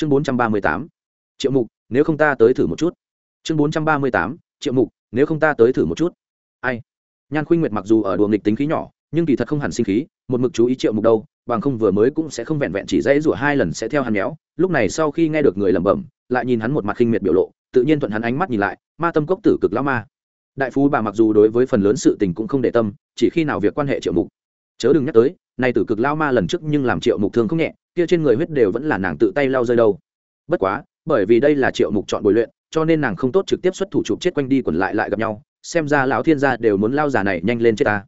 chương bốn trăm ba mươi tám. Triệu mục, nếu không ta tới thử một chút. Chương bốn trăm ba mươi tám. Triệu mục, nếu không ta tới thử một chút. Ai? Nhan khuynh nguyệt mặc dù ở đùa nghịch tính khí nhỏ, nhưng kỳ thật không hẳn sinh khí, một mực chú ý triệu mục đâu, bằng không vừa mới cũng sẽ không vẹn vẹn chỉ dãy rủa hai lần sẽ theo hắn méo. Lúc này sau khi nghe được người lẩm bẩm, lại nhìn hắn một mặt khinh miệt biểu lộ, tự nhiên thuận hắn ánh mắt nhìn lại, ma tâm cốc tử cực lão ma. Đại phú bà mặc dù đối với phần lớn sự tình cũng không để tâm, chỉ khi nào việc quan hệ triệu mục. Chớ đừng nhắc tới nay tử cực lao ma lần trước nhưng làm triệu mục thương không nhẹ, kia trên người huyết đều vẫn là nàng tự tay lao rơi đâu. Bất quá, bởi vì đây là triệu mục chọn bồi luyện, cho nên nàng không tốt trực tiếp xuất thủ chụp chết quanh đi quẩn lại lại gặp nhau, xem ra lão thiên gia đều muốn lao già này nhanh lên chết ta.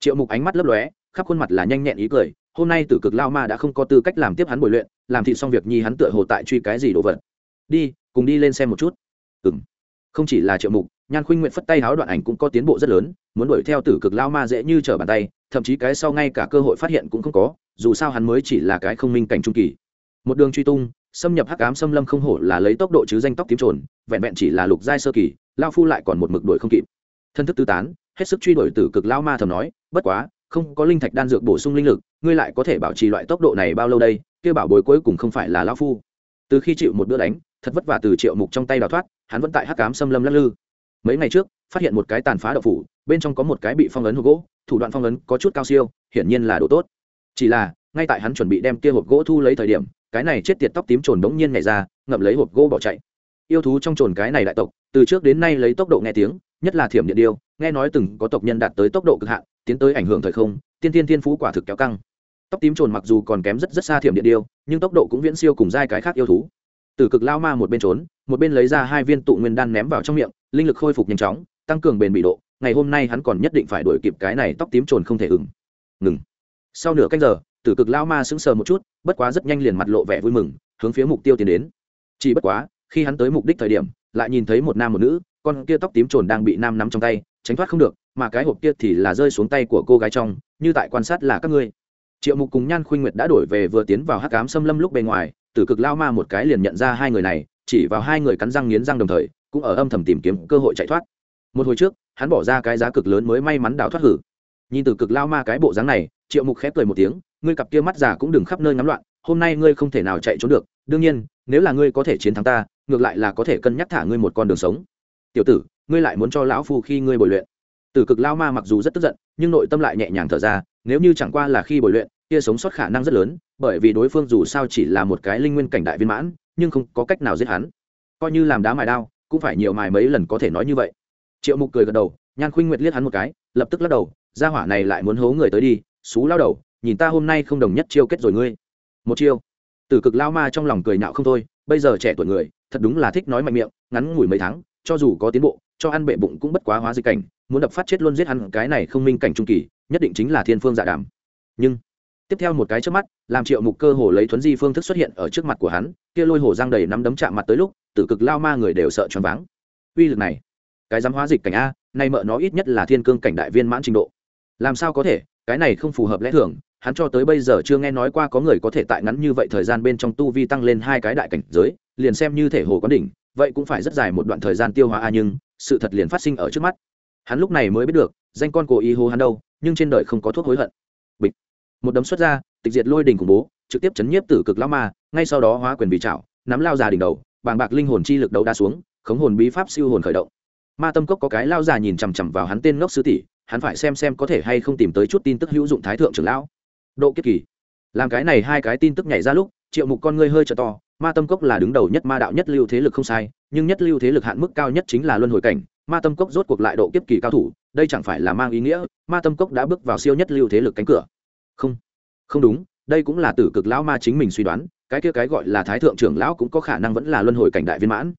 Triệu mục ánh mắt lấp lóe, khắp khuôn mặt là nhanh nhẹn ý cười, hôm nay tử cực lao ma đã không có tư cách làm tiếp hắn bồi luyện, làm thị xong việc nhi hắn tựa hồ tại truy cái gì đồ vật. Đi, cùng đi lên xem một chút. Ừng không chỉ là triệu mục, nhan khuynh nguyện phất tay háo đoạn ảnh cũng có tiến bộ rất lớn, muốn đuổi theo tử cực lao ma dễ như trở bàn tay thậm chí cái sau ngay cả cơ hội phát hiện cũng không có, dù sao hắn mới chỉ là cái không minh cảnh trung kỳ. Một đường truy tung, xâm nhập hắc ám xâm lâm không hổ là lấy tốc độ chứ danh tóc tím trồn, vẹn vẹn chỉ là lục giai sơ kỳ, lao phu lại còn một mực đuổi không kịp. Thân thức tứ tán, hết sức truy đuổi tử cực lao ma thầm nói, bất quá, không có linh thạch đan dược bổ sung linh lực, ngươi lại có thể bảo trì loại tốc độ này bao lâu đây? Kêu bảo bối cuối cùng không phải là lao phu. Từ khi chịu một bữa đánh, thật vất vả từ triệu mục trong tay đào thoát, hắn vẫn tại hắc cám xâm lâm lắc lư. Mấy ngày trước, phát hiện một cái tàn phá đậu phủ, bên trong có một cái bị phong ấn hộp gỗ thủ đoạn phong ấn có chút cao siêu, hiển nhiên là đồ tốt. Chỉ là, ngay tại hắn chuẩn bị đem kia hộp gỗ thu lấy thời điểm, cái này chết tiệt tóc tím trồn đống nhiên nhảy ra, ngậm lấy hộp gỗ bỏ chạy. Yêu thú trong trồn cái này đại tộc, từ trước đến nay lấy tốc độ nghe tiếng, nhất là thiểm điện điêu, nghe nói từng có tộc nhân đạt tới tốc độ cực hạn, tiến tới ảnh hưởng thời không, tiên tiên thiên phú quả thực kéo căng. Tóc tím trồn mặc dù còn kém rất rất xa thiểm điện điêu, nhưng tốc độ cũng viễn siêu cùng giai cái khác yêu thú. Từ cực lao ma một bên trốn, một bên lấy ra hai viên tụ nguyên đan ném vào trong miệng, linh lực khôi phục nhanh chóng, tăng cường bền bị độ ngày hôm nay hắn còn nhất định phải đuổi kịp cái này tóc tím trồn không thể ứng ngừng. Sau nửa canh giờ, tử cực lao ma sững sờ một chút, bất quá rất nhanh liền mặt lộ vẻ vui mừng, hướng phía mục tiêu tiến đến. Chỉ bất quá, khi hắn tới mục đích thời điểm, lại nhìn thấy một nam một nữ, con kia tóc tím trồn đang bị nam nắm trong tay, tránh thoát không được, mà cái hộp kia thì là rơi xuống tay của cô gái trong, như tại quan sát là các ngươi. Triệu mục cùng nhan khuynh nguyệt đã đổi về vừa tiến vào hắc cám xâm lâm lúc bề ngoài, tử cực lao ma một cái liền nhận ra hai người này, chỉ vào hai người cắn răng nghiến răng đồng thời, cũng ở âm thầm tìm kiếm cơ hội chạy thoát. Một hồi trước hắn bỏ ra cái giá cực lớn mới may mắn đào thoát hử. Nhìn từ cực lao ma cái bộ dáng này, triệu mục khép cười một tiếng, ngươi cặp kia mắt già cũng đừng khắp nơi ngắm loạn, hôm nay ngươi không thể nào chạy trốn được, đương nhiên, nếu là ngươi có thể chiến thắng ta, ngược lại là có thể cân nhắc thả ngươi một con đường sống. Tiểu tử, ngươi lại muốn cho lão phu khi ngươi bồi luyện. Tử cực lao ma mặc dù rất tức giận, nhưng nội tâm lại nhẹ nhàng thở ra, nếu như chẳng qua là khi bồi luyện, kia sống sót khả năng rất lớn, bởi vì đối phương dù sao chỉ là một cái linh nguyên cảnh đại viên mãn, nhưng không có cách nào giết hắn. Coi như làm đá mài đao, cũng phải nhiều mài mấy lần có thể nói như vậy triệu mục cười gật đầu, nhan khuynh nguyệt liếc hắn một cái, lập tức lắc đầu, gia hỏa này lại muốn hố người tới đi, xú lao đầu, nhìn ta hôm nay không đồng nhất chiêu kết rồi ngươi. Một chiêu. Từ cực lao ma trong lòng cười nhạo không thôi, bây giờ trẻ tuổi người, thật đúng là thích nói mạnh miệng, ngắn ngủi mấy tháng, cho dù có tiến bộ, cho ăn bệ bụng cũng bất quá hóa dịch cảnh, muốn đập phát chết luôn giết hắn, cái này không minh cảnh trung kỳ, nhất định chính là thiên phương dạ đảm nhưng, tiếp theo một cái trước mắt, làm triệu mục cơ hồ lấy thuấn di phương thức xuất hiện ở trước mặt của hắn, kia lôi hồ giang đầy nắm đấm chạm mặt tới lúc, tử cực lao ma người đều sợ choáng váng. Uy lực này cái giám hóa dịch cảnh a, nay mợ nó ít nhất là thiên cương cảnh đại viên mãn trình độ. Làm sao có thể? Cái này không phù hợp lẽ thường. Hắn cho tới bây giờ chưa nghe nói qua có người có thể tại ngắn như vậy thời gian bên trong tu vi tăng lên hai cái đại cảnh giới, liền xem như thể hồ quán đỉnh, vậy cũng phải rất dài một đoạn thời gian tiêu hóa a, nhưng sự thật liền phát sinh ở trước mắt. Hắn lúc này mới biết được, danh con cố ý hô hắn đâu, nhưng trên đời không có thuốc hối hận. Bịch. Một đấm xuất ra, tịch diệt lôi đình khủng bố, trực tiếp chấn nhiếp tử cực lao ma, ngay sau đó hóa quyền vì trảo, nắm lao già đỉnh đầu, bàng bạc linh hồn chi lực đấu đa xuống, khống hồn bí pháp siêu hồn khởi động ma tâm cốc có cái lao già nhìn chằm chằm vào hắn tên ngốc sư tỷ, hắn phải xem xem có thể hay không tìm tới chút tin tức hữu dụng thái thượng trưởng lão. Độ kiếp kỳ. Làm cái này hai cái tin tức nhảy ra lúc, triệu mục con ngươi hơi trở to, ma tâm cốc là đứng đầu nhất ma đạo nhất lưu thế lực không sai, nhưng nhất lưu thế lực hạn mức cao nhất chính là luân hồi cảnh, ma tâm cốc rốt cuộc lại độ kiếp kỳ cao thủ, đây chẳng phải là mang ý nghĩa, ma tâm cốc đã bước vào siêu nhất lưu thế lực cánh cửa. Không không đúng, đây cũng là tử cực lão ma chính mình suy đoán, cái kia cái gọi là thái thượng trưởng lão cũng có khả năng vẫn là luân hồi cảnh đại viên mãn.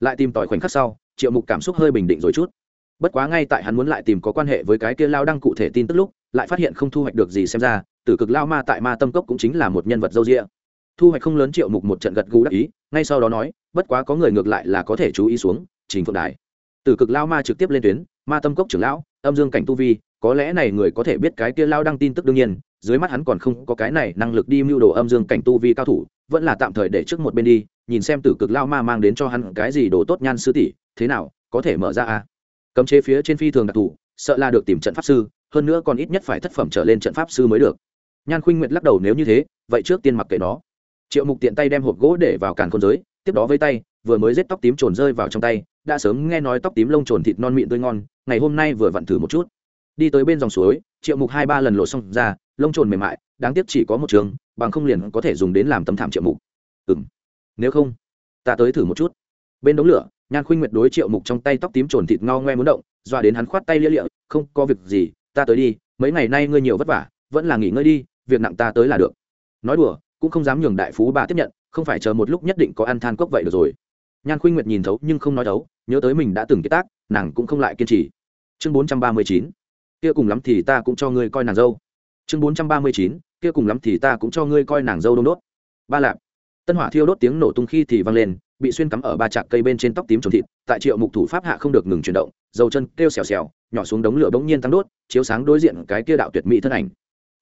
Lại tìm tòi khoảnh khắc sau triệu mục cảm xúc hơi bình định rồi chút. Bất quá ngay tại hắn muốn lại tìm có quan hệ với cái kia lao đăng cụ thể tin tức lúc, lại phát hiện không thu hoạch được gì xem ra, tử cực lao ma tại ma tâm cốc cũng chính là một nhân vật dâu rịa thu hoạch không lớn triệu mục một trận gật gù đắc ý, ngay sau đó nói, bất quá có người ngược lại là có thể chú ý xuống, trình phượng đài. Tử cực lao ma trực tiếp lên tuyến, ma tâm cốc trưởng lão, âm dương cảnh tu vi, có lẽ này người có thể biết cái kia lao đăng tin tức đương nhiên, dưới mắt hắn còn không có cái này năng lực đi mưu đồ âm dương cảnh tu vi cao thủ, vẫn là tạm thời để trước một bên đi, nhìn xem tử cực lao ma mang đến cho hắn cái gì đồ tốt nhan sư tỷ thế nào, có thể mở ra à? Cấm chế phía trên phi thường đặc thù, sợ là được tìm trận pháp sư, hơn nữa còn ít nhất phải thất phẩm trở lên trận pháp sư mới được. Nhan khuynh nguyệt lắc đầu nếu như thế, vậy trước tiên mặc kệ nó. Triệu mục tiện tay đem hộp gỗ để vào càn khôn giới, tiếp đó với tay, vừa mới rết tóc tím trồn rơi vào trong tay, đã sớm nghe nói tóc tím lông trồn thịt non mịn tươi ngon, ngày hôm nay vừa vặn thử một chút. Đi tới bên dòng suối, triệu mục hai ba lần lộ xong ra, lông trồn mềm mại, đáng tiếc chỉ có một trường, bằng không liền có thể dùng đến làm tấm thảm triệu mục. Ừ m nếu không, ta tới thử một chút. Bên đống lửa nhan khuynh nguyệt đối triệu mục trong tay tóc tím trồn thịt ngao ngoe muốn động dọa đến hắn khoát tay lia lịa, không có việc gì, ta tới đi, mấy ngày nay ngươi nhiều vất vả, vẫn là nghỉ ngơi đi, việc nặng ta tới là được. Nói đùa, cũng không dám nhường đại phú bà tiếp nhận, không phải chờ một lúc nhất định có ăn than cốc vậy được rồi. Nhan khuynh nguyệt nhìn thấu nhưng không nói thấu, nhớ tới mình đã từng kết tác, nàng cũng không lại kiên trì. Chương bốn trăm ba mươi chín, kia cùng lắm thì ta cũng cho ngươi coi nàng dâu. Chương bốn trăm ba mươi chín, kia cùng lắm thì ta cũng cho ngươi coi nàng dâu đông đốt. Ba lạp tân hỏa thiêu đốt tiếng nổ tung khi thì vang lên, bị xuyên cắm ở ba chạc cây bên trên tóc tím trồng thịt, tại triệu mục thủ pháp hạ không được ngừng chuyển động, dầu chân kêu xèo xèo, nhỏ xuống đống lửa bỗng nhiên tăng đốt, chiếu sáng đối diện cái kia đạo tuyệt mỹ thân ảnh.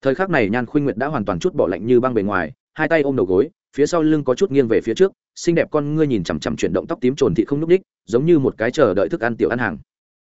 Thời khắc này nhan khuynh nguyệt đã hoàn toàn chút bỏ lạnh như băng bề ngoài, hai tay ôm đầu gối, phía sau lưng có chút nghiêng về phía trước, xinh đẹp con ngươi nhìn chằm chằm chuyển động tóc tím trồn thị không n ú c ních giống như một cái chờ đợi thức ăn tiểu ăn hàng.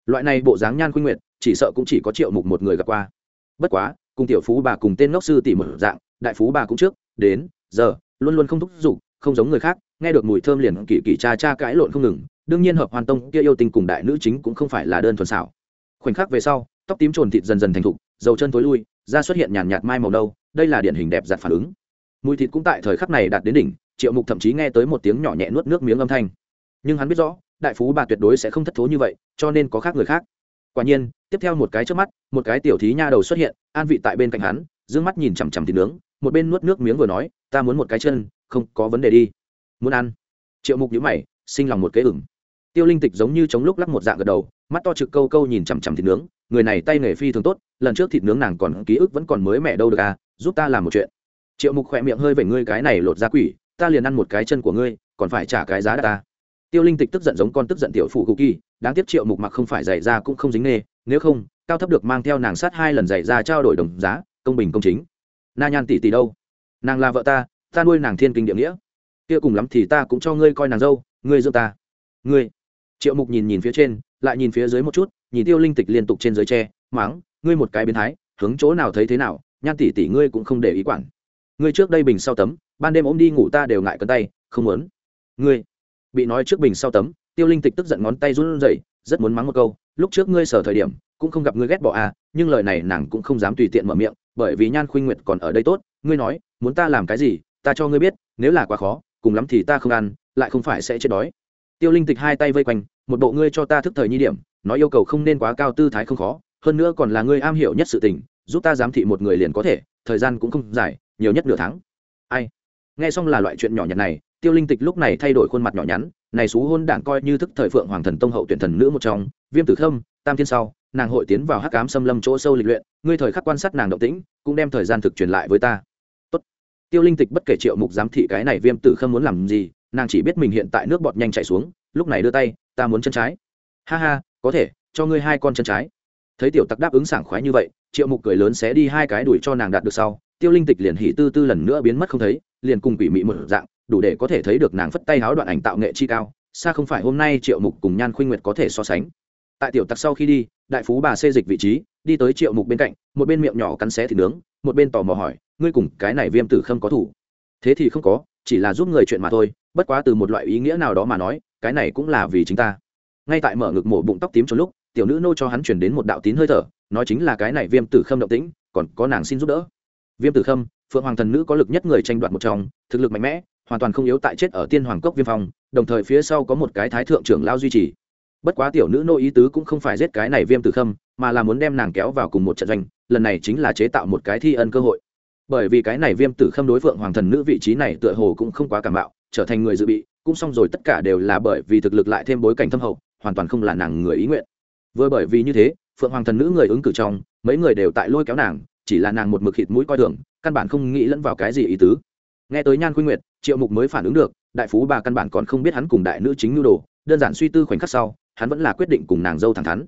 Loại này bộ dáng nhan khuynh nguyệt, chỉ sợ cũng chỉ có triệu mục một người gặp qua. Bất quá, cùng tiểu phú bà cùng tên ngốc sư tỷ một dạng, đại phú bà cũng trước, đến, giờ luôn luôn không thúc giục, không giống người khác, nghe được mùi thơm liền kỳ kỳ cha cha cãi lộn không ngừng. Đương nhiên hợp hoàn tông kia yêu tình cùng đại nữ chính cũng không phải là đơn thuần xảo. Khoảnh khắc về sau, tóc tím trồn thịt dần dần thành thục, dầu chân tối lui, da xuất hiện nhàn nhạt mai màu đâu đây là điển hình đẹp giặt phản ứng. Mùi thịt cũng tại thời khắc này đạt đến đỉnh, triệu mục thậm chí nghe tới một tiếng nhỏ nhẹ nuốt nước miếng âm thanh. Nhưng hắn biết rõ, đại phú bà tuyệt đối sẽ không thất thố như vậy, cho nên có khác người khác. Quả nhiên, tiếp theo một cái trước mắt, một cái tiểu thí nha đầu xuất hiện, an vị tại bên cạnh hắn d ư ơ n g mắt nhìn chằm chằm thịt nướng một bên nuốt nước miếng vừa nói, ta muốn một cái chân, không có vấn đề đi. Muốn ăn? Triệu mục nhữ mày, sinh lòng một kế ửng. Tiêu linh tịch giống như chống lúc lắc một dạng gật đầu, mắt to trực câu câu nhìn chằm chằm thịt nướng, người này tay nghề phi thường tốt, lần trước thịt nướng nàng còn ký ức vẫn còn mới mẹ đâu được à giúp ta làm một chuyện. Triệu mục khỏe miệng hơi về ngươi cái này lột ra quỷ, ta liền ăn một cái chân của ngươi, còn phải trả cái giá đắt ta. Tiêu linh tịch tức giận giống con tức giận tiểu phụ cụ kỳ, đáng tiếc triệu mục mặc không phải giày ra cũng không dính nê nếu không, cao thấp được mang theo nàng sát hai lần giày ra trao đổi đồng giá, công bình công chính na nhan tỷ tỷ đâu? Nàng là vợ ta ta nuôi nàng thiên kinh địa nghĩa. Kia cùng lắm thì ta cũng cho ngươi coi nàng dâu, ngươi dưỡng ta. Ngươi. Triệu mục nhìn nhìn phía trên, lại nhìn phía dưới một chút, nhìn tiêu linh tịch liên tục trên dưới tre máng ngươi một cái biến thái, hướng chỗ nào thấy thế nào, nhan tỷ tỷ ngươi cũng không để ý quản. Ngươi trước đây bình sau tấm, ban đêm ôm đi ngủ ta đều ngại cân tay, không muốn. Ngươi. Bị nói trước bình sau tấm, tiêu linh tịch tức giận ngón tay run rẩy, rất muốn mắng một câu, lúc trước ngươi sở thời điểm, cũng không gặp ngươi ghét bỏ à nhưng lời này nàng cũng không dám tùy tiện mở miệng bởi vì nhan khuynh nguyệt còn ở đây tốt, ngươi nói, muốn ta làm cái gì, ta cho ngươi biết, nếu là quá khó, cùng lắm thì ta không ăn, lại không phải sẽ chết đói. Tiêu linh tịch hai tay vây quanh, một bộ ngươi cho ta thức thời nhi điểm, nói yêu cầu không nên quá cao tư thái không khó, hơn nữa còn là ngươi am hiểu nhất sự tình, giúp ta giám thị một người liền có thể, thời gian cũng không dài, nhiều nhất nửa tháng. Ai? Nghe xong là loại chuyện nhỏ nhặt này, tiêu linh tịch lúc này thay đổi khuôn mặt nhỏ nhắn, này xú hôn đảng coi như thức thời phượng hoàng thần tông hậu tuyển thần nữ một trong, viêm tử thâm, tam thiên sau nàng hội tiến vào hắc cám xâm lâm chỗ sâu lịch luyện, ngươi thời khắc quan sát nàng động tĩnh, cũng đem thời gian thực truyền lại với ta. Tốt. tiêu linh tịch bất kể triệu mục giám thị cái này viêm tử khâm muốn làm gì, nàng chỉ biết mình hiện tại nước bọt nhanh chảy xuống, lúc này đưa tay, ta muốn chân trái. Ha ha, có thể, cho ngươi hai con chân trái. Thấy tiểu tặc đáp ứng sảng khoái như vậy, triệu mục cười lớn sẽ đi hai cái đuổi cho nàng đạt được sau, tiêu linh tịch liền hỉ tư tư lần nữa biến mất không thấy, liền cùng quỷ mị một dạng, đủ để có thể thấy được nàng phất tay háo đoạn ảnh tạo nghệ chi cao, xa không phải hôm nay triệu mục cùng nhan khuynh nguyệt có thể so sánh tại tiểu tặc sau khi đi, đại phú bà xê dịch vị trí, đi tới triệu mục bên cạnh, một bên miệng nhỏ cắn xé thịt nướng, một bên tò mò hỏi, ngươi cùng cái này viêm tử khâm có thủ? Thế thì không có, chỉ là giúp người chuyện mà thôi, bất quá từ một loại ý nghĩa nào đó mà nói, cái này cũng là vì chính ta. Ngay tại mở ngực mổ bụng tóc tím cho lúc, tiểu nữ nô cho hắn chuyển đến một đạo tín hơi thở, nói chính là cái này viêm tử khâm động tĩnh, còn có nàng xin giúp đỡ. Viêm tử khâm, phượng hoàng thần nữ có lực nhất người tranh đoạt một trong, thực lực mạnh mẽ, hoàn toàn không yếu tại chết ở tiên hoàng cốc viêm phong, đồng thời phía sau có một cái thái thượng trưởng lao duy trì bất quá tiểu nữ nô ý tứ cũng không phải giết cái này viêm tử khâm, mà là muốn đem nàng kéo vào cùng một trận doanh, lần này chính là chế tạo một cái thi ân cơ hội. Bởi vì cái này viêm tử khâm đối phượng hoàng thần nữ vị trí này tựa hồ cũng không quá cảm bạo, trở thành người dự bị, cũng xong rồi tất cả đều là bởi vì thực lực lại thêm bối cảnh thâm hậu, hoàn toàn không là nàng người ý nguyện. Vừa bởi vì như thế, phượng hoàng thần nữ người ứng cử trong, mấy người đều tại lôi kéo nàng, chỉ là nàng một mực thịt mũi coi thường, căn bản không nghĩ lẫn vào cái gì ý tứ. Nghe tới nhan khuynh nguyệt, triệu mục mới phản ứng được, đại phú bà căn bản còn không biết hắn cùng đại nữ chính nhu đồ, đơn giản suy tư khoảnh khắc sau hắn vẫn là quyết định cùng nàng dâu thẳng thắn.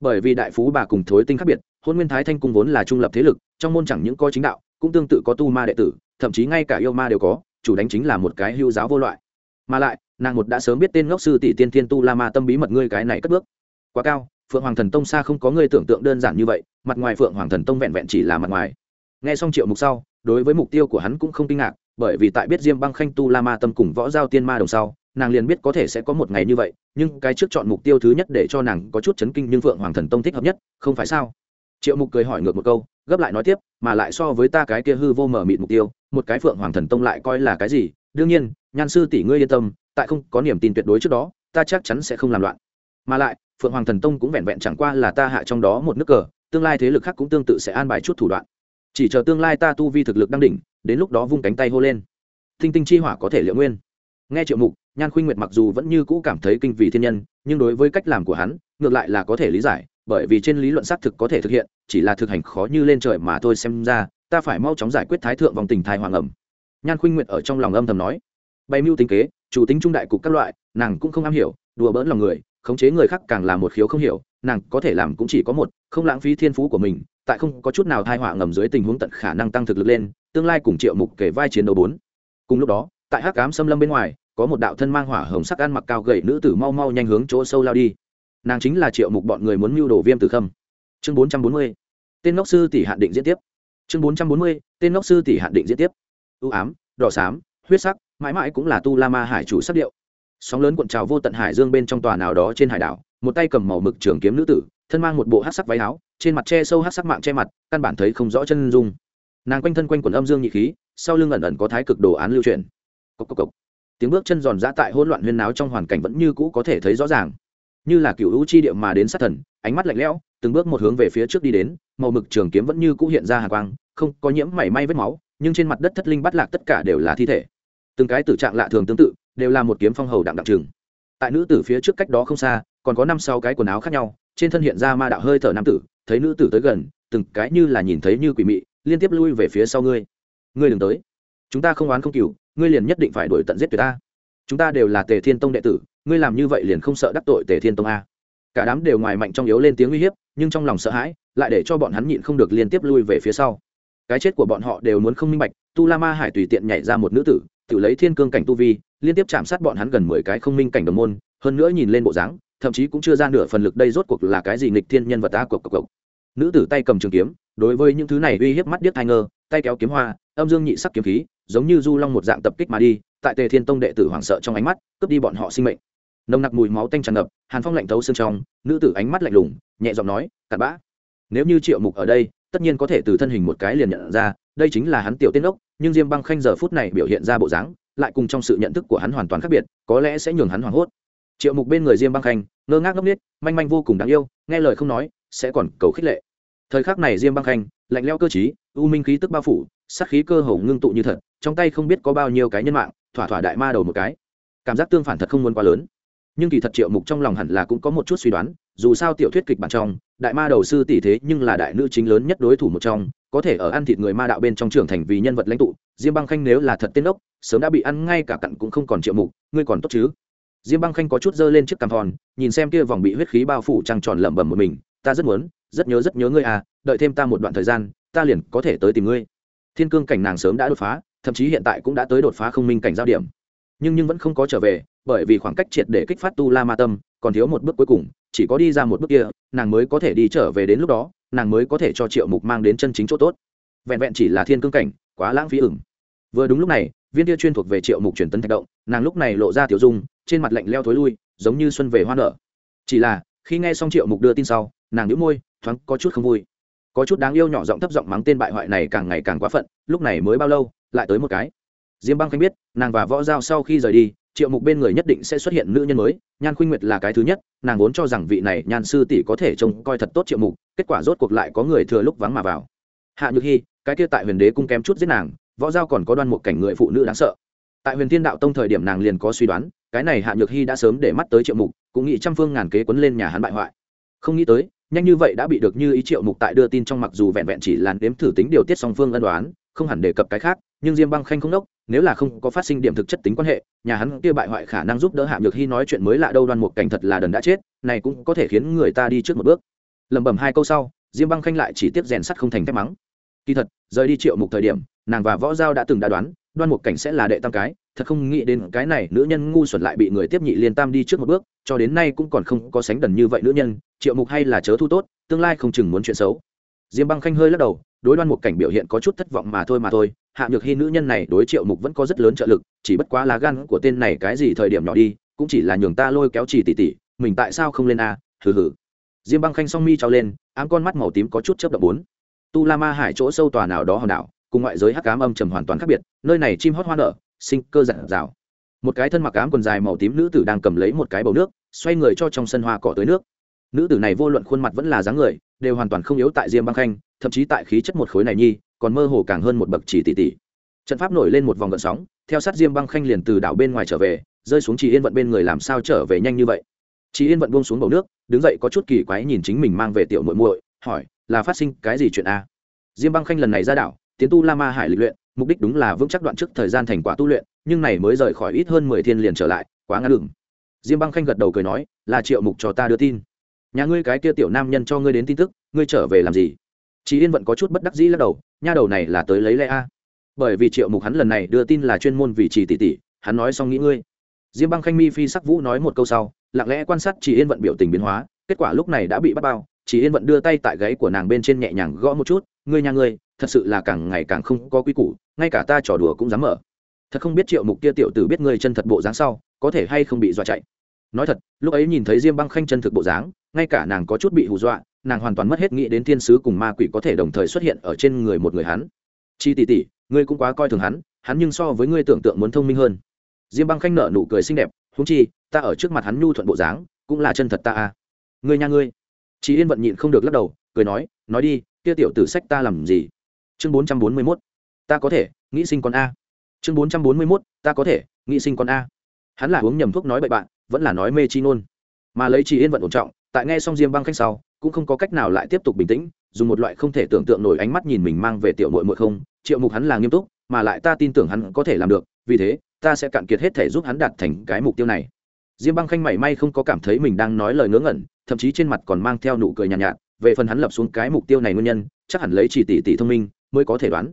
Bởi vì đại phú bà cùng thối tinh khác biệt, hôn nguyên thái thanh cung vốn là trung lập thế lực, trong môn chẳng những có chính đạo, cũng tương tự có tu ma đệ tử, thậm chí ngay cả yêu ma đều có, chủ đánh chính là một cái hưu giáo vô loại. Mà lại, nàng một đã sớm biết tên ngốc sư tỷ tiên thiên tu la ma tâm bí mật ngươi cái này cất bước. Quá cao, phượng hoàng thần tông xa không có ngươi tưởng tượng đơn giản như vậy, mặt ngoài phượng hoàng thần tông vẹn vẹn chỉ là mặt ngoài. Nghe xong triệu mục sau, đối với mục tiêu của hắn cũng không kinh ngạc, bởi vì tại biết diêm băng khanh tu la ma tâm cùng võ giao tiên ma đồng sau nàng liền biết có thể sẽ có một ngày như vậy, nhưng cái trước chọn mục tiêu thứ nhất để cho nàng có chút chấn kinh nhưng phượng hoàng thần tông thích hợp nhất, không phải sao? Triệu mục cười hỏi ngược một câu, gấp lại nói tiếp, mà lại so với ta cái kia hư vô mở mịt mục tiêu, một cái phượng hoàng thần tông lại coi là cái gì? Đương nhiên, nhan sư tỷ ngươi yên tâm, tại không có niềm tin tuyệt đối trước đó, ta chắc chắn sẽ không làm loạn. Mà lại, phượng hoàng thần tông cũng vẹn vẹn chẳng qua là ta hạ trong đó một nước cờ, tương lai thế lực khác cũng tương tự sẽ an bài chút thủ đoạn. Chỉ chờ tương lai ta tu vi thực lực đang đỉnh, đến lúc đó vung cánh tay hô lên. Thinh tinh chi hỏa có thể liệu nguyên. Nghe triệu mục nhan khuynh nguyệt mặc dù vẫn như cũ cảm thấy kinh vì thiên nhân, nhưng đối với cách làm của hắn, ngược lại là có thể lý giải, bởi vì trên lý luận xác thực có thể thực hiện, chỉ là thực hành khó như lên trời mà thôi xem ra, ta phải mau chóng giải quyết thái thượng vòng tình thai hoàng ẩm. Nhan khuynh nguyệt ở trong lòng âm thầm nói, bày mưu tính kế, chủ tính trung đại cục các loại, nàng cũng không am hiểu, đùa bỡn lòng người, khống chế người khác càng là một khiếu không hiểu, nàng có thể làm cũng chỉ có một, không lãng phí thiên phú của mình, tại không có chút nào thai họa ngầm dưới tình huống tận khả năng tăng thực lực lên, tương lai cùng triệu mục kể vai chiến đấu bốn. Cùng lúc đó, tại hắc cám xâm lâm bên ngoài có một đạo thân mang hỏa hồng sắc ăn mặc cao gậy nữ tử mau mau nhanh hướng chỗ sâu lao đi. Nàng chính là triệu mục bọn người muốn mưu đồ viêm tử khâm. Chương bốn trăm bốn mươi, tên ngốc sư tỷ hạn định diễn tiếp. Chương bốn trăm bốn mươi, tên ngốc sư tỷ hạn định diễn tiếp. Ưu ám, đỏ xám, huyết sắc, mãi mãi cũng là tu la ma hải chủ sắc điệu. Sóng lớn cuộn trào vô tận hải dương bên trong tòa nào đó trên hải đảo, một tay cầm màu mực trường kiếm nữ tử, thân mang một bộ hát sắc váy áo, trên mặt che sâu hát sắc mạng che mặt, căn bản thấy không rõ chân dung. Nàng quanh thân quanh quần âm dương nhị khí, sau lưng ẩn ẩn có thái cực đồ án lưu truyền. Cốc cốc cốc tiếng bước chân giòn giã tại hỗn loạn huyên náo trong hoàn cảnh vẫn như cũ có thể thấy rõ ràng. Như là cựu hữu chi điệu mà đến sát thần, ánh mắt lạnh lẽo, từng bước một hướng về phía trước đi đến, màu mực trường kiếm vẫn như cũ hiện ra hàng quang, không có nhiễm mảy may vết máu, nhưng trên mặt đất thất linh bắt lạc tất cả đều là thi thể. Từng cái tử trạng lạ thường tương tự, đều là một kiếm phong hầu đặng đặc trừng tại nữ tử phía trước cách đó không xa, còn có năm sáu cái quần áo khác nhau, trên thân hiện ra ma đạo hơi thở nam tử, thấy nữ tử tới gần, từng cái như là nhìn thấy như quỷ mị, liên tiếp lui về phía sau ngươi. Ngươi đừng tới chúng ta không oán không cừu, ngươi liền nhất định phải đuổi tận giết tuyệt ta. Chúng ta đều là tề thiên tông đệ tử, ngươi làm như vậy liền không sợ đắc tội tề thiên tông a. Cả đám đều ngoài mạnh trong yếu lên tiếng uy hiếp, nhưng trong lòng sợ hãi, lại để cho bọn hắn nhịn không được liên tiếp lui về phía sau. Cái chết của bọn họ đều muốn không minh bạch, tu la ma hải tùy tiện nhảy ra một nữ tử, tự lấy thiên cương cảnh tu vi, liên tiếp chạm sát bọn hắn gần mười cái không minh cảnh đồng môn, hơn nữa nhìn lên bộ dáng, thậm chí cũng chưa ra nửa phần lực đây rốt cuộc là cái gì nghịch thiên nhân vật ta cộc cộc cộc. Nữ tử tay cầm trường kiếm, đối với những thứ này uy hiếp mắt điếc thai ngơ tay kéo kiếm hoa, âm dương nhị sắc kiếm khí giống như du long một dạng tập kích mà đi, tại tề thiên tông đệ tử hoảng sợ trong ánh mắt, cướp đi bọn họ sinh mệnh. Nồng nặc mùi máu tanh tràn ngập, hàn phong lạnh thấu xương trong, nữ tử ánh mắt lạnh lùng, nhẹ giọng nói, cặn bã, nếu như triệu mục ở đây, tất nhiên có thể từ thân hình một cái liền nhận ra, đây chính là hắn tiểu tiên ốc nhưng diêm băng khanh giờ phút này biểu hiện ra bộ dáng, lại cùng trong sự nhận thức của hắn hoàn toàn khác biệt, có lẽ sẽ nhường hắn hoảng hốt. Triệu mục bên người diêm băng khanh, ngơ ngác ngốc n manh manh vô cùng đáng yêu, nghe lời không nói, sẽ còn cầu khích lệ. Thời khắc này diêm băng khanh, lạnh leo cơ chí u minh khí tức bao phủ sát khí cơ hồ ngưng tụ như thật, trong tay không biết có bao nhiêu cái nhân mạng, thỏa thỏa đại ma đầu một cái. Cảm giác tương phản thật không muốn quá lớn. Nhưng kỳ thật triệu mục trong lòng hẳn là cũng có một chút suy đoán, dù sao tiểu thuyết kịch bản trong, đại ma đầu sư tỷ thế nhưng là đại nữ chính lớn nhất đối thủ một trong, có thể ở ăn thịt người ma đạo bên trong trưởng thành vì nhân vật lãnh tụ, diêm băng khanh nếu là thật tên ốc sớm đã bị ăn ngay cả cặn cũng không còn triệu mục, ngươi còn tốt chứ? Diêm băng khanh có chút dơ lên chiếc cằm thòn nhìn xem kia vòng bị huyết khí bao phủ trăng tròn lẩm bẩm một mình, ta rất muốn, rất nhớ rất nhớ ngươi à đợi thêm ta một đoạn thời gian, ta liền có thể tới tìm ngươi thiên cương cảnh nàng sớm đã đột phá, thậm chí hiện tại cũng đã tới đột phá không minh cảnh giao điểm. Nhưng nhưng vẫn không có trở về, bởi vì khoảng cách triệt để kích phát tu la ma tâm còn thiếu một bước cuối cùng, chỉ có đi ra một bước kia, nàng mới có thể đi trở về đến lúc đó, nàng mới có thể cho triệu mục mang đến chân chính chỗ tốt. Vẹn vẹn chỉ là thiên cương cảnh, quá lãng phí ửng. Vừa đúng lúc này, viên tia chuyên thuộc về triệu mục truyền tấn thạch động, nàng lúc này lộ ra tiểu dung, trên mặt lạnh leo thối lui, giống như xuân về hoa nở. Chỉ là, khi nghe xong triệu mục đưa tin sau, nàng nhíu môi, thoáng có chút không vui có chút đáng yêu nhỏ giọng thấp giọng mắng tên bại hoại này càng ngày càng quá phận, lúc này mới bao lâu, lại tới một cái. Diêm băng khanh biết, nàng và võ giao sau khi rời đi, triệu mục bên người nhất định sẽ xuất hiện nữ nhân mới, nhan khuynh nguyệt là cái thứ nhất, nàng vốn cho rằng vị này nhan sư tỷ có thể trông coi thật tốt triệu mục, kết quả rốt cuộc lại có người thừa lúc vắng mà vào. Hạ nhược hy cái kia tại huyền đế cung kém chút giết nàng, võ giao còn có đoan một cảnh người phụ nữ đáng sợ. Tại huyền thiên đạo tông thời điểm nàng liền có suy đoán, cái này hạ nhược hy đã sớm để mắt tới triệu mục, cũng nghĩ trăm phương ngàn kế quấn lên nhà hắn bại hoại. Không nghĩ tới nhanh như vậy đã bị được như ý triệu mục tại đưa tin trong mặc dù vẹn vẹn chỉ là đếm thử tính điều tiết song phương ân đoán không hẳn đề cập cái khác, nhưng diêm băng khanh không đốc, nếu là không có phát sinh điểm thực chất tính quan hệ, nhà hắn kia bại hoại khả năng giúp đỡ hạ nhược hy nói chuyện mới lạ đâu, đoan một cảnh thật là đần đã chết, này cũng có thể khiến người ta đi trước một bước. Lẩm bẩm hai câu sau, diêm băng khanh lại chỉ tiếp rèn sắt không thành thép mắng. Kỳ thật, rời đi triệu mục thời điểm, nàng và võ giao đã từng đã đoán, đoan một cảnh sẽ là đệ tam cái thật không nghĩ đến cái này nữ nhân ngu xuẩn lại bị người tiếp nhị liên tam đi trước một bước, cho đến nay cũng còn không có sánh đần như vậy nữ nhân, triệu mục hay là chớ thu tốt, tương lai không chừng muốn chuyện xấu. Diêm băng khanh hơi lắc đầu, đối đoan một cảnh biểu hiện có chút thất vọng mà thôi mà thôi, hạ nhược hy nữ nhân này đối triệu mục vẫn có rất lớn trợ lực, chỉ bất quá lá gan của tên này cái gì thời điểm nhỏ đi, cũng chỉ là nhường ta lôi kéo chỉ tỉ tỉ mình tại sao không lên a, hừ hừ. Diêm băng khanh song mi trao lên, ám con mắt màu tím có chút chớp động bốn. Tu la ma hải chỗ sâu tòa nào đó hòn đảo, cùng ngoại giới hắc cám âm trầm hoàn toàn khác biệt, nơi này chim hót hoa nở sinh cơ giản rào một cái thân mặc ám quần dài màu tím nữ tử đang cầm lấy một cái bầu nước, xoay người cho trong sân hoa cỏ tới nước. Nữ tử này vô luận khuôn mặt vẫn là dáng người, đều hoàn toàn không yếu tại diêm băng khanh, thậm chí tại khí chất một khối này nhi, còn mơ hồ càng hơn một bậc chỉ tỷ tỷ. Trận pháp nổi lên một vòng gợn sóng, theo sát diêm băng khanh liền từ đảo bên ngoài trở về, rơi xuống chị yên vận bên người làm sao trở về nhanh như vậy? Chị yên vận buông xuống bầu nước, đứng dậy có chút kỳ quái nhìn chính mình mang về tiểu muội muội, hỏi, là phát sinh cái gì chuyện a? Diêm băng khanh lần này ra đảo, tiến tu la ma hải lịch luyện mục đích đúng là vững chắc đoạn trước thời gian thành quả tu luyện, nhưng này mới rời khỏi ít hơn mười thiên liền trở lại, quá ngắn đường diêm băng khanh gật đầu cười nói, là triệu mục cho ta đưa tin. Nhà ngươi cái kia tiểu nam nhân cho ngươi đến tin tức, ngươi trở về làm gì? Chị yên vẫn có chút bất đắc dĩ lắc đầu, nha đầu này là tới lấy lẽ a. Bởi vì triệu mục hắn lần này đưa tin là chuyên môn vì chỉ tỷ tỷ, hắn nói xong nghĩ ngươi. Diêm băng khanh mi phi sắc vũ nói một câu sau, lặng lẽ quan sát chị yên vận biểu tình biến hóa, kết quả lúc này đã bị bắt bao. Chị yên vận đưa tay tại gáy của nàng bên trên nhẹ nhàng gõ một chút, ngươi nhà ngươi, thật sự là càng ngày càng không có quy củ ngay cả ta trò đùa cũng dám mở. Thật không biết triệu mục kia tiểu tử biết ngươi chân thật bộ dáng sau, có thể hay không bị dọa chạy. Nói thật, lúc ấy nhìn thấy diêm băng khanh chân thực bộ dáng, ngay cả nàng có chút bị hù dọa, nàng hoàn toàn mất hết nghĩ đến thiên sứ cùng ma quỷ có thể đồng thời xuất hiện ở trên người một người hắn. Chi tỷ tỷ, ngươi cũng quá coi thường hắn hắn nhưng so với ngươi tưởng tượng muốn thông minh hơn. Diêm băng khanh nợ nụ cười xinh đẹp húng chi, ta ở trước mặt hắn nhu thuận bộ dáng, cũng là chân thật ta à ngươi nha ngươi. Chị yên vận nhịn không được lắc đầu, cười nói nói đi, kia tiểu tử sách ta làm gì? Chương bốn trăm bốn mươi mốt ta có thể nghĩ sinh con a. Chương bốn trăm bốn mươi mốt ta có thể nghĩ sinh con a. Hắn là uống nhầm thuốc nói bậy bạn vẫn là nói mê chi nôn mà lấy chị yên vận ổn trọng tại nghe xong diêm băng khách sau cũng không có cách nào lại tiếp tục bình tĩnh dùng một loại không thể tưởng tượng nổi ánh mắt nhìn mình mang về tiểu nội mượn không triệu mục hắn là nghiêm túc mà lại ta tin tưởng hắn có thể làm được vì thế ta sẽ cạn kiệt hết thể giúp hắn đạt thành cái mục tiêu này. Diêm băng khanh mảy may không có cảm thấy mình đang nói lời ngớ ngẩn thậm chí trên mặt còn mang theo nụ cười nhàn nhạt, nhạt về phần hắn lập xuống cái mục tiêu này nguyên nhân chắc hẳn lấy chỉ tỷ tỷ thông minh mới có thể đoán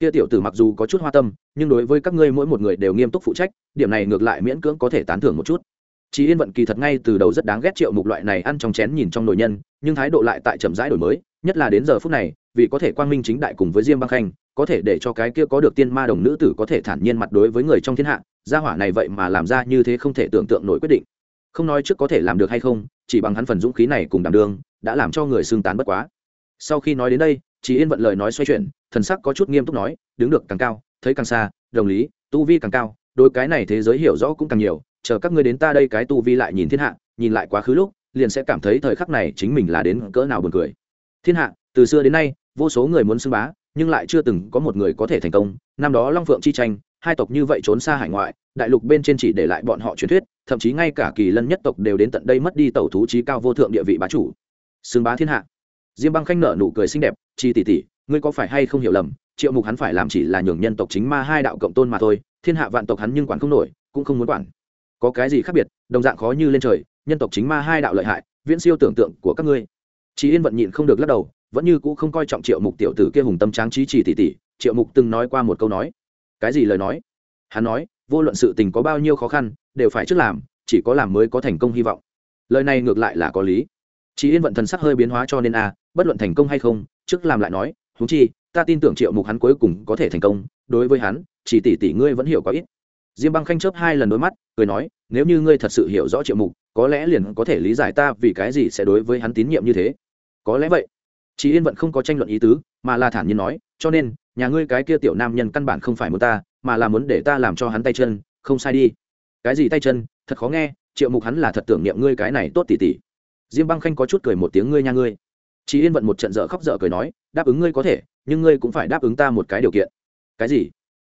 kia tiểu tử mặc dù có chút hoa tâm, nhưng đối với các ngươi mỗi một người đều nghiêm túc phụ trách, điểm này ngược lại miễn cưỡng có thể tán thưởng một chút. Chị yên vận kỳ thật ngay từ đầu rất đáng ghét triệu mục loại này ăn trong chén nhìn trong nồi nhân, nhưng thái độ lại tại chậm rãi đổi mới, nhất là đến giờ phút này, vì có thể quang minh chính đại cùng với diêm băng khanh, có thể để cho cái kia có được tiên ma đồng nữ tử có thể thản nhiên mặt đối với người trong thiên hạ, gia hỏa này vậy mà làm ra như thế không thể tưởng tượng nổi quyết định. Không nói trước có thể làm được hay không, chỉ bằng hắn phần dũng khí này cùng đảm đương, đã làm cho người xương tán bất quá. Sau khi nói đến đây chỉ yên vận lời nói xoay chuyển, thần sắc có chút nghiêm túc nói, đứng được càng cao, thấy càng xa, đồng lý, tu vi càng cao đôi cái này thế giới hiểu rõ cũng càng nhiều, chờ các ngươi đến ta đây cái tu vi lại nhìn thiên hạ, nhìn lại quá khứ lúc, liền sẽ cảm thấy thời khắc này chính mình là đến cỡ nào buồn cười. Thiên hạ, từ xưa đến nay, vô số người muốn xưng bá, nhưng lại chưa từng có một người có thể thành công. Năm đó long phượng chi tranh, hai tộc như vậy trốn xa hải ngoại, đại lục bên trên chỉ để lại bọn họ truyền thuyết, thậm chí ngay cả kỳ lân nhất tộc đều đến tận đây mất đi tẩu thú trí cao vô thượng địa vị bá chủ. Xưng bá thiên hạ. Diêm băng khanh nở nụ cười xinh đẹp chi tỷ tỷ, ngươi có phải hay không hiểu lầm, triệu mục hắn phải làm chỉ là nhường nhân tộc chính ma hai đạo cộng tôn mà thôi, thiên hạ vạn tộc hắn nhưng quản không nổi, cũng không muốn quản. Có cái gì khác biệt, đồng dạng khó như lên trời, nhân tộc chính ma hai đạo lợi hại, viễn siêu tưởng tượng của các ngươi. Chị yên vận nhịn không được lắc đầu, vẫn như cũ không coi trọng triệu mục tiểu tử kia hùng tâm tráng trí chỉ tỷ tỷ, triệu mục từng nói qua một câu nói. Cái gì lời nói? Hắn nói, vô luận sự tình có bao nhiêu khó khăn, đều phải trước làm, chỉ có làm mới có thành công hy vọng. Lời này ngược lại là có lý. Chị yên vận thần sắc hơi biến hóa cho nên a, bất luận thành công hay không trước làm lại nói thú chi, ta tin tưởng triệu mục hắn cuối cùng có thể thành công, đối với hắn, chỉ tỷ tỷ ngươi vẫn hiểu quá ít. Diêm băng khanh chớp hai lần đôi mắt, cười nói, nếu như ngươi thật sự hiểu rõ triệu mục, có lẽ liền có thể lý giải ta vì cái gì sẽ đối với hắn tín nhiệm như thế. Có lẽ vậy. Chị yên vẫn không có tranh luận ý tứ, mà là thản nhiên nói, cho nên, nhà ngươi cái kia tiểu nam nhân căn bản không phải muốn ta, mà là muốn để ta làm cho hắn tay chân, không sai đi. Cái gì tay chân? Thật khó nghe, triệu mục hắn là thật tưởng niệm ngươi cái này tốt tỉ tỉ diêm băng khanh có chút cười một tiếng, ngươi nha ngươi chị yên vận một trận dở khóc dở cười nói, đáp ứng ngươi có thể, nhưng ngươi cũng phải đáp ứng ta một cái điều kiện. Cái gì?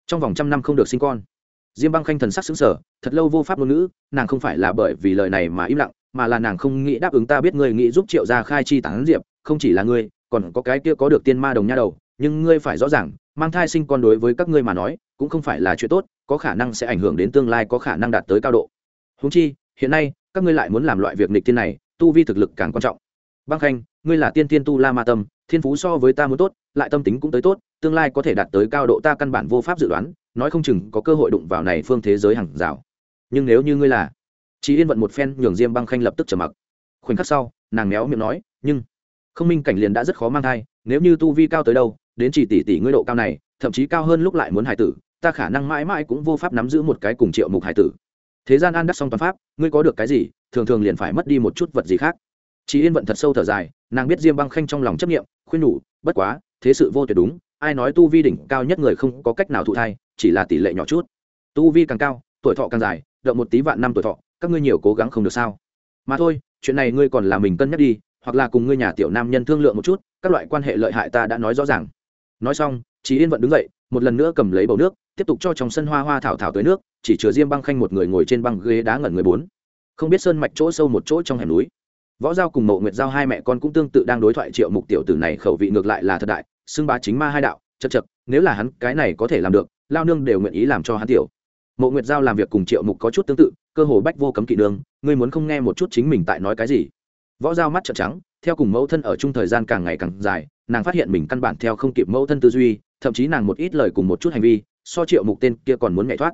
Trong vòng trăm năm không được sinh con. Diêm băng khanh thần sắc xứng sở thật lâu vô pháp ngôn ngữ, nàng không phải là bởi vì lời này mà im lặng, mà là nàng không nghĩ đáp ứng ta biết ngươi nghĩ giúp triệu gia khai chi tán diệp, không chỉ là ngươi, còn có cái kia có được tiên ma đồng nha đầu, nhưng ngươi phải rõ ràng, mang thai sinh con đối với các ngươi mà nói, cũng không phải là chuyện tốt, có khả năng sẽ ảnh hưởng đến tương lai có khả năng đạt tới cao độ. Húng chi, hiện nay, các ngươi lại muốn làm loại việc nịch tiên này, tu vi thực lực càng quan trọng băng khanh, ngươi là tiên tiên tu la ma tâm, thiên phú so với ta muốn tốt, lại tâm tính cũng tới tốt, tương lai có thể đạt tới cao độ ta căn bản vô pháp dự đoán, nói không chừng có cơ hội đụng vào này phương thế giới hàng rào. Nhưng nếu như ngươi là chị yên vận một phen nhường diêm băng khanh lập tức trở mặc. Khoảnh khắc sau, nàng méo miệng nói, nhưng không minh cảnh liền đã rất khó mang thai, nếu như tu vi cao tới đâu, đến chỉ tỷ tỷ ngươi độ cao này, thậm chí cao hơn lúc lại muốn hải tử, ta khả năng mãi mãi cũng vô pháp nắm giữ một cái cùng triệu mục hải tử. Thế gian an đắc song toàn pháp, ngươi có được cái gì, thường thường liền phải mất đi một chút vật gì khác chị yên vận thật sâu thở dài, nàng biết diêm băng khanh trong lòng chấp nghiệm khuyên nhủ, bất quá, thế sự vô tuyệt đúng, ai nói tu vi đỉnh cao nhất người không có cách nào thụ thai, chỉ là tỷ lệ nhỏ chút. Tu vi càng cao, tuổi thọ càng dài đợi một tí vạn năm tuổi thọ, các ngươi nhiều cố gắng không được sao? Mà thôi, chuyện này ngươi còn là mình cân nhắc đi, hoặc là cùng ngươi nhà tiểu nam nhân thương lượng một chút, các loại quan hệ lợi hại ta đã nói rõ ràng. Nói xong chị yên vận đứng dậy, một lần nữa cầm lấy bầu nước, tiếp tục cho trong sân hoa hoa thảo thảo tới nước, chỉ chứa diêm băng khanh một người ngồi trên băng ghế đá ngẩn người bốn. Không biết sơn mạch chỗ sâu một chỗ trong hẻm núi võ giao cùng mộ nguyệt giao hai mẹ con cũng tương tự đang đối thoại triệu mục tiểu tử này khẩu vị ngược lại là thật đại, xưng bá chính ma hai đạo, chật chật, nếu là hắn, cái này có thể làm được, lao nương đều nguyện ý làm cho hắn tiểu. Mộ nguyệt giao làm việc cùng triệu mục có chút tương tự, cơ hồ bách vô cấm kỵ nương ngươi muốn không nghe một chút chính mình tại nói cái gì? Võ giao mắt trợn trắng, theo cùng mẫu thân ở chung thời gian càng ngày càng dài, nàng phát hiện mình căn bản theo không kịp mẫu thân tư duy, thậm chí nàng một ít lời cùng một chút hành vi, so triệu mục tên kia còn muốn nhảy thoát.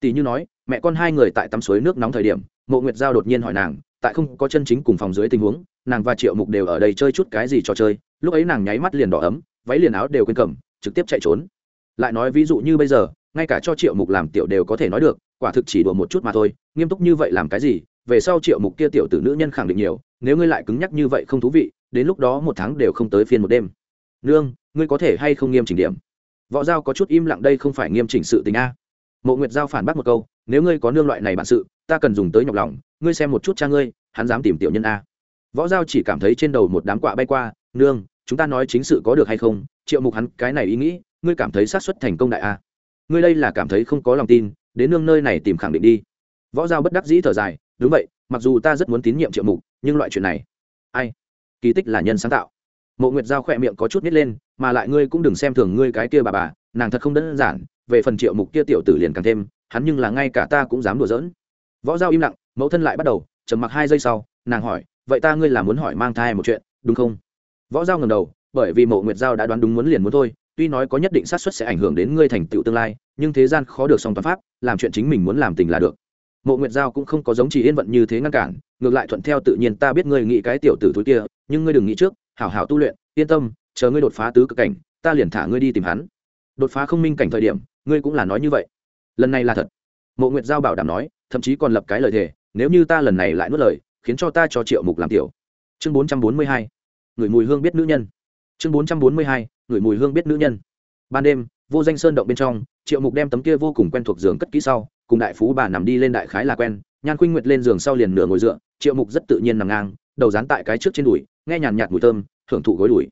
Tỷ như nói, mẹ con hai người tại tắm suối nước nóng thời điểm, mộ nguyệt giao đột nhiên hỏi nàng tại không có chân chính cùng phòng dưới tình huống, nàng và triệu mục đều ở đây chơi chút cái gì trò chơi, lúc ấy nàng nháy mắt liền đỏ ấm, váy liền áo đều quên cầm, trực tiếp chạy trốn. Lại nói ví dụ như bây giờ, ngay cả cho triệu mục làm tiểu đều có thể nói được, quả thực chỉ đùa một chút mà thôi, nghiêm túc như vậy làm cái gì, về sau triệu mục kia tiểu tử nữ nhân khẳng định nhiều, nếu ngươi lại cứng nhắc như vậy không thú vị, đến lúc đó một tháng đều không tới phiên một đêm. Nương, ngươi có thể hay không nghiêm chỉnh điểm? Võ giao có chút im lặng đây không phải nghiêm chỉnh sự tình a. Mộ nguyệt giao phản bác một câu, nếu ngươi có nương loại này bản sự ta cần dùng tới nhọc lòng, ngươi xem một chút cha ngươi, hắn dám tìm tiểu nhân a. Võ giao chỉ cảm thấy trên đầu một đám quạ bay qua, nương, chúng ta nói chính sự có được hay không? Triệu mục hắn cái này ý nghĩ, ngươi cảm thấy sát xuất thành công đại a. Ngươi đây là cảm thấy không có lòng tin, đến nương nơi này tìm khẳng định đi. Võ giao bất đắc dĩ thở dài, đúng vậy, mặc dù ta rất muốn tín nhiệm triệu mục, nhưng loại chuyện này, ai? Kỳ tích là nhân sáng tạo. Mộ nguyệt giao khỏe miệng có chút nít lên, mà lại ngươi cũng đừng xem thường ngươi cái kia bà bà, nàng thật không đơn giản, về phần triệu mục kia tiểu tử liền càng thêm, hắn nhưng là ngay cả ta cũng dám đùa giỡn võ giao im lặng, mẫu thân lại bắt đầu, trầm mặc hai giây sau, nàng hỏi, vậy ta ngươi là muốn hỏi mang thai một chuyện, đúng không? Võ giao ngầm đầu, bởi vì mộ nguyệt giao đã đoán đúng muốn liền muốn thôi, tuy nói có nhất định xác suất sẽ ảnh hưởng đến ngươi thành tựu tương lai, nhưng thế gian khó được song toàn pháp, làm chuyện chính mình muốn làm tình là được. Mộ nguyệt giao cũng không có giống chỉ yên vận như thế ngăn cản, ngược lại thuận theo tự nhiên, ta biết ngươi nghĩ cái tiểu tử thúi kia, nhưng ngươi đừng nghĩ trước, hảo hảo tu luyện, yên tâm, chờ ngươi đột phá tứ cực cảnh, ta liền thả ngươi đi tìm hắn. Đột phá không minh cảnh thời điểm, ngươi cũng là nói như vậy. Lần này là thật. Mộ nguyệt giao bảo đảm nói thậm chí còn lập cái lời thề, nếu như ta lần này lại nuốt lời, khiến cho ta cho triệu mục làm tiểu. Chương bốn trăm bốn mươi hai, người mùi hương biết nữ nhân. Chương bốn trăm bốn mươi hai, người mùi hương biết nữ nhân. Ban đêm, vô danh sơn động bên trong, triệu mục đem tấm kia vô cùng quen thuộc giường cất kỹ sau, cùng đại phú bà nằm đi lên đại khái là quen, nhan khuynh nguyệt lên giường sau liền nửa ngồi dựa, triệu mục rất tự nhiên nằm ngang, đầu dán tại cái trước trên đùi, nghe nhàn nhạt mùi thơm, thưởng thụ gối đùi.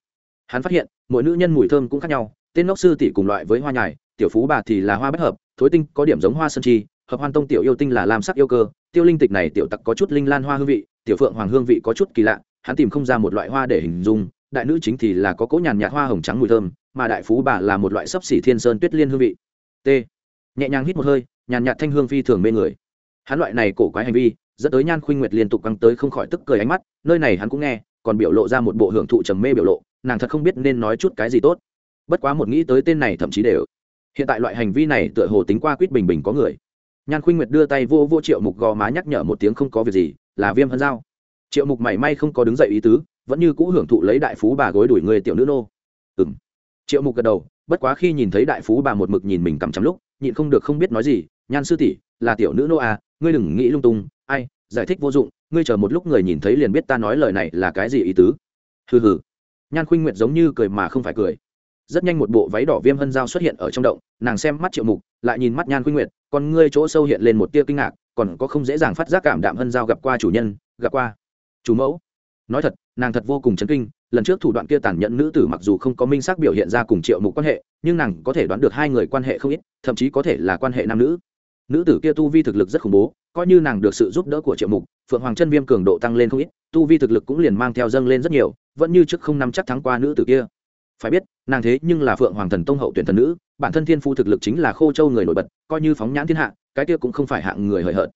Hắn phát hiện, mỗi nữ nhân mùi thơm cũng khác nhau, tên ngốc sư tỷ cùng loại với hoa nhài, tiểu phú bà thì là hoa bất hợp, thối tinh có điểm giống hoa sơn chi hợp hoan tông tiểu yêu tinh là lam sắc yêu cơ, tiêu linh tịch này tiểu tặc có chút linh lan hoa hương vị, tiểu phượng hoàng hương vị có chút kỳ lạ, hắn tìm không ra một loại hoa để hình dung, đại nữ chính thì là có cỗ nhàn nhạt hoa hồng trắng mùi thơm, mà đại phú bà là một loại sấp xỉ thiên sơn tuyết liên hương vị. T. Nhẹ nhàng hít một hơi, nhàn nhạt thanh hương phi thường mê người. Hắn loại này cổ quái hành vi, dẫn tới nhan khuynh nguyệt liên tục căng tới không khỏi tức cười ánh mắt, nơi này hắn cũng nghe, còn biểu lộ ra một bộ hưởng thụ trầm mê biểu lộ, nàng thật không biết nên nói chút cái gì tốt. Bất quá một nghĩ tới tên này thậm chí đều. Hiện tại loại hành vi này tựa hồ tính qua quýt bình bình có người nhan khuynh nguyệt đưa tay vô vô triệu mục gò má nhắc nhở một tiếng không có việc gì, là viêm hân giao. Triệu mục mảy may không có đứng dậy ý tứ, vẫn như cũ hưởng thụ lấy đại phú bà gối đuổi người tiểu nữ nô. Ừ m triệu mục gật đầu, bất quá khi nhìn thấy đại phú bà một mực nhìn mình cằm chắm lúc, nhịn không được không biết nói gì, nhan sư tỷ, là tiểu nữ nô à ngươi đừng nghĩ lung tung, ai, giải thích vô dụng, ngươi chờ một lúc người nhìn thấy liền biết ta nói lời này là cái gì ý tứ. Hừ hừ. Nhan khuynh nguyệt giống như cười mà không phải cười rất nhanh một bộ váy đỏ viêm hân giao xuất hiện ở trong động, nàng xem mắt triệu mục, lại nhìn mắt nhan khuynh nguyệt còn ngươi chỗ sâu hiện lên một tia kinh ngạc, còn có không dễ dàng phát giác cảm đạm hân giao gặp qua chủ nhân, gặp qua chủ mẫu. Nói thật, nàng thật vô cùng chấn kinh, lần trước thủ đoạn kia tàn nhẫn nữ tử mặc dù không có minh xác biểu hiện ra cùng triệu mục quan hệ, nhưng nàng có thể đoán được hai người quan hệ không ít, thậm chí có thể là quan hệ nam nữ. Nữ tử kia tu vi thực lực rất khủng bố, coi như nàng được sự giúp đỡ của triệu mục, phượng hoàng chân viêm cường độ tăng lên không ít, tu vi thực lực cũng liền mang theo dâng lên rất nhiều, vẫn như trước không nắm chắc thắng qua nữ tử kia. Phải biết nàng thế nhưng là phượng hoàng thần tông hậu tuyển thần nữ, bản thân thiên phu thực lực chính là khô châu người nổi bật, coi như phóng nhãn thiên hạ, cái kia cũng không phải hạng người hời hợt.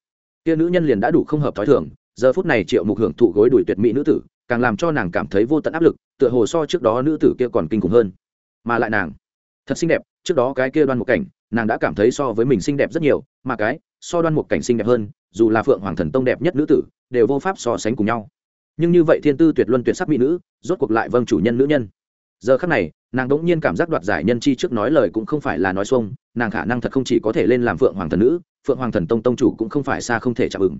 Kia nữ nhân liền đã đủ không hợp t h ó i thường, giờ phút này triệu mục hưởng thụ gối đuổi tuyệt mỹ nữ tử, càng làm cho nàng cảm thấy vô tận áp lực, tựa hồ so trước đó nữ tử kia còn kinh khủng hơn. Mà lại nàng, thật xinh đẹp, trước đó cái kia đoan một cảnh, nàng đã cảm thấy so với mình xinh đẹp rất nhiều, mà cái, so đoan một cảnh xinh đẹp hơn, dù là phượng hoàng thần tông đẹp nhất nữ tử, đều vô pháp so sánh cùng nhau. Nhưng như vậy thiên tư tuyệt luân tuyệt sắc mỹ nữ, rốt cuộc lại vâng chủ nhân nữ nhân giờ khắc này, nàng đỗng nhiên cảm giác đoạt giải nhân chi trước nói lời cũng không phải là nói xuông, nàng khả năng thật không chỉ có thể lên làm phượng hoàng thần nữ, phượng hoàng thần tông tông chủ cũng không phải xa không thể chạm ứng.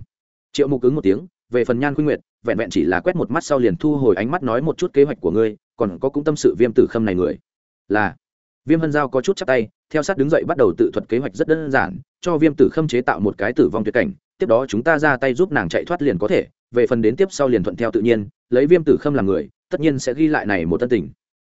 Triệu mục ứng một tiếng, về phần nhan khuynh nguyệt, vẹn vẹn chỉ là quét một mắt sau liền thu hồi ánh mắt nói một chút kế hoạch của ngươi, còn có cũng tâm sự viêm tử khâm này người. Là, viêm hân giao có chút chắc tay, theo sát đứng dậy bắt đầu tự thuật kế hoạch rất đơn giản, cho viêm tử khâm chế tạo một cái tử vong tuyệt cảnh, tiếp đó chúng ta ra tay giúp nàng chạy thoát liền có thể, về phần đến tiếp sau liền thuận theo tự nhiên, lấy viêm tử khâm làm người, tất nhiên sẽ ghi lại này một tân tình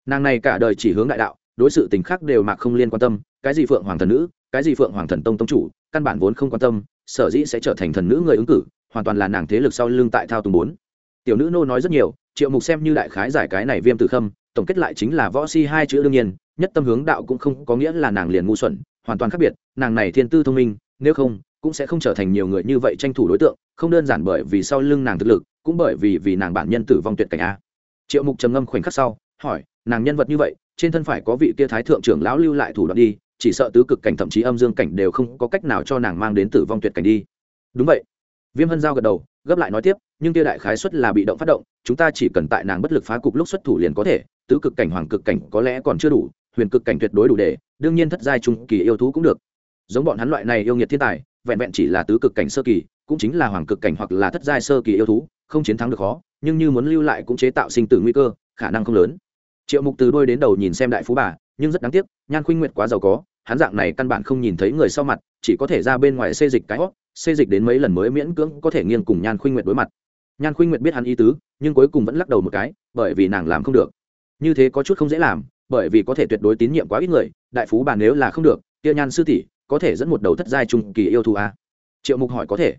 nàng này cả đời chỉ hướng đại đạo, đối sự tình khác đều mạc không liên quan tâm, cái gì phượng hoàng thần nữ, cái gì phượng hoàng thần tông tông chủ, căn bản vốn không quan tâm, sở dĩ sẽ trở thành thần nữ người ứng cử, hoàn toàn là nàng thế lực sau lưng tại thao tùng bốn. Tiểu nữ nô nói rất nhiều, triệu mục xem như đại khái giải cái này viêm tử khâm, tổng kết lại chính là võ si hai chữ đương nhiên, nhất tâm hướng đạo cũng không có nghĩa là nàng liền ngu xuẩn, hoàn toàn khác biệt, nàng này thiên tư thông minh, nếu không, cũng sẽ không trở thành nhiều người như vậy tranh thủ đối tượng, không đơn giản bởi vì sau lưng nàng thực lực, cũng bởi vì vì nàng bản nhân tử vong tuyệt cảnh a. Triệu mục trầm ngâm khoảnh khắc sau, hỏi nàng nhân vật như vậy, trên thân phải có vị kia thái thượng trưởng lão lưu lại thủ đoạn đi, chỉ sợ tứ cực cảnh thậm chí âm dương cảnh đều không có cách nào cho nàng mang đến tử vong tuyệt cảnh đi. Đúng vậy. Viêm hân giao gật đầu, gấp lại nói tiếp, nhưng kia đại khái xuất là bị động phát động, chúng ta chỉ cần tại nàng bất lực phá cục lúc xuất thủ liền có thể, tứ cực cảnh, hoàng cực cảnh có lẽ còn chưa đủ, huyền cực cảnh tuyệt đối đủ để, đương nhiên thất giai trung kỳ yêu thú cũng được. Giống bọn hắn loại này yêu nghiệt thiên tài, vẹn vẹn chỉ là tứ cực cảnh sơ kỳ, cũng chính là hoàng cực cảnh hoặc là thất giai sơ kỳ yêu thú, không chiến thắng được khó, nhưng như muốn lưu lại cũng chế tạo sinh tử nguy cơ, khả năng không lớn triệu mục từ đôi đến đầu nhìn xem đại phú bà, nhưng rất đáng tiếc, nhan khuynh nguyệt quá giàu có, hắn dạng này căn bản không nhìn thấy người sau mặt, chỉ có thể ra bên ngoài xê dịch cái hót xê dịch đến mấy lần mới miễn cưỡng có thể nghiêng cùng nhan khuynh nguyệt đối mặt. Nhan khuynh nguyệt biết hắn ý tứ, nhưng cuối cùng vẫn lắc đầu một cái, bởi vì nàng làm không được. Như thế có chút không dễ làm, bởi vì có thể tuyệt đối tín nhiệm quá ít người, đại phú bà nếu là không được, kia nhan sư tỷ có thể dẫn một đầu thất giai trung kỳ yêu thù a. À? triệu mục hỏi có thể.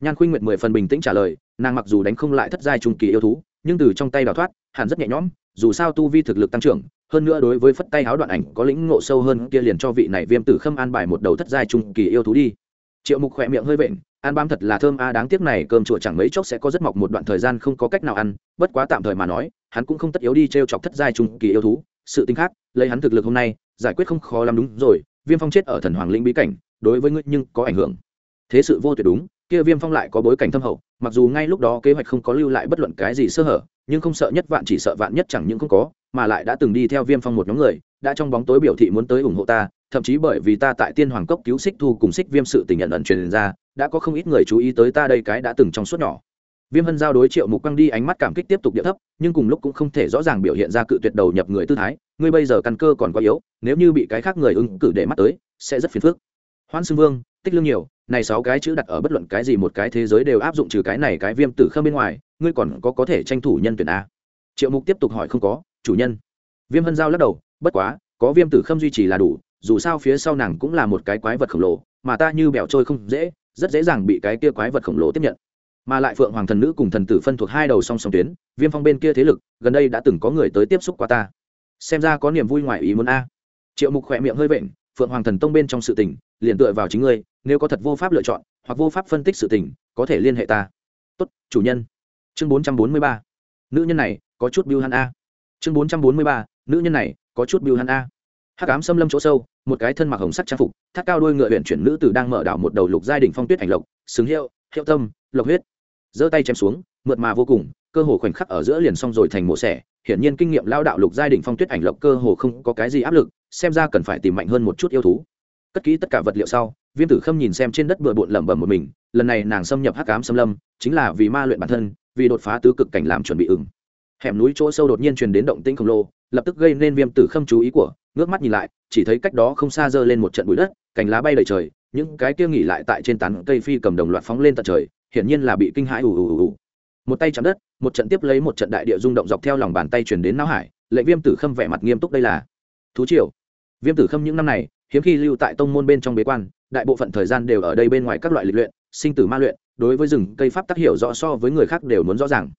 Nhan khuynh nguyệt mười phần bình tĩnh trả lời, nàng mặc dù đánh không lại thất giai trung kỳ yêu thú, nhưng từ trong tay đào thoát, hẳn rất nhẹ nhõm dù sao tu vi thực lực tăng trưởng, hơn nữa đối với phất tay háo đoạn ảnh có lĩnh ngộ sâu hơn kia liền cho vị này viêm tử khâm an bài một đầu thất giai trung kỳ yêu thú đi. Triệu mục khỏe miệng hơi vện ăn bám thật là thơm a, đáng tiếc này cơm chùa chẳng mấy chốc sẽ có rất mọc một đoạn thời gian không có cách nào ăn, bất quá tạm thời mà nói, hắn cũng không tất yếu đi t r e o chọc thất giai trung kỳ yêu thú. Sự tính khác, lấy hắn thực lực hôm nay, giải quyết không khó lắm đúng rồi, viêm phong chết ở thần hoàng lĩnh bí cảnh, đối với ngươi nhưng có ảnh hưởng. Thế sự vô tuyệt đúng, kia viêm phong lại có bối cảnh thâm hậu, mặc dù ngay lúc đó kế hoạch không có lưu lại bất luận cái gì sơ hở nhưng không sợ nhất vạn chỉ sợ vạn nhất chẳng những không có, mà lại đã từng đi theo viêm phong một nhóm người, đã trong bóng tối biểu thị muốn tới ủng hộ ta, thậm chí bởi vì ta tại tiên hoàng cốc cứu xích thu cùng xích viêm sự tình nhận ẩn truyền ra, đã có không ít người chú ý tới ta đây cái đã từng trong suốt nhỏ. Viêm hân giao đối triệu mục quăng đi ánh mắt cảm kích tiếp tục địa thấp, nhưng cùng lúc cũng không thể rõ ràng biểu hiện ra cự tuyệt đầu nhập người tư thái, ngươi bây giờ căn cơ còn quá yếu, nếu như bị cái khác người ứng cử để mắt tới, sẽ rất phiền phức. Hoan xưng vương tích lương nhiều, này sáu cái chữ đặt ở bất luận cái gì một cái thế giới đều áp dụng trừ cái này cái viêm tử khâm bên ngoài, ngươi còn có có thể tranh thủ nhân tuyển a. Triệu mục tiếp tục hỏi không có, chủ nhân. Viêm hân giao lắc đầu, bất quá, có viêm tử khâm duy trì là đủ, dù sao phía sau nàng cũng là một cái quái vật khổng lồ, mà ta như bẻo trôi không dễ, rất dễ dàng bị cái kia quái vật khổng lồ tiếp nhận. Mà lại phượng hoàng thần nữ cùng thần tử phân thuộc hai đầu song song tuyến, viêm phong bên kia thế lực, gần đây đã từng có người tới tiếp xúc qua ta. Xem ra có niềm vui ngoài ý muốn a. Triệu mục khỏe miệng hơi vện, phượng hoàng thần tông bên trong sự tình, liền tựa vào chính ngươi nếu có thật vô pháp lựa chọn hoặc vô pháp phân tích sự tình, có thể liên hệ ta. Tốt, chủ nhân. Chương bốn trăm bốn mươi ba. Nữ nhân này, có chút biêu hắn a. Chương bốn trăm bốn mươi ba. Nữ nhân này, có chút biêu hắn a. Hắc ám xâm lâm chỗ sâu, một cái thân mặc hồng sắc trang phục, thắt cao đôi ngựa huyện chuyển nữ tử đang mở đảo một đầu lục giai đỉnh phong tuyết ảnh lộc xứng hiệu hiệu tâm, lộc huyết. Giơ tay chém xuống, mượt mà vô cùng, cơ hồ khoảnh khắc ở giữa liền xong rồi thành mộ xẻ. Hiển nhiên kinh nghiệm lao đạo lục giai đỉnh phong tuyết ảnh lộc cơ hồ không có cái gì áp lực, xem ra cần phải tìm mạnh hơn một chút yêu thú. Cất kỹ tất cả vật liệu sau viêm tử khâm nhìn xem trên đất bừa bộn lẩm bẩm một mình, lần này nàng xâm nhập hắc ám xâm lâm, chính là vì ma luyện bản thân, vì đột phá tứ cực cảnh làm chuẩn bị ửng hẻm núi chỗ sâu đột nhiên truyền đến động tĩnh khổng lồ, lập tức gây nên viêm tử khâm chú ý của, ngước mắt nhìn lại, chỉ thấy cách đó không xa dơ lên một trận bụi đất, cành lá bay đầy trời, những cái kia nghỉ lại tại trên tán cây phi cầm đồng loạt phóng lên tận trời, hiển nhiên là bị kinh hãi ù ù ù ù. Một tay chạm đất, một trận tiếp lấy một trận đại địa rung động dọc theo lòng bàn tay chuyển đến não hải lệ viêm tử khâm vẻ mặt nghiêm túc đây là, thú triều. Viêm tử khâm những năm này, hiếm khi lưu tại tông môn bên trong bế quan đại bộ phận thời gian đều ở đây bên ngoài các loại lịch luyện, sinh tử ma luyện, đối với rừng cây pháp tác hiểu rõ so với người khác đều muốn rõ ràng.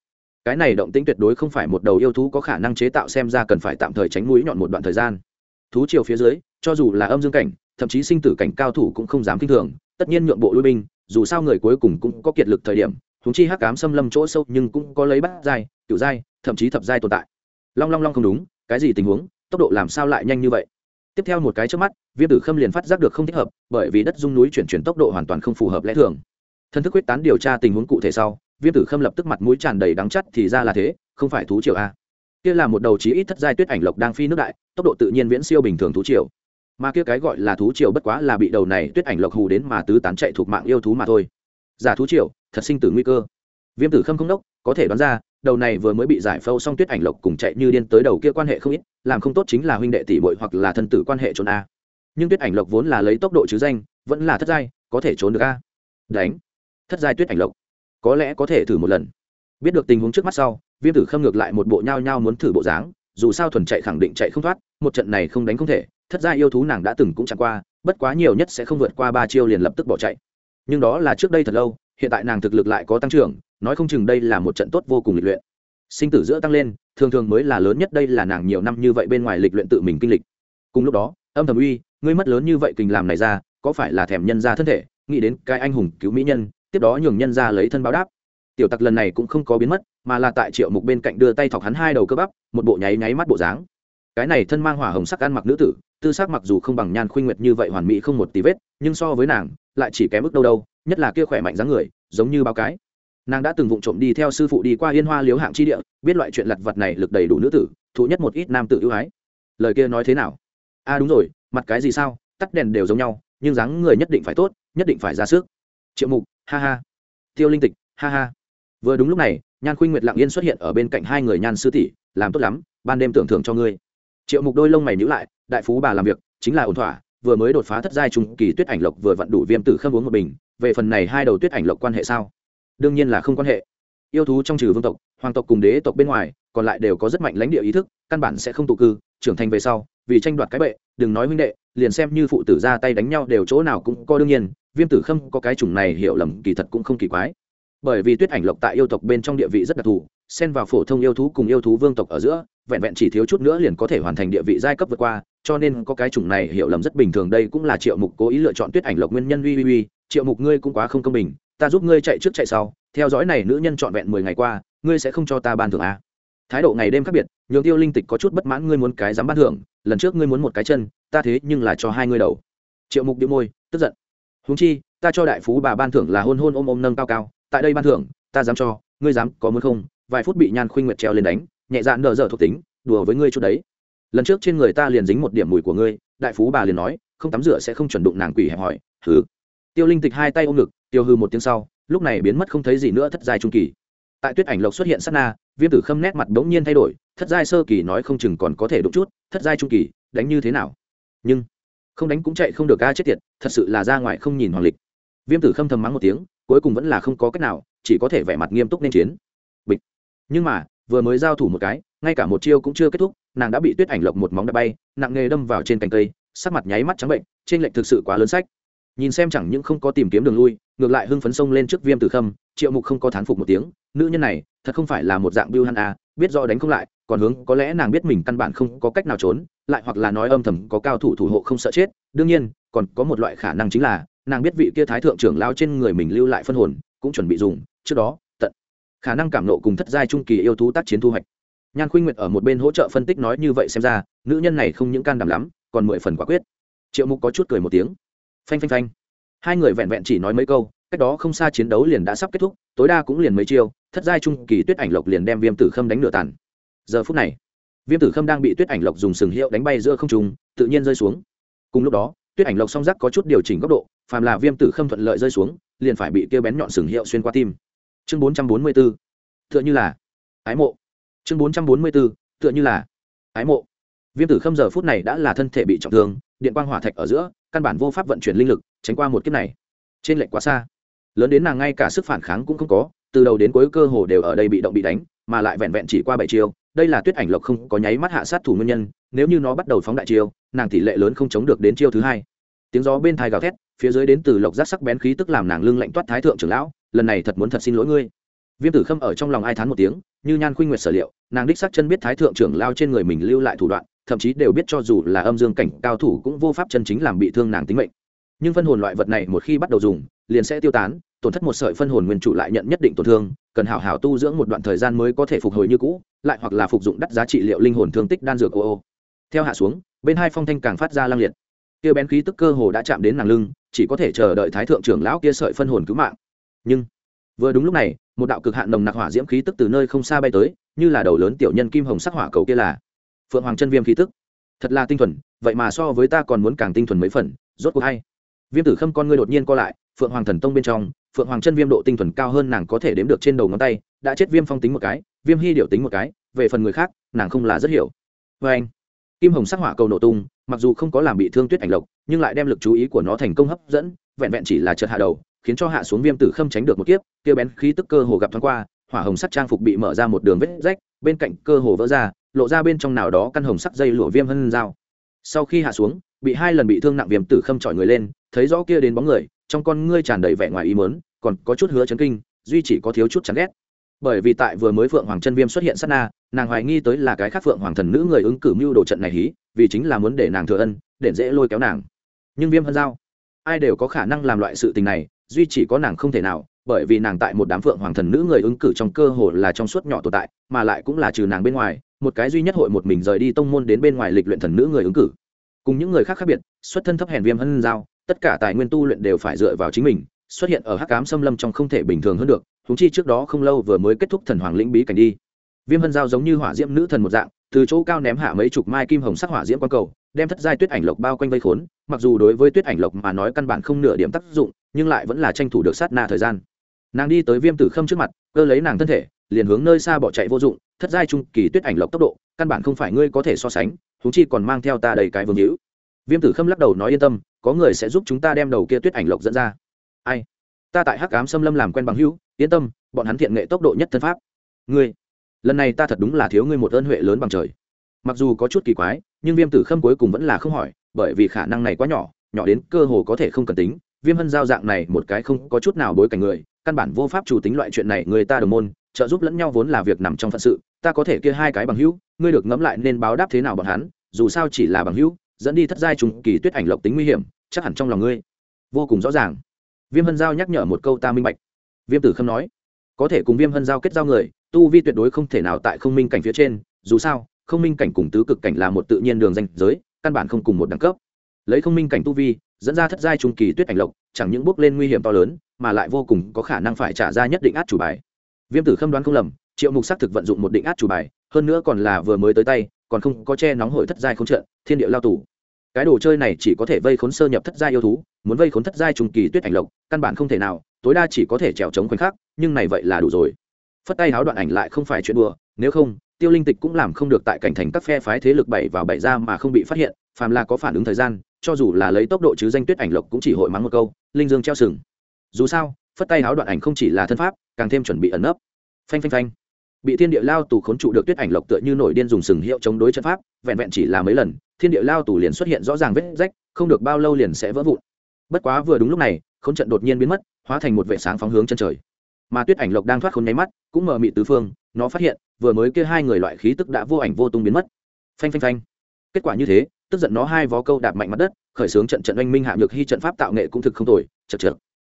Cái này động tĩnh tuyệt đối không phải một đầu yêu thú có khả năng chế tạo xem ra cần phải tạm thời tránh mũi nhọn một đoạn thời gian. Thú chiều phía dưới, cho dù là âm dương cảnh, thậm chí sinh tử cảnh cao thủ cũng không dám kinh thường, tất nhiên nhượng bộ lui binh, dù sao người cuối cùng cũng có kiệt lực thời điểm thúng chi hắc cám xâm lâm chỗ sâu nhưng cũng có lấy bắt dai kiểu dai thậm chí thập dai tồn tại. Long long long không đúng, cái gì tình huống, tốc độ làm sao lại nhanh như vậy? Tiếp theo một cái trước mắt, viêm tử khâm liền phát giác được không thích hợp, bởi vì đất dung núi chuyển chuyển tốc độ hoàn toàn không phù hợp lẽ thường. Thân thức quyết tán điều tra tình huống cụ thể sau, viêm tử khâm lập tức mặt mũi tràn đầy đắng chắt thì ra là thế, không phải thú triều a kia là một đầu chí ít thất giai tuyết ảnh lộc đang phi nước đại, tốc độ tự nhiên viễn siêu bình thường thú triều. Mà kia cái gọi là thú triều bất quá là bị đầu này tuyết ảnh lộc hù đến mà tứ tán chạy thuộc mạng yêu thú mà thôi. Giả thú triều, thật sinh tử nguy cơ. Viêm tử khâm không đốc, có thể đoán ra đầu này vừa mới bị giải phâu xong tuyết ảnh lộc cùng chạy như điên tới đầu kia quan hệ không ít, làm không tốt chính là huynh đệ tỷ bội hoặc là thân tử quan hệ trốn a. Nhưng tuyết ảnh lộc vốn là lấy tốc độ chứ danh, vẫn là thất giai, có thể trốn được a. Đánh. Thất giai tuyết ảnh lộc. Có lẽ có thể thử một lần. Biết được tình huống trước mắt sau, viêm tử khâm ngược lại một bộ nhao nhao muốn thử bộ dáng, dù sao thuần chạy khẳng định chạy không thoát, một trận này không đánh không thể, thất giai yêu thú nàng đã từng cũng chẳng qua, bất quá nhiều nhất sẽ không vượt qua ba chiêu liền lập tức bỏ chạy. Nhưng đó là trước đây thật lâu hiện tại nàng thực lực lại có tăng trưởng, nói không chừng đây là một trận tốt vô cùng lịch luyện. Sinh tử giữa tăng lên, thường thường mới là lớn nhất đây là nàng nhiều năm như vậy bên ngoài lịch luyện tự mình kinh lịch. Cùng lúc đó, âm thầm uy, ngươi mất lớn như vậy kình làm này ra, có phải là thèm nhân ra thân thể, nghĩ đến cái anh hùng cứu mỹ nhân, tiếp đó nhường nhân ra lấy thân báo đáp. Tiểu tặc lần này cũng không có biến mất, mà là tại triệu mục bên cạnh đưa tay thọc hắn hai đầu cơ bắp, một bộ nháy nháy mắt bộ dáng. Cái này thân mang hỏa hồng sắc ăn mặc nữ tử, tư sắc mặc dù không bằng nhan khuynh nguyệt như vậy hoàn mỹ không một tí vết, nhưng so với nàng lại chỉ kém ức đâu đâu, nhất là kia khỏe mạnh dáng người, giống như bao cái. Nàng đã từng vụng trộm đi theo sư phụ đi qua yên hoa liếu hạng chi địa, biết loại chuyện lặt vặt này lực đầy đủ nữ tử, thụ nhất một ít nam tử ưu ái. Lời kia nói thế nào? A à đúng rồi, mặt cái gì sao? Tắt đèn đều giống nhau, nhưng dáng người nhất định phải tốt, nhất định phải ra sức. Triệu mục, ha ha. Tiêu linh tịch, ha ha. Vừa đúng lúc này, nhan khuynh nguyệt lặng yên xuất hiện ở bên cạnh hai người nhan sư tỷ, làm tốt lắm, ban đêm tưởng thưởng cho ngươi. Triệu mục đôi lông mày nhữ lại, đại phú bà làm việc, chính là ổn thỏa vừa mới đột phá thất giai trung kỳ tuyết ảnh lộc vừa vặn đủ viêm tử khâm uống một bình, về phần này hai đầu tuyết ảnh lộc quan hệ sao? Đương nhiên là không quan hệ. Yêu thú trong trừ vương tộc, hoàng tộc cùng đế tộc bên ngoài, còn lại đều có rất mạnh lãnh địa ý thức, căn bản sẽ không tụ cư, trưởng thành về sau, vì tranh đoạt cái bệ, đừng nói huynh đệ, liền xem như phụ tử ra tay đánh nhau đều chỗ nào cũng có đương nhiên, viêm tử khâm có cái chủng này hiểu lầm kỳ thật cũng không kỳ quái bởi vì tuyết ảnh lộc tại yêu tộc bên trong địa vị rất đặc thù, xen vào phổ thông yêu thú cùng yêu thú vương tộc ở giữa, vẹn vẹn chỉ thiếu chút nữa liền có thể hoàn thành địa vị giai cấp vượt qua, cho nên có cái chủng này hiểu lầm rất bình thường đây cũng là triệu mục cố ý lựa chọn tuyết ảnh lộc nguyên nhân uy uy uy, triệu mục ngươi cũng quá không công bình, ta giúp ngươi chạy trước chạy sau, theo dõi này nữ nhân trọn vẹn mười ngày qua, ngươi sẽ không cho ta ban thưởng à? thái độ ngày đêm khác biệt, nhường tiêu linh tịch có chút bất mãn, ngươi muốn cái dám ban thưởng, lần trước ngươi muốn một cái chân, ta thế nhưng là cho hai ngươi đầu triệu mục đĩu môi, tức giận húng chi, ta cho đại phú bà ban thưởng là hôn hôn ôm ôm nâng cao cao tại đây ban thưởng, ta dám cho, ngươi dám, có muốn không? Vài phút bị nhan khuynh nguyệt treo lên đánh, nhẹ dạ nợ dở thuộc tính, đùa với ngươi chút đấy. Lần trước trên người ta liền dính một điểm mùi của ngươi, đại phú bà liền nói, không tắm rửa sẽ không chuẩn đụng nàng quỷ hẹp hỏi thứ tiêu linh tịch hai tay ôm ngực, tiêu hư một tiếng sau, lúc này biến mất không thấy gì nữa thất giai trung kỳ. Tại tuyết ảnh lộc xuất hiện sát na, viêm tử khâm nét mặt bỗng nhiên thay đổi, thất giai sơ kỳ nói không chừng còn có thể đụng chút, thất giai trung kỳ, đánh như thế nào? Nhưng, không đánh cũng chạy không được ca chết tiệt, thật sự là ra ngoài không nhìn hoàng lịch. Viêm tử khâm thầm mắng một tiếng cuối cùng vẫn là không có cách nào, chỉ có thể vẻ mặt nghiêm túc nên chiến. Bịch. Nhưng mà, vừa mới giao thủ một cái, ngay cả một chiêu cũng chưa kết thúc, nàng đã bị tuyết ảnh lộc một móng đá bay, nặng nghề đâm vào trên cành cây, sắc mặt nháy mắt trắng bệnh, trên lệnh thực sự quá lớn sách. Nhìn xem chẳng những không có tìm kiếm đường lui, ngược lại hưng phấn sông lên trước viêm tử khâm, triệu mục không có thán phục một tiếng, nữ nhân này, thật không phải là một dạng biêu hắn à biết rõ đánh không lại, còn hướng, có lẽ nàng biết mình căn bản không có cách nào trốn, lại hoặc là nói âm thầm có cao thủ thủ hộ không sợ chết, đương nhiên, còn có một loại khả năng chính là nàng biết vị kia thái thượng trưởng lao trên người mình lưu lại phân hồn, cũng chuẩn bị dùng, trước đó, tận khả năng cảm nộ cùng thất giai trung kỳ yêu thú tác chiến thu hoạch. Nhan khuynh nguyệt ở một bên hỗ trợ phân tích nói như vậy xem ra, nữ nhân này không những can đảm lắm, còn mười phần quả quyết. Triệu mục có chút cười một tiếng. Phanh phanh phanh. Hai người vẹn vẹn chỉ nói mấy câu, cách đó không xa chiến đấu liền đã sắp kết thúc, tối đa cũng liền mấy chiêu, thất giai trung kỳ tuyết ảnh lộc liền đem viêm tử khâm đánh nửa tàn. Giờ phút này, viêm tử khâm đang bị tuyết ảnh lộc dùng sừng hiệu đánh bay giữa không trùng tự nhiên rơi xuống. Cùng lúc đó tuyết ảnh lộc song rắc có chút điều chỉnh góc độ, phàm là viêm tử khâm thuận lợi rơi xuống, liền phải bị kêu bén nhọn sừng hiệu xuyên qua tim. Chương bốn trăm bốn mươi b ố tựa như là ái mộ. Chương bốn trăm bốn mươi b ố tựa như là ái mộ. Viêm tử khâm giờ phút này đã là thân thể bị trọng thương, điện quang hỏa thạch ở giữa, căn bản vô pháp vận chuyển linh lực, tránh qua một kiếp này. Trên lệnh quá xa. Lớn đến nàng ngay cả sức phản kháng cũng không có, từ đầu đến cuối cơ hồ đều ở đây bị động bị đánh, mà lại vẹn vẹn chỉ qua bảy chiều đây là tuyết ảnh lộc không có nháy mắt hạ sát thủ nguyên nhân nếu như nó bắt đầu phóng đại chiêu, nàng tỷ lệ lớn không chống được đến chiêu thứ hai. Tiếng gió bên thai gào thét, phía dưới đến từ lộc giác sắc bén khí tức làm nàng lưng lạnh toát thái thượng trưởng lão, lần này thật muốn thật xin lỗi ngươi. Viêm tử khâm ở trong lòng ai thán một tiếng, như nhan khuynh nguyệt sở liệu, nàng đích sắc chân biết thái thượng trưởng lao trên người mình lưu lại thủ đoạn, thậm chí đều biết cho dù là âm dương cảnh cao thủ cũng vô pháp chân chính làm bị thương nàng tính mệnh. Nhưng phân hồn loại vật này một khi bắt đầu dùng, liền sẽ tiêu tán, tổn thất một sợi phân hồn nguyên chủ lại nhận nhất định tổn thương, cần hảo hảo tu dưỡng một đoạn thời gian mới có thể phục hồi như cũ, lại hoặc là phục dụng đắt giá trị liệu linh hồn thương tích đan dược ô ô theo hạ xuống, bên hai phong thanh càng phát ra lang liệt. Kia bén khí tức cơ hồ đã chạm đến nàng lưng, chỉ có thể chờ đợi thái thượng trưởng lão kia sợi phân hồn cứu mạng. Nhưng, vừa đúng lúc này, một đạo cực hạn nồng nặc hỏa diễm khí tức từ nơi không xa bay tới, như là đầu lớn tiểu nhân kim hồng sắc hỏa cầu kia là phượng hoàng chân viêm khí tức. Thật là tinh thuần, vậy mà so với ta còn muốn càng tinh thuần mấy phần, rốt cuộc hay. Viêm tử khâm con ngươi đột nhiên co lại, phượng hoàng thần tông bên trong, phượng hoàng chân viêm độ tinh thuần cao hơn nàng có thể đếm được trên đầu ngón tay, đã chết viêm phong tính một cái, viêm hy điệu tính một cái, về phần người khác, nàng không là rất hiểu. Vê anh kim hồng sắc hỏa cầu nổ tung, mặc dù không có làm bị thương tuyết ảnh lộc, nhưng lại đem lực chú ý của nó thành công hấp dẫn, vẹn vẹn chỉ là chợt hạ đầu, khiến cho hạ xuống viêm tử khâm tránh được một kiếp, kia bén khí tức cơ hồ gặp thoáng qua, hỏa hồng sắc trang phục bị mở ra một đường vết rách, bên cạnh cơ hồ vỡ ra, lộ ra bên trong nào đó căn hồng sắc dây lụa viêm hân dao. Sau khi hạ xuống, bị hai lần bị thương nặng viêm tử khâm chọi người lên, thấy rõ kia đến bóng người, trong con ngươi tràn đầy vẻ ngoài ý mớn còn có chút hứa chấn kinh, duy chỉ có thiếu chút chán ghét bởi vì tại vừa mới phượng hoàng chân viêm xuất hiện sát na, nàng hoài nghi tới là cái khác phượng hoàng thần nữ người ứng cử mưu đồ trận này hí, vì chính là muốn để nàng thừa ân, để dễ lôi kéo nàng. Nhưng viêm hân giao, ai đều có khả năng làm loại sự tình này, duy chỉ có nàng không thể nào, bởi vì nàng tại một đám phượng hoàng thần nữ người ứng cử trong cơ hồ là trong suốt nhỏ tồn tại, mà lại cũng là trừ nàng bên ngoài, một cái duy nhất hội một mình rời đi tông môn đến bên ngoài lịch luyện thần nữ người ứng cử. Cùng những người khác khác biệt, xuất thân thấp hèn viêm hân giao, tất cả tài nguyên tu luyện đều phải dựa vào chính mình, xuất hiện ở hắc cám xâm lâm trong không thể bình thường hơn được húng chi trước đó không lâu vừa mới kết thúc thần hoàng lĩnh bí cảnh đi. Viêm hân giao giống như hỏa diễm nữ thần một dạng, từ chỗ cao ném hạ mấy chục mai kim hồng sắc hỏa diễm quang cầu, đem thất giai tuyết ảnh lộc bao quanh vây khốn, mặc dù đối với tuyết ảnh lộc mà nói căn bản không nửa điểm tác dụng, nhưng lại vẫn là tranh thủ được sát na thời gian. Nàng đi tới viêm tử khâm trước mặt, cơ lấy nàng thân thể, liền hướng nơi xa bỏ chạy vô dụng, thất giai trung kỳ tuyết ảnh lộc tốc độ, căn bản không phải ngươi có thể so sánh thúng chi còn mang theo ta đầy cái vương hữu. Viêm tử khâm lắc đầu nói yên tâm, có người sẽ giúp chúng ta đem đầu kia tuyết ảnh lộc dẫn ra. Ai? Ta tại hắc ám xâm lâm làm quen bằng hữu yên tâm, bọn hắn thiện nghệ tốc độ nhất thân pháp. Ngươi, lần này ta thật đúng là thiếu ngươi một ơn huệ lớn bằng trời. Mặc dù có chút kỳ quái, nhưng viêm tử khâm cuối cùng vẫn là không hỏi, bởi vì khả năng này quá nhỏ nhỏ đến cơ hồ có thể không cần tính. Viêm hân giao dạng này một cái không có chút nào bối cảnh người, căn bản vô pháp chủ tính loại chuyện này, người ta đồng môn, trợ giúp lẫn nhau vốn là việc nằm trong phận sự, ta có thể kia hai cái bằng hữu, ngươi được ngẫm lại nên báo đáp thế nào bọn hắn, dù sao chỉ là bằng hữu, dẫn đi thất giai trùng kỳ tuyết ảnh lộc tính nguy hiểm, chắc hẳn trong lòng ngươi. Vô cùng rõ ràng. Viêm hân giao nhắc nhở một câu ta minh bạch viêm tử khâm nói có thể cùng viêm hân giao kết giao người tu vi tuyệt đối không thể nào tại không minh cảnh phía trên dù sao không minh cảnh cùng tứ cực cảnh là một tự nhiên đường danh giới căn bản không cùng một đẳng cấp. Lấy không minh cảnh tu vi dẫn ra thất giai trung kỳ tuyết ảnh lộc chẳng những bước lên nguy hiểm to lớn mà lại vô cùng có khả năng phải trả ra nhất định át chủ bài. Viêm tử khâm đoán không lầm triệu mục xác thực vận dụng một định át chủ bài hơn nữa còn là vừa mới tới tay còn không có che nóng hội thất giai không trợn, thiên địa lao tù. Cái đồ chơi này chỉ có thể vây khốn sơ nhập thất giai yêu thú muốn vây khốn thất giai trùng kỳ tuyết ảnh lộc căn bản không thể nào tối đa chỉ có thể trèo chống khoảnh khắc, nhưng này vậy là đủ rồi. Phất tay háo đoạn ảnh lại không phải chuyện đùa, nếu không, tiêu linh tịch cũng làm không được tại cảnh thành các phe phái thế lực bảy vào bảy ra mà không bị phát hiện, phàm là có phản ứng thời gian, cho dù là lấy tốc độ chứ danh tuyết ảnh lộc cũng chỉ hội mắng một câu, linh dương treo sừng. Dù sao, phất tay háo đoạn ảnh không chỉ là thân pháp, càng thêm chuẩn bị ẩn nấp. Phanh phanh phanh. Bị thiên địa lao tù khốn trụ được tuyết ảnh lộc tựa như nổi điên dùng sừng hiệu chống đối chân pháp, vẹn vẹn chỉ là mấy lần, thiên địa lao tù liền xuất hiện rõ ràng vết rách, không được bao lâu liền sẽ vỡ vụn. Bất quá vừa đúng lúc này, khốn trận đột nhiên biến mất hóa thành một vệ sáng phóng hướng chân trời. Mà tuyết ảnh lộc đang thoát khốn nháy mắt, cũng mờ mị tứ phương, nó phát hiện, vừa mới kia hai người loại khí tức đã vô ảnh vô tung biến mất. Phanh phanh phanh. Kết quả như thế, tức giận nó hai vó câu đạp mạnh mặt đất, khởi xướng trận trận oanh minh hạ nhược hy trận pháp tạo nghệ cũng thực không tồi, chật chật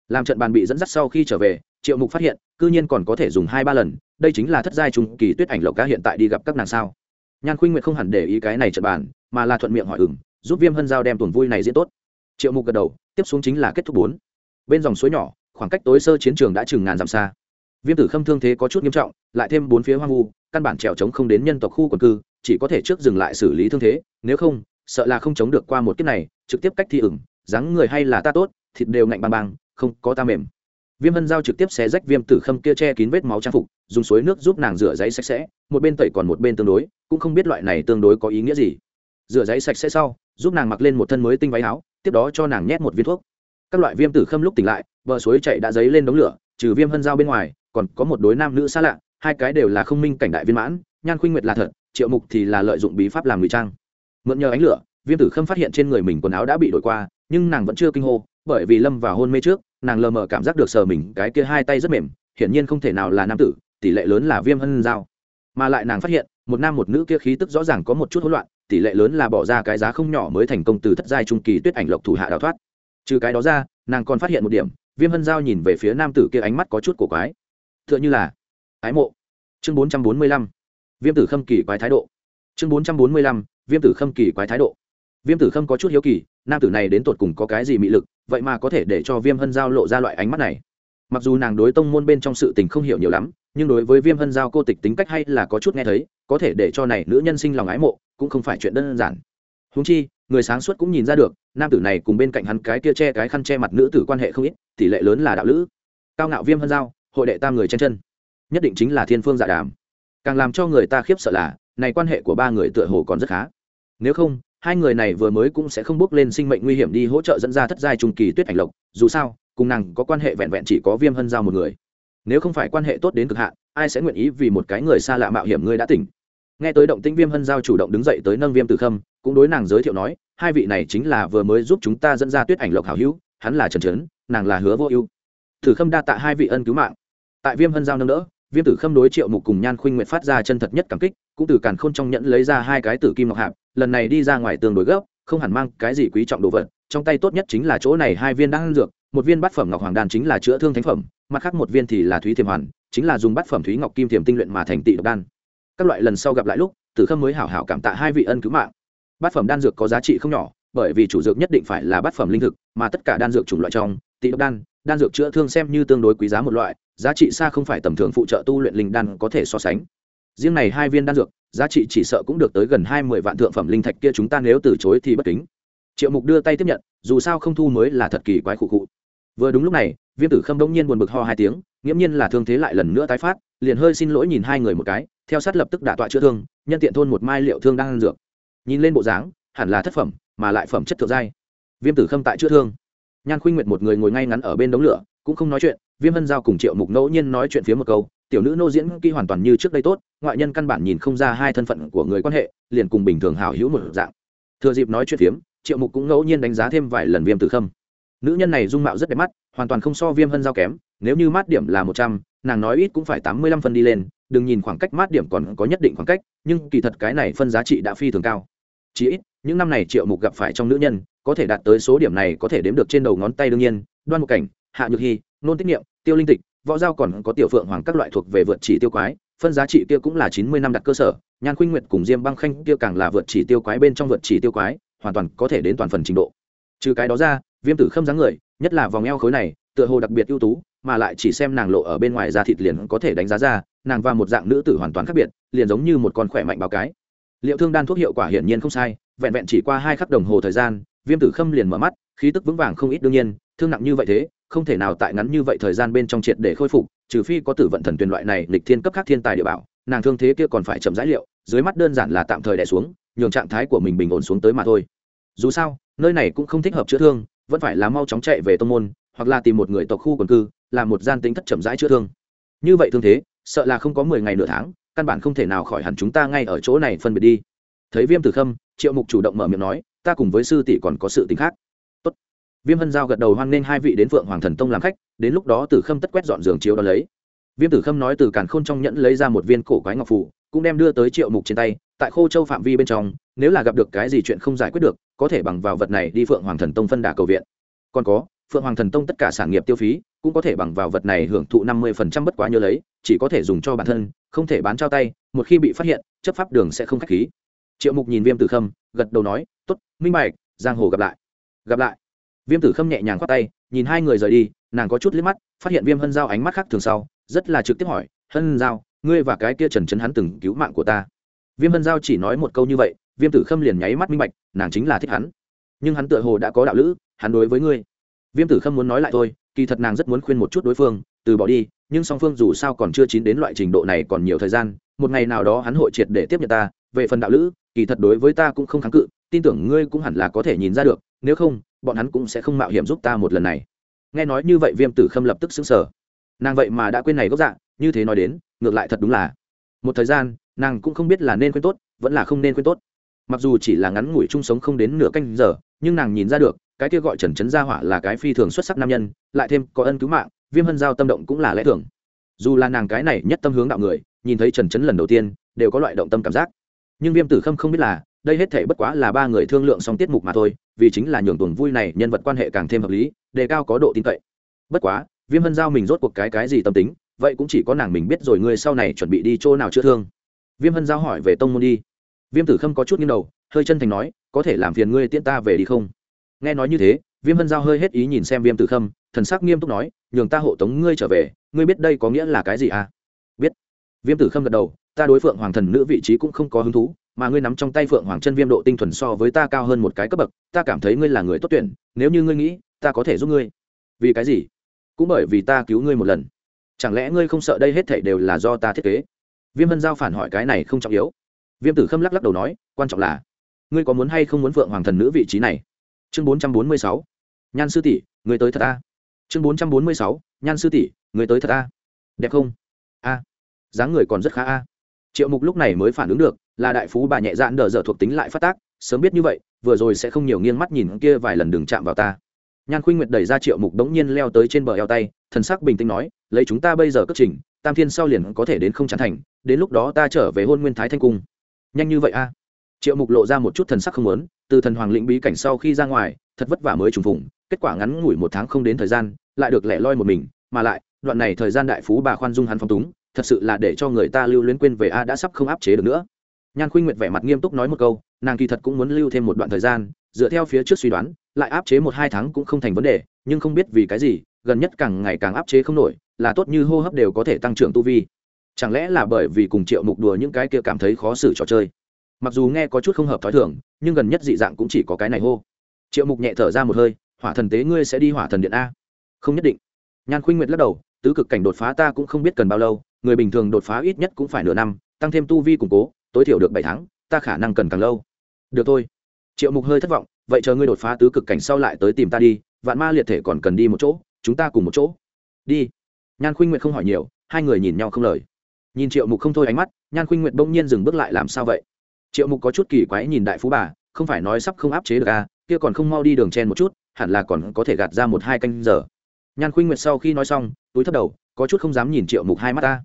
làm trận bàn bị dẫn dắt sau khi trở về, triệu mục phát hiện, cư nhiên còn có thể dùng hai ba lần, đây chính là thất giai trung kỳ tuyết ảnh lộc cá hiện tại đi gặp các nàng sao. Nhan khuynh nguyệt không hẳn để ý cái này trận bàn, mà là thuận miệng hỏi ừng giúp viêm hân giao đem tuần vui này diễn tốt. Triệu mục gật đầu, tiếp xuống chính là kết thúc bốn bên dòng suối nhỏ, khoảng cách tối sơ chiến trường đã chừng ngàn dặm xa. Viêm tử khâm thương thế có chút nghiêm trọng, lại thêm bốn phía hoang vu, căn bản trèo trống không đến nhân tộc khu quần cư, chỉ có thể trước dừng lại xử lý thương thế, nếu không, sợ là không chống được qua một kiếp này, trực tiếp cách thi ửng, dáng người hay là ta tốt, thịt đều ngạnh bang bang không có ta mềm. Viêm hân giao trực tiếp xé rách viêm tử khâm kia che kín vết máu trang phục, dùng suối nước giúp nàng rửa giấy sạch sẽ, một bên tẩy còn một bên tương đối, cũng không biết loại này tương đối có ý nghĩa gì. Rửa giấy sạch sẽ sau, giúp nàng mặc lên một thân mới tinh váy áo, tiếp đó cho nàng nhét một viên thuốc các loại viêm tử khâm lúc tỉnh lại, bờ suối chạy đã dấy lên đống lửa, trừ viêm hân giao bên ngoài, còn có một đối nam nữ xa lạ, hai cái đều là không minh cảnh đại viên mãn, nhan khuynh nguyệt là thật, triệu mục thì là lợi dụng bí pháp làm ngụy trang. Mượn nhờ ánh lửa, viêm tử khâm phát hiện trên người mình quần áo đã bị đổi qua, nhưng nàng vẫn chưa kinh hô, bởi vì lâm vào hôn mê trước, nàng lờ mờ cảm giác được sờ mình cái kia hai tay rất mềm, hiển nhiên không thể nào là nam tử, tỷ lệ lớn là viêm hân giao. Mà lại nàng phát hiện, một nam một nữ kia khí tức rõ ràng có một chút hỗn loạn, tỷ lệ lớn là bỏ ra cái giá không nhỏ mới thành công từ thất giai trung kỳ tuyết ảnh lộc thủ hạ đào thoát trừ cái đó ra, nàng còn phát hiện một điểm, viêm hân giao nhìn về phía nam tử kia ánh mắt có chút cổ quái. T h ư ợ n h ư là ái mộ. Chương bốn trăm bốn mươi lăm, viêm tử khâm kỳ quái thái độ. Chương bốn trăm bốn mươi lăm, viêm tử khâm kỳ quái thái độ. Viêm tử khâm có chút hiếu kỳ, nam tử này đến tột cùng có cái gì mị lực, vậy mà có thể để cho viêm hân giao lộ ra loại ánh mắt này. Mặc dù nàng đối tông môn bên trong sự tình không hiểu nhiều lắm, nhưng đối với viêm hân giao cô tịch tính cách hay là có chút nghe thấy, có thể để cho này nữ nhân sinh lòng ái mộ, cũng không phải chuyện đơn giản. Húng chi người sáng suốt cũng nhìn ra được, nam tử này cùng bên cạnh hắn cái kia che cái khăn che mặt nữ tử quan hệ không ít, tỷ lệ lớn là đạo lữ. Cao ngạo viêm hân giao, hội đệ tam người chen chân. Nhất định chính là thiên phương dạ đàm. Càng làm cho người ta khiếp sợ là, này quan hệ của ba người tựa hồ còn rất khá. Nếu không, hai người này vừa mới cũng sẽ không bước lên sinh mệnh nguy hiểm đi hỗ trợ dẫn ra thất giai trung kỳ tuyết ảnh lộc. Dù sao, cùng nàng có quan hệ vẹn vẹn chỉ có viêm hân giao một người. Nếu không phải quan hệ tốt đến cực hạn, ai sẽ nguyện ý vì một cái người xa lạ mạo hiểm ngươi đã tỉnh? Nghe tới động tĩnh viêm hân giao chủ động đứng dậy tới nâng viêm tử khâm cũng đối nàng giới thiệu nói, hai vị này chính là vừa mới giúp chúng ta dẫn ra tuyết ảnh lộc hảo hữu, hắn là trần trấn, nàng là hứa vô ưu. Thử khâm đa tạ hai vị ân cứu mạng. Tại viêm hân giao nâng đỡ, viêm tử khâm đối triệu mục cùng nhan khuynh nguyện phát ra chân thật nhất cảm kích, cũng từ càn k h ô n trong nhẫn lấy ra hai cái tử kim ngọc hạp, lần này đi ra ngoài tường đối gấp không hẳn mang cái gì quý trọng đồ vật, trong tay tốt nhất chính là chỗ này hai viên đang ăn dược, một viên bát phẩm ngọc hoàng đan chính là chữa thương thánh phẩm, mặt khác một viên thì là thúy thiềm hoàn, chính là dùng bát phẩm thúy ngọc kim thiềm tinh luyện mà thành tị độc đan. Các loại lần sau gặp lại lúc, tử khâm mới hảo hảo cảm tạ hai vị ân cứu mạng bát phẩm đan dược có giá trị không nhỏ, bởi vì chủ dược nhất định phải là bát phẩm linh thực, mà tất cả đan dược chủng loại trong, tị độc đan đan dược chữa thương xem như tương đối quý giá một loại, giá trị xa không phải tầm thường phụ trợ tu luyện linh đan có thể so sánh. Riêng này hai viên đan dược, giá trị chỉ sợ cũng được tới gần hai mươi vạn thượng phẩm linh thạch kia chúng ta nếu từ chối thì bất kính. Triệu mục đưa tay tiếp nhận, dù sao không thu mới là thật kỳ quái khụ khụ. Vừa đúng lúc này, viêm tử khâm đông nhiên buồn bực ho hai tiếng, nghiễm nhiên là thương thế lại lần nữa tái phát, liền hơi xin lỗi nhìn hai người một cái, theo sát lập tức đả tọa chữa thương, nhân tiện thôn một mai liệu thương đang ăn dược nhìn lên bộ dáng, hẳn là thất phẩm, mà lại phẩm chất thượng giai. Viêm tử khâm tại chữa thương. Nhan khuynh nguyệt một người ngồi ngay ngắn ở bên đống lửa, cũng không nói chuyện, viêm hân giao cùng triệu mục ngẫu nhiên nói chuyện phía một câu, tiểu nữ nô diễn kỳ hoàn toàn như trước đây tốt, ngoại nhân căn bản nhìn không ra hai thân phận của người quan hệ, liền cùng bình thường hào hữu một dạng. Thừa dịp nói chuyện phiếm, triệu mục cũng ngẫu nhiên đánh giá thêm vài lần viêm tử khâm. Nữ nhân này dung mạo rất đẹp mắt, hoàn toàn không so viêm hân giao kém, nếu như mát điểm là một trăm, nàng nói ít cũng phải tám mươi lăm phân đi lên, đừng nhìn khoảng cách mát điểm còn có nhất định khoảng cách, nhưng kỳ thật cái này phân giá trị đã phi thường cao chỉ ít, những năm này triệu mục gặp phải trong nữ nhân, có thể đạt tới số điểm này có thể đếm được trên đầu ngón tay đương nhiên, đoan một cảnh, hạ nhược hy nôn tiết niệm, tiêu linh tịch, võ giao còn có tiểu phượng hoàng các loại thuộc về vượt chỉ tiêu quái, phân giá trị kia cũng là chín mươi năm đặt cơ sở, nhan khuynh nguyệt cùng diêm băng khanh kia càng là vượt chỉ tiêu quái bên trong vượt chỉ tiêu quái, hoàn toàn có thể đến toàn phần trình độ. Trừ cái đó ra, viêm tử khâm dáng người, nhất là vòng eo khối này, tựa hồ đặc biệt ưu tú, mà lại chỉ xem nàng lộ ở bên ngoài da thịt liền có thể đánh giá ra, nàng và một dạng nữ tử hoàn toàn khác biệt, liền giống như một con khỏe mạnh báo cái liệu thương đan thuốc hiệu quả hiển nhiên không sai, vẹn vẹn chỉ qua hai khắc đồng hồ thời gian, viêm tử khâm liền mở mắt, khí tức vững vàng không ít đương nhiên, thương nặng như vậy thế, không thể nào tại ngắn như vậy thời gian bên trong triệt để khôi phục, trừ phi có tử vận thần tuyền loại này lịch thiên cấp khác thiên tài địa bảo, nàng thương thế kia còn phải chậm rãi liệu, dưới mắt đơn giản là tạm thời đẻ xuống, nhường trạng thái của mình bình ổn xuống tới mà thôi. Dù sao, nơi này cũng không thích hợp chữa thương, vẫn phải là mau chóng chạy về tông môn, hoặc là tìm một người tộc khu quần cư, làm một gian tính thất chậm rãi chữa thương. Như vậy thương thế, sợ là không có mười ngày nửa tháng căn bản không thể nào khỏi hẳn chúng ta ngay ở chỗ này phân biệt đi. Thấy viêm tử khâm, triệu mục chủ động mở miệng nói, ta cùng với sư tỷ còn có sự tính khác. Tốt. viêm hân giao gật đầu hoan nghênh hai vị đến phượng hoàng thần tông làm khách, đến lúc đó tử khâm tất quét dọn giường chiếu đó lấy. Viêm tử khâm nói từ càn khôn trong nhẫn lấy ra một viên cổ quái ngọc phủ cũng đem đưa tới triệu mục trên tay, tại khô châu phạm vi bên trong, nếu là gặp được cái gì chuyện không giải quyết được, có thể bằng vào vật này đi phượng hoàng thần tông phân đà cầu viện. Còn có, phượng hoàng thần tông tất cả sản nghiệp tiêu phí, cũng có thể bằng vào vật này hưởng thụ năm mươi phần trăm bất quá nhớ lấy chỉ có thể dùng cho bản thân, không thể bán trao tay, một khi bị phát hiện, chấp pháp đường sẽ không k h á c h khí. Triệu mục nhìn viêm tử khâm, gật đầu nói t ố t minh bạch, giang hồ gặp lại. Gặp lại. Viêm tử khâm nhẹ nhàng khoác tay, nhìn hai người rời đi, nàng có chút liếc mắt, phát hiện viêm hân giao ánh mắt khác thường sau, rất là trực tiếp hỏi, hân giao, ngươi và cái kia trần trấn hắn từng cứu mạng của ta? Viêm hân giao chỉ nói một câu như vậy, viêm tử khâm liền nháy mắt minh bạch, nàng chính là thích hắn. Nhưng hắn tựa hồ đã có đạo lữ, hắn đối với ngươi. Viêm tử khâm muốn nói lại thôi, kỳ thật nàng rất muốn khuyên một chút đối phương, từ bỏ đi nhưng song phương dù sao còn chưa chín đến loại trình độ này còn nhiều thời gian, một ngày nào đó hắn hội triệt để tiếp nhận ta, về phần đạo lữ, kỳ thật đối với ta cũng không kháng cự, tin tưởng ngươi cũng hẳn là có thể nhìn ra được, nếu không, bọn hắn cũng sẽ không mạo hiểm giúp ta một lần này. Nghe nói như vậy viêm tử khâm lập tức xứng sở nàng vậy mà đã quên này gốc dạ như thế nói đến, ngược lại thật đúng là. Một thời gian, nàng cũng không biết là nên quên tốt, vẫn là không nên quên tốt. Mặc dù chỉ là ngắn ngủi chung sống không đến nửa canh giờ, nhưng nàng nhìn ra được, cái kia gọi trần trấn gia hỏa là cái phi thường xuất sắc nam nhân, lại thêm có ân cứu mạng viêm hân giao tâm động cũng là lẽ thường. Dù là nàng cái này nhất tâm hướng đạo người, nhìn thấy trần trấn lần đầu tiên, đều có loại động tâm cảm giác. Nhưng viêm tử khâm không biết là, đây hết thể bất quá là ba người thương lượng xong tiết mục mà thôi, vì chính là nhường tuần vui này nhân vật quan hệ càng thêm hợp lý, đề cao có độ tin cậy. Bất quá, viêm hân giao mình rốt cuộc cái cái gì tâm tính, vậy cũng chỉ có nàng mình biết rồi ngươi sau này chuẩn bị đi chỗ nào chữa thương. Viêm hân giao hỏi về tông môn đi. Viêm tử khâm có chút nghiêng đầu, hơi chân thành nói, có thể làm phiền ngươi tiễn ta về đi không? Nghe nói như thế, viêm hân giao hơi hết ý nhìn xem viêm tử khâm, thần sắc nghiêm túc nói nhường ta hộ tống ngươi trở về, ngươi biết đây có nghĩa là cái gì à? Biết. Viêm tử khâm gật đầu, ta đối phượng hoàng thần nữ vị trí cũng không có hứng thú, mà ngươi nắm trong tay phượng hoàng chân viêm độ tinh thuần so với ta cao hơn một cái cấp bậc, ta cảm thấy ngươi là người tốt tuyển, nếu như ngươi nghĩ, ta có thể giúp ngươi. Vì cái gì? Cũng bởi vì ta cứu ngươi một lần. Chẳng lẽ ngươi không sợ đây hết thảy đều là do ta thiết kế? Viêm hân giao phản hỏi cái này không trọng yếu. Viêm tử khâm lắc lắc đầu nói, quan trọng là, ngươi có muốn hay không muốn phượng hoàng thần nữ vị trí này? Chương bốn trăm bốn mươi sáu. Nhan sư tỷ, người tới thật ta chương bốn trăm bốn mươi sáu, nhan sư tỷ, người tới thật a. Đẹp không? A. Dáng người còn rất khá a. Triệu mục lúc này mới phản ứng được, là đại phú bà nhẹ dạn đờ dở thuộc tính lại phát tác, sớm biết như vậy, vừa rồi sẽ không nhiều nghiêng mắt nhìn kia vài lần đừng chạm vào ta. Nhan khuynh nguyệt đẩy ra triệu mục đống nhiên leo tới trên bờ eo tay, thần sắc bình tĩnh nói, lấy chúng ta bây giờ cất trình, tam thiên sau liền có thể đến không chán thành, đến lúc đó ta trở về hôn nguyên thái thanh cung. Nhanh như vậy a. Triệu mục lộ ra một chút thần sắc không lớn từ thần hoàng lĩnh bí cảnh sau khi ra ngoài, thật vất vả mới trùng phùng kết quả ngắn ngủi một tháng không đến thời gian, lại được lẻ loi một mình, mà lại, đoạn này thời gian đại phú bà khoan dung hắn phong túng, thật sự là để cho người ta lưu luyến quên về a đã sắp không áp chế được nữa. Nhan khuynh nguyệt vẻ mặt nghiêm túc nói một câu, nàng kỳ thật cũng muốn lưu thêm một đoạn thời gian, dựa theo phía trước suy đoán, lại áp chế một hai tháng cũng không thành vấn đề, nhưng không biết vì cái gì, gần nhất càng ngày càng áp chế không nổi, là tốt như hô hấp đều có thể tăng trưởng tu vi. Chẳng lẽ là bởi vì cùng triệu mục đùa những cái kia cảm thấy khó xử trò chơi? Mặc dù nghe có chút không hợp t h ó i thường, nhưng gần nhất dị dạng cũng chỉ có cái này hô. Triệu mục nhẹ thở ra một hơi hỏa thần tế ngươi sẽ đi hỏa thần điện a? Không nhất định. Nhan khuynh nguyệt lắc đầu, tứ cực cảnh đột phá ta cũng không biết cần bao lâu, người bình thường đột phá ít nhất cũng phải nửa năm, tăng thêm tu vi củng cố, tối thiểu được bảy tháng, ta khả năng cần càng lâu. Được thôi. Triệu mục hơi thất vọng, vậy chờ ngươi đột phá tứ cực cảnh sau lại tới tìm ta đi, vạn ma liệt thể còn cần đi một chỗ, chúng ta cùng một chỗ. Đi. Nhan khuynh nguyệt không hỏi nhiều, hai người nhìn nhau không lời. Nhìn triệu mục không thôi ánh mắt, nhan khuynh nguyệt bỗng nhiên dừng bước lại làm sao vậy? Triệu mục có chút kỳ quái nhìn đại phú bà, không phải nói sắp không áp chế được à kia còn không mau đi đường chen một chút, hẳn là còn có thể gạt ra một hai canh giờ. Nhan khuynh nguyệt sau khi nói xong, túi thấp đầu, có chút không dám nhìn triệu mục hai mắt ta.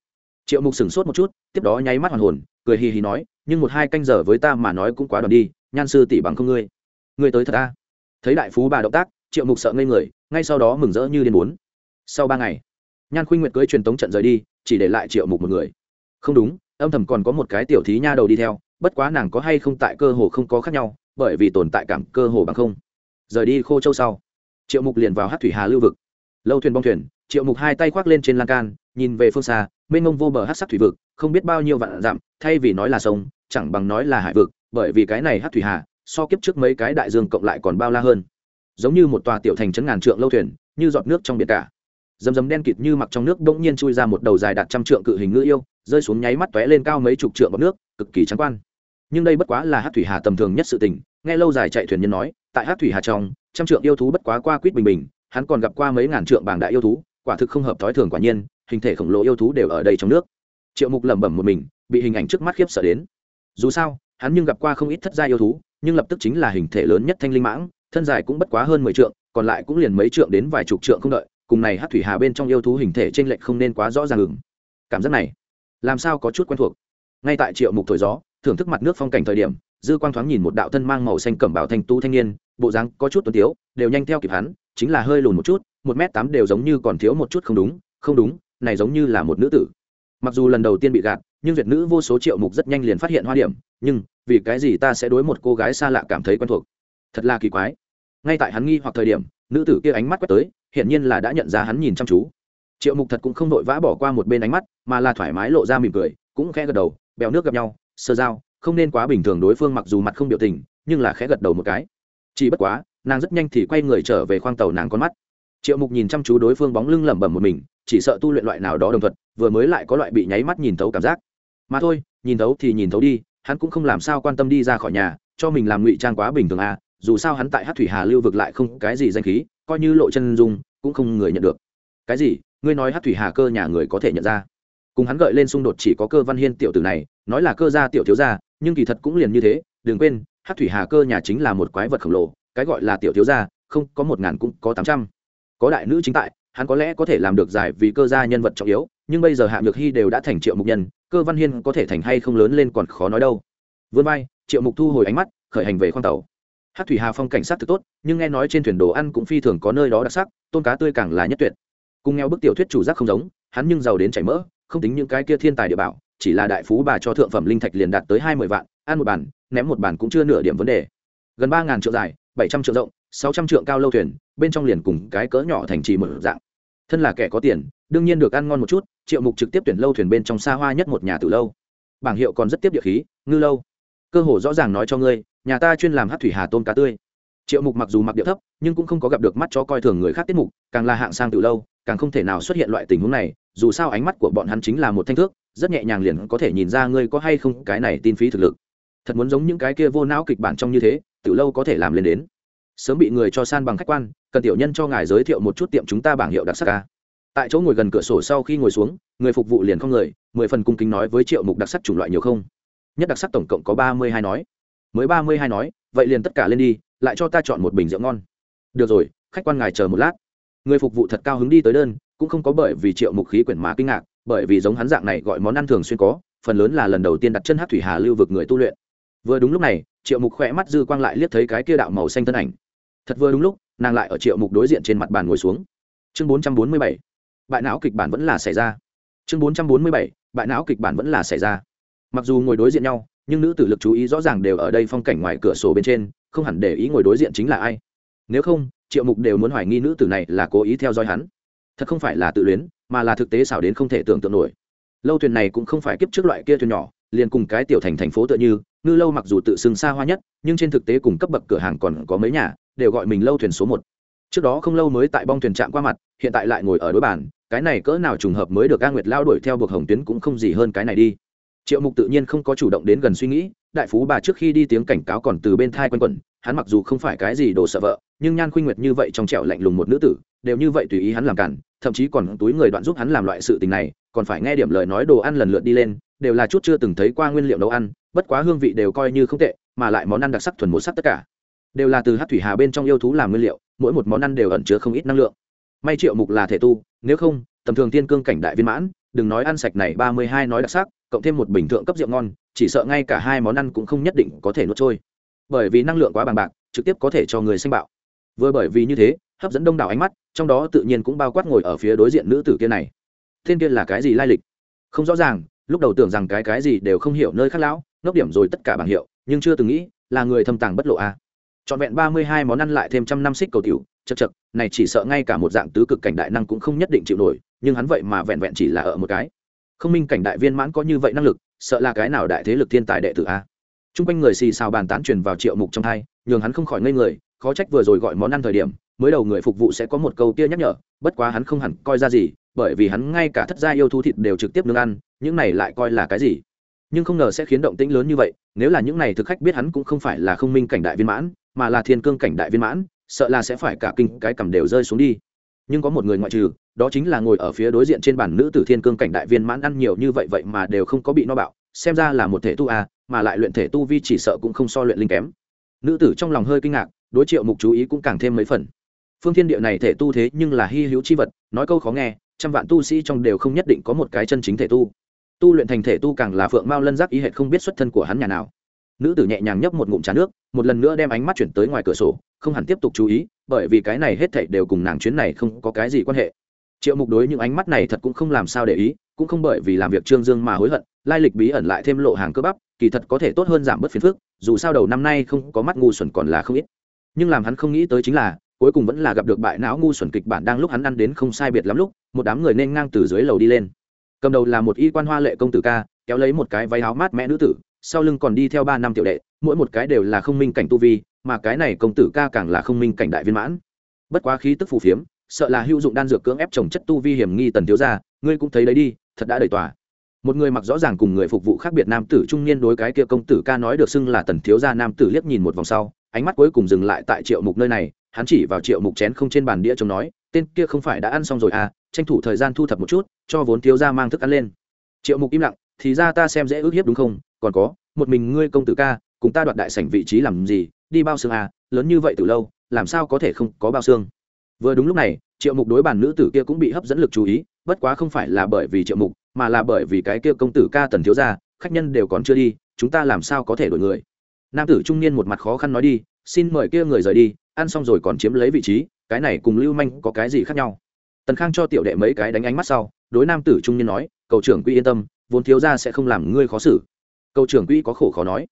Triệu mục sửng sốt một chút, tiếp đó nháy mắt hoàn hồn, cười hì hì nói, nhưng một hai canh giờ với ta mà nói cũng quá đoạn đi, nhan sư tỷ bằng không ngươi. Ngươi tới thật ta thấy đại phú bà động tác, triệu mục sợ ngây người, ngay sau đó mừng rỡ như điên muốn. Sau ba ngày, nhan khuynh nguyệt cưới truyền tống trận rời đi, chỉ để lại triệu mục một người. Không đúng, âm thầm còn có một cái tiểu thí nha đầu đi theo, bất quá nàng có hay không tại cơ hồ không có khác nhau bởi vì tồn tại cảm cơ hồ bằng không. Rời đi khô châu sau, triệu mục liền vào hát thủy hà lưu vực. Lâu thuyền bong thuyền, triệu mục hai tay khoác lên trên lan can, nhìn về phương xa, mênh mông vô bờ hát sắc thủy vực, không biết bao nhiêu vạn dặm, thay vì nói là sông, chẳng bằng nói là hải vực, bởi vì cái này hát thủy hà, so kiếp trước mấy cái đại dương cộng lại còn bao la hơn. Giống như một tòa tiểu thành trấn ngàn trượng lâu thuyền, như giọt nước trong biển cả. Dầm dầm đen kịt như mặc trong nước bỗng nhiên chui ra một đầu dài đạt trăm trượng cự hình ngư yêu, rơi xuống nháy mắt tóe lên cao mấy chục trượng bọc nước, cực kỳ trắng quan nhưng đây bất quá là hát thủy hà tầm thường nhất sự tình, nghe lâu dài chạy thuyền nhân nói, tại hát thủy hà trong, trăm trượng yêu thú bất quá qua quýt bình bình, hắn còn gặp qua mấy ngàn trượng bảng đại yêu thú, quả thực không hợp thói thường quả nhiên, hình thể khổng lồ yêu thú đều ở đây trong nước. Triệu mục lẩm bẩm một mình, bị hình ảnh trước mắt khiếp sợ đến. Dù sao, hắn nhưng gặp qua không ít thất gia yêu thú, nhưng lập tức chính là hình thể lớn nhất thanh linh mãng, thân dài cũng bất quá hơn mười trượng, còn lại cũng liền mấy trượng đến vài chục trượng không đợi, cùng này hát thủy hà bên trong yêu thú hình thể t r ê n lệch không nên quá rõ ràng ngừng cảm giác này, làm sao có chút quen thuộc. Ngay tại triệu mục thổi gió thưởng thức mặt nước phong cảnh thời điểm, dư quang thoáng nhìn một đạo thân mang màu xanh cẩm bảo thanh tu thanh niên, bộ dáng có chút tuấn tiếu, đều nhanh theo kịp hắn, chính là hơi lùn một chút, một m tám đều giống như còn thiếu một chút không đúng không đúng, này giống như là một nữ tử. Mặc dù lần đầu tiên bị gạt, nhưng việt nữ vô số triệu mục rất nhanh liền phát hiện hoa điểm, nhưng vì cái gì ta sẽ đối một cô gái xa lạ cảm thấy quen thuộc? Thật là kỳ quái. Ngay tại hắn nghi hoặc thời điểm, nữ tử kia ánh mắt quét tới, hiển nhiên là đã nhận ra hắn nhìn chăm chú. Triệu mục thật cũng không vội vã bỏ qua một bên ánh mắt, mà là thoải mái lộ ra mỉm cười, cũng khẽ gật đầu, bèo nước gặp nhau sơ giao, không nên quá bình thường đối phương mặc dù mặt không biểu tình, nhưng là khẽ gật đầu một cái. Chỉ bất quá, nàng rất nhanh thì quay người trở về khoang tàu nàng con mắt. Triệu mục nhìn chăm chú đối phương bóng lưng lẩm bẩm một mình, chỉ sợ tu luyện loại nào đó đồng thuận vừa mới lại có loại bị nháy mắt nhìn thấu cảm giác. Mà thôi, nhìn thấu thì nhìn thấu đi, hắn cũng không làm sao quan tâm đi ra khỏi nhà, cho mình làm ngụy trang quá bình thường à dù sao hắn tại hát thủy hà lưu vực lại không cái gì danh khí, coi như lộ chân dung, cũng không người nhận được. Cái gì? Ngươi nói hát thủy hà cơ nhà người có thể nhận ra. Cùng hắn gợi lên xung đột chỉ có cơ văn hiên tiểu tử này nói là cơ gia tiểu thiếu gia, nhưng kỳ thật cũng liền như thế, đừng quên hát thủy hà cơ nhà chính là một quái vật khổng lồ, cái gọi là tiểu thiếu gia, không, có một ngàn cũng có tám trăm. Có đại nữ chính tại, hắn có lẽ có thể làm được giải vì cơ gia nhân vật trọng yếu, nhưng bây giờ hạ nhược hy đều đã thành triệu mục nhân, cơ văn hiên có thể thành hay không lớn lên còn khó nói đâu. Vươn vai, triệu mục thu hồi ánh mắt, khởi hành về khoang tàu. Hát thủy hà phong cảnh sát thực tốt, nhưng nghe nói trên thuyền đồ ăn cũng phi thường có nơi đó đặc sắc tôn cá tươi càng là nhất tuyệt. Cùng nghèo bức tiểu thuyết chủ giác không giống, hắn nhưng giàu đến chảy mỡ, không tính những cái kia thiên tài địa bảo chỉ là đại phú bà cho thượng phẩm linh thạch liền đạt tới hai mươi vạn, ăn một bàn, ném một bàn cũng chưa nửa điểm vấn đề. Gần ba ngàn triệu dài, bảy trăm triệu rộng, sáu trăm triệu cao lâu thuyền, bên trong liền cùng cái cỡ nhỏ thành trì một dạng. Thân là kẻ có tiền, đương nhiên được ăn ngon một chút, triệu mục trực tiếp tuyển lâu thuyền bên trong xa hoa nhất một nhà từ lâu. Bảng hiệu còn rất tiếp địa khí, ngư lâu. Cơ hồ rõ ràng nói cho ngươi, nhà ta chuyên làm hát thủy hà tôm cá tươi. Triệu mục mặc dù mặc điệu thấp, nhưng cũng không có gặp được mắt cho coi thường người khác tiết mục, càng là hạng sang từ lâu, càng không thể nào xuất hiện loại tình huống này, dù sao ánh mắt của bọn hắn chính là một thanh thước rất nhẹ nhàng liền có thể nhìn ra ngươi có hay không cái này tin phí thực lực. Thật muốn giống những cái kia vô não kịch bản trong như thế, từ lâu có thể làm lên đến. Sớm bị người cho san bằng khách quan, cần tiểu nhân cho ngài giới thiệu một chút tiệm chúng ta bảng hiệu đặc sắc ca. Tại chỗ ngồi gần cửa sổ sau khi ngồi xuống, người phục vụ liền không người, mười phần cung kính nói với triệu mục đặc sắc chủng loại nhiều không? Nhất đặc sắc tổng cộng có ba mươi hai nói. Mới ba mươi hai nói, vậy liền tất cả lên đi, lại cho ta chọn một bình rượu ngon. Được rồi, khách quan ngài chờ một lát. Người phục vụ thật cao hứng đi tới đơn, cũng không có bởi vì triệu mục khí quyển má kinh ngạc bởi vì giống hắn dạng này gọi món ăn thường xuyên có, phần lớn là lần đầu tiên đặt chân hát thủy hà lưu vực người tu luyện. Vừa đúng lúc này, triệu mục khỏe mắt dư quang lại liếc thấy cái kia đạo màu xanh thân ảnh. Thật vừa đúng lúc, nàng lại ở triệu mục đối diện trên mặt bàn ngồi xuống. Chương bốn trăm bốn mươi bảy, bại não kịch bản vẫn là xảy ra. Chương bốn trăm bốn mươi bảy, bại não kịch bản vẫn là xảy ra. Mặc dù ngồi đối diện nhau, nhưng nữ tử lực chú ý rõ ràng đều ở đây phong cảnh ngoài cửa sổ bên trên, không hẳn để ý ngồi đối diện chính là ai. Nếu không, triệu mục đều muốn hoài nghi nữ tử này là cố ý theo dõi hắn thật không phải là tự luyến, mà là thực tế xảo đến không thể tưởng tượng nổi. Lâu thuyền này cũng không phải kiếp trước loại kia thuyền nhỏ, liền cùng cái tiểu thành thành phố tựa như, ngư lâu mặc dù tự xưng xa hoa nhất, nhưng trên thực tế cùng cấp bậc cửa hàng còn có mấy nhà, đều gọi mình lâu thuyền số một. Trước đó không lâu mới tại bong thuyền trạm qua mặt, hiện tại lại ngồi ở đối bàn, cái này cỡ nào trùng hợp mới được a nguyệt lao đuổi theo buộc hồng tuyến cũng không gì hơn cái này đi. Triệu mục tự nhiên không có chủ động đến gần suy nghĩ, đại phú bà trước khi đi tiếng cảnh cáo còn từ bên thai quanh quẩn, hắn mặc dù không phải cái gì đồ sợ vợ nhưng nhan khuynh nguyệt như vậy trong trẻo lạnh lùng một nữ tử, đều như vậy tùy ý hắn làm cản, thậm chí còn túi người đoạn giúp hắn làm loại sự tình này, còn phải nghe điểm lời nói đồ ăn lần lượt đi lên, đều là chút chưa từng thấy qua nguyên liệu nấu ăn, bất quá hương vị đều coi như không tệ, mà lại món ăn đặc sắc thuần một sắc tất cả. Đều là từ hát thủy hà bên trong yêu thú làm nguyên liệu, mỗi một món ăn đều ẩn chứa không ít năng lượng. May triệu mục là thể tu, nếu không, tầm thường tiên cương cảnh đại viên mãn, đừng nói ăn sạch này ba mươi hai nói đặc sắc, cộng thêm một bình thượng cấp rượu ngon, chỉ sợ ngay cả hai món ăn cũng không nhất định có thể nuốt trôi. Bởi vì năng lượng quá bằng bạc, trực tiếp có thể cho người sinh bạo vừa bởi vì như thế, hấp dẫn đông đảo ánh mắt, trong đó tự nhiên cũng bao quát ngồi ở phía đối diện nữ tử kia này. Thiên kia là cái gì lai lịch? Không rõ ràng, lúc đầu tưởng rằng cái cái gì đều không hiểu nơi khác lão, ngốc điểm rồi tất cả bằng hiệu, nhưng chưa từng nghĩ, là người thâm tàng bất lộ a. À. trọn vẹn ba mươi hai món ăn lại thêm trăm năm xích cầu tiểu, chật chật, này chỉ sợ ngay cả một dạng tứ cực cảnh đại năng cũng không nhất định chịu nổi, nhưng hắn vậy mà vẹn vẹn chỉ là ở một cái. Không minh cảnh đại viên mãn có như vậy năng lực, sợ là cái nào đại thế lực thiên tài đệ tử a. T r u n g quanh người xì xào bàn tán truyền vào triệu mục trong thai nhường hắn không khỏi ngây người khó trách vừa rồi gọi món ăn thời điểm, mới đầu người phục vụ sẽ có một câu kia nhắc nhở, bất quá hắn không hẳn coi ra gì, bởi vì hắn ngay cả thất gia yêu thú thịt đều trực tiếp nương ăn, những này lại coi là cái gì? Nhưng không ngờ sẽ khiến động tĩnh lớn như vậy, nếu là những này thực khách biết hắn cũng không phải là không minh cảnh đại viên mãn, mà là thiên cương cảnh đại viên mãn, sợ là sẽ phải cả kinh, cái cầm đều rơi xuống đi. Nhưng có một người ngoại trừ, đó chính là ngồi ở phía đối diện trên bàn nữ tử thiên cương cảnh đại viên mãn ăn nhiều như vậy vậy mà đều không có bị no bạo, xem ra là một thể tu a, mà lại luyện thể tu vi chỉ sợ cũng không so luyện linh kém. Nữ tử trong lòng hơi kinh ngạc đối triệu mục chú ý cũng càng thêm mấy phần. Phương thiên địa này thể tu thế nhưng là hy hữu chi vật, nói câu khó nghe, trăm vạn tu sĩ trong đều không nhất định có một cái chân chính thể tu. Tu luyện thành thể tu càng là phượng mao lân giác ý hệ không biết xuất thân của hắn nhà nào. Nữ tử nhẹ nhàng nhấp một ngụm trà nước, một lần nữa đem ánh mắt chuyển tới ngoài cửa sổ, không hẳn tiếp tục chú ý, bởi vì cái này hết thảy đều cùng nàng chuyến này không có cái gì quan hệ. Triệu mục đối những ánh mắt này thật cũng không làm sao để ý, cũng không bởi vì làm việc trương dương mà hối hận, lai lịch bí ẩn lại thêm lộ hàng cơ bắp, kỳ thật có thể tốt hơn giảm bớt phiền phức, dù sao đầu năm nay không có mắt ngu xuẩn còn là không ít nhưng làm hắn không nghĩ tới chính là, cuối cùng vẫn là gặp được bại não ngu xuẩn kịch bản đang lúc hắn ăn đến không sai biệt lắm lúc, một đám người nên ngang từ dưới lầu đi lên. Cầm đầu là một y quan hoa lệ công tử ca, kéo lấy một cái váy áo mát mẽ nữ tử, sau lưng còn đi theo ba năm tiểu đệ, mỗi một cái đều là không minh cảnh tu vi, mà cái này công tử ca càng là không minh cảnh đại viên mãn. Bất quá khí tức phù phiếm, sợ là hữu dụng đan dược cưỡng ép trồng chất tu vi hiểm nghi tần thiếu gia, ngươi cũng thấy đấy đi, thật đã đầy tòa. Một người mặc rõ ràng cùng người phục vụ khác biệt nam tử trung niên đối cái kia công tử ca nói được xưng là tần thiếu gia nam tử liếc nhìn một vòng sau ánh mắt cuối cùng dừng lại tại triệu mục nơi này, hắn chỉ vào triệu mục chén không trên bàn đĩa trông nói, tên kia không phải đã ăn xong rồi à tranh thủ thời gian thu thập một chút, cho vốn thiếu gia mang thức ăn lên. Triệu mục im lặng, thì ra ta xem dễ ước hiếp đúng không? Còn có, một mình ngươi công tử ca, cùng ta đoạt đại sảnh vị trí làm gì, đi bao xương à lớn như vậy từ lâu, làm sao có thể không có bao xương? Vừa đúng lúc này, triệu mục đối bàn nữ tử kia cũng bị hấp dẫn lực chú ý, bất quá không phải là bởi vì triệu mục, mà là bởi vì cái kia công tử ca tần thiếu gia, khách nhân đều còn chưa đi, chúng ta làm sao có thể đổi người? Nam tử trung niên một mặt khó khăn nói đi, xin mời kia người rời đi, ăn xong rồi còn chiếm lấy vị trí, cái này cùng lưu manh có cái gì khác nhau? Tần khang cho tiểu đệ mấy cái đánh ánh mắt sau, đối nam tử trung niên nói, cầu trưởng quỹ yên tâm, vốn thiếu gia sẽ không làm ngươi khó xử. Cầu trưởng quỹ có khổ khó nói.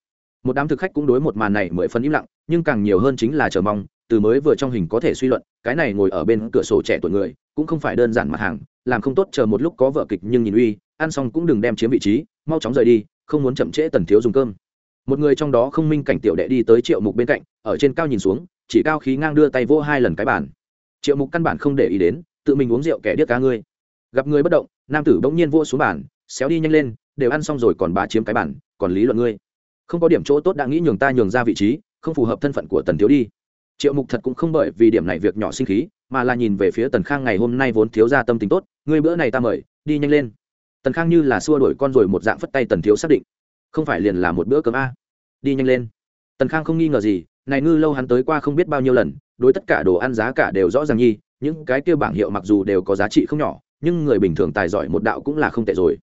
Một đám thực khách cũng đối một màn này mười phần im lặng, nhưng càng nhiều hơn chính là chờ mong, từ mới vừa trong hình có thể suy luận, cái này ngồi ở bên cửa sổ trẻ tuổi người, cũng không phải đơn giản mặt hàng, làm không tốt chờ một lúc có vợ kịch nhưng nhìn uy, ăn xong cũng đừng đem chiếm vị trí, mau chóng rời đi, không muốn chậm trễ tần thiếu dùng cơm một người trong đó không minh cảnh tiểu đệ đi tới triệu mục bên cạnh, ở trên cao nhìn xuống, chỉ cao khí ngang đưa tay vô hai lần cái bàn. Triệu mục căn bản không để ý đến, tự mình uống rượu kẻ điếc cá ngươi. Gặp người bất động, nam tử bỗng nhiên vô xuống bàn, xéo đi nhanh lên, đều ăn xong rồi còn bá chiếm cái bàn, còn lý luận ngươi. Không có điểm chỗ tốt đã nghĩ nhường ta nhường ra vị trí, không phù hợp thân phận của tần thiếu đi. Triệu mục thật cũng không bởi vì điểm này việc nhỏ sinh khí, mà là nhìn về phía tần khang ngày hôm nay vốn thiếu ra tâm tính tốt, ngươi bữa này ta mời, đi nhanh lên. Tần khang như là xua đổi con rồi một dạng phất tay tần thiếu xác định không phải liền là một bữa cơm a. Đi nhanh lên. Tần khang không nghi ngờ gì, này ngư lâu hắn tới qua không biết bao nhiêu lần, đối tất cả đồ ăn giá cả đều rõ ràng nhi, những cái kia bảng hiệu mặc dù đều có giá trị không nhỏ, nhưng người bình thường tài giỏi một đạo cũng là không tệ rồi.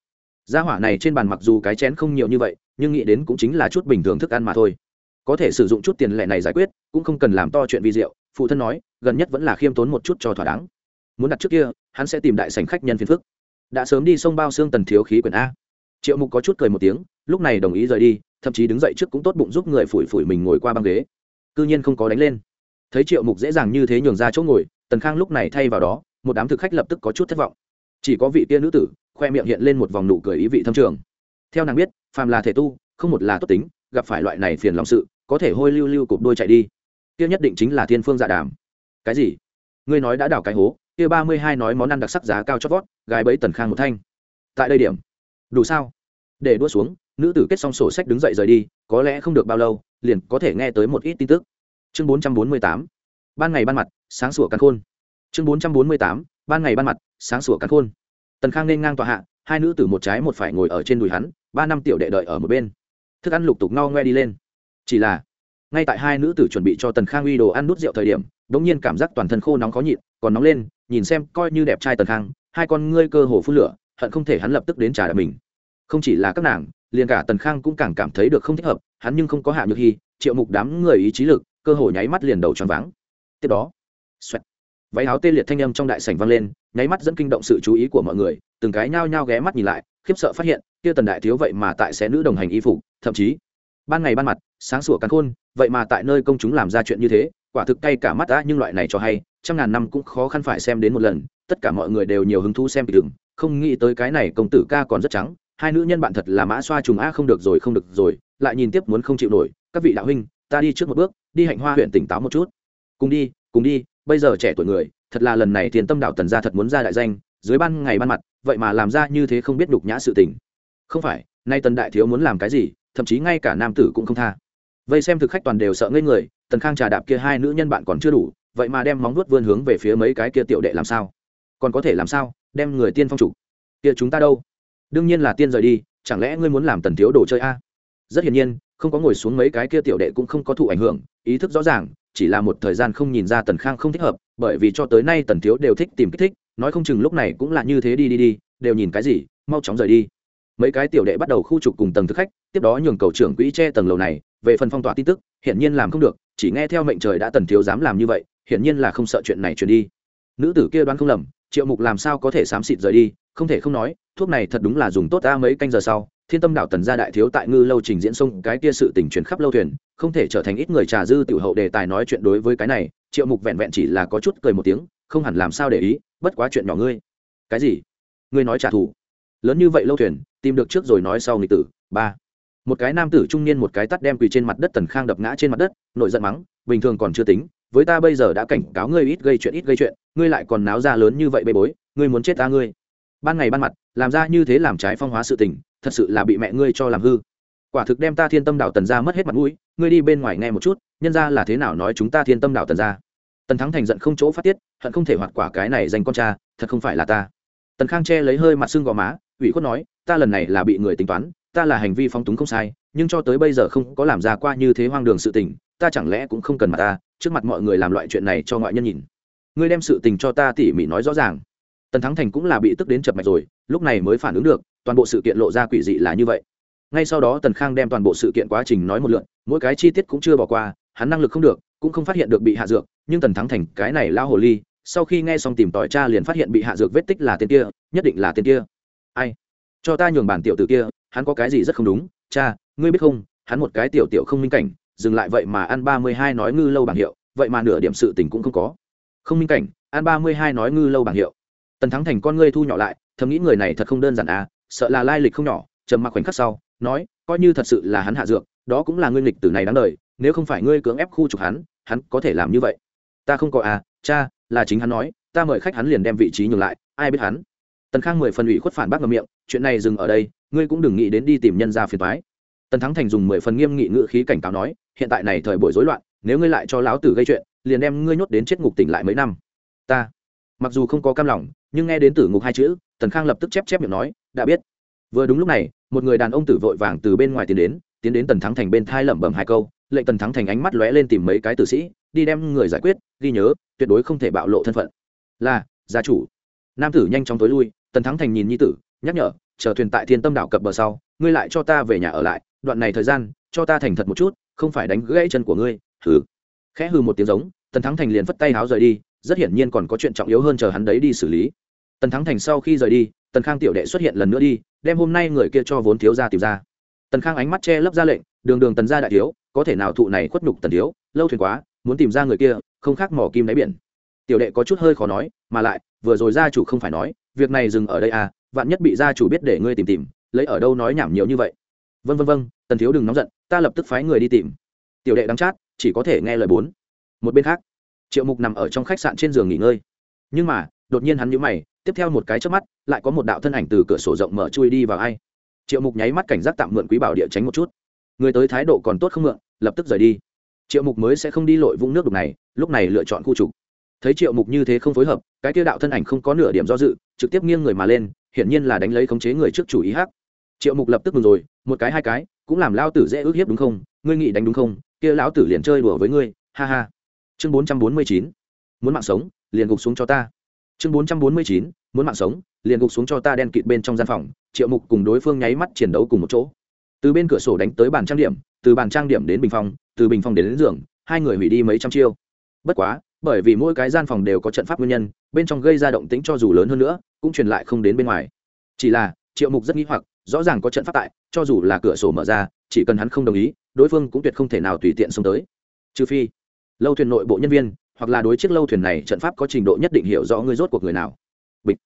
Gia hỏa này trên bàn mặc dù cái chén không nhiều như vậy, nhưng nghĩ đến cũng chính là chút bình thường thức ăn mà thôi. Có thể sử dụng chút tiền lệ này giải quyết, cũng không cần làm to chuyện vi diệu, phụ thân nói, gần nhất vẫn là khiêm tốn một chút cho thỏa đáng. Muốn đặt trước kia, hắn sẽ tìm đại sành khách nhân phiền phức. Đã sớm đi sông bao xương tần thiếu khí quyển a triệu mục có chút cười một tiếng, lúc này đồng ý rời đi, thậm chí đứng dậy trước cũng tốt bụng giúp người phủi phủi mình ngồi qua băng ghế. Cư nhiên không có đánh lên. Thấy triệu mục dễ dàng như thế nhường ra chỗ ngồi, tần khang lúc này thay vào đó, một đám thực khách lập tức có chút thất vọng. Chỉ có vị Tia nữ tử, khoe miệng hiện lên một vòng nụ cười ý vị thâm trường. Theo nàng biết, phàm là thể tu, không một là tốt tính, gặp phải loại này phiền lòng sự, có thể hôi lưu lưu cụp đôi chạy đi. Kia nhất định chính là thiên phương dạ đàm. Cái gì? Ngươi nói đã đảo cái hố, kia ba mươi hai nói món ăn đặc sắc giá cao chót vót, gái bấy tần khang một thanh. Tại đây điểm đủ sao? Để đua xuống, nữ tử kết xong sổ sách đứng dậy rời đi, có lẽ không được bao lâu, liền có thể nghe tới một ít tin tức. Chương bốn trăm bốn mươi tám, ban ngày ban mặt, sáng sủa căn khôn. Chương bốn trăm bốn mươi tám, ban ngày ban mặt, sáng sủa căn khôn. Tần khang nên ngang tòa hạ, hai nữ tử một trái một phải ngồi ở trên đùi hắn, ba năm tiểu đệ đợi ở một bên. Thức ăn lục tục no ngoe đi lên. Chỉ là, ngay tại hai nữ tử chuẩn bị cho tần khang uy đồ ăn nút rượu thời điểm đ ỗ n g nhiên cảm giác toàn thân khô nóng khó nhịn, còn nóng lên, nhìn xem coi như đẹp trai tần khang, hai con ngươi cơ hồ phun lửa hận không thể hắn lập tức đến trả lại mình. Không chỉ là các nàng liền cả tần khang cũng càng cảm thấy được không thích hợp hắn nhưng không có hạ nhược hy triệu mục đám người ý chí lực cơ hồ nháy mắt liền đầu tròn váng. Tiếp đó xoẹt, váy áo tê liệt thanh âm trong đại sảnh vang lên nháy mắt dẫn kinh động sự chú ý của mọi người từng cái nhao nhao ghé mắt nhìn lại khiếp sợ phát hiện kia tần đại thiếu vậy mà tại sẽ nữ đồng hành y phục thậm chí ban ngày ban mặt sáng sủa cắn khôn vậy mà tại nơi công chúng làm ra chuyện như thế quả thực cay cả mắt đã nhưng loại này cho hay trăm ngàn năm cũng khó khăn phải xem đến một lần tất cả mọi người đều nhiều hứng thú xem kịch không nghĩ tới cái này công tử ca còn rất trắng, hai nữ nhân bạn thật là mã xoa trùng a, không được rồi, không được rồi, lại nhìn tiếp muốn không chịu nổi, các vị đạo huynh, ta đi trước một bước, đi hạnh hoa huyện tỉnh táo một chút. Cùng đi cùng đi, bây giờ trẻ tuổi người, thật là lần này tiền tâm đạo tần gia thật muốn ra đại danh, dưới ban ngày ban mặt, vậy mà làm ra như thế không biết đục nhã sự tình. Không phải, nay tần đại thiếu muốn làm cái gì, thậm chí ngay cả nam tử cũng không tha. Vậy xem thực khách toàn đều sợ ngây người, tần khang trà đạp kia hai nữ nhân bạn còn chưa đủ, vậy mà đem móng vuốt vươn hướng về phía mấy cái kia tiểu đệ làm sao? Còn có thể làm sao? Đem người tiên phong chủ. Kia chúng ta đâu? Đương nhiên là tiên rời đi, chẳng lẽ ngươi muốn làm tần thiếu đồ chơi a? Rất hiển nhiên, không có ngồi xuống mấy cái kia tiểu đệ cũng không có thụ ảnh hưởng, ý thức rõ ràng, chỉ là một thời gian không nhìn ra tần khang không thích hợp, bởi vì cho tới nay tần thiếu đều thích tìm kích thích, nói không chừng lúc này cũng là như thế đi đi đi, đều nhìn cái gì, mau chóng rời đi. Mấy cái tiểu đệ bắt đầu khu trục cùng tầng thực khách, tiếp đó nhường cầu trưởng quỹ che tầng lầu này, về phần phong tỏa tin tức, hiển nhiên làm không được, chỉ nghe theo mệnh trời đã tần thiếu dám làm như vậy, hiển nhiên là không sợ chuyện này truyền đi. Nữ tử kia đoán không lầm triệu mục làm sao có thể xám xịt rời đi, không thể không nói, thuốc này thật đúng là dùng tốt ta mấy canh giờ sau, thiên tâm đảo tần gia đại thiếu tại ngư lâu trình diễn sông cái kia sự tình truyền khắp lâu thuyền, không thể trở thành ít người trà dư tiểu hậu đề tài nói chuyện đối với cái này, triệu mục vẹn vẹn chỉ là có chút cười một tiếng, không hẳn làm sao để ý, bất quá chuyện nhỏ ngươi. Cái gì? Ngươi nói trả thù. Lớn như vậy lâu thuyền, tìm được trước rồi nói sau nghịch tử, ba. Một cái nam tử trung niên một cái tắt đem quỳ trên mặt đất tần khang đập ngã trên mặt đất, nội giận mắng, bình thường còn chưa tính với ta bây giờ đã cảnh cáo ngươi ít gây chuyện, ít gây chuyện, ngươi lại còn náo ra lớn như vậy bê bối, ngươi muốn chết ta ngươi. Ban ngày ban mặt, làm ra như thế làm trái phong hóa sự tình, thật sự là bị mẹ ngươi cho làm hư. Quả thực đem ta thiên tâm đảo tần ra mất hết mặt mũi, ngươi đi bên ngoài nghe một chút, nhân ra là thế nào nói chúng ta thiên tâm đảo tần ra tần thắng thành giận không chỗ phát tiết, hận không thể hoạt quả cái này dành con cha, thật không phải là ta. Tần khang che lấy hơi mặt xương gò má, ủy khuất nói, ta lần này là bị người tính toán, ta là hành vi phong túng không sai, nhưng cho tới bây giờ không có làm ra qua như thế hoang đường sự tình, ta chẳng lẽ cũng không cần mặt ta trước mặt mọi người làm loại chuyện này cho ngoại nhân nhìn. Ngươi đem sự tình cho ta tỉ mỉ nói rõ ràng. Tần thắng thành cũng là bị tức đến chập mạch rồi, lúc này mới phản ứng được, toàn bộ sự kiện lộ ra quỷ dị là như vậy. Ngay sau đó tần khang đem toàn bộ sự kiện quá trình nói một lượn mỗi cái chi tiết cũng chưa bỏ qua, hắn năng lực không được, cũng không phát hiện được bị hạ dược, nhưng tần thắng thành, cái này lao hồ ly, sau khi nghe xong tìm tòi cha liền phát hiện bị hạ dược vết tích là tên kia, nhất định là tên kia. Ai? Cho ta nhường bản tiểu t kia, hắn có cái gì rất không đúng? Cha, ngươi biết không, hắn một cái tiểu tiểu không minh cảnh dừng lại vậy mà ăn ba mươi hai nói ngư lâu bảng hiệu, vậy mà nửa điểm sự tình cũng không có. Không minh cảnh, ăn ba mươi hai nói ngư lâu bảng hiệu. Tần thắng thành con ngươi thu nhỏ lại, thầm nghĩ người này thật không đơn giản à sợ là lai lịch không nhỏ, trầm mặc khoảnh khắc sau, nói, coi như thật sự là hắn hạ dược, đó cũng là nguyên lịch tử này đáng đời, nếu không phải ngươi cưỡng ép khu trục hắn hắn có thể làm như vậy. Ta không có à cha, là chính hắn nói, ta mời khách hắn liền đem vị trí nhường lại, ai biết hắn. Tần khang mười phần ủy khuất phản bác ngầm miệng, chuyện này dừng ở đây, ngươi cũng đừng nghĩ đến đi tìm nhân ra phiền thoái tần thắng thành dùng mười phần nghiêm nghị ngự khí cảnh cáo nói hiện tại này thời buổi rối loạn, nếu ngươi lại cho láo tử gây chuyện, liền đem ngươi nhốt đến chết ngục tỉnh lại mấy năm. Ta, mặc dù không có cam lòng, nhưng nghe đến tử ngục hai chữ, tần khang lập tức chép chép miệng nói, đã biết. Vừa đúng lúc này, một người đàn ông tử vội vàng từ bên ngoài tiến đến tiến đến tần thắng thành bên thai lẩm bẩm hai câu, lệnh tần thắng thành ánh mắt lóe lên tìm mấy cái tử sĩ, đi đem người giải quyết, ghi nhớ, tuyệt đối không thể bạo lộ thân phận. Là, gia chủ. Nam tử nhanh chóng tối lui, tần thắng thành nhìn nhi tử, nhắc nhở, chờ thuyền tại thiên tâm đảo cập bờ sau, ngươi lại cho ta về nhà ở lại, đoạn này thời gian, cho ta thành thật một chút không phải đánh gãy chân của ngươi, hừ. Khẽ hừ một tiếng giống, tần thắng thành liền phất tay háo rời đi, rất hiển nhiên còn có chuyện trọng yếu hơn chờ hắn đấy đi xử lý. Tần thắng thành sau khi rời đi, tần khang tiểu đệ xuất hiện lần nữa đi, đem hôm nay người kia cho vốn thiếu ra tìm ra. Tần khang ánh mắt che lấp ra lệnh, đường đường tần gia đại thiếu, có thể nào thụ này khuất nhục tần thiếu? Lâu thuyền quá, muốn tìm ra người kia, không khác mỏ kim đáy biển. Tiểu đệ có chút hơi khó nói, mà lại, vừa rồi gia chủ không phải nói, việc này dừng ở đây à vạn nhất bị gia chủ biết để ngươi tìm tìm, lấy ở đâu nói nhảm nhiều như vậy vân vân vân tần thiếu đừng nóng giận, ta lập tức phái người đi tìm. Tiểu đệ đắng chát, chỉ có thể nghe lời bốn. Một bên khác, triệu mục nằm ở trong khách sạn trên giường nghỉ ngơi. Nhưng mà, đột nhiên hắn nhíu mày, tiếp theo một cái chớp mắt, lại có một đạo thân ảnh từ cửa sổ rộng mở chui đi vào ai. Triệu mục nháy mắt cảnh giác tạm mượn quý bảo địa tránh một chút. Người tới thái độ còn tốt không mượn, lập tức rời đi. Triệu mục mới sẽ không đi lội vũng nước đục này, lúc này lựa chọn khu trục. Thấy triệu mục như thế không phối hợp, cái tiêu đạo thân ảnh không có nửa điểm do dự, trực tiếp nghiêng người mà lên, hiển nhiên là đánh lấy khống chế người trước chủ ý hắc triệu mục lập tức mừng rồi một cái hai cái cũng làm lao tử dễ ước hiếp đúng không? Ngươi nghĩ đánh đúng không? Kia lão tử liền chơi đùa với ngươi ha ha. Chương bốn trăm bốn mươi chín muốn mạng sống liền gục xuống cho ta. Chương bốn trăm bốn mươi chín muốn mạng sống liền gục xuống cho ta đen kịt bên trong gian phòng. Triệu mục cùng đối phương nháy mắt chiến đấu cùng một chỗ. Từ bên cửa sổ đánh tới bàn trang điểm từ bàn trang điểm đến bình phòng từ bình phòng đến, đến giường hai người hủy đi mấy trăm chiêu. Bất quá bởi vì mỗi cái gian phòng đều có trận pháp nguyên nhân bên trong gây ra động tính cho dù lớn hơn nữa cũng truyền lại không đến bên ngoài. Chỉ là triệu mục rất nghĩ hoặc rõ ràng có trận pháp tại, cho dù là cửa sổ mở ra, chỉ cần hắn không đồng ý, đối phương cũng tuyệt không thể nào tùy tiện xông tới. Trừ phi, lâu thuyền nội bộ nhân viên, hoặc là đối chiếc lâu thuyền này trận pháp có trình độ nhất định hiểu rõ người rốt cuộc người nào. Bịch.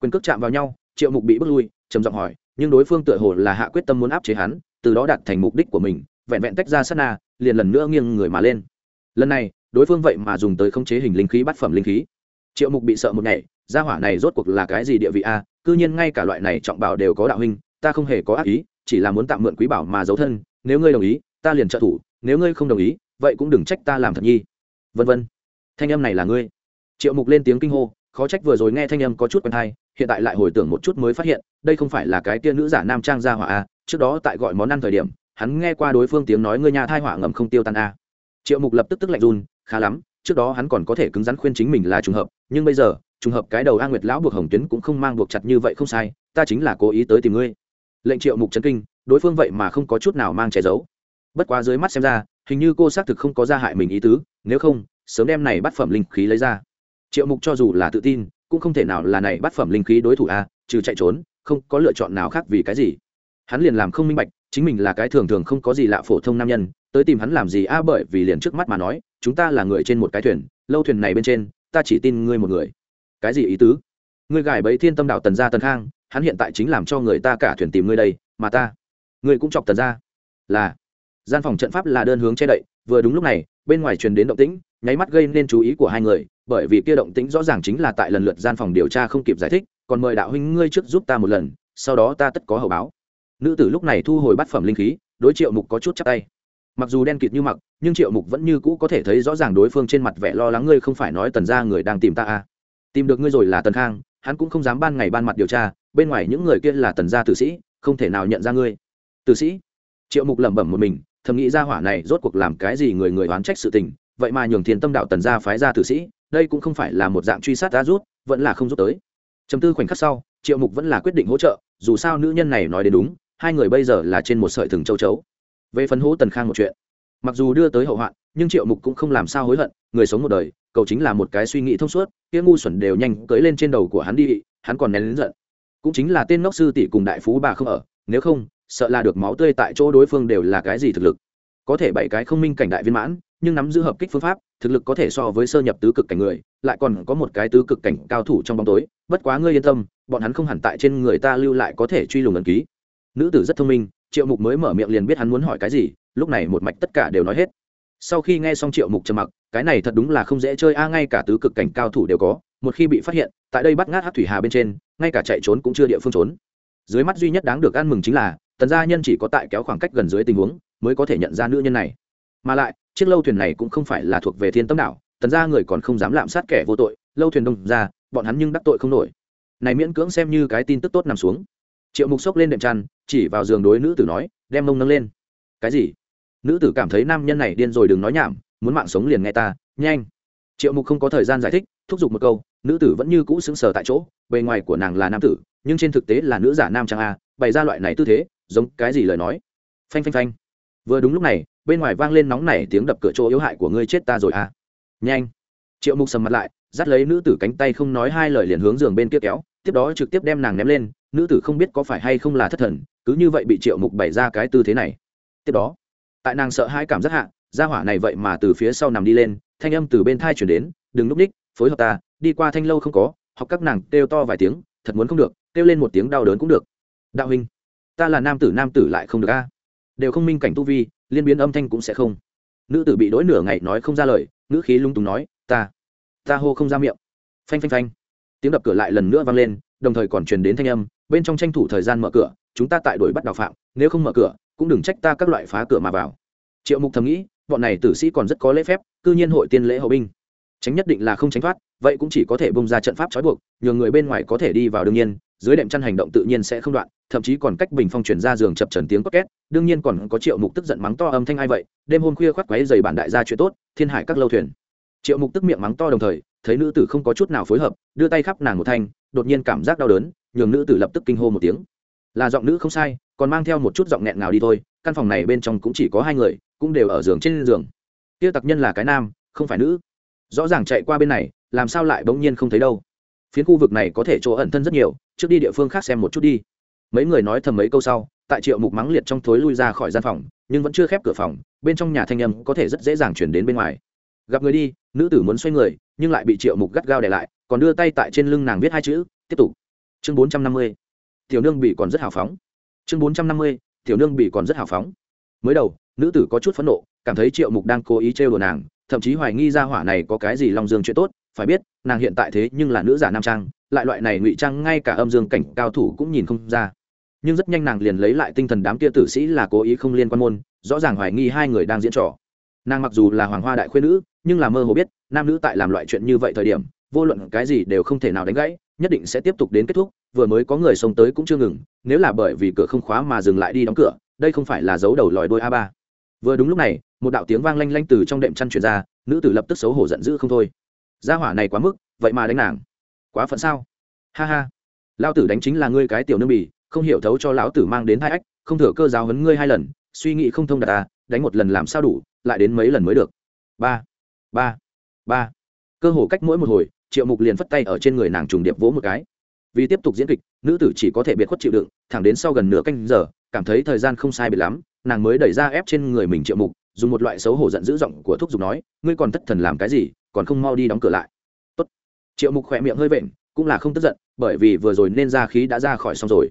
Quyền cước chạm vào nhau, triệu mục bị bước lui, trầm giọng hỏi, nhưng đối phương tựa hồ là hạ quyết tâm muốn áp chế hắn, từ đó đạt thành mục đích của mình, vẹn vẹn tách ra sát na, liền lần nữa nghiêng người mà lên. Lần này, đối phương vậy mà dùng tới khống chế hình linh khí bắt phẩm linh khí. Triệu mục bị sợ một ngày, gia hỏa này rốt cuộc là cái gì địa vị a? Cư nhiên ngay cả loại này trọng bảo đều có đạo huynh ta không hề có ác ý, chỉ là muốn tạm mượn quý bảo mà giấu thân, nếu ngươi đồng ý, ta liền trợ thủ, nếu ngươi không đồng ý, vậy cũng đừng trách ta làm thật nhi. Vân vân. Thanh âm này là ngươi. Triệu mục lên tiếng kinh hô, khó trách vừa rồi nghe thanh âm có chút quen hay hiện tại lại hồi tưởng một chút mới phát hiện, đây không phải là cái tia nữ giả nam trang gia hỏa a, trước đó tại gọi món ăn thời điểm, hắn nghe qua đối phương tiếng nói ngươi nhà thai hỏa ngầm không tiêu tan a. Triệu mục lập tức tức lạnh run, khá lắm, trước đó hắn còn có thể cứng rắn khuyên chính mình là trùng hợp, nhưng bây giờ, trùng hợp cái đầu a nguyệt lão buộc hồng tuyến cũng không mang buộc chặt như vậy không sai, ta chính là cố ý tới tìm ngươi lệnh triệu mục trấn kinh, đối phương vậy mà không có chút nào mang che giấu. Bất quá dưới mắt xem ra, hình như cô xác thực không có ra hại mình ý tứ, nếu không, sớm đem này bắt phẩm linh khí lấy ra. Triệu mục cho dù là tự tin, cũng không thể nào là này bắt phẩm linh khí đối thủ a, trừ chạy trốn, không có lựa chọn nào khác vì cái gì. Hắn liền làm không minh bạch, chính mình là cái thường thường không có gì lạ phổ thông nam nhân, tới tìm hắn làm gì a, bởi vì liền trước mắt mà nói, chúng ta là người trên một cái thuyền, lâu thuyền này bên trên, ta chỉ tin ngươi một người. Cái gì ý tứ? Ngươi gài bẫy thiên tâm đạo tần gia tần khang hắn hiện tại chính làm cho người ta cả thuyền tìm ngươi đây, mà ta, ngươi cũng chọc tần gia là, gian phòng trận pháp là đơn hướng che đậy, vừa đúng lúc này, bên ngoài truyền đến động tĩnh, nháy mắt gây nên chú ý của hai người, bởi vì kia động tĩnh rõ ràng chính là tại lần lượt gian phòng điều tra không kịp giải thích, còn mời đạo huynh ngươi trước giúp ta một lần, sau đó ta tất có hậu báo. Nữ tử lúc này thu hồi bát phẩm linh khí, đối triệu mục có chút chắc tay. Mặc dù đen kịt như mặc, nhưng triệu mục vẫn như cũ có thể thấy rõ ràng đối phương trên mặt vẻ lo lắng ngươi không phải nói tần ra người đang tìm ta à. tìm được ngươi rồi là tần khang, hắn cũng không dám ban ngày ban mặt điều tra bên ngoài những người kia là tần gia tử sĩ, không thể nào nhận ra ngươi. Tử sĩ? Triệu mục lẩm bẩm một mình, thầm nghĩ ra hỏa này rốt cuộc làm cái gì người người oán trách sự tình, vậy mà nhường thiên tâm đạo tần gia phái ra tử sĩ, đây cũng không phải là một dạng truy sát đã rút, vẫn là không rút tới. Chấm tư khoảnh khắc sau, triệu mục vẫn là quyết định hỗ trợ, dù sao nữ nhân này nói đến đúng, hai người bây giờ là trên một sợi thừng châu chấu. Về phần hố tần khang một chuyện, mặc dù đưa tới hậu hoạn, nhưng triệu mục cũng không làm sao hối hận, người sống một đời cậu chính là một cái suy nghĩ thông suốt, kia ngu xuẩn đều nhanh cưới lên trên đầu của hắn đi, hắn còn nén lớn giận cũng chính là tên ngốc sư tỷ cùng đại phú bà không ở, nếu không, sợ là được máu tươi tại chỗ đối phương đều là cái gì thực lực. Có thể bảy cái không minh cảnh đại viên mãn, nhưng nắm giữ hợp kích phương pháp, thực lực có thể so với sơ nhập tứ cực cảnh người, lại còn có một cái tứ cực cảnh cao thủ trong bóng tối, bất quá ngươi yên tâm, bọn hắn không hẳn tại trên người ta lưu lại có thể truy lùng ẩn ký. Nữ tử rất thông minh, triệu mục mới mở miệng liền biết hắn muốn hỏi cái gì, lúc này một mạch tất cả đều nói hết. Sau khi nghe xong triệu mục trầm mặc, cái này thật đúng là không dễ chơi a, ngay cả tứ cực cảnh cao thủ đều có một khi bị phát hiện, tại đây bắt ngát hát thủy hà bên trên, ngay cả chạy trốn cũng chưa địa phương trốn. Dưới mắt duy nhất đáng được ăn mừng chính là, tần gia nhân chỉ có tại kéo khoảng cách gần dưới tình huống, mới có thể nhận ra nữ nhân này. Mà lại, chiếc lâu thuyền này cũng không phải là thuộc về thiên tâm đảo, tần gia người còn không dám lạm sát kẻ vô tội, lâu thuyền đông ra, bọn hắn nhưng đắc tội không nổi. Này miễn cưỡng xem như cái tin tức tốt nằm xuống. Triệu mục xốc lên đệm chăn, chỉ vào giường đối nữ tử nói, đem mông nâng lên. Cái gì? Nữ tử cảm thấy nam nhân này điên rồi đừng nói nhảm, muốn mạng sống liền nghe ta, nhanh. Triệu mục không có thời gian giải thích thúc giục một câu, nữ tử vẫn như cũ sững sờ tại chỗ, bề ngoài của nàng là nam tử, nhưng trên thực tế là nữ giả nam trang a, bày ra loại này tư thế, giống cái gì lời nói? Phanh phanh phanh. Vừa đúng lúc này, bên ngoài vang lên nóng nảy tiếng đập cửa chỗ yếu hại của ngươi chết ta rồi à nhanh. Triệu mục sầm mặt lại, dắt lấy nữ tử cánh tay không nói hai lời liền hướng giường bên kia kéo, tiếp đó trực tiếp đem nàng ném lên, nữ tử không biết có phải hay không là thất thần, cứ như vậy bị triệu mục bày ra cái tư thế này. Tiếp đó, tại nàng sợ hai cảm giác hạ, gia hỏa này vậy mà từ phía sau nằm đi lên, thanh âm từ bên thai chuyển đến, đừng núp ních phối hợp ta, đi qua thanh lâu không có hoặc các nàng kêu to vài tiếng, thật muốn không được, kêu lên một tiếng đau đớn cũng được. Đạo huynh, ta là nam tử nam tử lại không được a. Đều không minh cảnh tu vi, liên biến âm thanh cũng sẽ không. Nữ tử bị đỗi nửa ngày nói không ra lời nữ khí lung túng nói, ta ta hô không ra miệng. Phanh phanh phanh. Tiếng đập cửa lại lần nữa vang lên, đồng thời còn truyền đến thanh âm, bên trong tranh thủ thời gian mở cửa, chúng ta tại đuổi bắt đào phạm, nếu không mở cửa, cũng đừng trách ta các loại phá cửa mà vào. Triệu mục thầm nghĩ, bọn này tử sĩ còn rất có lễ phép, cư nhiên hội tiên lễ hậu binh tránh nhất định là không tránh thoát, vậy cũng chỉ có thể bông ra trận pháp trói buộc, nhường người bên ngoài có thể đi vào đương nhiên, dưới đệm chăn hành động tự nhiên sẽ không đoạn, thậm chí còn cách bình phong chuyển ra giường chập trần tiếng cốt két, đương nhiên còn có triệu mục tức giận mắng to âm thanh ai vậy, đêm hôm khuya khoác quáy dày bản đại gia chuyện tốt, thiên hải các lâu thuyền. Triệu mục tức miệng mắng to đồng thời, thấy nữ tử không có chút nào phối hợp, đưa tay khắp nàng một thanh, đột nhiên cảm giác đau đớn, nhường nữ tử lập tức kinh hô một tiếng. Là giọng nữ không sai, còn mang theo một chút giọng nghẹn nào đi thôi, căn phòng này bên trong cũng chỉ có hai người, cũng đều ở giường trên giường. Kia tặc nhân là cái nam, không phải nữ rõ ràng chạy qua bên này, làm sao lại bỗng nhiên không thấy đâu? Phiến khu vực này có thể chỗ ẩn thân rất nhiều, trước đi địa phương khác xem một chút đi. Mấy người nói thầm mấy câu sau, tại triệu mục mắng liệt trong thối lui ra khỏi gian phòng, nhưng vẫn chưa khép cửa phòng, bên trong nhà thanh âm có thể rất dễ dàng chuyển đến bên ngoài. Gặp người đi, nữ tử muốn xoay người, nhưng lại bị triệu mục gắt gao để lại, còn đưa tay tại trên lưng nàng viết hai chữ, tiếp tục. Chương bốn trăm năm mươi, tiểu nương bị còn rất hào phóng. Chương bốn trăm năm mươi, tiểu nương bị còn rất hào phóng. Mới đầu, nữ tử có chút phẫn nộ, cảm thấy triệu mục đang cố ý trêu đồ nàng thậm chí hoài nghi ra hỏa này có cái gì lòng dương chuyện tốt, phải biết, nàng hiện tại thế nhưng là nữ giả nam trang, lại loại này ngụy trang ngay cả âm dương cảnh cao thủ cũng nhìn không ra. Nhưng rất nhanh nàng liền lấy lại tinh thần đám kia tử sĩ là cố ý không liên quan môn, rõ ràng hoài nghi hai người đang diễn trò. Nàng mặc dù là hoàng hoa đại khuyên nữ, nhưng là mơ hồ biết, nam nữ tại làm loại chuyện như vậy thời điểm, vô luận cái gì đều không thể nào đánh gãy, nhất định sẽ tiếp tục đến kết thúc, vừa mới có người xông tới cũng chưa ngừng, nếu là bởi vì cửa không khóa mà dừng lại đi đóng cửa, đây không phải là dấu đầu lòi đôi a ba. Vừa đúng lúc này một đạo tiếng vang lanh lanh từ trong đệm chăn truyền ra, nữ tử lập tức xấu hổ giận dữ không thôi. Gia hỏa này quá mức, vậy mà đánh nàng. Quá phận sao? Ha ha. Lao tử đánh chính là ngươi cái tiểu nương bì, không hiểu thấu cho lão tử mang đến hai ách, không thừa cơ giáo hấn ngươi hai lần, suy nghĩ không thông đạt ta, đánh một lần làm sao đủ, lại đến mấy lần mới được. Ba. Ba. Ba. Cơ hồ cách mỗi một hồi, triệu mục liền phất tay ở trên người nàng trùng điệp vỗ một cái. Vì tiếp tục diễn kịch, nữ tử chỉ có thể biệt khuất chịu đựng, thẳng đến sau gần nửa canh giờ, cảm thấy thời gian không sai biệt lắm, nàng mới đẩy ra ép trên người mình triệu mục dùng một loại xấu hổ giận dữ giọng của thúc giục nói, ngươi còn thất thần làm cái gì, còn không mau đi đóng cửa lại. Tốt. triệu mục khỏe miệng hơi vện cũng là không tức giận, bởi vì vừa rồi nên ra khí đã ra khỏi xong rồi.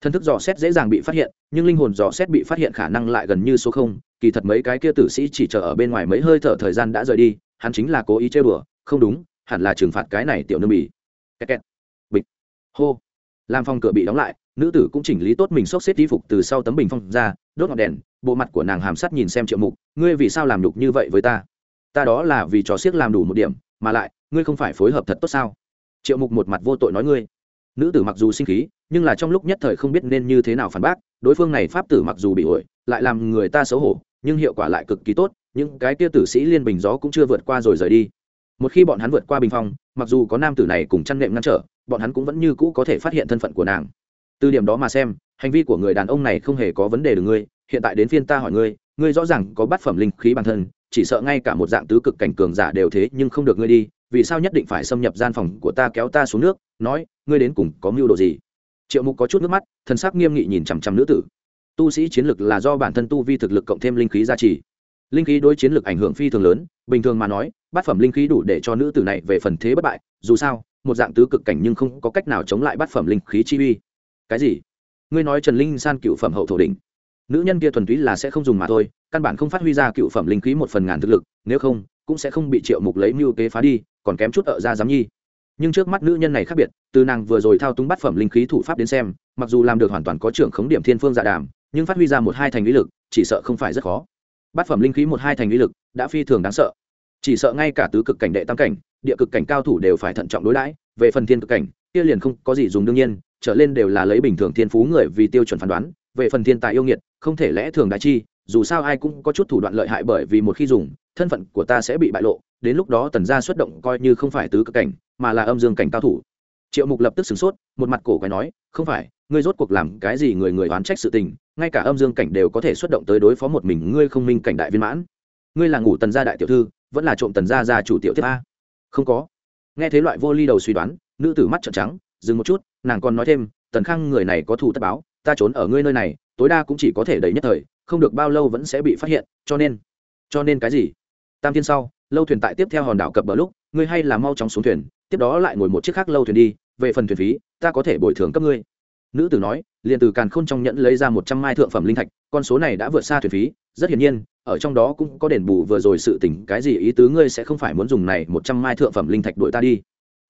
Thân thức dò xét dễ dàng bị phát hiện, nhưng linh hồn dò xét bị phát hiện khả năng lại gần như số không, kỳ thật mấy cái kia tử sĩ chỉ chờ ở bên ngoài mấy hơi thở thời gian đã rời đi, hắn chính là cố ý chơi bừa, không đúng, hẳn là trừng phạt cái này tiểu nương bỉ. Kẹt kẹt. Bịch. Hô. Làm phòng cửa bị đóng lại nữ tử cũng chỉnh lý tốt mình xốc xếp y phục từ sau tấm bình phong ra, đốt ngọn đèn, bộ mặt của nàng hàm sắt nhìn xem triệu mục, ngươi vì sao làm đục như vậy với ta? Ta đó là vì trò xiếc làm đủ một điểm, mà lại, ngươi không phải phối hợp thật tốt sao? Triệu mục một mặt vô tội nói ngươi. Nữ tử mặc dù sinh khí, nhưng là trong lúc nhất thời không biết nên như thế nào phản bác, đối phương này pháp tử mặc dù bị ổi, lại làm người ta xấu hổ, nhưng hiệu quả lại cực kỳ tốt, những cái kia tử sĩ liên bình gió cũng chưa vượt qua rồi rời đi. Một khi bọn hắn vượt qua bình phong, mặc dù có nam tử này cùng chăn nệm ngăn trở, bọn hắn cũng vẫn như cũ có thể phát hiện thân phận của nàng từ điểm đó mà xem, hành vi của người đàn ông này không hề có vấn đề được ngươi, hiện tại đến phiên ta hỏi ngươi ngươi rõ ràng có bát phẩm linh khí bản thân, chỉ sợ ngay cả một dạng tứ cực cảnh cường giả đều thế nhưng không được ngươi đi, vì sao nhất định phải xâm nhập gian phòng của ta kéo ta xuống nước, nói, ngươi đến cùng có mưu đồ gì? Triệu mục có chút nước mắt, thần sắc nghiêm nghị nhìn chằm chằm nữ tử. Tu sĩ chiến lực là do bản thân tu vi thực lực cộng thêm linh khí gia trì. Linh khí đối chiến lực ảnh hưởng phi thường lớn, bình thường mà nói, bát phẩm linh khí đủ để cho nữ tử này về phần thế bất bại, dù sao, một dạng tứ cực cảnh nhưng không có cách nào chống lại bát phẩm linh khí chi uy cái gì? Ngươi nói trần linh san cựu phẩm hậu thổ đỉnh. Nữ nhân kia thuần túy là sẽ không dùng mà thôi, căn bản không phát huy ra cựu phẩm linh khí một phần ngàn thực lực, nếu không, cũng sẽ không bị triệu mục lấy mưu kế phá đi, còn kém chút ở ra giám nhi. Nhưng trước mắt nữ nhân này khác biệt, từ nàng vừa rồi thao túng bát phẩm linh khí thủ pháp đến xem, mặc dù làm được hoàn toàn có trưởng khống điểm thiên phương dạ đàm, nhưng phát huy ra một hai thành lý lực, chỉ sợ không phải rất khó. Bát phẩm linh khí một hai thành lý lực, đã phi thường đáng sợ. Chỉ sợ ngay cả tứ cực cảnh đệ tam cảnh, địa cực cảnh cao thủ đều phải thận trọng đối đãi, về phần thiên cực cảnh, kia liền không có gì dùng đương nhiên trở lên đều là lấy bình thường thiên phú người vì tiêu chuẩn phán đoán, về phần thiên tài yêu nghiệt, không thể lẽ thường đại chi, dù sao ai cũng có chút thủ đoạn lợi hại bởi vì một khi dùng, thân phận của ta sẽ bị bại lộ, đến lúc đó tần gia xuất động coi như không phải tứ cực cảnh, mà là âm dương cảnh cao thủ. Triệu mục lập tức sửng sốt, một mặt cổ quái nói, không phải, ngươi rốt cuộc làm cái gì người người oán trách sự tình, ngay cả âm dương cảnh đều có thể xuất động tới đối phó một mình ngươi không minh cảnh đại viên mãn. Ngươi là ngủ tần gia đại tiểu thư, vẫn là trộm tần gia gia chủ tiểu tiếp a? Không có. Nghe thấy loại vô ly đầu suy đoán, nữ tử mắt trợn trắng dừng một chút, nàng còn nói thêm, tần khang người này có thù tất báo, ta trốn ở ngươi nơi này, tối đa cũng chỉ có thể đầy nhất thời, không được bao lâu vẫn sẽ bị phát hiện, cho nên cho nên cái gì? Tam thiên sau, lâu thuyền tại tiếp theo hòn đảo cập bờ lúc, ngươi hay là mau chóng xuống thuyền, tiếp đó lại ngồi một chiếc khác lâu thuyền đi, về phần thuyền phí, ta có thể bồi thường cấp ngươi. Nữ tử nói, liền từ càn khôn trong nhẫn lấy ra một trăm mai thượng phẩm linh thạch, con số này đã vượt xa thuyền phí, rất hiển nhiên, ở trong đó cũng có đền bù vừa rồi sự tỉnh cái gì ý tứ ngươi sẽ không phải muốn dùng này một trăm mai thượng phẩm linh thạch đuổi ta đi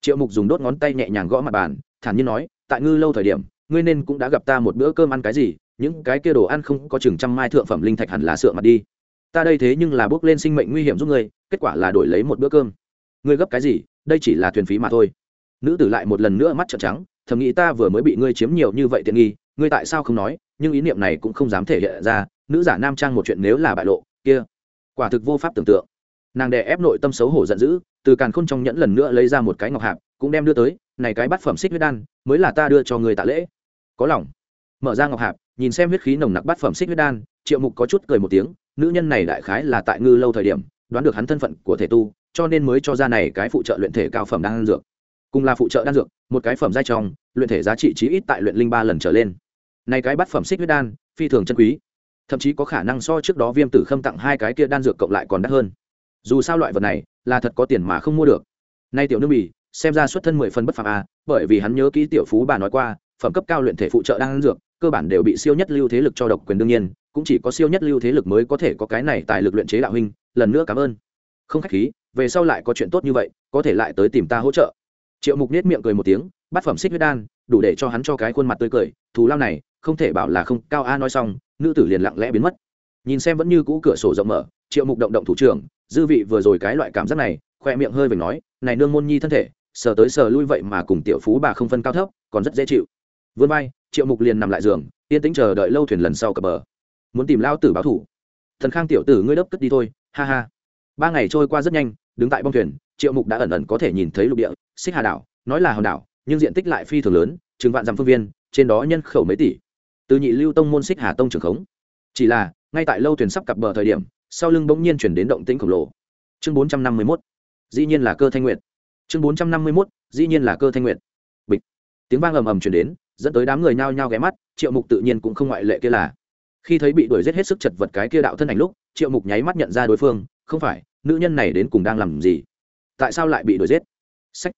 triệu mục dùng đốt ngón tay nhẹ nhàng gõ mặt bàn, thản nhiên nói, tại ngư lâu thời điểm, ngươi nên cũng đã gặp ta một bữa cơm ăn cái gì, những cái kia đồ ăn không có chừng trăm mai thượng phẩm linh thạch hẳn là sợ mặt đi. Ta đây thế nhưng là bước lên sinh mệnh nguy hiểm giúp ngươi, kết quả là đổi lấy một bữa cơm. Ngươi gấp cái gì, đây chỉ là thuyền phí mà thôi. Nữ tử lại một lần nữa mắt trợn trắng, thầm nghĩ ta vừa mới bị ngươi chiếm nhiều như vậy tiện nghi, ngươi tại sao không nói, nhưng ý niệm này cũng không dám thể hiện ra, nữ giả nam trang một chuyện nếu là bại lộ, kia, quả thực vô pháp tưởng tượng. Nàng đè ép nội tâm xấu hổ giận dữ từ càn khôn trong nhẫn lần nữa lấy ra một cái ngọc hạp, cũng đem đưa tới, này cái bát phẩm xích huyết đan, mới là ta đưa cho người tạ lễ. Có lòng. Mở ra ngọc hạp, nhìn xem huyết khí nồng nặc bát phẩm xích huyết đan, triệu mục có chút cười một tiếng, nữ nhân này đại khái là tại ngư lâu thời điểm, đoán được hắn thân phận của thể tu, cho nên mới cho ra này cái phụ trợ luyện thể cao phẩm đan dược. Cùng là phụ trợ đan dược, một cái phẩm giai trong, luyện thể giá trị chí ít tại luyện linh ba lần trở lên. Này cái bát phẩm xích huyết đan, phi thường chân quý, thậm chí có khả năng so trước đó viêm tử khâm tặng hai cái kia đan dược cộng lại còn đắt hơn. Dù sao loại vật này là thật có tiền mà không mua được. Nay tiểu nương bỉ xem ra xuất thân mười phần bất phàm a à, bởi vì hắn nhớ kỹ tiểu phú bà nói qua phẩm cấp cao luyện thể phụ trợ đan dược cơ bản đều bị siêu nhất lưu thế lực cho độc quyền đương nhiên cũng chỉ có siêu nhất lưu thế lực mới có thể có cái này tài lực luyện chế đạo huynh lần nữa cảm ơn. Không khách khí về sau lại có chuyện tốt như vậy có thể lại tới tìm ta hỗ trợ. Triệu mục nết miệng cười một tiếng bát phẩm xích huyết đan đủ để cho hắn cho cái khuôn mặt tươi cười thù lao này không thể bảo là không cao a nói xong nữ tử liền lặng lẽ biến mất. Nhìn xem vẫn như cũ cửa sổ rộng mở triệu mục động động thủ trưởng dư vị vừa rồi cái loại cảm giác này, khoe miệng hơi vểnh nói, này nương môn nhi thân thể, sờ tới sờ lui vậy mà cùng tiểu phú bà không phân cao thấp, còn rất dễ chịu. Vươn vai, triệu mục liền nằm lại giường, yên tĩnh chờ đợi lâu thuyền lần sau cập bờ. Muốn tìm lao tử báo thủ. Thần khang tiểu tử ngươi đớp cất đi thôi, ha ha. Ba ngày trôi qua rất nhanh, đứng tại bong thuyền, triệu mục đã ẩn ẩn có thể nhìn thấy lục địa, xích hà đảo, nói là hòn đảo, nhưng diện tích lại phi thường lớn, chừng vạn dặm phương viên, trên đó nhân khẩu mấy tỷ. Từ nhị lưu tông môn xích hà tông trường khống. Chỉ là, ngay tại lâu thuyền sắp cập bờ thời điểm sau lưng bỗng nhiên chuyển đến động tĩnh khổng lồ. Chương bốn trăm năm mươi mốt, dĩ nhiên là cơ thanh nguyện chương bốn trăm năm mươi mốt, dĩ nhiên là cơ thanh nguyện bịch. Tiếng vang ầm ầm chuyển đến, dẫn tới đám người nhao nhao ghé mắt, triệu mục tự nhiên cũng không ngoại lệ kia là. Khi thấy bị đuổi giết hết sức chật vật cái kia đạo thân ảnh lúc, triệu mục nháy mắt nhận ra đối phương, không phải, nữ nhân này đến cùng đang làm gì? Tại sao lại bị đuổi giết? Sách.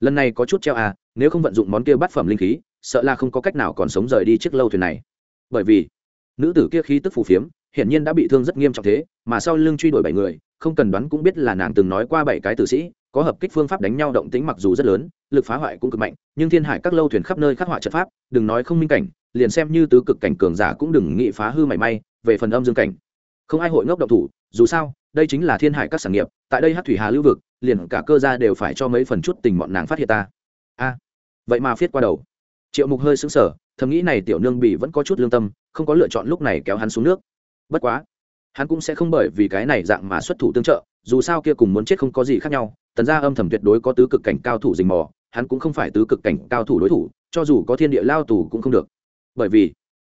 Lần này có chút treo à nếu không vận dụng món kia bắt phẩm linh khí, sợ là không có cách nào còn sống rời đi chiếc lâu thuyền này. Bởi vì, nữ tử kia khí tức phù phiếm hiển nhiên đã bị thương rất nghiêm trọng thế, mà sau lưng truy đuổi bảy người, không cần đoán cũng biết là nàng từng nói qua bảy cái tử sĩ, có hợp kích phương pháp đánh nhau động tính mặc dù rất lớn, lực phá hoại cũng cực mạnh, nhưng thiên hải các lâu thuyền khắp nơi khắc họa trận pháp, đừng nói không minh cảnh, liền xem như tứ cực cảnh cường giả cũng đừng nghĩ phá hư mảy may, về phần âm dương cảnh, không ai hội ngốc động thủ, dù sao, đây chính là thiên hải các sản nghiệp, tại đây hát thủy hà lưu vực, liền cả cơ gia đều phải cho mấy phần chút tình bọn nàng phát hiện ta. A, vậy mà viết qua đầu. Triệu mục hơi sững sở thầm nghĩ này tiểu nương bị vẫn có chút lương tâm, không có lựa chọn lúc này kéo hắn xuống nước bất quá, hắn cũng sẽ không bởi vì cái này dạng mà xuất thủ tương trợ, dù sao kia cùng muốn chết không có gì khác nhau, tần gia âm thầm tuyệt đối có tứ cực cảnh cao thủ rình mò, hắn cũng không phải tứ cực cảnh cao thủ đối thủ, cho dù có thiên địa lao tù cũng không được. Bởi vì,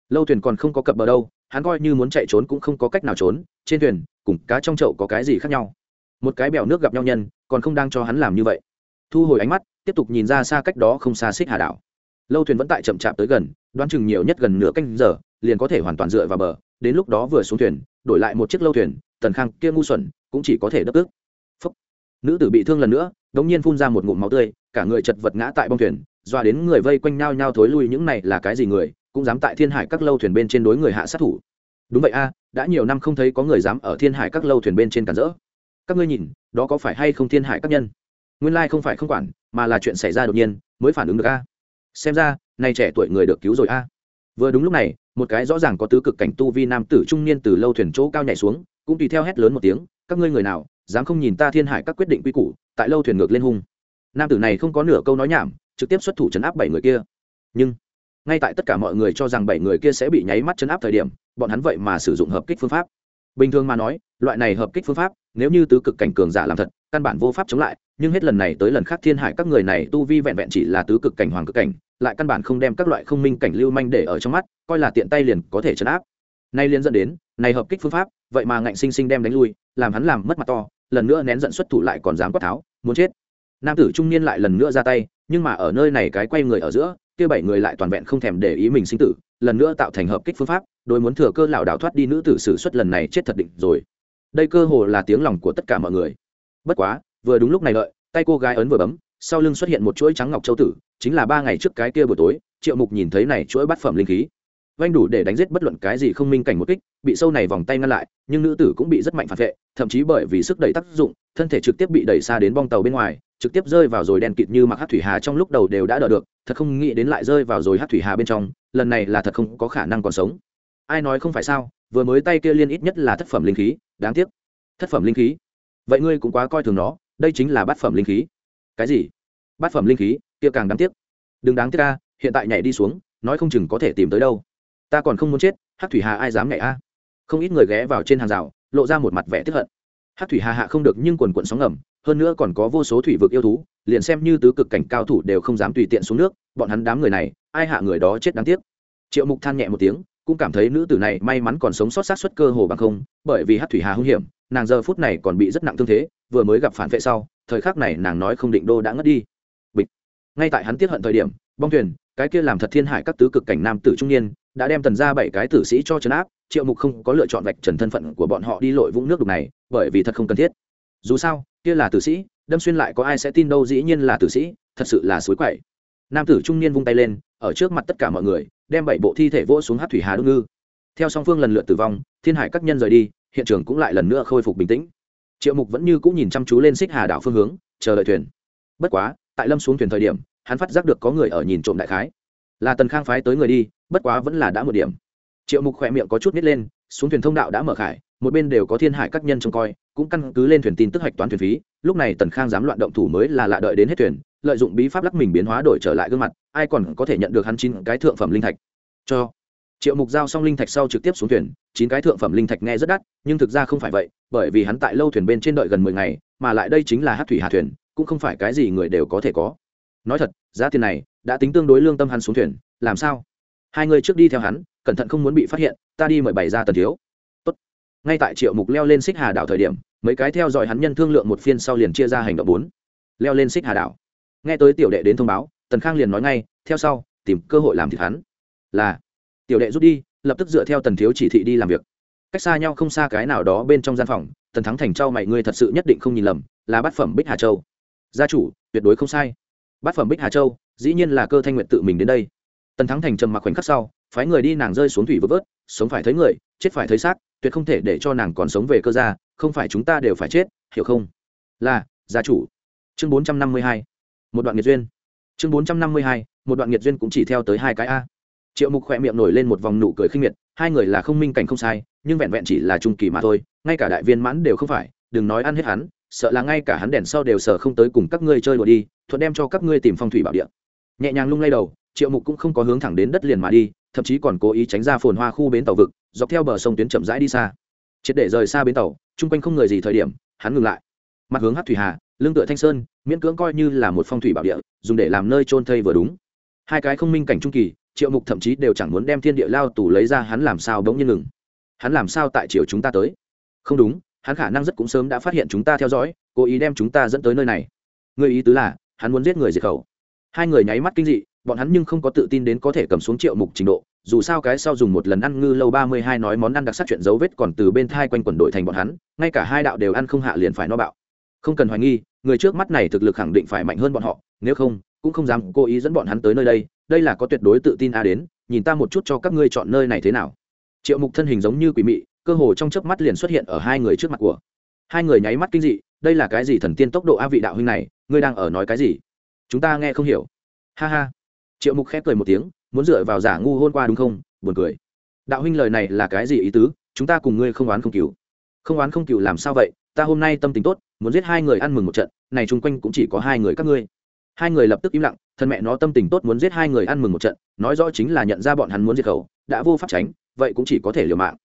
lâu thuyền còn không có cập bờ đâu, hắn coi như muốn chạy trốn cũng không có cách nào trốn, trên thuyền, cùng cá trong chậu có cái gì khác nhau. Một cái bèo nước gặp nhau nhân, còn không đang cho hắn làm như vậy. Thu hồi ánh mắt, tiếp tục nhìn ra xa cách đó không xa xích hà đảo. Lâu thuyền vẫn tại chậm chạp tới gần, đoán chừng nhiều nhất gần nửa canh giờ, liền có thể hoàn toàn dựa vào bờ đến lúc đó vừa xuống thuyền, đổi lại một chiếc lâu thuyền, tần khang kia ngu xuẩn, cũng chỉ có thể đất ước Phúc. nữ tử bị thương lần nữa, đống nhiên phun ra một ngụm máu tươi, cả người chật vật ngã tại bong thuyền, doa đến người vây quanh nhau nhau thối lui những này là cái gì người, cũng dám tại thiên hải các lâu thuyền bên trên đối người hạ sát thủ. Đúng vậy a, đã nhiều năm không thấy có người dám ở thiên hải các lâu thuyền bên trên cản rỡ. Các ngươi nhìn, đó có phải hay không thiên hải các nhân? Nguyên lai không phải không quản, mà là chuyện xảy ra đột nhiên, mới phản ứng được a. Xem ra, nay trẻ tuổi người được cứu rồi a. Vừa đúng lúc này một cái rõ ràng có tứ cực cảnh tu vi nam tử trung niên từ lâu thuyền chỗ cao nhảy xuống, cũng tùy theo hét lớn một tiếng, các ngươi người nào, dám không nhìn ta thiên hải các quyết định quy củ, tại lâu thuyền ngược lên hung. Nam tử này không có nửa câu nói nhảm, trực tiếp xuất thủ chấn áp bảy người kia. Nhưng, ngay tại tất cả mọi người cho rằng bảy người kia sẽ bị nháy mắt chấn áp thời điểm, bọn hắn vậy mà sử dụng hợp kích phương pháp. Bình thường mà nói, loại này hợp kích phương pháp, nếu như tứ cực cảnh cường giả làm thật, căn bản vô pháp chống lại, nhưng hết lần này tới lần khác thiên hải các người này tu vi vẹn vẹn chỉ là tứ cực cảnh, hoàng cực cảnh lại căn bản không đem các loại không minh cảnh lưu manh để ở trong mắt coi là tiện tay liền có thể chấn áp. Nay liên dẫn đến này hợp kích phương pháp vậy mà ngạnh sinh sinh đem đánh lui làm hắn làm mất mặt to lần nữa nén giận xuất thủ lại còn dám quát tháo muốn chết. Nam tử trung niên lại lần nữa ra tay nhưng mà ở nơi này cái quay người ở giữa kia bảy người lại toàn vẹn không thèm để ý mình sinh tử lần nữa tạo thành hợp kích phương pháp đối muốn thừa cơ lảo đảo thoát đi nữ tử sử xuất lần này chết thật định rồi. Đây cơ hồ là tiếng lòng của tất cả mọi người. Bất quá vừa đúng lúc này lợi, tay cô gái ấn vừa bấm sau lưng xuất hiện một chuỗi trắng ngọc châu tử, chính là ba ngày trước cái kia buổi tối, triệu mục nhìn thấy này chuỗi bát phẩm linh khí. Vanh đủ để đánh giết bất luận cái gì không minh cảnh một kích, bị sâu này vòng tay ngăn lại, nhưng nữ tử cũng bị rất mạnh phản vệ, thậm chí bởi vì sức đẩy tác dụng, thân thể trực tiếp bị đẩy xa đến bong tàu bên ngoài, trực tiếp rơi vào rồi đèn kịt như mặc hát thủy hà trong lúc đầu đều đã đỡ được, thật không nghĩ đến lại rơi vào rồi hát thủy hà bên trong, lần này là thật không có khả năng còn sống. Ai nói không phải sao, vừa mới tay kia liên ít nhất là thất phẩm linh khí, đáng tiếc. Thất phẩm linh khí? Vậy ngươi cũng quá coi thường nó, đây chính là bát phẩm linh khí cái gì? Bát phẩm linh khí, kia càng đáng tiếc. Đừng đáng tiếc ca hiện tại nhảy đi xuống, nói không chừng có thể tìm tới đâu. Ta còn không muốn chết hát thủy hà ai dám nhảy a? Không ít người ghé vào trên hàng rào, lộ ra một mặt vẻ tiếp hận. Hát thủy hà hạ không được nhưng quần quận sóng ngầm, hơn nữa còn có vô số thủy vực yêu thú, liền xem như tứ cực cảnh cao thủ đều không dám tùy tiện xuống nước, bọn hắn đám người này, ai hạ người đó chết đáng tiếc. Triệu mục than nhẹ một tiếng, cũng cảm thấy nữ tử này may mắn còn sống sót sát xuất cơ hồ bằng không, bởi vì hát thủy hà hung hiểm, nàng giờ phút này còn bị rất nặng thương thế, vừa mới gặp phản vệ sau thời khắc này nàng nói không định đô đã ngất đi. Bịch. Ngay tại hắn tiếp hận thời điểm, bong thuyền, cái kia làm thật thiên hải các tứ cực cảnh nam tử trung niên, đã đem tần ra bảy cái tử sĩ cho trấn áp, triệu mục không có lựa chọn vạch trần thân phận của bọn họ đi lội vũng nước đục này, bởi vì thật không cần thiết. Dù sao, kia là tử sĩ, đâm xuyên lại có ai sẽ tin đâu dĩ nhiên là tử sĩ, thật sự là suối quậy. Nam tử trung niên vung tay lên, ở trước mặt tất cả mọi người, đem bảy bộ thi thể vỗ xuống hát thủy hà đức ngư. Theo song phương lần lượt tử vong, thiên hải các nhân rời đi, hiện trường cũng lại lần nữa khôi phục bình tĩnh triệu mục vẫn như cũng nhìn chăm chú lên xích hà đảo phương hướng, chờ đợi thuyền. Bất quá, tại lâm xuống thuyền thời điểm, hắn phát giác được có người ở nhìn trộm đại khái. Là tần khang phái tới người đi, bất quá vẫn là đã một điểm. Triệu mục khỏe miệng có chút nít lên, xuống thuyền thông đạo đã mở khải, một bên đều có thiên hải các nhân trông coi, cũng căn cứ lên thuyền tin tức hạch toán thuyền phí, lúc này tần khang dám loạn động thủ mới là lạ đợi đến hết thuyền, lợi dụng bí pháp lắc mình biến hóa đổi trở lại gương mặt, ai còn có thể nhận được hắn chín cái thượng phẩm linh thạch. Cho triệu mục giao xong linh thạch sau trực tiếp xuống thuyền, chín cái thượng phẩm linh thạch nghe rất đắt, nhưng thực ra không phải vậy, bởi vì hắn tại lâu thuyền bên trên đợi gần mười ngày, mà lại đây chính là hát thủy hạ thuyền, cũng không phải cái gì người đều có thể có. Nói thật, giá tiền này đã tính tương đối lương tâm hắn xuống thuyền, làm sao? Hai người trước đi theo hắn, cẩn thận không muốn bị phát hiện, ta đi mời bày ra tần thiếu. Tốt. ngay tại triệu mục leo lên xích hà đảo thời điểm, mấy cái theo dõi hắn nhân thương lượng một phiên sau liền chia ra hành động bốn. Leo lên xích hà đảo. Nghe tới tiểu đệ đến thông báo, tần khang liền nói ngay, theo sau, tìm cơ hội làm thịt hắn. Là tiểu đệ rút đi, lập tức dựa theo tần thiếu chỉ thị đi làm việc. Cách xa nhau không xa cái nào đó bên trong gian phòng, tần thắng thành trao mày, ngươi thật sự nhất định không nhìn lầm, là bát phẩm bích hà châu. Gia chủ, tuyệt đối không sai. Bát phẩm bích hà châu, dĩ nhiên là cơ thanh nguyện tự mình đến đây. Tần thắng thành trầm mặc khoảnh khắc sau, phái người đi nàng rơi xuống thủy vớt vớt, sống phải thấy người, chết phải thấy xác, tuyệt không thể để cho nàng còn sống về cơ gia, không phải chúng ta đều phải chết, hiểu không? Là, gia chủ. Chương bốn trăm năm mươi hai, một đoạn nghiệt duyên. Chương bốn trăm năm mươi hai, một đoạn nghiệt duyên cũng chỉ theo tới hai cái a triệu mục khỏe miệng nổi lên một vòng nụ cười khinh miệt, hai người là không minh cảnh không sai, nhưng vẹn vẹn chỉ là trung kỳ mà thôi, ngay cả đại viên mãn đều không phải, đừng nói ăn hết hắn, sợ là ngay cả hắn đèn sau đều sợ không tới cùng các ngươi chơi đùa đi, thuận đem cho các ngươi tìm phong thủy bảo địa. Nhẹ nhàng lung lay đầu, triệu mục cũng không có hướng thẳng đến đất liền mà đi, thậm chí còn cố ý tránh ra phồn hoa khu bến tàu vực, dọc theo bờ sông tuyến chậm rãi đi xa. Triệt để rời xa bến tàu, chung quanh không người gì thời điểm, hắn ngừng lại. Mặt hướng hát thủy hà, lưng tựa thanh sơn, miễn cưỡng coi như là một phong thủy bảo địa, dùng để làm nơi trôn thây vừa đúng. Hai cái không minh cảnh trung kỳ triệu mục thậm chí đều chẳng muốn đem thiên địa lao tù lấy ra hắn làm sao bỗng nhiên ngừng. Hắn làm sao tại chiều chúng ta tới? Không đúng, hắn khả năng rất cũng sớm đã phát hiện chúng ta theo dõi, cố ý đem chúng ta dẫn tới nơi này. Người ý tứ là, hắn muốn giết người diệt khẩu. Hai người nháy mắt kinh dị, bọn hắn nhưng không có tự tin đến có thể cầm xuống triệu mục trình độ, dù sao cái sau dùng một lần ăn ngư lâu ba mươi hai nói món ăn đặc sắc chuyện dấu vết còn từ bên thai quanh quần đội thành bọn hắn, ngay cả hai đạo đều ăn không hạ liền phải no bạo. Không cần hoài nghi, người trước mắt này thực lực khẳng định phải mạnh hơn bọn họ, nếu không, cũng không dám cố ý dẫn bọn hắn tới nơi đây đây là có tuyệt đối tự tin a đến, nhìn ta một chút cho các ngươi chọn nơi này thế nào. Triệu mục thân hình giống như quỷ mị, cơ hồ trong chớp mắt liền xuất hiện ở hai người trước mặt của. Hai người nháy mắt kinh dị, đây là cái gì thần tiên tốc độ a vị đạo huynh này, ngươi đang ở nói cái gì? Chúng ta nghe không hiểu. Ha ha. Triệu mục khép cười một tiếng, muốn dựa vào giả ngu hôn qua đúng không? Buồn cười. Đạo huynh lời này là cái gì ý tứ? Chúng ta cùng ngươi không oán không cừu. Không oán không cừu làm sao vậy? Ta hôm nay tâm tình tốt, muốn giết hai người ăn mừng một trận, này chung quanh cũng chỉ có hai người các ngươi hai người lập tức im lặng, thân mẹ nó tâm tình tốt muốn giết hai người ăn mừng một trận, nói rõ chính là nhận ra bọn hắn muốn diệt khẩu, đã vô pháp tránh, vậy cũng chỉ có thể liều mạng.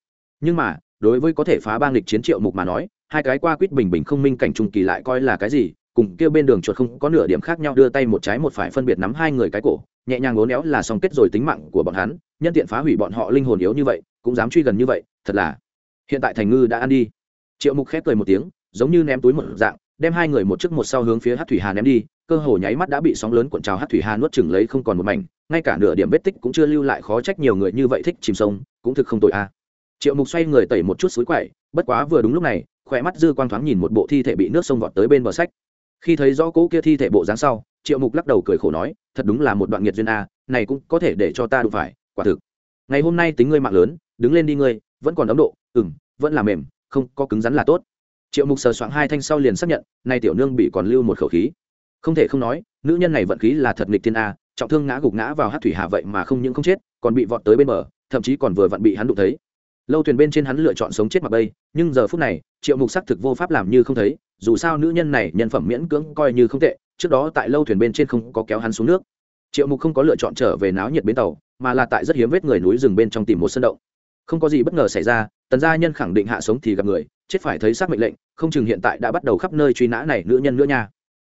Nhưng mà, đối với có thể phá bang lịch chiến triệu mục mà nói, hai cái qua quýt bình bình không minh cảnh trung kỳ lại coi là cái gì, cùng kêu bên đường chuột không có nửa điểm khác nhau, đưa tay một trái một phải phân biệt nắm hai người cái cổ, nhẹ nhàng ngố néo là xong kết rồi tính mạng của bọn hắn, nhân tiện phá hủy bọn họ linh hồn yếu như vậy, cũng dám truy gần như vậy, thật là. Hiện tại thành ngư đã ăn đi. Triệu mục khép cười một tiếng, giống như ném túi một dạng đem hai người một trước một sau hướng phía hát thủy hà ném đi, cơ hồ nháy mắt đã bị sóng lớn cuộn trào hát thủy hà nuốt chừng lấy không còn một mảnh, ngay cả nửa điểm vết tích cũng chưa lưu lại, khó trách nhiều người như vậy thích chìm sông, cũng thực không tội a. À. Triệu mục xoay người tẩy một chút suối quậy, bất quá vừa đúng lúc này khỏe mắt dư quang thoáng nhìn một bộ thi thể bị nước sông vọt tới bên bờ sách. Khi thấy rõ cỗ kia thi thể bộ dáng sau, triệu mục lắc đầu cười khổ nói, thật đúng là một đoạn nghiệt duyên a, này cũng có thể để cho ta đụng phải, quả thực. Ngày hôm nay tính ngươi mạng lớn, đứng lên đi ngươi, vẫn còn ấm độ ừ vẫn là mềm, không có cứng rắn là tốt triệu mục sờ soạng hai thanh sau liền xác nhận, nay tiểu nương bị còn lưu một khẩu khí. Không thể không nói, nữ nhân này vận khí là thật nghịch thiên a, trọng thương ngã gục ngã vào hát thủy hạ vậy mà không những không chết, còn bị vọt tới bên bờ, thậm chí còn vừa vặn bị hắn đụng thấy. Lâu thuyền bên trên hắn lựa chọn sống chết mặc bây nhưng giờ phút này, triệu mục xác thực vô pháp làm như không thấy, dù sao nữ nhân này nhân phẩm miễn cưỡng coi như không tệ, trước đó tại lâu thuyền bên trên không có kéo hắn xuống nước. Triệu mục không có lựa chọn trở về náo nhiệt bến tàu, mà là tại rất hiếm vết người núi rừng bên trong tìm một sân động không có gì bất ngờ xảy ra, tần gia nhân khẳng định hạ sống thì gặp người, chết phải thấy xác mệnh lệnh, không chừng hiện tại đã bắt đầu khắp nơi truy nã này nữ nhân nữa nha.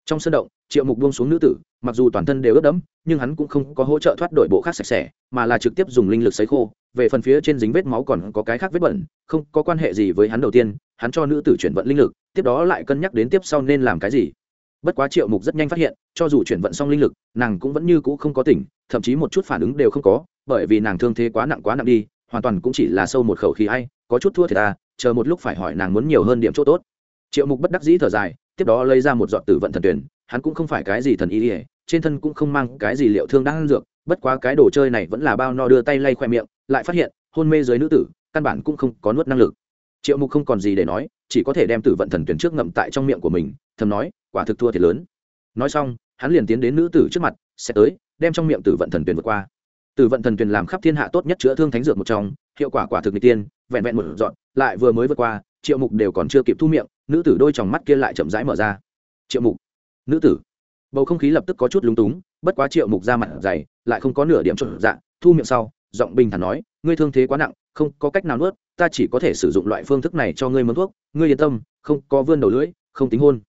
Trong sân động, triệu mục buông xuống nữ tử, mặc dù toàn thân đều ướt đẫm, nhưng hắn cũng không có hỗ trợ thoát đội bộ khác sạch sẽ, mà là trực tiếp dùng linh lực sấy khô. Về phần phía trên dính vết máu còn có cái khác vết bẩn, không có quan hệ gì với hắn đầu tiên, hắn cho nữ tử chuyển vận linh lực, tiếp đó lại cân nhắc đến tiếp sau nên làm cái gì. Bất quá triệu mục rất nhanh phát hiện, cho dù chuyển vận xong linh lực, nàng cũng vẫn như cũ không có tỉnh, thậm chí một chút phản ứng đều không có, bởi vì nàng thương thế quá nặng quá nặng đi hoàn toàn cũng chỉ là sâu một khẩu khí hay, có chút thua thì ta, chờ một lúc phải hỏi nàng muốn nhiều hơn điểm chỗ tốt. Triệu mục bất đắc dĩ thở dài, tiếp đó lấy ra một giọt tử vận thần tuyển, hắn cũng không phải cái gì thần ý ỉa trên thân cũng không mang cái gì liệu thương đang dược, bất quá cái đồ chơi này vẫn là bao no đưa tay lay khoe miệng, lại phát hiện, hôn mê dưới nữ tử, căn bản cũng không có nuốt năng lực. Triệu mục không còn gì để nói, chỉ có thể đem tử vận thần tuyển trước ngậm tại trong miệng của mình, thầm nói, quả thực thua thiệt lớn. Nói xong, hắn liền tiến đến nữ tử trước mặt, sẽ tới, đem trong miệng tử vận thần tuyển vượt qua tử vận thần truyền làm khắp thiên hạ tốt nhất chữa thương thánh dược một trong, hiệu quả quả thực n tiên, vẹn vẹn một dọn, lại vừa mới vượt qua, triệu mục đều còn chưa kịp thu miệng, nữ tử đôi tròng mắt kia lại chậm rãi mở ra. Triệu mục, nữ tử. Bầu không khí lập tức có chút lúng túng, bất quá triệu mục ra mặt dày, lại không có nửa điểm trộn dạ thu miệng sau, giọng bình thản nói, ngươi thương thế quá nặng, không có cách nào nuốt, ta chỉ có thể sử dụng loại phương thức này cho ngươi mướn thuốc, ngươi yên tâm, không có vươn đầu lưỡi, không tính hôn.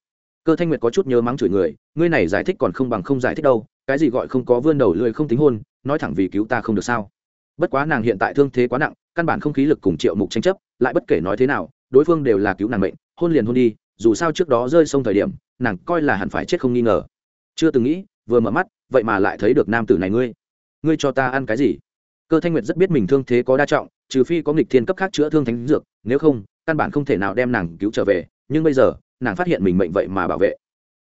Cơ thanh nguyệt có chút nhớ mắng chửi người, ngươi này giải thích còn không bằng không giải thích đâu, cái gì gọi không có vươn đầu lưỡi không tính hôn nói thẳng vì cứu ta không được sao? Bất quá nàng hiện tại thương thế quá nặng, căn bản không khí lực cùng triệu mục tranh chấp, lại bất kể nói thế nào, đối phương đều là cứu nàng mệnh, hôn liền hôn đi, dù sao trước đó rơi sông thời điểm, nàng coi là hẳn phải chết không nghi ngờ. Chưa từng nghĩ, vừa mở mắt, vậy mà lại thấy được nam tử này ngươi. Ngươi cho ta ăn cái gì? Cơ thanh nguyệt rất biết mình thương thế có đa trọng, trừ phi có nghịch thiên cấp khác chữa thương thánh dược, nếu không, căn bản không thể nào đem nàng cứu trở về, nhưng bây giờ, nàng phát hiện mình mệnh vậy mà bảo vệ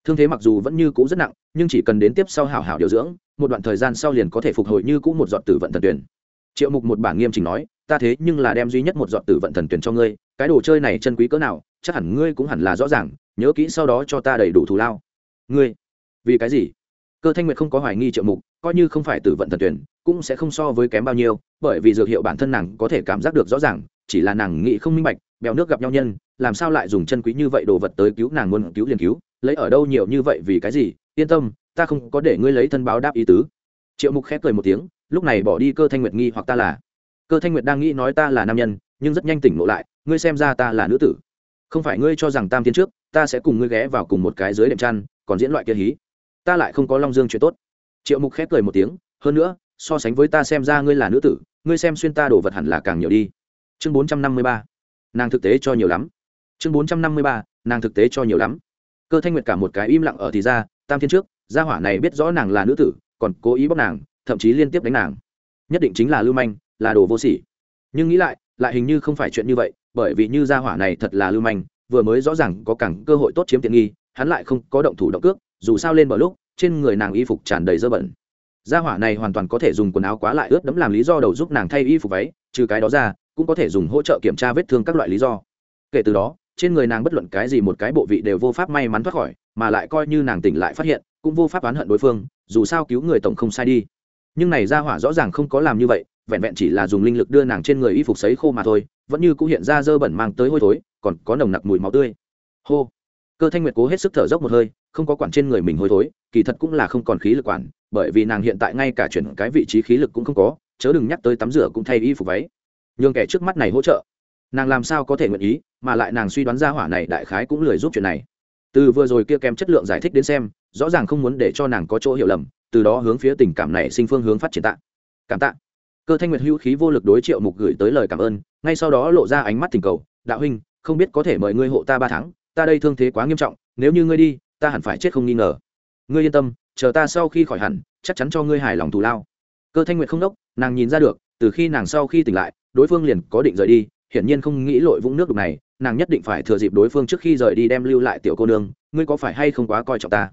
thương thế mặc dù vẫn như cũ rất nặng, nhưng chỉ cần đến tiếp sau hảo hảo điều dưỡng, một đoạn thời gian sau liền có thể phục hồi như cũ một giọt tử vận thần tuyển. Triệu mục một bản nghiêm chỉnh nói, ta thế nhưng là đem duy nhất một giọt tử vận thần tuyển cho ngươi, cái đồ chơi này chân quý cỡ nào, chắc hẳn ngươi cũng hẳn là rõ ràng, nhớ kỹ sau đó cho ta đầy đủ thù lao. Ngươi? Vì cái gì? Cơ thanh nguyệt không có hoài nghi triệu mục, coi như không phải tử vận thần tuyển, cũng sẽ không so với kém bao nhiêu, bởi vì dược hiệu bản thân nàng có thể cảm giác được rõ ràng, chỉ là nàng nghĩ không minh bạch, bèo nước gặp nhau nhân, làm sao lại dùng chân quý như vậy đồ vật tới cứu nàng muốn cứu liền cứu lấy ở đâu nhiều như vậy vì cái gì? Yên tâm, ta không có để ngươi lấy thân báo đáp ý tứ. Triệu mục khép cười một tiếng, lúc này bỏ đi cơ thanh nguyệt nghi hoặc ta là. Cơ thanh nguyệt đang nghĩ nói ta là nam nhân, nhưng rất nhanh tỉnh ngộ lại, ngươi xem ra ta là nữ tử. Không phải ngươi cho rằng tam tiến trước, ta sẽ cùng ngươi ghé vào cùng một cái dưới đệm chăn, còn diễn loại kia hí. Ta lại không có long dương chuyện tốt. Triệu mục khép cười một tiếng, hơn nữa, so sánh với ta xem ra ngươi là nữ tử, ngươi xem xuyên ta đồ vật hẳn là càng nhiều đi. Chương bốn trăm năm mươi ba. Nàng thực tế cho nhiều lắm. Chương bốn trăm năm mươi ba. Nàng thực tế cho nhiều lắm cơ thanh nguyệt cả một cái im lặng ở thì ra, tam thiên trước, gia hỏa này biết rõ nàng là nữ tử, còn cố ý bóc nàng, thậm chí liên tiếp đánh nàng. Nhất định chính là lưu manh, là đồ vô sỉ. Nhưng nghĩ lại lại hình như không phải chuyện như vậy, bởi vì như gia hỏa này thật là lưu manh, vừa mới rõ ràng có cẳng cơ hội tốt chiếm tiện nghi, hắn lại không có động thủ động cước, dù sao lên bờ lúc, trên người nàng y phục tràn đầy dơ bẩn. Gia hỏa này hoàn toàn có thể dùng quần áo quá lại ướt đẫm làm lý do đầu giúp nàng thay y phục váy, trừ cái đó ra, cũng có thể dùng hỗ trợ kiểm tra vết thương các loại lý do. Kể từ đó trên người nàng bất luận cái gì một cái bộ vị đều vô pháp may mắn thoát khỏi, mà lại coi như nàng tỉnh lại phát hiện, cũng vô pháp oán hận đối phương, dù sao cứu người tổng không sai đi. Nhưng này gia hỏa rõ ràng không có làm như vậy, vẹn vẹn chỉ là dùng linh lực đưa nàng trên người y phục sấy khô mà thôi, vẫn như cũng hiện ra dơ bẩn mang tới hôi thối, còn có nồng nặc mùi máu tươi. Hô. Cơ thanh nguyệt cố hết sức thở dốc một hơi, không có quản trên người mình hôi thối, kỳ thật cũng là không còn khí lực quản, bởi vì nàng hiện tại ngay cả chuyển cái vị trí khí lực cũng không có, chớ đừng nhắc tới tắm rửa cũng thay y phục váy. Nhường kẻ trước mắt này hỗ trợ nàng làm sao có thể nguyện ý, mà lại nàng suy đoán ra hỏa này đại khái cũng lười giúp chuyện này. Từ vừa rồi kia kèm chất lượng giải thích đến xem, rõ ràng không muốn để cho nàng có chỗ hiểu lầm, từ đó hướng phía tình cảm này sinh phương hướng phát triển tạ. Cảm tạ. Cơ thanh nguyệt hữu khí vô lực đối triệu mục gửi tới lời cảm ơn, ngay sau đó lộ ra ánh mắt tình cầu, đạo huynh, không biết có thể mời ngươi hộ ta ba tháng, ta đây thương thế quá nghiêm trọng, nếu như ngươi đi, ta hẳn phải chết không nghi ngờ. Ngươi yên tâm, chờ ta sau khi khỏi hẳn, chắc chắn cho ngươi hài lòng thù lao. Cơ thanh nguyệt không đốc, nàng nhìn ra được, từ khi nàng sau khi tỉnh lại, đối phương liền có định rời đi hiển nhiên không nghĩ lội vũng nước đục này, nàng nhất định phải thừa dịp đối phương trước khi rời đi đem lưu lại tiểu cô nương, ngươi có phải hay không quá coi trọng ta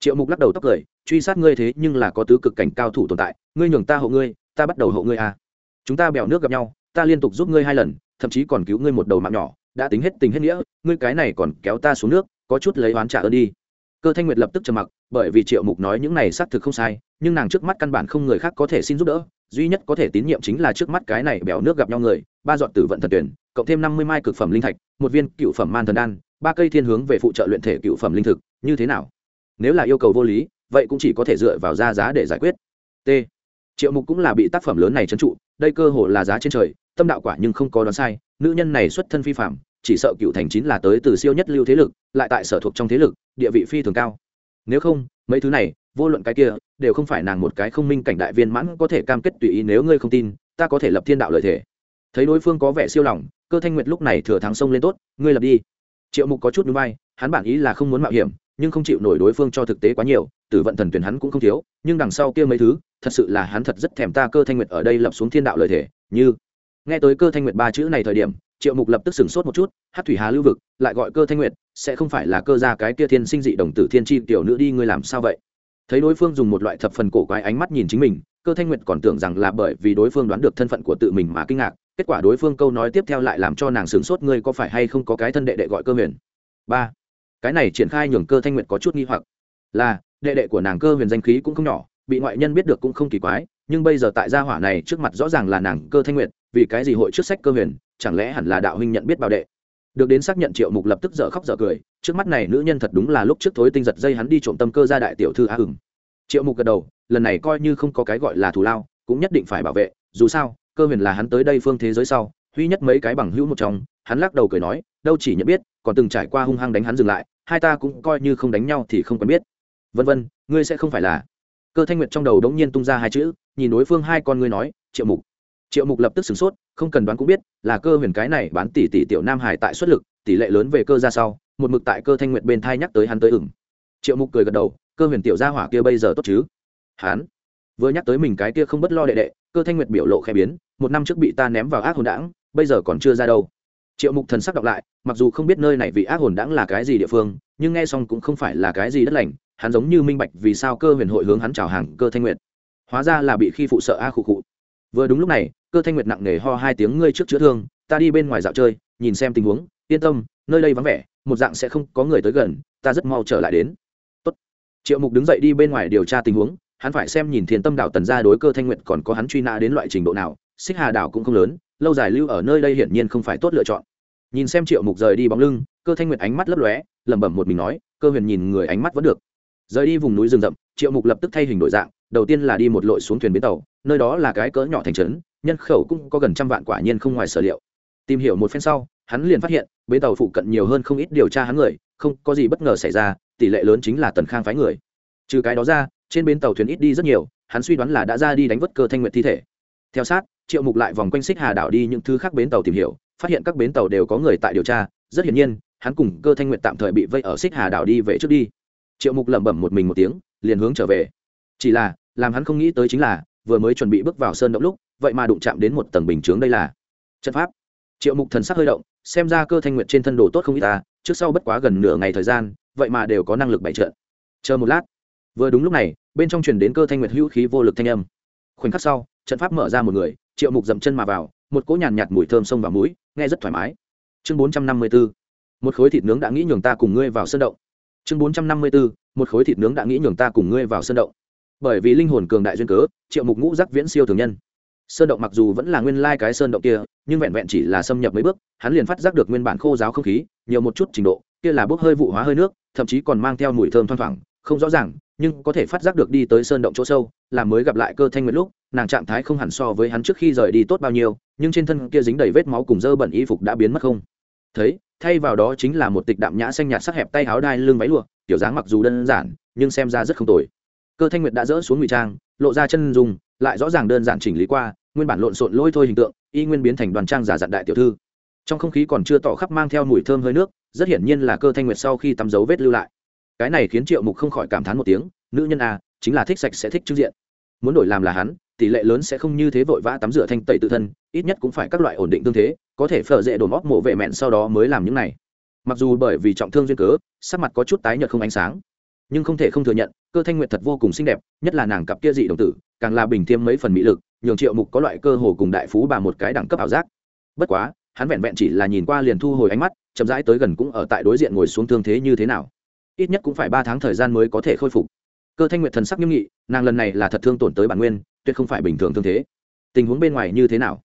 triệu mục lắc đầu tóc cười, truy sát ngươi thế nhưng là có tứ cực cảnh cao thủ tồn tại, ngươi nhường ta hộ ngươi, ta bắt đầu hộ ngươi à. chúng ta bèo nước gặp nhau, ta liên tục giúp ngươi hai lần, thậm chí còn cứu ngươi một đầu mạng nhỏ, đã tính hết tình hết nghĩa, ngươi cái này còn kéo ta xuống nước, có chút lấy oán trả ơn đi cơ thanh nguyệt lập tức trầm mặc, bởi vì triệu mục nói những này xác thực không sai, nhưng nàng trước mắt căn bản không người khác có thể xin giúp đỡ duy nhất có thể tín nhiệm chính là trước mắt cái này bèo nước gặp nhau người, ba dọn tử vận thần tuyển, cộng thêm năm mươi mai cực phẩm linh thạch, một viên cựu phẩm man thần đan, ba cây thiên hướng về phụ trợ luyện thể cựu phẩm linh thực, như thế nào? Nếu là yêu cầu vô lý, vậy cũng chỉ có thể dựa vào ra giá để giải quyết. T. Triệu mục cũng là bị tác phẩm lớn này trấn trụ, đây cơ hồ là giá trên trời, tâm đạo quả nhưng không có đoán sai, nữ nhân này xuất thân phi phạm chỉ sợ cựu thành chín là tới từ siêu nhất lưu thế lực, lại tại sở thuộc trong thế lực, địa vị phi thường cao. Nếu không, mấy thứ này vô luận cái kia, đều không phải nàng một cái không minh cảnh đại viên mãn có thể cam kết tùy ý nếu ngươi không tin, ta có thể lập thiên đạo lợi thể thấy đối phương có vẻ siêu lòng, cơ thanh nguyệt lúc này thừa thắng sông lên tốt, ngươi lập đi. Triệu mục có chút núi bay hắn bản ý là không muốn mạo hiểm, nhưng không chịu nổi đối phương cho thực tế quá nhiều, tử vận thần tuyển hắn cũng không thiếu, nhưng đằng sau kia mấy thứ, thật sự là hắn thật rất thèm ta cơ thanh nguyệt ở đây lập xuống thiên đạo lợi thể như. Nghe tới cơ thanh nguyệt ba chữ này thời điểm, triệu mục lập tức sửng sốt một chút, hát thủy hà lưu vực, lại gọi cơ thanh nguyệt, sẽ không phải là cơ ra cái kia thiên sinh dị đồng tử thiên tri tiểu nữ đi ngươi làm sao vậy? Thấy đối phương dùng một loại thập phần cổ quái ánh mắt nhìn chính mình, cơ thanh nguyệt còn tưởng rằng là bởi vì đối phương đoán được thân phận của tự mình mà kinh ngạc, kết quả đối phương câu nói tiếp theo lại làm cho nàng sửng sốt ngươi có phải hay không có cái thân đệ đệ gọi cơ huyền? Ba. Cái này triển khai nhường cơ thanh nguyệt có chút nghi hoặc. Là, đệ đệ của nàng cơ huyền danh khí cũng không nhỏ, bị ngoại nhân biết được cũng không kỳ quái, nhưng bây giờ tại gia hỏa này trước mặt rõ ràng là nàng cơ thanh nguyệt, vì cái gì hội trước sách cơ huyền, chẳng lẽ hẳn là đạo huynh nhận biết bảo đệ? Được đến xác nhận triệu mục lập tức dở khóc dở cười, trước mắt này nữ nhân thật đúng là lúc trước thối tinh giật dây hắn đi trộm tâm cơ ra đại tiểu thư á hừng triệu mục gật đầu, lần này coi như không có cái gọi là thù lao, cũng nhất định phải bảo vệ, dù sao, cơ huyền là hắn tới đây phương thế giới sau, huy nhất mấy cái bằng hữu một trong, hắn lắc đầu cười nói, đâu chỉ nhận biết, còn từng trải qua hung hăng đánh hắn dừng lại, hai ta cũng coi như không đánh nhau thì không quen biết. Vân vân, ngươi sẽ không phải là cơ thanh nguyệt trong đầu đống nhiên tung ra hai chữ, nhìn đối phương hai con ngươi nói, triệu mục triệu mục lập tức sửng sốt, không cần đoán cũng biết, là cơ huyền cái này bán tỷ tỷ tiểu nam hải tại xuất lực, tỷ lệ lớn về cơ ra sau, một mực tại cơ thanh nguyệt bên thai nhắc tới hắn tới ửng. Triệu mục cười gật đầu, cơ huyền tiểu gia hỏa kia bây giờ tốt chứ? Hắn vừa nhắc tới mình cái kia không bất lo đệ đệ, cơ thanh nguyệt biểu lộ khẽ biến, một năm trước bị ta ném vào ác hồn đảng bây giờ còn chưa ra đâu. Triệu mục thần sắc đọc lại, mặc dù không biết nơi này vị ác hồn đảng là cái gì địa phương, nhưng nghe xong cũng không phải là cái gì đất lành, hắn giống như minh bạch vì sao cơ huyền hội hướng hắn chào hàng cơ thanh nguyệt. Hóa ra là bị khi phụ sợ a khụ khụ vừa đúng lúc này, cơ thanh nguyệt nặng nề ho hai tiếng, ngươi trước chữa thương, ta đi bên ngoài dạo chơi, nhìn xem tình huống, yên tâm, nơi đây vắng vẻ, một dạng sẽ không có người tới gần, ta rất mau trở lại đến. Tốt. triệu mục đứng dậy đi bên ngoài điều tra tình huống, hắn phải xem nhìn thiền tâm đảo tần ra đối cơ thanh nguyệt còn có hắn truy nã đến loại trình độ nào, xích hà đảo cũng không lớn, lâu dài lưu ở nơi đây hiển nhiên không phải tốt lựa chọn. Nhìn xem triệu mục rời đi bóng lưng, cơ thanh nguyệt ánh mắt lấp lóe, lẩm bẩm một mình nói, cơ huyền nhìn người ánh mắt vẫn được. Rời đi vùng núi rừng rậm, triệu mục lập tức thay hình đổi dạng đầu tiên là đi một lội xuống thuyền bến tàu, nơi đó là cái cỡ nhỏ thành trấn, nhân khẩu cũng có gần trăm vạn quả nhiên không ngoài sở liệu. Tìm hiểu một phen sau, hắn liền phát hiện, bến tàu phụ cận nhiều hơn không ít điều tra hắn người, không có gì bất ngờ xảy ra, tỷ lệ lớn chính là tần khang phái người. Trừ cái đó ra, trên bến tàu thuyền ít đi rất nhiều, hắn suy đoán là đã ra đi đánh vất cơ thanh nguyện thi thể. Theo sát, triệu mục lại vòng quanh xích hà đảo đi những thứ khác bến tàu tìm hiểu, phát hiện các bến tàu đều có người tại điều tra, rất hiển nhiên, hắn cùng cơ thanh nguyện tạm thời bị vây ở xích hà đảo đi về trước đi. Triệu mục lẩm bẩm một mình một tiếng, liền hướng trở về chỉ là làm hắn không nghĩ tới chính là vừa mới chuẩn bị bước vào sơn động lúc vậy mà đụng chạm đến một tầng bình chướng đây là. Trận pháp. Triệu mục thần sắc hơi động xem ra cơ thanh nguyệt trên thân đồ tốt không ít ta trước sau bất quá gần nửa ngày thời gian vậy mà đều có năng lực bày trận. Chờ một lát. Vừa đúng lúc này bên trong truyền đến cơ thanh nguyệt hữu khí vô lực thanh âm. Khoảnh khắc sau trận pháp mở ra một người triệu mục dậm chân mà vào một cỗ nhàn nhạt, nhạt mùi thơm sông vào mũi nghe rất thoải mái. Chương bốn trăm năm mươi b ố một khối thịt nướng đã nghĩ nhường ta cùng ngươi vào sân động. Chương bốn trăm năm mươi b ố một khối thịt nướng đã nghĩ nhường ta cùng ngươi vào sân động bởi vì linh hồn cường đại duyên cớ, triệu mục ngũ giác viễn siêu thường nhân. Sơn động mặc dù vẫn là nguyên lai cái sơn động kia, nhưng vẹn vẹn chỉ là xâm nhập mấy bước, hắn liền phát giác được nguyên bản khô giáo không khí, nhiều một chút trình độ, kia là bốc hơi vụ hóa hơi nước, thậm chí còn mang theo mùi thơm thoang thoảng, không rõ ràng, nhưng có thể phát giác được đi tới sơn động chỗ sâu, là mới gặp lại cơ thanh nguyệt lúc, nàng trạng thái không hẳn so với hắn trước khi rời đi tốt bao nhiêu, nhưng trên thân kia dính đầy vết máu cùng dơ bẩn y phục đã biến mất không. Thấy, thay vào đó chính là một tịch đạm nhã xanh nhạt sắc hẹp tay áo đai lưng váy lụa, kiểu dáng mặc dù đơn giản, nhưng xem ra rất không tồi cơ thanh nguyệt đã dỡ xuống ngụy trang, lộ ra chân dùng lại rõ ràng đơn giản chỉnh lý qua, nguyên bản lộn xộn lôi thôi hình tượng, y nguyên biến thành đoàn trang giả dặn đại tiểu thư. Trong không khí còn chưa tỏ khắp mang theo mùi thơm hơi nước, rất hiển nhiên là cơ thanh nguyệt sau khi tắm dấu vết lưu lại. Cái này khiến triệu mục không khỏi cảm thán một tiếng, nữ nhân a chính là thích sạch sẽ thích trưng diện. Muốn đổi làm là hắn, tỷ lệ lớn sẽ không như thế vội vã tắm rửa thanh tẩy tự thân, ít nhất cũng phải các loại ổn định tương thế, có thể phở dễ đổ móc mổ vệ mẹn sau đó mới làm những này. Mặc dù bởi vì trọng thương duyên cớ, sắc mặt có chút tái nhợt không ánh sáng nhưng không thể không thừa nhận, cơ thanh nguyệt thật vô cùng xinh đẹp, nhất là nàng cặp kia dị đồng tử, càng là bình thêm mấy phần mỹ lực, nhường triệu mục có loại cơ hồ cùng đại phú bà một cái đẳng cấp ảo giác. Bất quá, hắn vẹn vẹn chỉ là nhìn qua liền thu hồi ánh mắt, chậm rãi tới gần cũng ở tại đối diện ngồi xuống thương thế như thế nào. Ít nhất cũng phải ba tháng thời gian mới có thể khôi phục. Cơ thanh nguyệt thần sắc nghiêm nghị, nàng lần này là thật thương tổn tới bản nguyên, tuyệt không phải bình thường thương thế. Tình huống bên ngoài như thế nào?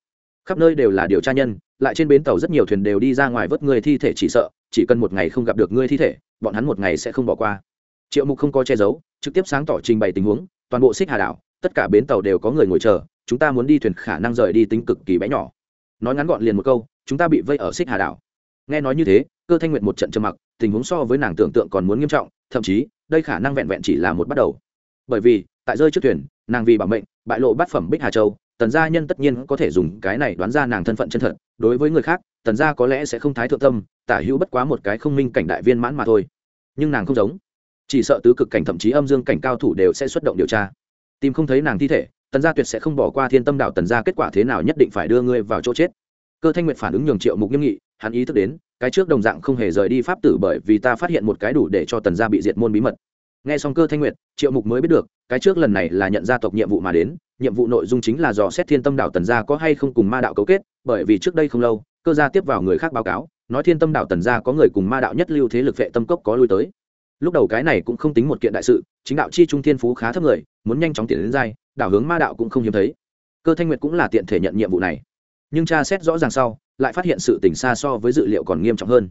Khắp nơi đều là điều tra nhân, lại trên bến tàu rất nhiều thuyền đều đi ra ngoài vớt người thi thể chỉ sợ, chỉ cần một ngày không gặp được ngươi thi thể, bọn hắn một ngày sẽ không bỏ qua triệu mục không có che giấu, trực tiếp sáng tỏ trình bày tình huống, toàn bộ xích hà đảo, tất cả bến tàu đều có người ngồi chờ, chúng ta muốn đi thuyền khả năng rời đi tính cực kỳ bé nhỏ. Nói ngắn gọn liền một câu, chúng ta bị vây ở xích hà đảo. Nghe nói như thế, cơ thanh nguyện một trận trầm mặc, tình huống so với nàng tưởng tượng còn muốn nghiêm trọng, thậm chí, đây khả năng vẹn vẹn chỉ là một bắt đầu. Bởi vì, tại rơi trước thuyền, nàng vì bảo mệnh, bại lộ bát phẩm bích hà châu, tần gia nhân tất nhiên có thể dùng cái này đoán ra nàng thân phận chân thật, đối với người khác, tần gia có lẽ sẽ không thái thượng tâm, tả hữu bất quá một cái không minh cảnh đại viên mãn mà thôi. Nhưng nàng không giống chỉ sợ tứ cực cảnh thậm chí âm dương cảnh cao thủ đều sẽ xuất động điều tra. Tìm không thấy nàng thi thể, tần gia tuyệt sẽ không bỏ qua thiên tâm đạo tần gia kết quả thế nào nhất định phải đưa ngươi vào chỗ chết. Cơ thanh nguyệt phản ứng nhường triệu mục nghiêm nghị, hắn ý thức đến, cái trước đồng dạng không hề rời đi pháp tử bởi vì ta phát hiện một cái đủ để cho tần gia bị diệt môn bí mật. Nghe xong cơ thanh nguyệt, triệu mục mới biết được, cái trước lần này là nhận gia tộc nhiệm vụ mà đến, nhiệm vụ nội dung chính là dò xét thiên tâm đạo tần gia có hay không cùng ma đạo cấu kết, bởi vì trước đây không lâu, cơ gia tiếp vào người khác báo cáo, nói thiên tâm đạo tần gia có người cùng ma đạo nhất lưu thế lực vệ tâm cốc có lui tới lúc đầu cái này cũng không tính một kiện đại sự, chính đạo chi trung thiên phú khá thấp người, muốn nhanh chóng tiến đến giai, đảo hướng ma đạo cũng không hiếm thấy. Cơ thanh nguyệt cũng là tiện thể nhận nhiệm vụ này. Nhưng tra xét rõ ràng sau, lại phát hiện sự tình xa so với dự liệu còn nghiêm trọng hơn.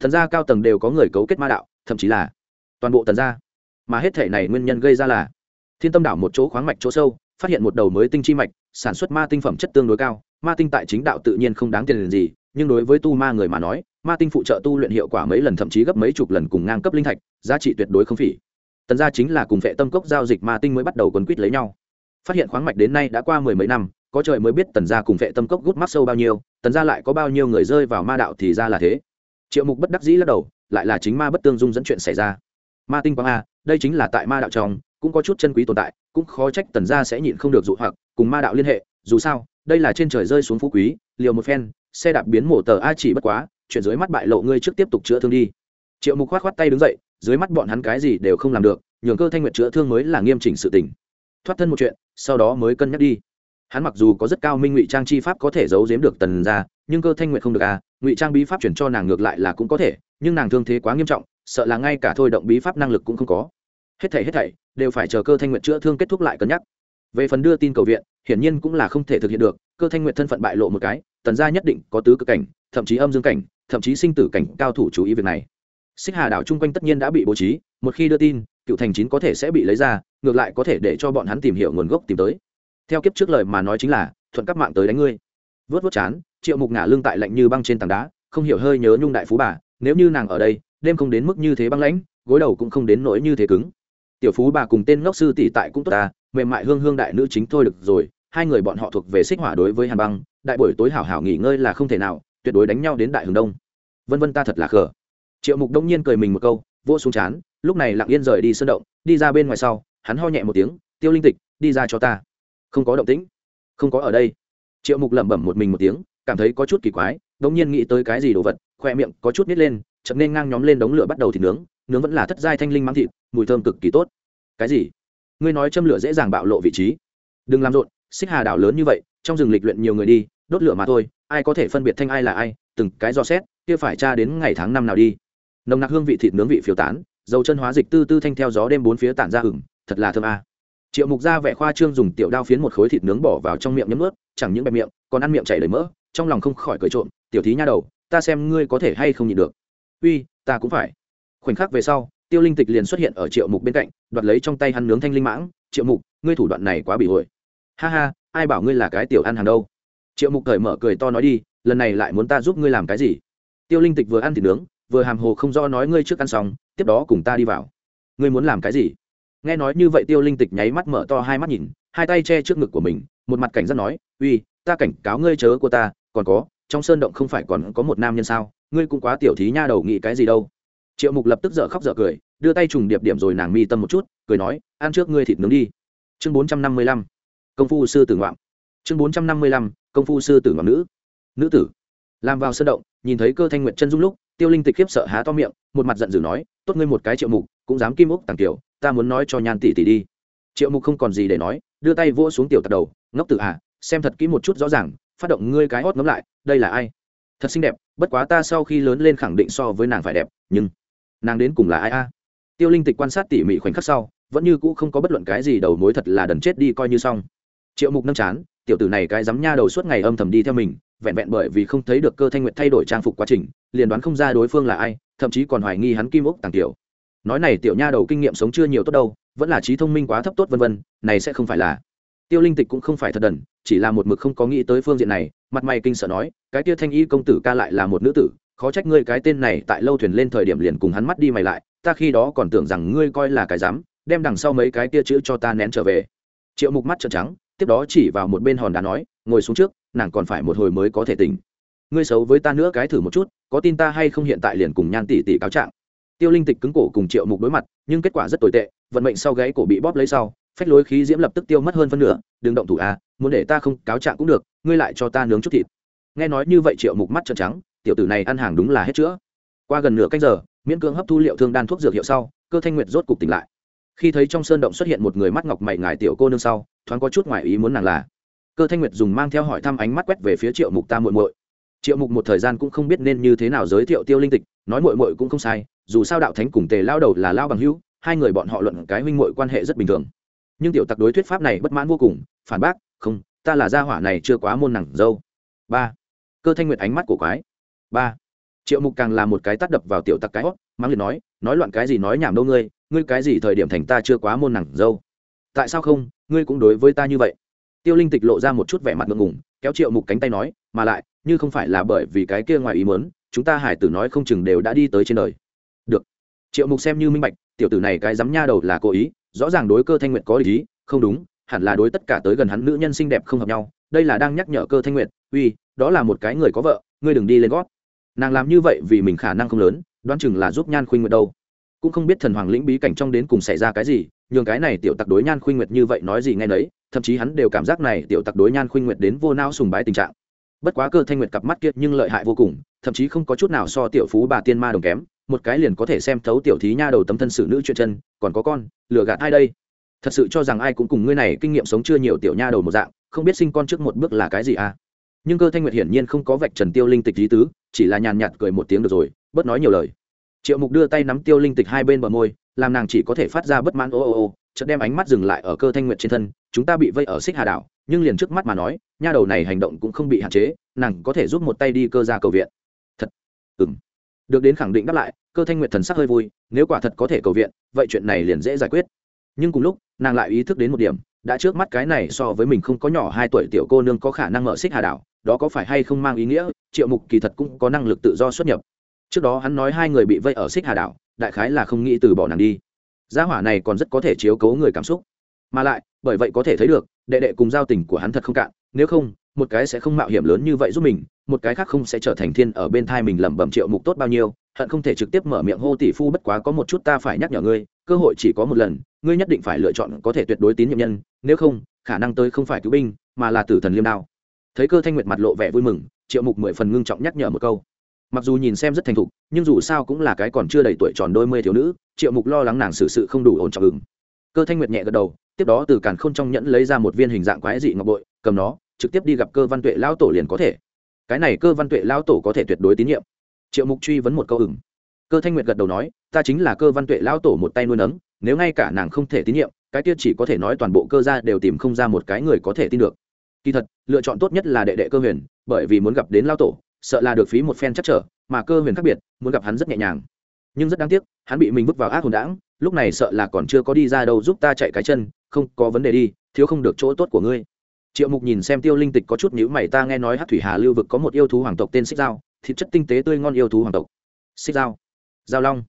Thần gia cao tầng đều có người cấu kết ma đạo, thậm chí là toàn bộ tần gia. Mà hết thể này nguyên nhân gây ra là, thiên tâm đảo một chỗ khoáng mạch chỗ sâu, phát hiện một đầu mới tinh chi mạch, sản xuất ma tinh phẩm chất tương đối cao. Ma tinh tại chính đạo tự nhiên không đáng tiền gì, nhưng đối với tu ma người mà nói ma tinh phụ trợ tu luyện hiệu quả mấy lần thậm chí gấp mấy chục lần cùng ngang cấp linh thạch, giá trị tuyệt đối không phỉ. Tần gia chính là cùng vệ tâm cốc giao dịch ma tinh mới bắt đầu quấn quýt lấy nhau. Phát hiện khoáng mạch đến nay đã qua mười mấy năm, có trời mới biết tần gia cùng vệ tâm cốc gút mắt sâu bao nhiêu, tần gia lại có bao nhiêu người rơi vào ma đạo thì ra là thế. Triệu mục bất đắc dĩ lắc đầu, lại là chính ma bất tương dung dẫn chuyện xảy ra. Ma tinh quang a, đây chính là tại ma đạo trong, cũng có chút chân quý tồn tại, cũng khó trách tần gia sẽ nhịn không được dụ hoặc, cùng ma đạo liên hệ, dù sao, đây là trên trời rơi xuống phú quý, liều một phen, xe đạp biến mổ tờ a chỉ bất quá chuyện dưới mắt bại lộ ngươi trước tiếp tục chữa thương đi. Triệu mục khoát khoát tay đứng dậy, dưới mắt bọn hắn cái gì đều không làm được, nhường cơ thanh nguyệt chữa thương mới là nghiêm chỉnh sự tình. Thoát thân một chuyện, sau đó mới cân nhắc đi. Hắn mặc dù có rất cao minh ngụy trang chi pháp có thể giấu giếm được tần ra nhưng cơ thanh nguyệt không được à ngụy trang bí pháp chuyển cho nàng ngược lại là cũng có thể, nhưng nàng thương thế quá nghiêm trọng, sợ là ngay cả thôi động bí pháp năng lực cũng không có. Hết thảy hết thảy, đều phải chờ cơ thanh nguyệt chữa thương kết thúc lại cân nhắc. Về phần đưa tin cầu viện, hiển nhiên cũng là không thể thực hiện được, cơ thanh nguyệt thân phận bại lộ một cái, tần gia nhất định có tứ cực cảnh, thậm chí âm dương cảnh thậm chí sinh tử cảnh cao thủ chú ý việc này. Xích hà đảo chung quanh tất nhiên đã bị bố trí, một khi đưa tin, cựu thành chín có thể sẽ bị lấy ra, ngược lại có thể để cho bọn hắn tìm hiểu nguồn gốc tìm tới. Theo kiếp trước lời mà nói chính là, thuận các mạng tới đánh ngươi. Vớt vớt chán, triệu mục ngả lưng tại lạnh như băng trên tảng đá, không hiểu hơi nhớ nhung đại phú bà, nếu như nàng ở đây, đêm không đến mức như thế băng lãnh, gối đầu cũng không đến nỗi như thế cứng. Tiểu phú bà cùng tên ngốc sư tỷ tại cũng tốt ta, mềm mại hương hương đại nữ chính thôi được rồi, hai người bọn họ thuộc về xích hỏa đối với hàn băng, đại buổi tối hảo hảo nghỉ ngơi là không thể nào tuyệt đối đánh nhau đến đại hướng đông. Vân vân ta thật là khờ. Triệu mục đông nhiên cười mình một câu vô xuống chán, lúc này lặng yên rời đi sơn động, đi ra bên ngoài sau, hắn ho nhẹ một tiếng, tiêu linh tịch, đi ra cho ta. Không có động tĩnh. Không có ở đây. Triệu mục lẩm bẩm một mình một tiếng, cảm thấy có chút kỳ quái, đông nhiên nghĩ tới cái gì đồ vật khoe miệng có chút nít lên chậm nên ngang nhóm lên đống lửa bắt đầu thịt nướng nướng vẫn là thất giai thanh linh mắng thịt, mùi thơm cực kỳ tốt. Cái gì? Ngươi nói châm lửa dễ dàng bạo lộ vị trí. Đừng làm rộn, xích hà đảo lớn như vậy, trong rừng lịch luyện nhiều người đi đốt lửa mà thôi, ai có thể phân biệt thanh ai là ai, từng cái do xét, kia phải tra đến ngày tháng năm nào đi. Nồng nặc hương vị thịt nướng vị phiếu tán, dầu chân hóa dịch tư tư thanh theo gió đêm bốn phía tản ra hửng thật là thơm a. Triệu mục ra vẻ khoa trương dùng tiểu đao phiến một khối thịt nướng bỏ vào trong miệng nhấm ướt, chẳng những bẹp miệng, còn ăn miệng chảy đầy mỡ, trong lòng không khỏi cười trộm, tiểu thí nha đầu, ta xem ngươi có thể hay không nhịn được. Uy, ta cũng phải. Khoảnh khắc về sau, tiêu linh tịch liền xuất hiện ở triệu mục bên cạnh, đoạt lấy trong tay hắn nướng thanh linh mãng, triệu mục, ngươi thủ đoạn này quá bị hội ha ha, ai bảo ngươi là cái tiểu ăn hàng đâu? Triệu mục cởi mở cười to nói đi, lần này lại muốn ta giúp ngươi làm cái gì? Tiêu linh tịch vừa ăn thịt nướng, vừa hàm hồ không do nói ngươi trước ăn xong, tiếp đó cùng ta đi vào. Ngươi muốn làm cái gì? Nghe nói như vậy tiêu linh tịch nháy mắt mở to hai mắt nhìn, hai tay che trước ngực của mình, một mặt cảnh giác nói, uy, ta cảnh cáo ngươi chớ của ta, còn có, trong sơn động không phải còn có một nam nhân sao? Ngươi cũng quá tiểu thí nha đầu nghĩ cái gì đâu? Triệu mục lập tức dở khóc dở cười, đưa tay trùng điệp điểm rồi nàng mi tâm một chút, cười nói, ăn trước ngươi thịt nướng đi. Chương bốn trăm năm mươi lăm, công phu sư tử ngoạm chương bốn trăm năm mươi lăm, công phu sư tử ngọc nữ. Nữ tử. Làm vào sân động, nhìn thấy cơ thanh nguyện chân dung lúc, tiêu linh tịch khiếp sợ há to miệng, một mặt giận dữ nói, tốt ngươi một cái triệu mục, cũng dám kim úc tàng tiểu, ta muốn nói cho nhan tỷ tỷ đi. Triệu mục không còn gì để nói, đưa tay vỗ xuống tiểu tặc đầu, ngốc tử à xem thật kỹ một chút rõ ràng, phát động ngươi cái hót ngấm lại, đây là ai? Thật xinh đẹp, bất quá ta sau khi lớn lên khẳng định so với nàng phải đẹp, nhưng nàng đến cùng là ai a? Tiêu linh tịch quan sát tỉ mỉ khoảnh khắc sau, vẫn như cũ không có bất luận cái gì, đầu mối thật là đần chết đi coi như xong. Triệu mục nâm chán tiểu tử này cái dám nha đầu suốt ngày âm thầm đi theo mình, vẹn vẹn bởi vì không thấy được cơ thanh nguyệt thay đổi trang phục quá trình, liền đoán không ra đối phương là ai, thậm chí còn hoài nghi hắn kim ốc tàng tiểu. Nói này tiểu nha đầu kinh nghiệm sống chưa nhiều tốt đâu, vẫn là trí thông minh quá thấp tốt vân vân, này sẽ không phải là. Tiêu linh tịch cũng không phải thật đần, chỉ là một mực không có nghĩ tới phương diện này, mặt mày kinh sợ nói, cái tia thanh y công tử ca lại là một nữ tử, khó trách ngươi cái tên này tại lâu thuyền lên thời điểm liền cùng hắn mắt đi mày lại, ta khi đó còn tưởng rằng ngươi coi là cái dám đem đằng sau mấy cái tia chữ cho ta nén trở về. Triệu mục mắt trợn trắng tiếp đó chỉ vào một bên hòn đá nói, ngồi xuống trước, nàng còn phải một hồi mới có thể tỉnh. Ngươi xấu với ta nữa cái thử một chút, có tin ta hay không hiện tại liền cùng nhan tỷ tỷ cáo trạng. Tiêu linh tịch cứng cổ cùng triệu mục đối mặt, nhưng kết quả rất tồi tệ, vận mệnh sau gáy cổ bị bóp lấy sau, phách lối khí diễm lập tức tiêu mất hơn phân nửa, đừng động thủ à muốn để ta không cáo trạng cũng được, ngươi lại cho ta nướng chút thịt. Nghe nói như vậy triệu mục mắt trợn trắng, tiểu tử này ăn hàng đúng là hết chữa. Qua gần nửa canh giờ, miễn cưỡng hấp thu liệu thương đan thuốc dược hiệu sau, cơ thanh nguyệt rốt cục tỉnh lại khi thấy trong sơn động xuất hiện một người mắt ngọc mày ngài tiểu cô nương sau, thoáng có chút ngoài ý muốn nàng là. Cơ thanh nguyệt dùng mang theo hỏi thăm ánh mắt quét về phía triệu mục ta muội muội. Triệu mục một thời gian cũng không biết nên như thế nào giới thiệu tiêu linh tịch, nói muội muội cũng không sai, dù sao đạo thánh cùng tề lao đầu là lao bằng hữu, hai người bọn họ luận cái huynh muội quan hệ rất bình thường. Nhưng tiểu tặc đối thuyết pháp này bất mãn vô cùng, phản bác, không, ta là gia hỏa này chưa quá môn nặng dâu. Ba. Cơ thanh nguyệt ánh mắt của quái. Ba. Triệu mục càng là một cái tắt đập vào tiểu tặc cái hót mang liền nói nói loạn cái gì nói nhảm đâu ngươi ngươi cái gì thời điểm thành ta chưa quá môn nặng dâu? Tại sao không, ngươi cũng đối với ta như vậy? Tiêu linh tịch lộ ra một chút vẻ mặt ngượng ngùng, kéo triệu mục cánh tay nói, mà lại, như không phải là bởi vì cái kia ngoài ý mớn chúng ta hải tử nói không chừng đều đã đi tới trên đời. Được. Triệu mục xem như minh bạch, tiểu tử này cái dám nha đầu là cố ý, rõ ràng đối cơ thanh nguyệt có ý không đúng, hẳn là đối tất cả tới gần hắn nữ nhân xinh đẹp không hợp nhau, đây là đang nhắc nhở cơ thanh nguyệt, uy, đó là một cái người có vợ, ngươi đừng đi lên gót. Nàng làm như vậy vì mình khả năng không lớn đoán chừng là giúp nhan khuynh nguyệt đâu. Cũng không biết thần hoàng lĩnh bí cảnh trong đến cùng xảy ra cái gì, nhường cái này tiểu tặc đối nhan khuynh nguyệt như vậy nói gì ngay nấy, thậm chí hắn đều cảm giác này tiểu tặc đối nhan khuynh nguyệt đến vô não sùng bái tình trạng. Bất quá cơ thanh nguyệt cặp mắt kia nhưng lợi hại vô cùng, thậm chí không có chút nào so tiểu phú bà tiên ma đồng kém, một cái liền có thể xem thấu tiểu thí nha đầu tấm thân xử nữ chuyện chân, còn có con, lừa gạt ai đây? Thật sự cho rằng ai cũng cùng ngươi này kinh nghiệm sống chưa nhiều tiểu nha đầu một dạng, không biết sinh con trước một bước là cái gì à? Nhưng cơ thanh nguyệt hiển nhiên không có vạch trần tiêu linh tịch lý tứ, chỉ là nhàn nhạt cười một tiếng được rồi, bớt nói nhiều lời. Triệu mục đưa tay nắm tiêu linh tịch hai bên bờ môi, làm nàng chỉ có thể phát ra bất mãn ô ô ô, chợt đem ánh mắt dừng lại ở cơ thanh nguyệt trên thân, chúng ta bị vây ở xích hà đảo, nhưng liền trước mắt mà nói, nha đầu này hành động cũng không bị hạn chế, nàng có thể giúp một tay đi cơ ra cầu viện. Thật. Ừm. Được đến khẳng định đáp lại, cơ thanh nguyệt thần sắc hơi vui, nếu quả thật có thể cầu viện, vậy chuyện này liền dễ giải quyết. Nhưng cùng lúc, nàng lại ý thức đến một điểm, đã trước mắt cái này so với mình không có nhỏ hai tuổi tiểu cô nương có khả năng mở xích hà đảo đó có phải hay không mang ý nghĩa, triệu mục kỳ thật cũng có năng lực tự do xuất nhập. Trước đó hắn nói hai người bị vây ở xích hà đảo, đại khái là không nghĩ từ bỏ nàng đi. Gia hỏa này còn rất có thể chiếu cố người cảm xúc. Mà lại, bởi vậy có thể thấy được, đệ đệ cùng giao tình của hắn thật không cạn, nếu không, một cái sẽ không mạo hiểm lớn như vậy giúp mình, một cái khác không sẽ trở thành thiên ở bên thai mình lẩm bẩm triệu mục tốt bao nhiêu, hận không thể trực tiếp mở miệng hô tỷ phu bất quá có một chút ta phải nhắc nhở ngươi, cơ hội chỉ có một lần, ngươi nhất định phải lựa chọn có thể tuyệt đối tín nhiệm nhân, nếu không, khả năng tới không phải cứu binh, mà là tử thần liêm đao thấy cơ thanh nguyệt mặt lộ vẻ vui mừng, triệu mục mười phần ngưng trọng nhắc nhở một câu. Mặc dù nhìn xem rất thành thục, nhưng dù sao cũng là cái còn chưa đầy tuổi tròn đôi mươi thiếu nữ, triệu mục lo lắng nàng xử sự không đủ ổn trọng ứng cơ thanh nguyệt nhẹ gật đầu, tiếp đó từ càn k h ô n trong nhẫn lấy ra một viên hình dạng quái dị ngọc bội, cầm nó, trực tiếp đi gặp cơ văn tuệ lao tổ liền có thể. Cái này cơ văn tuệ lao tổ có thể tuyệt đối tín nhiệm. Triệu mục truy vấn một câu ừng cơ thanh nguyệt gật đầu nói, ta chính là cơ văn tuệ lao tổ một tay nuôi nấng, nếu ngay cả nàng không thể tín nhiệm, cái tiết chỉ có thể nói toàn bộ cơ gia đều tìm không ra một cái người có thể tin được kỳ thật, lựa chọn tốt nhất là đệ đệ cơ huyền, bởi vì muốn gặp đến lao tổ, sợ là được phí một phen chắc trở, mà cơ huyền khác biệt, muốn gặp hắn rất nhẹ nhàng. Nhưng rất đáng tiếc, hắn bị mình vứt vào ác hồn đảng lúc này sợ là còn chưa có đi ra đâu giúp ta chạy cái chân, không có vấn đề đi, thiếu không được chỗ tốt của ngươi. Triệu mục nhìn xem tiêu linh tịch có chút nhữ mày, ta nghe nói hát thủy hà lưu vực có một yêu thú hoàng tộc tên xích dao thịt chất tinh tế tươi ngon yêu thú hoàng tộc. Xích dao giao long.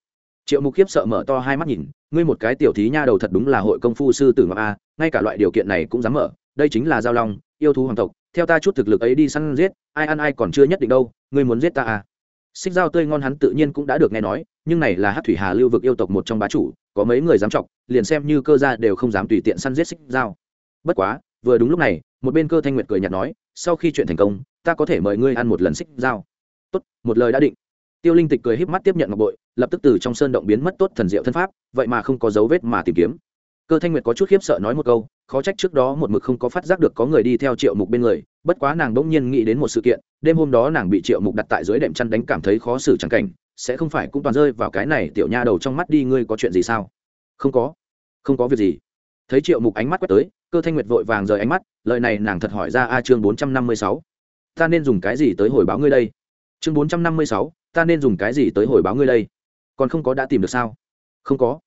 Triệu mục khiếp sợ mở to hai mắt nhìn, ngươi một cái tiểu thí nha đầu thật đúng là hội công phu sư tử ngọc a, ngay cả loại điều kiện này cũng dám mở, đây chính là giao long yêu thú hoàng tộc, theo ta chút thực lực ấy đi săn giết, ai ăn ai còn chưa nhất định đâu, ngươi muốn giết ta à? Xích dao tươi ngon hắn tự nhiên cũng đã được nghe nói, nhưng này là hát thủy hà lưu vực yêu tộc một trong bá chủ, có mấy người dám chọc, liền xem như cơ gia đều không dám tùy tiện săn giết xích dao bất quá, vừa đúng lúc này, một bên cơ thanh nguyệt cười nhạt nói, sau khi chuyện thành công, ta có thể mời ngươi ăn một lần xích dao tốt, một lời đã định. Tiêu linh tịch cười híp mắt tiếp nhận ngọc bội, lập tức từ trong sơn động biến mất tốt thần diệu thân pháp, vậy mà không có dấu vết mà tìm kiếm. Cơ thanh nguyệt có chút khiếp sợ nói một câu khó trách trước đó một mực không có phát giác được có người đi theo triệu mục bên người, bất quá nàng đ ỗ n g nhiên nghĩ đến một sự kiện, đêm hôm đó nàng bị triệu mục đặt tại dưới đệm chăn đánh cảm thấy khó xử c cảnh, sẽ không phải cũng toàn rơi vào cái này tiểu nha đầu trong mắt đi, ngươi có chuyện gì sao? Không có. Không có việc gì. Thấy triệu mục ánh mắt quét tới, cơ thanh nguyệt vội vàng rời ánh mắt, lời này nàng thật hỏi ra, a, chương bốn trăm năm mươi sáu, ta nên dùng cái gì tới hồi báo ngươi đây? Chương bốn trăm năm mươi sáu, ta nên dùng cái gì tới hồi báo ngươi đây? Còn không có đã tìm được sao? Không có.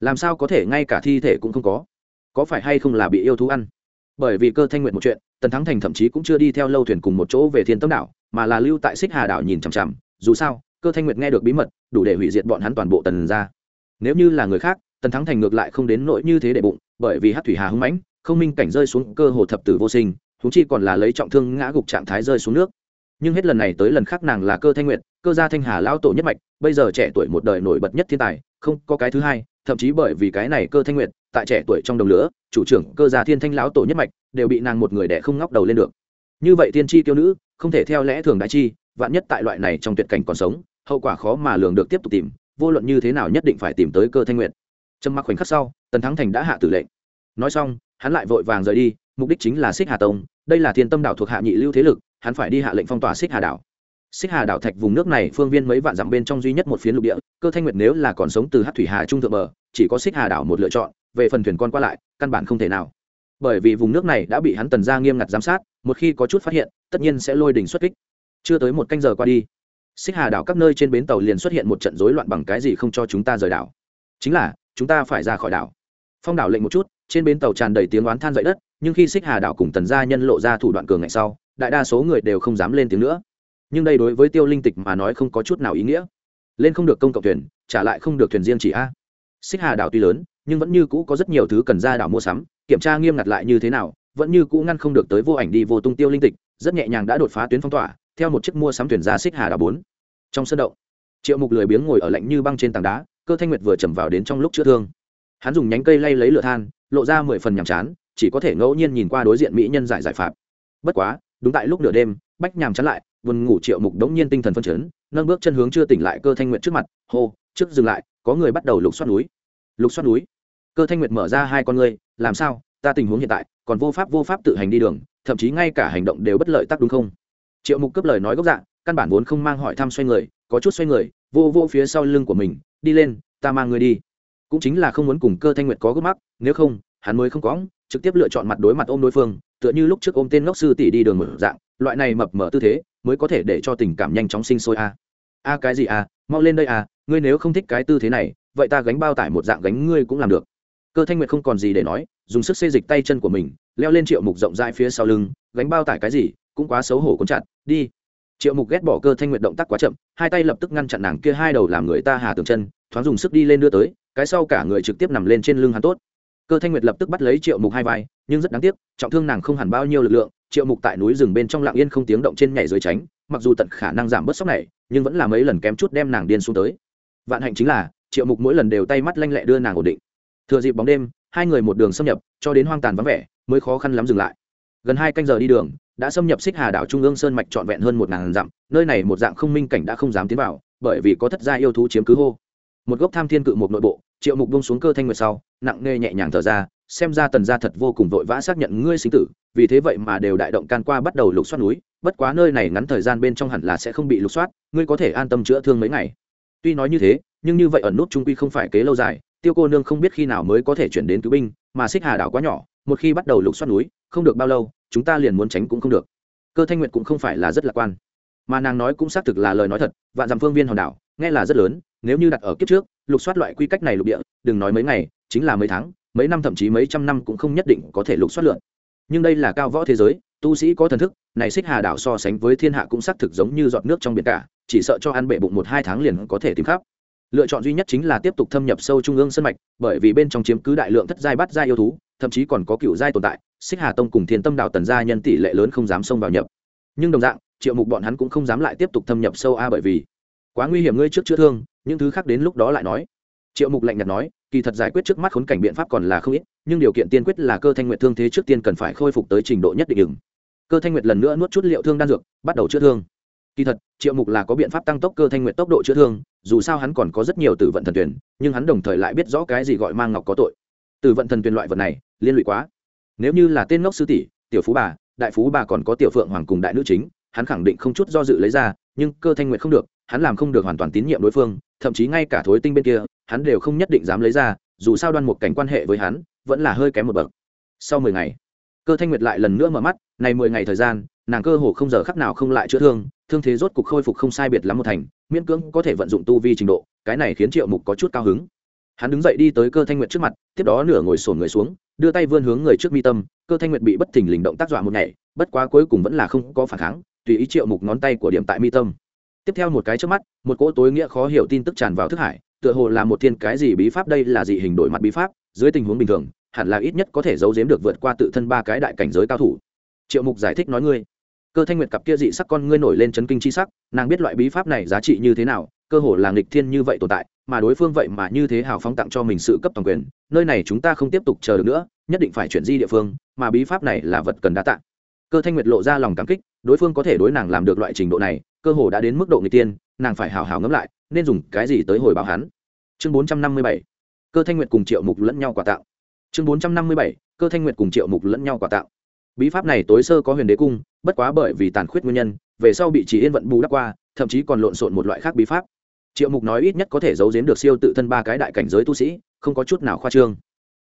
Làm sao có thể, ngay cả thi thể cũng không có có phải hay không là bị yêu thú ăn? Bởi vì cơ thanh nguyện một chuyện, tần thắng thành thậm chí cũng chưa đi theo lâu thuyền cùng một chỗ về thiên tâm đảo, mà là lưu tại xích hà đảo nhìn chằm chằm. Dù sao, cơ thanh nguyệt nghe được bí mật, đủ để hủy diệt bọn hắn toàn bộ tần ra nếu như là người khác, tần thắng thành ngược lại không đến nỗi như thế để bụng, bởi vì hát thủy hà hưng mãnh, không minh cảnh rơi xuống cơ hồ thập tử vô sinh thú chi còn là lấy trọng thương ngã gục trạng thái rơi xuống nước. Nhưng hết lần này tới lần khác nàng là cơ thanh nguyệt, cơ gia thanh hà lão tổ nhất mạch, bây giờ trẻ tuổi một đời nổi bật nhất thiên tài, không có cái thứ hai thậm chí bởi vì cái này cơ thanh nguyệt, tại trẻ tuổi trong đồng lửa, chủ trưởng cơ gia thiên thanh lão tổ nhất mạch đều bị nàng một người đẻ không ngóc đầu lên được. Như vậy tiên tri tiêu nữ, không thể theo lẽ thường đại chi, vạn nhất tại loại này trong tuyệt cảnh còn sống, hậu quả khó mà lường được tiếp tục tìm, vô luận như thế nào nhất định phải tìm tới cơ thanh nguyệt. Trâm mặc khoảnh khắc sau, tần thắng thành đã hạ tử lệnh. Nói xong, hắn lại vội vàng rời đi, mục đích chính là xích hà tông, đây là thiên tâm đảo thuộc hạ nhị lưu thế lực, hắn phải đi hạ lệnh phong tỏa xích hà đảo xích hà đảo thạch vùng nước này phương viên mấy vạn dặm bên trong duy nhất một phiến lục địa, cơ thanh nguyệt nếu là còn sống từ hát thủy hà trung thượng bờ, chỉ có xích hà đảo một lựa chọn, về phần thuyền con qua lại, căn bản không thể nào. Bởi vì vùng nước này đã bị hắn tần ra nghiêm ngặt giám sát, một khi có chút phát hiện, tất nhiên sẽ lôi đỉnh xuất kích. Chưa tới một canh giờ qua đi, xích hà đảo các nơi trên bến tàu liền xuất hiện một trận rối loạn bằng cái gì không cho chúng ta rời đảo. Chính là, chúng ta phải ra khỏi đảo. Phong đảo lệnh một chút, trên bến tàu tràn đầy tiếng oán than dậy đất, nhưng khi xích hà đảo cùng tần gia nhân lộ ra thủ đoạn cường ngạnh sau, đại đa số người đều không dám lên tiếng nữa nhưng đây đối với tiêu linh tịch mà nói không có chút nào ý nghĩa. Lên không được công cộng thuyền, trả lại không được thuyền riêng chỉ a. Xích hà đảo tuy lớn, nhưng vẫn như cũ có rất nhiều thứ cần ra đảo mua sắm, kiểm tra nghiêm ngặt lại như thế nào, vẫn như cũ ngăn không được tới vô ảnh đi vô tung tiêu linh tịch, rất nhẹ nhàng đã đột phá tuyến phong tỏa, theo một chiếc mua sắm thuyền ra xích hà đảo bốn. Trong sân động, triệu mục lười biếng ngồi ở lạnh như băng trên tảng đá, cơ thanh nguyệt vừa chầm vào đến trong lúc chữa thương. Hắn dùng nhánh cây lay lấy lửa than, lộ ra mười phần nhàm chán, chỉ có thể ngẫu nhiên nhìn qua đối diện mỹ nhân giải giải phạt bất quá, đúng tại lúc nửa đêm, bách nhàm chán lại buồn ngủ triệu mục đống nhiên tinh thần phân chấn, nâng bước chân hướng chưa tỉnh lại cơ thanh nguyện trước mặt, hô, trước dừng lại, có người bắt đầu lục xoát núi. Lục xoát núi? Cơ thanh nguyệt mở ra hai con ngươi, làm sao? Ta tình huống hiện tại, còn vô pháp vô pháp tự hành đi đường, thậm chí ngay cả hành động đều bất lợi tác đúng không? Triệu mục cấp lời nói gốc dạng căn bản vốn không mang hỏi thăm xoay người, có chút xoay người, vô vô phía sau lưng của mình, đi lên, ta mang người đi. Cũng chính là không muốn cùng cơ thanh nguyệt có gốc mắc, nếu không, hắn mới không có trực tiếp lựa chọn mặt đối mặt ôm đối phương, tựa như lúc trước ôm tên ngốc sư tỷ đi đường mở dạng, loại này mập mở tư thế mới có thể để cho tình cảm nhanh chóng sinh sôi a. A cái gì a, mau lên đây a, ngươi nếu không thích cái tư thế này, vậy ta gánh bao tải một dạng gánh ngươi cũng làm được. Cơ thanh nguyệt không còn gì để nói, dùng sức xê dịch tay chân của mình, leo lên triệu mục rộng rãi phía sau lưng, gánh bao tải cái gì, cũng quá xấu hổ cuốn chặt, đi. Triệu mục ghét bỏ cơ thanh nguyệt động tác quá chậm, hai tay lập tức ngăn chặn nàng kia hai đầu làm người ta hà tường chân, thoáng dùng sức đi lên đưa tới, cái sau cả người trực tiếp nằm lên trên lưng hắn tốt cơ thanh nguyệt lập tức bắt lấy triệu mục hai vai, nhưng rất đáng tiếc, trọng thương nàng không hẳn bao nhiêu lực lượng, triệu mục tại núi rừng bên trong lạng yên không tiếng động trên nhảy dưới tránh, mặc dù tận khả năng giảm bớt sốc này, nhưng vẫn là mấy lần kém chút đem nàng điên xuống tới. Vạn hạnh chính là, triệu mục mỗi lần đều tay mắt lanh lẹ đưa nàng ổn định. Thừa dịp bóng đêm, hai người một đường xâm nhập, cho đến hoang tàn vắng vẻ, mới khó khăn lắm dừng lại. Gần hai canh giờ đi đường, đã xâm nhập xích hà đảo trung ương sơn mạch trọn vẹn hơn một ngàn dặm, nơi này một dạng không minh cảnh đã không dám tiến vào, bởi vì có thất gia yêu thú chiếm cứ hô một gốc tham thiên cự một nội bộ, triệu mục bông xuống cơ thanh nguyệt sau, nặng nề nhẹ nhàng thở ra, xem ra tần gia thật vô cùng vội vã xác nhận ngươi sinh tử, vì thế vậy mà đều đại động can qua bắt đầu lục soát núi, bất quá nơi này ngắn thời gian bên trong hẳn là sẽ không bị lục soát, ngươi có thể an tâm chữa thương mấy ngày. Tuy nói như thế, nhưng như vậy ẩn nút trung quy không phải kế lâu dài, tiêu cô nương không biết khi nào mới có thể chuyển đến cứu binh, mà xích hà đảo quá nhỏ, một khi bắt đầu lục soát núi, không được bao lâu, chúng ta liền muốn tránh cũng không được. Cơ thanh nguyệt cũng không phải là rất lạc quan, mà nàng nói cũng xác thực là lời nói thật, vạn dặm phương viên hòn đảo, nghe là rất lớn nếu như đặt ở kiếp trước, lục soát loại quy cách này lục địa, đừng nói mấy ngày, chính là mấy tháng, mấy năm thậm chí mấy trăm năm cũng không nhất định có thể lục soát lượn. Nhưng đây là cao võ thế giới, tu sĩ có thần thức, này xích hà đảo so sánh với thiên hạ cũng xác thực giống như giọt nước trong biển cả, chỉ sợ cho ăn bệ bụng một hai tháng liền có thể tìm khắp. Lựa chọn duy nhất chính là tiếp tục thâm nhập sâu trung ương sân mạch, bởi vì bên trong chiếm cứ đại lượng thất giai bắt giai yêu thú, thậm chí còn có cựu giai tồn tại, xích hà tông cùng thiên tâm đạo tần gia nhân tỷ lệ lớn không dám xông vào nhập. Nhưng đồng dạng, triệu mục bọn hắn cũng không dám lại tiếp tục thâm nhập sâu a bởi vì quá nguy hiểm ngươi trước chữa thương những thứ khác đến lúc đó lại nói. Triệu mục lạnh nhạt nói, kỳ thật giải quyết trước mắt khốn cảnh biện pháp còn là không ít, nhưng điều kiện tiên quyết là cơ thanh nguyệt thương thế trước tiên cần phải khôi phục tới trình độ nhất định ứng cơ thanh nguyệt lần nữa nuốt chút liệu thương đan dược, bắt đầu chữa thương. Kỳ thật, triệu mục là có biện pháp tăng tốc cơ thanh nguyệt tốc độ chữa thương, dù sao hắn còn có rất nhiều tử vận thần tuyển, nhưng hắn đồng thời lại biết rõ cái gì gọi mang ngọc có tội. Tử vận thần tuyển loại vật này, liên lụy quá. Nếu như là tên ngốc sư tỷ, tiểu phú bà, đại phú bà còn có tiểu phượng hoàng cùng đại nữ chính, hắn khẳng định không chút do dự lấy ra, nhưng cơ thanh nguyệt không được, hắn làm không được hoàn toàn tín nhiệm đối phương thậm chí ngay cả thối tinh bên kia, hắn đều không nhất định dám lấy ra, dù sao đoan một cảnh quan hệ với hắn, vẫn là hơi kém một bậc. Sau mười ngày, cơ thanh nguyệt lại lần nữa mở mắt, này mười ngày thời gian, nàng cơ hồ không giờ khắc nào không lại chữa thương thương thế rốt cục khôi phục không sai biệt lắm một thành, miễn cưỡng có thể vận dụng tu vi trình độ, cái này khiến triệu mục có chút cao hứng. Hắn đứng dậy đi tới cơ thanh nguyệt trước mặt, tiếp đó nửa ngồi sổn người xuống, đưa tay vươn hướng người trước mi tâm, cơ thanh nguyệt bị bất thình lình động tác dọa một nhảy, bất quá cuối cùng vẫn là không có phản kháng, tùy ý triệu mục ngón tay của điểm tại mi tâm tiếp theo một cái trước mắt, một cỗ tối nghĩa khó hiểu tin tức tràn vào thức hải, tựa hồ là một thiên cái gì bí pháp đây là dị hình đổi mặt bí pháp, dưới tình huống bình thường, hẳn là ít nhất có thể giấu giếm được vượt qua tự thân ba cái đại cảnh giới cao thủ. Triệu mục giải thích nói ngươi, cơ thanh nguyệt cặp kia dị sắc con ngươi nổi lên chấn kinh chi sắc, nàng biết loại bí pháp này giá trị như thế nào, cơ hồ là nghịch thiên như vậy tồn tại, mà đối phương vậy mà như thế hào phóng tặng cho mình sự cấp toàn quyền, nơi này chúng ta không tiếp tục chờ được nữa, nhất định phải chuyển di địa phương, mà bí pháp này là vật cần đa tạng cơ thanh nguyệt lộ ra lòng cảm kích, đối phương có thể đối nàng làm được loại trình độ này cơ hồ đã đến mức độ người tiên, nàng phải hào hào ngẫm lại, nên dùng cái gì tới hồi báo hắn? Chương bốn trăm năm mươi bảy, cơ thanh nguyệt cùng triệu mục lẫn nhau quà tạo. Chương bốn trăm năm mươi bảy, cơ thanh nguyệt cùng triệu mục lẫn nhau quà tạo. Bí pháp này tối sơ có huyền đế cung, bất quá bởi vì tàn khuyết nguyên nhân, về sau bị chỉ yên vận bù đắp qua, thậm chí còn lộn xộn một loại khác bí pháp. Triệu mục nói ít nhất có thể giấu giếm được siêu tự thân ba cái đại cảnh giới tu sĩ, không có chút nào khoa trương.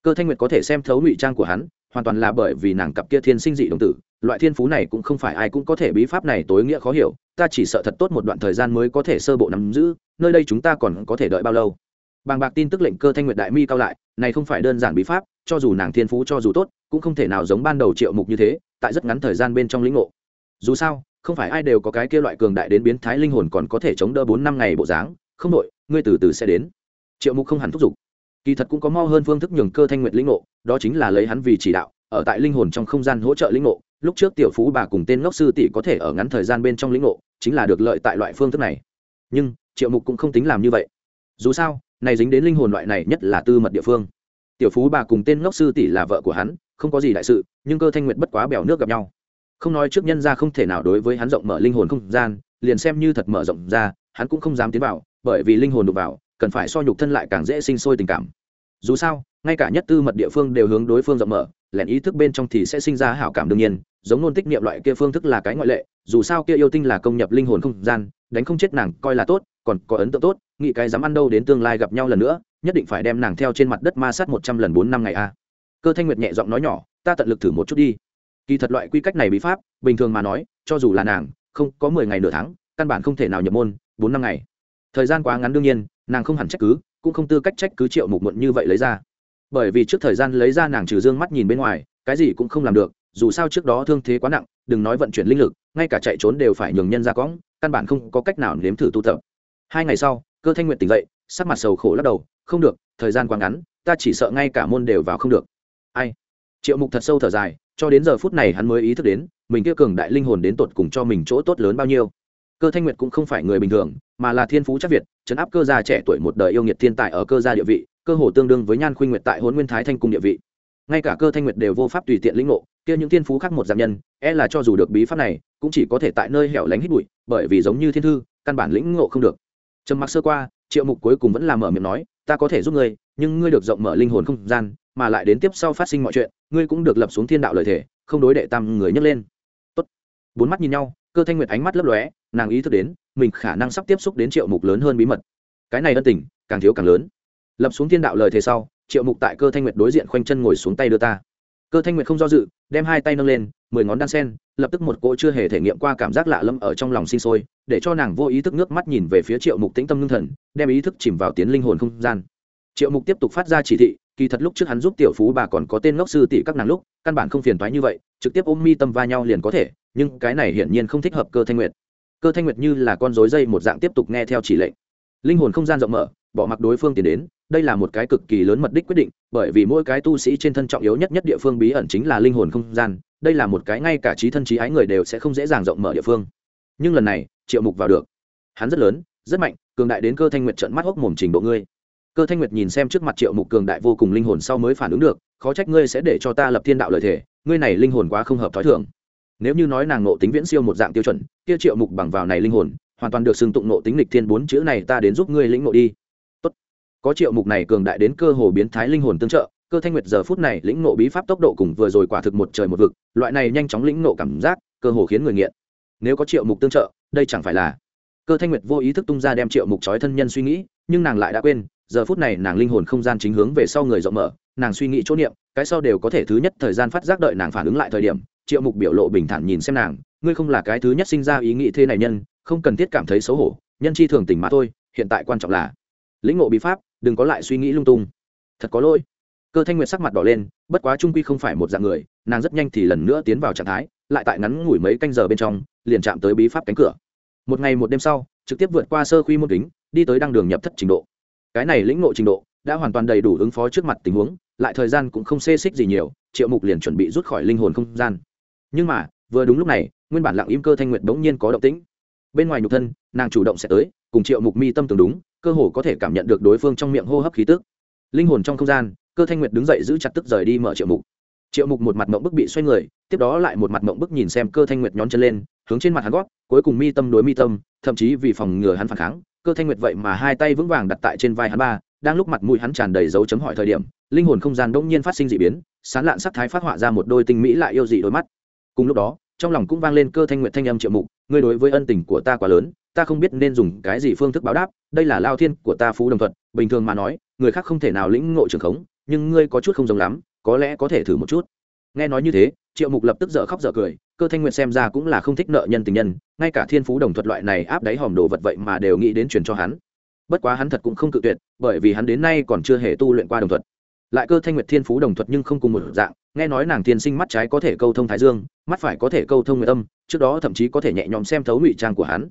Cơ thanh nguyệt có thể xem thấu ngụy trang của hắn, hoàn toàn là bởi vì nàng cặp kia thiên sinh dị đồng tử loại thiên phú này cũng không phải ai cũng có thể bí pháp này tối nghĩa khó hiểu, ta chỉ sợ thật tốt một đoạn thời gian mới có thể sơ bộ nắm giữ, nơi đây chúng ta còn có thể đợi bao lâu? Bàng bạc tin tức lệnh cơ thanh nguyệt đại mi cao lại, này không phải đơn giản bí pháp, cho dù nàng thiên phú cho dù tốt, cũng không thể nào giống ban đầu triệu mục như thế, tại rất ngắn thời gian bên trong lĩnh ngộ. Dù sao, không phải ai đều có cái kia loại cường đại đến biến thái linh hồn còn có thể chống đỡ bốn năm ngày bộ dáng, không đội ngươi từ từ sẽ đến. Triệu mục không hẳn thúc giục. Kỳ thật cũng có mo hơn phương thức nhường cơ thanh nguyện lĩnh ngộ, đó chính là lấy hắn vì chỉ đạo, ở tại linh hồn trong không gian hỗ trợ lĩnh ngộ lúc trước tiểu phú bà cùng tên ngốc sư tỷ có thể ở ngắn thời gian bên trong lĩnh ngộ, chính là được lợi tại loại phương thức này. Nhưng, triệu mục cũng không tính làm như vậy. Dù sao, này dính đến linh hồn loại này nhất là tư mật địa phương. Tiểu phú bà cùng tên ngốc sư tỷ là vợ của hắn, không có gì đại sự, nhưng cơ thanh nguyện bất quá bèo nước gặp nhau. Không nói trước nhân ra không thể nào đối với hắn rộng mở linh hồn không gian, liền xem như thật mở rộng ra, hắn cũng không dám tiến vào, bởi vì linh hồn đục vào, cần phải so nhục thân lại càng dễ sinh sôi tình cảm. Dù sao ngay cả nhất tư mật địa phương đều hướng đối phương rộng mở, lẻn ý thức bên trong thì sẽ sinh ra hảo cảm đương nhiên, giống ngôn tích niệm loại kia phương thức là cái ngoại lệ, dù sao kia yêu tinh là công nhập linh hồn không gian, đánh không chết nàng coi là tốt, còn có ấn tượng tốt, nghĩ cái dám ăn đâu đến tương lai gặp nhau lần nữa, nhất định phải đem nàng theo trên mặt đất ma sát một trăm lần bốn năm ngày a. Cơ thanh nguyệt nhẹ giọng nói nhỏ, ta tận lực thử một chút đi. Kỳ thật loại quy cách này bí pháp, bình thường mà nói, cho dù là nàng, không có mười ngày nửa tháng, căn bản không thể nào nhập môn, bốn năm ngày. Thời gian quá ngắn đương nhiên, nàng không hẳn trách cứ, cũng không tư cách trách cứ triệu mục muộn như vậy lấy ra bởi vì trước thời gian lấy ra nàng trừ dương mắt nhìn bên ngoài, cái gì cũng không làm được, dù sao trước đó thương thế quá nặng, đừng nói vận chuyển linh lực, ngay cả chạy trốn đều phải nhường nhân ra cõng, căn bản không có cách nào nếm thử tu tập. Hai ngày sau, cơ thanh nguyện tỉnh dậy, sắc mặt sầu khổ lắc đầu, không được, thời gian quá ngắn, ta chỉ sợ ngay cả môn đều vào không được. Ai? Triệu mục thật sâu thở dài, cho đến giờ phút này hắn mới ý thức đến, mình kia cường đại linh hồn đến tột cùng cho mình chỗ tốt lớn bao nhiêu. Cơ thanh nguyệt cũng không phải người bình thường, mà là thiên phú chắc việt chấn áp cơ gia trẻ tuổi một đời yêu nghiệt thiên tài ở cơ gia địa vị cơ hồ tương đương với nhan khuynh nguyệt tại hôn nguyên thái thanh cung địa vị. Ngay cả cơ thanh nguyệt đều vô pháp tùy tiện lĩnh ngộ, kia những thiên phú khác một giảm nhân e là cho dù được bí pháp này, cũng chỉ có thể tại nơi hẻo lánh hít bụi, bởi vì giống như thiên thư, căn bản lĩnh ngộ không được. Trầm mặc sơ qua, triệu mục cuối cùng vẫn là mở miệng nói, ta có thể giúp ngươi, nhưng ngươi được rộng mở linh hồn không gian, mà lại đến tiếp sau phát sinh mọi chuyện, ngươi cũng được lập xuống thiên đạo lời thể, không đối đệ tam người nhấc lên. Tốt. bốn mắt nhìn nhau, cơ thanh nguyệt ánh mắt lấp lóe, nàng ý thức đến, mình khả năng sắp tiếp xúc đến triệu mục lớn hơn bí mật. Cái này ân tình, càng thiếu càng lớn lập xuống thiên đạo lời thế sau, triệu mục tại cơ thanh nguyệt đối diện khoanh chân ngồi xuống tay đưa ta. Cơ thanh nguyệt không do dự, đem hai tay nâng lên, mười ngón đan sen, lập tức một cỗ chưa hề thể nghiệm qua cảm giác lạ lẫm ở trong lòng sinh sôi, để cho nàng vô ý thức nước mắt nhìn về phía triệu mục tĩnh tâm ngưng thần, đem ý thức chìm vào tiến linh hồn không gian. Triệu mục tiếp tục phát ra chỉ thị, kỳ thật lúc trước hắn giúp tiểu phú bà còn có tên ngốc sư tỷ các nàng lúc, căn bản không phiền toái như vậy, trực tiếp ôm mi tâm va nhau liền có thể, nhưng cái này hiển nhiên không thích hợp cơ thanh nguyệt. Cơ thanh nguyệt như là con rối dây một dạng tiếp tục nghe theo chỉ lệnh. Linh hồn không gian rộng mở bỏ mặc đối phương tiến đến, đây là một cái cực kỳ lớn mật đích quyết định, bởi vì mỗi cái tu sĩ trên thân trọng yếu nhất nhất địa phương bí ẩn chính là linh hồn không gian, đây là một cái ngay cả trí thân trí ái người đều sẽ không dễ dàng rộng mở địa phương. Nhưng lần này, triệu mục vào được. Hắn rất lớn, rất mạnh, cường đại đến cơ thanh nguyệt trận mắt hốc mồm trình độ ngươi. Cơ thanh nguyệt nhìn xem trước mặt triệu mục cường đại vô cùng linh hồn sau mới phản ứng được, khó trách ngươi sẽ để cho ta lập thiên đạo lợi thể ngươi này linh hồn quá không hợp t h ó i thường. Nếu như nói nàng nộ tính viễn siêu một dạng tiêu chuẩn, kia triệu mục bằng vào này linh hồn, hoàn toàn được xưng tụng nộ tính lịch thiên bốn chữ này ta đến giúp ngươi lĩnh nộ đi có triệu mục này cường đại đến cơ hồ biến thái linh hồn tương trợ, cơ thanh nguyệt giờ phút này lĩnh nộ bí pháp tốc độ cùng vừa rồi quả thực một trời một vực, loại này nhanh chóng lĩnh nộ cảm giác, cơ hồ khiến người nghiện. Nếu có triệu mục tương trợ, đây chẳng phải là cơ thanh nguyệt vô ý thức tung ra đem triệu mục trói thân nhân suy nghĩ, nhưng nàng lại đã quên, giờ phút này nàng linh hồn không gian chính hướng về sau người rộng mở, nàng suy nghĩ chỗ niệm, cái sau đều có thể thứ nhất thời gian phát giác đợi nàng phản ứng lại thời điểm, triệu mục biểu lộ bình thản nhìn xem nàng, ngươi không là cái thứ nhất sinh ra ý nghĩ thế này nhân, không cần thiết cảm thấy xấu hổ, nhân chi thường tình mà thôi, hiện tại quan trọng là lĩnh ngộ bí pháp đừng có lại suy nghĩ lung tung. Thật có lỗi. Cơ thanh nguyệt sắc mặt đỏ lên, bất quá trung quy không phải một dạng người, nàng rất nhanh thì lần nữa tiến vào trạng thái, lại tại ngắn ngủi mấy canh giờ bên trong, liền chạm tới bí pháp cánh cửa. Một ngày một đêm sau, trực tiếp vượt qua sơ khuy môn kính, đi tới đăng đường nhập thất trình độ. Cái này lĩnh ngộ trình độ, đã hoàn toàn đầy đủ ứng phó trước mặt tình huống, lại thời gian cũng không xê xích gì nhiều, triệu mục liền chuẩn bị rút khỏi linh hồn không gian. Nhưng mà, vừa đúng lúc này, nguyên bản lặng im cơ thanh nguyệt bỗng nhiên có động tĩnh. Bên ngoài nhục thân, nàng chủ động sẽ tới, cùng triệu mục mi tâm tưởng đúng cơ hồ có thể cảm nhận được đối phương trong miệng hô hấp khí tức. Linh hồn trong không gian, cơ thanh nguyệt đứng dậy giữ chặt tức rời đi mở triệu mục. Triệu mục một mặt mộng bức bị xoay người, tiếp đó lại một mặt mộng bức nhìn xem cơ thanh nguyệt nhón chân lên, hướng trên mặt hắn gót, cuối cùng mi tâm đối mi tâm, thậm chí vì phòng ngừa hắn phản kháng, cơ thanh nguyệt vậy mà hai tay vững vàng đặt tại trên vai hắn ba, đang lúc mặt mũi hắn tràn đầy dấu chấm hỏi thời điểm, linh hồn không gian đông nhiên phát sinh d ị biến, sán lạn sắc thái phát họa ra một đôi tinh mỹ lại yêu dị đôi mắt. Cùng lúc đó, trong lòng cũng vang lên cơ thanh nguyệt thanh âm triệu mục, ngươi đối với ân tình của ta quá lớn ta không biết nên dùng cái gì phương thức báo đáp, đây là lao thiên của ta phú đồng thuận bình thường mà nói, người khác không thể nào lĩnh ngộ trường khống, nhưng ngươi có chút không giống lắm, có lẽ có thể thử một chút. Nghe nói như thế, triệu mục lập tức dở khóc dở cười, cơ thanh nguyệt xem ra cũng là không thích nợ nhân tình nhân, ngay cả thiên phú đồng thuật loại này áp đáy hòm đồ vật vậy mà đều nghĩ đến truyền cho hắn. Bất quá hắn thật cũng không cự tuyệt, bởi vì hắn đến nay còn chưa hề tu luyện qua đồng thuật. Lại cơ thanh nguyệt thiên phú đồng thuật nhưng không cùng một dạng, nghe nói nàng tiên sinh mắt trái có thể câu thông thái dương, mắt phải có thể câu thông nguyệt âm, trước đó thậm chí có thể nhẹ nhõm xem thấu ngụy trang của hắn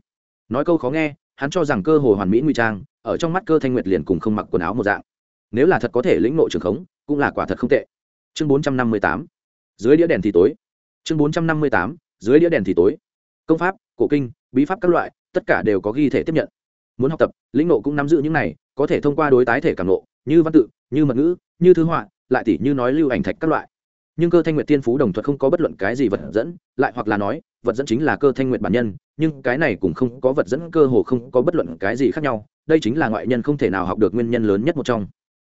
nói câu khó nghe, hắn cho rằng cơ hồ hoàn mỹ ngụy trang, ở trong mắt cơ thanh nguyệt liền cùng không mặc quần áo một dạng. Nếu là thật có thể lĩnh nội trường khống, cũng là quả thật không tệ. Chương bốn trăm năm mươi tám. Dưới đĩa đèn thì tối. Chương bốn trăm năm mươi tám. Dưới đĩa đèn thì tối. Công pháp, cổ kinh, bí pháp các loại, tất cả đều có ghi thể tiếp nhận. Muốn học tập, lĩnh nộ cũng nắm giữ những này, có thể thông qua đối tái thể cảm nộ như văn tự, như mật ngữ, như thư họa, lại tỉ như nói lưu ảnh thạch các loại nhưng cơ thanh nguyệt tiên phú đồng thuật không có bất luận cái gì vật dẫn, lại hoặc là nói, vật dẫn chính là cơ thanh nguyệt bản nhân, nhưng cái này cũng không có vật dẫn cơ hồ không có bất luận cái gì khác nhau, đây chính là ngoại nhân không thể nào học được nguyên nhân lớn nhất một trong.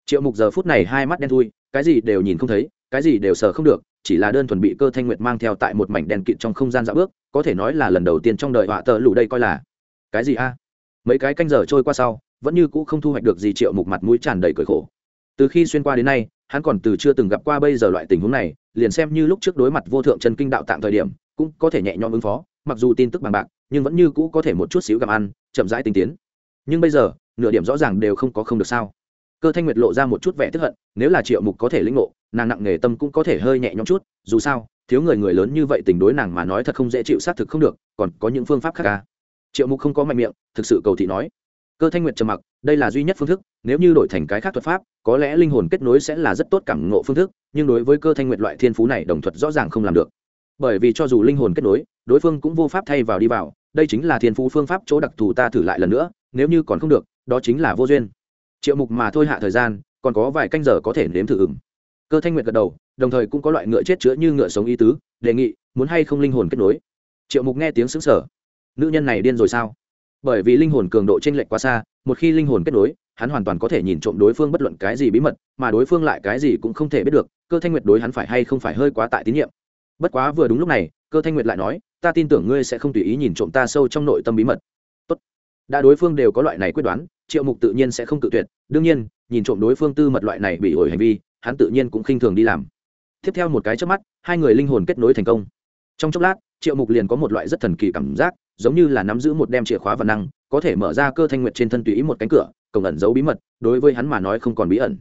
Triệu mục giờ phút này hai mắt đen thui, cái gì đều nhìn không thấy, cái gì đều sờ không được, chỉ là đơn thuần bị cơ thanh nguyệt mang theo tại một mảnh đèn kịt trong không gian dạo bước, có thể nói là lần đầu tiên trong đời họa tờ lù đây coi là. Cái gì a? Mấy cái canh giờ trôi qua sau, vẫn như cũ không thu hoạch được gì triệu mục mặt mũi tràn đầy cởi khổ. Từ khi xuyên qua đến nay hắn còn từ chưa từng gặp qua bây giờ loại tình huống này, liền xem như lúc trước đối mặt vô thượng chân kinh đạo tạm thời điểm, cũng có thể nhẹ nhõm ứng phó, mặc dù tin tức bằng bạc, nhưng vẫn như cũ có thể một chút xíu gặm ăn, chậm rãi tinh tiến. Nhưng bây giờ, nửa điểm rõ ràng đều không có không được sao. Cơ thanh nguyệt lộ ra một chút vẻ tức hận, nếu là triệu mục có thể lĩnh ngộ, nàng nặng nghề tâm cũng có thể hơi nhẹ nhõm chút, dù sao, thiếu người người lớn như vậy tình đối nàng mà nói thật không dễ chịu xác thực không được, còn có những phương pháp khác ca triệu mục không có mạnh miệng, thực sự cầu thị nói cơ thanh nguyệt trầm mặc, đây là duy nhất phương thức, nếu như đổi thành cái khác thuật pháp, có lẽ linh hồn kết nối sẽ là rất tốt cảm ngộ phương thức, nhưng đối với cơ thanh nguyệt loại thiên phú này đồng thuật rõ ràng không làm được. Bởi vì cho dù linh hồn kết nối, đối phương cũng vô pháp thay vào đi vào, đây chính là thiên phú phương pháp chỗ đặc thù ta thử lại lần nữa, nếu như còn không được, đó chính là vô duyên. Triệu mục mà thôi hạ thời gian, còn có vài canh giờ có thể nếm thử ừng cơ thanh nguyệt gật đầu, đồng thời cũng có loại ngựa chết chữa như ngựa sống ý tứ, đề nghị, muốn hay không linh hồn kết nối. Triệu mục nghe tiếng xứng sở nữ nhân này điên rồi sao? Bởi vì linh hồn cường độ chênh lệch quá xa, một khi linh hồn kết nối, hắn hoàn toàn có thể nhìn trộm đối phương bất luận cái gì bí mật, mà đối phương lại cái gì cũng không thể biết được, cơ thanh nguyệt đối hắn phải hay không phải hơi quá tại tín nhiệm. Bất quá vừa đúng lúc này, cơ thanh nguyệt lại nói, ta tin tưởng ngươi sẽ không tùy ý nhìn trộm ta sâu trong nội tâm bí mật. Tốt. đã đối phương đều có loại này quyết đoán, triệu mục tự nhiên sẽ không tự tuyệt, đương nhiên, nhìn trộm đối phương tư mật loại này bị ổi hành vi, hắn tự nhiên cũng khinh thường đi làm. Tiếp theo một cái chớp mắt, hai người linh hồn kết nối thành công. Trong chốc lát triệu mục liền có một loại rất thần kỳ cảm giác, giống như là nắm giữ một đem chìa khóa và năng, có thể mở ra cơ thanh nguyệt trên thân tùy ý một cánh cửa, cổng ẩn giấu bí mật, đối với hắn mà nói không còn bí ẩn.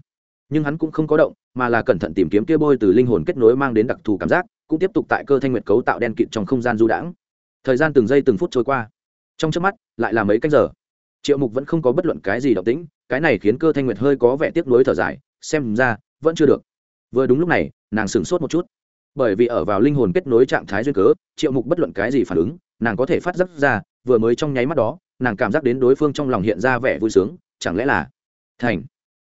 Nhưng hắn cũng không có động, mà là cẩn thận tìm kiếm kia bôi từ linh hồn kết nối mang đến đặc thù cảm giác, cũng tiếp tục tại cơ thanh nguyệt cấu tạo đen kịt trong không gian du đãng. Thời gian từng giây từng phút trôi qua. Trong trước mắt, lại là mấy canh giờ. Triệu mục vẫn không có bất luận cái gì động tĩnh, cái này khiến cơ thanh nguyệt hơi có vẻ tiếc nuối thở dài, xem ra, vẫn chưa được. Vừa đúng lúc này, nàng sửng sốt một chút bởi vì ở vào linh hồn kết nối trạng thái duyên cớ, triệu mục bất luận cái gì phản ứng, nàng có thể phát giác ra, vừa mới trong nháy mắt đó, nàng cảm giác đến đối phương trong lòng hiện ra vẻ vui sướng, chẳng lẽ là thành?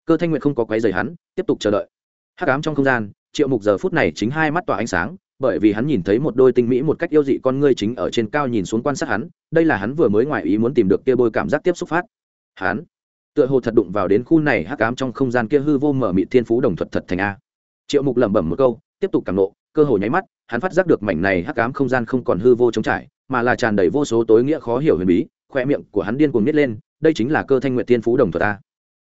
Cơ thanh nguyện không có quấy rầy hắn, tiếp tục chờ đợi. Hắc ám trong không gian, triệu mục giờ phút này chính hai mắt tỏa ánh sáng, bởi vì hắn nhìn thấy một đôi tinh mỹ một cách yêu dị con ngươi chính ở trên cao nhìn xuống quan sát hắn, đây là hắn vừa mới ngoài ý muốn tìm được kia bôi cảm giác tiếp xúc phát. Hắn, tựa hồ thật đụng vào đến khu này hắc ám trong không gian kia hư vô mở mị thiên phú đồng thuật thật thành a. Triệu mục lẩm bẩm một câu, tiếp tục cảm nộ cơ hồ nháy mắt, hắn phát giác được mảnh này hắc ám không gian không còn hư vô trống trải, mà là tràn đầy vô số tối nghĩa khó hiểu huyền bí, khoe miệng của hắn điên cuồng nít lên, đây chính là cơ thanh nguyệt thiên phú đồng thuật ta.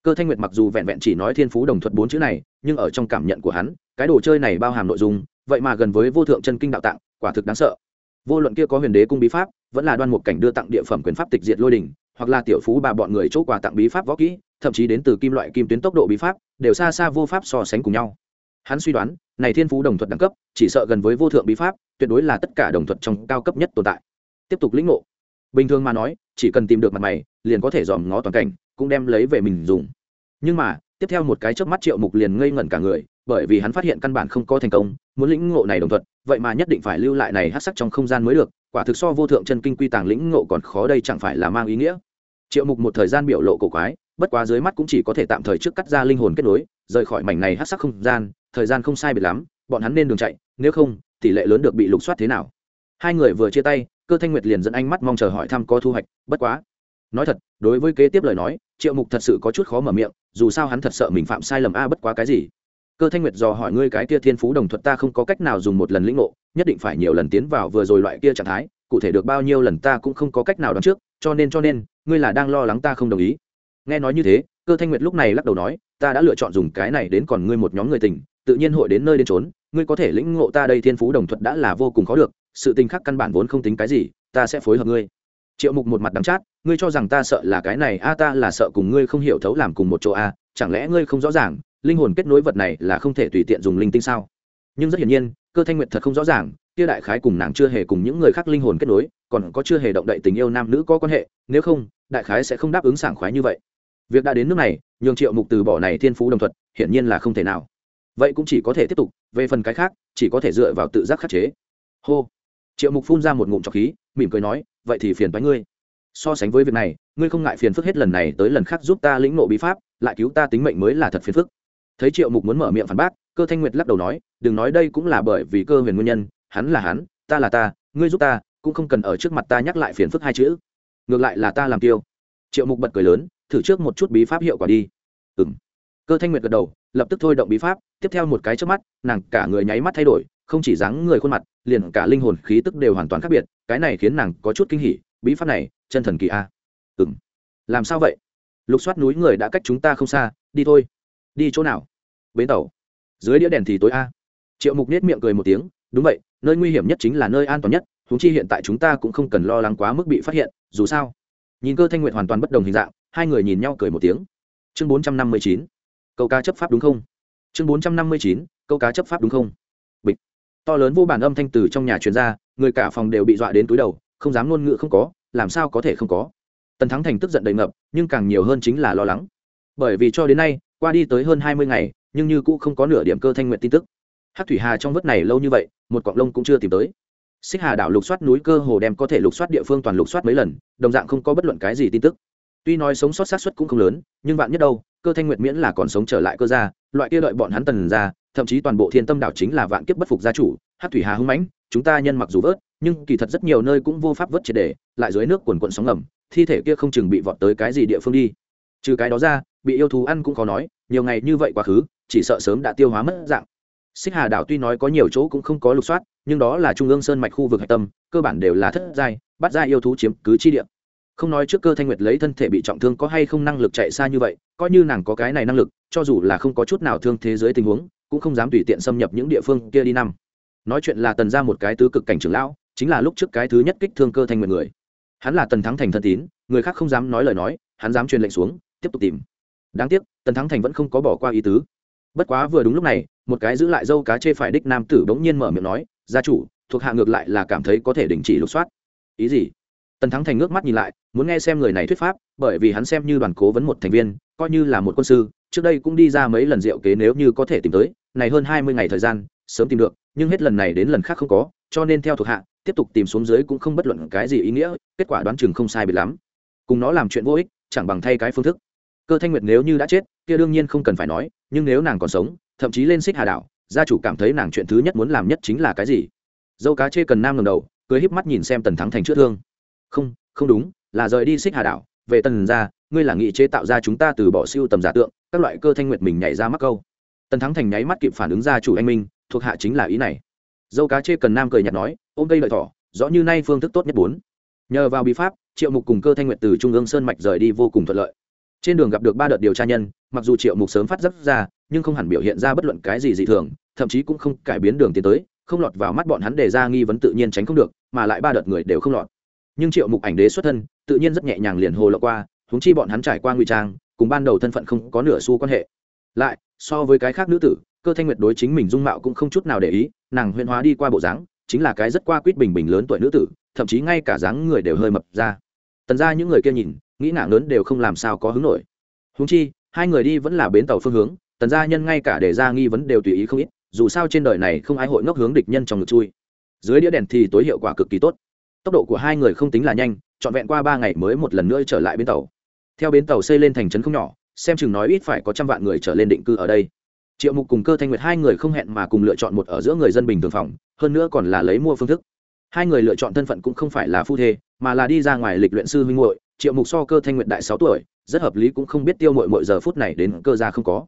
Cơ thanh nguyệt mặc dù vẹn vẹn chỉ nói thiên phú đồng thuật bốn chữ này, nhưng ở trong cảm nhận của hắn, cái đồ chơi này bao hàm nội dung, vậy mà gần với vô thượng chân kinh đạo tạng, quả thực đáng sợ. Vô luận kia có huyền đế cung bí pháp, vẫn là đoan mục cảnh đưa tặng địa phẩm quyền pháp tịch diệt lôi đình, hoặc là tiểu phú bà bọn người chỗ quà tặng bí pháp võ kỹ, thậm chí đến từ kim loại kim tuyến tốc độ bí pháp, đều xa xa vô pháp so sánh cùng nhau hắn suy đoán, này thiên phú đồng thuật đẳng cấp, chỉ sợ gần với vô thượng bí pháp, tuyệt đối là tất cả đồng thuật trong cao cấp nhất tồn tại. Tiếp tục lĩnh ngộ. Bình thường mà nói, chỉ cần tìm được mặt mày, liền có thể dòm ngó toàn cảnh, cũng đem lấy về mình dùng. Nhưng mà, tiếp theo một cái chớp mắt triệu mục liền ngây ngẩn cả người, bởi vì hắn phát hiện căn bản không có thành công, muốn lĩnh ngộ này đồng thuật, vậy mà nhất định phải lưu lại này hát sắc trong không gian mới được, quả thực so vô thượng chân kinh quy tàng lĩnh ngộ còn khó đây chẳng phải là mang ý nghĩa. Triệu mục một thời gian biểu lộ cổ quái, bất quá dưới mắt cũng chỉ có thể tạm thời trước cắt ra linh hồn kết nối rời khỏi mảnh này hát sắc không gian, thời gian không sai biệt lắm, bọn hắn nên đường chạy, nếu không, tỷ lệ lớn được bị lục soát thế nào. Hai người vừa chia tay, cơ thanh nguyệt liền dẫn ánh mắt mong chờ hỏi thăm có thu hoạch, bất quá. Nói thật, đối với kế tiếp lời nói, triệu mục thật sự có chút khó mở miệng, dù sao hắn thật sợ mình phạm sai lầm a, bất quá cái gì. Cơ thanh nguyệt dò hỏi ngươi cái kia thiên phú đồng thuật ta không có cách nào dùng một lần lĩnh ngộ, nhất định phải nhiều lần tiến vào vừa rồi loại kia trạng thái, cụ thể được bao nhiêu lần ta cũng không có cách nào đoán trước, cho nên cho nên, ngươi là đang lo lắng ta không đồng ý. Nghe nói như thế cơ thanh nguyệt lúc này lắc đầu nói, ta đã lựa chọn dùng cái này đến còn ngươi một nhóm người tình, tự nhiên hội đến nơi đến trốn ngươi có thể lĩnh ngộ ta đây thiên phú đồng thuật đã là vô cùng khó được, sự tình khác căn bản vốn không tính cái gì, ta sẽ phối hợp ngươi. Triệu mục một mặt đắng chát, ngươi cho rằng ta sợ là cái này, a, ta là sợ cùng ngươi không hiểu thấu làm cùng một chỗ, a, chẳng lẽ ngươi không rõ ràng, linh hồn kết nối vật này là không thể tùy tiện dùng linh tinh sao? Nhưng rất hiển nhiên, cơ thanh nguyệt thật không rõ ràng, kia đại khái cùng nàng chưa hề cùng những người khác linh hồn kết nối, còn có chưa hề động đậy tình yêu nam nữ có quan hệ, nếu không, đại khái sẽ không đáp ứng sảng khoái như vậy việc đã đến nước này, nhường triệu mục từ bỏ này thiên phú đồng thuật, hiển nhiên là không thể nào. Vậy cũng chỉ có thể tiếp tục, về phần cái khác, chỉ có thể dựa vào tự giác khắc chế. Hô. Triệu mục phun ra một ngụm trọc khí, mỉm cười nói, vậy thì phiền bánh ngươi. So sánh với việc này, ngươi không ngại phiền phức hết lần này tới lần khác giúp ta lĩnh nộ bí pháp, lại cứu ta tính mệnh mới là thật phiền phức. Thấy triệu mục muốn mở miệng phản bác, cơ thanh nguyệt lắc đầu nói, đừng nói đây cũng là bởi vì cơ huyền nguyên nhân, hắn là hắn, ta là ta, ngươi giúp ta, cũng không cần ở trước mặt ta nhắc lại phiền phức hai chữ. Ngược lại là ta làm tiêu. Triệu mục bật cười lớn thử trước một chút bí pháp hiệu quả đi. Ừ m cơ thanh nguyệt gật đầu, lập tức thôi động bí pháp, tiếp theo một cái trước mắt, nàng cả người nháy mắt thay đổi, không chỉ dáng người khuôn mặt, liền cả linh hồn khí tức đều hoàn toàn khác biệt, cái này khiến nàng có chút kinh hỉ, bí pháp này, chân thần kỳ a. Ừ m làm sao vậy? Lục soát núi người đã cách chúng ta không xa, đi thôi. Đi chỗ nào? Bến tàu. Dưới đĩa đèn thì tối a. Triệu mục nết miệng cười một tiếng, đúng vậy, nơi nguy hiểm nhất chính là nơi an toàn nhất húng chi hiện tại chúng ta cũng không cần lo lắng quá mức bị phát hiện, dù sao. Nhìn cơ thanh nguyện hoàn toàn bất đồng hình dạng hai người nhìn nhau cười một tiếng. Chương bốn trăm năm mươi chín, câu cá chấp pháp đúng không? Chương bốn trăm năm mươi chín, câu cá chấp pháp đúng không? Bịch. To lớn vô bản âm thanh từ trong nhà truyền ra, người cả phòng đều bị dọa đến túi đầu, không dám ngôn ngữ không có, làm sao có thể không có? Tần thắng thành tức giận đầy ngập, nhưng càng nhiều hơn chính là lo lắng. Bởi vì cho đến nay, qua đi tới hơn hai mươi ngày, nhưng như cũ không có nửa điểm cơ thanh nguyện tin tức. Hát thủy hà trong vớt này lâu như vậy, một cọng lông cũng chưa tìm tới. Xích hà đảo lục soát núi cơ hồ đem có thể lục soát địa phương toàn lục soát mấy lần, đồng dạng không có bất luận cái gì tin tức tuy nói sống sót sát suất cũng không lớn, nhưng bạn nhất đâu, cơ thanh nguyệt miễn là còn sống trở lại cơ gia, loại kia đợi bọn hắn tần ra, thậm chí toàn bộ thiên tâm đảo chính là vạn kiếp bất phục gia chủ hát thủy hà hưng mãnh, chúng ta nhân mặc dù vớt, nhưng kỳ thật rất nhiều nơi cũng vô pháp vớt triệt đề lại dưới nước quần quận sóng ngầm, thi thể kia không chừng bị vọt tới cái gì địa phương đi. Trừ cái đó ra, bị yêu thú ăn cũng khó nói, nhiều ngày như vậy quá khứ, chỉ sợ sớm đã tiêu hóa mất dạng. Xích hà đảo tuy nói có nhiều chỗ cũng không có lục soát, nhưng đó là trung ương sơn mạch khu vực hạch tâm, cơ bản đều là thất giai bắt giai yêu thú chiếm cứ chi địa không nói trước cơ thanh nguyệt lấy thân thể bị trọng thương có hay không năng lực chạy xa như vậy, coi như nàng có cái này năng lực, cho dù là không có chút nào thương thế giới tình huống, cũng không dám tùy tiện xâm nhập những địa phương kia đi năm. Nói chuyện là tần ra một cái tứ cực cảnh trưởng lão, chính là lúc trước cái thứ nhất kích thương cơ thanh nguyệt người. Hắn là tần thắng thành thân tín, người khác không dám nói lời nói, hắn dám truyền lệnh xuống, tiếp tục tìm. Đáng tiếc, tần thắng thành vẫn không có bỏ qua ý tứ. Bất quá vừa đúng lúc này, một cái giữ lại dâu cá chê phải đích nam tử bỗng nhiên mở miệng nói, gia chủ, thuộc hạ ngược lại là cảm thấy có thể đình chỉ lục soát. Ý gì? Tần thắng thành ngước mắt nhìn lại, muốn nghe xem người này thuyết pháp, bởi vì hắn xem như đoàn cố vấn một thành viên, coi như là một quân sư, trước đây cũng đi ra mấy lần rượu kế nếu như có thể tìm tới, này hơn hai mươi ngày thời gian, sớm tìm được, nhưng hết lần này đến lần khác không có, cho nên theo thuộc hạ, tiếp tục tìm xuống dưới cũng không bất luận cái gì ý nghĩa, kết quả đoán chừng không sai biệt lắm. Cùng nó làm chuyện vô ích, chẳng bằng thay cái phương thức. Cơ thanh nguyệt nếu như đã chết, kia đương nhiên không cần phải nói, nhưng nếu nàng còn sống, thậm chí lên xích hà đảo, gia chủ cảm thấy nàng chuyện thứ nhất muốn làm nhất chính là cái gì? Dâu cá chê cần nam ngầm đầu, cười híp mắt nhìn xem tần thắng thành chữa thương không không đúng, là rời đi xích hà đảo, về tần ra ngươi là nghị chế tạo ra chúng ta từ bỏ siêu tầm giả tượng, các loại cơ thanh nguyệt mình nhảy ra mắc câu. Tần thắng thành nháy mắt kịp phản ứng ra chủ anh minh, thuộc hạ chính là ý này. Dâu cá chê cần nam cười nhạt nói, ôm cây lợi thỏ, rõ như nay phương thức tốt nhất bốn. Nhờ vào bí pháp, triệu mục cùng cơ thanh nguyệt từ trung ương sơn mạch rời đi vô cùng thuận lợi. Trên đường gặp được ba đợt điều tra nhân, mặc dù triệu mục sớm phát giáp ra, nhưng không hẳn biểu hiện ra bất luận cái gì dị thường, thậm chí cũng không cải biến đường tiến tới, không lọt vào mắt bọn hắn đề ra nghi vấn tự nhiên tránh không được, mà lại ba đợt người đều không lọt nhưng triệu mục ảnh đế xuất thân, tự nhiên rất nhẹ nhàng liền hồ lộ qua húng chi bọn hắn trải qua ngụy trang, cùng ban đầu thân phận không có nửa xu quan hệ. Lại, so với cái khác nữ tử, cơ thanh nguyệt đối chính mình dung mạo cũng không chút nào để ý, nàng huyên hóa đi qua bộ dáng, chính là cái rất qua quýt bình bình lớn tuổi nữ tử, thậm chí ngay cả dáng người đều hơi mập ra. Tần ra những người kia nhìn, nghĩ nàng lớn đều không làm sao có hứng nổi. Húng chi, hai người đi vẫn là bến tàu phương hướng, tần gia nhân ngay cả để ra nghi vấn đều tùy ý không ít, dù sao trên đời này không ai hội ngốc hướng địch nhân trong ngực chui. Dưới đĩa đèn thì tối hiệu quả cực kỳ tốt tốc độ của hai người không tính là nhanh, trọn vẹn qua ba ngày mới một lần nữa trở lại bến tàu. Theo bến tàu xây lên thành trấn không nhỏ, xem chừng nói ít phải có trăm vạn người trở lên định cư ở đây. Triệu mục cùng cơ thanh nguyệt hai người không hẹn mà cùng lựa chọn một ở giữa người dân bình thường phòng, hơn nữa còn là lấy mua phương thức. Hai người lựa chọn thân phận cũng không phải là phu thê, mà là đi ra ngoài lịch luyện sư huynh hội triệu mục so cơ thanh nguyệt đại sáu tuổi, rất hợp lý cũng không biết tiêu mội mọi giờ phút này đến cơ ra không có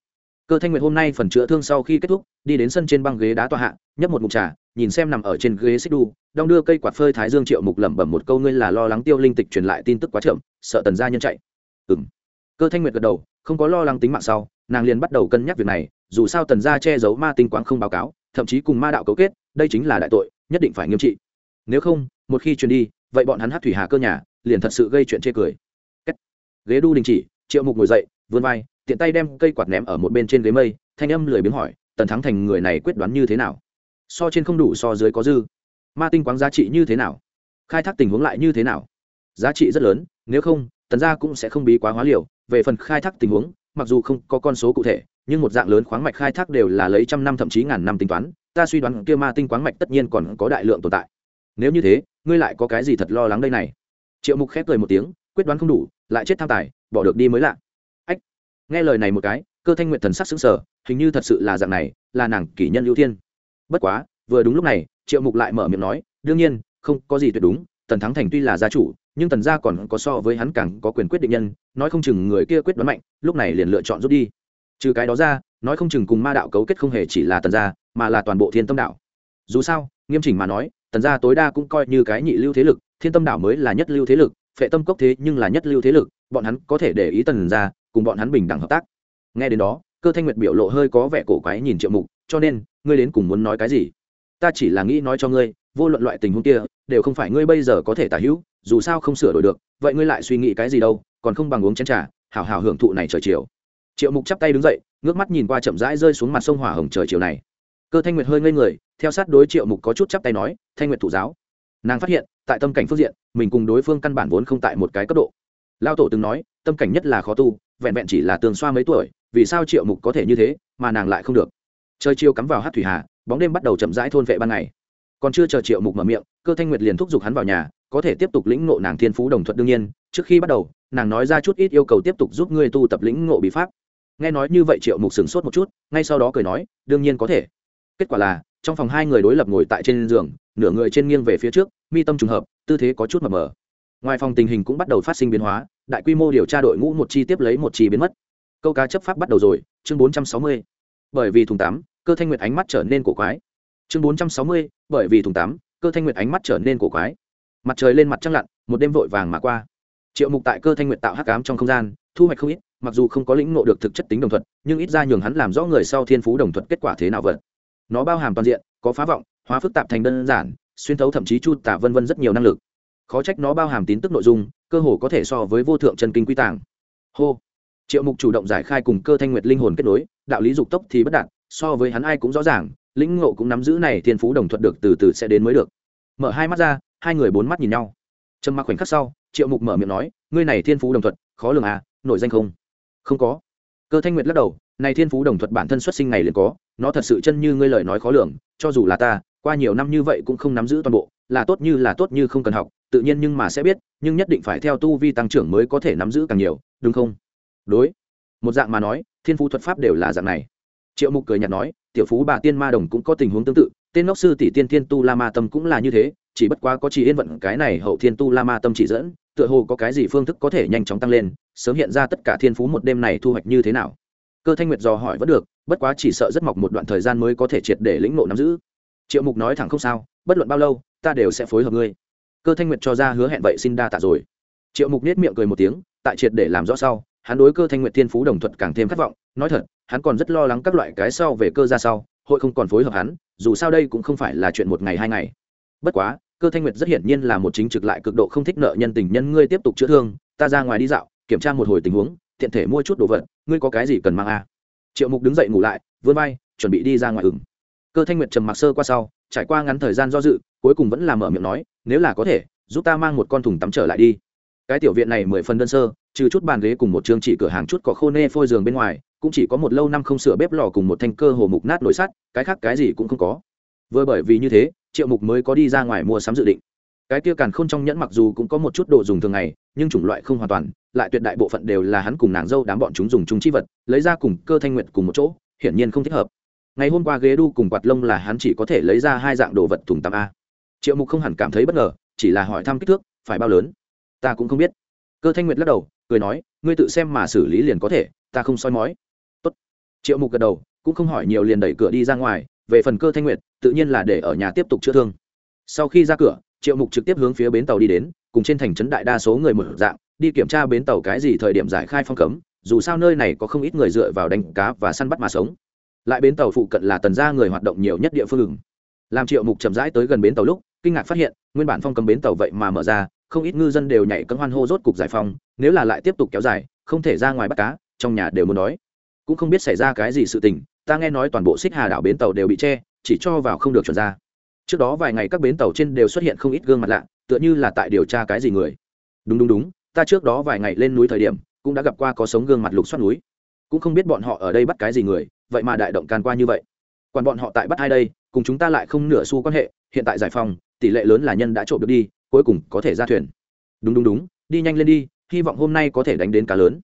cơ thanh nguyệt hôm nay phần chữa thương sau khi kết thúc, đi đến sân trên băng ghế đá tòa hạ, nhấp một mục trà, nhìn xem nằm ở trên ghế xích đu, đong đưa cây quạt phơi thái dương triệu mục lẩm bẩm một câu ngươi là lo lắng tiêu linh tịch truyền lại tin tức quá chậm, sợ tần gia nhân chạy. Ừng cơ thanh nguyệt gật đầu, không có lo lắng tính mạng sau, nàng liền bắt đầu cân nhắc việc này, dù sao tần gia che giấu ma tinh quáng không báo cáo, thậm chí cùng ma đạo cấu kết, đây chính là đại tội, nhất định phải nghiêm trị. Nếu không, một khi truyền đi, vậy bọn hắn hát thủy hà cơ nhà, liền thật sự gây chuyện chê cười. Kết. ghế đu đình chỉ, triệu mục ngồi dậy, vươn vai tiện tay đem cây quạt ném ở một bên trên ghế mây, thanh âm lười biếng hỏi, tần thắng thành người này quyết đoán như thế nào? So trên không đủ, so dưới có dư. Ma tinh quáng giá trị như thế nào? Khai thác tình huống lại như thế nào? Giá trị rất lớn, nếu không, tần gia cũng sẽ không bí quá hóa liều. Về phần khai thác tình huống, mặc dù không có con số cụ thể, nhưng một dạng lớn khoáng mạch khai thác đều là lấy trăm năm thậm chí ngàn năm tính toán, ta suy đoán kia ma tinh khoáng mạch tất nhiên còn có đại lượng tồn tại. Nếu như thế, ngươi lại có cái gì thật lo lắng đây này? Triệu mục khép cười một tiếng, quyết đoán không đủ, lại chết tham tài, bỏ được đi mới lạ nghe lời này một cái, cơ thanh nguyện thần sắc xứng sở hình như thật sự là dạng này, là nàng kỷ nhân ưu tiên. Bất quá, vừa đúng lúc này, triệu mục lại mở miệng nói, đương nhiên, không có gì tuyệt đúng, tần thắng thành tuy là gia chủ, nhưng tần gia còn có so với hắn càng có quyền quyết định nhân, nói không chừng người kia quyết đoán mạnh, lúc này liền lựa chọn rút đi. Trừ cái đó ra, nói không chừng cùng ma đạo cấu kết không hề chỉ là tần gia, mà là toàn bộ thiên tâm đạo. Dù sao, nghiêm chỉnh mà nói, tần gia tối đa cũng coi như cái nhị lưu thế lực, thiên tâm đạo mới là nhất lưu thế lực, phệ tâm cốc thế nhưng là nhất lưu thế lực, bọn hắn có thể để ý tần gia cùng bọn hắn bình đẳng hợp tác. Nghe đến đó, cơ thanh nguyệt biểu lộ hơi có vẻ cổ quái nhìn triệu mục, cho nên, ngươi đến cùng muốn nói cái gì? Ta chỉ là nghĩ nói cho ngươi, vô luận loại tình huống kia, đều không phải ngươi bây giờ có thể tả hữu, dù sao không sửa đổi được, vậy ngươi lại suy nghĩ cái gì đâu, còn không bằng uống chén trà, hảo hảo hưởng thụ này trời chiều. Triệu mục chắp tay đứng dậy, ngước mắt nhìn qua chậm rãi rơi xuống mặt sông hỏa hồng trời chiều này. Cơ thanh nguyệt hơi ngây người, theo sát đối triệu mục có chút chắp tay nói, thanh nguyệt thủ giáo. Nàng phát hiện, tại tâm cảnh phương diện, mình cùng đối phương căn bản vốn không tại một cái cấp độ. Lao tổ từng nói, tâm cảnh nhất là khó tu vẹn vẹn chỉ là tường xoa mấy tuổi, vì sao triệu mục có thể như thế, mà nàng lại không được? Trời chiều cắm vào hát thủy hà, bóng đêm bắt đầu chậm rãi thôn vệ ban ngày. Còn chưa chờ triệu mục mở miệng, cơ thanh nguyệt liền thúc giục hắn vào nhà, có thể tiếp tục lĩnh ngộ nàng thiên phú đồng thuận đương nhiên, trước khi bắt đầu, nàng nói ra chút ít yêu cầu tiếp tục giúp ngươi tu tập lĩnh ngộ bí pháp. Nghe nói như vậy triệu mục sửng sốt một chút, ngay sau đó cười nói, đương nhiên có thể. Kết quả là, trong phòng hai người đối lập ngồi tại trên giường, nửa người trên nghiêng về phía trước, mi tâm trùng hợp, tư thế có chút mập mờ. Ngoài phòng tình hình cũng bắt đầu phát sinh biến hóa đại quy mô điều tra đội ngũ một chi tiếp lấy một chi biến mất. Câu cá chấp pháp bắt đầu rồi, chương bốn trăm sáu mươi. Bởi vì thùng tám, cơ thanh nguyệt ánh mắt trở nên cổ quái. Chương bốn trăm sáu mươi, bởi vì thùng tám, cơ thanh nguyệt ánh mắt trở nên cổ quái. Mặt trời lên mặt trăng lặn, một đêm vội vàng mà qua. Triệu mục tại cơ thanh nguyệt tạo hắc ám trong không gian, thu hoạch không ít, mặc dù không có lĩnh ngộ được thực chất tính đồng thuận, nhưng ít ra nhường hắn làm rõ người sau thiên phú đồng thuận kết quả thế nào vật nó bao hàm toàn diện, có phá vọng, hóa phức tạp thành đơn giản, xuyên thấu thậm chí chu tả vân vân rất nhiều năng lực. Khó trách nó bao hàm tín tức nội dung cơ hồ có thể so với vô thượng chân kinh quy tàng. Hô. Triệu mục chủ động giải khai cùng cơ thanh nguyệt linh hồn kết nối, đạo lý dục tốc thì bất đạt, so với hắn ai cũng rõ ràng, lĩnh ngộ cũng nắm giữ này thiên phú đồng thuận được từ từ sẽ đến mới được. Mở hai mắt ra, hai người bốn mắt nhìn nhau. Trầm mặc khoảnh khắc sau, triệu mục mở miệng nói, ngươi này thiên phú đồng thuận khó lường à nổi danh không? Không có. Cơ thanh nguyệt lắc đầu, này thiên phú đồng thuận bản thân xuất sinh ngày liền có, nó thật sự chân như ngươi lời nói khó lường, cho dù là ta, qua nhiều năm như vậy cũng không nắm giữ toàn bộ, là tốt như là tốt như không cần học tự nhiên nhưng mà sẽ biết, nhưng nhất định phải theo tu vi tăng trưởng mới có thể nắm giữ càng nhiều, đúng không? Đối. Một dạng mà nói, thiên phú thuật pháp đều là dạng này. Triệu mục cười nhạt nói, tiểu phú bà tiên ma đồng cũng có tình huống tương tự, tên ngốc sư tỷ tiên thiên tu la ma tâm cũng là như thế, chỉ bất quá có chỉ yên vận, cái này hậu thiên tu la ma tâm chỉ dẫn, tựa hồ có cái gì phương thức có thể nhanh chóng tăng lên, sớm hiện ra tất cả thiên phú một đêm này thu hoạch như thế nào? Cơ thanh nguyệt dò hỏi vẫn được, bất quá chỉ sợ rất mọc một đoạn thời gian mới có thể triệt để lĩnh ngộ nắm giữ. Triệu mục nói thẳng không sao, bất luận bao lâu, ta đều sẽ phối hợp ngươi cơ thanh nguyệt cho ra hứa hẹn vậy xin đa tạ rồi. Triệu mục nết miệng cười một tiếng, tại triệt để làm rõ sau, hắn đối cơ thanh nguyệt thiên phú đồng thuận càng thêm khát vọng, nói thật, hắn còn rất lo lắng các loại cái sau về cơ ra sau, hội không còn phối hợp hắn, dù sao đây cũng không phải là chuyện một ngày hai ngày. Bất quá, cơ thanh nguyệt rất hiển nhiên là một chính trực lại cực độ không thích nợ nhân tình nhân ngươi tiếp tục chữa thương, ta ra ngoài đi dạo, kiểm tra một hồi tình huống, tiện thể mua chút đồ vật, ngươi có cái gì cần mang à? triệu mục đứng dậy ngủ lại, vươn vai, chuẩn bị đi ra ngoài ừng cơ thanh nguyệt trầm mặc sơ qua sau, trải qua ngắn thời gian do dự, cuối cùng vẫn là mở miệng nói nếu là có thể, giúp ta mang một con thùng tắm trở lại đi. Cái tiểu viện này mười phần đơn sơ, trừ chút bàn ghế cùng một chương chỉ cửa hàng chút có khô nê phôi giường bên ngoài, cũng chỉ có một lâu năm không sửa bếp lò cùng một thanh cơ hồ mục nát nổi sắt, cái khác cái gì cũng không có. Vừa bởi vì như thế, triệu mục mới có đi ra ngoài mua sắm dự định. Cái kia càn khôn trong nhẫn mặc dù cũng có một chút đồ dùng thường ngày, nhưng chủng loại không hoàn toàn, lại tuyệt đại bộ phận đều là hắn cùng nàng dâu đám bọn chúng dùng chúng chi vật, lấy ra cùng cơ thanh nguyệt cùng một chỗ, hiển nhiên không thích hợp. Ngày hôm qua ghế đu cùng quạt lông là hắn chỉ có thể lấy ra hai dạng đồ vật thùng tắm a triệu mục không hẳn cảm thấy bất ngờ, chỉ là hỏi thăm kích thước, phải bao lớn? Ta cũng không biết. Cơ thanh nguyệt lắc đầu, cười nói, ngươi tự xem mà xử lý liền có thể, ta không soi mói. Tốt. triệu mục gật đầu, cũng không hỏi nhiều liền đẩy cửa đi ra ngoài, về phần cơ thanh nguyệt, tự nhiên là để ở nhà tiếp tục chữa thương. Sau khi ra cửa, triệu mục trực tiếp hướng phía bến tàu đi đến, cùng trên thành trấn đại đa số người mở dạng, đi kiểm tra bến tàu cái gì thời điểm giải khai phong cấm, dù sao nơi này có không ít người dựa vào đánh cá và săn bắt mà sống. Lại bến tàu phụ cận là tần gia người hoạt động nhiều nhất địa phương. Làm triệu mục chậm rãi tới gần bến tàu lúc kinh ngạc phát hiện, nguyên bản phong cầm bến tàu vậy mà mở ra, không ít ngư dân đều nhảy cấm hoan hô rốt cục giải phong nếu là lại tiếp tục kéo dài, không thể ra ngoài bắt cá, trong nhà đều muốn đói. Cũng không biết xảy ra cái gì sự tình, ta nghe nói toàn bộ xích hà đảo bến tàu đều bị che, chỉ cho vào không được chuẩn ra. Trước đó vài ngày các bến tàu trên đều xuất hiện không ít gương mặt lạ, tựa như là tại điều tra cái gì người. Đúng đúng đúng, ta trước đó vài ngày lên núi thời điểm, cũng đã gặp qua có sống gương mặt lục xoát núi. Cũng không biết bọn họ ở đây bắt cái gì người, vậy mà đại động can qua như vậy. Còn bọn họ tại bắt ai đây, cùng chúng ta lại không nửa xu quan hệ, hiện tại giải phòng tỷ lệ lớn là nhân đã trộm được đi, cuối cùng có thể ra thuyền. Đúng đúng đúng, đi nhanh lên đi, hy vọng hôm nay có thể đánh đến cá lớn.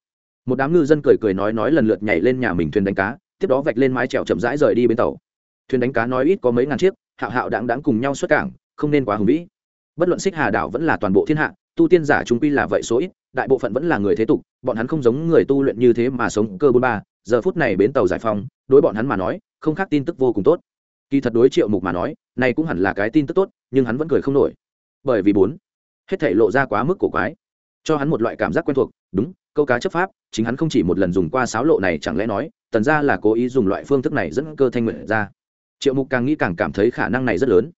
Một đám ngư dân cười cười nói nói lần lượt nhảy lên nhà mình thuyền đánh cá, tiếp đó vạch lên mái trèo chậm rãi rời đi bên tàu. Thuyền đánh cá nói ít có mấy ngàn chiếc, hạo hạo đáng đáng cùng nhau xuất cảng, không nên quá hùng vĩ. Bất luận xích hà đảo vẫn là toàn bộ thiên hạ, tu tiên giả chúng quy là vậy số ít, đại bộ phận vẫn là người thế tục, bọn hắn không giống người tu luyện như thế mà sống cơ bốn ba. Giờ phút này bến tàu giải phóng, đối bọn hắn mà nói, không khác tin tức vô cùng tốt kỳ thật đối triệu mục mà nói, này cũng hẳn là cái tin tức tốt, nhưng hắn vẫn cười không nổi. Bởi vì bốn, hết thể lộ ra quá mức cổ quái. Cho hắn một loại cảm giác quen thuộc, đúng, câu cá chấp pháp, chính hắn không chỉ một lần dùng qua sáo lộ này chẳng lẽ nói, tần ra là cố ý dùng loại phương thức này dẫn cơ thanh nguyện ra. Triệu mục càng nghĩ càng cảm thấy khả năng này rất lớn.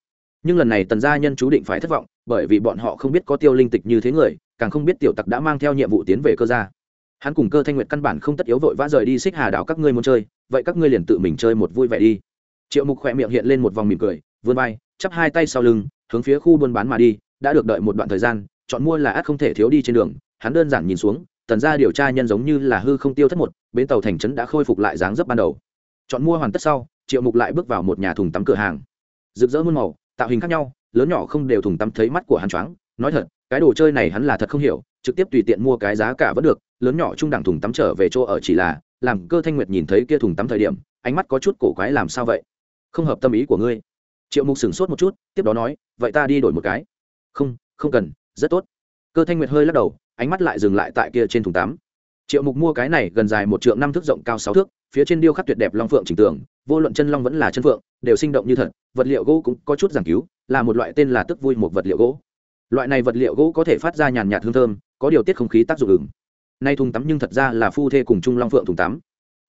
Nhưng lần này tần gia nhân chú định phải thất vọng, bởi vì bọn họ không biết có tiêu linh tịch như thế người, càng không biết tiểu tặc đã mang theo nhiệm vụ tiến về cơ gia. Hắn cùng cơ thanh nguyệt căn bản không tất yếu vội vã rời đi xích hà đảo các ngươi muốn chơi, vậy các ngươi liền tự mình chơi một vui vẻ đi triệu mục khỏe miệng hiện lên một vòng mỉm cười, vươn vai, chắp hai tay sau lưng, hướng phía khu buôn bán mà đi, đã được đợi một đoạn thời gian, chọn mua là ắt không thể thiếu đi trên đường. Hắn đơn giản nhìn xuống, tần ra điều tra nhân giống như là hư không tiêu thất một, bến tàu thành trấn đã khôi phục lại dáng dấp ban đầu. Chọn mua hoàn tất sau, triệu mục lại bước vào một nhà thùng tắm cửa hàng. Rực rỡ muôn màu, tạo hình khác nhau, lớn nhỏ không đều thùng tắm thấy mắt của hắn choáng. Nói thật, cái đồ chơi này hắn là thật không hiểu, trực tiếp tùy tiện mua cái giá cả vẫn được. Lớn nhỏ trung đẳng thùng tắm trở về chỗ ở chỉ là, làm cơ thanh nguyệt nhìn thấy kia thùng tắm thời điểm, ánh mắt có chút cổ quái làm sao vậy? Không hợp tâm ý của ngươi. Triệu mục sửng sốt một chút, tiếp đó nói, vậy ta đi đổi một cái. Không không cần, rất tốt. Cơ thanh nguyệt hơi lắc đầu, ánh mắt lại dừng lại tại kia trên thùng tắm. Triệu mục mua cái này gần dài một trượng năm thước rộng cao sáu thước, phía trên điêu khắc tuyệt đẹp long phượng trình tường, vô luận chân long vẫn là chân phượng, đều sinh động như thật, vật liệu gỗ cũng có chút giảng cứu, là một loại tên là tức vui một vật liệu gỗ. Loại này vật liệu gỗ có thể phát ra nhàn nhạt hương thơm, có điều tiết không khí tác dụng ứng nay thùng tắm nhưng thật ra là phu thê cùng chung long phượng thùng tắm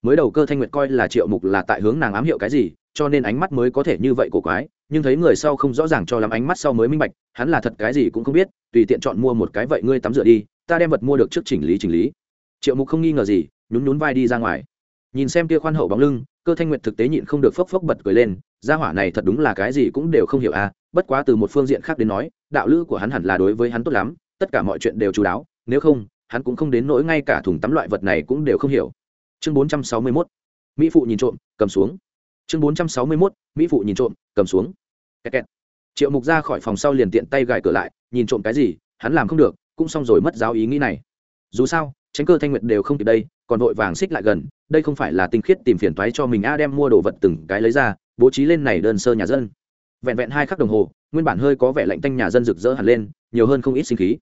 mới đầu cơ thanh nguyệt coi là triệu mục là tại hướng nàng ám hiệu cái gì, cho nên ánh mắt mới có thể như vậy cổ quái, nhưng thấy người sau không rõ ràng cho lắm ánh mắt sau mới minh bạch, hắn là thật cái gì cũng không biết, tùy tiện chọn mua một cái vậy ngươi tắm rửa đi, ta đem vật mua được trước chỉnh lý chỉnh lý. Triệu mục không nghi ngờ gì, nhún nhún vai đi ra ngoài. Nhìn xem kia khoan hậu bóng lưng, cơ thanh nguyệt thực tế nhịn không được phốc phốc bật cười lên, gia hỏa này thật đúng là cái gì cũng đều không hiểu à bất quá từ một phương diện khác đến nói, đạo lữ của hắn hẳn là đối với hắn tốt lắm, tất cả mọi chuyện đều chú đáo, nếu không, hắn cũng không đến nỗi ngay cả thùng tắm loại vật này cũng đều không hiểu chương 461 mỹ phụ nhìn trộm, cầm xuống. Chương 461 mỹ phụ nhìn trộm, cầm xuống. Kẹt kẹt. triệu mục ra khỏi phòng sau liền tiện tay gài cửa lại, nhìn trộm cái gì, hắn làm không được, cũng xong rồi mất giáo ý nghĩ này. Dù sao, tránh cơ thanh nguyệt đều không kịp đây, còn vội vàng xích lại gần, đây không phải là tinh khiết tìm phiền toái cho mình a đem mua đồ vật từng cái lấy ra, bố trí lên này đơn sơ nhà dân. Vẹn vẹn hai khắc đồng hồ, nguyên bản hơi có vẻ lạnh tanh nhà dân rực rỡ hẳn lên, nhiều hơn không ít sinh khí.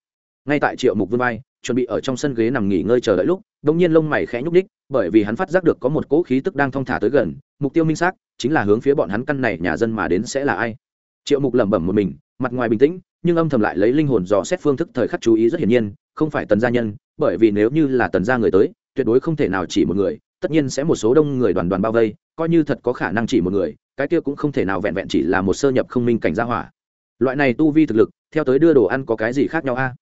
Ngay tại triệu mục vươn vai, chuẩn bị ở trong sân ghế nằm nghỉ ngơi chờ đợi lúc đ ỗ n g nhiên lông mày khẽ nhúc ních bởi vì hắn phát giác được có một cỗ khí tức đang thong thả tới gần, mục tiêu minh xác chính là hướng phía bọn hắn căn này nhà dân mà đến sẽ là ai. Triệu mục lẩm bẩm một mình, mặt ngoài bình tĩnh, nhưng âm thầm lại lấy linh hồn dò xét phương thức thời khắc chú ý rất hiển nhiên, không phải tần gia nhân, bởi vì nếu như là tần gia người tới, tuyệt đối không thể nào chỉ một người, tất nhiên sẽ một số đông người đoàn đoàn bao vây, coi như thật có khả năng chỉ một người, cái kia cũng không thể nào vẹn vẹn chỉ là một sơ nhập không minh cảnh gia hỏa. Loại này tu vi thực lực, theo tới đưa đồ ăn có cái gì khác nhau a?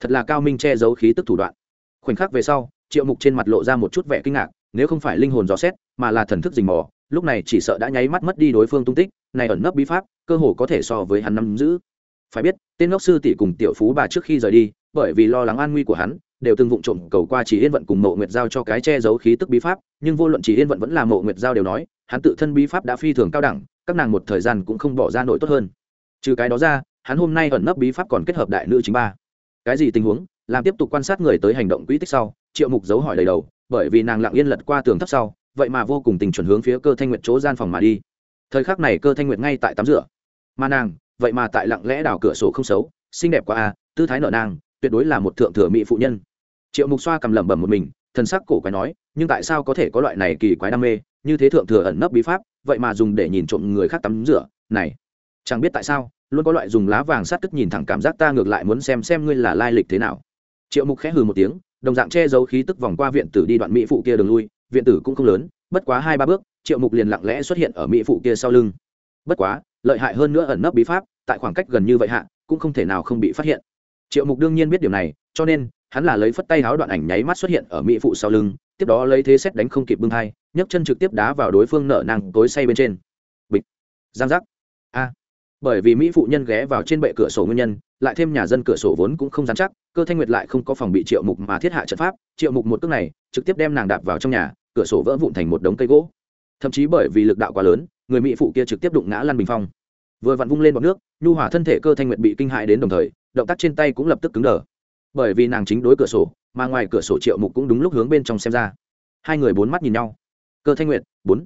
Thật là cao minh che giấu khí tức thủ đoạn khoảnh khắc về sau, triệu mục trên mặt lộ ra một chút vẻ kinh ngạc, nếu không phải linh hồn dò xét, mà là thần thức rình mò, lúc này chỉ sợ đã nháy mắt mất đi đối phương tung tích, này ẩn nấp bí pháp, cơ hồ có thể so với hắn nắm giữ. Phải biết, tên ngốc sư tỷ cùng tiểu phú bà trước khi rời đi, bởi vì lo lắng an nguy của hắn, đều từng vụng trộm cầu qua chỉ yên vận cùng mộ nguyệt giao cho cái che giấu khí tức bí pháp, nhưng vô luận chỉ yên vận vẫn là mộ nguyệt giao đều nói, hắn tự thân bí pháp đã phi thường cao đẳng, các nàng một thời gian cũng không bỏ ra nổi tốt hơn. Trừ cái đó ra, hắn hôm nay ẩn nấp bí pháp còn kết hợp đại nữ chính ba. Cái gì tình huống? Làm tiếp tục quan sát người tới hành động quỹ tích sau, triệu mục dấu hỏi đầy đầu, bởi vì nàng lặng yên lật qua tường thấp sau, vậy mà vô cùng tình chuẩn hướng phía cơ thanh nguyệt chỗ gian phòng mà đi. Thời khắc này cơ thanh nguyệt ngay tại tắm rửa. Mà nàng, vậy mà tại lặng lẽ đào cửa sổ không xấu, xinh đẹp quá a tư thái nợ nàng, tuyệt đối là một thượng thừa mỹ phụ nhân. Triệu mục xoa cầm lẩm bẩm một mình, thần sắc cổ quái nói, nhưng tại sao có thể có loại này kỳ quái đam mê, như thế thượng thừa ẩn nấp bí pháp, vậy mà dùng để nhìn trộm người khác tắm rửa, này. Chẳng biết tại sao, luôn có loại dùng lá vàng sát tức nhìn thẳng cảm giác ta ngược lại muốn xem xem ngươi là lai lịch thế nào triệu mục khẽ hừ một tiếng đồng dạng che giấu khí tức vòng qua viện tử đi đoạn mỹ phụ kia đường lui viện tử cũng không lớn bất quá hai ba bước triệu mục liền lặng lẽ xuất hiện ở mỹ phụ kia sau lưng. Bất quá lợi hại hơn nữa ẩn nấp bí pháp tại khoảng cách gần như vậy hạ cũng không thể nào không bị phát hiện. Triệu mục đương nhiên biết điều này cho nên hắn là lấy phất tay háo đoạn ảnh nháy mắt xuất hiện ở mỹ phụ sau lưng tiếp đó lấy thế xét đánh không kịp bưng thai, nhấc chân trực tiếp đá vào đối phương nở nàng tối say bên trên. Bịch. Giang giác. A. Bởi vì mỹ phụ nhân ghé vào trên bệ cửa sổ nguyên nhân lại thêm nhà dân cửa sổ vốn cũng không dám chắc, cơ thanh nguyệt lại không có phòng bị triệu mục mà thiết hạ trận pháp, triệu mục một cước này, trực tiếp đem nàng đạp vào trong nhà, cửa sổ vỡ vụn thành một đống cây gỗ. Thậm chí bởi vì lực đạo quá lớn, người mỹ phụ kia trực tiếp đụng ngã lăn bình phong. Vừa vặn vung lên bọc nước, nhu hỏa thân thể cơ thanh nguyệt bị kinh hại đến đồng thời, động tác trên tay cũng lập tức cứng đờ. Bởi vì nàng chính đối cửa sổ, mà ngoài cửa sổ triệu mục cũng đúng lúc hướng bên trong xem ra. Hai người bốn mắt nhìn nhau. Cơ thanh nguyệt, bốn.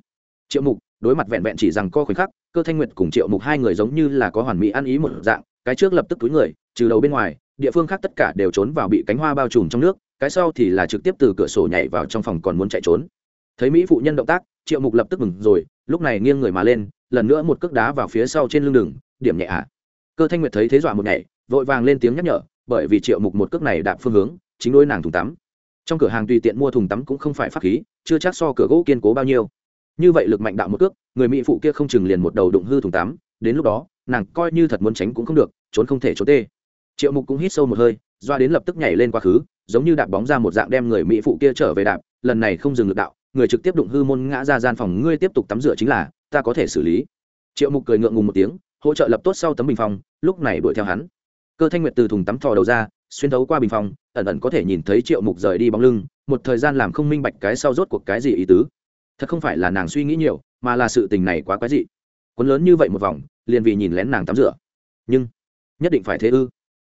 Triệu mục, đối mặt vẹn vẹn chỉ rằng co khoảnh khắc, cơ thanh nguyệt cùng triệu mục hai người giống như là có hoàn mỹ ăn ý một dạng cái trước lập tức túi người, trừ đầu bên ngoài, địa phương khác tất cả đều trốn vào bị cánh hoa bao trùm trong nước, cái sau thì là trực tiếp từ cửa sổ nhảy vào trong phòng còn muốn chạy trốn. Thấy mỹ phụ nhân động tác, triệu mục lập tức mừng rồi, lúc này nghiêng người mà lên, lần nữa một cước đá vào phía sau trên lưng đường, điểm nhẹ ạ. Cơ thanh nguyệt thấy thế dọa một nhảy, vội vàng lên tiếng nhắc nhở, bởi vì triệu mục một cước này đạp phương hướng, chính đôi nàng thùng tắm. Trong cửa hàng tùy tiện mua thùng tắm cũng không phải pháp khí, chưa chắc so cửa gỗ kiên cố bao nhiêu. Như vậy lực mạnh đạo một cước, người mỹ phụ kia không chừng liền một đầu đụng hư thùng tắm, đến lúc đó nàng coi như thật muốn tránh cũng không được, trốn không thể trốn tê. Triệu mục cũng hít sâu một hơi, doa đến lập tức nhảy lên quá khứ, giống như đạp bóng ra một dạng đem người mỹ phụ kia trở về đạp, lần này không dừng lực đạo, người trực tiếp đụng hư môn ngã ra gian phòng, ngươi tiếp tục tắm rửa chính là, ta có thể xử lý. Triệu mục cười ngượng ngùng một tiếng, hỗ trợ lập tốt sau tấm bình phong lúc này đuổi theo hắn. Cơ thanh nguyệt từ thùng tắm thò đầu ra, xuyên thấu qua bình phong ẩn ẩn có thể nhìn thấy triệu mục rời đi bóng lưng, một thời gian làm không minh bạch cái sau rốt cuộc cái gì ý tứ. Thật không phải là nàng suy nghĩ nhiều, mà là sự tình này quá quái dị quấn lớn như vậy một vòng, liền vì nhìn lén nàng tắm rửa. Nhưng, nhất định phải thế ư?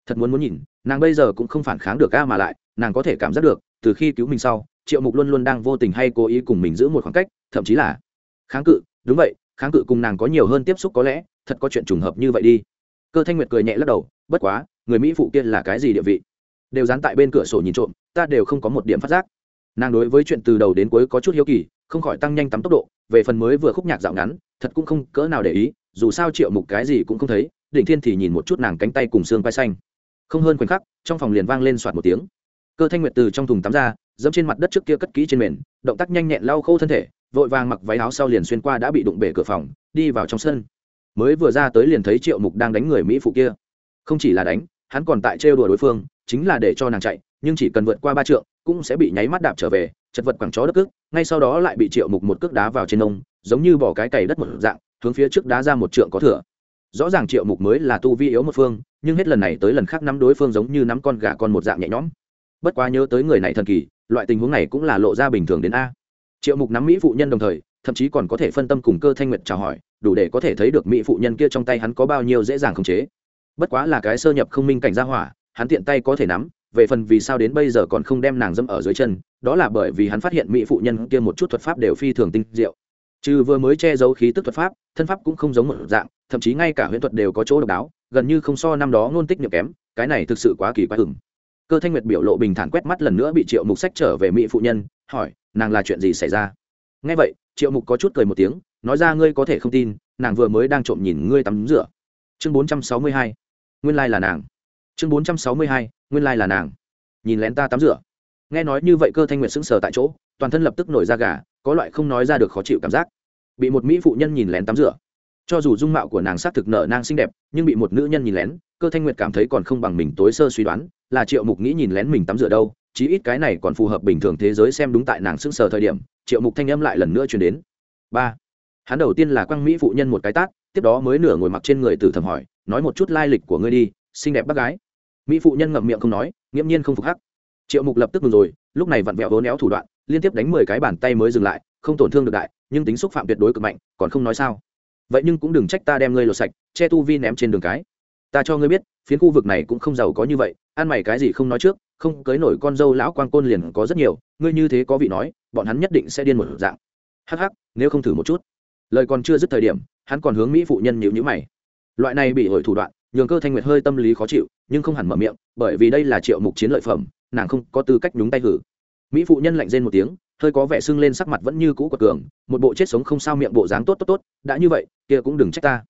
Thật muốn muốn nhìn, nàng bây giờ cũng không phản kháng được ca mà lại, nàng có thể cảm giác được, từ khi cứu mình sau, triệu mục luôn luôn đang vô tình hay cố ý cùng mình giữ một khoảng cách, thậm chí là kháng cự. Đúng vậy, kháng cự cùng nàng có nhiều hơn tiếp xúc có lẽ, thật có chuyện trùng hợp như vậy đi. Cơ thanh nguyệt cười nhẹ lắc đầu, bất quá, người mỹ phụ kia là cái gì địa vị? Đều dán tại bên cửa sổ nhìn trộm, ta đều không có một điểm phát giác. Nàng đối với chuyện từ đầu đến cuối có chút hiếu kỳ, không khỏi tăng nhanh tắm tốc độ về phần mới vừa khúc nhạc dạo ngắn, thật cũng không cỡ nào để ý, dù sao triệu mục cái gì cũng không thấy, đỉnh thiên thì nhìn một chút nàng cánh tay cùng xương vai xanh. Không hơn khoảnh khắc, trong phòng liền vang lên soạt một tiếng. Cơ thanh nguyệt từ trong thùng tắm ra, dẫm trên mặt đất trước kia cất kỹ trên mền, động tác nhanh nhẹn lau khô thân thể, vội vàng mặc váy áo sau liền xuyên qua đã bị đụng bể cửa phòng, đi vào trong sân. Mới vừa ra tới liền thấy triệu mục đang đánh người mỹ phụ kia. Không chỉ là đánh, hắn còn tại trêu đùa đối phương, chính là để cho nàng chạy, nhưng chỉ cần vượt qua ba trượng, cũng sẽ bị nháy mắt đạp trở về, chật vật quẳng chó đất cước ngay sau đó lại bị triệu mục một cước đá vào trên ông, giống như bỏ cái cày đất một dạng hướng phía trước đá ra một trượng có thừa. Rõ ràng triệu mục mới là tu vi yếu một phương nhưng hết lần này tới lần khác nắm đối phương giống như nắm con gà con một dạng nhẹ nhõm. Bất quá nhớ tới người này thần kỳ loại tình huống này cũng là lộ ra bình thường đến a. Triệu mục nắm mỹ phụ nhân đồng thời thậm chí còn có thể phân tâm cùng cơ thanh nguyệt chào hỏi đủ để có thể thấy được mỹ phụ nhân kia trong tay hắn có bao nhiêu dễ dàng khống chế. Bất quá là cái sơ nhập không minh cảnh gia hỏa hắn tiện tay có thể nắm về phần vì sao đến bây giờ còn không đem nàng dâm ở dưới chân, đó là bởi vì hắn phát hiện mỹ phụ nhân kia một chút thuật pháp đều phi thường tinh diệu. Trừ vừa mới che giấu khí tức thuật pháp, thân pháp cũng không giống một dạng, thậm chí ngay cả huyễn thuật đều có chỗ độc đáo, gần như không so năm đó ngôn tích nhược kém, cái này thực sự quá kỳ quái hừng cơ thanh nguyệt biểu lộ bình thản quét mắt lần nữa bị triệu mục sách trở về mỹ phụ nhân, hỏi, nàng là chuyện gì xảy ra? Ngay vậy, triệu mục có chút cười một tiếng, nói ra ngươi có thể không tin, nàng vừa mới đang trộm nhìn ngươi tắm rửa. Chương bốn trăm sáu mươi hai, nguyên lai là nàng chương bốn trăm sáu mươi hai, nguyên lai là nàng. Nhìn lén ta tắm rửa. Nghe nói như vậy cơ thanh nguyệt sững sờ tại chỗ, toàn thân lập tức nổi da gà, có loại không nói ra được khó chịu cảm giác. Bị một mỹ phụ nhân nhìn lén tắm rửa. Cho dù dung mạo của nàng sát thực nở nang xinh đẹp, nhưng bị một nữ nhân nhìn lén, cơ thanh nguyệt cảm thấy còn không bằng mình tối sơ suy đoán, là triệu mục nghĩ nhìn lén mình tắm rửa đâu, chí ít cái này còn phù hợp bình thường thế giới xem đúng tại nàng sững sờ thời điểm. Triệu mục thanh âm lại lần nữa chuyển đến. Ba. Hắn đầu tiên là quăng mỹ phụ nhân một cái tát, tiếp đó mới nửa ngồi mặc trên người từ thầm hỏi, nói một chút lai lịch của ngươi đi, xinh đẹp bác gái mỹ phụ nhân ngậm miệng không nói, nghiễm nhiên không phục hắc. Triệu mục lập tức ngừng rồi, lúc này vặn vẹo hố néo thủ đoạn, liên tiếp đánh mười cái bàn tay mới dừng lại, không tổn thương được đại, nhưng tính xúc phạm tuyệt đối cực mạnh, còn không nói sao. Vậy nhưng cũng đừng trách ta đem ngươi lột sạch, che tu vi ném trên đường cái. Ta cho ngươi biết, phiến khu vực này cũng không giàu có như vậy, ăn mày cái gì không nói trước, không cưới nổi con dâu lão quang côn liền có rất nhiều, ngươi như thế có vị nói, bọn hắn nhất định sẽ điên một dạng. Hắc hắc, nếu không thử một chút. Lời còn chưa dứt thời điểm, hắn còn hướng mỹ phụ nhân nhịu nhữ mày. Loại này bị hội thủ đoạn, nhường cơ thanh nguyệt hơi tâm lý khó chịu nhưng không hẳn mở miệng, bởi vì đây là triệu mục chiến lợi phẩm, nàng không có tư cách nhúng tay hử. Mỹ phụ nhân lạnh rên một tiếng, hơi có vẻ sưng lên sắc mặt vẫn như cũ của cường, một bộ chết sống không sao miệng bộ dáng tốt tốt tốt, đã như vậy, kia cũng đừng trách ta.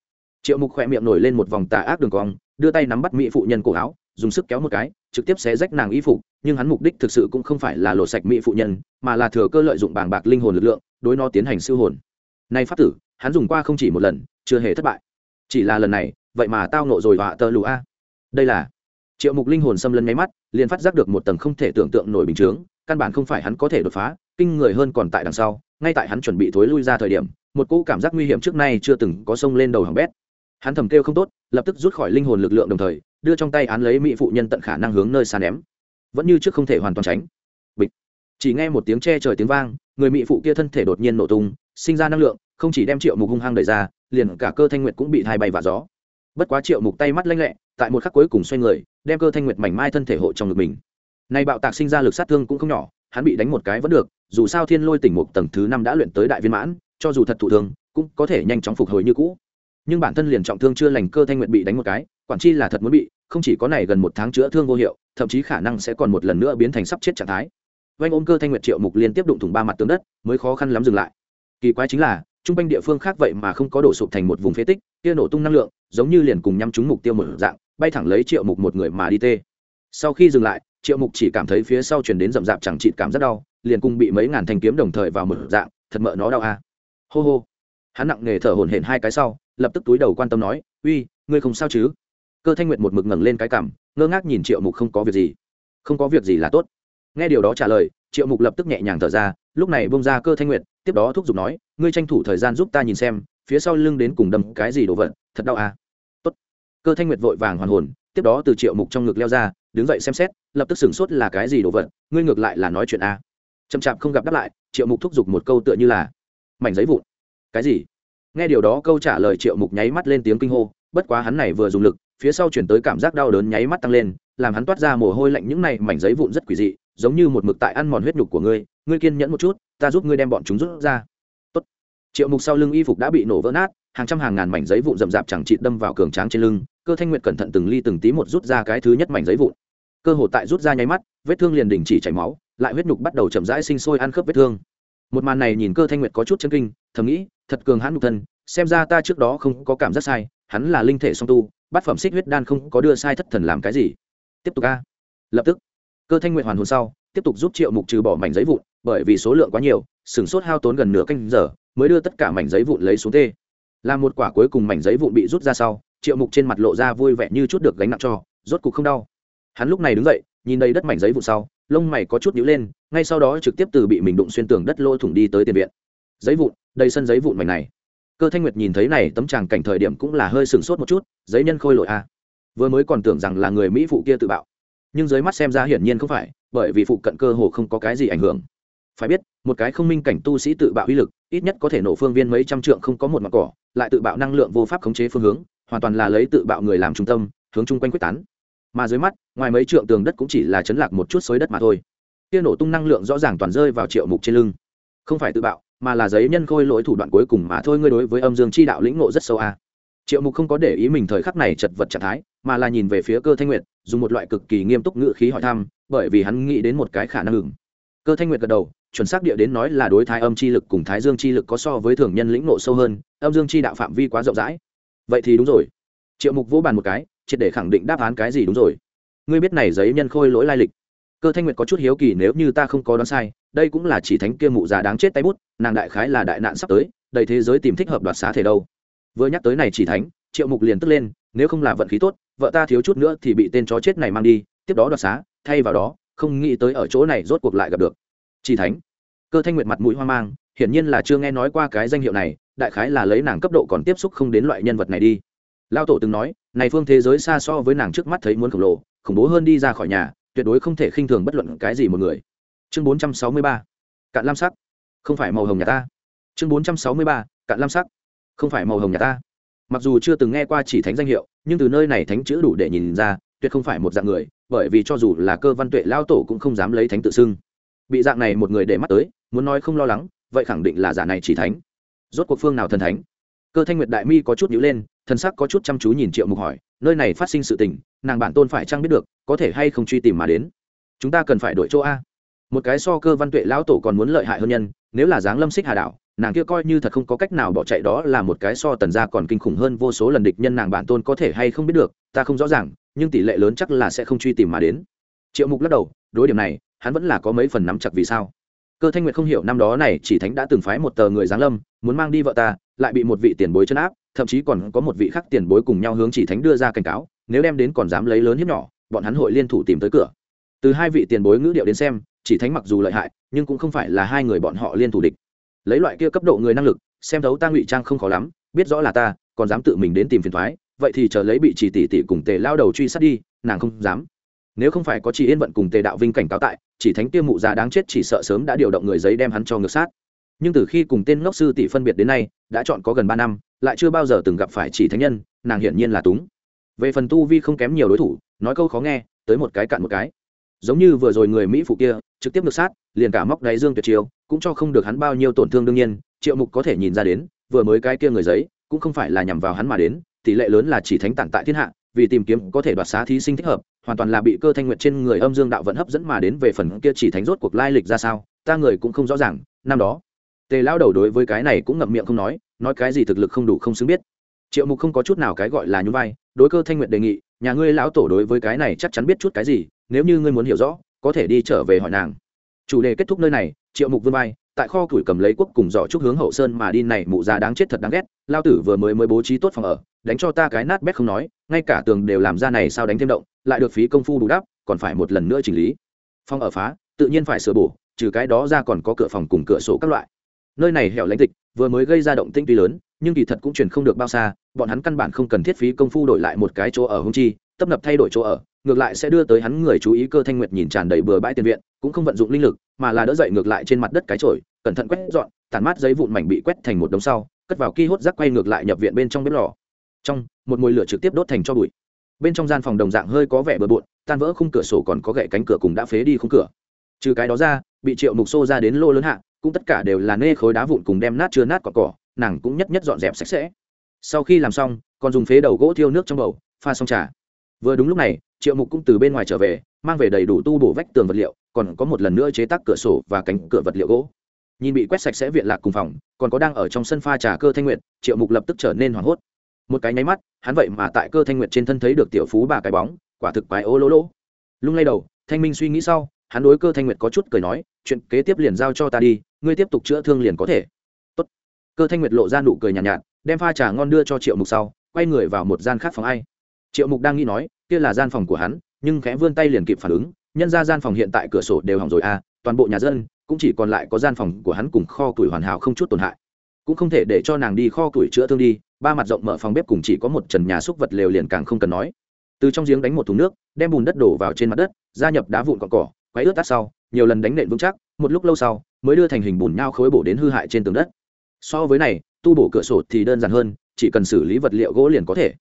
Triệu mục khỏe miệng nổi lên một vòng tà ác đường cong, đưa tay nắm bắt mỹ phụ nhân cổ áo, dùng sức kéo một cái, trực tiếp xé rách nàng y phục, nhưng hắn mục đích thực sự cũng không phải là lộ sạch mỹ phụ nhân, mà là thừa cơ lợi dụng bàng bạc linh hồn lực lượng, đối nó tiến hành siêu hồn. Nay pháp tử, hắn dùng qua không chỉ một lần, chưa hề thất bại. Chỉ là lần này, vậy mà tao nộ rồi họa tơ lù a đây là triệu mục linh hồn xâm lấn máy mắt liền phát giác được một tầng không thể tưởng tượng nổi bình chướng căn bản không phải hắn có thể đột phá kinh người hơn còn tại đằng sau ngay tại hắn chuẩn bị thối lui ra thời điểm một cỗ cảm giác nguy hiểm trước nay chưa từng có sông lên đầu hàng bét hắn thầm kêu không tốt lập tức rút khỏi linh hồn lực lượng đồng thời đưa trong tay án lấy mỹ phụ nhân tận khả năng hướng nơi xa ném vẫn như trước không thể hoàn toàn tránh bịch. chỉ nghe một tiếng che trời tiếng vang người mỹ phụ kia thân thể đột nhiên nổ tung sinh ra năng lượng không chỉ đem triệu mục hung hăng đẩy ra liền cả cơ thanh nguyệt cũng bị thai bay và gió bất quá triệu mục tay mắt lanh lẹ, tại một khắc cuối cùng xoay người, đem cơ thanh nguyệt mảnh mai thân thể hộ trong ngực mình. Nay bạo tạc sinh ra lực sát thương cũng không nhỏ, hắn bị đánh một cái vẫn được, dù sao thiên lôi tỉnh mục tầng thứ năm đã luyện tới đại viên mãn, cho dù thật thụ thương, cũng có thể nhanh chóng phục hồi như cũ. Nhưng bản thân liền trọng thương chưa lành, cơ thanh nguyệt bị đánh một cái, quản chi là thật muốn bị, không chỉ có này gần một tháng chữa thương vô hiệu, thậm chí khả năng sẽ còn một lần nữa biến thành sắp chết trạng thái. Vanh ôm cơ thanh nguyệt triệu mục liên tiếp đụng thủng ba mặt tướng đất, mới khó khăn lắm dừng lại. Kỳ quái chính là trung quanh địa phương khác vậy mà không có đổ sụp thành một vùng phế tích, kia nổ tung năng lượng, giống như liền cùng nhắm trúng mục tiêu một dạng, bay thẳng lấy triệu mục một người mà đi tê. Sau khi dừng lại, triệu mục chỉ cảm thấy phía sau truyền đến rậm rạp chẳng chịt cảm rất đau, liền cùng bị mấy ngàn thanh kiếm đồng thời vào một dạng, thật mợ nó đau a hô hô. Hắn nặng nghề thở hổn hển hai cái sau, lập tức túi đầu quan tâm nói, uy, ngươi không sao chứ? Cơ thanh nguyệt một mực ngẩng lên cái cằm, ngơ ngác nhìn triệu mục không có việc gì. Không có việc gì là tốt. Nghe điều đó trả lời, triệu mục lập tức nhẹ nhàng thở ra, lúc này bông ra cơ thanh nguyệt tiếp đó thúc giục nói, ngươi tranh thủ thời gian giúp ta nhìn xem, phía sau lưng đến cùng đâm cái gì đồ vật, thật đau à? Tốt. Cơ thanh nguyệt vội vàng hoàn hồn, tiếp đó từ triệu mục trong ngực leo ra, đứng dậy xem xét, lập tức sửng sốt là cái gì đồ vật, ngươi ngược lại là nói chuyện a à. chậm chạp không gặp đáp lại, triệu mục thúc giục một câu tựa như là, mảnh giấy vụn. Cái gì? Nghe điều đó, câu trả lời triệu mục nháy mắt lên tiếng kinh hô, bất quá hắn này vừa dùng lực, phía sau chuyển tới cảm giác đau đớn nháy mắt tăng lên, làm hắn toát ra mồ hôi lạnh, những này mảnh giấy vụn rất quỷ dị giống như một mực tại ăn mòn huyết nhục của ngươi ngươi kiên nhẫn một chút, ta giúp ngươi đem bọn chúng rút ra. Tốt. triệu mục sau lưng y phục đã bị nổ vỡ nát, hàng trăm hàng ngàn mảnh giấy vụn rậm rạp chẳng chịt đâm vào cường tráng trên lưng, cơ thanh nguyệt cẩn thận từng ly từng tí một rút ra cái thứ nhất mảnh giấy vụn. Cơ hồ tại rút ra nháy mắt, vết thương liền đình chỉ chảy máu, lại huyết nhục bắt đầu chậm rãi sinh sôi ăn khớp vết thương. Một màn này nhìn cơ thanh nguyệt có chút chân kinh, thầm nghĩ, thật cường hãn nhục thân, xem ra ta trước đó không có cảm giác sai, hắn là linh thể song tu, bát phẩm xích huyết đan không có đưa sai thất thần làm cái gì. Tiếp tục a. Lập tức cơ thanh nguyệt hoàn hồn sau, tiếp tục giúp triệu mục trừ bỏ mảnh giấy vụn, bởi vì số lượng quá nhiều sửng sốt hao tốn gần nửa canh giờ, mới đưa tất cả mảnh giấy vụn lấy xuống tê. Là một quả cuối cùng mảnh giấy vụn bị rút ra sau, triệu mục trên mặt lộ ra vui vẻ như chút được gánh nặng cho, rốt cục không đau. Hắn lúc này đứng dậy, nhìn đầy đất mảnh giấy vụn sau, lông mày có chút nhíu lên, ngay sau đó trực tiếp từ bị mình đụng xuyên tường đất lỗ thủng đi tới tiền viện. Giấy vụn, đầy sân giấy vụn mảnh này. Cơ thanh nguyệt nhìn thấy này, tấm tràng cảnh thời điểm cũng là hơi sừng sốt một chút, giấy nhân khôi lội a. Vừa mới còn tưởng rằng là người mỹ phụ kia tự bạo nhưng dưới mắt xem ra hiển nhiên không phải, bởi vì phụ cận cơ hồ không có cái gì ảnh hưởng. Phải biết, một cái không minh cảnh tu sĩ tự bạo uy lực, ít nhất có thể nổ phương viên mấy trăm trượng không có một mặt cỏ, lại tự bạo năng lượng vô pháp khống chế phương hướng, hoàn toàn là lấy tự bạo người làm trung tâm, hướng chung quanh quyết tán. Mà dưới mắt, ngoài mấy trượng tường đất cũng chỉ là chấn lạc một chút xối đất mà thôi. Kia nổ tung năng lượng rõ ràng toàn rơi vào triệu mục trên lưng. Không phải tự bạo, mà là giấy nhân khôi lỗi thủ đoạn cuối cùng mà thôi, ngươi đối với âm dương chi đạo lĩnh ngộ rất sâu a triệu mục không có để ý mình thời khắc này chật vật trạng thái, mà là nhìn về phía cơ thanh nguyệt, dùng một loại cực kỳ nghiêm túc ngữ khí hỏi thăm, bởi vì hắn nghĩ đến một cái khả năng ngừng cơ thanh nguyệt gật đầu, chuẩn xác địa đến nói là đối thái âm chi lực cùng thái dương chi lực có so với thường nhân lĩnh nộ sâu hơn, âm dương chi đạo phạm vi quá rộng rãi. Vậy thì đúng rồi. Triệu mục vỗ bàn một cái, triệt để khẳng định đáp án cái gì đúng rồi. Ngươi biết này giấy nhân khôi lỗi lai lịch. Cơ thanh nguyệt có chút hiếu kỳ nếu như ta không có đoán sai, đây cũng là chỉ thánh kia mụ già đáng chết tay bút, nàng đại khái là đại nạn sắp tới, đầy thế giới tìm thích hợp đoạt xá thể đâu vừa nhắc tới này chỉ thánh, triệu mục liền tức lên, nếu không là vận khí tốt, vợ ta thiếu chút nữa thì bị tên chó chết này mang đi, tiếp đó đoạt xá, thay vào đó, không nghĩ tới ở chỗ này rốt cuộc lại gặp được. Chỉ thánh. Cơ thanh nguyệt mặt mũi hoang mang, hiển nhiên là chưa nghe nói qua cái danh hiệu này, đại khái là lấy nàng cấp độ còn tiếp xúc không đến loại nhân vật này đi. Lao tổ từng nói, này phương thế giới xa so với nàng trước mắt thấy muốn khổng lồ, khủng bố hơn đi ra khỏi nhà, tuyệt đối không thể khinh thường bất luận cái gì một người. Chương bốn trăm sáu mươi ba. Cạn lam sắc. Không phải màu hồng nhà ta. Chương bốn trăm sáu mươi ba. Cạn lam sắc không phải màu hồng nhà ta. Mặc dù chưa từng nghe qua chỉ thánh danh hiệu, nhưng từ nơi này thánh chữ đủ để nhìn ra, tuyệt không phải một dạng người, bởi vì cho dù là cơ văn tuệ lao tổ cũng không dám lấy thánh tự xưng. Bị dạng này một người để mắt tới, muốn nói không lo lắng, vậy khẳng định là giả này chỉ thánh. Rốt cuộc phương nào thần thánh? Cơ thanh nguyệt đại mi có chút nhữ lên, thần sắc có chút chăm chú nhìn triệu mục hỏi, nơi này phát sinh sự tình, nàng bản tôn phải chăng biết được, có thể hay không truy tìm mà đến? Chúng ta cần phải đổi chỗ a. Một cái so cơ văn tuệ lão tổ còn muốn lợi hại hơn nhân, nếu là dáng lâm xích hà đảo nàng kia coi như thật không có cách nào bỏ chạy đó là một cái so tần gia còn kinh khủng hơn vô số lần địch nhân nàng bản tôn có thể hay không biết được, ta không rõ ràng, nhưng tỷ lệ lớn chắc là sẽ không truy tìm mà đến. Triệu mục lắc đầu, đối điểm này, hắn vẫn là có mấy phần nắm chặt vì sao. Cơ thanh nguyệt không hiểu năm đó này, chỉ thánh đã từng phái một tờ người giáng lâm, muốn mang đi vợ ta, lại bị một vị tiền bối chân áp, thậm chí còn có một vị khác tiền bối cùng nhau hướng chỉ thánh đưa ra cảnh cáo, nếu đem đến còn dám lấy lớn hiếp nhỏ, bọn hắn hội liên thủ tìm tới cửa. Từ hai vị tiền bối ngữ điệu đến xem, chỉ thánh mặc dù lợi hại, nhưng cũng không phải là hai người bọn họ liên thủ địch lấy loại kia cấp độ người năng lực, xem thấu ta ngụy trang không khó lắm, biết rõ là ta, còn dám tự mình đến tìm phiền thoái, vậy thì chờ lấy bị chỉ tỷ tỷ cùng tề lao đầu truy sát đi, nàng không dám. Nếu không phải có chị yên vận cùng tề đạo vinh cảnh cáo tại, chỉ thánh tiêu mụ già đáng chết chỉ sợ sớm đã điều động người giấy đem hắn cho ngược sát. Nhưng từ khi cùng tên ngốc sư tỷ phân biệt đến nay, đã chọn có gần ba năm, lại chưa bao giờ từng gặp phải chỉ thánh nhân, nàng hiển nhiên là túng. Về phần tu vi không kém nhiều đối thủ, nói câu khó nghe, tới một cái cạn một cái. Giống như vừa rồi người mỹ phụ kia, trực tiếp ngược sát, liền cả móc đáy dương tuyệt chiêu cũng cho không được hắn bao nhiêu tổn thương đương nhiên, triệu mục có thể nhìn ra đến, vừa mới cái kia người giấy, cũng không phải là nhằm vào hắn mà đến, tỷ lệ lớn là chỉ thánh tản tại thiên hạ, vì tìm kiếm có thể đoạt xá thí sinh thích hợp, hoàn toàn là bị cơ thanh nguyệt trên người âm dương đạo vận hấp dẫn mà đến về phần kia chỉ thánh rốt cuộc lai lịch ra sao, ta người cũng không rõ ràng, năm đó, tề lao đầu đối với cái này cũng ngậm miệng không nói nói cái gì thực lực không đủ không xứng biết. Triệu mục không có chút nào cái gọi là nhún vai, đối cơ thanh nguyệt đề nghị, nhà ngươi lão tổ đối với cái này chắc chắn biết chút cái gì, nếu như ngươi muốn hiểu rõ, có thể đi trở về hỏi nàng chủ đề kết thúc nơi này, triệu mục vươn vai, tại kho củi cầm lấy quốc cùng giỏ trúc hướng hậu sơn mà đi này mụ già đáng chết thật đáng ghét, lao tử vừa mới mới bố trí tốt phòng ở, đánh cho ta cái nát bét không nói, ngay cả tường đều làm ra này sao đánh thêm động, lại được phí công phu đủ đắp, còn phải một lần nữa chỉnh lý. Phòng ở phá, tự nhiên phải sửa bổ, trừ cái đó ra còn có cửa phòng cùng cửa sổ các loại. Nơi này hẻo lánh tịch, vừa mới gây ra động tinh tuy lớn, nhưng kỳ thật cũng truyền không được bao xa, bọn hắn căn bản không cần thiết phí công phu đổi lại một cái chỗ ở hung chi tấp nập thay đổi chỗ ở, ngược lại sẽ đưa tới hắn người chú ý cơ thanh nguyệt nhìn tràn đầy bừa bãi tiền viện, cũng không vận dụng linh lực, mà là đỡ dậy ngược lại trên mặt đất cái chổi, cẩn thận quét dọn tàn mát giấy vụn mảnh bị quét thành một đống sau, cất vào ki hốt rác quay ngược lại nhập viện bên trong bếp lò. Trong, một mùi lửa trực tiếp đốt thành cho bụi. Bên trong gian phòng đồng dạng hơi có vẻ bừa bộn, tan vỡ khung cửa sổ còn có gậy cánh cửa cùng đã phế đi khung cửa. Trừ cái đó ra, bị triệu mục xô ra đến lô lớn hạ, cũng tất cả đều là nê khối đá vụn cùng đem nát chưa nát cỏ cỏ nàng cũng nhất nhất dọn dẹp sạch sẽ. Sau khi làm xong, còn dùng phế đầu gỗ thiêu nước trong bầu, pha xong trà vừa đúng lúc này triệu mục cũng từ bên ngoài trở về mang về đầy đủ tu bổ vách tường vật liệu còn có một lần nữa chế tác cửa sổ và cánh cửa vật liệu gỗ. Nhìn bị quét sạch sẽ viện lạc cùng phòng còn có đang ở trong sân pha trà cơ thanh nguyệt triệu mục lập tức trở nên hoảng hốt. Một cái nháy mắt hắn vậy mà tại cơ thanh nguyệt trên thân thấy được tiểu phú bà cái bóng quả thực quái ô lỗ lỗ. Lung lay đầu thanh minh suy nghĩ sau hắn đối cơ thanh nguyệt có chút cười nói chuyện kế tiếp liền giao cho ta đi ngươi tiếp tục chữa thương liền có thể. Tốt. cơ thanh nguyệt lộ ra nụ cười nhàn nhạt, nhạt đem pha trà ngon đưa cho triệu mục sau quay người vào một gian khác phòng ai. Triệu mục đang nghĩ nói kia là gian phòng của hắn, nhưng khẽ vươn tay liền kịp phản ứng, nhân ra gian phòng hiện tại cửa sổ đều hỏng rồi à toàn bộ nhà dân, cũng chỉ còn lại có gian phòng của hắn cùng kho củi hoàn hảo không chút tổn hại. Cũng không thể để cho nàng đi kho củi chữa thương đi, ba mặt rộng mở phòng bếp cùng chỉ có một trần nhà xúc vật lều liền càng không cần nói. Từ trong giếng đánh một thùng nước, đem bùn đất đổ vào trên mặt đất, gia nhập đá vụn cọn cỏ quấy ướt tắt sau, nhiều lần đánh nện vững chắc, một lúc lâu sau, mới đưa thành hình bùn nhau khối bổ đến hư hại trên tường đất. So với này, tu bổ cửa sổ thì đơn giản hơn, chỉ cần xử lý vật liệu gỗ liền có thể.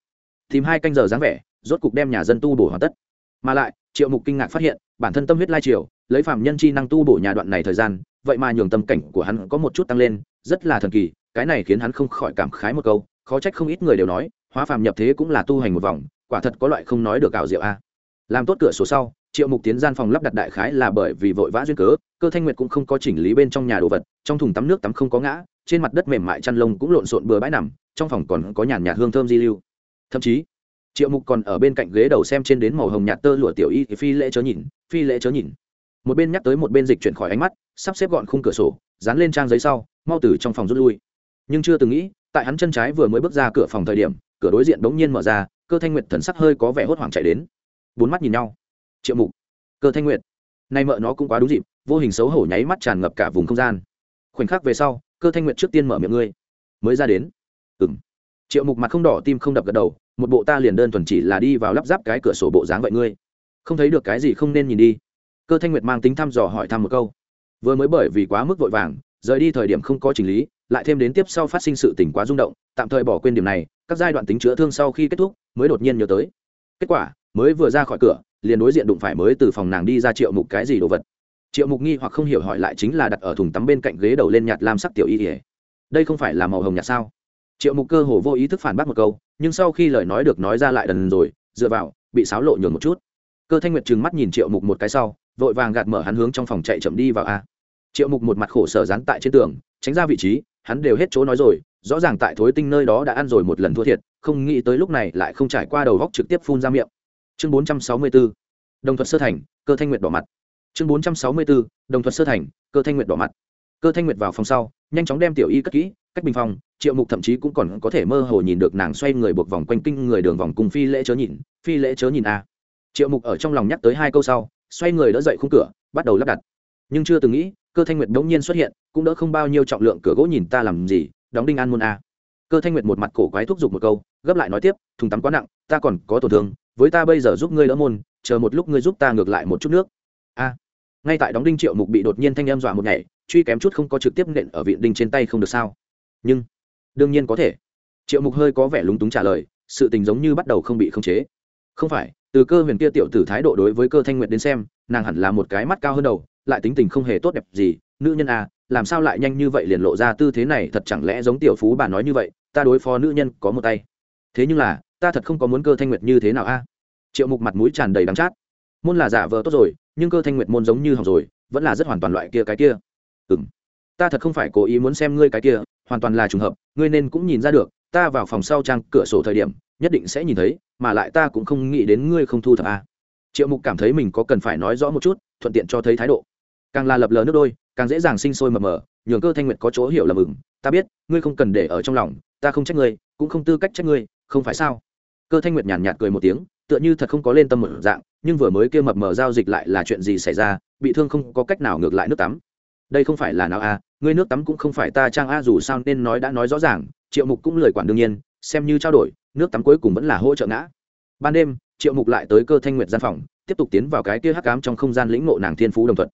Tìm hai canh giờ dáng vẻ rốt cục đem nhà dân tu bổ hoàn tất. Mà lại, triệu mục kinh ngạc phát hiện, bản thân tâm huyết lai triều, lấy phạm nhân chi năng tu bổ nhà đoạn này thời gian, vậy mà nhường tâm cảnh của hắn có một chút tăng lên, rất là thần kỳ, cái này khiến hắn không khỏi cảm khái một câu, khó trách không ít người đều nói, hóa phàm nhập thế cũng là tu hành một vòng, quả thật có loại không nói được ảo diệu a. Làm tốt cửa sổ sau, triệu mục tiến gian phòng lắp đặt đại khái là bởi vì vội vã duyên cớ, cơ thanh nguyệt cũng không có chỉnh lý bên trong nhà đồ vật, trong thùng tắm nước tắm không có ngã, trên mặt đất mềm mại chăn lông cũng lộn xộn bừa bãi nằm, trong phòng còn có nhàn nhạt hương thơm di lưu. Thậm chí triệu mục còn ở bên cạnh ghế đầu xem trên đến màu hồng nhạt tơ lụa tiểu y thì phi lễ chớ nhìn, phi lễ chớ nhìn. Một bên nhắc tới một bên dịch chuyển khỏi ánh mắt, sắp xếp gọn khung cửa sổ, dán lên trang giấy sau, mau từ trong phòng rút lui. Nhưng chưa từng nghĩ, tại hắn chân trái vừa mới bước ra cửa phòng thời điểm, cửa đối diện bỗng nhiên mở ra, cơ thanh nguyệt thần sắc hơi có vẻ hốt hoảng chạy đến. Bốn mắt nhìn nhau. Triệu mục. Cơ thanh nguyệt. Nay mợ nó cũng quá đúng dịp, vô hình xấu hổ nháy mắt tràn ngập cả vùng không gian. Khoảnh khắc về sau, cơ thanh nguyệt trước tiên mở miệng ngươi. Mới ra đến. Ừng triệu mục mặt không đỏ tim không đập gật đầu, một bộ ta liền đơn thuần chỉ là đi vào lắp ráp cái cửa sổ bộ dáng vậy ngươi. Không thấy được cái gì không nên nhìn đi. Cơ thanh nguyệt mang tính thăm dò hỏi thăm một câu. Vừa mới bởi vì quá mức vội vàng, rời đi thời điểm không có chỉnh lý, lại thêm đến tiếp sau phát sinh sự tình quá rung động, tạm thời bỏ quên điểm này, các giai đoạn tính chữa thương sau khi kết thúc, mới đột nhiên nhớ tới. Kết quả, mới vừa ra khỏi cửa, liền đối diện đụng phải mới từ phòng nàng đi ra triệu mục cái gì đồ vật. Triệu mục nghi hoặc không hiểu hỏi lại chính là đặt ở thùng tắm bên cạnh ghế đầu lên nhạt lam sắc tiểu y ỉa đây không phải là màu hồng nhạt sao? Triệu mục cơ hồ vô ý thức phản bác một câu, nhưng sau khi lời nói được nói ra lại đần rồi, dựa vào, bị xáo lộ nhường một chút. Cơ thanh nguyệt trừng mắt nhìn triệu mục một cái sau, vội vàng gạt mở hắn hướng trong phòng chạy chậm đi vào a. Triệu mục một mặt khổ sở dán tại trên tường, tránh ra vị trí, hắn đều hết chỗ nói rồi, rõ ràng tại thối tinh nơi đó đã ăn rồi một lần thua thiệt, không nghĩ tới lúc này lại không trải qua đầu góc trực tiếp phun ra miệng. Chương bốn trăm sáu mươi bốn đồng thuật sơ thành, cơ thanh nguyệt đỏ mặt. Chương bốn trăm sáu mươi bốn đồng thuật sơ thành, cơ thanh nguyệt đỏ mặt. Cơ thanh nguyệt vào phòng sau, nhanh chóng đem tiểu y cất kỹ cách bình phong, triệu mục thậm chí cũng còn có thể mơ hồ nhìn được nàng xoay người buộc vòng quanh kinh người đường vòng cùng phi lễ chớ nhìn, phi lễ chớ nhìn a. Triệu mục ở trong lòng nhắc tới hai câu sau, xoay người đỡ dậy khung cửa, bắt đầu lắp đặt. Nhưng chưa từng nghĩ, cơ thanh nguyệt đ ỗ n g nhiên xuất hiện, cũng đỡ không bao nhiêu trọng lượng cửa gỗ nhìn ta làm gì, đóng đinh an môn a. Cơ thanh nguyệt một mặt cổ quái thúc giục một câu, gấp lại nói tiếp, thùng tắm quá nặng, ta còn có tổn thương, với ta bây giờ giúp ngươi đỡ môn, chờ một lúc ngươi giúp ta ngược lại một chút nước. A. Ngay tại đóng đinh triệu mục bị đột nhiên thanh em dọa một ngày truy kém chút không có trực tiếp nện ở viện đinh trên tay không được sao? Nhưng đương nhiên có thể. Triệu mục hơi có vẻ lúng túng trả lời, sự tình giống như bắt đầu không bị khống chế. Không phải, từ cơ huyền kia tiểu tử thái độ đối với cơ thanh nguyệt đến xem, nàng hẳn là một cái mắt cao hơn đầu, lại tính tình không hề tốt đẹp gì, nữ nhân à làm sao lại nhanh như vậy liền lộ ra tư thế này, thật chẳng lẽ giống tiểu phú bà nói như vậy, ta đối phó nữ nhân có một tay. Thế nhưng là, ta thật không có muốn cơ thanh nguyệt như thế nào a triệu mục mặt mũi tràn đầy đắng chát. Môn là giả vờ tốt rồi, nhưng cơ thanh nguyệt môn giống như hỏng rồi, vẫn là rất hoàn toàn loại kia cái kia. Ừ m ta thật không phải cố ý muốn xem ngươi cái kia hoàn toàn là trùng hợp, ngươi nên cũng nhìn ra được, ta vào phòng sau trang cửa sổ thời điểm, nhất định sẽ nhìn thấy, mà lại ta cũng không nghĩ đến ngươi không thu thập a. Triệu mục cảm thấy mình có cần phải nói rõ một chút, thuận tiện cho thấy thái độ. Càng là lập lờ nước đôi, càng dễ dàng sinh sôi mờ mờ, nhường cơ thanh nguyệt có chỗ hiểu lầm mừng ta biết, ngươi không cần để ở trong lòng, ta không trách ngươi, cũng không tư cách trách ngươi, không phải sao? Cơ thanh nguyệt nhàn nhạt cười một tiếng, tựa như thật không có lên tâm một dạng, nhưng vừa mới kia mập mờ giao dịch lại là chuyện gì xảy ra, bị thương không có cách nào ngược lại nước tắm đây không phải là nào a ngươi nước tắm cũng không phải ta trang a, dù sao nên nói đã nói rõ ràng, triệu mục cũng lời quản đương nhiên, xem như trao đổi, nước tắm cuối cùng vẫn là hỗ trợ ngã. Ban đêm, triệu mục lại tới cơ thanh nguyệt gian phòng, tiếp tục tiến vào cái kia hắc ám trong không gian lĩnh ngộ nàng thiên phú đồng thuận.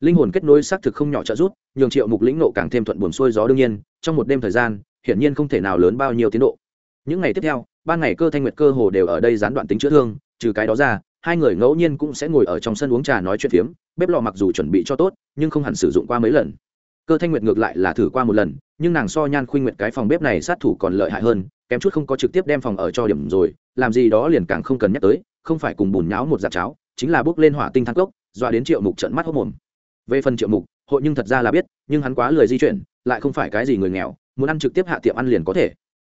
Linh hồn kết nối xác thực không nhỏ trợ giúp, nhường triệu mục lĩnh ngộ càng thêm thuận buồn xuôi gió đương nhiên, trong một đêm thời gian, hiển nhiên không thể nào lớn bao nhiêu tiến độ. Những ngày tiếp theo, ban ngày cơ thanh nguyệt cơ hồ đều ở đây gián đoạn tính chữa thương, trừ cái đó ra hai người ngẫu nhiên cũng sẽ ngồi ở trong sân uống trà nói chuyện phiếm, bếp lò mặc dù chuẩn bị cho tốt, nhưng không hẳn sử dụng qua mấy lần. Cơ thanh nguyệt ngược lại là thử qua một lần, nhưng nàng so nhan khuynh nguyệt cái phòng bếp này sát thủ còn lợi hại hơn, kém chút không có trực tiếp đem phòng ở cho điểm rồi, làm gì đó liền càng không cần nhắc tới, không phải cùng bùn nháo một giặt cháo, chính là bước lên hỏa tinh thang cốc, dọa đến triệu mục trận mắt hốc mồm. Về phần triệu mục, hội nhưng thật ra là biết, nhưng hắn quá lười di chuyển, lại không phải cái gì người nghèo, muốn ăn trực tiếp hạ tiệm ăn liền có thể.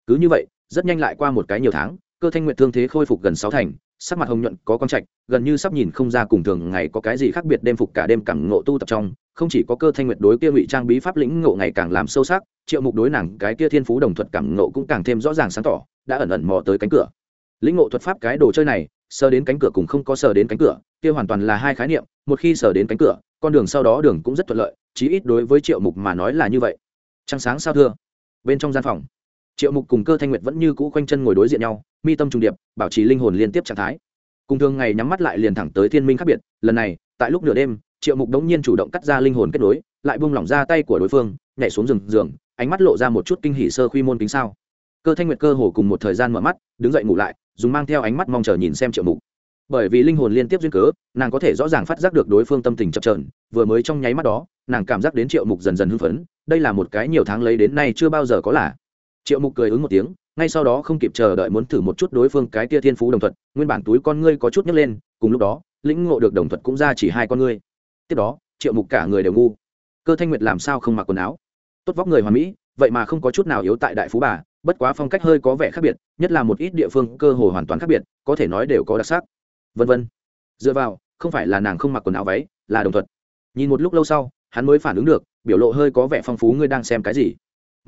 Cứ như vậy, rất nhanh lại qua một cái nhiều tháng, cơ thanh nguyện thương thế khôi phục gần sáu thành sắc mặt hồng nhuận có con trạch, gần như sắp nhìn không ra cùng thường ngày có cái gì khác biệt đêm phục cả đêm cẳng ngộ tu tập trong, không chỉ có cơ thanh nguyệt đối kia ngụy trang bí pháp lĩnh ngộ ngày càng làm sâu sắc, triệu mục đối nàng cái kia thiên phú đồng thuật cảm ngộ cũng càng thêm rõ ràng sáng tỏ, đã ẩn ẩn mò tới cánh cửa. Lĩnh ngộ thuật pháp cái đồ chơi này, sờ đến cánh cửa cũng không có sờ đến cánh cửa, kia hoàn toàn là hai khái niệm, một khi sờ đến cánh cửa, con đường sau đó đường cũng rất thuận lợi, chí ít đối với triệu mục mà nói là như vậy. Trăng sáng sao thưa? Bên trong gian phòng triệu mục cùng cơ thanh nguyệt vẫn như cũ quanh chân ngồi đối diện nhau, mi tâm trùng điệp, bảo trì linh hồn liên tiếp trạng thái. Cùng thường ngày nhắm mắt lại liền thẳng tới thiên minh khác biệt, lần này, tại lúc nửa đêm, triệu mục đống nhiên chủ động cắt ra linh hồn kết nối, lại buông lỏng ra tay của đối phương, nhảy xuống rừng giường, ánh mắt lộ ra một chút kinh hỉ sơ khuy môn kính sao. Cơ thanh nguyệt cơ hồ cùng một thời gian mở mắt, đứng dậy ngủ lại, dùng mang theo ánh mắt mong chờ nhìn xem triệu mục. Bởi vì linh hồn liên tiếp duyên cớ, nàng có thể rõ ràng phát giác được đối phương tâm tình chập trờn vừa mới trong nháy mắt đó, nàng cảm giác đến triệu mục dần dần hưng phấn, đây là một cái nhiều tháng lấy đến nay chưa bao giờ có là triệu mục cười ứng một tiếng, ngay sau đó không kịp chờ đợi muốn thử một chút đối phương cái tia thiên phú đồng thuận nguyên bản túi con ngươi có chút nhấc lên, cùng lúc đó, lĩnh ngộ được đồng thuận cũng ra chỉ hai con ngươi. Tiếp đó, triệu mục cả người đều ngu. Cơ thanh nguyệt làm sao không mặc quần áo? Tốt vóc người hoàn mỹ, vậy mà không có chút nào yếu tại đại phú bà, bất quá phong cách hơi có vẻ khác biệt, nhất là một ít địa phương cơ hồ hoàn toàn khác biệt, có thể nói đều có đặc sắc. Vân vân. Dựa vào, không phải là nàng không mặc quần áo váy, là đồng thuận nhìn một lúc lâu sau, hắn mới phản ứng được, biểu lộ hơi có vẻ phong phú, ngươi đang xem cái gì?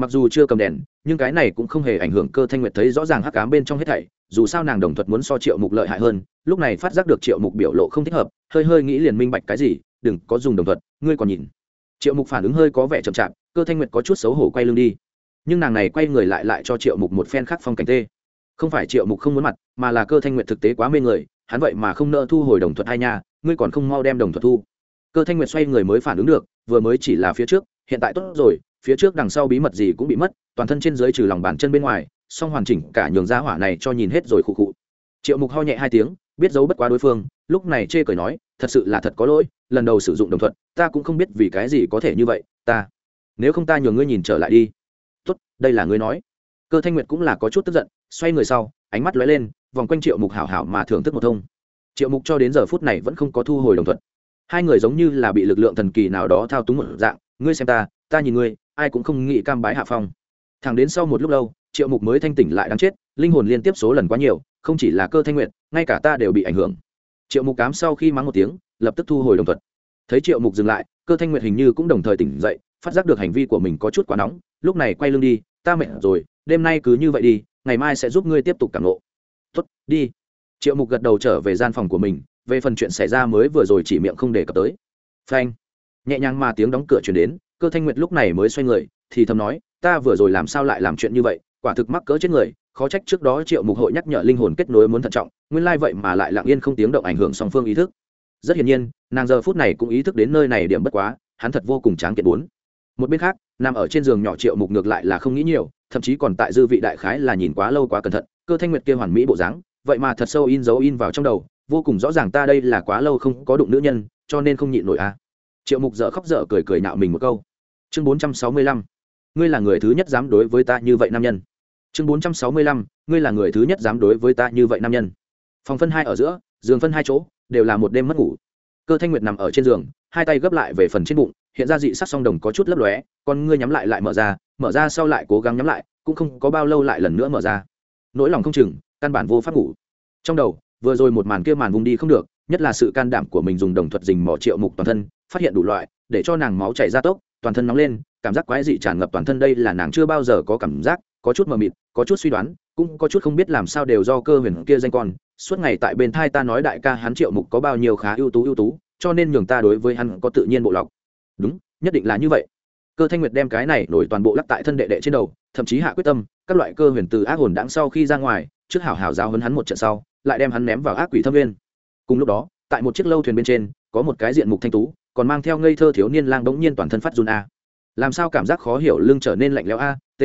Mặc dù chưa cầm đèn, nhưng cái này cũng không hề ảnh hưởng cơ thanh nguyệt thấy rõ ràng hắc cám bên trong hết thảy, dù sao nàng đồng thuật muốn so triệu mục lợi hại hơn, lúc này phát giác được triệu mục biểu lộ không thích hợp, hơi hơi nghĩ liền minh bạch cái gì, đừng, có dùng đồng thuật ngươi còn nhìn. Triệu mục phản ứng hơi có vẻ chậm chạp, cơ thanh nguyệt có chút xấu hổ quay lưng đi. Nhưng nàng này quay người lại lại cho triệu mục một phen khác phong cảnh tê. Không phải triệu mục không muốn mặt, mà là cơ thanh nguyệt thực tế quá mê người, hắn vậy mà không nợ thu hồi đồng thuật hai nha, ngươi còn không mau đem đồng thuật thu. Cơ thanh nguyệt xoay người mới phản ứng được, vừa mới chỉ là phía trước, hiện tại tốt rồi phía trước đằng sau bí mật gì cũng bị mất, toàn thân trên dưới trừ lòng bàn chân bên ngoài, song hoàn chỉnh cả nhường ra hỏa này cho nhìn hết rồi khụ khụ. Triệu mục ho nhẹ hai tiếng, biết giấu bất quá đối phương, lúc này chê cười nói, thật sự là thật có lỗi, lần đầu sử dụng đồng thuận, ta cũng không biết vì cái gì có thể như vậy, ta, nếu không ta nhường ngươi nhìn trở lại đi. Tốt, đây là ngươi nói. Cơ thanh nguyệt cũng là có chút tức giận, xoay người sau, ánh mắt lóe lên, vòng quanh triệu mục hảo hảo mà thưởng thức một thông. Triệu mục cho đến giờ phút này vẫn không có thu hồi đồng thuận. Hai người giống như là bị lực lượng thần kỳ nào đó thao túng một dạng, ngươi xem ta ta nhìn ngươi, ai cũng không nghĩ cam bái hạ phong. Thẳng đến sau một lúc lâu, triệu mục mới thanh tỉnh lại đáng chết, linh hồn liên tiếp số lần quá nhiều, không chỉ là cơ thanh nguyện ngay cả ta đều bị ảnh hưởng. Triệu mục cám sau khi mắng một tiếng, lập tức thu hồi đồng thuật. thấy triệu mục dừng lại, cơ thanh nguyện hình như cũng đồng thời tỉnh dậy, phát giác được hành vi của mình có chút quá nóng, lúc này quay lưng đi, ta mệt rồi, đêm nay cứ như vậy đi, ngày mai sẽ giúp ngươi tiếp tục cảm lộ tuất đi. Triệu mục gật đầu trở về gian phòng của mình, về phần chuyện xảy ra mới vừa rồi chỉ miệng không đề cập tới. Phanh. Nhẹ nhàng mà tiếng đóng cửa chuyển đến cơ thanh nguyệt lúc này mới xoay người, thì thầm nói, ta vừa rồi làm sao lại làm chuyện như vậy? Quả thực mắc cỡ chết người, khó trách trước đó triệu mục hội nhắc nhở linh hồn kết nối muốn thận trọng, nguyên lai vậy mà lại lặng yên không tiếng động ảnh hưởng song phương ý thức. Rất hiển nhiên, nàng giờ phút này cũng ý thức đến nơi này điểm bất quá, hắn thật vô cùng tráng kiện bốn. Một bên khác, nằm ở trên giường nhỏ triệu mục ngược lại là không nghĩ nhiều, thậm chí còn tại dư vị đại khái là nhìn quá lâu quá cẩn thận, cơ thanh nguyệt kia hoàn mỹ bộ dáng, vậy mà thật sâu in dấu in vào trong đầu, vô cùng rõ ràng ta đây là quá lâu không có đụng nữ nhân, cho nên không nhịn nổi a à. triệu mục dở khóc dở cười cười nạo mình một câu chương bốn trăm sáu mươi lăm. Ngươi là người thứ nhất dám đối với ta như vậy nam nhân. Chương bốn trăm sáu mươi lăm. Ngươi là người thứ nhất dám đối với ta như vậy nam nhân. Phòng phân hai ở giữa, giường phân hai chỗ, đều là một đêm mất ngủ. Cơ thanh nguyệt nằm ở trên giường, hai tay gấp lại về phần trên bụng, hiện ra dị sắc song đồng có chút lấp lóe, con ngươi nhắm lại lại mở ra mở ra sau lại cố gắng nhắm lại, cũng không có bao lâu lại lần nữa mở ra. Nỗi lòng không chừng, căn bản vô pháp ngủ. Trong đầu, vừa rồi một màn kia màn vùng đi không được, nhất là sự can đảm của mình dùng đồng thuật dình mỏ triệu mục toàn thân, phát hiện đủ loại, để cho nàng máu chảy ra tốc toàn thân nóng lên, cảm giác quái dị tràn ngập toàn thân đây là nàng chưa bao giờ có cảm giác, có chút mờ mịt, có chút suy đoán, cũng có chút không biết làm sao đều do cơ huyền kia danh con. Suốt ngày tại bên thai ta nói đại ca hắn triệu mục có bao nhiêu khá ưu tú ưu tú, cho nên nhường ta đối với hắn có tự nhiên bộ lọc. Đúng, nhất định là như vậy. Cơ thanh nguyệt đem cái này nổi toàn bộ lắc tại thân đệ đệ trên đầu, thậm chí hạ quyết tâm, các loại cơ huyền từ ác hồn đãng sau khi ra ngoài, trước hảo hảo giáo hấn hắn một trận sau, lại đem hắn ném vào ác quỷ thâm viên. Cùng lúc đó, tại một chiếc lâu thuyền bên trên, có một cái diện mục thanh tú còn mang theo ngây thơ thiếu niên lang bỗng nhiên toàn thân phát run a. Làm sao cảm giác khó hiểu lưng trở nên lạnh lẽo a, t.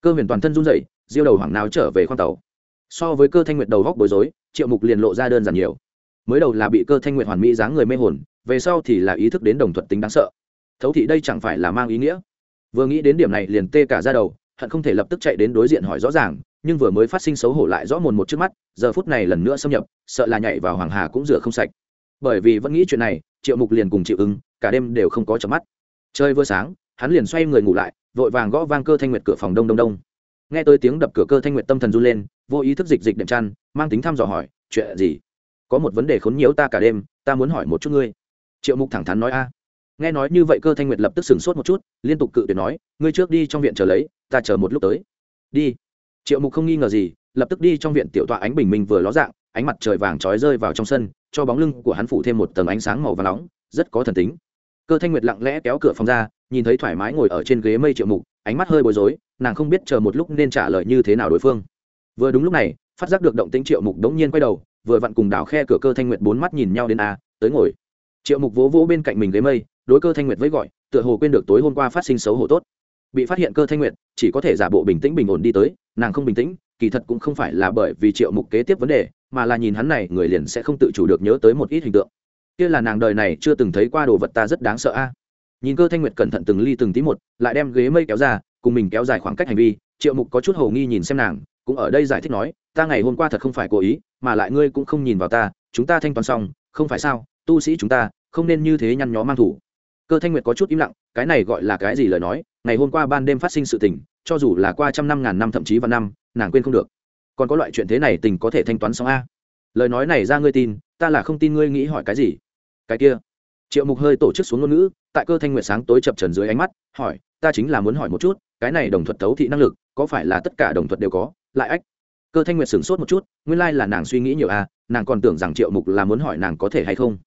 Cơ huyền toàn thân run rẩy, diêu đầu hoảng nào trở về khoang tàu. So với cơ thanh nguyệt đầu góc bối rối, triệu mục liền lộ ra đơn giản nhiều. Mới đầu là bị cơ thanh nguyện hoàn mỹ dáng người mê hồn, về sau thì là ý thức đến đồng thuận tính đáng sợ. Thấu thị đây chẳng phải là mang ý nghĩa. Vừa nghĩ đến điểm này liền tê cả ra đầu, hận không thể lập tức chạy đến đối diện hỏi rõ ràng, nhưng vừa mới phát sinh xấu hổ lại rõ mồn một trước mắt, giờ phút này lần nữa xâm nhập, sợ là nhảy vào hoàng hà cũng rửa không sạch bởi vì vẫn nghĩ chuyện này, triệu mục liền cùng chịu ứng cả đêm đều không có chợp mắt. Chơi vừa sáng, hắn liền xoay người ngủ lại, vội vàng gõ vang cơ thanh nguyệt cửa phòng đông đông đông. Nghe tới tiếng đập cửa cơ thanh nguyệt tâm thần run lên, vô ý thức dịch dịch đệm chăn, mang tính thăm dò hỏi, chuyện gì? Có một vấn đề khốn nhiễu ta cả đêm, ta muốn hỏi một chút ngươi. Triệu mục thẳng thắn nói, a. Nghe nói như vậy cơ thanh nguyệt lập tức sửng sốt một chút, liên tục cự tuyệt nói, ngươi trước đi trong viện chờ lấy, ta chờ một lúc tới. Đi. Triệu mục không nghi ngờ gì, lập tức đi trong viện tiểu tọa ánh bình minh vừa ló dạng ánh mặt trời vàng trói rơi vào trong sân, cho bóng lưng của hắn phủ thêm một tầng ánh sáng màu và nóng, rất có thần tính. Cơ thanh nguyệt lặng lẽ kéo cửa phòng ra, nhìn thấy thoải mái ngồi ở trên ghế mây triệu mục, ánh mắt hơi bối rối, nàng không biết chờ một lúc nên trả lời như thế nào đối phương. Vừa đúng lúc này, phát giác được động tĩnh triệu mục đống nhiên quay đầu, vừa vặn cùng đảo khe cửa cơ thanh nguyệt bốn mắt nhìn nhau đến a, tới ngồi. Triệu mục vỗ vỗ bên cạnh mình ghế mây, đối cơ thanh nguyệt với gọi, tựa hồ quên được tối hôm qua phát sinh xấu hổ tốt. Bị phát hiện cơ thanh nguyệt, chỉ có thể giả bộ bình tĩnh bình ổn đi tới, nàng không bình tĩnh, kỳ thật cũng không phải là bởi vì triệu mục kế tiếp vấn đề mà là nhìn hắn này, người liền sẽ không tự chủ được nhớ tới một ít hình tượng. Kia là nàng đời này chưa từng thấy qua đồ vật ta rất đáng sợ a. Nhìn cơ thanh nguyệt cẩn thận từng ly từng tí một, lại đem ghế mây kéo ra, cùng mình kéo dài khoảng cách hành vi, triệu mục có chút hầu nghi nhìn xem nàng, cũng ở đây giải thích nói, ta ngày hôm qua thật không phải cố ý, mà lại ngươi cũng không nhìn vào ta, chúng ta thanh toán xong, không phải sao, tu sĩ chúng ta, không nên như thế nhăn nhó mang thủ. Cơ thanh nguyệt có chút im lặng, cái này gọi là cái gì lời nói, ngày hôm qua ban đêm phát sinh sự tình, cho dù là qua trăm năm ngàn năm thậm chí vạn năm, nàng quên không được còn có loại chuyện thế này tình có thể thanh toán xong a. Lời nói này ra ngươi tin, ta là không tin ngươi nghĩ hỏi cái gì. Cái kia. Triệu mục hơi tổ chức xuống ngôn ngữ, tại cơ thanh nguyệt sáng tối chập trần dưới ánh mắt, hỏi, ta chính là muốn hỏi một chút, cái này đồng thuật thấu thị năng lực, có phải là tất cả đồng thuật đều có? Lại ách. Cơ thanh nguyệt sửng sốt một chút, nguyên lai là nàng suy nghĩ nhiều a, nàng còn tưởng rằng triệu mục là muốn hỏi nàng có thể hay không.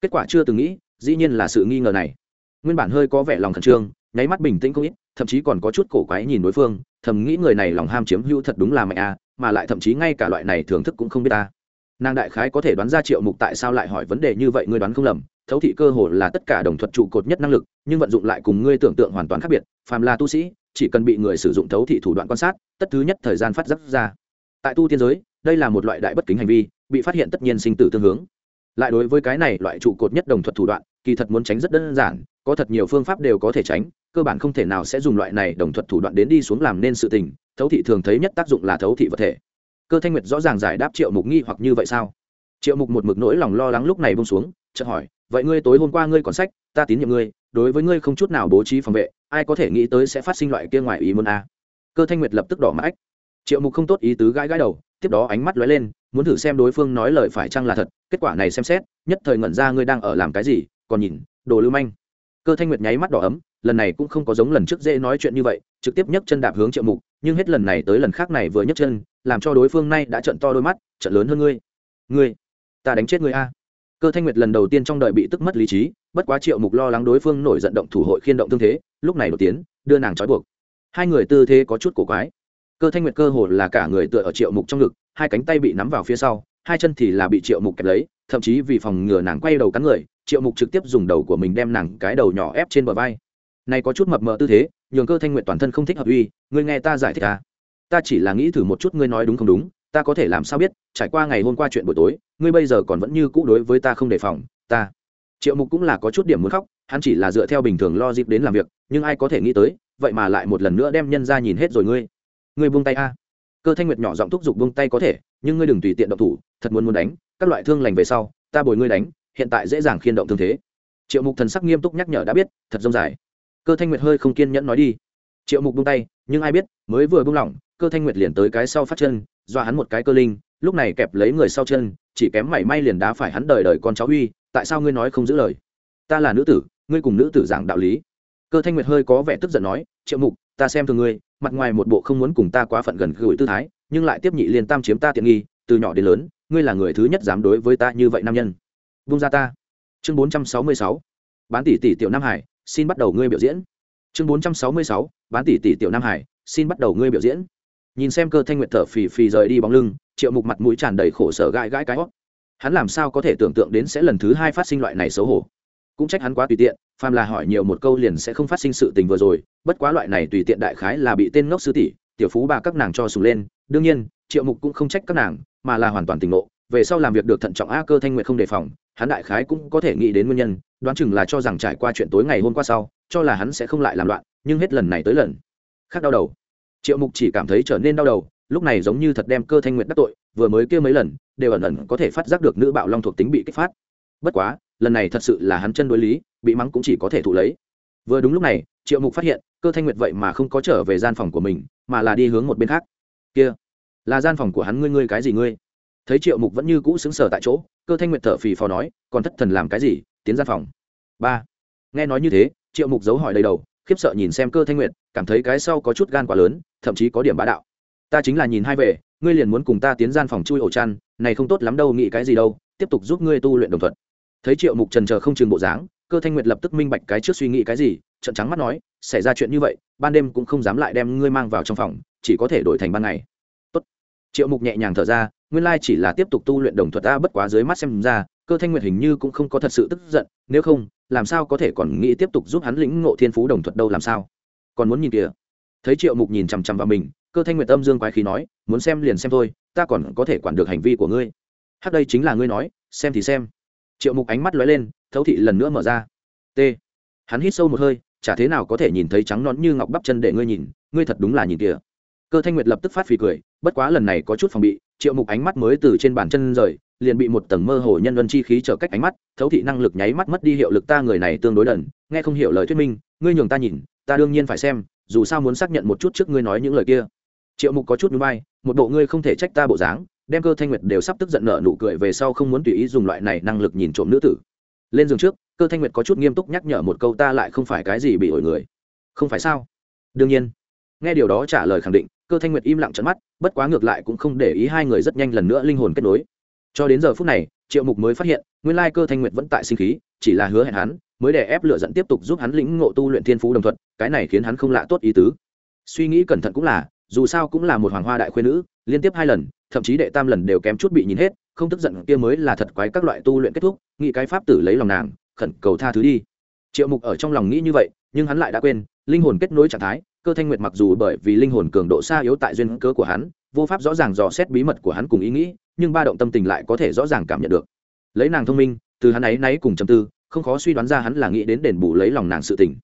Kết quả chưa từng nghĩ, dĩ nhiên là sự nghi ngờ này. Nguyên bản hơi có vẻ lòng khẩn trương, nháy mắt bình tĩnh không ít, thậm chí còn có chút cổ quái nhìn đối phương, thầm nghĩ người này lòng ham chiếm hữu thật đúng là mạnh a mà lại thậm chí ngay cả loại này thưởng thức cũng không biết ta. Nàng đại khái có thể đoán ra triệu mục tại sao lại hỏi vấn đề như vậy, ngươi đoán không lầm. Thấu thị cơ hồ là tất cả đồng thuật trụ cột nhất năng lực, nhưng vận dụng lại cùng ngươi tưởng tượng hoàn toàn khác biệt. Phàm là tu sĩ, chỉ cần bị người sử dụng thấu thị thủ đoạn quan sát, tất thứ nhất thời gian phát giác ra. Tại tu tiên giới, đây là một loại đại bất kính hành vi, bị phát hiện tất nhiên sinh tử tương hướng. Lại đối với cái này loại trụ cột nhất đồng thuật thủ đoạn, kỳ thật muốn tránh rất đơn giản, có thật nhiều phương pháp đều có thể tránh, cơ bản không thể nào sẽ dùng loại này đồng thuật thủ đoạn đến đi xuống làm nên sự tình thấu thị thường thấy nhất tác dụng là thấu thị vật thể. Cơ thanh nguyệt rõ ràng giải đáp triệu mục nghi hoặc như vậy sao? Triệu mục một mực nỗi lòng lo lắng lúc này bông xuống, chợt hỏi, vậy ngươi tối hôm qua ngươi còn sách, ta tín nhiệm ngươi, đối với ngươi không chút nào bố trí phòng vệ, ai có thể nghĩ tới sẽ phát sinh loại kia ngoài ý muốn a? Cơ thanh nguyệt lập tức đỏ mãi triệu mục không tốt ý tứ gãi gãi đầu, tiếp đó ánh mắt lóe lên, muốn thử xem đối phương nói lời phải chăng là thật, kết quả này xem xét, nhất thời ngẩn ra ngươi đang ở làm cái gì, còn nhìn, đồ lưu manh. Cơ thanh nguyệt nháy mắt đỏ ấm, lần này cũng không có giống lần trước dễ nói chuyện như vậy, trực tiếp nhấc chân đạp hướng triệu mục nhưng hết lần này tới lần khác này vừa nhấc chân, làm cho đối phương nay đã trận to đôi mắt, trận lớn hơn ngươi. Ngươi, ta đánh chết ngươi a. Cơ thanh nguyệt lần đầu tiên trong đời bị tức mất lý trí, bất quá triệu mục lo lắng đối phương nổi giận động thủ hội khiên động thương thế, lúc này đột tiến, đưa nàng trói buộc. Hai người tư thế có chút cổ quái. Cơ thanh nguyệt cơ hồ là cả người tựa ở triệu mục trong ngực, hai cánh tay bị nắm vào phía sau, hai chân thì là bị triệu mục kẹp lấy, thậm chí vì phòng ngừa nàng quay đầu cắn người, triệu mục trực tiếp dùng đầu của mình đem nàng cái đầu nhỏ ép trên bờ vai. Này có chút mập mờ tư thế nhường cơ thanh nguyện toàn thân không thích hợp uy, ngươi nghe ta giải thích ta ta chỉ là nghĩ thử một chút ngươi nói đúng không đúng, ta có thể làm sao biết, trải qua ngày hôm qua chuyện buổi tối, ngươi bây giờ còn vẫn như cũ đối với ta không đề phòng, ta. Triệu mục cũng là có chút điểm muốn khóc, hắn chỉ là dựa theo bình thường lo dịp đến làm việc, nhưng ai có thể nghĩ tới, vậy mà lại một lần nữa đem nhân ra nhìn hết rồi ngươi. Ngươi buông tay a. Cơ thanh nguyệt nhỏ giọng thúc giục buông tay có thể, nhưng ngươi đừng tùy tiện động thủ, thật muốn muốn đánh, các loại thương lành về sau, ta bồi ngươi đánh, hiện tại dễ dàng khiên động thương thế. Triệu mục thần sắc nghiêm túc nhắc nhở đã biết, thật dông dài cơ thanh nguyệt hơi không kiên nhẫn nói đi. Triệu mục buông tay, nhưng ai biết, mới vừa buông lỏng, cơ thanh nguyệt liền tới cái sau phát chân, dọa hắn một cái cơ linh, lúc này kẹp lấy người sau chân, chỉ kém mảy may liền đá phải hắn đời đời con cháu huy. tại sao ngươi nói không giữ lời? Ta là nữ tử, ngươi cùng nữ tử giảng đạo lý. Cơ thanh nguyệt hơi có vẻ tức giận nói, triệu mục, ta xem thường ngươi, mặt ngoài một bộ không muốn cùng ta quá phận gần gũi tư thái, nhưng lại tiếp nhị liên tam chiếm ta tiện nghi, từ nhỏ đến lớn, ngươi là người thứ nhất dám đối với ta như vậy nam nhân. Vung ra ta. Chương bốn trăm sáu mươi sáu. Bán tỷ tỷ tiểu nam hải xin bắt đầu ngươi biểu diễn. Chương bốn trăm sáu mươi sáu, bán tỷ tỷ tiểu nam hải, xin bắt đầu ngươi biểu diễn. Nhìn xem cơ thanh nguyệt thở phì phì rời đi bóng lưng, triệu mục mặt mũi tràn đầy khổ sở gãi gãi cái hót. Hắn làm sao có thể tưởng tượng đến sẽ lần thứ hai phát sinh loại này xấu hổ? Cũng trách hắn quá tùy tiện, phàm là hỏi nhiều một câu liền sẽ không phát sinh sự tình vừa rồi, bất quá loại này tùy tiện đại khái là bị tên ngốc sư tỷ, tiểu phú bà các nàng cho sùng lên. Đương nhiên, triệu mục cũng không trách các nàng, mà là hoàn toàn tỉnh ngộ, về sau làm việc được thận trọng a cơ thanh nguyệt không đề phòng hắn đại khái cũng có thể nghĩ đến nguyên nhân, đoán chừng là cho rằng trải qua chuyện tối ngày hôm qua sau, cho là hắn sẽ không lại làm loạn, nhưng hết lần này tới lần khác đau đầu. Triệu mục chỉ cảm thấy trở nên đau đầu, lúc này giống như thật đem cơ thanh nguyệt đắc tội, vừa mới kêu mấy lần, đều ẩn ẩn có thể phát giác được nữ bạo long thuộc tính bị kích phát. Bất quá, lần này thật sự là hắn chân đối lý, bị mắng cũng chỉ có thể thụ lấy. Vừa đúng lúc này, triệu mục phát hiện, cơ thanh nguyệt vậy mà không có trở về gian phòng của mình, mà là đi hướng một bên khác. Kia, là gian phòng của hắn ngươi ngươi cái gì ngươi? Thấy triệu mục vẫn như cũ xứng sở tại chỗ cơ thanh nguyệt thở phì phò nói, còn thất thần làm cái gì? Tiến gian phòng. Ba. Nghe nói như thế, triệu mục giấu hỏi đầy đầu, khiếp sợ nhìn xem cơ thanh nguyệt, cảm thấy cái sau có chút gan quá lớn, thậm chí có điểm bá đạo. Ta chính là nhìn hai về, ngươi liền muốn cùng ta tiến gian phòng chui ổ chăn, này không tốt lắm đâu, nghĩ cái gì đâu, tiếp tục giúp ngươi tu luyện đồng thuận thấy triệu mục trần chờ không chừng bộ dáng, cơ thanh nguyệt lập tức minh bạch cái trước suy nghĩ cái gì trận trắng mắt nói, xảy ra chuyện như vậy, ban đêm cũng không dám lại đem ngươi mang vào trong phòng, chỉ có thể đổi thành ban ngày. Tốt. triệu mục nhẹ nhàng thở ra nguyên lai chỉ là tiếp tục tu luyện đồng thuật ta bất quá dưới mắt xem ra, cơ thanh nguyệt hình như cũng không có thật sự tức giận, nếu không, làm sao có thể còn nghĩ tiếp tục giúp hắn lĩnh ngộ thiên phú đồng thuật đâu làm sao? Còn muốn nhìn kìa. Thấy triệu mục nhìn chằm chằm vào mình, cơ thanh nguyệt tâm dương quái khí nói, muốn xem liền xem thôi, ta còn có thể quản được hành vi của ngươi. Hát đây chính là ngươi nói, xem thì xem. Triệu mục ánh mắt lóe lên, thấu thị lần nữa mở ra. T. Hắn hít sâu một hơi, chả thế nào có thể nhìn thấy trắng nón như ngọc bắp chân để ngươi nhìn, ngươi thật đúng là nhìn kìa. Cơ thanh nguyệt lập tức phát phì cười, bất quá lần này có chút phòng bị triệu mục ánh mắt mới từ trên bàn chân rời, liền bị một tầng mơ hồ nhân luân chi khí trở cách ánh mắt, thấu thị năng lực nháy mắt mất đi hiệu lực ta người này tương đối đần, nghe không hiểu lời thuyết minh, ngươi nhường ta nhìn, ta đương nhiên phải xem, dù sao muốn xác nhận một chút trước ngươi nói những lời kia. Triệu mục có chút núi bay một bộ ngươi không thể trách ta bộ dáng, đem cơ thanh nguyệt đều sắp tức giận nợ nụ cười về sau không muốn tùy ý dùng loại này năng lực nhìn trộm nữ tử. Lên giường trước, cơ thanh nguyệt có chút nghiêm túc nhắc nhở một câu ta lại không phải cái gì bị ổi người. Không phải sao? Đương nhiên. Nghe điều đó trả lời khẳng định cơ thanh nguyệt im lặng trận mắt, bất quá ngược lại cũng không để ý hai người rất nhanh lần nữa linh hồn kết nối. Cho đến giờ phút này, triệu mục mới phát hiện, nguyên lai cơ thanh nguyệt vẫn tại sinh khí, chỉ là hứa hẹn hắn, mới để ép lựa dẫn tiếp tục giúp hắn lĩnh ngộ tu luyện thiên phú đồng thuận, cái này khiến hắn không lạ tốt ý tứ. Suy nghĩ cẩn thận cũng là, dù sao cũng là một hoàng hoa đại khuyên nữ, liên tiếp hai lần, thậm chí đệ tam lần đều kém chút bị nhìn hết, không tức giận kia mới là thật quái các loại tu luyện kết thúc, nghĩ cái pháp tử lấy lòng nàng, khẩn cầu tha thứ đi. Triệu mục ở trong lòng nghĩ như vậy, nhưng hắn lại đã quên, linh hồn kết nối trạng thái cơ thanh nguyệt mặc dù bởi vì linh hồn cường độ xa yếu tại duyên cớ của hắn, vô pháp rõ ràng dò xét bí mật của hắn cùng ý nghĩ, nhưng ba động tâm tình lại có thể rõ ràng cảm nhận được. Lấy nàng thông minh, từ hắn ấy náy cùng chầm tư, không khó suy đoán ra hắn là nghĩ đến đền bù lấy lòng nàng sự tình.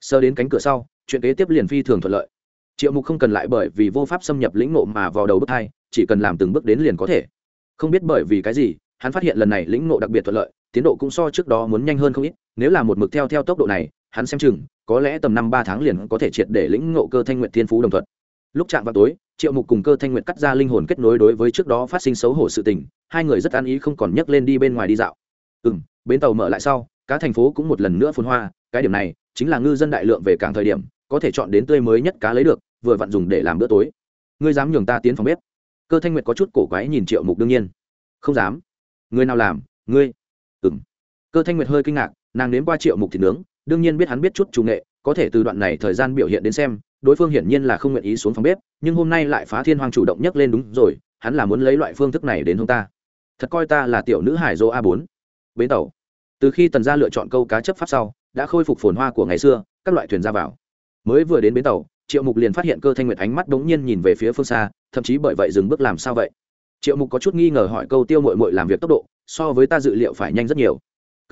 Sơ đến cánh cửa sau, chuyện kế tiếp liền phi thường thuận lợi. Triệu mục không cần lại bởi vì vô pháp xâm nhập lĩnh ngộ mà vào đầu bước hai, chỉ cần làm từng bước đến liền có thể. Không biết bởi vì cái gì, hắn phát hiện lần này lĩnh ngộ đặc biệt thuận lợi, tiến độ cũng so trước đó muốn nhanh hơn không ít, nếu là một mực theo theo tốc độ này, hắn xem chừng có lẽ tầm năm ba tháng liền có thể triệt để lĩnh ngộ cơ thanh nguyện thiên phú đồng thuận. Lúc chạm vào tối, triệu mục cùng cơ thanh nguyện cắt ra linh hồn kết nối đối với trước đó phát sinh xấu hổ sự tình, hai người rất an ý không còn nhấc lên đi bên ngoài đi dạo. Ừ m bến tàu mở lại sau cá thành phố cũng một lần nữa phun hoa, cái điểm này chính là ngư dân đại lượng về cảng thời điểm, có thể chọn đến tươi mới nhất cá lấy được, vừa vặn dùng để làm bữa tối. Ngươi dám nhường ta tiến phòng bếp? Cơ thanh nguyệt có chút cổ quái nhìn triệu mục đương nhiên. Không dám. Người nào làm? Ngươi. Ừng cơ thanh nguyệt hơi kinh ngạc, nàng nếm qua triệu mục thịt nướng đương nhiên biết hắn biết chút chủ nghệ, có thể từ đoạn này thời gian biểu hiện đến xem, đối phương hiển nhiên là không nguyện ý xuống phòng bếp, nhưng hôm nay lại phá thiên hoàng chủ động nhắc lên đúng rồi, hắn là muốn lấy loại phương thức này đến hông ta. Thật coi ta là tiểu nữ hải dô a bốn. Bến tàu. Từ khi tần gia lựa chọn câu cá chấp pháp sau, đã khôi phục phồn hoa của ngày xưa, các loại thuyền ra vào. Mới vừa đến bến tàu, triệu mục liền phát hiện cơ thanh nguyệt ánh mắt đ ố n g nhiên nhìn về phía phương xa, thậm chí bởi vậy dừng bước làm sao vậy? Triệu mục có chút nghi ngờ hỏi câu tiêu mội mội làm việc tốc độ, so với ta dự liệu phải nhanh rất nhiều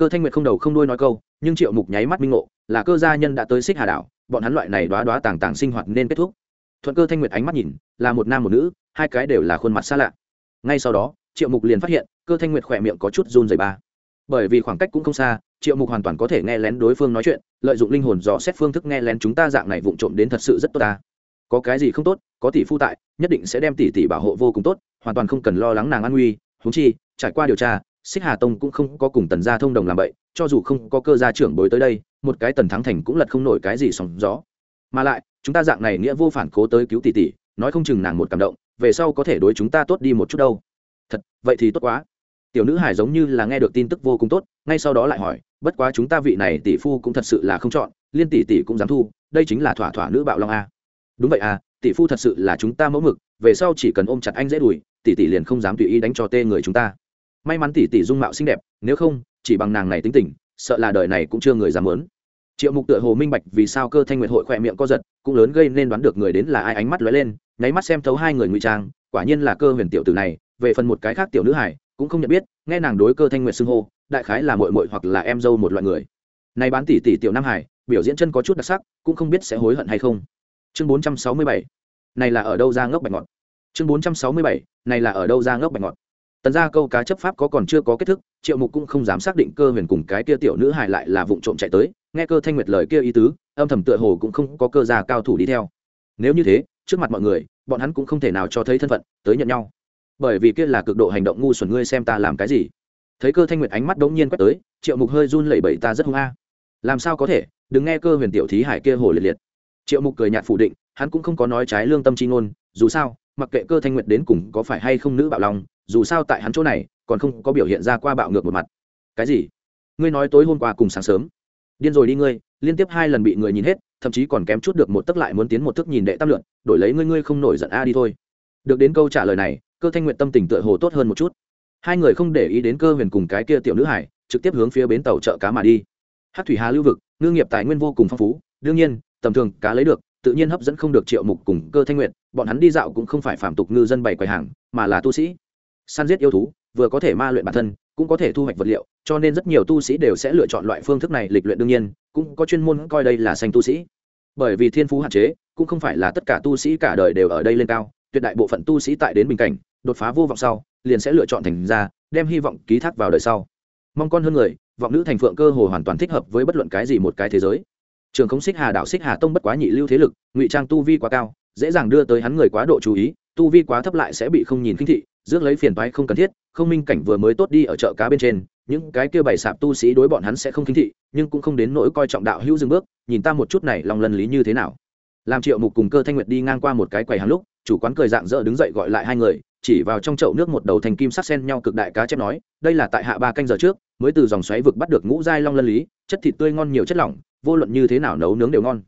cơ thanh nguyệt không đầu không đuôi nói câu, nhưng triệu mục nháy mắt minh ngộ, là cơ gia nhân đã tới xích hà đảo, bọn hắn loại này đoá đoá tàng tàng sinh hoạt nên kết thúc. Thuận cơ thanh nguyệt ánh mắt nhìn, là một nam một nữ, hai cái đều là khuôn mặt xa lạ. Ngay sau đó, triệu mục liền phát hiện, cơ thanh nguyệt khỏe miệng có chút run dày ba. Bởi vì khoảng cách cũng không xa, triệu mục hoàn toàn có thể nghe lén đối phương nói chuyện, lợi dụng linh hồn dò xét phương thức nghe lén chúng ta dạng này vụng trộm đến thật sự rất tốt ta. Có cái gì không tốt, có tỷ phu tại, nhất định sẽ đem tỷ tỷ bảo hộ vô cùng tốt, hoàn toàn không cần lo lắng nàng an nguy húng chi, trải qua điều tra xích hà tông cũng không có cùng tần gia thông đồng làm vậy cho dù không có cơ gia trưởng bối tới đây, một cái tần thắng thành cũng lật không nổi cái gì sóng gió. Mà lại, chúng ta dạng này nghĩa vô phản cố tới cứu tỷ tỷ, nói không chừng nàng một cảm động, về sau có thể đối chúng ta tốt đi một chút đâu. Thật, vậy thì tốt quá. Tiểu nữ hải giống như là nghe được tin tức vô cùng tốt, ngay sau đó lại hỏi, bất quá chúng ta vị này tỷ phu cũng thật sự là không chọn, liên tỷ tỷ cũng dám thu, đây chính là thỏa thỏa nữ bạo long a. Đúng vậy à tỷ phu thật sự là chúng ta mẫu mực, về sau chỉ cần ôm chặt anh dễ đùi tỷ tỷ liền không dám tùy ý đánh cho tê người chúng ta may mắn tỷ tỷ dung mạo xinh đẹp, nếu không, chỉ bằng nàng này tính tình, sợ là đời này cũng chưa người dám muốn triệu mục tựa hồ minh bạch vì sao cơ thanh nguyệt hội khỏe miệng co giật, cũng lớn gây nên đoán được người đến là ai ánh mắt lóe lên, nháy mắt xem thấu hai người ngụy trang, quả nhiên là cơ huyền tiểu tử này, về phần một cái khác tiểu nữ hải cũng không nhận biết, nghe nàng đối cơ thanh nguyệt xưng hô, đại khái là muội muội hoặc là em dâu một loại người. Này bán tỷ tỷ tiểu nam hải biểu diễn chân có chút đặc sắc, cũng không biết sẽ hối hận hay không. Chương bốn trăm sáu mươi bảy, này là ở đâu ra ngốc bạch ngọt? Chương bốn trăm sáu mươi bảy, này là ở đâu ra ngốc bạch ngọt? Tần gia câu cá chấp pháp có còn chưa có kết thức, triệu mục cũng không dám xác định cơ huyền cùng cái kia tiểu nữ hài lại là vụ trộm chạy tới, nghe cơ thanh nguyệt lời kia ý tứ, âm thầm tựa hồ cũng không có cơ gia cao thủ đi theo. Nếu như thế, trước mặt mọi người, bọn hắn cũng không thể nào cho thấy thân phận, tới nhận nhau. Bởi vì kia là cực độ hành động ngu xuẩn, ngươi xem ta làm cái gì? Thấy cơ thanh nguyệt ánh mắt đống nhiên quét tới, triệu mục hơi run lẩy bẩy, ta rất hung a. Làm sao có thể? Đừng nghe cơ huyền tiểu thí hải kia hồ liệt liệt. Triệu mục cười nhạt phủ định, hắn cũng không có nói trái lương tâm chi ngôn, dù sao mặc kệ cơ thanh nguyệt đến cùng có phải hay không nữ bạo lòng dù sao tại hắn chỗ này, còn không có biểu hiện ra qua bạo ngược một mặt. Cái gì? Ngươi nói tối hôm qua cùng sáng sớm. Điên rồi đi ngươi, liên tiếp hai lần bị người nhìn hết, thậm chí còn kém chút được một tấc lại muốn tiến một thức nhìn đệ tam lượn đổi lấy ngươi ngươi không nổi giận a đi thôi. Được đến câu trả lời này, cơ thanh nguyện tâm tình tựa hồ tốt hơn một chút. Hai người không để ý đến cơ huyền cùng cái kia tiểu nữ hải, trực tiếp hướng phía bến tàu chợ cá mà đi. Hát thủy hà lưu vực, ngư nghiệp tài nguyên vô cùng phong phú, đương nhiên, tầm thường cá lấy được tự nhiên hấp dẫn không được triệu mục cùng cơ thanh nguyện bọn hắn đi dạo cũng không phải phạm tục ngư dân bày quầy hàng, mà là tu sĩ. Săn giết yêu thú, vừa có thể ma luyện bản thân, cũng có thể thu hoạch vật liệu, cho nên rất nhiều tu sĩ đều sẽ lựa chọn loại phương thức này lịch luyện đương nhiên, cũng có chuyên môn coi đây là xanh tu sĩ. Bởi vì thiên phú hạn chế, cũng không phải là tất cả tu sĩ cả đời đều ở đây lên cao, tuyệt đại bộ phận tu sĩ tại đến bình cảnh, đột phá vô vọng sau, liền sẽ lựa chọn thành ra, đem hy vọng ký thác vào đời sau. Mong con hơn người, vọng nữ thành phượng cơ hồ hoàn toàn thích hợp với bất luận cái gì một cái thế giới trường không xích hà đạo xích hà tông bất quá nhị lưu thế lực, ngụy trang tu vi quá cao, dễ dàng đưa tới hắn người quá độ chú ý, tu vi quá thấp lại sẽ bị không nhìn khinh thị, rước lấy phiền toái không cần thiết, không minh cảnh vừa mới tốt đi ở chợ cá bên trên, những cái kia bày sạp tu sĩ đối bọn hắn sẽ không khinh thị, nhưng cũng không đến nỗi coi trọng đạo hữu dừng bước, nhìn ta một chút này lòng lân lý như thế nào. Làm triệu mục cùng cơ thanh nguyệt đi ngang qua một cái quầy hàng lúc, chủ quán cười dạng dỡ đứng dậy gọi lại hai người, chỉ vào trong chậu nước một đầu thành kim sắc sen nhau cực đại cá chép nói, đây là tại hạ ba canh giờ trước, mới từ dòng xoáy vực bắt được ngũ giai long lân lý, chất thịt tươi ngon nhiều chất lỏng vô luận như thế nào nấu nướng đều ngon.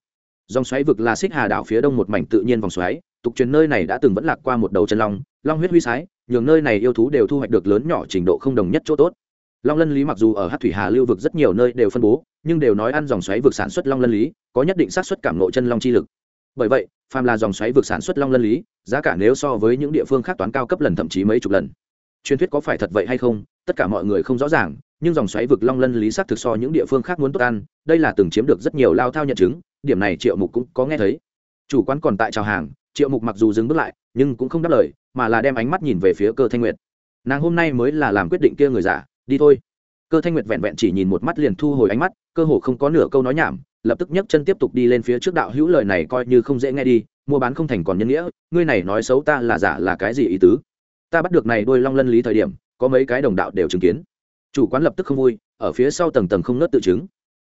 Dòng xoáy vực là xích hà đảo phía đông một mảnh tự nhiên vòng xoáy, tục truyền nơi này đã từng vẫn lạc qua một đầu chân long long huyết huy sái, nhường nơi này yêu thú đều thu hoạch được lớn nhỏ trình độ không đồng nhất chỗ tốt. Long lân lý mặc dù ở hát thủy hà lưu vực rất nhiều nơi đều phân bố, nhưng đều nói ăn dòng xoáy vực sản xuất long lân lý, có nhất định xác suất cảm nộ chân long chi lực. Bởi vậy, phàm là dòng xoáy vực sản xuất long lân lý, giá cả nếu so với những địa phương khác toán cao cấp lần thậm chí mấy chục lần truyền thuyết có phải thật vậy hay không, tất cả mọi người không rõ ràng, nhưng dòng xoáy vực long lân lý sắc thực so những địa phương khác muốn tốt ăn, đây là từng chiếm được rất nhiều lao thao nhận chứng, điểm này triệu mục cũng có nghe thấy. Chủ quán còn tại chào hàng, triệu mục mặc dù dừng bước lại, nhưng cũng không đáp lời, mà là đem ánh mắt nhìn về phía cơ thanh nguyệt. Nàng hôm nay mới là làm quyết định kia người giả, đi thôi. Cơ thanh nguyệt vẹn vẹn chỉ nhìn một mắt liền thu hồi ánh mắt, cơ hồ không có nửa câu nói nhảm, lập tức nhấc chân tiếp tục đi lên phía trước đạo hữu lời này coi như không dễ nghe đi, mua bán không thành còn nhân nghĩa, ngươi này nói xấu ta là giả là cái gì ý tứ? Ta bắt được này đôi long lân lý thời điểm, có mấy cái đồng đạo đều chứng kiến. Chủ quán lập tức không vui, ở phía sau tầng tầng không nớt tự chứng.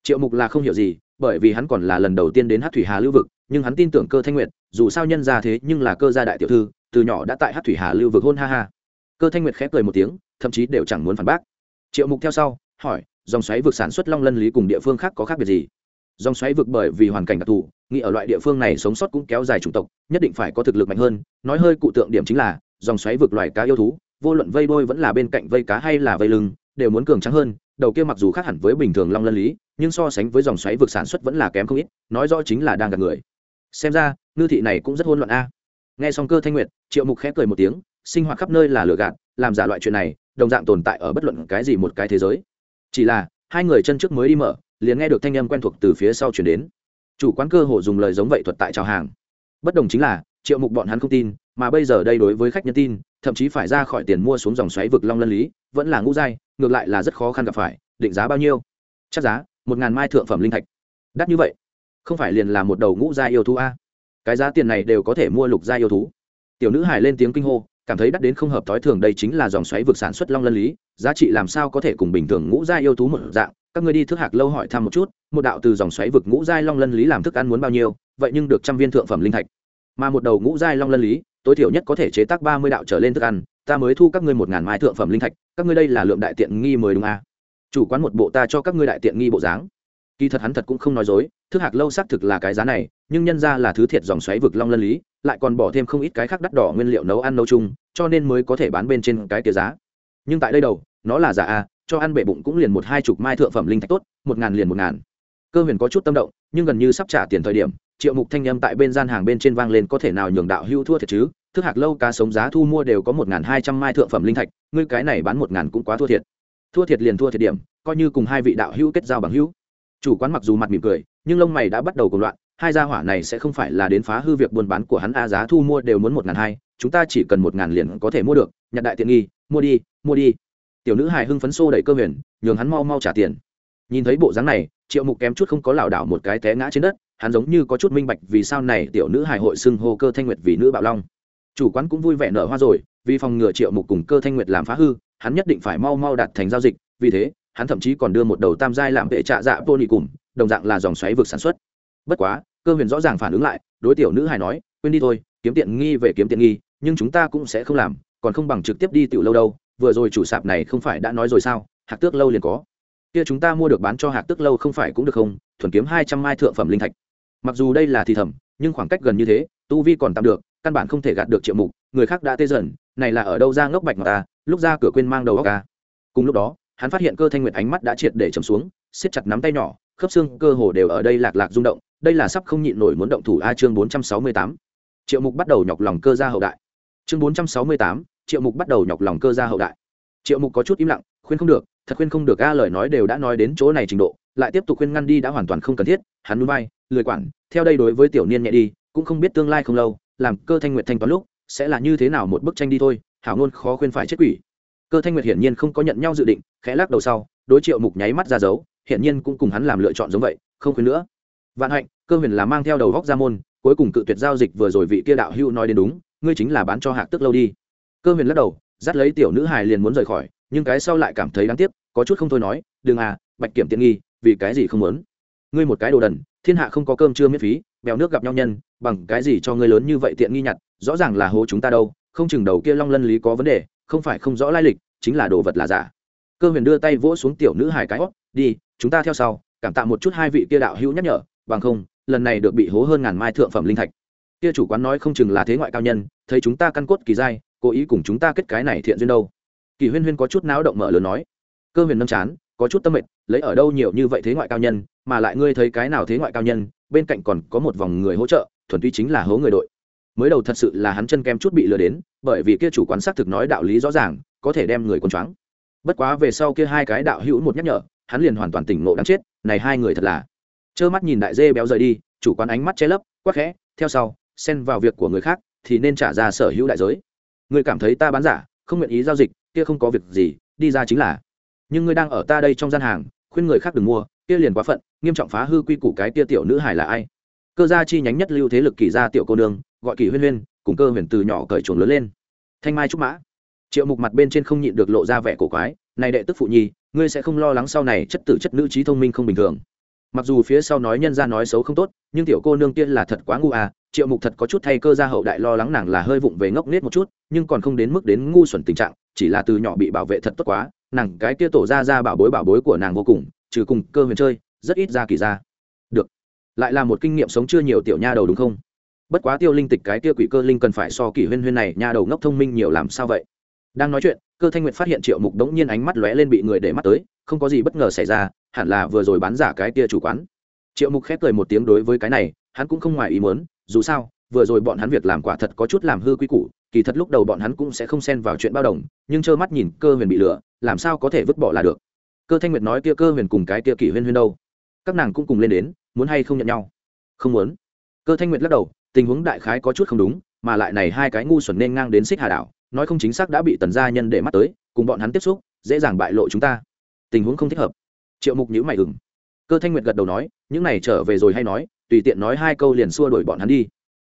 Triệu mục là không hiểu gì, bởi vì hắn còn là lần đầu tiên đến hát thủy hà lưu vực, nhưng hắn tin tưởng cơ thanh nguyệt, dù sao nhân ra thế nhưng là cơ gia đại tiểu thư, từ nhỏ đã tại hát thủy hà lưu vực hôn ha ha. Cơ thanh nguyệt khép cười một tiếng, thậm chí đều chẳng muốn phản bác. Triệu mục theo sau, hỏi, dòng xoáy vực sản xuất long lân lý cùng địa phương khác có khác biệt gì? Dòng xoáy vực bởi vì hoàn cảnh đặc thù, nghĩ ở loại địa phương này sống sót cũng kéo dài chủng tộc, nhất định phải có thực lực mạnh hơn, nói hơi cụ tượng điểm chính là dòng xoáy vực loài cá yêu thú, vô luận vây đôi vẫn là bên cạnh vây cá hay là vây lưng, đều muốn cường trắng hơn, đầu kia mặc dù khác hẳn với bình thường long lân lý, nhưng so sánh với dòng xoáy vực sản xuất vẫn là kém không ít, nói rõ chính là đang gặp người. Xem ra, ngư thị này cũng rất hôn loạn a. Nghe xong cơ thanh nguyệt, triệu mục khẽ cười một tiếng, sinh hoạt khắp nơi là lừa gạt, làm giả loại chuyện này, đồng dạng tồn tại ở bất luận cái gì một cái thế giới. Chỉ là, hai người chân trước mới đi mở, liền nghe được thanh âm quen thuộc từ phía sau chuyển đến. Chủ quán cơ hồ dùng lời giống vậy thuật tại chào hàng. Bất đồng chính là, triệu mục bọn hắn không tin mà bây giờ đây đối với khách nhân tin, thậm chí phải ra khỏi tiền mua xuống dòng xoáy vực long lân lý, vẫn là ngũ giai, ngược lại là rất khó khăn gặp phải, định giá bao nhiêu? Chắc giá, một ngàn mai thượng phẩm linh thạch. Đắt như vậy? Không phải liền là một đầu ngũ giai yêu thú a? Cái giá tiền này đều có thể mua lục giai yêu thú. Tiểu nữ hải lên tiếng kinh hô, cảm thấy đắt đến không hợp thói thường đây chính là dòng xoáy vực sản xuất long lân lý, giá trị làm sao có thể cùng bình thường ngũ giai yêu thú một dạng? Các người đi thức hạc lâu hỏi thăm một chút, một đạo từ dòng xoáy vực ngũ giai long lân lý làm thức ăn muốn bao nhiêu, vậy nhưng được trăm viên thượng phẩm linh thạch. Mà một đầu ngũ giai long lân lý tối thiểu nhất có thể chế tác ba mươi đạo trở lên thức ăn, ta mới thu các ngươi một ngàn mai thượng phẩm linh thạch, các ngươi đây là lượng đại tiện nghi mới đúng à. chủ quán một bộ ta cho các ngươi đại tiện nghi bộ dáng. Kỳ thật hắn thật cũng không nói dối, thức hạc lâu xác thực là cái giá này, nhưng nhân ra là thứ thiệt dòng xoáy vực long lân lý, lại còn bỏ thêm không ít cái khác đắt đỏ nguyên liệu nấu ăn nấu chung, cho nên mới có thể bán bên trên cái kia giá. Nhưng tại đây đầu, nó là giả a cho ăn bể bụng cũng liền một hai chục mai thượng phẩm linh thạch tốt, một ngàn liền một ngàn. Cơ huyền có chút tâm động, nhưng gần như sắp trả tiền thời điểm, triệu mục thanh âm tại bên gian hàng bên trên vang lên có thể nào nhường đạo hưu thua thiệt chứ? Thức hạc lâu cá sống giá thu mua đều có một hai trăm mai thượng phẩm linh thạch, ngươi cái này bán một ngàn cũng quá thua thiệt. Thua thiệt liền thua thiệt điểm, coi như cùng hai vị đạo hữu kết giao bằng hữu. Chủ quán mặc dù mặt mỉm cười, nhưng lông mày đã bắt đầu cùng loạn, hai gia hỏa này sẽ không phải là đến phá hư việc buôn bán của hắn a, giá thu mua đều muốn một ngàn hai, chúng ta chỉ cần một ngàn liền có thể mua được, nhặt đại tiện nghi, mua đi mua đi. Tiểu nữ hài hưng phấn xô đẩy cơ huyền, nhường hắn mau mau trả tiền. Nhìn thấy bộ dáng này, triệu mục kém chút không có lảo đảo một cái té ngã trên đất, hắn giống như có chút minh bạch vì sao này tiểu nữ hài hội xưng hô cơ thanh nguyệt vì nữ bạo long chủ quán cũng vui vẻ nở hoa rồi, vì phòng ngừa triệu mục cùng cơ thanh nguyệt làm phá hư, hắn nhất định phải mau mau đạt thành giao dịch, vì thế, hắn thậm chí còn đưa một đầu tam giai làm vệ trạ dạ vô nị cùng, đồng dạng là dòng xoáy vực sản xuất. Bất quá, cơ huyền rõ ràng phản ứng lại, đối tiểu nữ hài nói, quên đi thôi, kiếm tiện nghi về kiếm tiện nghi, nhưng chúng ta cũng sẽ không làm, còn không bằng trực tiếp đi tiểu lâu đâu, vừa rồi chủ sạp này không phải đã nói rồi sao, hạc tước lâu liền có. Kia chúng ta mua được bán cho hạc tước lâu không phải cũng được không, thuần kiếm hai trăm mai thượng phẩm linh thạch. Mặc dù đây là thì thầm, nhưng khoảng cách gần như thế, tu vi còn tạm được căn bản không thể gạt được triệu mục, người khác đã tê dần, này là ở đâu ra ngốc bạch mà ta, lúc ra cửa quên mang đầu óc ca cùng lúc đó, hắn phát hiện cơ thanh nguyệt ánh mắt đã triệt để chầm xuống, siết chặt nắm tay nhỏ, khớp xương cơ hồ đều ở đây lạc lạc rung động, đây là sắp không nhịn nổi muốn động thủ a chương bốn trăm sáu mươi tám. Triệu mục bắt đầu nhọc lòng cơ gia hậu đại. Chương bốn trăm sáu mươi tám, triệu mục bắt đầu nhọc lòng cơ gia hậu đại. Triệu mục có chút im lặng, khuyên không được, thật khuyên không được a lời nói đều đã nói đến chỗ này trình độ, lại tiếp tục khuyên ngăn đi đã hoàn toàn không cần thiết, hắn núi bay, lười quản, theo đây đối với tiểu niên nhẹ đi, cũng không biết tương lai không lâu làm cơ thanh nguyệt thanh toán lúc, sẽ là như thế nào một bức tranh đi thôi, hảo ngôn khó khuyên phải chết quỷ. Cơ thanh nguyệt hiển nhiên không có nhận nhau dự định, khẽ lắc đầu sau, đối triệu mục nháy mắt ra dấu, hiển nhiên cũng cùng hắn làm lựa chọn giống vậy, không khuyên nữa. Vạn hạnh, cơ huyền là mang theo đầu góc ra môn, cuối cùng cự tuyệt giao dịch vừa rồi vị kia đạo hưu nói đến đúng, ngươi chính là bán cho hạc tức lâu đi. Cơ huyền lắc đầu, dắt lấy tiểu nữ hài liền muốn rời khỏi, nhưng cái sau lại cảm thấy đáng tiếc, có chút không thôi nói, đừng à bạch kiểm tiện nghi, vì cái gì không muốn? Ngươi một cái đồ đần, thiên hạ không có cơm chưa miễn phí bèo nước gặp nhau nhân bằng cái gì cho ngươi lớn như vậy tiện nghi nhặt rõ ràng là hố chúng ta đâu không chừng đầu kia long lân lý có vấn đề không phải không rõ lai lịch chính là đồ vật là giả. Cơ huyền đưa tay vỗ xuống tiểu nữ hài cái hót đi chúng ta theo sau cảm tạ một chút hai vị kia đạo hữu nhắc nhở bằng không lần này được bị hố hơn ngàn mai thượng phẩm linh thạch. Kia chủ quán nói không chừng là thế ngoại cao nhân thấy chúng ta căn cốt kỳ dai cố ý cùng chúng ta kết cái này thiện duyên đâu. Kỳ huyên huyên có chút náo động mở lớn nói cơ huyền nâm chán có chút tâm mệt, lấy ở đâu nhiều như vậy thế ngoại cao nhân mà lại ngươi thấy cái nào thế ngoại cao nhân bên cạnh còn có một vòng người hỗ trợ, thuần túy chính là hố người đội. Mới đầu thật sự là hắn chân kem chút bị lừa đến, bởi vì kia chủ quán xác thực nói đạo lý rõ ràng, có thể đem người quân choáng. Bất quá về sau kia hai cái đạo hữu một nhắc nhở, hắn liền hoàn toàn tỉnh ngộ đáng chết, này hai người thật là. Trơ mắt nhìn đại dê béo rời đi, chủ quán ánh mắt che lấp, quắc khẽ, theo sau, xen vào việc của người khác, thì nên trả ra sở hữu đại giới. Người cảm thấy ta bán giả, không nguyện ý giao dịch, kia không có việc gì, đi ra chính là. Nhưng ngươi đang ở ta đây trong gian hàng, khuyên người khác đừng mua kia liền quá phận, nghiêm trọng phá hư quy củ cái kia tiểu nữ hải là ai? Cơ gia chi nhánh nhất lưu thế lực kỳ gia tiểu cô nương, gọi kỳ huyên huyên, cùng cơ huyền từ nhỏ cởi chuồng lớn lên. Thanh mai trúc mã. Triệu mục mặt bên trên không nhịn được lộ ra vẻ cổ quái, này đệ tức phụ nhi, ngươi sẽ không lo lắng sau này chất tử chất nữ trí thông minh không bình thường. Mặc dù phía sau nói nhân ra nói xấu không tốt, nhưng tiểu cô nương kia là thật quá ngu à triệu mục thật có chút thay cơ gia hậu đại lo lắng nàng là hơi vụng về ngốc nết một chút, nhưng còn không đến mức đến ngu xuẩn tình trạng, chỉ là từ nhỏ bị bảo vệ thật tốt quá, nàng cái kia tổ ra ra bảo bối bảo bối của nàng vô cùng trừ cùng cơ huyền chơi, rất ít ra kỳ ra. Được. Lại là một kinh nghiệm sống chưa nhiều tiểu nha đầu đúng không? Bất quá tiêu linh tịch cái tiêu quỷ cơ linh cần phải so kỷ huyên huyên này, nha đầu ngốc thông minh nhiều làm sao vậy? Đang nói chuyện, cơ thanh nguyệt phát hiện triệu mục đống nhiên ánh mắt lóe lên bị người để mắt tới, không có gì bất ngờ xảy ra, hẳn là vừa rồi bán giả cái tia chủ quán. Triệu mục khép cười một tiếng đối với cái này, hắn cũng không ngoài ý muốn, dù sao, vừa rồi bọn hắn việc làm quả thật có chút làm hư quy củ, kỳ thật lúc đầu bọn hắn cũng sẽ không xen vào chuyện bao đồng, nhưng trơ mắt nhìn cơ huyền bị lừa, làm sao có thể vứt bỏ là được? Cơ thanh nguyệt nói kia cơ huyền cùng cái kia kỷ huyên huyên đâu? Các nàng cũng cùng lên đến, muốn hay không nhận nhau? Không muốn. Cơ thanh nguyệt lắc đầu, tình huống đại khái có chút không đúng, mà lại này hai cái ngu xuẩn nên ngang đến xích hà đảo, nói không chính xác đã bị tần gia nhân để mắt tới, cùng bọn hắn tiếp xúc, dễ dàng bại lộ chúng ta. Tình huống không thích hợp. Triệu mục nhữ mày ừng cơ thanh nguyệt gật đầu nói, những này trở về rồi hay nói, tùy tiện nói hai câu liền xua đuổi bọn hắn đi.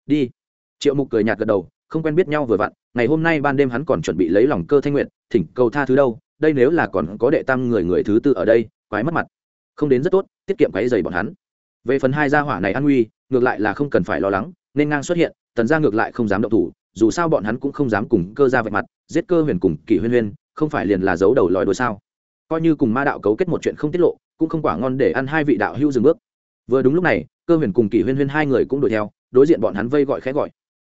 Đi. Triệu mục cười nhạt gật đầu, không quen biết nhau vừa vặn, ngày hôm nay ban đêm hắn còn chuẩn bị lấy lòng cơ thanh nguyệt, thỉnh cầu tha thứ đâu đây nếu là còn có đệ tam người người thứ tư ở đây, quái mất mặt. Không đến rất tốt, tiết kiệm cái giày bọn hắn. Về phần hai gia hỏa này an nguy, ngược lại là không cần phải lo lắng, nên ngang xuất hiện, tần gia ngược lại không dám động thủ, dù sao bọn hắn cũng không dám cùng cơ ra vạch mặt, giết cơ huyền cùng kỷ huyên huyên không phải liền là giấu đầu lòi đôi sao? Coi như cùng ma đạo cấu kết một chuyện không tiết lộ, cũng không quả ngon để ăn hai vị đạo hưu dừng bước. Vừa đúng lúc này, cơ huyền cùng kỷ huyên huyên hai người cũng đuổi theo, đối diện bọn hắn vây gọi khẽ gọi.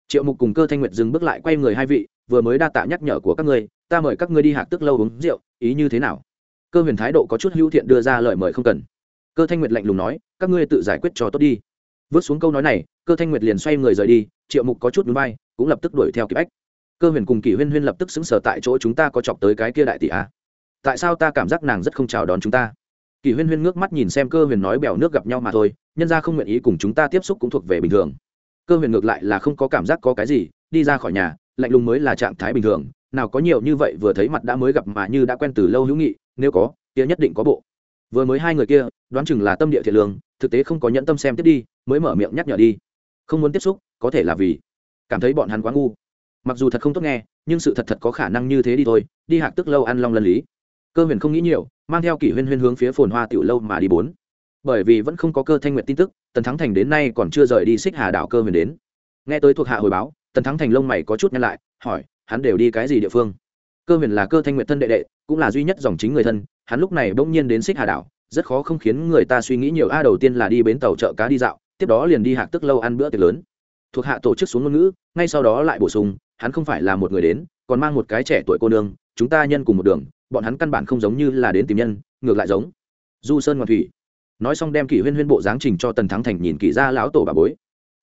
Triệu mục cùng cơ thanh nguyệt dừng bước lại quay người hai vị, vừa mới đa tạ nhắc nhở của các ngươi ta mời các ngươi đi hạc tức lâu uống rượu, ý như thế nào? Cơ huyền thái độ có chút hữu thiện đưa ra lời mời không cần. Cơ thanh nguyệt lạnh lùng nói, các ngươi tự giải quyết cho tốt đi. Vớt xuống câu nói này, cơ thanh nguyệt liền xoay người rời đi, triệu mục có chút núi bay cũng lập tức đuổi theo kịp ách. Cơ huyền cùng kỷ huyên huyên lập tức xứng sở tại chỗ, chúng ta có chọc tới cái kia đại tỷ á tại sao ta cảm giác nàng rất không chào đón chúng ta? Kỷ huyên huyên ngước mắt nhìn xem cơ huyền nói bèo nước gặp nhau mà thôi, nhân ra không nguyện ý cùng chúng ta tiếp xúc cũng thuộc về bình thường. Cơ huyền ngược lại là không có cảm giác có cái gì, đi ra khỏi nhà, lạnh lùng mới là trạng thái bình thường nào có nhiều như vậy vừa thấy mặt đã mới gặp mà như đã quen từ lâu hữu nghị, nếu có, kia nhất định có bộ. Vừa mới hai người kia, đoán chừng là tâm địa thiện lương, thực tế không có nhẫn tâm xem tiếp đi, mới mở miệng nhắc nhở đi. Không muốn tiếp xúc, có thể là vì cảm thấy bọn hắn quá ngu. Mặc dù thật không tốt nghe, nhưng sự thật thật có khả năng như thế đi thôi, đi hạc tức lâu ăn long lân lý. Cơ huyền không nghĩ nhiều, mang theo kỷ huyên huyên hướng phía phồn hoa tiểu lâu mà đi bốn. Bởi vì vẫn không có cơ thanh nguyện tin tức, tần thắng thành đến nay còn chưa rời đi xích hà đảo cơ huyền đến. Nghe tới thuộc hạ hồi báo, tần thắng thành lông mày có chút nhăn lại, hỏi hắn đều đi cái gì địa phương. Cơ huyền là cơ thanh nguyện thân đệ đệ, cũng là duy nhất dòng chính người thân, hắn lúc này bỗng nhiên đến xích hà đảo, rất khó không khiến người ta suy nghĩ nhiều. A đầu tiên là đi bến tàu chợ cá đi dạo, tiếp đó liền đi hạc tức lâu ăn bữa tiệc lớn. Thuộc hạ tổ chức xuống ngôn ngữ, ngay sau đó lại bổ sung, hắn không phải là một người đến, còn mang một cái trẻ tuổi cô nương, chúng ta nhân cùng một đường, bọn hắn căn bản không giống như là đến tìm nhân, ngược lại giống. Du sơn ngoan thủy. Nói xong đem kỷ huyên huyên bộ dáng trình cho tần thắng thành nhìn kỷ ra lão tổ bà bối.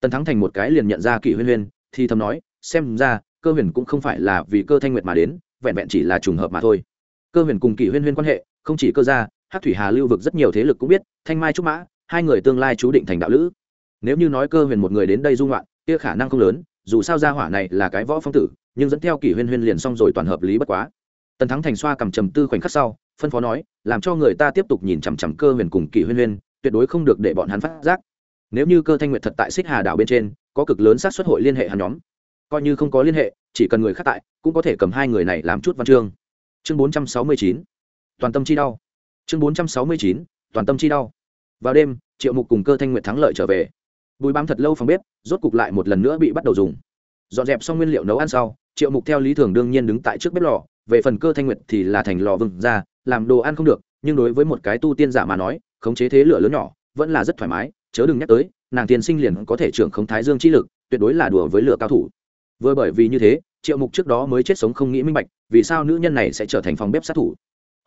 Tần thắng thành một cái liền nhận ra kỷ huyên huyên, thì thầm nói, xem ra cơ huyền cũng không phải là vì cơ thanh nguyệt mà đến, vẹn vẹn chỉ là trùng hợp mà thôi. Cơ huyền cùng kỷ huyên huyên quan hệ, không chỉ cơ gia hát thủy hà lưu vực rất nhiều thế lực cũng biết, thanh mai trúc mã, hai người tương lai chú định thành đạo lữ. Nếu như nói cơ huyền một người đến đây dung loạn kia khả năng không lớn, dù sao gia hỏa này là cái võ phong tử, nhưng dẫn theo kỷ huyên huyên liền xong rồi toàn hợp lý bất quá. Tần thắng thành xoa cầm trầm tư khoảnh khắc sau, phân phó nói, làm cho người ta tiếp tục nhìn chằm chằm cơ huyền cùng kỷ huyên huyên, tuyệt đối không được để bọn hắn phát giác. Nếu như cơ thanh nguyệt thật tại xích hà đảo bên trên, có cực lớn xác suất hội liên hệ hắn nhóm coi như không có liên hệ, chỉ cần người khác tại, cũng có thể cầm hai người này làm chút văn chương. Chương bốn trăm sáu mươi chín, toàn tâm chi đau. Chương bốn trăm sáu mươi chín, toàn tâm chi đau. Vào đêm, triệu mục cùng cơ thanh nguyệt thắng lợi trở về. Bùi bám thật lâu phòng bếp, rốt cục lại một lần nữa bị bắt đầu dùng. Dọn dẹp xong nguyên liệu nấu ăn sau, triệu mục theo lý thường đương nhiên đứng tại trước bếp lò, về phần cơ thanh nguyệt thì là thành lò vừng ra, làm đồ ăn không được, nhưng đối với một cái tu tiên giả mà nói, khống chế thế lửa lớn nhỏ, vẫn là rất thoải mái, chớ đừng nhắc tới, nàng tiên sinh liền có thể trưởng không thái dương chi lực, tuyệt đối là đùa với lửa cao thủ vừa bởi vì như thế, triệu mục trước đó mới chết sống không nghĩ minh bạch, vì sao nữ nhân này sẽ trở thành phòng bếp sát thủ?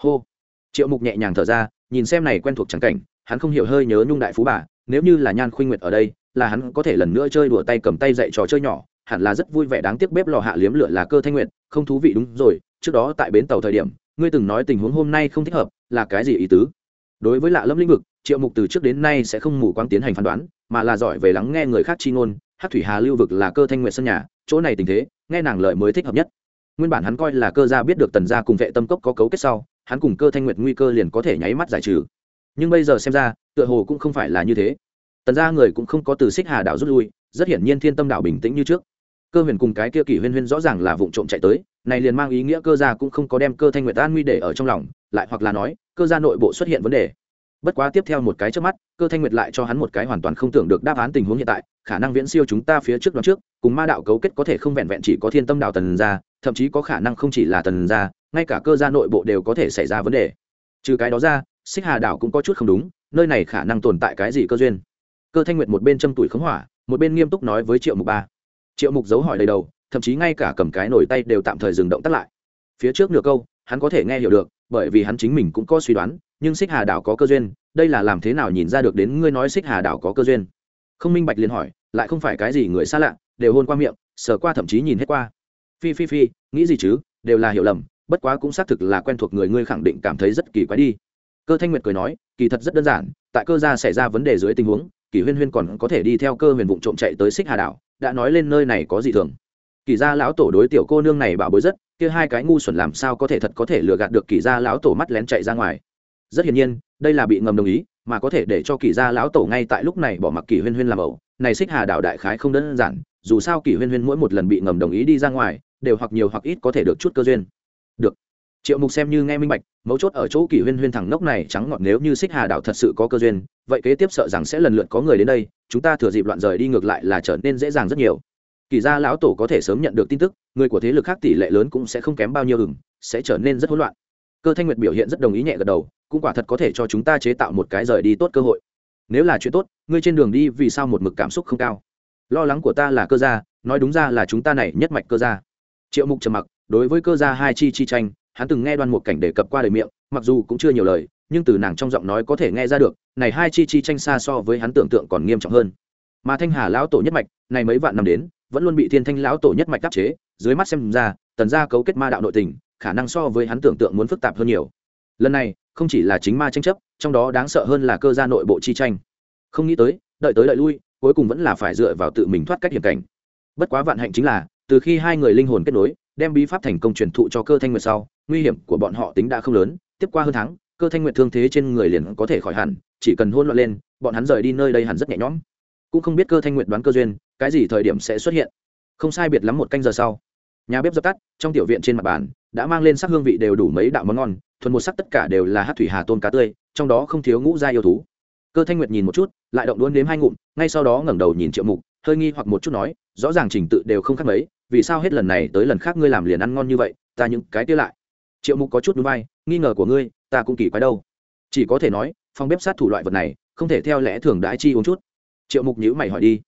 Hô. Triệu mục nhẹ nhàng thở ra, nhìn xem này quen thuộc trắng cảnh, hắn không hiểu hơi nhớ nhung đại phú bà, nếu như là nhan khuynh nguyệt ở đây, là hắn có thể lần nữa chơi đùa tay cầm tay dạy trò chơi nhỏ, hẳn là rất vui vẻ đáng tiếc bếp lò hạ liếm lửa là cơ thanh nguyệt, không thú vị đúng rồi, trước đó tại bến tàu thời điểm, ngươi từng nói tình huống hôm nay không thích hợp, là cái gì ý tứ? Đối với lạ lâm lĩnh vực, triệu mục từ trước đến nay sẽ không mù quáng tiến hành phán đoán, mà là giỏi về lắng nghe người khác chi ngôn hát thủy hà lưu vực là cơ thanh nguyệt sân nhà, chỗ này tình thế, nghe nàng lời mới thích hợp nhất. Nguyên bản hắn coi là cơ gia biết được tần gia cùng vệ tâm cốc có cấu kết sau, hắn cùng cơ thanh nguyệt nguy cơ liền có thể nháy mắt giải trừ. Nhưng bây giờ xem ra, tựa hồ cũng không phải là như thế. Tần gia người cũng không có từ xích hà đảo rút lui, rất hiển nhiên thiên tâm đảo bình tĩnh như trước. Cơ huyền cùng cái kia kỷ huyên huyên rõ ràng là vụ trộm chạy tới, này liền mang ý nghĩa cơ gia cũng không có đem cơ thanh nguyệt an nguy để ở trong lòng, lại hoặc là nói, cơ gia nội bộ xuất hiện vấn đề bất quá tiếp theo một cái trước mắt, cơ thanh nguyệt lại cho hắn một cái hoàn toàn không tưởng được đáp án tình huống hiện tại, khả năng viễn siêu chúng ta phía trước đó trước, cùng ma đạo cấu kết có thể không vẹn vẹn chỉ có thiên tâm đạo tần gia, thậm chí có khả năng không chỉ là tần gia, ngay cả cơ gia nội bộ đều có thể xảy ra vấn đề. Trừ cái đó ra, xích hà đảo cũng có chút không đúng, nơi này khả năng tồn tại cái gì cơ duyên? Cơ thanh nguyệt một bên châm tuổi khống hỏa, một bên nghiêm túc nói với triệu mục ba. Triệu mục giấu hỏi đầy đầu, thậm chí ngay cả cầm cái nổi tay đều tạm thời dừng động tắt lại. Phía trước nửa câu, hắn có thể nghe hiểu được bởi vì hắn chính mình cũng có suy đoán, nhưng xích hà đảo có cơ duyên, đây là làm thế nào nhìn ra được đến ngươi nói xích hà đảo có cơ duyên? Không minh bạch liền hỏi, lại không phải cái gì người xa lạ, đều hôn qua miệng, sờ qua thậm chí nhìn hết qua. Phi phi phi, nghĩ gì chứ, đều là hiểu lầm, bất quá cũng xác thực là quen thuộc người ngươi khẳng định cảm thấy rất kỳ quái đi. Cơ thanh nguyệt cười nói, kỳ thật rất đơn giản, tại cơ gia xảy ra vấn đề dưới tình huống, kỳ huyên huyên còn có thể đi theo cơ huyền vụ trộm chạy tới xích hà đảo, đã nói lên nơi này có gì thường. Kỳ gia lão tổ đối tiểu cô nương này bảo bối rất kia hai cái ngu xuẩn làm sao có thể thật có thể lừa gạt được kỳ gia lão tổ mắt lén chạy ra ngoài? Rất hiển nhiên, đây là bị ngầm đồng ý, mà có thể để cho kỳ gia lão tổ ngay tại lúc này bỏ mặc kỳ huyên huyên làm ẩu. Này xích hà đảo đại khái không đơn giản, dù sao kỳ huyên huyên mỗi một lần bị ngầm đồng ý đi ra ngoài, đều hoặc nhiều hoặc ít có thể được chút cơ duyên. Được. Triệu mục xem như nghe minh bạch, mấu chốt ở chỗ kỳ huyên huyên thẳng nốc này trắng ngọt nếu như xích hà đảo thật sự có cơ duyên, vậy kế tiếp sợ rằng sẽ lần lượt có người đến đây, chúng ta thừa dịp loạn rời đi ngược lại là trở nên dễ dàng rất nhiều kỳ gia lão tổ có thể sớm nhận được tin tức, người của thế lực khác tỷ lệ lớn cũng sẽ không kém bao nhiêu ừng, sẽ trở nên rất hỗn loạn. Cơ thanh nguyệt biểu hiện rất đồng ý nhẹ gật đầu, cũng quả thật có thể cho chúng ta chế tạo một cái rời đi tốt cơ hội. Nếu là chuyện tốt, ngươi trên đường đi vì sao một mực cảm xúc không cao? Lo lắng của ta là cơ gia, nói đúng ra là chúng ta này nhất mạch cơ gia. Triệu mục trầm mặc, đối với cơ gia hai chi chi tranh, hắn từng nghe đoan một cảnh đề cập qua đời miệng, mặc dù cũng chưa nhiều lời, nhưng từ nàng trong giọng nói có thể nghe ra được, này hai chi chi tranh xa so với hắn tưởng tượng còn nghiêm trọng hơn. Mà thanh hà lão tổ nhất mạch, này mấy vạn năm đến vẫn luôn bị thiên thanh lão tổ nhất mạch đắc chế, dưới mắt xem ra, tần gia cấu kết ma đạo nội tình, khả năng so với hắn tưởng tượng muốn phức tạp hơn nhiều. Lần này, không chỉ là chính ma tranh chấp, trong đó đáng sợ hơn là cơ gia nội bộ chi tranh. Không nghĩ tới, đợi tới đợi lui, cuối cùng vẫn là phải dựa vào tự mình thoát cách hiểm cảnh. Bất quá vạn hạnh chính là, từ khi hai người linh hồn kết nối, đem bí pháp thành công truyền thụ cho cơ thanh nguyệt sau, nguy hiểm của bọn họ tính đã không lớn, tiếp qua hơn tháng, cơ thanh nguyệt thương thế trên người liền có thể khỏi hẳn, chỉ cần hôn loạn lên, bọn hắn rời đi nơi đây hẳn rất nhẹ nhõm. Cũng không biết cơ thanh nguyệt đoán cơ duyên cái gì thời điểm sẽ xuất hiện? Không sai biệt lắm một canh giờ sau, nhà bếp dập tắt, trong tiểu viện trên mặt bàn đã mang lên sắc hương vị đều đủ mấy đạo món ngon, thuần một sắc tất cả đều là hát thủy hà tôm cá tươi, trong đó không thiếu ngũ gia yêu thú. Cơ thanh nguyệt nhìn một chút, lại động đuôn đếm hai ngụm, ngay sau đó ngẩng đầu nhìn triệu mục, hơi nghi hoặc một chút nói, rõ ràng trình tự đều không khác mấy, vì sao hết lần này tới lần khác ngươi làm liền ăn ngon như vậy, ta những cái kia lại. Triệu mục có chút núi bay nghi ngờ của ngươi, ta cũng kỳ quái đâu. Chỉ có thể nói, phòng bếp sát thủ loại vật này, không thể theo lẽ thường đãi chi uống chút. Triệu mục nhữ mày hỏi đi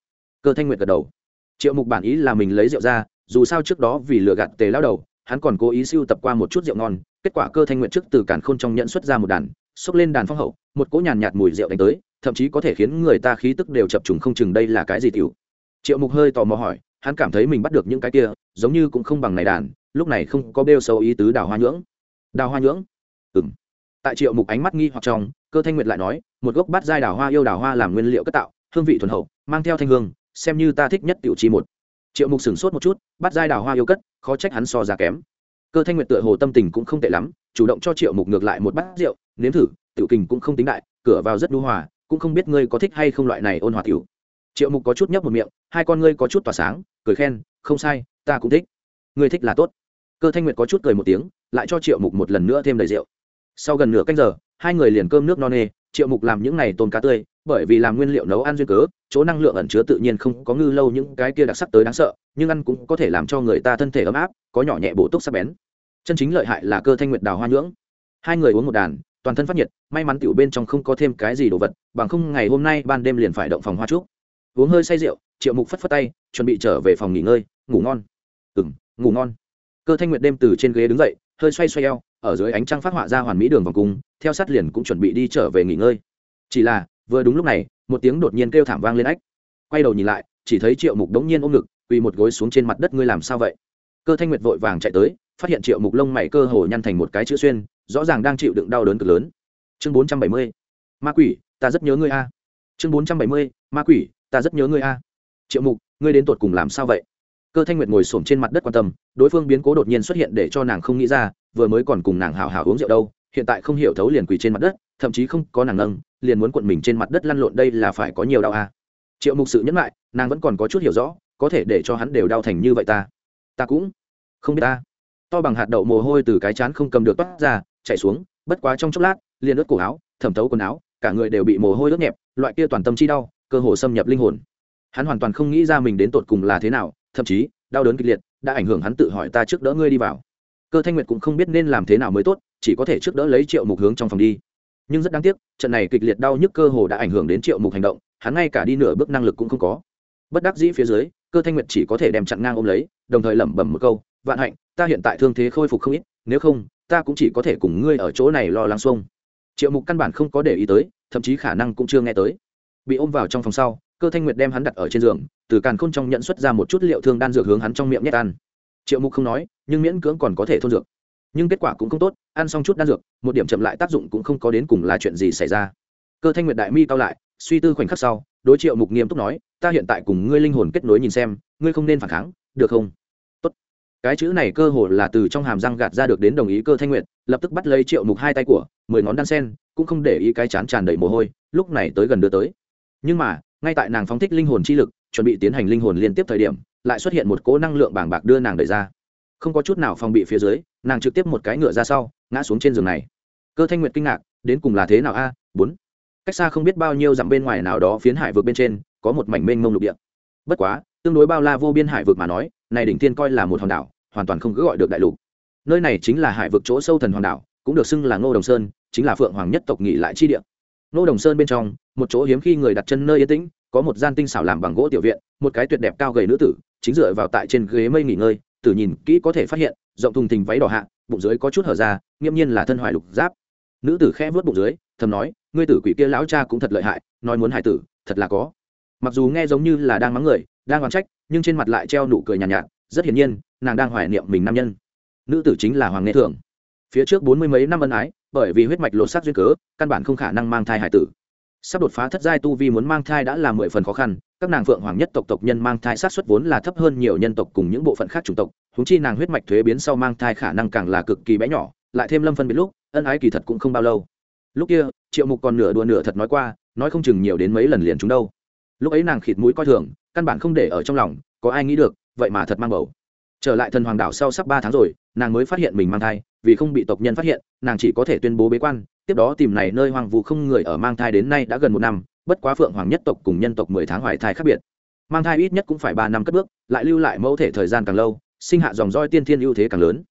cơ thanh nguyệt gật đầu. Triệu mục bản ý là mình lấy rượu ra, dù sao trước đó vì lừa gạt tề lao đầu, hắn còn cố ý siêu tập qua một chút rượu ngon, kết quả cơ thanh nguyệt trước từ cản khôn trong nhận xuất ra một đàn, xốc lên đàn phong hậu, một cỗ nhàn nhạt mùi rượu đánh tới, thậm chí có thể khiến người ta khí tức đều chập trùng không chừng đây là cái gì tiểu. Triệu mục hơi tò mò hỏi, hắn cảm thấy mình bắt được những cái kia, giống như cũng không bằng này đàn, lúc này không có bêu sâu ý tứ đào hoa nhưỡng. Đào hoa nhưỡng? Ừ m tại triệu mục ánh mắt nghi hoặc trong, cơ thanh nguyệt lại nói, một gốc bát giai đào hoa yêu đào hoa làm nguyên liệu cất tạo, hương vị thuần hậu, mang theo thanh hương xem như ta thích nhất tiểu chi một. Triệu mục sửng sốt một chút, bắt giai đào hoa yêu cất, khó trách hắn so ra kém. Cơ thanh nguyệt tựa hồ tâm tình cũng không tệ lắm, chủ động cho triệu mục ngược lại một bát rượu, nếm thử, tiểu kình cũng không tính đại, cửa vào rất đu hòa, cũng không biết ngươi có thích hay không loại này ôn hòa tiểu. Triệu mục có chút nhấp một miệng, hai con ngươi có chút tỏa sáng, cười khen, không sai, ta cũng thích. Ngươi thích là tốt. Cơ thanh nguyệt có chút cười một tiếng, lại cho triệu mục một lần nữa thêm đầy rượu. Sau gần nửa canh giờ, hai người liền cơm nước no nê triệu mục làm những này tôm cá tươi, bởi vì làm nguyên liệu nấu ăn duyên cớ, chỗ năng lượng ẩn chứa tự nhiên không có ngư lâu những cái kia đặc sắc tới đáng sợ, nhưng ăn cũng có thể làm cho người ta thân thể ấm áp, có nhỏ nhẹ bổ túc sắc bén. Chân chính lợi hại là cơ thanh nguyệt đào hoa nhưỡng. Hai người uống một đàn, toàn thân phát nhiệt, may mắn tiểu bên trong không có thêm cái gì đồ vật, bằng không ngày hôm nay ban đêm liền phải động phòng hoa trúc. Uống hơi say rượu, triệu mục phất phất tay, chuẩn bị trở về phòng nghỉ ngơi, ngủ ngon. Ừ ngủ ngon. Cơ thanh nguyệt đêm từ trên ghế đứng dậy hơi xoay xoay eo, ở dưới ánh trăng phát họa ra hoàn mỹ đường vòng cung, theo sát liền cũng chuẩn bị đi trở về nghỉ ngơi. Chỉ là, vừa đúng lúc này, một tiếng đột nhiên kêu thảm vang lên ách. Quay đầu nhìn lại, chỉ thấy triệu mục đống nhiên ôm ngực, quỳ một gối xuống trên mặt đất, ngươi làm sao vậy? Cơ thanh nguyệt vội vàng chạy tới, phát hiện triệu mục lông mày cơ hồ nhăn thành một cái chữ xuyên, rõ ràng đang chịu đựng đau đớn cực lớn. Chương bốn trăm bảy mươi, ma quỷ, ta rất nhớ ngươi a. Chương bốn trăm bảy mươi, ma quỷ, ta rất nhớ ngươi a. Triệu mục, ngươi đến tột cùng làm sao vậy? Cơ thanh nguyệt ngồi s trên mặt đất quan tâm, đối phương biến cố đột nhiên xuất hiện để cho nàng không nghĩ ra, vừa mới còn cùng nàng hào hào uống rượu đâu, hiện tại không hiểu thấu liền quỳ trên mặt đất, thậm chí không có nàng nâng, liền muốn cuộn mình trên mặt đất lăn lộn đây là phải có nhiều đau à? triệu mục sự nhẫn lại, nàng vẫn còn có chút hiểu rõ, có thể để cho hắn đều đau thành như vậy ta. Ta cũng không biết ta. To bằng hạt đậu mồ hôi từ cái chán không cầm được toát ra, chạy xuống, bất quá trong chốc lát, liền ướt cổ áo, thẩm thấu quần áo, cả người đều bị mồ hôi ướt nhẹp, loại kia toàn tâm chi đau, cơ hồ xâm nhập linh hồn. Hắn hoàn toàn không nghĩ ra mình đến tột cùng là thế nào thậm chí, đau đớn kịch liệt, đã ảnh hưởng hắn tự hỏi ta trước đỡ ngươi đi vào. Cơ thanh nguyệt cũng không biết nên làm thế nào mới tốt, chỉ có thể trước đỡ lấy triệu mục hướng trong phòng đi. Nhưng rất đáng tiếc, trận này kịch liệt đau nhức cơ hồ đã ảnh hưởng đến triệu mục hành động, hắn ngay cả đi nửa bước năng lực cũng không có. Bất đắc dĩ phía dưới, cơ thanh nguyệt chỉ có thể đem chặn ngang ôm lấy, đồng thời lẩm bẩm một câu, vạn hạnh, ta hiện tại thương thế khôi phục không ít, nếu không, ta cũng chỉ có thể cùng ngươi ở chỗ này lo lắng xuông. Triệu mục căn bản không có để ý tới, thậm chí khả năng cũng chưa nghe tới. Bị ôm vào trong phòng sau cơ thanh nguyệt đem hắn đặt ở trên giường, từ càn khôn trong nhận xuất ra một chút liệu thương đan dược hướng hắn trong miệng nhét ăn. Triệu mục không nói, nhưng miễn cưỡng còn có thể thôn dược. Nhưng kết quả cũng không tốt, ăn xong chút đan dược, một điểm chậm lại tác dụng cũng không có đến cùng là chuyện gì xảy ra. Cơ thanh nguyệt đại mi cao lại, suy tư khoảnh khắc sau, đối triệu mục nghiêm túc nói, ta hiện tại cùng ngươi linh hồn kết nối nhìn xem, ngươi không nên phản kháng, được không? Tốt. Cái chữ này cơ hồ là từ trong hàm răng gạt ra được đến đồng ý cơ thanh nguyệt, lập tức bắt lấy triệu mục hai tay của, mười ngón đan sen, cũng không để ý cái chán tràn đầy mồ hôi, lúc này tới gần đưa tới. Nhưng mà ngay tại nàng phóng thích linh hồn chi lực, chuẩn bị tiến hành linh hồn liên tiếp thời điểm, lại xuất hiện một cỗ năng lượng bàng bạc đưa nàng đẩy ra. Không có chút nào phòng bị phía dưới, nàng trực tiếp một cái ngựa ra sau, ngã xuống trên giường này. Cơ thanh nguyệt kinh ngạc, đến cùng là thế nào a? Bốn. Cách xa không biết bao nhiêu dặm bên ngoài nào đó phiến hải vượt bên trên, có một mảnh mênh mông lục địa. Bất quá, tương đối bao la vô biên hải vực mà nói, này đỉnh tiên coi là một hòn đảo, hoàn toàn không cứ gọi được đại lục. Nơi này chính là hải vực chỗ sâu thần hòn đảo, cũng được xưng là ngô đồng sơn, chính là phượng hoàng nhất tộc nghỉ lại chi địa. Nô đồng sơn bên trong một chỗ hiếm khi người đặt chân nơi yên tĩnh có một gian tinh xảo làm bằng gỗ tiểu viện một cái tuyệt đẹp cao gầy nữ tử chính dựa vào tại trên ghế mây nghỉ ngơi tử nhìn kỹ có thể phát hiện rộng thùng thình váy đỏ hạ bụng dưới có chút hở ra nghiêm nhiên là thân hoài lục giáp. Nữ tử khẽ vớt bụng dưới thầm nói ngươi tử quỷ kia lão cha cũng thật lợi hại nói muốn hải tử thật là có. Mặc dù nghe giống như là đang mắng người đang oán trách nhưng trên mặt lại treo nụ cười nhàn nhạt, nhạt rất hiển nhiên nàng đang hoài niệm mình nam nhân. Nữ tử chính là hoàng nghệ thượng. Phía trước bốn mươi mấy năm ân ái bởi vì huyết mạch lột xác duyên cớ, căn bản không khả năng mang thai hải tử. Sắp đột phá thất giai tu vi muốn mang thai đã là mười phần khó khăn, các nàng phượng hoàng nhất tộc tộc nhân mang thai sát xuất vốn là thấp hơn nhiều nhân tộc cùng những bộ phận khác chủng tộc húng chi nàng huyết mạch thuế biến sau mang thai khả năng càng là cực kỳ bé nhỏ, lại thêm lâm phân biệt lúc, ân ái kỳ thật cũng không bao lâu. Lúc kia, triệu mục còn nửa đùa nửa thật nói qua, nói không chừng nhiều đến mấy lần liền chúng đâu. Lúc ấy nàng khịt mũi coi thường, căn bản không để ở trong lòng, có ai nghĩ được, vậy mà thật mang bầu trở lại thần hoàng đảo sau sắp ba tháng rồi, nàng mới phát hiện mình mang thai, vì không bị tộc nhân phát hiện, nàng chỉ có thể tuyên bố bế quan. Tiếp đó tìm này nơi hoàng vụ không người ở mang thai đến nay đã gần một năm, bất quá phượng hoàng nhất tộc cùng nhân tộc mười tháng hoài thai khác biệt. Mang thai ít nhất cũng phải ba năm cất bước, lại lưu lại mẫu thể thời gian càng lâu, sinh hạ dòng roi tiên thiên ưu thế càng lớn.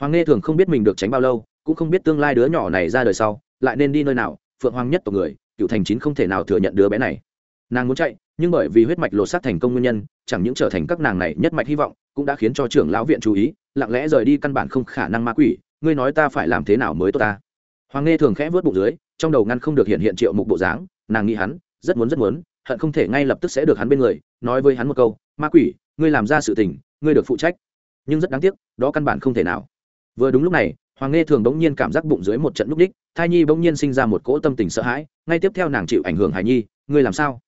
Hoàng nghe thường không biết mình được tránh bao lâu, cũng không biết tương lai đứa nhỏ này ra đời sau, lại nên đi nơi nào, phượng hoàng nhất tộc người, cựu thành chín không thể nào thừa nhận đứa bé này. Nàng muốn chạy, nhưng bởi vì huyết mạch lột xác thành công nguyên nhân, chẳng những trở thành các nàng này nhất mạch hy vọng cũng đã khiến cho trưởng lão viện chú ý, lặng lẽ rời đi căn bản không khả năng ma quỷ, ngươi nói ta phải làm thế nào mới tốt ta? Hoàng nghe thường khẽ vớt bụng dưới, trong đầu ngăn không được hiện hiện triệu mục bộ dáng, nàng nghĩ hắn, rất muốn rất muốn, hận không thể ngay lập tức sẽ được hắn bên người, nói với hắn một câu, ma quỷ, ngươi làm ra sự tình, ngươi được phụ trách. Nhưng rất đáng tiếc, đó căn bản không thể nào. Vừa đúng lúc này, hoàng nghe thường bỗng nhiên cảm giác bụng dưới một trận lúc đích, thai nhi bỗng nhiên sinh ra một cỗ tâm tình sợ hãi, ngay tiếp theo nàng chịu ảnh hưởng hải nhi, ngươi làm sao?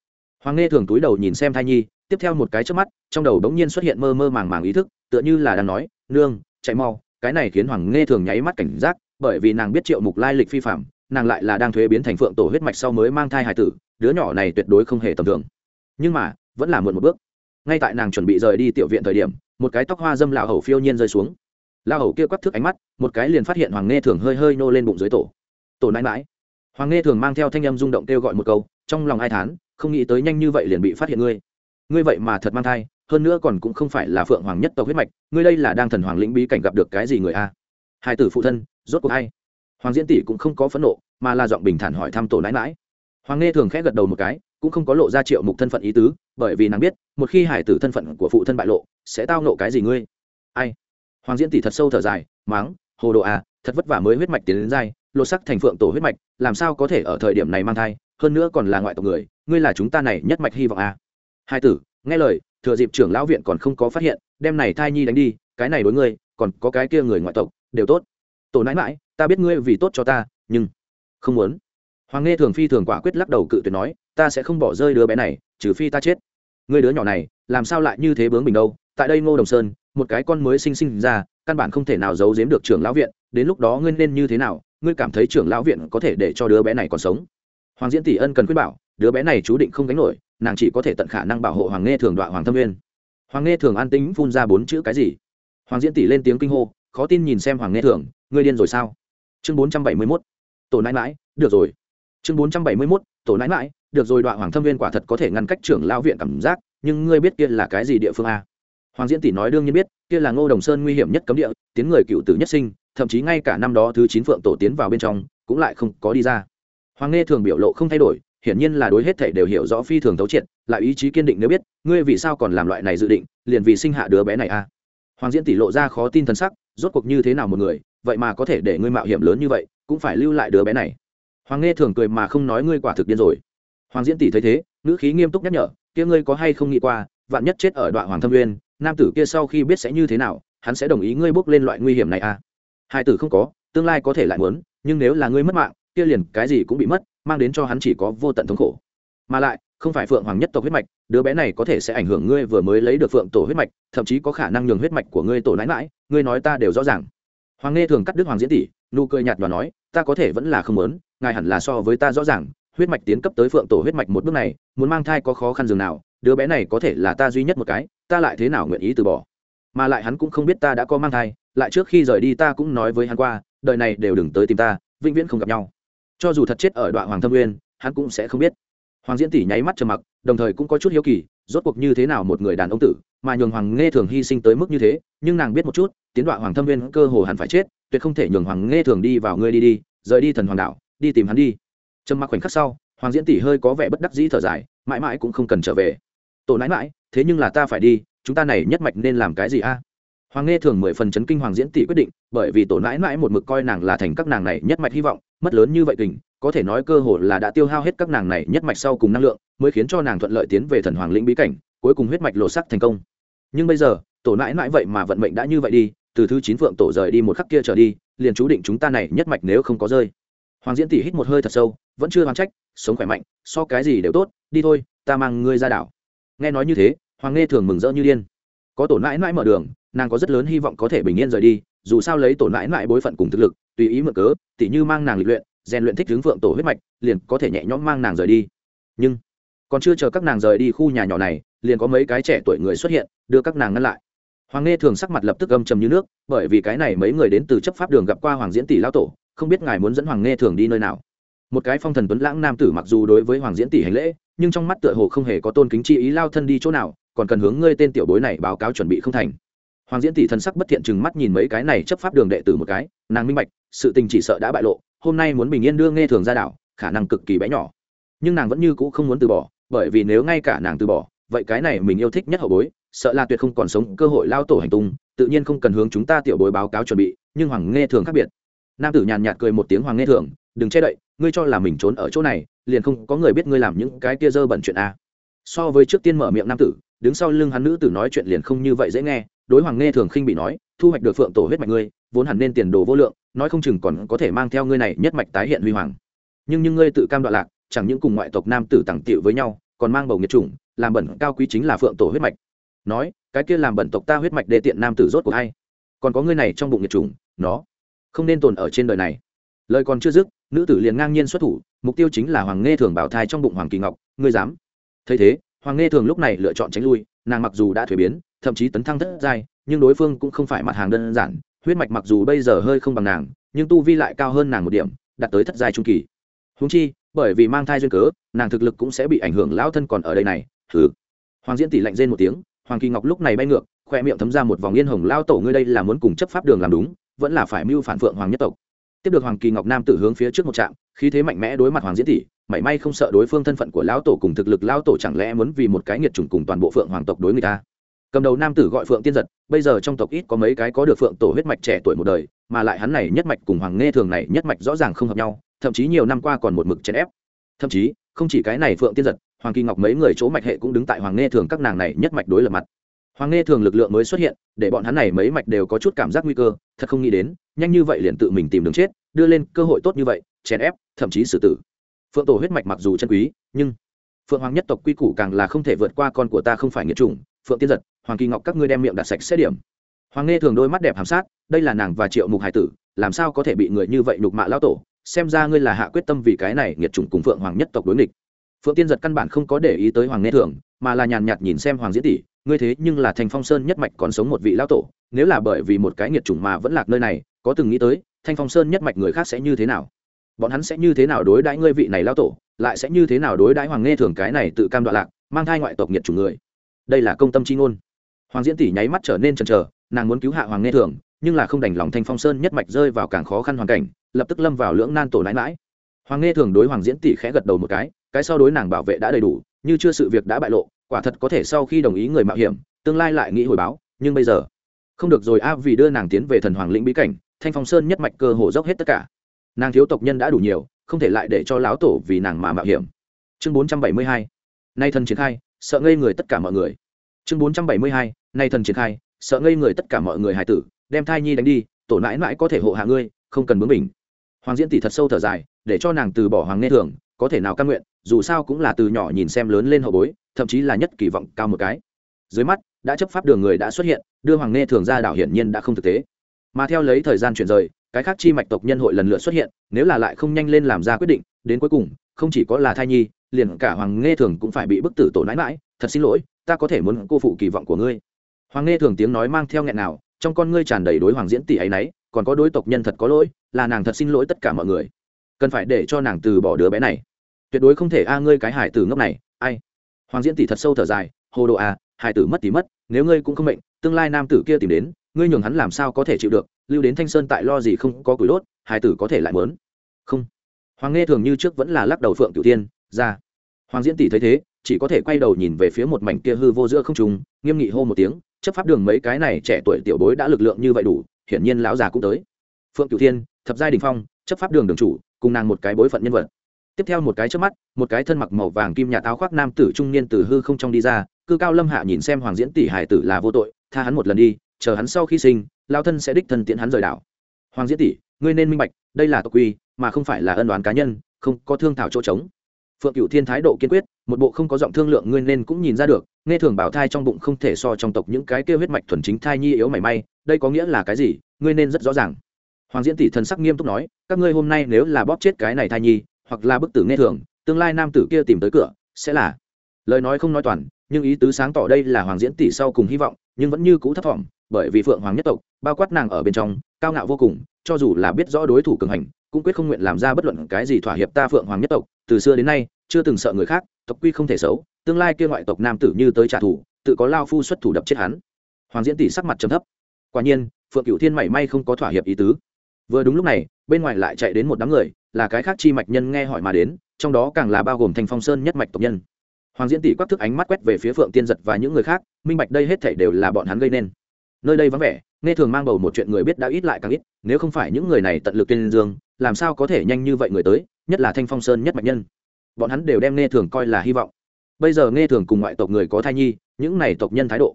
Hoàng nghe thường túi đầu nhìn xem thai nhi tiếp theo một cái trước mắt, trong đầu bỗng nhiên xuất hiện mơ mơ màng màng ý thức, tựa như là đang nói, nương, chạy mau, cái này khiến hoàng nghe thường nháy mắt cảnh giác, bởi vì nàng biết triệu mục lai lịch phi phạm, nàng lại là đang thuế biến thành phượng tổ huyết mạch sau mới mang thai hải tử, đứa nhỏ này tuyệt đối không hề tầm thường. Nhưng mà, vẫn là muộn một bước. Ngay tại nàng chuẩn bị rời đi tiểu viện thời điểm, một cái tóc hoa dâm lão hầu phiêu nhiên rơi xuống. Lão hầu kia quắc thước ánh mắt, một cái liền phát hiện hoàng nghe thường hơi hơi nô lên bụng dưới tổ. Tổ nãi mãi hoàng nghe thường mang theo thanh âm rung động kêu gọi một câu, trong lòng ai thán, không nghĩ tới nhanh như vậy liền bị phát hiện ngươi ngươi vậy mà thật mang thai, hơn nữa còn cũng không phải là phượng hoàng nhất tộc huyết mạch, ngươi đây là đang thần hoàng lĩnh bí cảnh gặp được cái gì người a? Hai tử phụ thân, rốt cuộc hay hoàng diễn tỷ cũng không có phẫn nộ, mà là giọng bình thản hỏi thăm tổ nãi mãi hoàng nghe thường khẽ gật đầu một cái, cũng không có lộ ra triệu mục thân phận ý tứ, bởi vì nàng biết, một khi hải tử thân phận của phụ thân bại lộ, sẽ tao nộ cái gì ngươi? Ai? Hoàng diễn tỷ thật sâu thở dài máng hồ đồ à thật vất vả mới huyết mạch tiến đến dai lột sắc thành phượng tổ huyết mạch, làm sao có thể ở thời điểm này mang thai, hơn nữa còn là ngoại tộc người, ngươi là chúng ta này nhất mạch hy vọng à hai tử, nghe lời, thừa dịp trưởng lão viện còn không có phát hiện, đem này thai nhi đánh đi, cái này đối ngươi, còn có cái kia người ngoại tộc, đều tốt. Tổ nãi mãi ta biết ngươi vì tốt cho ta, nhưng không muốn. Hoàng nghe thường phi thường quả quyết lắc đầu cự tuyệt nói, ta sẽ không bỏ rơi đứa bé này, trừ phi ta chết. Người đứa nhỏ này, làm sao lại như thế bướng mình đâu? Tại đây ngô đồng sơn, một cái con mới sinh sinh ra, căn bản không thể nào giấu giếm được trưởng lão viện, đến lúc đó ngươi nên như thế nào? Ngươi cảm thấy trưởng lão viện có thể để cho đứa bé này còn sống? Hoàng diễn tỷ ân cần khuyên bảo, đứa bé này chú định không gánh nổi nàng chỉ có thể tận khả năng bảo hộ hoàng nghe thường đoạn hoàng thâm nguyên hoàng nghe thường an tính phun ra bốn chữ cái gì? Hoàng diễn tỷ lên tiếng kinh hô, khó tin nhìn xem hoàng nghe thường, ngươi điên rồi sao? Chương bốn trăm bảy mươi mốt, tổ nãi mãi được rồi. Chương bốn trăm bảy mươi mốt, tổ nãi mãi được rồi đoạn hoàng thâm viên quả thật có thể ngăn cách trưởng lao viện cảm giác, nhưng ngươi biết kia là cái gì địa phương a hoàng diễn tỷ nói đương nhiên biết, kia là ngô đồng sơn nguy hiểm nhất cấm địa, tiến người cựu tử nhất sinh, thậm chí ngay cả năm đó thứ chín phượng tổ tiến vào bên trong, cũng lại không có đi ra. Hoàng nghe thường biểu lộ không thay đổi hiển nhiên là đối hết thể đều hiểu rõ phi thường thấu triệt, lại ý chí kiên định nếu biết, ngươi vì sao còn làm loại này dự định, liền vì sinh hạ đứa bé này a hoàng diễn tỷ lộ ra khó tin thần sắc, rốt cuộc như thế nào một người, vậy mà có thể để ngươi mạo hiểm lớn như vậy, cũng phải lưu lại đứa bé này. Hoàng Nghê thường cười mà không nói ngươi quả thực điên rồi. Hoàng diễn tỷ thấy thế, ngữ khí nghiêm túc nhắc nhở, kia ngươi có hay không nghĩ qua, vạn nhất chết ở đoạn hoàng thâm nguyên, nam tử kia sau khi biết sẽ như thế nào, hắn sẽ đồng ý ngươi bước lên loại nguy hiểm này à? Hai tử không có, tương lai có thể lại muốn, nhưng nếu là ngươi mất mạng, kia liền cái gì cũng bị mất mang đến cho hắn chỉ có vô tận thống khổ. Mà lại, không phải phượng hoàng nhất tộc huyết mạch, đứa bé này có thể sẽ ảnh hưởng ngươi vừa mới lấy được phượng tổ huyết mạch, thậm chí có khả năng nhường huyết mạch của ngươi tổ nãi mãi ngươi nói ta đều rõ ràng. Hoàng nghe thường cắt đứt hoàng diễn tỷ, nụ cười nhạt và nói, ta có thể vẫn là không muốn, ngài hẳn là so với ta rõ ràng, huyết mạch tiến cấp tới phượng tổ huyết mạch một bước này, muốn mang thai có khó khăn dường nào, đứa bé này có thể là ta duy nhất một cái, ta lại thế nào nguyện ý từ bỏ? Mà lại hắn cũng không biết ta đã có mang thai, lại trước khi rời đi ta cũng nói với hắn qua, đời này đều đừng tới tìm ta, vĩnh viễn không gặp nhau cho dù thật chết ở đoạn hoàng thâm nguyên, hắn cũng sẽ không biết. Hoàng diễn tỷ nháy mắt trầm mặc, đồng thời cũng có chút hiếu kỳ, rốt cuộc như thế nào một người đàn ông tử, mà nhường hoàng nghe thường hy sinh tới mức như thế, nhưng nàng biết một chút, tiến đoạn hoàng thâm nguyên cơ hồ hẳn phải chết, tuyệt không thể nhường hoàng nghe thường đi vào ngươi đi đi, rời đi thần hoàng đạo, đi tìm hắn đi. Trầm mặc khoảnh khắc sau, hoàng diễn tỷ hơi có vẻ bất đắc dĩ thở dài, mãi mãi cũng không cần trở về. Tổ nãi mãi thế nhưng là ta phải đi, chúng ta này nhất mạch nên làm cái gì a? Hoàng nghe thường mười phần chấn kinh hoàng diễn tỷ quyết định, bởi vì tổ nãi mãi một mực coi nàng là thành các nàng này nhất mạch hy vọng mất lớn như vậy kình, có thể nói cơ hội là đã tiêu hao hết các nàng này nhất mạch sau cùng năng lượng, mới khiến cho nàng thuận lợi tiến về thần hoàng lĩnh bí cảnh, cuối cùng huyết mạch lộ sắc thành công. Nhưng bây giờ, tổ nãi nãi vậy mà vận mệnh đã như vậy đi, từ thứ chín phượng tổ rời đi một khắc kia trở đi, liền chú định chúng ta này nhất mạch nếu không có rơi. Hoàng diễn tỷ hít một hơi thật sâu, vẫn chưa hoàn trách, sống khỏe mạnh, so cái gì đều tốt, đi thôi, ta mang ngươi ra đảo. Nghe nói như thế, hoàng nghe thường mừng rỡ như điên. Có tổ nãi nãi mở đường, nàng có rất lớn hy vọng có thể bình yên rời đi, dù sao lấy tổ nãi nãi bối phận cùng thực lực tùy ý mượn cớ, tỉ như mang nàng lịch luyện, rèn luyện thích hướng phượng tổ huyết mạch, liền có thể nhẹ nhõm mang nàng rời đi. Nhưng, còn chưa chờ các nàng rời đi khu nhà nhỏ này, liền có mấy cái trẻ tuổi người xuất hiện, đưa các nàng ngăn lại. Hoàng nghe thường sắc mặt lập tức âm trầm như nước, bởi vì cái này mấy người đến từ chấp pháp đường gặp qua hoàng diễn tỷ lao tổ, không biết ngài muốn dẫn hoàng nghe thường đi nơi nào. Một cái phong thần tuấn lãng nam tử mặc dù đối với hoàng diễn tỷ hành lễ, nhưng trong mắt tựa hồ không hề có tôn kính chi ý lao thân đi chỗ nào, còn cần hướng ngươi tên tiểu bối này báo cáo chuẩn bị không thành. Hoàng diễn tỷ thần sắc bất thiện chừng mắt nhìn mấy cái này chấp pháp đường đệ tử một cái, nàng minh bạch sự tình chỉ sợ đã bại lộ, hôm nay muốn bình yên đưa nghe thường ra đảo, khả năng cực kỳ bé nhỏ. Nhưng nàng vẫn như cũ không muốn từ bỏ, bởi vì nếu ngay cả nàng từ bỏ, vậy cái này mình yêu thích nhất hậu bối, sợ là tuyệt không còn sống cơ hội lao tổ hành tung, tự nhiên không cần hướng chúng ta tiểu bối báo cáo chuẩn bị, nhưng hoàng nghe thường khác biệt. Nam tử nhàn nhạt cười một tiếng hoàng nghe thường, đừng che đậy, ngươi cho là mình trốn ở chỗ này, liền không có người biết ngươi làm những cái kia dơ bẩn chuyện a. So với trước tiên mở miệng nam tử, đứng sau lưng hắn nữ tử nói chuyện liền không như vậy dễ nghe, đối hoàng nghe thường khinh bị nói thu hoạch được phượng tổ huyết mạch ngươi, vốn hẳn nên tiền đồ vô lượng, nói không chừng còn có thể mang theo ngươi này nhất mạch tái hiện huy hoàng. Nhưng nhưng ngươi tự cam đoạn lạc, chẳng những cùng ngoại tộc nam tử tặng tiệu với nhau, còn mang bầu nghiệt chủng, làm bẩn cao quý chính là phượng tổ huyết mạch. Nói, cái kia làm bẩn tộc ta huyết mạch đê tiện nam tử rốt của hay. Còn có ngươi này trong bụng nghiệt chủng, nó, không nên tồn ở trên đời này. Lời còn chưa dứt, nữ tử liền ngang nhiên xuất thủ, mục tiêu chính là hoàng nghe thường bảo thai trong bụng hoàng kỳ ngọc, ngươi dám. Thấy thế, hoàng nghe thường lúc này lựa chọn tránh lui, nàng mặc dù đã thuế biến thậm chí tấn thăng thất giai, nhưng đối phương cũng không phải mặt hàng đơn giản, huyết mạch mặc dù bây giờ hơi không bằng nàng, nhưng tu vi lại cao hơn nàng một điểm, đạt tới thất giai trung kỳ. Húng chi, bởi vì mang thai duyên cớ, nàng thực lực cũng sẽ bị ảnh hưởng, lão thân còn ở đây này thử hoàng diễn tỷ lạnh rên một tiếng, hoàng kỳ ngọc lúc này bay ngược khoe miệng thấm ra một vòng yên hồng lao tổ ngươi đây là muốn cùng chấp pháp đường làm đúng, vẫn là phải mưu phản phượng hoàng nhất tộc. Tiếp được hoàng kỳ ngọc nam tử hướng phía trước một trạm, khí thế mạnh mẽ đối mặt hoàng diễn tỷ, mảy may không sợ đối phương thân phận của lão tổ cùng thực lực, lão tổ chẳng lẽ muốn vì một cái nghiệt chủng cùng toàn bộ phượng hoàng tộc đối người ta? Cầm đầu nam tử gọi phượng tiên giật bây giờ trong tộc ít có mấy cái có được phượng tổ huyết mạch trẻ tuổi một đời mà lại hắn này nhất mạch cùng hoàng nghe thường này nhất mạch rõ ràng không hợp nhau thậm chí nhiều năm qua còn một mực chèn ép thậm chí không chỉ cái này phượng tiên giật hoàng kỳ ngọc mấy người chỗ mạch hệ cũng đứng tại hoàng nghe thường các nàng này nhất mạch đối lập mặt hoàng nghe thường lực lượng mới xuất hiện để bọn hắn này mấy mạch đều có chút cảm giác nguy cơ thật không nghĩ đến nhanh như vậy liền tự mình tìm đường chết đưa lên cơ hội tốt như vậy chèn ép thậm chí xử tử phượng tổ huyết mạch mặc dù chân quý nhưng phượng hoàng nhất tộc quy củ càng là không thể vượt qua con của ta không phải nghiệt chủng phượng tiên giật hoàng kỳ ngọc các ngươi đem miệng đặt sạch xét điểm. Hoàng nghe thường đôi mắt đẹp hàm sát, đây là nàng và triệu mục hải tử, làm sao có thể bị người như vậy nhục mạ lao tổ, xem ra ngươi là hạ quyết tâm vì cái này nghiệt chủng cùng phượng hoàng nhất tộc đối nghịch. Phượng tiên giật căn bản không có để ý tới hoàng nghe thường, mà là nhàn nhạt nhìn xem hoàng diễn tỷ, ngươi thế nhưng là thành phong sơn nhất mạch còn sống một vị lao tổ, nếu là bởi vì một cái nghiệt chủng mà vẫn lạc nơi này, có từng nghĩ tới, thanh phong sơn nhất mạch người khác sẽ như thế nào? Bọn hắn sẽ như thế nào đối đãi ngươi vị này lao tổ, lại sẽ như thế nào đối đãi hoàng nghe thường cái này tự cam đoạn lạc, mang thai ngoại tộc nghiệt chủng người? Đây là công tâm chi ngôn hoàng diễn tỷ nháy mắt trở nên chần chờ, nàng muốn cứu hạ hoàng nghe thường, nhưng là không đành lòng thanh phong sơn nhất mạch rơi vào càng khó khăn hoàn cảnh, lập tức lâm vào lưỡng nan tổ nãi mãi. Hoàng nghe thường đối hoàng diễn tỷ khẽ gật đầu một cái cái sau đối nàng bảo vệ đã đầy đủ, như chưa sự việc đã bại lộ, quả thật có thể sau khi đồng ý người mạo hiểm, tương lai lại nghĩ hồi báo, nhưng bây giờ, không được rồi a, vì đưa nàng tiến về thần hoàng lĩnh bí cảnh, thanh phong sơn nhất mạch cơ hồ dốc hết tất cả. Nàng thiếu tộc nhân đã đủ nhiều, không thể lại để cho lão tổ vì nàng mà mạo hiểm. Chương bốn trăm bảy mươi hai, nay thần triển khai, sợ ngây người tất cả mọi người. Chương bốn trăm bảy mươi hai nay thần triển khai, sợ ngây người tất cả mọi người hài tử, đem thai nhi đánh đi, tổ mãi mãi có thể hộ hạ ngươi, không cần bướng mình hoàng diễn tỷ thật sâu thở dài, để cho nàng từ bỏ hoàng nghe thường, có thể nào căn nguyện, dù sao cũng là từ nhỏ nhìn xem lớn lên hậu bối, thậm chí là nhất kỳ vọng cao một cái. Dưới mắt, đã chấp pháp đường người đã xuất hiện, đưa hoàng nghe thường ra đảo hiển nhiên đã không thực tế. Mà theo lấy thời gian chuyển rời, cái khác chi mạch tộc nhân hội lần lượt xuất hiện, nếu là lại không nhanh lên làm ra quyết định, đến cuối cùng, không chỉ có là thai nhi, liền cả hoàng nghe thường cũng phải bị bức tử tổ nãi mãi thật xin lỗi, ta có thể muốn cô phụ kỳ vọng của ngươi hoàng nghe thường tiếng nói mang theo nghẹn nào, trong con ngươi tràn đầy đối hoàng diễn tỷ ấy nấy còn có đối tộc nhân thật có lỗi, là nàng thật xin lỗi tất cả mọi người. Cần phải để cho nàng từ bỏ đứa bé này. Tuyệt đối không thể a ngươi cái hải tử ngốc này, ai? Hoàng diễn tỷ thật sâu thở dài, hồ đồ à hải tử mất thì mất, nếu ngươi cũng không mệnh, tương lai nam tử kia tìm đến, ngươi nhường hắn làm sao có thể chịu được, lưu đến thanh sơn tại lo gì không có củi đốt, hải tử có thể lại mớn. Không. Hoàng nghe thường như trước vẫn là lắc đầu phượng cửu tiên ra. Hoàng diễn tỷ thấy thế, chỉ có thể quay đầu nhìn về phía một mảnh kia hư vô giữa không trùng nghiêm nghị hô một tiếng chấp pháp đường mấy cái này trẻ tuổi tiểu bối đã lực lượng như vậy đủ, hiển nhiên lão già cũng tới. Phượng cửu thiên, thập giai đình phong, chấp pháp đường đường chủ, cùng nàng một cái bối phận nhân vật. Tiếp theo một cái trước mắt, một cái thân mặc màu vàng kim nhà táo khoác nam tử trung niên từ hư không trong đi ra, cư cao lâm hạ nhìn xem hoàng diễn tỷ hải tử là vô tội, tha hắn một lần đi, chờ hắn sau khi sinh lao thân sẽ đích thân tiễn hắn rời đảo. Hoàng diễn tỷ, ngươi nên minh bạch, đây là tộc quy, mà không phải là ân đoán cá nhân, không có thương thảo chỗ trống. Phượng cựu thiên thái độ kiên quyết một bộ không có giọng thương lượng ngươi nên cũng nhìn ra được, nghe thường bảo thai trong bụng không thể so trong tộc những cái kêu huyết mạch thuần chính thai nhi yếu mảy may, đây có nghĩa là cái gì, ngươi nên rất rõ ràng. Hoàng diễn tỷ thần sắc nghiêm túc nói, các ngươi hôm nay nếu là bóp chết cái này thai nhi, hoặc là bức tử nghe thường, tương lai nam tử kia tìm tới cửa, sẽ là. Lời nói không nói toàn, nhưng ý tứ sáng tỏ đây là hoàng diễn tỷ sau cùng hy vọng, nhưng vẫn như cũ thất vọng bởi vì phượng hoàng nhất tộc, bao quát nàng ở bên trong, cao ngạo vô cùng, cho dù là biết rõ đối thủ cường hành, cũng quyết không nguyện làm ra bất luận cái gì thỏa hiệp ta phượng hoàng nhất tộc, từ xưa đến nay, chưa từng sợ người khác tộc quy không thể xấu, tương lai kia ngoại tộc nam tử như tới trả thù, tự có lao phu xuất thủ đập chết hắn. Hoàng diễn tỷ sắc mặt trầm thấp. Quả nhiên, phượng cửu thiên mảy may không có thỏa hiệp ý tứ. Vừa đúng lúc này, bên ngoài lại chạy đến một đám người, là cái khác chi mạch nhân nghe hỏi mà đến, trong đó càng là bao gồm thành phong sơn nhất mạch tộc nhân. Hoàng diễn tỷ quắc thức ánh mắt quét về phía phượng tiên giật và những người khác, minh bạch đây hết thể đều là bọn hắn gây nên. Nơi đây vắng vẻ, nghe thường mang bầu một chuyện người biết đã ít lại càng ít, nếu không phải những người này tận lực tuyên dương, làm sao có thể nhanh như vậy người tới, nhất là thanh phong sơn nhất mạch nhân bọn hắn đều đem nghe thường coi là hy vọng. Bây giờ nghe thường cùng ngoại tộc người có thai nhi, những này tộc nhân thái độ.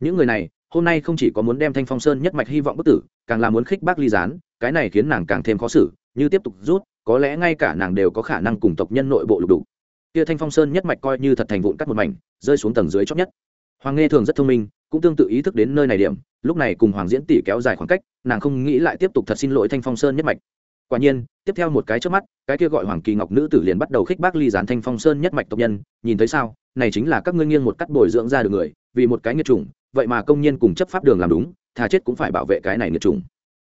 Những người này, hôm nay không chỉ có muốn đem thanh phong sơn nhất mạch hy vọng bất tử, càng là muốn khích bác ly gián, cái này khiến nàng càng thêm khó xử, như tiếp tục rút, có lẽ ngay cả nàng đều có khả năng cùng tộc nhân nội bộ lục đủ kia thanh phong sơn nhất mạch coi như thật thành vụn cắt một mảnh, rơi xuống tầng dưới chót nhất. Hoàng nghe thường rất thông minh, cũng tương tự ý thức đến nơi này điểm, lúc này cùng hoàng diễn tỷ kéo dài khoảng cách, nàng không nghĩ lại tiếp tục thật xin lỗi thanh phong sơn nhất mạch quả nhiên, tiếp theo một cái trước mắt, cái kia gọi hoàng kỳ ngọc nữ tử liền bắt đầu khích bác ly gián thanh phong sơn nhất mạch tộc nhân, nhìn thấy sao, này chính là các ngươi nghiêng một cắt bồi dưỡng ra được người, vì một cái nghiệt chủng, vậy mà công nhân cùng chấp pháp đường làm đúng, thà chết cũng phải bảo vệ cái này nghiệt chủng.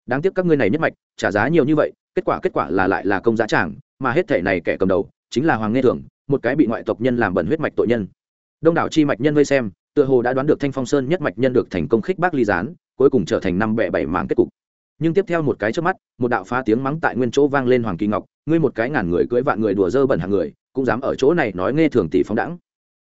Đáng tiếc các ngươi này nhất mạch, trả giá nhiều như vậy, kết quả kết quả là lại là công giá tràng, mà hết thể này kẻ cầm đầu, chính là hoàng nghe thường một cái bị ngoại tộc nhân làm bẩn huyết mạch tội nhân. Đông đảo chi mạch nhân vây xem, tựa hồ đã đoán được thanh phong sơn nhất mạch nhân được thành công khích bác ly gián, cuối cùng trở thành năm bẻ bảy mảng kết cục nhưng tiếp theo một cái trước mắt, một đạo phá tiếng mắng tại nguyên chỗ vang lên hoàng kỳ ngọc, ngươi một cái ngàn người cưỡi vạn người đùa dơ bẩn hàng người, cũng dám ở chỗ này nói nghe thường tỷ phóng đẳng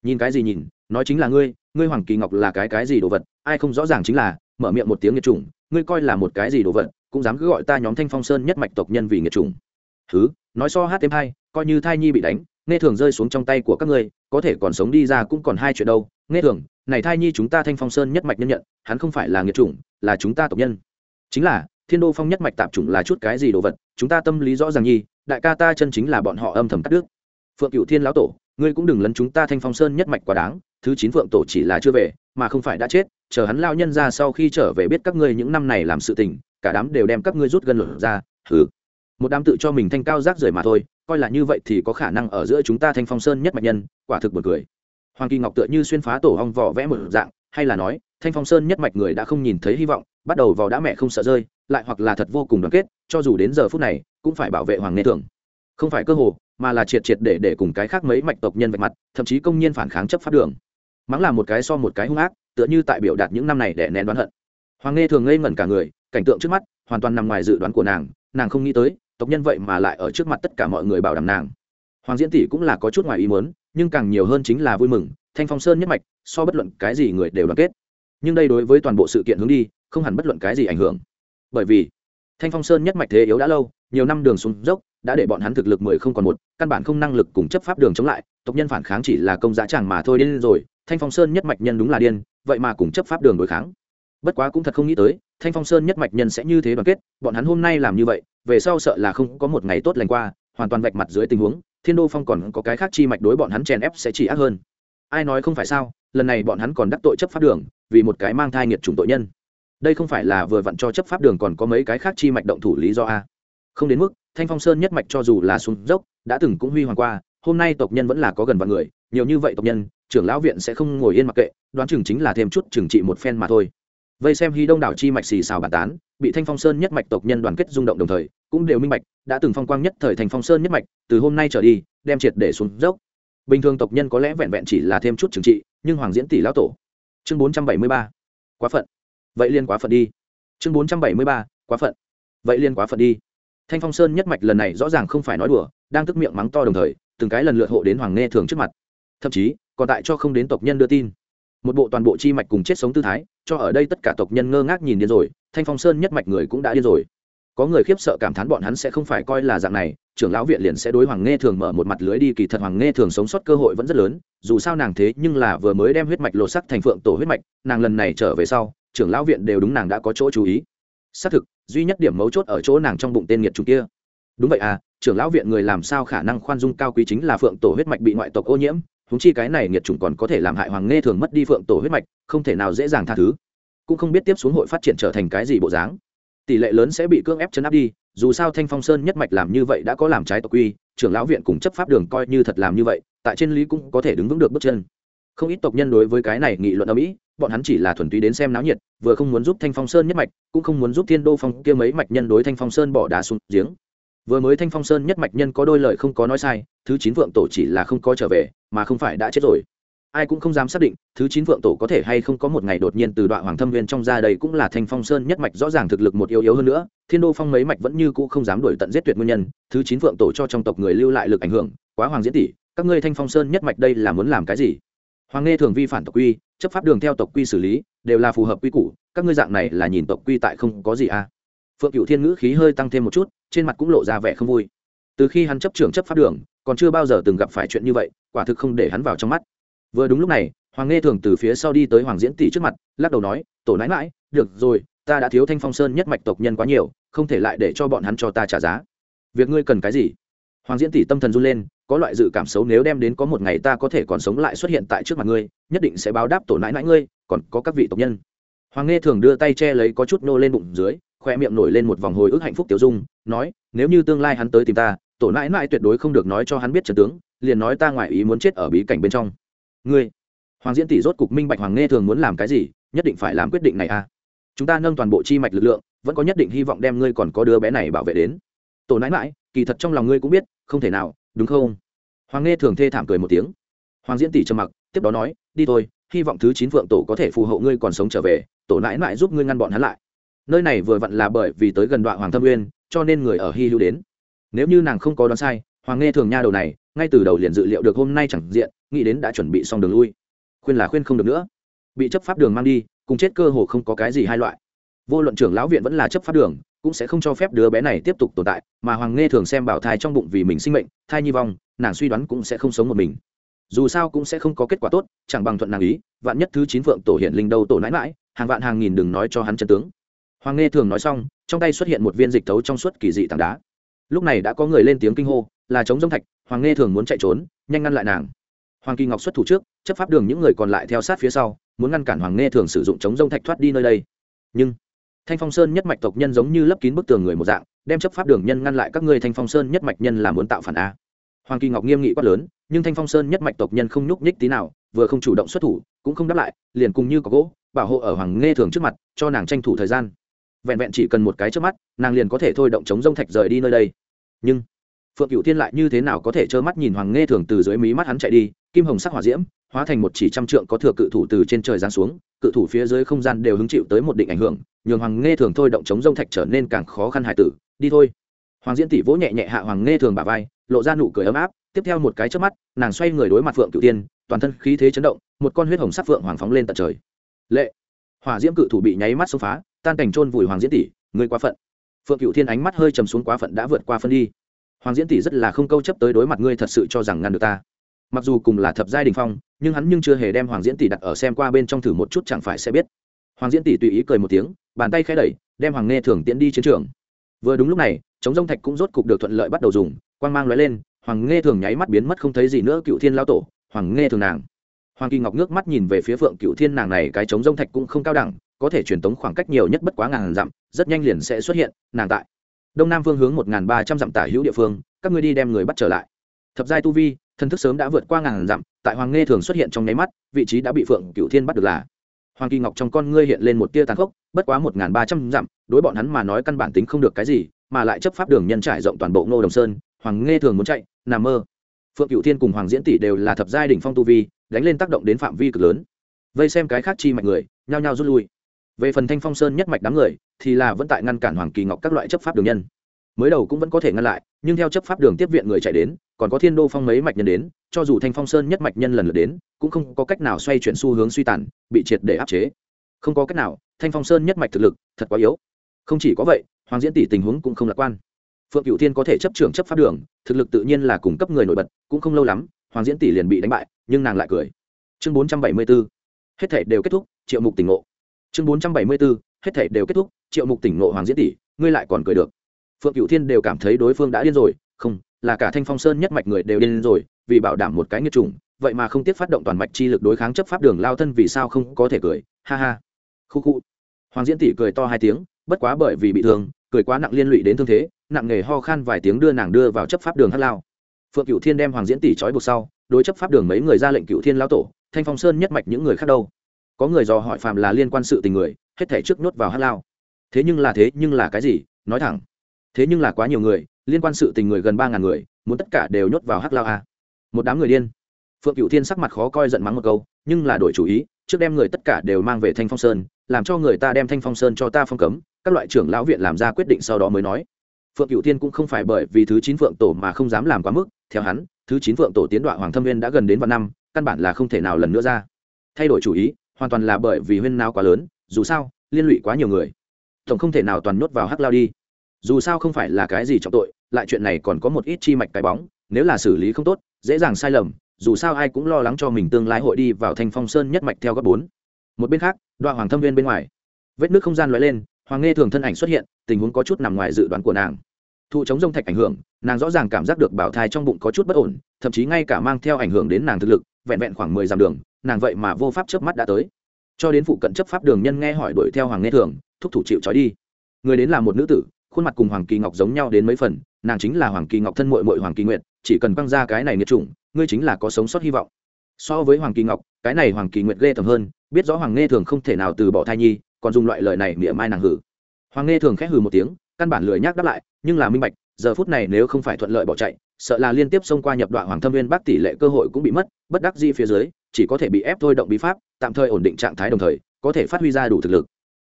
nhìn cái gì nhìn, nói chính là ngươi ngươi hoàng kỳ ngọc là cái cái gì đồ vật, ai không rõ ràng chính là, mở miệng một tiếng nghiệt chủng, ngươi coi là một cái gì đồ vật, cũng dám cứ gọi ta nhóm thanh phong sơn nhất mạch tộc nhân vì nghiệt chủng. Thứ nói so hát thêm hai, coi như thai nhi bị đánh, nghe thường rơi xuống trong tay của các ngươi, có thể còn sống đi ra cũng còn hai chuyện đâu. Nghe thường, này thai nhi chúng ta thanh phong sơn nhất mạch nhân nhận, hắn không phải là nghiệt chủng, là chúng ta tộc nhân. Chính là thiên đô phong nhất mạch tạp chủng là chút cái gì đồ vật? Chúng ta tâm lý rõ ràng nhi, đại ca ta chân chính là bọn họ âm thầm cắt đứt. Phượng cựu thiên lão tổ, ngươi cũng đừng lấn chúng ta thanh phong sơn nhất mạch quá đáng, thứ chín phượng tổ chỉ là chưa về, mà không phải đã chết, chờ hắn lao nhân ra sau khi trở về biết các ngươi những năm này làm sự tình, cả đám đều đem các ngươi rút gân lửa ra thử một đám tự cho mình thanh cao rác rưởi mà thôi, coi là như vậy thì có khả năng ở giữa chúng ta thanh phong sơn nhất mạch nhân, quả thực một cười. Hoàng kỳ ngọc tựa như xuyên phá tổ hong vỏ vẽ một dạng, hay là nói, thanh phong sơn nhất mạch người đã không nhìn thấy hy vọng bắt đầu vào đã mẹ không sợ rơi lại hoặc là thật vô cùng đoàn kết cho dù đến giờ phút này cũng phải bảo vệ hoàng nê thường, không phải cơ hồ mà là triệt triệt để để cùng cái khác mấy mạch tộc nhân vạch mặt thậm chí công nhiên phản kháng chấp pháp đường. Mắng là một cái so một cái hung ác tựa như tại biểu đạt những năm này để nén đoán hận. Hoàng nghe thường ngây ngẩn cả người cảnh tượng trước mắt hoàn toàn nằm ngoài dự đoán của nàng nàng không nghĩ tới tộc nhân vậy mà lại ở trước mặt tất cả mọi người bảo đảm nàng. Hoàng diễn tỷ cũng là có chút ngoài ý muốn nhưng càng nhiều hơn chính là vui mừng thanh phong sơn nhất mạch so bất luận cái gì người đều đoàn kết. Nhưng đây đối với toàn bộ sự kiện hướng đi không hẳn bất luận cái gì ảnh hưởng. Bởi vì, thanh phong sơn nhất mạch thế yếu đã lâu, nhiều năm đường xuống dốc, đã để bọn hắn thực lực mười không còn một, căn bản không năng lực cùng chấp pháp đường chống lại, tộc nhân phản kháng chỉ là công giá chẳng mà thôi điên rồi, thanh phong sơn nhất mạch nhân đúng là điên, vậy mà cùng chấp pháp đường đối kháng. Bất quá cũng thật không nghĩ tới, thanh phong sơn nhất mạch nhân sẽ như thế đoàn kết, bọn hắn hôm nay làm như vậy, về sau sợ là không có một ngày tốt lành qua, hoàn toàn vạch mặt dưới tình huống, thiên đô phong còn có cái khác chi mạch đối bọn hắn chèn ép sẽ chỉ ác hơn. Ai nói không phải sao, lần này bọn hắn còn đắc tội chấp pháp đường, vì một cái mang thai nghiệt chủng tội nhân đây không phải là vừa vặn cho chấp pháp đường còn có mấy cái khác chi mạch động thủ lý do a. Không đến mức, thanh phong sơn nhất mạch cho dù là xuống dốc, đã từng cũng huy hoàng qua, hôm nay tộc nhân vẫn là có gần vạn người, nhiều như vậy tộc nhân, trưởng lão viện sẽ không ngồi yên mặc kệ, đoán chừng chính là thêm chút trừng trị một phen mà thôi. Vây xem hy đông đảo chi mạch xì xào bàn tán, bị thanh phong sơn nhất mạch tộc nhân đoàn kết rung động đồng thời, cũng đều minh bạch, đã từng phong quang nhất thời thành phong sơn nhất mạch, từ hôm nay trở đi, đem triệt để xuống dốc. Bình thường tộc nhân có lẽ vẹn vẹn chỉ là thêm chút trừng trị, nhưng hoàng diễn tỷ lão tổ. Chương bốn trăm bảy mươi ba. Quá phận vậy liên quá phận đi. Chương bốn trăm bảy mươi ba, quá phận. Vậy liên quá phận đi. Thanh phong sơn nhất mạch lần này rõ ràng không phải nói đùa, đang tức miệng mắng to đồng thời, từng cái lần lượt hộ đến hoàng nghe thường trước mặt. Thậm chí, còn tại cho không đến tộc nhân đưa tin. Một bộ toàn bộ chi mạch cùng chết sống tư thái, cho ở đây tất cả tộc nhân ngơ ngác nhìn điên rồi, thanh phong sơn nhất mạch người cũng đã điên rồi. Có người khiếp sợ cảm thán bọn hắn sẽ không phải coi là dạng này, trưởng lão viện liền sẽ đối hoàng nghe thường mở một mặt lưới đi kỳ thật hoàng nghe thường sống sót cơ hội vẫn rất lớn, dù sao nàng thế nhưng là vừa mới đem huyết mạch lột sắc thành phượng tổ huyết mạch, nàng lần này trở về sau trưởng lão viện đều đúng nàng đã có chỗ chú ý. Xác thực, duy nhất điểm mấu chốt ở chỗ nàng trong bụng tên nghiệt chủng kia. Đúng vậy à trưởng lão viện người làm sao khả năng khoan dung cao quý chính là phượng tổ huyết mạch bị ngoại tộc ô nhiễm húng chi cái này nghiệt chủng còn có thể làm hại hoàng nghe thường mất đi phượng tổ huyết mạch, không thể nào dễ dàng tha thứ. Cũng không biết tiếp xuống hội phát triển trở thành cái gì bộ dáng. Tỷ lệ lớn sẽ bị cưỡng ép chấn áp đi, dù sao thanh phong sơn nhất mạch làm như vậy đã có làm trái tộc quy, trưởng lão viện cùng chấp pháp đường coi như thật làm như vậy, tại trên lý cũng có thể đứng vững được bước chân không ít tộc nhân đối với cái này nghị luận ở mỹ, bọn hắn chỉ là thuần túy đến xem náo nhiệt, vừa không muốn giúp thanh phong sơn nhất mạch, cũng không muốn giúp thiên đô phong kia mấy mạch nhân đối thanh phong sơn bỏ đá xuống giếng. Vừa mới thanh phong sơn nhất mạch nhân có đôi lời không có nói sai, thứ chín vượng tổ chỉ là không có trở về, mà không phải đã chết rồi. Ai cũng không dám xác định, thứ chín vượng tổ có thể hay không có một ngày đột nhiên từ đoạn hoàng thâm viên trong ra đây cũng là thanh phong sơn nhất mạch rõ ràng thực lực một yếu yếu hơn nữa, thiên đô phong mấy mạch vẫn như cũ không dám đuổi tận giết tuyệt nguyên nhân, thứ chín vượng tổ cho trong tộc người lưu lại lực ảnh hưởng, quá hoàng diễn tỷ, các ngươi thanh phong sơn nhất mạch đây là muốn làm cái gì? Hoàng nghe thường vi phản tộc quy, chấp pháp đường theo tộc quy xử lý, đều là phù hợp quy củ, các ngươi dạng này là nhìn tộc quy tại không có gì à. Phượng cựu thiên ngữ khí hơi tăng thêm một chút, trên mặt cũng lộ ra vẻ không vui. Từ khi hắn chấp trưởng chấp pháp đường, còn chưa bao giờ từng gặp phải chuyện như vậy, quả thực không để hắn vào trong mắt. Vừa đúng lúc này, hoàng nghe thường từ phía sau đi tới hoàng diễn tỷ trước mặt, lắc đầu nói, tổ nãi mãi được rồi, ta đã thiếu thanh phong sơn nhất mạch tộc nhân quá nhiều, không thể lại để cho bọn hắn cho ta trả giá. Việc ngươi cần cái gì? Hoàng diễn tỷ tâm thần run lên có loại dự cảm xấu nếu đem đến có một ngày ta có thể còn sống lại xuất hiện tại trước mặt ngươi, nhất định sẽ báo đáp tổ nãi nãi ngươi, còn có các vị tộc nhân. Hoàng nghe thường đưa tay che lấy có chút nô lên bụng dưới khoe miệng nổi lên một vòng hồi ức hạnh phúc tiểu dung, nói, nếu như tương lai hắn tới tìm ta, tổ nãi nãi tuyệt đối không được nói cho hắn biết trần tướng, liền nói ta ngoại ý muốn chết ở bí cảnh bên trong. Ngươi? Hoàng diễn tỷ rốt cục minh bạch hoàng nghe thường muốn làm cái gì, nhất định phải làm quyết định này à? Chúng ta nâng toàn bộ chi mạch lực lượng, vẫn có nhất định hy vọng đem ngươi còn có đứa bé này bảo vệ đến. Tổ nãi mãi kỳ thật trong lòng ngươi cũng biết không thể nào, đúng không? Hoàng nghe thường thê thảm cười một tiếng. Hoàng diễn tỷ trầm mặc, tiếp đó nói, đi thôi, hy vọng thứ chín vượng tổ có thể phù hộ ngươi còn sống trở về, tổ nãi mãi giúp ngươi ngăn bọn hắn lại. Nơi này vừa vặn là bởi vì tới gần đoạn hoàng thâm uyên cho nên người ở hy hữu đến. Nếu như nàng không có đoán sai, hoàng nghe thường nha đầu này, ngay từ đầu liền dự liệu được hôm nay chẳng diện, nghĩ đến đã chuẩn bị xong đường lui. Khuyên là khuyên không được nữa. Bị chấp pháp đường mang đi, cùng chết cơ hồ không có cái gì hai loại. Vô luận trưởng lão viện vẫn là chấp pháp đường cũng sẽ không cho phép đứa bé này tiếp tục tồn tại, mà hoàng nghe thường xem bảo thai trong bụng vì mình sinh mệnh, thai nhi vong, nàng suy đoán cũng sẽ không sống một mình. Dù sao cũng sẽ không có kết quả tốt, chẳng bằng thuận nàng ý, vạn nhất thứ chín vượng tổ hiện linh đâu tổ nãi mãi hàng vạn hàng nghìn đừng nói cho hắn chân tướng. Hoàng nghe thường nói xong, trong tay xuất hiện một viên dịch thấu trong suốt kỳ dị tảng đá. Lúc này đã có người lên tiếng kinh hô, là chống dông thạch, hoàng nghe thường muốn chạy trốn, nhanh ngăn lại nàng. Hoàng kỳ ngọc xuất thủ trước, chấp pháp đường những người còn lại theo sát phía sau, muốn ngăn cản hoàng nghe thường sử dụng chống dông thạch thoát đi nơi đây. Nhưng thanh phong sơn nhất mạch tộc nhân giống như lấp kín bức tường người một dạng, đem chấp pháp đường nhân ngăn lại các ngươi thanh phong sơn nhất mạch nhân là muốn tạo phản a. Hoàng kỳ ngọc nghiêm nghị quát lớn, nhưng thanh phong sơn nhất mạch tộc nhân không nhúc nhích tí nào, vừa không chủ động xuất thủ, cũng không đáp lại, liền cùng như có gỗ, bảo hộ ở hoàng nghe thường trước mặt, cho nàng tranh thủ thời gian. Vẹn vẹn chỉ cần một cái trước mắt, nàng liền có thể thôi động chống dông thạch rời đi nơi đây. Nhưng, phượng cựu thiên lại như thế nào có thể trơ mắt nhìn hoàng nghe thường từ dưới mí mắt hắn chạy đi, kim hồng sắc hỏa diễm, hóa thành một chỉ trăm trượng có thừa cự thủ từ trên trời giáng xuống, cự thủ phía dưới không gian đều hứng chịu tới một định ảnh hưởng nhường hoàng nghe thường thôi động chống rông thạch trở nên càng khó khăn hài tử, đi thôi. Hoàng diễn tỷ vỗ nhẹ nhẹ hạ hoàng nghe thường bà vai, lộ ra nụ cười ấm áp, tiếp theo một cái trước mắt, nàng xoay người đối mặt phượng cựu tiên, toàn thân khí thế chấn động, một con huyết hồng sắc phượng hoàng phóng lên tận trời. Lệ! Hỏa diễm cự thủ bị nháy mắt xông phá, tan cảnh trôn vùi hoàng diễn tỷ người quá phận. Phượng cựu thiên ánh mắt hơi trầm xuống quá phận đã vượt qua phân đi. Hoàng diễn tỷ rất là không câu chấp tới đối mặt ngươi thật sự cho rằng ngăn được ta. Mặc dù cùng là thập giai đình phong, nhưng hắn nhưng chưa hề đem hoàng diễn tỷ đặt ở xem qua bên trong thử một chút chẳng phải sẽ biết hoàng diễn tỷ tùy ý cười một tiếng, bàn tay khẽ đẩy, đem hoàng nghe thường tiễn đi chiến trường. Vừa đúng lúc này, chống rông thạch cũng rốt cục được thuận lợi bắt đầu dùng, quang mang lóe lên, hoàng nghe thường nháy mắt biến mất không thấy gì nữa, cựu thiên lao tổ, hoàng nghe thường nàng. Hoàng kỳ ngọc nước mắt nhìn về phía phượng cựu thiên nàng này, cái chống rông thạch cũng không cao đẳng, có thể truyền tống khoảng cách nhiều nhất bất quá ngàn dặm, rất nhanh liền sẽ xuất hiện, nàng tại đông nam phương hướng một ngàn ba trăm dặm tả hữu địa phương, các ngươi đi đem người bắt trở lại. Thập giai tu vi thân thức sớm đã vượt qua ngàn dặm, tại hoàng nghe thường xuất hiện trong nháy mắt, vị trí đã bị phượng cựu thiên bắt được là hoàng kỳ ngọc trong con ngươi hiện lên một tia tàn khốc, bất quá một ngàn ba trăm dặm, đối bọn hắn mà nói căn bản tính không được cái gì, mà lại chấp pháp đường nhân trải rộng toàn bộ ngô đồng sơn, hoàng nghe thường muốn chạy, nằm mơ. Phượng cựu thiên cùng hoàng diễn tỷ đều là thập giai đỉnh phong tu vi, đánh lên tác động đến phạm vi cực lớn. Vây xem cái khác chi mạch người, nhao nhao rút lui. Về phần thanh phong sơn nhất mạch đám người, thì là vẫn tại ngăn cản hoàng kỳ ngọc các loại chấp pháp đường nhân. Mới đầu cũng vẫn có thể ngăn lại, nhưng theo chấp pháp đường tiếp viện người chạy đến còn có thiên đô phong mấy mạch nhân đến, cho dù thanh phong sơn nhất mạch nhân lần lượt đến, cũng không có cách nào xoay chuyển xu hướng suy tàn, bị triệt để áp chế. Không có cách nào, thanh phong sơn nhất mạch thực lực thật quá yếu. Không chỉ có vậy, hoàng diễn tỷ tình huống cũng không lạc quan. Phượng cựu thiên có thể chấp trưởng chấp pháp đường, thực lực tự nhiên là cung cấp người nổi bật, cũng không lâu lắm, hoàng diễn tỷ liền bị đánh bại, nhưng nàng lại cười. Chương bốn trăm bảy mươi b ố hết thể đều kết thúc, triệu mục tỉnh ngộ. Chương bốn trăm bảy mươi b ố hết thể đều kết thúc, triệu mục tỉnh ngộ hoàng diễn tỷ, ngươi lại còn cười được. Phượng cựu thiên đều cảm thấy đối phương đã điên rồi, không là cả thanh phong sơn nhất mạch người đều điên rồi, vì bảo đảm một cái nghiệt chủng, vậy mà không tiếc phát động toàn mạch chi lực đối kháng chấp pháp đường lao thân vì sao không có thể cười, ha ha. Khu khu. Hoàng diễn tỷ cười to hai tiếng, bất quá bởi vì bị thương, cười quá nặng liên lụy đến thương thế, nặng nghề ho khan vài tiếng đưa nàng đưa vào chấp pháp đường hát lao. Phượng cựu thiên đem hoàng diễn tỷ trói buộc sau, đối chấp pháp đường mấy người ra lệnh cựu thiên lao tổ, thanh phong sơn nhất mạch những người khác đâu? Có người dò hỏi phàm là liên quan sự tình người, hết thể trước nhốt vào hát lao. Thế nhưng là thế nhưng là cái gì? Nói thẳng. Thế nhưng là quá nhiều người liên quan sự tình người gần ba ngàn người, muốn tất cả đều nhốt vào hắc lao a. Một đám người điên. Phượng cựu thiên sắc mặt khó coi giận mắng một câu, nhưng là đổi chủ ý, trước đem người tất cả đều mang về thanh phong sơn, làm cho người ta đem thanh phong sơn cho ta phong cấm, các loại trưởng lão viện làm ra quyết định sau đó mới nói. Phượng cựu thiên cũng không phải bởi vì thứ chín phượng tổ mà không dám làm quá mức, theo hắn, thứ chín phượng tổ tiến đoạn hoàng thâm viên đã gần đến vạn năm, căn bản là không thể nào lần nữa ra. Thay đổi chủ ý, hoàn toàn là bởi vì huyên nào quá lớn, dù sao, liên lụy quá nhiều người. Tổng không thể nào toàn nhốt vào hắc lao đi dù sao không phải là cái gì trọng tội, lại chuyện này còn có một ít chi mạch cái bóng, nếu là xử lý không tốt, dễ dàng sai lầm, dù sao ai cũng lo lắng cho mình tương lai hội đi vào thanh phong sơn nhất mạch theo góc bốn. Một bên khác đoạn hoàng thâm viên bên ngoài. Vết nước không gian loại lên, hoàng nghe thường thân ảnh xuất hiện, tình huống có chút nằm ngoài dự đoán của nàng. Thụ chống rông thạch ảnh hưởng, nàng rõ ràng cảm giác được bảo thai trong bụng có chút bất ổn, thậm chí ngay cả mang theo ảnh hưởng đến nàng thực lực, vẹn vẹn khoảng mười dặm đường, nàng vậy mà vô pháp chớp mắt đã tới. Cho đến phụ cận chấp pháp đường nhân nghe hỏi đuổi theo hoàng nghe thường, thúc thủ chịu trói đi. Người đến là một nữ tử khuôn mặt cùng hoàng kỳ ngọc giống nhau đến mấy phần, nàng chính là hoàng kỳ ngọc thân mội mội hoàng kỳ nguyện chỉ cần quăng ra cái này nghiệt chủng, ngươi chính là có sống sót hy vọng. So với hoàng kỳ ngọc, cái này hoàng kỳ nguyệt ghê thầm hơn, biết rõ hoàng nghe thường không thể nào từ bỏ thai nhi, còn dùng loại lời này mỉa mai nàng hử. Hoàng nghe thường khẽ hừ một tiếng, căn bản lười nhác đáp lại, nhưng là minh bạch, giờ phút này nếu không phải thuận lợi bỏ chạy, sợ là liên tiếp xông qua nhập đoạn hoàng thâm viên bác tỷ lệ cơ hội cũng bị mất, bất đắc di phía dưới, chỉ có thể bị ép thôi động bí pháp, tạm thời ổn định trạng thái đồng thời, có thể phát huy ra đủ thực lực.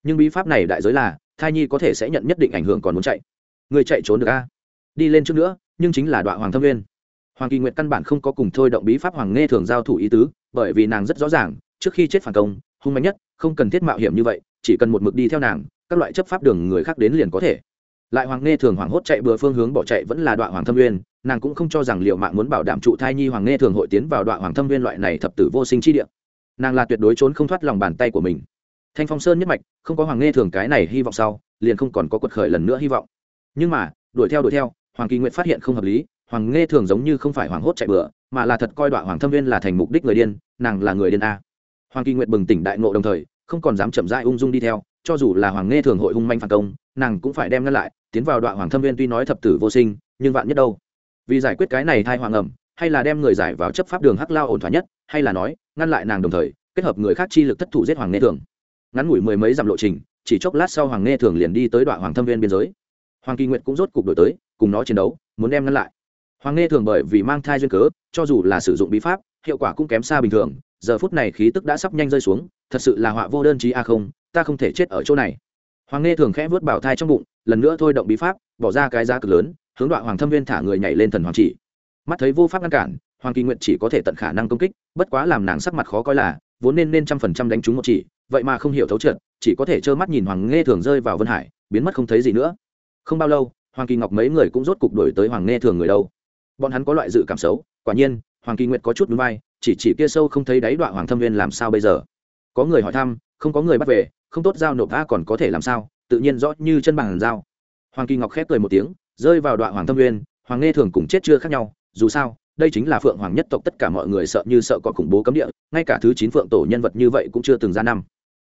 Nhưng bí pháp này đại giới là thai nhi có thể sẽ nhận nhất định ảnh hưởng còn muốn chạy. Người chạy trốn được a? Đi lên trước nữa, nhưng chính là đoạn hoàng thâm viên hoàng kỳ nguyệt căn bản không có cùng thôi động bí pháp hoàng nghe thường giao thủ ý tứ, bởi vì nàng rất rõ ràng, trước khi chết phản công, hung mạnh nhất, không cần thiết mạo hiểm như vậy, chỉ cần một mực đi theo nàng, các loại chấp pháp đường người khác đến liền có thể. Lại hoàng nghe thường hoảng hốt chạy bừa phương hướng bỏ chạy vẫn là đoạn hoàng thâm viên nàng cũng không cho rằng liệu mạng muốn bảo đảm trụ thai nhi hoàng nghe thường hội tiến vào đoạn hoàng thâm viên loại này thập tử vô sinh chi địa. Nàng là tuyệt đối trốn không thoát lòng bàn tay của mình thanh phong sơn nhất mạch, không có hoàng nghe thường cái này hy vọng sau, liền không còn có quật khởi lần nữa hy vọng. Nhưng mà, đuổi theo đuổi theo, hoàng kỳ nguyện phát hiện không hợp lý, hoàng nghe thường giống như không phải hoàng hốt chạy bừa, mà là thật coi đoạn hoàng thâm viên là thành mục đích người điên, nàng là người điên a. Hoàng kỳ nguyện bừng tỉnh đại ngộ đồng thời, không còn dám chậm rãi ung dung đi theo, cho dù là hoàng nghe thường hội hung manh phản công, nàng cũng phải đem ngăn lại, tiến vào đoạn hoàng thâm viên tuy nói thập tử vô sinh, nhưng vạn nhất đâu? Vì giải quyết cái này thai hoàng ẩm, hay là đem người giải vào chấp pháp đường hắc lao ổn thỏa nhất, hay là nói, ngăn lại nàng đồng thời, kết hợp người khác chi lực thất thủ giết hoàng nghe thường ngắn ngủi mười mấy dặm lộ trình, chỉ chốc lát sau hoàng nghe thường liền đi tới đoạn hoàng thâm viên biên giới. Hoàng kỳ Nguyệt cũng rốt cục đổi tới, cùng nó chiến đấu, muốn đem ngăn lại. Hoàng nghe thường bởi vì mang thai duyên cớ, cho dù là sử dụng bí pháp, hiệu quả cũng kém xa bình thường, giờ phút này khí tức đã sắp nhanh rơi xuống, thật sự là họa vô đơn chí a không, ta không thể chết ở chỗ này. Hoàng nghe thường khẽ vớt bảo thai trong bụng, lần nữa thôi động bí pháp, bỏ ra cái giá cực lớn, hướng đoạn hoàng thâm viên thả người nhảy lên thần hoàng chỉ. Mắt thấy vô pháp ngăn cản, hoàng kỳ nguyện chỉ có thể tận khả năng công kích, bất quá làm nàng sắc mặt khó coi là, vốn nên nên trăm phần trăm đánh trúng một chỉ vậy mà không hiểu thấu trượt, chỉ có thể trơ mắt nhìn hoàng nghe thường rơi vào vân hải, biến mất không thấy gì nữa. Không bao lâu, hoàng kỳ ngọc mấy người cũng rốt cục đổi tới hoàng nghe thường người đâu. Bọn hắn có loại dự cảm xấu, quả nhiên, hoàng kỳ nguyệt có chút núi vai, chỉ chỉ kia sâu không thấy đáy đoạn hoàng thâm viên làm sao bây giờ? Có người hỏi thăm, không có người bắt về, không tốt giao nộp tha còn có thể làm sao, tự nhiên rõ như chân bằng dao hoàng kỳ ngọc khép cười một tiếng, rơi vào đoạn hoàng thâm viên hoàng nghe thường cùng chết chưa khác nhau, dù sao, đây chính là phượng hoàng nhất tộc, tất cả mọi người sợ như sợ có khủng bố cấm địa, ngay cả thứ chín phượng tổ nhân vật như vậy cũng chưa từng ra năm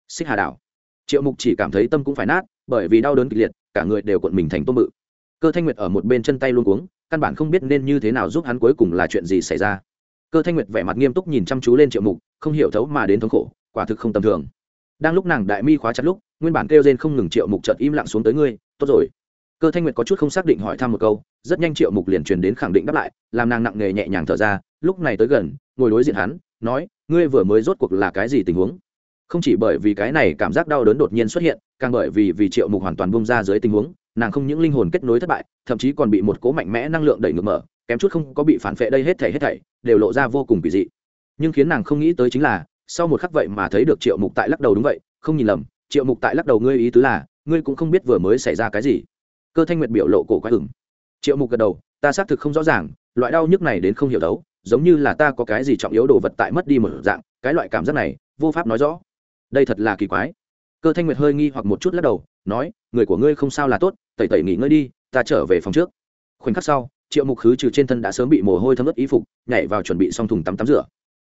xích hà đảo. Triệu mục chỉ cảm thấy tâm cũng phải nát, bởi vì đau đớn kịch liệt, cả người đều cuộn mình thành tôm bự. Cơ thanh nguyệt ở một bên chân tay luôn cuống, căn bản không biết nên như thế nào giúp hắn cuối cùng là chuyện gì xảy ra. Cơ thanh nguyệt vẻ mặt nghiêm túc nhìn chăm chú lên triệu mục, không hiểu thấu mà đến thống khổ, quả thực không tầm thường. Đang lúc nàng đại mi khóa chặt lúc, nguyên bản kêu rên không ngừng triệu mục chợt im lặng xuống tới ngươi, tốt rồi. Cơ thanh nguyệt có chút không xác định hỏi thăm một câu, rất nhanh triệu mục liền truyền đến khẳng định đáp lại, làm nàng nặng nề nhẹ nhàng thở ra, lúc này tới gần, ngồi đối diện hắn, nói, ngươi vừa mới rốt cuộc là cái gì tình huống? Không chỉ bởi vì cái này cảm giác đau đớn đột nhiên xuất hiện, càng bởi vì vì triệu mục hoàn toàn bung ra dưới tình huống, nàng không những linh hồn kết nối thất bại, thậm chí còn bị một cố mạnh mẽ năng lượng đẩy ngược mở, kém chút không có bị phản phệ đây hết thảy hết thảy, đều lộ ra vô cùng kỳ dị. Nhưng khiến nàng không nghĩ tới chính là, sau một khắc vậy mà thấy được triệu mục tại lắc đầu đúng vậy, không nhìn lầm, triệu mục tại lắc đầu ngươi ý tứ là, ngươi cũng không biết vừa mới xảy ra cái gì. Cơ thanh nguyệt biểu lộ cổ quái hừng triệu mục gật đầu, ta xác thực không rõ ràng, loại đau nhức này đến không hiểu đấu, giống như là ta có cái gì trọng yếu đồ vật tại mất đi một dạng, cái loại cảm giác này, vô pháp nói rõ đây thật là kỳ quái. Cơ thanh nguyệt hơi nghi hoặc một chút lắc đầu, nói, người của ngươi không sao là tốt, tẩy tẩy nghỉ ngơi đi, ta trở về phòng trước. Khoảnh khắc sau, triệu mục khứ trừ trên thân đã sớm bị mồ hôi thấm ướt y phục, nhảy vào chuẩn bị xong thùng tắm tắm rửa.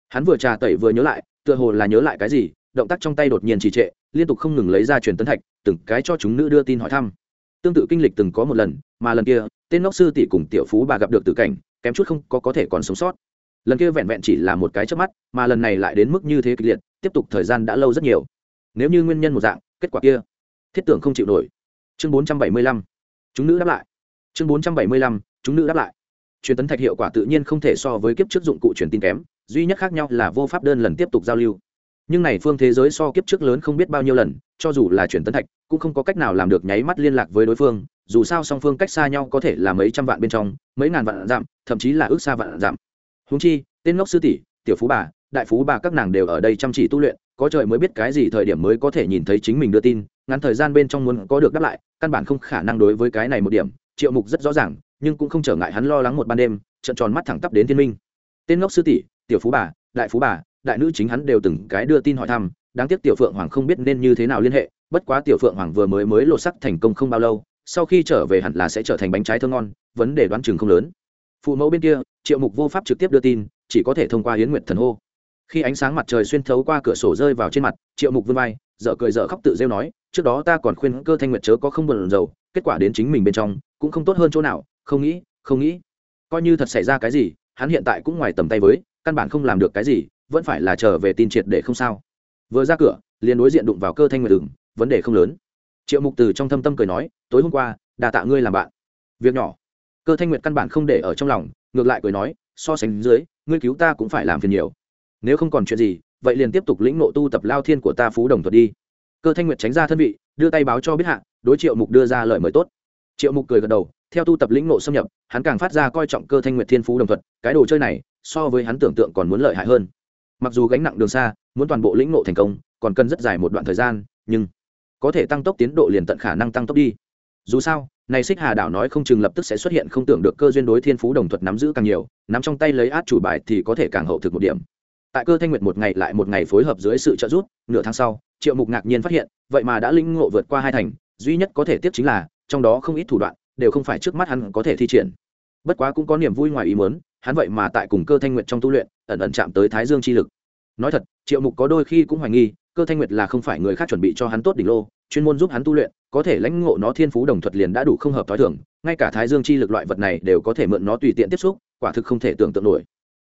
Hắn vừa trà tẩy vừa nhớ lại, tựa hồ là nhớ lại cái gì, động tác trong tay đột nhiên trì trệ, liên tục không ngừng lấy ra truyền tấn thạch, từng cái cho chúng nữ đưa tin hỏi thăm. Tương tự kinh lịch từng có một lần, mà lần kia, tên ngốc sư tỷ cùng tiểu phú bà gặp được tử cảnh, kém chút không có có thể còn sống sót. Lần kia vẹn vẹn chỉ là một cái trước mắt, mà lần này lại đến mức như thế kịch liệt tiếp tục thời gian đã lâu rất nhiều. Nếu như nguyên nhân một dạng, kết quả kia, thiết tưởng không chịu nổi. Chương bốn trăm bảy mươi lăm, chúng nữ đáp lại. Chương bốn trăm bảy mươi lăm, chúng nữ đáp lại. Truyền tấn thạch hiệu quả tự nhiên không thể so với kiếp trước dụng cụ truyền tin kém, duy nhất khác nhau là vô pháp đơn lần tiếp tục giao lưu. Nhưng này phương thế giới so kiếp trước lớn không biết bao nhiêu lần, cho dù là truyền tấn thạch, cũng không có cách nào làm được nháy mắt liên lạc với đối phương, dù sao song phương cách xa nhau có thể là mấy trăm vạn bên trong, mấy ngàn vạn dặm, thậm chí là ước xa vạn dặm. Húng chi, tên ngốc sư tỷ, tiểu phú bà đại phú bà các nàng đều ở đây chăm chỉ tu luyện, có trời mới biết cái gì thời điểm mới có thể nhìn thấy chính mình đưa tin, ngắn thời gian bên trong muốn có được đáp lại, căn bản không khả năng đối với cái này một điểm, triệu mục rất rõ ràng, nhưng cũng không trở ngại hắn lo lắng một ban đêm trận tròn mắt thẳng tắp đến thiên minh. Tên ngốc sư tỷ, tiểu phú bà, đại phú bà, đại nữ chính hắn đều từng cái đưa tin hỏi thăm, đáng tiếc tiểu phượng hoàng không biết nên như thế nào liên hệ, bất quá tiểu phượng hoàng vừa mới mới lột sắc thành công không bao lâu, sau khi trở về hẳn là sẽ trở thành bánh trái thơ ngon, vấn đề đoán chừng không lớn. Phụ mẫu bên kia, triệu mục vô pháp trực tiếp đưa tin, chỉ có thể thông qua hiến nguyện thần hô khi ánh sáng mặt trời xuyên thấu qua cửa sổ rơi vào trên mặt, triệu mục vươn vai, dở cười dở khóc tự rêu nói, trước đó ta còn khuyên cơ thanh nguyệt chớ có không buồn dầu kết quả đến chính mình bên trong, cũng không tốt hơn chỗ nào, không nghĩ không nghĩ. Coi như thật xảy ra cái gì, hắn hiện tại cũng ngoài tầm tay với, căn bản không làm được cái gì, vẫn phải là trở về tin triệt để không sao. Vừa ra cửa, liền đối diện đụng vào cơ thanh nguyệt đường vấn đề không lớn. Triệu mục từ trong thâm tâm cười nói, tối hôm qua đà tạ ngươi làm bạn. Việc nhỏ. Cơ thanh nguyệt căn bản không để ở trong lòng, ngược lại cười nói, so sánh dưới, ngươi cứu ta cũng phải làm phiền nhiều nếu không còn chuyện gì, vậy liền tiếp tục lĩnh nộ tu tập lao thiên của ta phú đồng thuật đi. Cơ thanh nguyệt tránh ra thân vị, đưa tay báo cho biết hạ, đối triệu mục đưa ra lời mời tốt. Triệu mục cười gật đầu, theo tu tập lĩnh nộ xâm nhập, hắn càng phát ra coi trọng cơ thanh nguyệt thiên phú đồng thuật, cái đồ chơi này, so với hắn tưởng tượng còn muốn lợi hại hơn. Mặc dù gánh nặng đường xa, muốn toàn bộ lĩnh nộ thành công, còn cần rất dài một đoạn thời gian, nhưng có thể tăng tốc tiến độ liền tận khả năng tăng tốc đi. Dù sao, này xích hà đảo nói không chừng lập tức sẽ xuất hiện không tưởng được cơ duyên đối thiên phú đồng thuật nắm giữ càng nhiều, nắm trong tay lấy át chủ bài thì có thể càng hậu thực một điểm tại cơ thanh nguyệt một ngày lại một ngày phối hợp dưới sự trợ giúp, nửa tháng sau, triệu mục ngạc nhiên phát hiện, vậy mà đã linh ngộ vượt qua hai thành, duy nhất có thể tiếp chính là, trong đó không ít thủ đoạn, đều không phải trước mắt hắn có thể thi triển. Bất quá cũng có niềm vui ngoài ý muốn, hắn vậy mà tại cùng cơ thanh nguyệt trong tu luyện, ẩn ẩn chạm tới thái dương chi lực. Nói thật, triệu mục có đôi khi cũng hoài nghi, cơ thanh nguyệt là không phải người khác chuẩn bị cho hắn tốt đỉnh lô, chuyên môn giúp hắn tu luyện, có thể lãnh ngộ nó thiên phú đồng thuật liền đã đủ không hợp t h o i thường, ngay cả thái dương chi lực loại vật này đều có thể mượn nó tùy tiện tiếp xúc, quả thực không thể tưởng tượng nổi.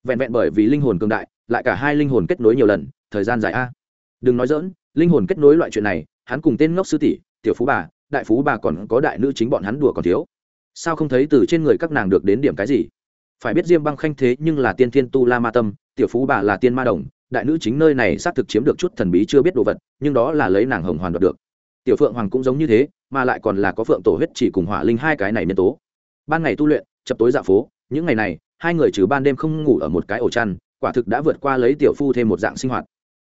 Vẹn vẹn bởi vì linh hồn cường đại lại cả hai linh hồn kết nối nhiều lần, thời gian dài a. Đừng nói dỡn linh hồn kết nối loại chuyện này, hắn cùng tên ngốc sư tỷ, tiểu phú bà, đại phú bà còn có đại nữ chính bọn hắn đùa còn thiếu. Sao không thấy từ trên người các nàng được đến điểm cái gì? Phải biết diêm băng khanh thế nhưng là tiên thiên tu la ma tâm, tiểu phú bà là tiên ma đồng, đại nữ chính nơi này xác thực chiếm được chút thần bí chưa biết đồ vật, nhưng đó là lấy nàng hồng hoàn đoạt được. Tiểu phượng hoàng cũng giống như thế, mà lại còn là có phượng tổ huyết chỉ cùng hỏa linh hai cái này nhân tố. Ban ngày tu luyện, chập tối dạ phố, những ngày này, hai người trừ ban đêm không ngủ ở một cái ổ chăn quả thực đã vượt qua lấy tiểu phu thêm một dạng sinh hoạt.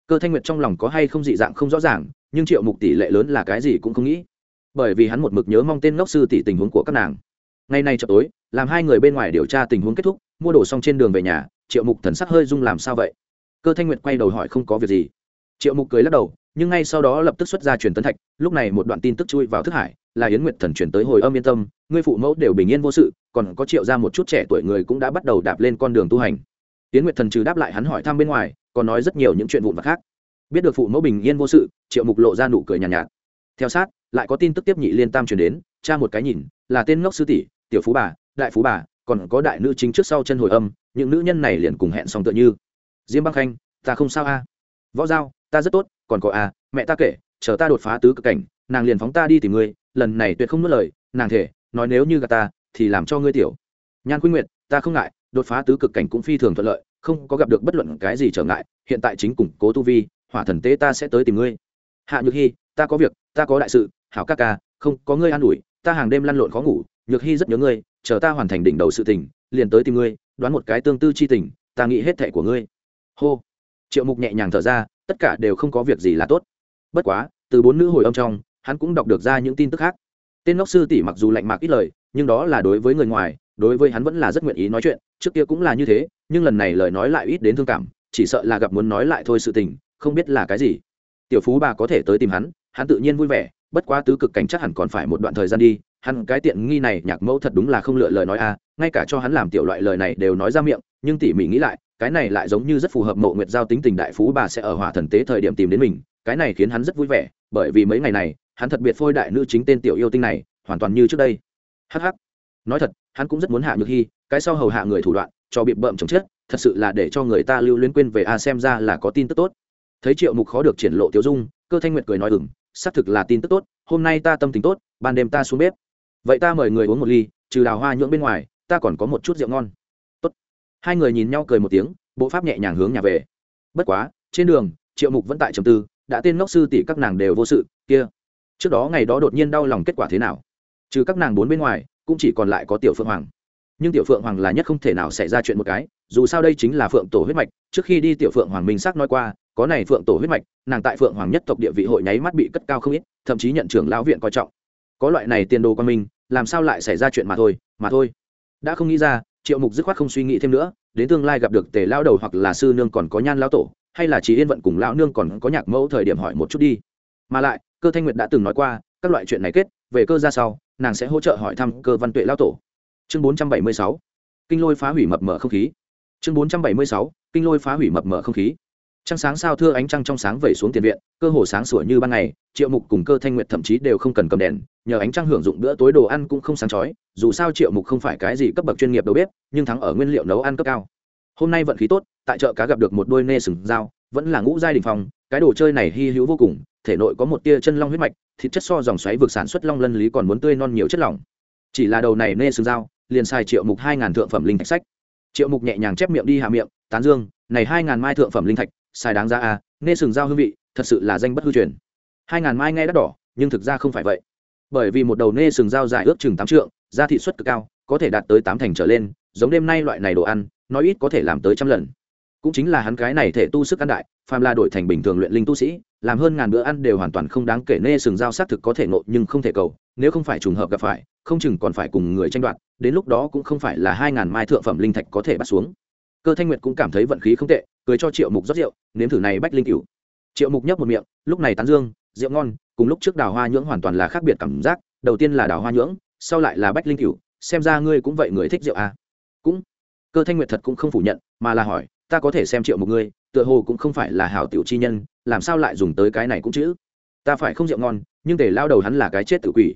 Cơ thanh nguyệt trong lòng có hay không dị dạng không rõ ràng, nhưng triệu mục tỷ lệ lớn là cái gì cũng không nghĩ. Bởi vì hắn một mực nhớ mong tên ngốc sư tỷ tình huống của các nàng. Ngày nay chập tối, làm hai người bên ngoài điều tra tình huống kết thúc, mua đồ xong trên đường về nhà, triệu mục thần sắc hơi rung làm sao vậy? Cơ thanh nguyệt quay đầu hỏi không có việc gì. Triệu mục cười lắc đầu, nhưng ngay sau đó lập tức xuất ra truyền tấn thạch, lúc này một đoạn tin tức chui vào thức hải, là yến nguyệt thần chuyển tới hồi âm yên tâm ngươi phụ mẫu đều bình yên vô sự, còn có triệu ra một chút trẻ tuổi người cũng đã bắt đầu đạp lên con đường tu hành yến nguyệt thần trừ đáp lại hắn hỏi thăm bên ngoài còn nói rất nhiều những chuyện vụn vặt khác. Biết được phụ mẫu bình yên vô sự triệu mục lộ ra nụ cười nhàn nhạt, nhạt. Theo sát lại có tin tức tiếp nhị liên tam truyền đến cha một cái nhìn là tên ngốc sư tỷ tiểu phú bà đại phú bà còn có đại nữ chính trước sau chân hồi âm những nữ nhân này liền cùng hẹn xong tựa như. Diêm băng khanh ta không sao a. Võ giao ta rất tốt còn có a mẹ ta kể chờ ta đột phá tứ cực cảnh nàng liền phóng ta đi tìm ngươi lần này tuyệt không nuốt lời nàng thể nói nếu như gà ta thì làm cho ngươi tiểu. Nhan khuynh nguyệt ta không ngại đột phá tứ cực cảnh cũng phi thường thuận lợi không có gặp được bất luận cái gì trở ngại, hiện tại chính củng cố tu vi, hỏa thần tế ta sẽ tới tìm ngươi. Hạ nhược hy ta có việc, ta có đại sự, hảo ca ca, không, có ngươi an ủi, ta hàng đêm lăn lộn khó ngủ, nhược hy rất nhớ ngươi, chờ ta hoàn thành đỉnh đầu sự tình, liền tới tìm ngươi, đoán một cái tương tư chi tình, ta nghĩ hết thệ của ngươi. Hô. Triệu mục nhẹ nhàng thở ra, tất cả đều không có việc gì là tốt. Bất quá, từ bốn nữ hồi âm trong, hắn cũng đọc được ra những tin tức khác. Tên ngốc sư tỷ mặc dù lạnh mạc ít lời, nhưng đó là đối với người ngoài đối với hắn vẫn là rất nguyện ý nói chuyện, trước kia cũng là như thế, nhưng lần này lời nói lại ít đến thương cảm, chỉ sợ là gặp muốn nói lại thôi sự tình, không biết là cái gì. Tiểu phú bà có thể tới tìm hắn hắn tự nhiên vui vẻ, bất quá tứ cực cảnh chắc hẳn còn phải một đoạn thời gian đi, hắn cái tiện nghi này nhạc mẫu thật đúng là không lựa lời nói a ngay cả cho hắn làm tiểu loại lời này đều nói ra miệng, nhưng tỉ mỉ nghĩ lại, cái này lại giống như rất phù hợp mộ nguyệt giao tính tình đại phú bà sẽ ở hỏa thần tế thời điểm tìm đến mình, cái này khiến hắn rất vui vẻ, bởi vì mấy ngày này, hắn thật biệt phôi đại nữ chính tên tiểu yêu tinh này, hoàn toàn như trước đây. Hh nói thật hắn cũng rất muốn hạ nhược hy, cái sau hầu hạ người thủ đoạn, cho bị bợm chồng chết, thật sự là để cho người ta lưu luyến quên về a, xem ra là có tin tức tốt. Thấy triệu mục khó được triển lộ tiêu dung, cơ thanh nguyệt cười nói ừng xác thực là tin tức tốt, hôm nay ta tâm tình tốt, ban đêm ta xuống bếp. Vậy ta mời người uống một ly, trừ đào hoa nhưỡng bên ngoài, ta còn có một chút rượu ngon. Tốt. Hai người nhìn nhau cười một tiếng, bộ pháp nhẹ nhàng hướng nhà về. Bất quá, trên đường, triệu mục vẫn tại trầm tư, đã tên ngốc sư tỷ các nàng đều vô sự, kia. Trước đó ngày đó đột nhiên đau lòng kết quả thế nào? Trừ các nàng bốn bên ngoài cũng chỉ còn lại có tiểu phượng hoàng. Nhưng tiểu phượng hoàng là nhất không thể nào xảy ra chuyện một cái, dù sao đây chính là phượng tổ huyết mạch, trước khi đi tiểu phượng hoàng minh xác nói qua, có này phượng tổ huyết mạch, nàng tại phượng hoàng nhất tộc địa vị hội nháy mắt bị cất cao không ít, thậm chí nhận trưởng lão viện coi trọng. Có loại này tiền đồ quan minh, làm sao lại xảy ra chuyện mà thôi mà thôi. Đã không nghĩ ra, triệu mục dứt khoát không suy nghĩ thêm nữa, đến tương lai gặp được tề lao đầu hoặc là sư nương còn có nhan lao tổ, hay là chỉ yên vận cùng lão nương còn có nhạc mẫu thời điểm hỏi một chút đi. Mà lại, cơ thanh nguyệt đã từng nói qua, các loại chuyện này kết, về cơ ra sau nàng sẽ hỗ trợ hỏi thăm cơ văn tuệ lao tổ. Chương bốn trăm bảy mươi sáu, kinh lôi phá hủy mập mở không khí. Chương bốn trăm bảy mươi sáu, kinh lôi phá hủy mập mở không khí. Trăng sáng sao thưa ánh trăng trong sáng vẩy xuống tiền viện, cơ hồ sáng sủa như ban ngày, triệu mục cùng cơ thanh nguyệt thậm chí đều không cần cầm đèn, nhờ ánh trăng hưởng dụng bữa tối đồ ăn cũng không sáng chói, dù sao triệu mục không phải cái gì cấp bậc chuyên nghiệp đầu bếp, nhưng thắng ở nguyên liệu nấu ăn cấp cao. Hôm nay vận khí tốt, tại chợ cá gặp được một đôi nê sừng dao, vẫn là ngũ giai đình phong, cái đồ chơi này hy hữu vô cùng thể nội có một tia chân long huyết mạch, thịt chất so dòng xoáy vực sản xuất long lân lý còn muốn tươi non nhiều chất lỏng. Chỉ là đầu này nê sừng dao, liền xài triệu mục hai ngàn thượng phẩm linh thạch sách. Triệu mục nhẹ nhàng chép miệng đi hạ miệng, tán dương, này hai ngàn mai thượng phẩm linh thạch, xài đáng ra à nê sừng dao hương vị, thật sự là danh bất hư truyền. Hai ngàn mai nghe đắt đỏ, nhưng thực ra không phải vậy. Bởi vì một đầu nê sừng dao dài ước chừng tám trượng, da thị suất cực cao, có thể đạt tới tám thành trở lên, giống đêm nay loại này đồ ăn nói ít có thể làm tới trăm lần. Cũng chính là hắn cái này thể tu sức ăn đại phàm là đổi thành bình thường luyện linh tu sĩ, làm hơn ngàn bữa ăn đều hoàn toàn không đáng kể nê sừng dao xác thực có thể nộ nhưng không thể cầu, nếu không phải trùng hợp gặp phải, không chừng còn phải cùng người tranh đoạt, đến lúc đó cũng không phải là hai ngàn mai thượng phẩm linh thạch có thể bắt xuống cơ thanh nguyệt cũng cảm thấy vận khí không tệ, cười cho triệu mục rót rượu, nếm thử này bách linh cửu triệu mục nhấp một miệng, lúc này tán dương, rượu ngon, cùng lúc trước đào hoa nhưỡng hoàn toàn là khác biệt cảm giác, đầu tiên là đào hoa nhưỡng, sau lại là bách linh cửu, xem ra ngươi cũng vậy người thích rượu à. cũng, cơ thanh nguyệt thật cũng không phủ nhận, mà là hỏi, ta có thể xem triệu một ngươi tựa hồ cũng không phải là hảo tiểu chi nhân, làm sao lại dùng tới cái này cũng chữ ta phải không rượu ngon, nhưng để lao đầu hắn là cái chết tự quỷ.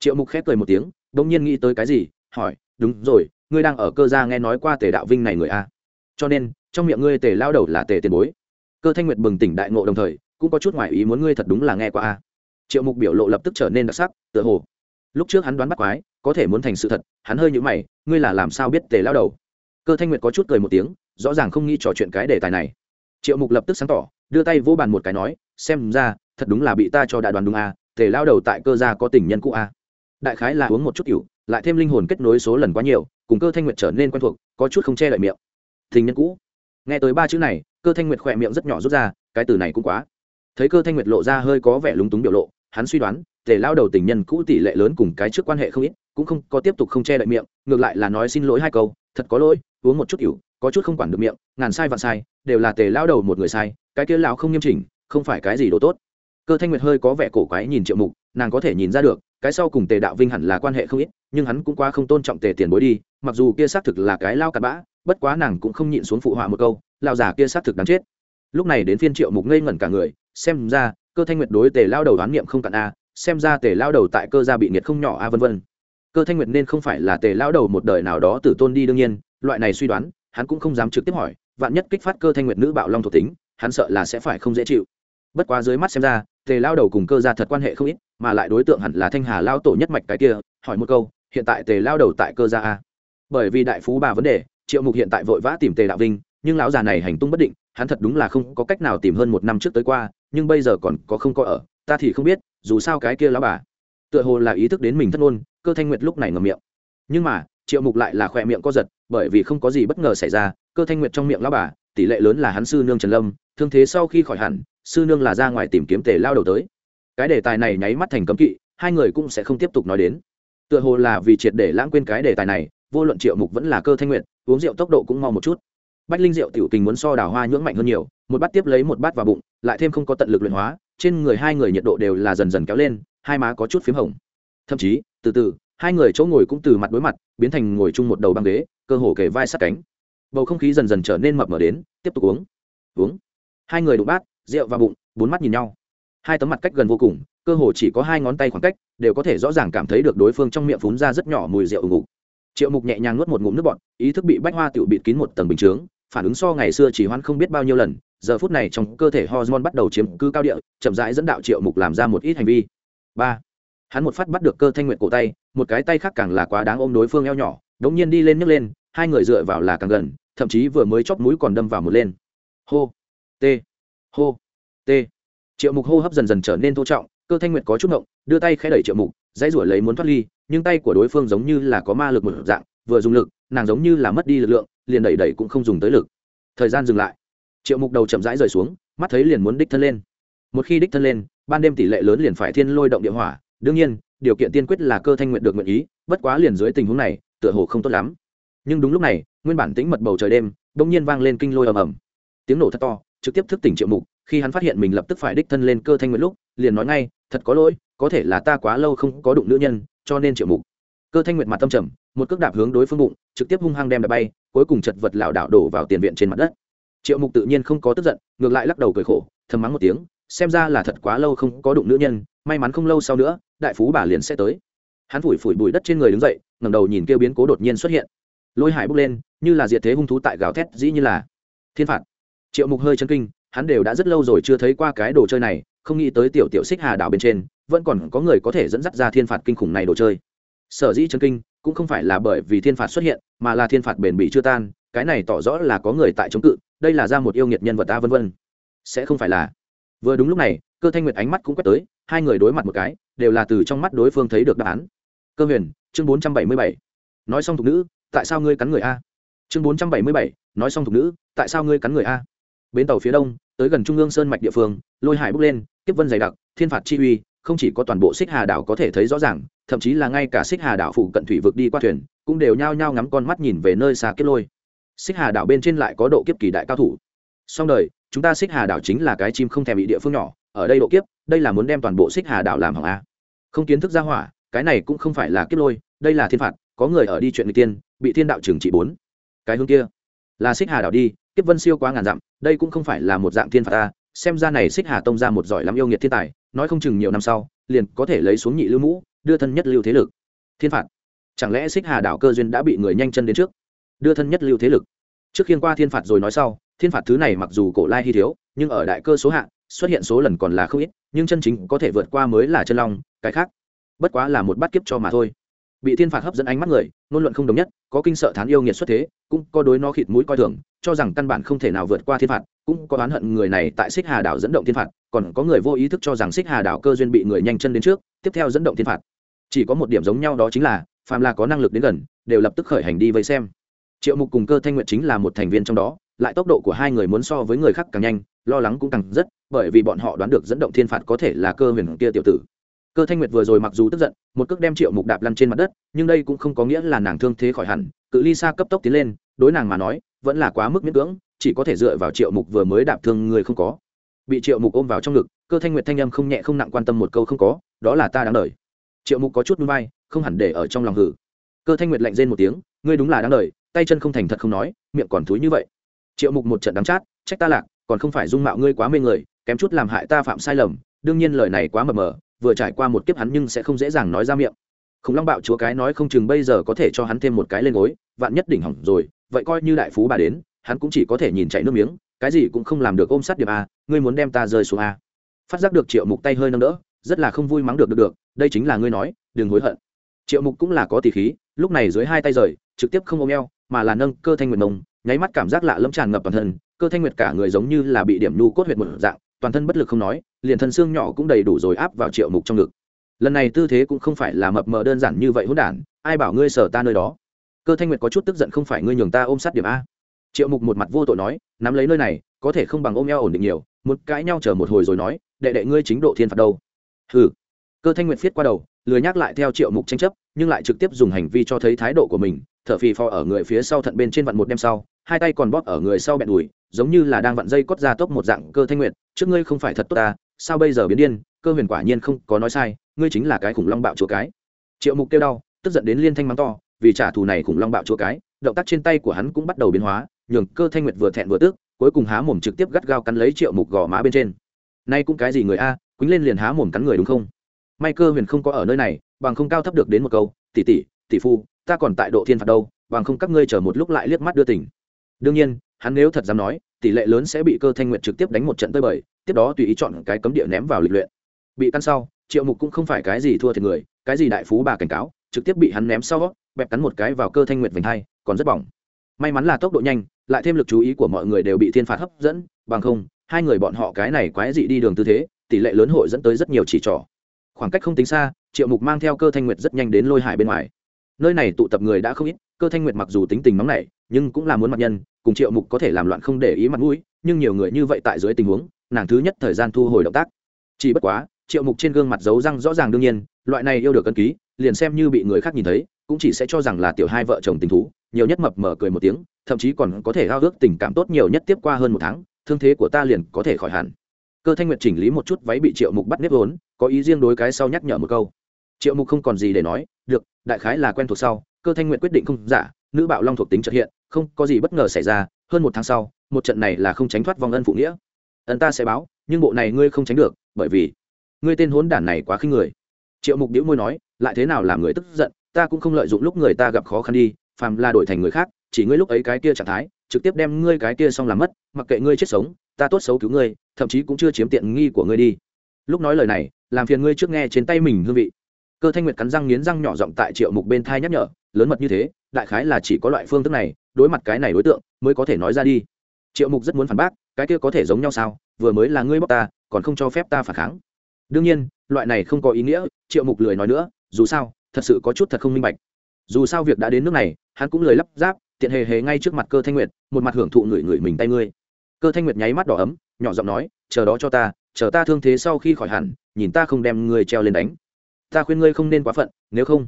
Triệu mục khép cười một tiếng, bỗng nhiên nghĩ tới cái gì, hỏi, đúng rồi, ngươi đang ở cơ gia nghe nói qua tề đạo vinh này người a? Cho nên, trong miệng ngươi tề lao đầu là tề tiền bối. Cơ thanh nguyệt bừng tỉnh đại ngộ đồng thời, cũng có chút ngoại ý muốn ngươi thật đúng là nghe qua a. Triệu mục biểu lộ lập tức trở nên đặc sắc, tựa hồ. Lúc trước hắn đoán bắt quái, có thể muốn thành sự thật, hắn hơi nhữ mày, ngươi là làm sao biết tề lao đầu? Cơ thanh nguyệt có chút cười một tiếng, rõ ràng không nghĩ trò chuyện cái đề tài này triệu mục lập tức sáng tỏ, đưa tay vỗ bàn một cái nói, xem ra, thật đúng là bị ta cho đại đoàn đúng a, tề lao đầu tại cơ gia có tình nhân cũ a. Đại khái là uống một chút cựu lại thêm linh hồn kết nối số lần quá nhiều, cùng cơ thanh nguyệt trở nên quen thuộc, có chút không che lại miệng. Tình nhân cũ. Nghe tới ba chữ này, cơ thanh nguyệt khỏe miệng rất nhỏ rút ra, cái từ này cũng quá. Thấy cơ thanh nguyệt lộ ra hơi có vẻ lúng túng biểu lộ, hắn suy đoán, tề lao đầu tình nhân cũ tỷ lệ lớn cùng cái trước quan hệ không ít, cũng không có tiếp tục không che đậy miệng, ngược lại là nói xin lỗi hai câu, thật có lỗi, uống một chút ỉu có chút không quản được miệng, ngàn sai vạn sai đều là tề lao đầu một người sai, cái kia lão không nghiêm chỉnh, không phải cái gì đồ tốt. Cơ thanh nguyệt hơi có vẻ cổ quái nhìn triệu mục, nàng có thể nhìn ra được, cái sau cùng tề đạo vinh hẳn là quan hệ không ít, nhưng hắn cũng qua không tôn trọng tề tiền bối đi, mặc dù kia xác thực là cái lao cặn bã, bất quá nàng cũng không nhịn xuống phụ họa một câu lao già kia xác thực đáng chết. Lúc này đến phiên triệu mục ngây ngẩn cả người, xem ra, cơ thanh nguyệt đối tề lao đầu đoán niệm không cạn a, xem ra tề lao đầu tại cơ gia bị nghiệt không nhỏ a vân vân. Cơ thanh nguyệt nên không phải là tề lao đầu một đời nào đó tử tôn đi đương nhiên, loại này suy đoán, hắn cũng không dám trực tiếp hỏi vạn nhất kích phát cơ thanh nguyệt nữ bạo long thuộc tính, hắn sợ là sẽ phải không dễ chịu. Bất quá dưới mắt xem ra, tề lao đầu cùng cơ gia thật quan hệ không ít, mà lại đối tượng hẳn là thanh hà lao tổ nhất mạch cái kia, hỏi một câu, hiện tại tề lao đầu tại cơ gia a? Bởi vì đại phú bà vấn đề, triệu mục hiện tại vội vã tìm tề đạo vinh, nhưng lão già này hành tung bất định, hắn thật đúng là không có cách nào tìm hơn một năm trước tới qua, nhưng bây giờ còn có không có ở, ta thì không biết, dù sao cái kia lão bà. Tựa hồ là ý thức đến mình thất ngôn, cơ thanh nguyệt lúc này ngầm miệng. Nhưng mà, triệu mục lại là khỏe miệng co giật, bởi vì không có gì bất ngờ xảy ra cơ thanh nguyệt trong miệng lao bà, tỷ lệ lớn là hắn sư nương trần lâm, thương thế sau khi khỏi hẳn, sư nương là ra ngoài tìm kiếm tề lao đầu tới. Cái đề tài này nháy mắt thành cấm kỵ, hai người cũng sẽ không tiếp tục nói đến. Tựa hồ là vì triệt để lãng quên cái đề tài này, vô luận triệu mục vẫn là cơ thanh nguyện uống rượu tốc độ cũng mau một chút. Bách linh rượu tiểu tình muốn so đào hoa nhưỡng mạnh hơn nhiều, một bát tiếp lấy một bát vào bụng, lại thêm không có tận lực luyện hóa, trên người hai người nhiệt độ đều là dần dần kéo lên, hai má có chút p h í m hồng. Thậm chí, từ từ, hai người chỗ ngồi cũng từ mặt đối mặt, biến thành ngồi chung một đầu băng ghế, cơ hồ kề vai sát cánh bầu không khí dần dần trở nên mập mờ đến, tiếp tục uống. Uống. Hai người đụng bát, rượu vào bụng, bốn mắt nhìn nhau. Hai tấm mặt cách gần vô cùng, cơ hồ chỉ có hai ngón tay khoảng cách, đều có thể rõ ràng cảm thấy được đối phương trong miệng phún ra rất nhỏ mùi rượu ngục. Triệu mục nhẹ nhàng nuốt một ngụm nước bọt, ý thức bị bách hoa tiểu bịt kín một tầng bình chướng, phản ứng so ngày xưa chỉ hoan không biết bao nhiêu lần, giờ phút này trong cơ thể hormone bắt đầu chiếm cư cao địa, chậm rãi dẫn đạo triệu mục làm ra một ít hành vi. Ba. Hắn một phát bắt được cơ thanh nguyện cổ tay, một cái tay khác càng là quá đáng ôm đối phương eo nhỏ, đống nhiên đi lên nhấc lên hai người dựa vào là càng gần, thậm chí vừa mới chóp mũi còn đâm vào một lên. Hô, t hô, t. Triệu mục hô hấp dần dần trở nên thô trọng, cơ thanh nguyệt có chút ngộng, đưa tay khẽ đẩy triệu mục, dãy ruổi lấy muốn thoát ly, nhưng tay của đối phương giống như là có ma lực một dạng, vừa dùng lực, nàng giống như là mất đi lực lượng, liền đẩy đẩy cũng không dùng tới lực. Thời gian dừng lại. Triệu mục đầu chậm rãi rời xuống, mắt thấy liền muốn đích thân lên. Một khi đích thân lên, ban đêm tỷ lệ lớn liền phải thiên lôi động địa hỏa. Đương nhiên, điều kiện tiên quyết là cơ thanh nguyện được nguyện ý, bất quá liền dưới tình huống này, tựa hồ không tốt lắm nhưng đúng lúc này, nguyên bản tĩnh mật bầu trời đêm đ ỗ n g nhiên vang lên kinh lôi ầm ầm. Tiếng nổ thật to, trực tiếp thức tỉnh triệu mục, khi hắn phát hiện mình lập tức phải đích thân lên cơ thanh nguyện lúc, liền nói ngay, thật có lỗi, có thể là ta quá lâu không có đụng nữ nhân, cho nên triệu mục. Cơ thanh nguyệt mặt tâm trầm, một cước đạp hướng đối phương bụng, trực tiếp hung hăng đem đạp bay, cuối cùng chật vật lảo đảo đổ vào tiền viện trên mặt đất. Triệu mục tự nhiên không có tức giận, ngược lại lắc đầu cười khổ, thầm mắng một tiếng, xem ra là thật quá lâu không có đụng nữ nhân, may mắn không lâu sau nữa, đại phú bà liền sẽ tới. Hắn phủi phủi bụi đất trên người đứng dậy, ngẩng đầu nhìn kêu biến cố đột nhiên xuất hiện lôi hải bốc lên, như là diệt thế hung thú tại gào thét, dĩ như là thiên phạt. Triệu mục hơi chân kinh, hắn đều đã rất lâu rồi chưa thấy qua cái đồ chơi này, không nghĩ tới tiểu tiểu xích hà đảo bên trên, vẫn còn có người có thể dẫn dắt ra thiên phạt kinh khủng này đồ chơi. Sở dĩ chân kinh, cũng không phải là bởi vì thiên phạt xuất hiện, mà là thiên phạt bền bỉ chưa tan, cái này tỏ rõ là có người tại chống cự, đây là ra một yêu nghiệt nhân vật ta vân vân. Sẽ không phải là. Vừa đúng lúc này, cơ thanh nguyệt ánh mắt cũng quét tới, hai người đối mặt một cái, đều là từ trong mắt đối phương thấy được đáp án. Cơ huyền, chương bốn trăm bảy mươi bảy. Nói xong thục nữ tại sao ngươi cắn người a? Chương bốn trăm bảy mươi bảy, nói xong thục nữ, tại sao ngươi cắn người a? Bến tàu phía đông, tới gần trung ương sơn mạch địa phương, lôi hải bốc lên tiếp vân dày đặc, thiên phạt chi uy, không chỉ có toàn bộ xích hà đảo có thể thấy rõ ràng, thậm chí là ngay cả xích hà đảo phụ cận thủy vực đi qua thuyền, cũng đều nhao nhao ngắm con mắt nhìn về nơi xa kết lôi. Xích hà đảo bên trên lại có độ kiếp kỳ đại cao thủ. Song đời, chúng ta xích hà đảo chính là cái chim không thèm bị địa phương nhỏ, ở đây độ kiếp, đây là muốn đem toàn bộ xích hà đảo làm hỏng a. Không kiến thức ra hỏa, cái này cũng không phải là kiếp lôi, đây là thiên phạt, có người ở đi chuyện người tiên bị thiên đạo trừng trị bốn. Cái hướng kia, là xích hà đảo đi tiếp vân siêu quá ngàn dặm, đây cũng không phải là một dạng thiên phạt ta, xem ra này xích hà tông ra một giỏi lắm yêu nghiệt thiên tài, nói không chừng nhiều năm sau, liền có thể lấy xuống nhị lưu mũ, đưa thân nhất lưu thế lực. Thiên phạt. Chẳng lẽ xích hà đảo cơ duyên đã bị người nhanh chân đến trước? Đưa thân nhất lưu thế lực. Trước khiên qua thiên phạt rồi nói sau, thiên phạt thứ này mặc dù cổ lai hy thiếu, nhưng ở đại cơ số hạng xuất hiện số lần còn là không ít, nhưng chân chính có thể vượt qua mới là chân long, cái khác, bất quá là một bát kiếp cho mà thôi bị thiên phạt hấp dẫn ánh mắt người, ngôn luận không đồng nhất, có kinh sợ thán yêu nghiệt xuất thế, cũng có đối nó khịt mũi coi thường, cho rằng căn bản không thể nào vượt qua thiên phạt, cũng có oán hận người này tại xích hà đảo dẫn động thiên phạt, còn có người vô ý thức cho rằng xích hà đảo cơ duyên bị người nhanh chân đến trước, tiếp theo dẫn động thiên phạt. Chỉ có một điểm giống nhau đó chính là, phàm là có năng lực đến gần, đều lập tức khởi hành đi vây xem. Triệu mục cùng cơ thanh nguyện chính là một thành viên trong đó, lại tốc độ của hai người muốn so với người khác càng nhanh, lo lắng cũng càng rất, bởi vì bọn họ đoán được dẫn động thiên phạt có thể là cơ huyền kia tiểu tử cơ thanh nguyệt vừa rồi mặc dù tức giận, một cước đem triệu mục đạp lăn trên mặt đất, nhưng đây cũng không có nghĩa là nàng thương thế khỏi hẳn. Cự ly xa cấp tốc tiến lên, đối nàng mà nói, vẫn là quá mức miễn cưỡng, chỉ có thể dựa vào triệu mục vừa mới đạp thương người không có. Bị triệu mục ôm vào trong ngực, cơ thanh nguyệt thanh âm không nhẹ không nặng quan tâm một câu không có, đó là ta đáng đời. Triệu mục có chút núi vai, không hẳn để ở trong lòng hử. Cơ thanh nguyệt lạnh rên một tiếng, ngươi đúng là đáng đời, tay chân không thành thật không nói, miệng còn thúi như vậy. Triệu mục một trận đắng chát, trách ta lạc, còn không phải dung mạo ngươi quá mê người, kém chút làm hại ta phạm sai lầm, đương nhiên lời này quá mờ mờ vừa trải qua một kiếp hắn nhưng sẽ không dễ dàng nói ra miệng. Khủng long bạo chúa cái nói không chừng bây giờ có thể cho hắn thêm một cái lên gối, vạn nhất đỉnh hỏng rồi, vậy coi như đại phú bà đến, hắn cũng chỉ có thể nhìn chạy nước miếng, cái gì cũng không làm được ôm sát điểm a, ngươi muốn đem ta rơi xuống a. Phát giác được triệu mục tay hơi nâng đỡ, rất là không vui mắng được được được, đây chính là ngươi nói, đừng hối hận. Triệu mục cũng là có tỷ khí, lúc này dưới hai tay rời, trực tiếp không ôm eo, mà là nâng cơ thanh nguyệt mông, nháy mắt cảm giác lạ lẫm tràn ngập toàn thân, cơ thanh nguyệt cả người giống như là bị điểm nhu cốt huyệt một dạng toàn thân bất lực không nói, liền thân xương nhỏ cũng đầy đủ rồi áp vào triệu mục trong ngực. Lần này tư thế cũng không phải là mập mờ đơn giản như vậy hỗn đản, ai bảo ngươi sở ta nơi đó? Cơ thanh nguyệt có chút tức giận không phải ngươi nhường ta ôm sát điểm a. Triệu mục một mặt vô tội nói, nắm lấy nơi này, có thể không bằng ôm eo ổn định nhiều, một cãi nhau chờ một hồi rồi nói, đệ đệ ngươi chính độ thiên phạt đâu? Hừ. Cơ thanh nguyệt viết qua đầu, lười nhắc lại theo triệu mục tranh chấp, nhưng lại trực tiếp dùng hành vi cho thấy thái độ của mình, thở phì phò ở người phía sau thận bên trên vặn một đêm sau hai tay còn bóp ở người sau bẹn đùi, giống như là đang vặn dây cót ra tốc một dạng cơ thanh nguyệt, trước ngươi không phải thật tốt ta, sao bây giờ biến điên, cơ huyền quả nhiên không có nói sai, ngươi chính là cái khủng long bạo chúa cái. Triệu mục kêu đau, tức giận đến liên thanh mắng to, vì trả thù này khủng long bạo chúa cái, động tác trên tay của hắn cũng bắt đầu biến hóa, nhường cơ thanh nguyệt vừa thẹn vừa tức, cuối cùng há mồm trực tiếp gắt gao cắn lấy triệu mục gò má bên trên. Nay cũng cái gì người a, quýnh lên liền há mồm cắn người đúng không? May cơ huyền không có ở nơi này, bằng không cao thấp được đến một câu, tỷ tỷ tỷ phu, ta còn tại độ thiên phạt đâu, bằng không các ngươi chờ một lúc lại liếc mắt đưa tỉnh đương nhiên, hắn nếu thật dám nói, tỷ lệ lớn sẽ bị cơ thanh nguyệt trực tiếp đánh một trận tơi bời, tiếp đó tùy ý chọn cái cấm địa ném vào lịch luyện. Bị căn sau, triệu mục cũng không phải cái gì thua thiệt người, cái gì đại phú bà cảnh cáo, trực tiếp bị hắn ném sau, bẹp cắn một cái vào cơ thanh nguyệt vành hai, còn rất bỏng. May mắn là tốc độ nhanh, lại thêm lực chú ý của mọi người đều bị thiên phạt hấp dẫn, bằng không, hai người bọn họ cái này quái dị đi đường tư thế, tỷ lệ lớn hội dẫn tới rất nhiều chỉ trỏ. Khoảng cách không tính xa, triệu mục mang theo cơ thanh nguyệt rất nhanh đến lôi hải bên ngoài. Nơi này tụ tập người đã không ít, cơ thanh nguyệt mặc dù tính tình nóng nảy, nhưng cũng là muốn mặt nhân cùng triệu mục có thể làm loạn không để ý mặt mũi, nhưng nhiều người như vậy tại dưới tình huống, nàng thứ nhất thời gian thu hồi động tác. Chỉ bất quá, triệu mục trên gương mặt dấu răng rõ ràng đương nhiên, loại này yêu được cân ký, liền xem như bị người khác nhìn thấy, cũng chỉ sẽ cho rằng là tiểu hai vợ chồng tình thú, nhiều nhất mập mở cười một tiếng, thậm chí còn có thể giao ước tình cảm tốt nhiều nhất tiếp qua hơn một tháng, thương thế của ta liền có thể khỏi hẳn. Cơ thanh nguyệt chỉnh lý một chút váy bị triệu mục bắt nếp vốn, có ý riêng đối cái sau nhắc nhở một câu. Triệu mục không còn gì để nói, được, đại khái là quen thuộc sau, cơ thanh nguyệt quyết định không giả, nữ bạo long thuộc tính trợ hiện không có gì bất ngờ xảy ra, hơn một tháng sau, một trận này là không tránh thoát vòng ân phụ nghĩa. Ân ta sẽ báo, nhưng bộ này ngươi không tránh được, bởi vì ngươi tên hốn đản này quá khinh người. Triệu mục đĩu môi nói, lại thế nào làm người tức giận, ta cũng không lợi dụng lúc người ta gặp khó khăn đi, phàm là đổi thành người khác, chỉ ngươi lúc ấy cái kia trạng thái, trực tiếp đem ngươi cái kia xong làm mất, mặc kệ ngươi chết sống, ta tốt xấu cứu ngươi, thậm chí cũng chưa chiếm tiện nghi của ngươi đi. Lúc nói lời này, làm phiền ngươi trước nghe trên tay mình hương vị. Cơ thanh nguyệt cắn răng nghiến răng nhỏ giọng tại triệu mục bên thai nhắc nhở, lớn mật như thế, đại khái là chỉ có loại phương thức này đối mặt cái này đối tượng mới có thể nói ra đi. Triệu mục rất muốn phản bác, cái kia có thể giống nhau sao? Vừa mới là ngươi bóc ta, còn không cho phép ta phản kháng. Đương nhiên, loại này không có ý nghĩa, triệu mục lười nói nữa, dù sao, thật sự có chút thật không minh bạch. Dù sao việc đã đến nước này, hắn cũng lười lắp ráp, tiện hề hề ngay trước mặt cơ thanh nguyệt, một mặt hưởng thụ người người mình tay ngươi. Cơ thanh nguyệt nháy mắt đỏ ấm, nhỏ giọng nói, chờ đó cho ta, chờ ta thương thế sau khi khỏi hẳn, nhìn ta không đem ngươi treo lên đánh. Ta khuyên ngươi không nên quá phận, nếu không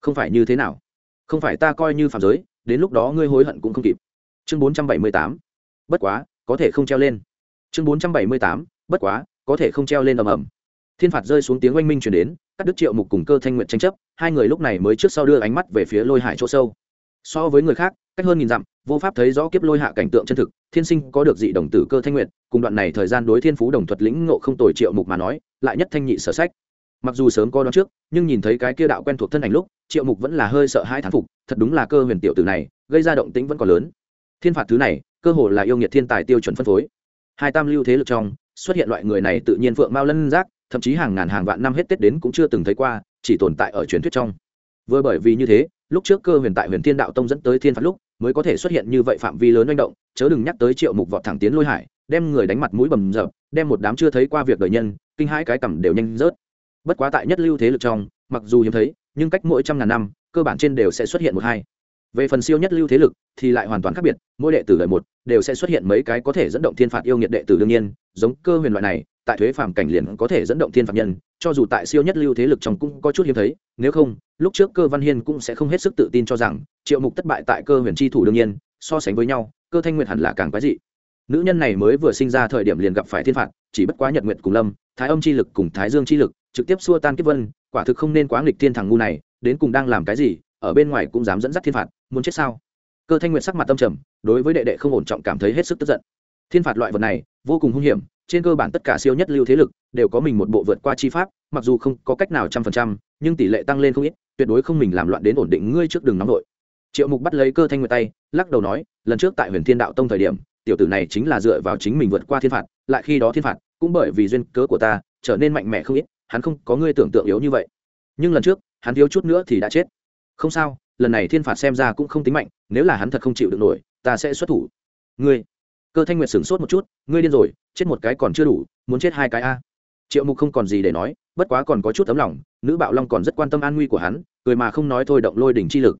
không phải như thế nào. Không phải ta coi như phạm giới đến lúc đó ngươi hối hận cũng không kịp. Chương bốn trăm bảy mươi tám, bất quá, có thể không treo lên. Chương bốn trăm bảy mươi tám, bất quá, có thể không treo lên ầm ầm. Thiên phạt rơi xuống tiếng oanh minh chuyển đến các đức triệu mục cùng cơ thanh nguyện tranh chấp, hai người lúc này mới trước sau đưa ánh mắt về phía lôi hải chỗ sâu. So với người khác, cách hơn nghìn dặm, vô pháp thấy rõ kiếp lôi hạ cảnh tượng chân thực, thiên sinh có được dị đồng tử cơ thanh nguyện cùng đoạn này thời gian đối thiên phú đồng thuật lĩnh ngộ không tồi triệu mục mà nói, lại nhất thanh nhị sở sách mặc dù sớm có đoán trước, nhưng nhìn thấy cái kia đạo quen thuộc thân ảnh lúc, triệu mục vẫn là hơi sợ hai thán phục, thật đúng là cơ huyền tiểu tử này, gây ra động tĩnh vẫn còn lớn. Thiên phạt thứ này, cơ hồ là yêu nghiệt thiên tài tiêu chuẩn phân phối. Hai tam lưu thế lực trong, xuất hiện loại người này tự nhiên phượng mao lân giác, thậm chí hàng ngàn hàng vạn năm hết tết đến cũng chưa từng thấy qua, chỉ tồn tại ở truyền thuyết trong. Vừa bởi vì như thế, lúc trước cơ huyền tại huyền thiên đạo tông dẫn tới thiên phạt lúc, mới có thể xuất hiện như vậy phạm vi lớn manh động, chớ đừng nhắc tới triệu mục vọt thẳng tiến lôi hải, đem người đánh mặt mũi bầm dập, đem một đám chưa thấy qua việc đời nhân, kinh hãi cái cầm đều nhanh rớt bất quá tại nhất lưu thế lực trong, mặc dù hiếm thấy, nhưng cách mỗi trăm ngàn năm, cơ bản trên đều sẽ xuất hiện một hai. Về phần siêu nhất lưu thế lực, thì lại hoàn toàn khác biệt, mỗi đệ tử lợi một đều sẽ xuất hiện mấy cái có thể dẫn động thiên phạt yêu nghiệt đệ tử đương nhiên, giống cơ huyền loại này, tại thuế phàm cảnh liền có thể dẫn động thiên phạt nhân, cho dù tại siêu nhất lưu thế lực trong cũng có chút hiếm thấy, nếu không, lúc trước cơ văn hiên cũng sẽ không hết sức tự tin cho rằng, triệu mục thất bại tại cơ huyền chi thủ đương nhiên, so sánh với nhau, cơ thanh nguyệt hẳn là càng quái dị nữ nhân này mới vừa sinh ra thời điểm liền gặp phải thiên phạt, chỉ bất quá nhật nguyệt cùng lâm, thái âm chi lực cùng thái dương chi lực, trực tiếp xua tan kiếp vân, quả thực không nên quá nghịch thiên thằng ngu này, đến cùng đang làm cái gì, ở bên ngoài cũng dám dẫn dắt thiên phạt, muốn chết sao? Cơ thanh nguyệt sắc mặt tâm trầm, đối với đệ đệ không ổn trọng cảm thấy hết sức tức giận. Thiên phạt loại vật này, vô cùng hung hiểm, trên cơ bản tất cả siêu nhất lưu thế lực, đều có mình một bộ vượt qua chi pháp, mặc dù không có cách nào trăm phần trăm, nhưng tỷ lệ tăng lên không ít, tuyệt đối không mình làm loạn đến ổn định ngươi trước đường nóng nội. Triệu mục bắt lấy cơ thanh nguyệt tay, lắc đầu nói, lần trước tại huyền thiên đạo tông thời điểm tiểu tử này chính là dựa vào chính mình vượt qua thiên phạt, lại khi đó thiên phạt, cũng bởi vì duyên cớ của ta, trở nên mạnh mẽ không ít, hắn không có ngươi tưởng tượng yếu như vậy. Nhưng lần trước, hắn thiếu chút nữa thì đã chết. Không sao, lần này thiên phạt xem ra cũng không tính mạnh, nếu là hắn thật không chịu được nổi, ta sẽ xuất thủ. Ngươi, cơ thanh nguyệt sửng sốt một chút, ngươi điên rồi, chết một cái còn chưa đủ, muốn chết hai cái a. Triệu mục không còn gì để nói, bất quá còn có chút tấm lòng, nữ bạo long còn rất quan tâm an nguy của hắn, cười mà không nói thôi động lôi đỉnh chi lực.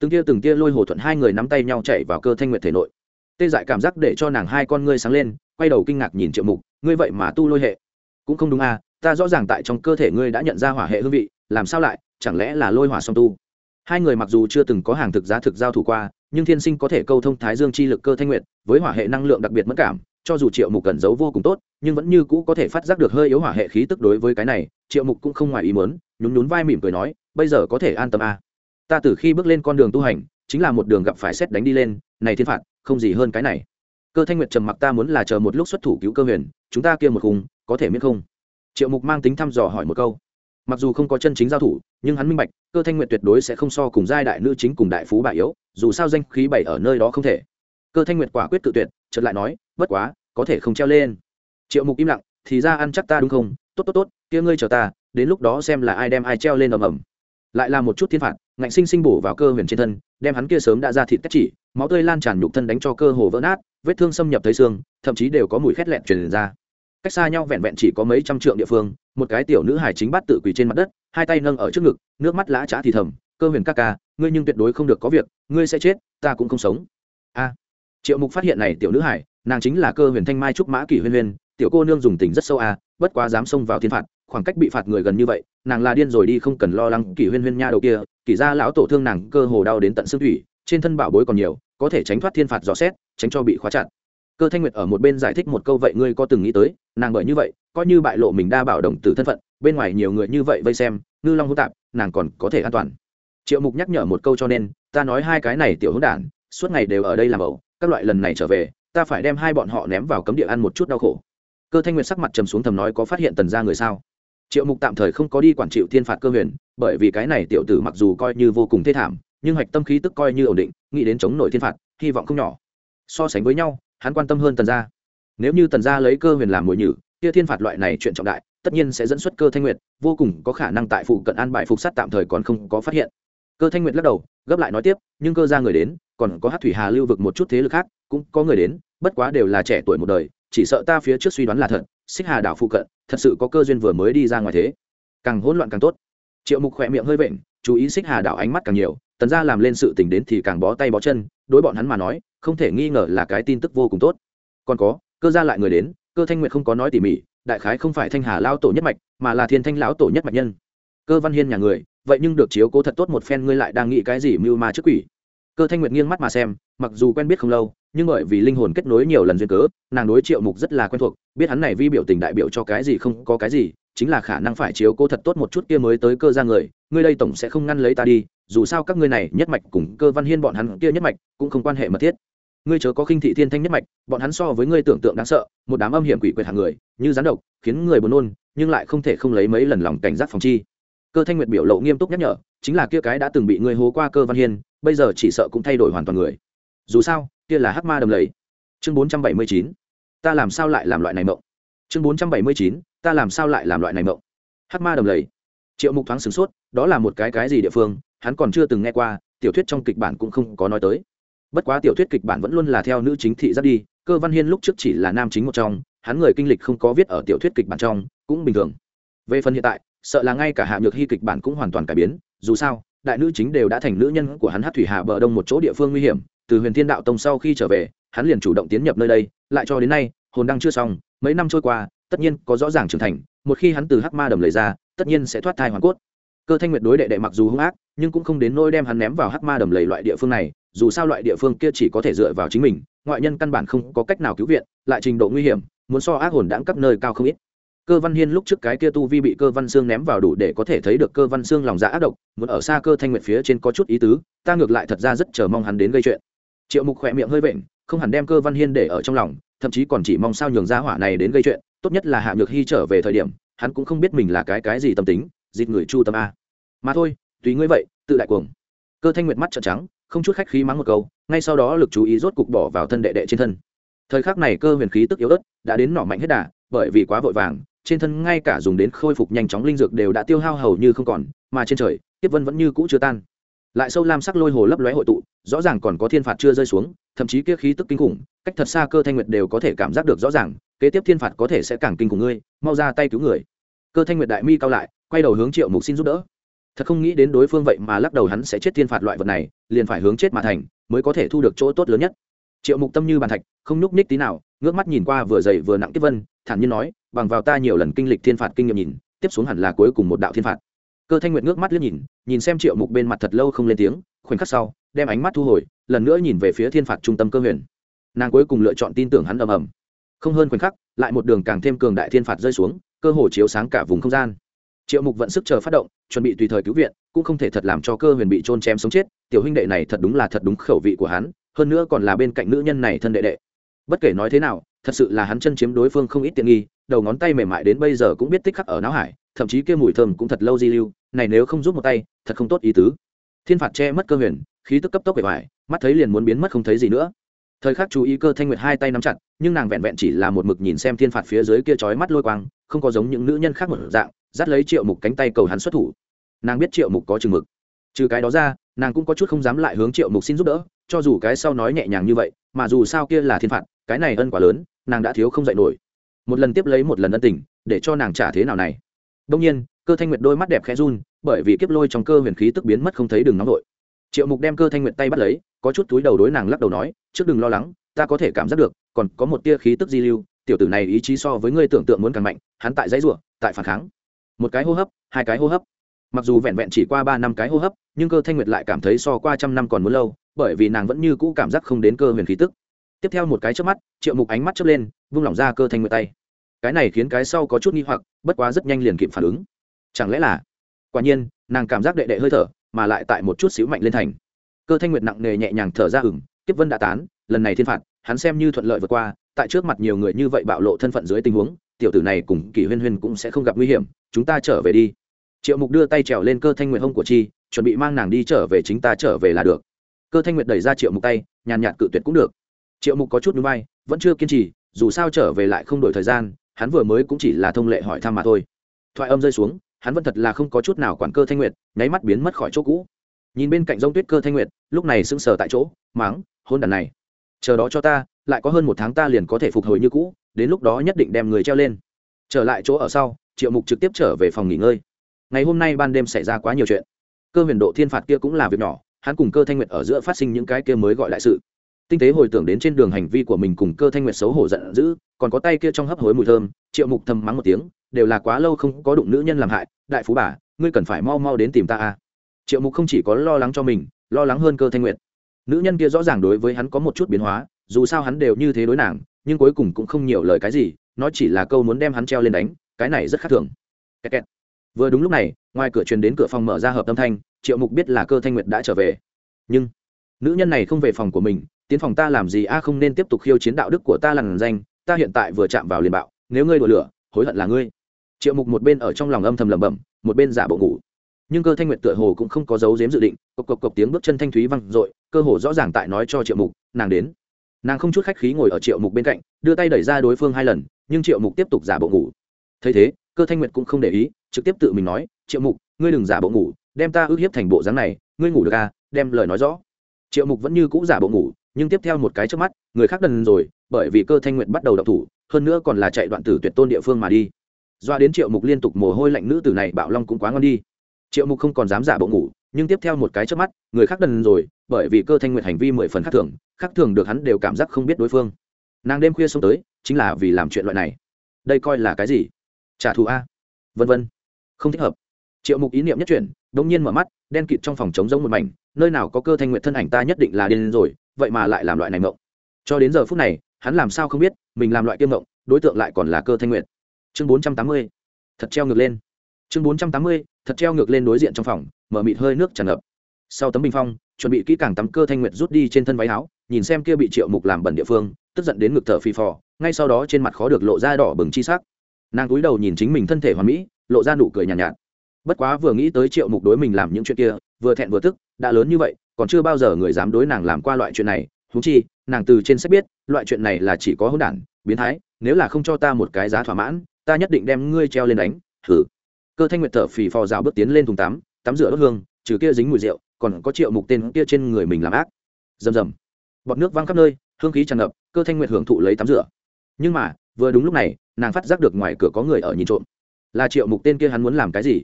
Từng tia từng tia lôi hồ thuận hai người nắm tay nhau chạy vào cơ thanh nguyệt thể nội tê dại cảm giác để cho nàng hai con ngươi sáng lên, quay đầu kinh ngạc nhìn triệu mục, ngươi vậy mà tu lôi hệ cũng không đúng à ta rõ ràng tại trong cơ thể ngươi đã nhận ra hỏa hệ hương vị, làm sao lại, chẳng lẽ là lôi hỏa song tu hai người mặc dù chưa từng có hàng thực giá thực giao thủ qua, nhưng thiên sinh có thể câu thông thái dương chi lực cơ thanh nguyện với hỏa hệ năng lượng đặc biệt mất cảm, cho dù triệu mục cẩn giấu vô cùng tốt, nhưng vẫn như cũ có thể phát giác được hơi yếu hỏa hệ khí tức đối với cái này, triệu mục cũng không ngoài ý mớn nhún nhún vai mỉm cười nói, bây giờ có thể an tâm à. ta từ khi bước lên con đường tu hành, chính là một đường gặp phải xét đánh đi lên, này thiên phạt không gì hơn cái này. Cơ thanh nguyệt trầm mặc ta muốn là chờ một lúc xuất thủ cứu cơ huyền, chúng ta kia một khung, có thể miễn không? Triệu mục mang tính thăm dò hỏi một câu. Mặc dù không có chân chính giao thủ, nhưng hắn minh bạch, cơ thanh nguyệt tuyệt đối sẽ không so cùng giai đại nữ chính cùng đại phú bà yếu, dù sao danh khí bảy ở nơi đó không thể. Cơ thanh nguyệt quả quyết tự tuyệt, chợt lại nói, bất quá, có thể không treo lên. Triệu mục im lặng, thì ra ăn chắc ta đúng không? Tốt tốt tốt, kia ngươi chờ ta, đến lúc đó xem là ai đem ai treo lên ầm ầm. Lại là một chút thiên phạt ngạnh sinh sinh bổ vào cơ huyền trên thân đem hắn kia sớm đã ra thịt tách chỉ máu tươi lan tràn nhục thân đánh cho cơ hồ vỡ nát vết thương xâm nhập thấy xương thậm chí đều có mùi khét lẹn truyền ra. Cách xa nhau vẹn vẹn chỉ có mấy trăm trượng địa phương một cái tiểu nữ hải chính bắt tự quỳ trên mặt đất hai tay nâng ở trước ngực nước mắt lã trá thì thầm cơ huyền ca ca ngươi nhưng tuyệt đối không được có việc ngươi sẽ chết ta cũng không sống. A. Triệu mục phát hiện này tiểu nữ hải nàng chính là cơ huyền thanh mai trúc mã kỷ huyền huyền, tiểu cô nương dùng tình rất sâu a bất quá dám xông vào thiên phạt khoảng cách bị phạt người gần như vậy, nàng là điên rồi đi không cần lo lắng kỷ huyên huyên nha đầu kia, kỷ ra lão tổ thương nàng cơ hồ đau đến tận xương thủy, trên thân bảo bối còn nhiều, có thể tránh thoát thiên phạt rõ xét, tránh cho bị khóa chặt. Cơ thanh nguyệt ở một bên giải thích một câu vậy ngươi có từng nghĩ tới, nàng bởi như vậy, coi như bại lộ mình đa bảo đồng tử thân phận, bên ngoài nhiều người như vậy vây xem, ngư long hỗn tạp, nàng còn có thể an toàn. Triệu mục nhắc nhở một câu cho nên, ta nói hai cái này tiểu hỗn đản, suốt ngày đều ở đây làm ẩu, các loại lần này trở về, ta phải đem hai bọn họ ném vào cấm địa ăn một chút đau khổ. Cơ thanh nguyệt sắc mặt trầm xuống thầm nói có phát hiện tần ra người sao? Triệu mục tạm thời không có đi quản triệu thiên phạt cơ huyền, bởi vì cái này tiểu tử mặc dù coi như vô cùng thê thảm, nhưng hạch tâm khí tức coi như ổn định, nghĩ đến chống nổi thiên phạt, hy vọng không nhỏ. So sánh với nhau, hắn quan tâm hơn tần gia. Nếu như tần gia lấy cơ huyền làm mồi nhử, kia thiên phạt loại này chuyện trọng đại, tất nhiên sẽ dẫn xuất cơ thanh nguyệt, vô cùng có khả năng tại phụ cận an bại phục sát tạm thời còn không có phát hiện. Cơ thanh nguyệt lắc đầu, gấp lại nói tiếp, nhưng cơ ra người đến, còn có hát thủy hà lưu vực một chút thế lực khác, cũng có người đến, bất quá đều là trẻ tuổi một đời, chỉ sợ ta phía trước suy đoán là thật, xích hà đảo phụ cận thật sự có cơ duyên vừa mới đi ra ngoài thế. Càng hỗn loạn càng tốt. Triệu mục khỏe miệng hơi vện, chú ý xích hà đảo ánh mắt càng nhiều, tần gia làm lên sự tình đến thì càng bó tay bó chân, đối bọn hắn mà nói, không thể nghi ngờ là cái tin tức vô cùng tốt. Còn có, cơ gia lại người đến, cơ thanh nguyệt không có nói tỉ mỉ, đại khái không phải thanh hà lao tổ nhất mạch, mà là thiên thanh lão tổ nhất mạch nhân. Cơ văn hiên nhà người, vậy nhưng được chiếu cố thật tốt một phen, ngươi lại đang nghĩ cái gì mưu ma trước quỷ? Cơ thanh nguyệt nghiêng mắt mà xem, mặc dù quen biết không lâu nhưng bởi vì linh hồn kết nối nhiều lần duyên cớ, nàng đối triệu mục rất là quen thuộc, biết hắn này vi biểu tình đại biểu cho cái gì không có cái gì, chính là khả năng phải chiếu cố thật tốt một chút kia mới tới cơ ra người, ngươi đây tổng sẽ không ngăn lấy ta đi, dù sao các ngươi này nhất mạch cùng cơ văn hiên bọn hắn kia nhất mạch cũng không quan hệ mật thiết. Ngươi chớ có khinh thị thiên thanh nhất mạch, bọn hắn so với ngươi tưởng tượng đáng sợ, một đám âm hiểm quỷ quyệt hàng người, như rắn độc, khiến người buồn nôn, nhưng lại không thể không lấy mấy lần lòng cảnh giác phòng chi. Cơ thanh nguyệt biểu lộ nghiêm túc nhắc nhở, chính là kia cái đã từng bị ngươi hố qua cơ văn hiên, bây giờ chỉ sợ cũng thay đổi hoàn toàn người. Dù sao kia là hắc ma đầm lầy. Chương bốn trăm bảy mươi chín, ta làm sao lại làm loại này mộng? Chương bốn trăm bảy mươi chín, ta làm sao lại làm loại này mộng? Hắc ma đầm lầy. Triệu mục thoáng sửng sốt, đó là một cái cái gì địa phương, hắn còn chưa từng nghe qua, tiểu thuyết trong kịch bản cũng không có nói tới. Bất quá tiểu thuyết kịch bản vẫn luôn là theo nữ chính thị ra đi, cơ văn hiên lúc trước chỉ là nam chính một trong, hắn người kinh lịch không có viết ở tiểu thuyết kịch bản trong, cũng bình thường. Về phần hiện tại, sợ là ngay cả hạ nhược hy kịch bản cũng hoàn toàn cải biến, dù sao, đại nữ chính đều đã thành nữ nhân của hắn hát thủy hạ bờ đông một chỗ địa phương nguy hiểm từ huyền thiên đạo tông sau khi trở về, hắn liền chủ động tiến nhập nơi đây, lại cho đến nay, hồn đăng chưa xong, mấy năm trôi qua, tất nhiên có rõ ràng trưởng thành, một khi hắn từ hắc ma đầm lấy ra, tất nhiên sẽ thoát thai hoàn cốt. Cơ thanh nguyệt đối đệ đệ mặc dù hung ác, nhưng cũng không đến nôi đem hắn ném vào hắc ma đầm lầy loại địa phương này, dù sao loại địa phương kia chỉ có thể dựa vào chính mình, ngoại nhân căn bản không có cách nào cứu viện, lại trình độ nguy hiểm, muốn so ác hồn đãng cấp nơi cao không ít. Cơ văn hiên lúc trước cái kia tu vi bị cơ văn xương ném vào đủ để có thể thấy được cơ văn xương lòng dạ ác độc, muốn ở xa cơ thanh nguyệt phía trên có chút ý tứ, ta ngược lại thật ra rất chờ mong hắn đến gây chuyện triệu mục khỏe miệng hơi vện, không hẳn đem cơ văn hiên để ở trong lòng, thậm chí còn chỉ mong sao nhường ra hỏa này đến gây chuyện, tốt nhất là hạ nhược hy trở về thời điểm, hắn cũng không biết mình là cái cái gì tâm tính dịt người chu tâm a. Mà thôi, tùy ngươi vậy, tự đại cuồng. Cơ thanh nguyệt mắt trợn trắng, không chút khách khí mắng một câu, ngay sau đó lực chú ý rốt cục bỏ vào thân đệ đệ trên thân. Thời khắc này cơ huyền khí tức yếu ớt, đã đến nỏ mạnh hết đà, bởi vì quá vội vàng, trên thân ngay cả dùng đến khôi phục nhanh chóng linh dược đều đã tiêu hao hầu như không còn, mà trên trời tiếp vân vẫn như cũ chưa tan. Lại sâu lam sắc lôi hồ lấp lóe hội tụ rõ ràng còn có thiên phạt chưa rơi xuống, thậm chí kia khí tức kinh khủng, cách thật xa cơ thanh nguyệt đều có thể cảm giác được rõ ràng, kế tiếp thiên phạt có thể sẽ càng kinh khủng ngươi, mau ra tay cứu người. Cơ thanh nguyệt đại mi cao lại, quay đầu hướng triệu mục xin giúp đỡ. Thật không nghĩ đến đối phương vậy mà lắc đầu hắn sẽ chết thiên phạt loại vật này, liền phải hướng chết mà thành, mới có thể thu được chỗ tốt lớn nhất. Triệu mục tâm như bàn thạch, không nhúc ních tí nào, ngước mắt nhìn qua vừa dày vừa nặng tiếp vân, thản nhiên nói, bằng vào ta nhiều lần kinh lịch thiên phạt kinh nghiệm nhìn, tiếp xuống hẳn là cuối cùng một đạo thiên phạt cơ thanh nguyệt ngước mắt liếc nhìn nhìn xem triệu mục bên mặt thật lâu không lên tiếng, khoảnh khắc sau, đem ánh mắt thu hồi, lần nữa nhìn về phía thiên phạt trung tâm cơ huyền. Nàng cuối cùng lựa chọn tin tưởng hắn ầm ầm. Không hơn khoảnh khắc, lại một đường càng thêm cường đại thiên phạt rơi xuống, cơ hồ chiếu sáng cả vùng không gian. Triệu mục vận sức chờ phát động, chuẩn bị tùy thời cứu viện, cũng không thể thật làm cho cơ huyền bị trôn chém sống chết, tiểu huynh đệ này thật đúng là thật đúng khẩu vị của hắn, hơn nữa còn là bên cạnh nữ nhân này thân đệ đệ. Bất kể nói thế nào, thật sự là hắn chân chiếm đối phương không ít tiện nghi, đầu ngón tay mềm mại đến bây giờ cũng biết tích khắc ở não hải thậm chí kia mùi thơm cũng thật lâu di lưu, này nếu không giúp một tay, thật không tốt ý tứ. Thiên phạt che mất cơ huyền, khí tức cấp tốc bề bài, mắt thấy liền muốn biến mất không thấy gì nữa. Thời khắc chú ý cơ thanh nguyệt hai tay nắm chặt, nhưng nàng vẹn vẹn chỉ là một mực nhìn xem thiên phạt phía dưới kia trói mắt lôi quang, không có giống những nữ nhân khác một dạng, dắt lấy triệu mục cánh tay cầu hắn xuất thủ. Nàng biết triệu mục có chừng mực. Trừ cái đó ra, nàng cũng có chút không dám lại hướng triệu mục xin giúp đỡ, cho dù cái sau nói nhẹ nhàng như vậy, mà dù sao kia là thiên phạt, cái này ân quá lớn, nàng đã thiếu không dạy nổi. Một lần tiếp lấy một lần ân tình, để cho nàng trả thế nào này? Đông nhiên cơ thanh nguyệt đôi mắt đẹp khẽ run bởi vì kiếp lôi trong cơ huyền khí tức biến mất không thấy đường nóng nội triệu mục đem cơ thanh nguyệt tay bắt lấy có chút túi đầu đối nàng lắc đầu nói trước đừng lo lắng ta có thể cảm giác được còn có một tia khí tức di lưu tiểu tử này ý chí so với ngươi tưởng tượng muốn càng mạnh hắn tại dãy rủa, tại phản kháng. Một cái hô hấp hai cái hô hấp. Mặc dù vẹn vẹn chỉ qua ba năm cái hô hấp nhưng cơ thanh nguyệt lại cảm thấy so qua trăm năm còn muốn lâu bởi vì nàng vẫn như cũ cảm giác không đến cơ huyền khí tức. Tiếp theo một cái chớp mắt triệu mục ánh mắt chớp lên vung lỏng ra cơ thanh nguyệt tay cái này khiến cái sau có chút nghi hoặc, bất quá rất nhanh liền kịp phản ứng. Chẳng lẽ là, quả nhiên, nàng cảm giác đệ đệ hơi thở, mà lại tại một chút xíu mạnh lên thành. Cơ thanh nguyệt nặng nề nhẹ nhàng thở ra ửng tiếp vân đã tán, lần này thiên phạt, hắn xem như thuận lợi vượt qua, tại trước mặt nhiều người như vậy bạo lộ thân phận dưới tình huống, tiểu tử này cùng Kỷ huyên huyên cũng sẽ không gặp nguy hiểm, chúng ta trở về đi. Triệu mục đưa tay trèo lên cơ thanh nguyệt hông của chi, chuẩn bị mang nàng đi trở về chính ta trở về là được. Cơ thanh nguyệt đẩy ra triệu mục tay, nhàn nhạt cự tuyệt cũng được. Triệu mục có chút núi bay vẫn chưa kiên trì, dù sao trở về lại không đổi thời gian hắn vừa mới cũng chỉ là thông lệ hỏi thăm mà thôi. Thoại âm rơi xuống, hắn vẫn thật là không có chút nào quản cơ thanh nguyệt, nháy mắt biến mất khỏi chỗ cũ. Nhìn bên cạnh g tuyết cơ thanh nguyệt, lúc này sững sờ tại chỗ máng hôn đàn này, chờ đó cho ta, lại có hơn một tháng ta liền có thể phục hồi như cũ, đến lúc đó nhất định đem người treo lên. Trở lại chỗ ở sau, triệu mục trực tiếp trở về phòng nghỉ ngơi. Ngày hôm nay ban đêm xảy ra quá nhiều chuyện. Cơ huyền độ thiên phạt kia cũng là việc nhỏ, hắn cùng cơ thanh nguyệt ở giữa phát sinh những cái kia mới gọi lại sự tinh tế hồi tưởng đến trên đường hành vi của mình cùng cơ thanh nguyệt xấu hổ giận dữ, còn có tay kia trong hấp hối mùi thơm, triệu mục thầm mắng một tiếng, đều là quá lâu không có đụng nữ nhân làm hại, đại phú bà, ngươi cần phải mau mau đến tìm ta a triệu mục không chỉ có lo lắng cho mình, lo lắng hơn cơ thanh nguyệt. Nữ nhân kia rõ ràng đối với hắn có một chút biến hóa, dù sao hắn đều như thế đối nàng, nhưng cuối cùng cũng không nhiều lời cái gì, nó chỉ là câu muốn đem hắn treo lên đánh, cái này rất khác thường. Kẹt kẹt. vừa đúng lúc này, ngoài cửa truyền đến cửa phòng mở ra hợp tâm thanh, triệu mục biết là cơ thanh nguyệt đã trở về. Nhưng, nữ nhân này không về phòng của mình tiến phòng ta làm gì? A, không nên tiếp tục khiêu chiến đạo đức của ta lằn danh. Ta hiện tại vừa chạm vào liền bạo. Nếu ngươi đổ lửa, hối hận là ngươi. Triệu mục một bên ở trong lòng âm thầm lẩm bẩm, một bên giả bộ ngủ. Nhưng cơ thanh nguyệt tựa hồ cũng không có dấu giếm dự định. Cộc cộc cộc tiếng bước chân thanh thúy văng r ộ i cơ hồ rõ ràng tại nói cho triệu mục, nàng đến. Nàng không chút khách khí ngồi ở triệu mục bên cạnh, đưa tay đẩy ra đối phương hai lần, nhưng triệu mục tiếp tục giả bộ ngủ. Thấy thế, cơ thanh nguyệt cũng không để ý, trực tiếp tự mình nói, triệu mục, ngươi đừng giả bộ ngủ, đem ta ức hiếp thành bộ dáng này, ngươi ngủ được à? Đem lời nói rõ. Triệu mục vẫn như cũ giả bộ ngủ nhưng tiếp theo một cái trước mắt, người khác đần rồi, bởi vì cơ thanh nguyệt bắt đầu đọc thủ, hơn nữa còn là chạy đoạn tử tuyệt tôn địa phương mà đi. Doa đến triệu mục liên tục mồ hôi lạnh nữ tử này bạo long cũng quá ngon đi. Triệu mục không còn dám giả bộ ngủ, nhưng tiếp theo một cái trước mắt, người khác đần rồi, bởi vì cơ thanh nguyệt hành vi mười phần khác thường khác thường được hắn đều cảm giác không biết đối phương. Nàng đêm khuya xông tới, chính là vì làm chuyện loại này. Đây coi là cái gì? Trả thù a. Vân vân. Không thích hợp. Triệu mục ý niệm nhất chuyển đông nhiên mở mắt, đen kịt trong phòng chống giống một mảnh, nơi nào có cơ thanh nguyệt thân ảnh ta nhất định là điên rồi vậy mà lại làm loại này mộng cho đến giờ phút này hắn làm sao không biết mình làm loại kiêm mộng đối tượng lại còn là cơ thanh nguyệt. Chương bốn trăm tám mươi thật treo ngược lên. Chương bốn trăm tám mươi thật treo ngược lên đối diện trong phòng mở mịt hơi nước tràn ngập. Sau tấm bình phong chuẩn bị kỹ càng tắm cơ thanh nguyệt rút đi trên thân váy áo nhìn xem kia bị triệu mục làm bẩn địa phương tức giận đến ngực thở phì phò ngay sau đó trên mặt khó được lộ ra đỏ bừng chi sắc. Nàng cúi đầu nhìn chính mình thân thể hoàn mỹ lộ ra nụ cười nhàn nhạt, nhạt. Bất quá vừa nghĩ tới triệu mục đối mình làm những chuyện kia vừa thẹn vừa tức đã lớn như vậy còn chưa bao giờ người dám đối nàng làm qua loại chuyện này thú chi, nàng từ trên sách biết, loại chuyện này là chỉ có hỗn đản, biến thái, nếu là không cho ta một cái giá thỏa mãn, ta nhất định đem ngươi treo lên đánh thử cơ thanh nguyệt thở phì phò rào bước tiến lên thùng tắm tắm rửa đốt hương, trừ kia dính mùi rượu, còn có triệu mục tên kia trên người mình làm ác. Rầm rầm. Bọt nước văng khắp nơi, hương khí tràn ngập, cơ thanh nguyệt hưởng thụ lấy tắm rửa. Nhưng mà, vừa đúng lúc này, nàng phát giác được ngoài cửa có người ở nhìn trộm. Là triệu mục tên kia hắn muốn làm cái gì?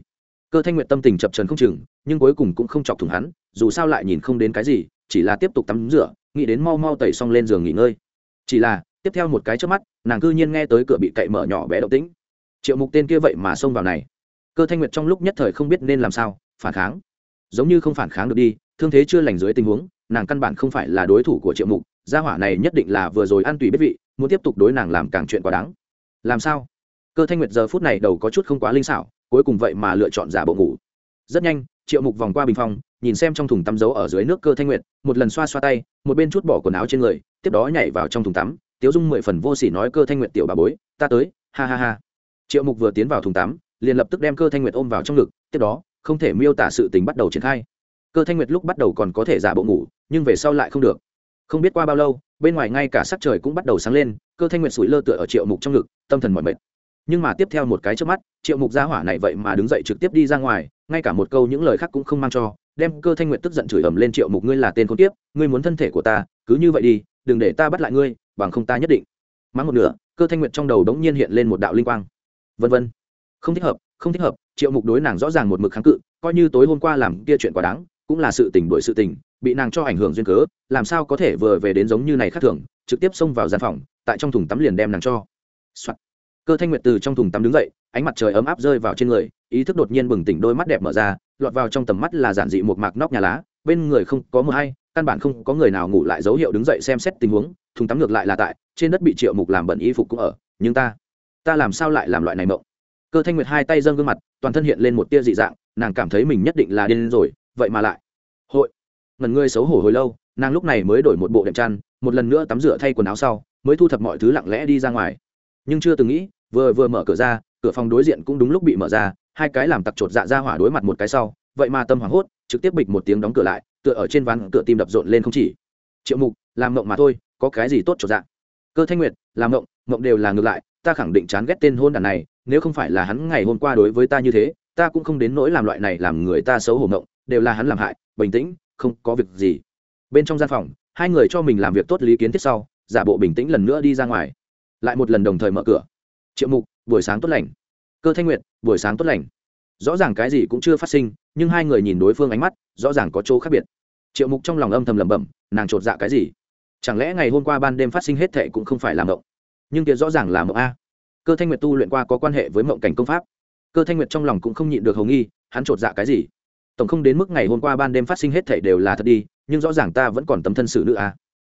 Cơ thanh nguyệt tâm tình chập trần không chừng, nhưng cuối cùng cũng không chọc thủng hắn dù sao lại nhìn không đến cái gì, chỉ là tiếp tục tắm rửa, nghĩ đến mau mau tẩy xong lên giường nghỉ ngơi. Chỉ là, tiếp theo một cái trước mắt, nàng cư nhiên nghe tới cửa bị cậy mở nhỏ bé động tĩnh. Triệu mục tên kia vậy mà xông vào này. Cơ thanh nguyệt trong lúc nhất thời không biết nên làm sao, phản kháng. Giống như không phản kháng được đi, thương thế chưa lành dưới tình huống, nàng căn bản không phải là đối thủ của triệu mục, gia hỏa này nhất định là vừa rồi ăn tùy biết vị, muốn tiếp tục đối nàng làm càng chuyện quá đáng. Làm sao? Cơ thanh nguyệt giờ phút này đầu có chút không quá linh xảo, cuối cùng vậy mà lựa chọn giả bộ ngủ. Rất nhanh, triệu mục vòng qua bình phong nhìn xem trong thùng tắm giấu ở dưới nước cơ thanh nguyệt, một lần xoa xoa tay, một bên chút bỏ quần áo trên người, tiếp đó nhảy vào trong thùng tắm. Tiếu dung mười phần vô s ỉ nói cơ thanh nguyệt tiểu bà bối, ta tới, ha ha ha. Triệu mục vừa tiến vào thùng tắm, liền lập tức đem cơ thanh nguyệt ôm vào trong ngực, tiếp đó, không thể miêu tả sự tình bắt đầu triển khai. Cơ thanh nguyệt lúc bắt đầu còn có thể giả bộ ngủ, nhưng về sau lại không được. Không biết qua bao lâu, bên ngoài ngay cả sắc trời cũng bắt đầu sáng lên, cơ thanh nguyệt sủi lơ tựa ở triệu mục trong ngực, tâm thần mọi mệt. Nhưng mà tiếp theo một cái trước mắt, triệu mục gia hỏa này vậy mà đứng dậy trực tiếp đi ra ngoài, ngay cả một câu những lời khác cũng không mang cho đem cơ thanh nguyệt tức giận chửi ầm lên triệu mục ngươi là tên con tiếp ngươi muốn thân thể của ta, cứ như vậy đi, đừng để ta bắt lại ngươi, bằng không ta nhất định. Mắng một nửa, cơ thanh nguyệt trong đầu đống nhiên hiện lên một đạo linh quang. Vân vân. Không thích hợp, không thích hợp, triệu mục đối nàng rõ ràng một mực kháng cự, coi như tối hôm qua làm kia chuyện quá đáng, cũng là sự tình đổi sự tình, bị nàng cho ảnh hưởng duyên cớ, làm sao có thể vừa về đến giống như này khác thường, trực tiếp xông vào gian phòng, tại trong thùng tắm liền đem nàng cho、Soạn. cơ thanh nguyệt từ trong thùng tắm đứng dậy ánh mặt trời ấm áp rơi vào trên người, ý thức đột nhiên bừng tỉnh, đôi mắt đẹp mở ra, lọt vào trong tầm mắt là giản dị một mạc nóc nhà lá, bên người không có mưa hay, căn bản không có người nào ngủ lại dấu hiệu đứng dậy xem xét tình huống, thùng tắm ngược lại là tại, trên đất bị triệu mục làm bẩn y phục cũng ở, nhưng ta ta làm sao lại làm loại này mộng? Cơ thanh nguyệt hai tay dâng gương mặt, toàn thân hiện lên một tia dị dạng, nàng cảm thấy mình nhất định là điên rồi, vậy mà lại. Hội. Ngần ngươi xấu hổ hồi lâu, nàng lúc này mới đổi một bộ đệm chăn, một lần nữa tắm rửa thay quần áo sau, mới thu thập mọi thứ lặng lẽ đi ra ngoài. Nhưng chưa từng nghĩ, vừa vừa mở cửa ra cửa phòng đối diện cũng đúng lúc bị mở ra, hai cái làm tặc chột dạ ra hỏa đối mặt một cái sau, vậy mà tâm hoảng hốt, trực tiếp bịch một tiếng đóng cửa lại, tựa ở trên ván cửa tim đập rộn lên không chỉ. Triệu mục, làm mộng mà thôi, có cái gì tốt chột dạ? Cơ thanh nguyệt, làm mộng mộng đều là ngược lại, ta khẳng định chán ghét tên hôn đàn này, nếu không phải là hắn ngày hôm qua đối với ta như thế, ta cũng không đến nỗi làm loại này làm người ta xấu hổ mộng đều là hắn làm hại, bình tĩnh, không có việc gì. Bên trong gian phòng, hai người cho mình làm việc tốt lý kiến thiết sau, giả bộ bình tĩnh lần nữa đi ra ngoài. Lại một lần đồng thời mở cửa. Triệu mục buổi sáng tốt lành. Cơ thanh nguyệt, buổi sáng tốt lành. Rõ ràng cái gì cũng chưa phát sinh, nhưng hai người nhìn đối phương ánh mắt, rõ ràng có chỗ khác biệt. Triệu mục trong lòng âm thầm lẩm bẩm, nàng chột dạ cái gì? Chẳng lẽ ngày hôm qua ban đêm phát sinh hết thệ cũng không phải là mộng? Nhưng kia rõ ràng là mộng a. Cơ thanh nguyệt tu luyện qua có quan hệ với mộng cảnh công pháp. Cơ thanh nguyệt trong lòng cũng không nhịn được hầu nghi, hắn chột dạ cái gì? Tổng không đến mức ngày hôm qua ban đêm phát sinh hết thệ đều là thật đi, nhưng rõ ràng ta vẫn còn tấm thân sự nữ a.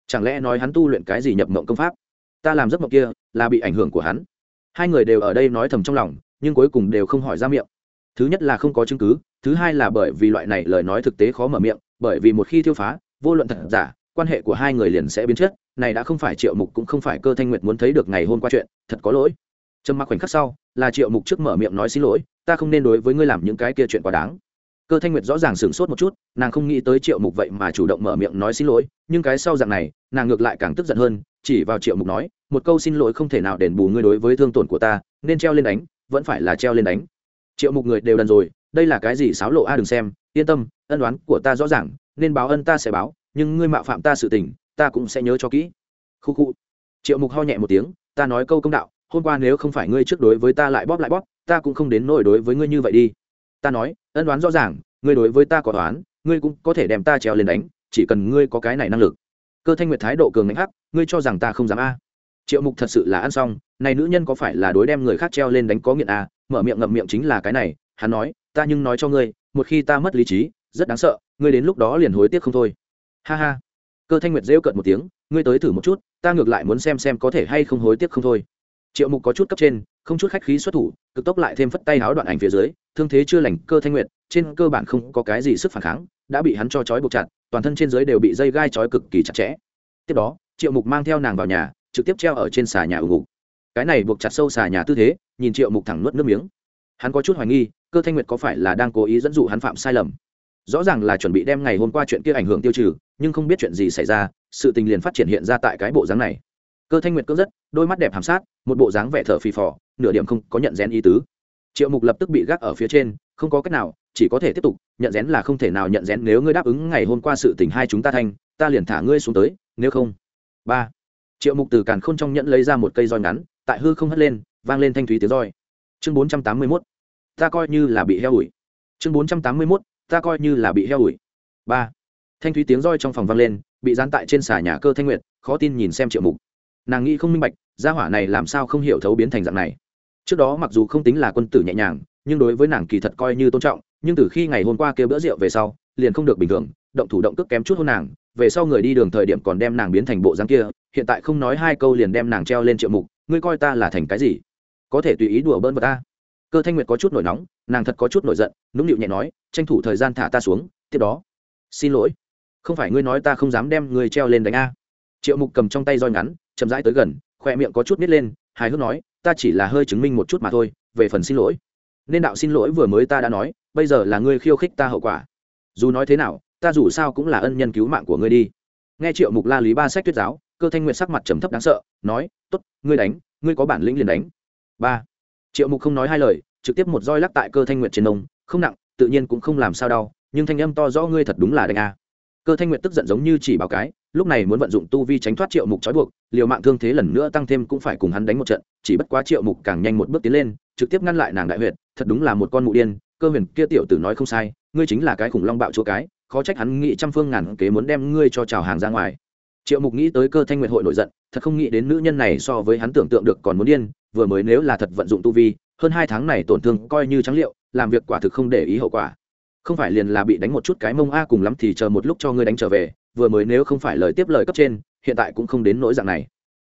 Chẳng lẽ nói hắn tu luyện cái gì nhập mộng công pháp? Ta làm giấc mộng kia là bị ảnh hưởng của hắn? Hai người đều ở đây nói thầm trong lòng, nhưng cuối cùng đều không hỏi ra miệng. Thứ nhất là không có chứng cứ, thứ hai là bởi vì loại này lời nói thực tế khó mở miệng, bởi vì một khi thiêu phá, vô luận thật giả, quan hệ của hai người liền sẽ biến chất, này đã không phải triệu mục cũng không phải cơ thanh nguyệt muốn thấy được ngày hôm qua chuyện, thật có lỗi. Trầm mặc khoảnh khắc sau, là triệu mục trước mở miệng nói xin lỗi, ta không nên đối với ngươi làm những cái kia chuyện quá đáng. Cơ thanh nguyệt rõ ràng sửng sốt một chút, nàng không nghĩ tới triệu mục vậy mà chủ động mở miệng nói xin lỗi, nhưng cái sau dạng này, nàng ngược lại càng tức giận hơn, chỉ vào triệu mục nói một câu xin lỗi không thể nào đền bù ngươi đối với thương tổn của ta, nên treo lên đánh, vẫn phải là treo lên đánh. Triệu mục người đều đần rồi, đây là cái gì xáo lộ a, đừng xem, yên tâm, ân đoán của ta rõ ràng, nên báo ân ta sẽ báo, nhưng ngươi mạo phạm ta sự tình, ta cũng sẽ nhớ cho kỹ. Khu khu. Triệu mục ho nhẹ một tiếng, ta nói câu công đạo, hôm qua nếu không phải ngươi trước đối với ta lại bóp lại bóp, ta cũng không đến nỗi đối với ngươi như vậy đi. Ta nói, ân đoán rõ ràng, ngươi đối với ta có toán ngươi cũng có thể đem ta treo lên đánh, chỉ cần ngươi có cái này năng lực. Cơ thanh nguyệt thái độ cường đánh hắc, ngươi cho rằng ta không dám a? Triệu mục thật sự là ăn xong, này nữ nhân có phải là đối đem người khác treo lên đánh có nghiện à? mở miệng ngậm miệng chính là cái này, hắn nói, ta nhưng nói cho ngươi, một khi ta mất lý trí, rất đáng sợ, ngươi đến lúc đó liền hối tiếc không thôi. Ha ha. Cơ thanh nguyệt rêu cợt một tiếng, ngươi tới thử một chút, ta ngược lại muốn xem xem có thể hay không hối tiếc không thôi. Triệu mục có chút cấp trên, không chút khách khí xuất thủ, cực tốc lại thêm phất tay háo đoạn ảnh phía dưới, thương thế chưa lành, cơ thanh nguyệt, trên cơ bản không có cái gì sức phản kháng, đã bị hắn cho trói buộc chặt, toàn thân trên dưới đều bị dây gai trói cực kỳ chặt chẽ. Tiếp đó, triệu mục mang theo nàng vào nhà trực tiếp treo ở trên xà nhà ủng ngục. Cái này buộc chặt sâu xà nhà tư thế, nhìn triệu mục thẳng nuốt nước miếng. Hắn có chút hoài nghi, cơ thanh nguyệt có phải là đang cố ý dẫn dụ hắn phạm sai lầm? Rõ ràng là chuẩn bị đem ngày hôm qua chuyện kia ảnh hưởng tiêu trừ, nhưng không biết chuyện gì xảy ra, sự tình liền phát triển hiện ra tại cái bộ dáng này. Cơ thanh nguyệt cướp rất đôi mắt đẹp hàm sát, một bộ dáng vẻ thở phì phò, nửa điểm không có nhận rén ý tứ. Triệu mục lập tức bị gác ở phía trên, không có cách nào, chỉ có thể tiếp tục, nhận rén là không thể nào nhận rén nếu ngươi đáp ứng ngày hôm qua sự tình hai chúng ta thanh, ta liền thả ngươi xuống tới, nếu không. Ba triệu mục từ càn k h ô n trong nhẫn lấy ra một cây roi ngắn, tại hư không hất lên, vang lên thanh thúy tiếng roi. Chương bốn trăm tám mươi mốt. Ta coi như là bị heo ủi. Chương bốn trăm tám mươi mốt. Ta coi như là bị heo ủi. Ba. Thanh thúy tiếng roi trong phòng vang lên, bị dán tại trên xà nhà cơ thanh nguyệt, khó tin nhìn xem triệu mục. Nàng nghĩ không minh bạch, gia hỏa này làm sao không hiểu thấu biến thành dạng này. Trước đó mặc dù không tính là quân tử nhẹ nhàng, nhưng đối với nàng kỳ thật coi như tôn trọng, nhưng từ khi ngày hôm qua kêu bữa rượu về sau, liền không được bình thường, động thủ động cước kém chút hôn nàng về sau người đi đường thời điểm còn đem nàng biến thành bộ dáng kia, hiện tại không nói hai câu liền đem nàng treo lên triệu mục, ngươi coi ta là thành cái gì? Có thể tùy ý đùa bỡn vào ta. Cơ thanh nguyệt có chút nổi nóng, nàng thật có chút nổi giận, nũng nịu nhẹ nói, tranh thủ thời gian thả ta xuống, tiếp đó. Xin lỗi. Không phải ngươi nói ta không dám đem ngươi treo lên đánh a. Triệu mục cầm trong tay roi ngắn, chậm rãi tới gần khoe miệng có chút nít lên, hài hước nói, ta chỉ là hơi chứng minh một chút mà thôi, về phần xin lỗi. Nên đạo xin lỗi vừa mới ta đã nói, bây giờ là ngươi khiêu khích ta hậu quả. Dù nói thế nào ta dù sao cũng là ân nhân cứu mạng của ngươi đi. Nghe triệu mục la lý ba sách tuyết giáo, cơ thanh nguyện sắc mặt trầm thấp đáng sợ, nói t ố t ngươi đánh, ngươi có bản lĩnh liền đánh. Ba. Triệu mục không nói hai lời, trực tiếp một roi lắc tại cơ thanh nguyện trên nông không nặng, tự nhiên cũng không làm sao đau, nhưng thanh âm to rõ ngươi thật đúng là đánh a. Cơ thanh nguyện tức giận giống như chỉ báo cái, lúc này muốn vận dụng tu vi tránh thoát triệu mục trói buộc, liều mạng thương thế lần nữa tăng thêm cũng phải cùng hắn đánh một trận, chỉ bất quá triệu mục càng nhanh một bước tiến lên, trực tiếp ngăn lại nàng đại huyệt, thật đúng là một con mụ điên, cơ huyền kia tiểu tử nói không sai, ngươi chính là cái khủng long bạo chúa cái khó trách hắn nghĩ trăm phương ngàn kế muốn đem ngươi cho trào hàng ra ngoài. Triệu mục nghĩ tới cơ thanh nguyệt hội nổi giận, thật không nghĩ đến nữ nhân này so với hắn tưởng tượng được còn muốn điên, vừa mới nếu là thật vận dụng tu vi, hơn hai tháng này tổn thương coi như trắng liệu, làm việc quả thực không để ý hậu quả. Không phải liền là bị đánh một chút cái mông a cùng lắm thì chờ một lúc cho ngươi đánh trở về, vừa mới nếu không phải lời tiếp lời cấp trên, hiện tại cũng không đến nỗi dạng này.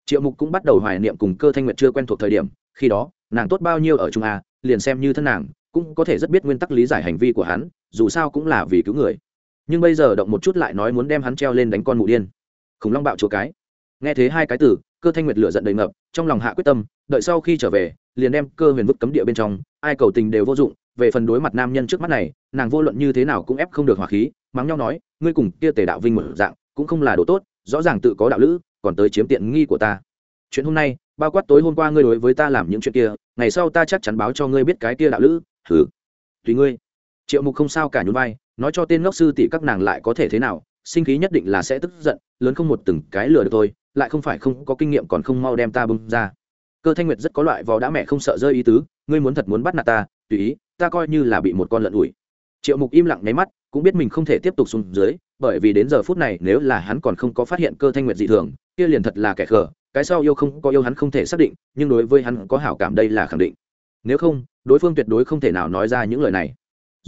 Triệu mục cũng bắt đầu hoài niệm cùng cơ thanh nguyệt chưa quen thuộc thời điểm, khi đó, nàng tốt bao nhiêu ở trung a, liền xem như thân nàng, cũng có thể rất biết nguyên tắc lý giải hành vi của hắn, dù sao cũng là vì cứu người nhưng bây giờ động một chút lại nói muốn đem hắn treo lên đánh con mụ điên. Khủng long bạo chúa cái. Nghe thấy hai cái từ cơ thanh nguyệt lửa giận đầy ngập, trong lòng hạ quyết tâm, đợi sau khi trở về, liền đem cơ huyền vứt cấm địa bên trong, ai cầu tình đều vô dụng, về phần đối mặt nam nhân trước mắt này, nàng vô luận như thế nào cũng ép không được hỏa khí, mắng nhau nói, ngươi cùng kia tề đạo vinh một dạng, cũng không là đồ tốt, rõ ràng tự có đạo lữ, còn tới chiếm tiện nghi của ta. Chuyện hôm nay, bao quát tối hôm qua ngươi đối với ta làm những chuyện kia, ngày sau ta chắc chắn báo cho ngươi biết cái kia đạo lữ thử tùy ngươi. Triệu mục không sao cả nhún vai nói cho tên ngốc sư tỷ các nàng lại có thể thế nào, sinh khí nhất định là sẽ tức giận, lớn không một từng cái lừa được tôi lại không phải không có kinh nghiệm còn không mau đem ta bưng ra. Cơ thanh nguyệt rất có loại vò đã mẹ không sợ rơi ý tứ, ngươi muốn thật muốn bắt nạt ta, tùy ý, ta coi như là bị một con lợn ủi. Triệu mục im lặng nháy mắt, cũng biết mình không thể tiếp tục xuống dưới, bởi vì đến giờ phút này nếu là hắn còn không có phát hiện cơ thanh nguyệt dị thường, kia liền thật là kẻ khờ, cái sau yêu không có yêu hắn không thể xác định, nhưng đối với hắn có hảo cảm đây là khẳng định. Nếu không, đối phương tuyệt đối không thể nào nói ra những lời này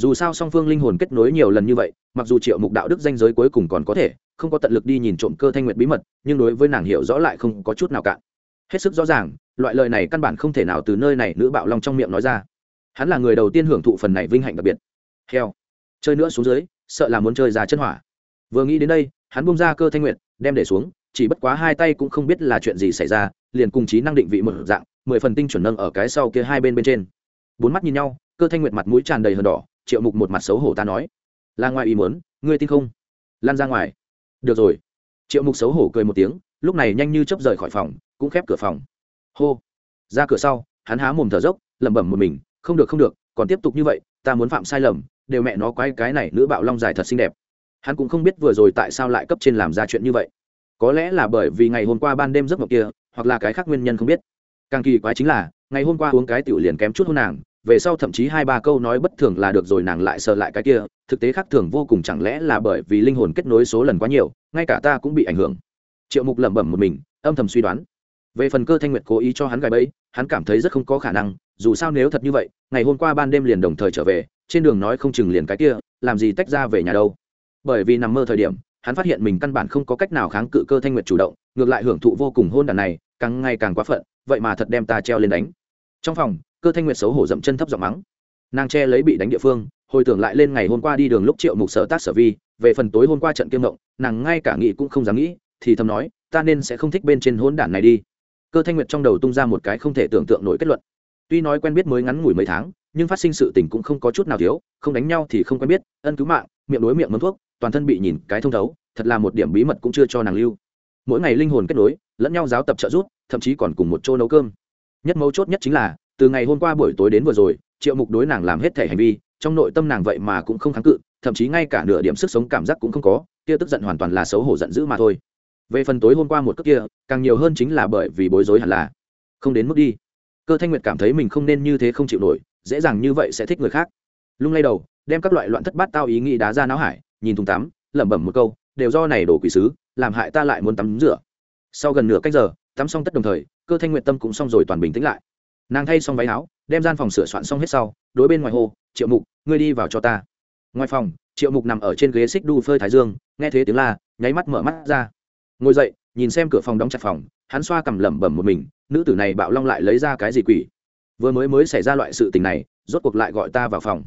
dù sao song phương linh hồn kết nối nhiều lần như vậy, mặc dù triệu mục đạo đức danh giới cuối cùng còn có thể, không có tận lực đi nhìn trộm cơ thanh nguyệt bí mật, nhưng đối với nàng hiểu rõ lại không có chút nào cạn. Hết sức rõ ràng, loại lời này căn bản không thể nào từ nơi này nữ bạo long trong miệng nói ra. Hắn là người đầu tiên hưởng thụ phần này vinh hạnh đặc biệt. Heo. Chơi nữa xuống dưới, sợ là muốn chơi ra chân hỏa. Vừa nghĩ đến đây, hắn bung ra cơ thanh nguyệt, đem để xuống, chỉ bất quá hai tay cũng không biết là chuyện gì xảy ra, liền cùng trí năng định vị một dạng, mười phần tinh chuẩn nâng ở cái sau kia hai bên bên trên. Bốn mắt nhìn nhau, cơ thanh nguyệt mặt mũi tràn đầy hờn đỏ triệu mục một mặt xấu hổ ta nói. Là ngoài ý muốn, ngươi tin không? Lan ra ngoài. Được rồi. Triệu mục xấu hổ cười một tiếng, lúc này nhanh như chấp rời khỏi phòng, cũng khép cửa phòng. Hô. Ra cửa sau, hắn há mồm thở dốc, lẩm bẩm một mình, không được không được, còn tiếp tục như vậy, ta muốn phạm sai lầm, đều mẹ nó quái cái này nữ bạo long dài thật xinh đẹp. Hắn cũng không biết vừa rồi tại sao lại cấp trên làm ra chuyện như vậy. Có lẽ là bởi vì ngày hôm qua ban đêm giấc mộng kia, hoặc là cái khác nguyên nhân không biết. Càng kỳ quái chính là, ngày hôm qua uống cái tiểu liền kém chút hôn nàng về sau thậm chí hai ba câu nói bất thường là được rồi, nàng lại sợ lại cái kia, thực tế khác thường vô cùng, chẳng lẽ là bởi vì linh hồn kết nối số lần quá nhiều, ngay cả ta cũng bị ảnh hưởng. Triệu mục lẩm bẩm một mình, âm thầm suy đoán. Về phần cơ thanh nguyệt cố ý cho hắn gài bẫy, hắn cảm thấy rất không có khả năng, dù sao nếu thật như vậy, ngày hôm qua ban đêm liền đồng thời trở về, trên đường nói không chừng liền cái kia, làm gì tách ra về nhà đâu. Bởi vì nằm mơ thời điểm, hắn phát hiện mình căn bản không có cách nào kháng cự cơ thanh nguyệt chủ động, ngược lại hưởng thụ vô cùng hôn đàn này, càng ngày càng quá phận, vậy mà thật đem ta treo lên đánh. Trong phòng cơ thanh nguyệt xấu hổ dậm chân thấp giọng mắng. Nàng che lấy bị đánh địa phương hồi tưởng lại lên ngày hôm qua đi đường lúc triệu mục sở tác sở vi về phần tối hôm qua trận kiêm động nàng ngay cả nghĩ cũng không dám nghĩ thì thầm nói ta nên sẽ không thích bên trên hôn đản này đi. Cơ thanh nguyệt trong đầu tung ra một cái không thể tưởng tượng nổi kết luận. Tuy nói quen biết mới ngắn ngủi mấy tháng nhưng phát sinh sự tình cũng không có chút nào thiếu không đánh nhau thì không quen biết ân cứu mạng miệng đối miệng mâm thuốc toàn thân bị nhìn cái thông thấu thật là một điểm bí mật cũng chưa cho nàng lưu. Mỗi ngày linh hồn kết nối lẫn nhau giáo tập trợ giúp, thậm chí còn cùng một chỗ nấu cơm. Nhất mấu chốt nhất chính là từ ngày hôm qua buổi tối đến vừa rồi, triệu mục đối nàng làm hết thể hành vi, trong nội tâm nàng vậy mà cũng không kháng cự, thậm chí ngay cả nửa điểm sức sống cảm giác cũng không có, kia tức giận hoàn toàn là xấu hổ giận dữ mà thôi. Về phần tối hôm qua một cước kia, càng nhiều hơn chính là bởi vì bối rối hẳn là không đến mức đi. Cơ thanh nguyệt cảm thấy mình không nên như thế không chịu nổi, dễ dàng như vậy sẽ thích người khác. Lung lay đầu, đem các loại loạn thất bát tao ý nghĩ đá ra não hải, nhìn thùng tắm, lẩm bẩm một câu, đều do này đổ quỷ sứ, làm hại ta lại muốn tắm rửa. Sau gần nửa cách giờ, tắm xong tất đồng thời, cơ thanh nguyện tâm cũng xong rồi toàn bình tĩnh lại nàng thay xong váy áo, đem gian phòng sửa soạn xong hết sau, đối bên ngoài hồ triệu mục, ngươi đi vào cho ta. Ngoài phòng, triệu mục nằm ở trên ghế xích đu phơi thái dương, nghe thế tiếng la, nháy mắt mở mắt ra. Ngồi dậy, nhìn xem cửa phòng đóng chặt phòng, hắn xoa cằm lẩm bẩm một mình, nữ tử này bạo long lại lấy ra cái gì quỷ? Vừa mới mới xảy ra loại sự tình này, rốt cuộc lại gọi ta vào phòng.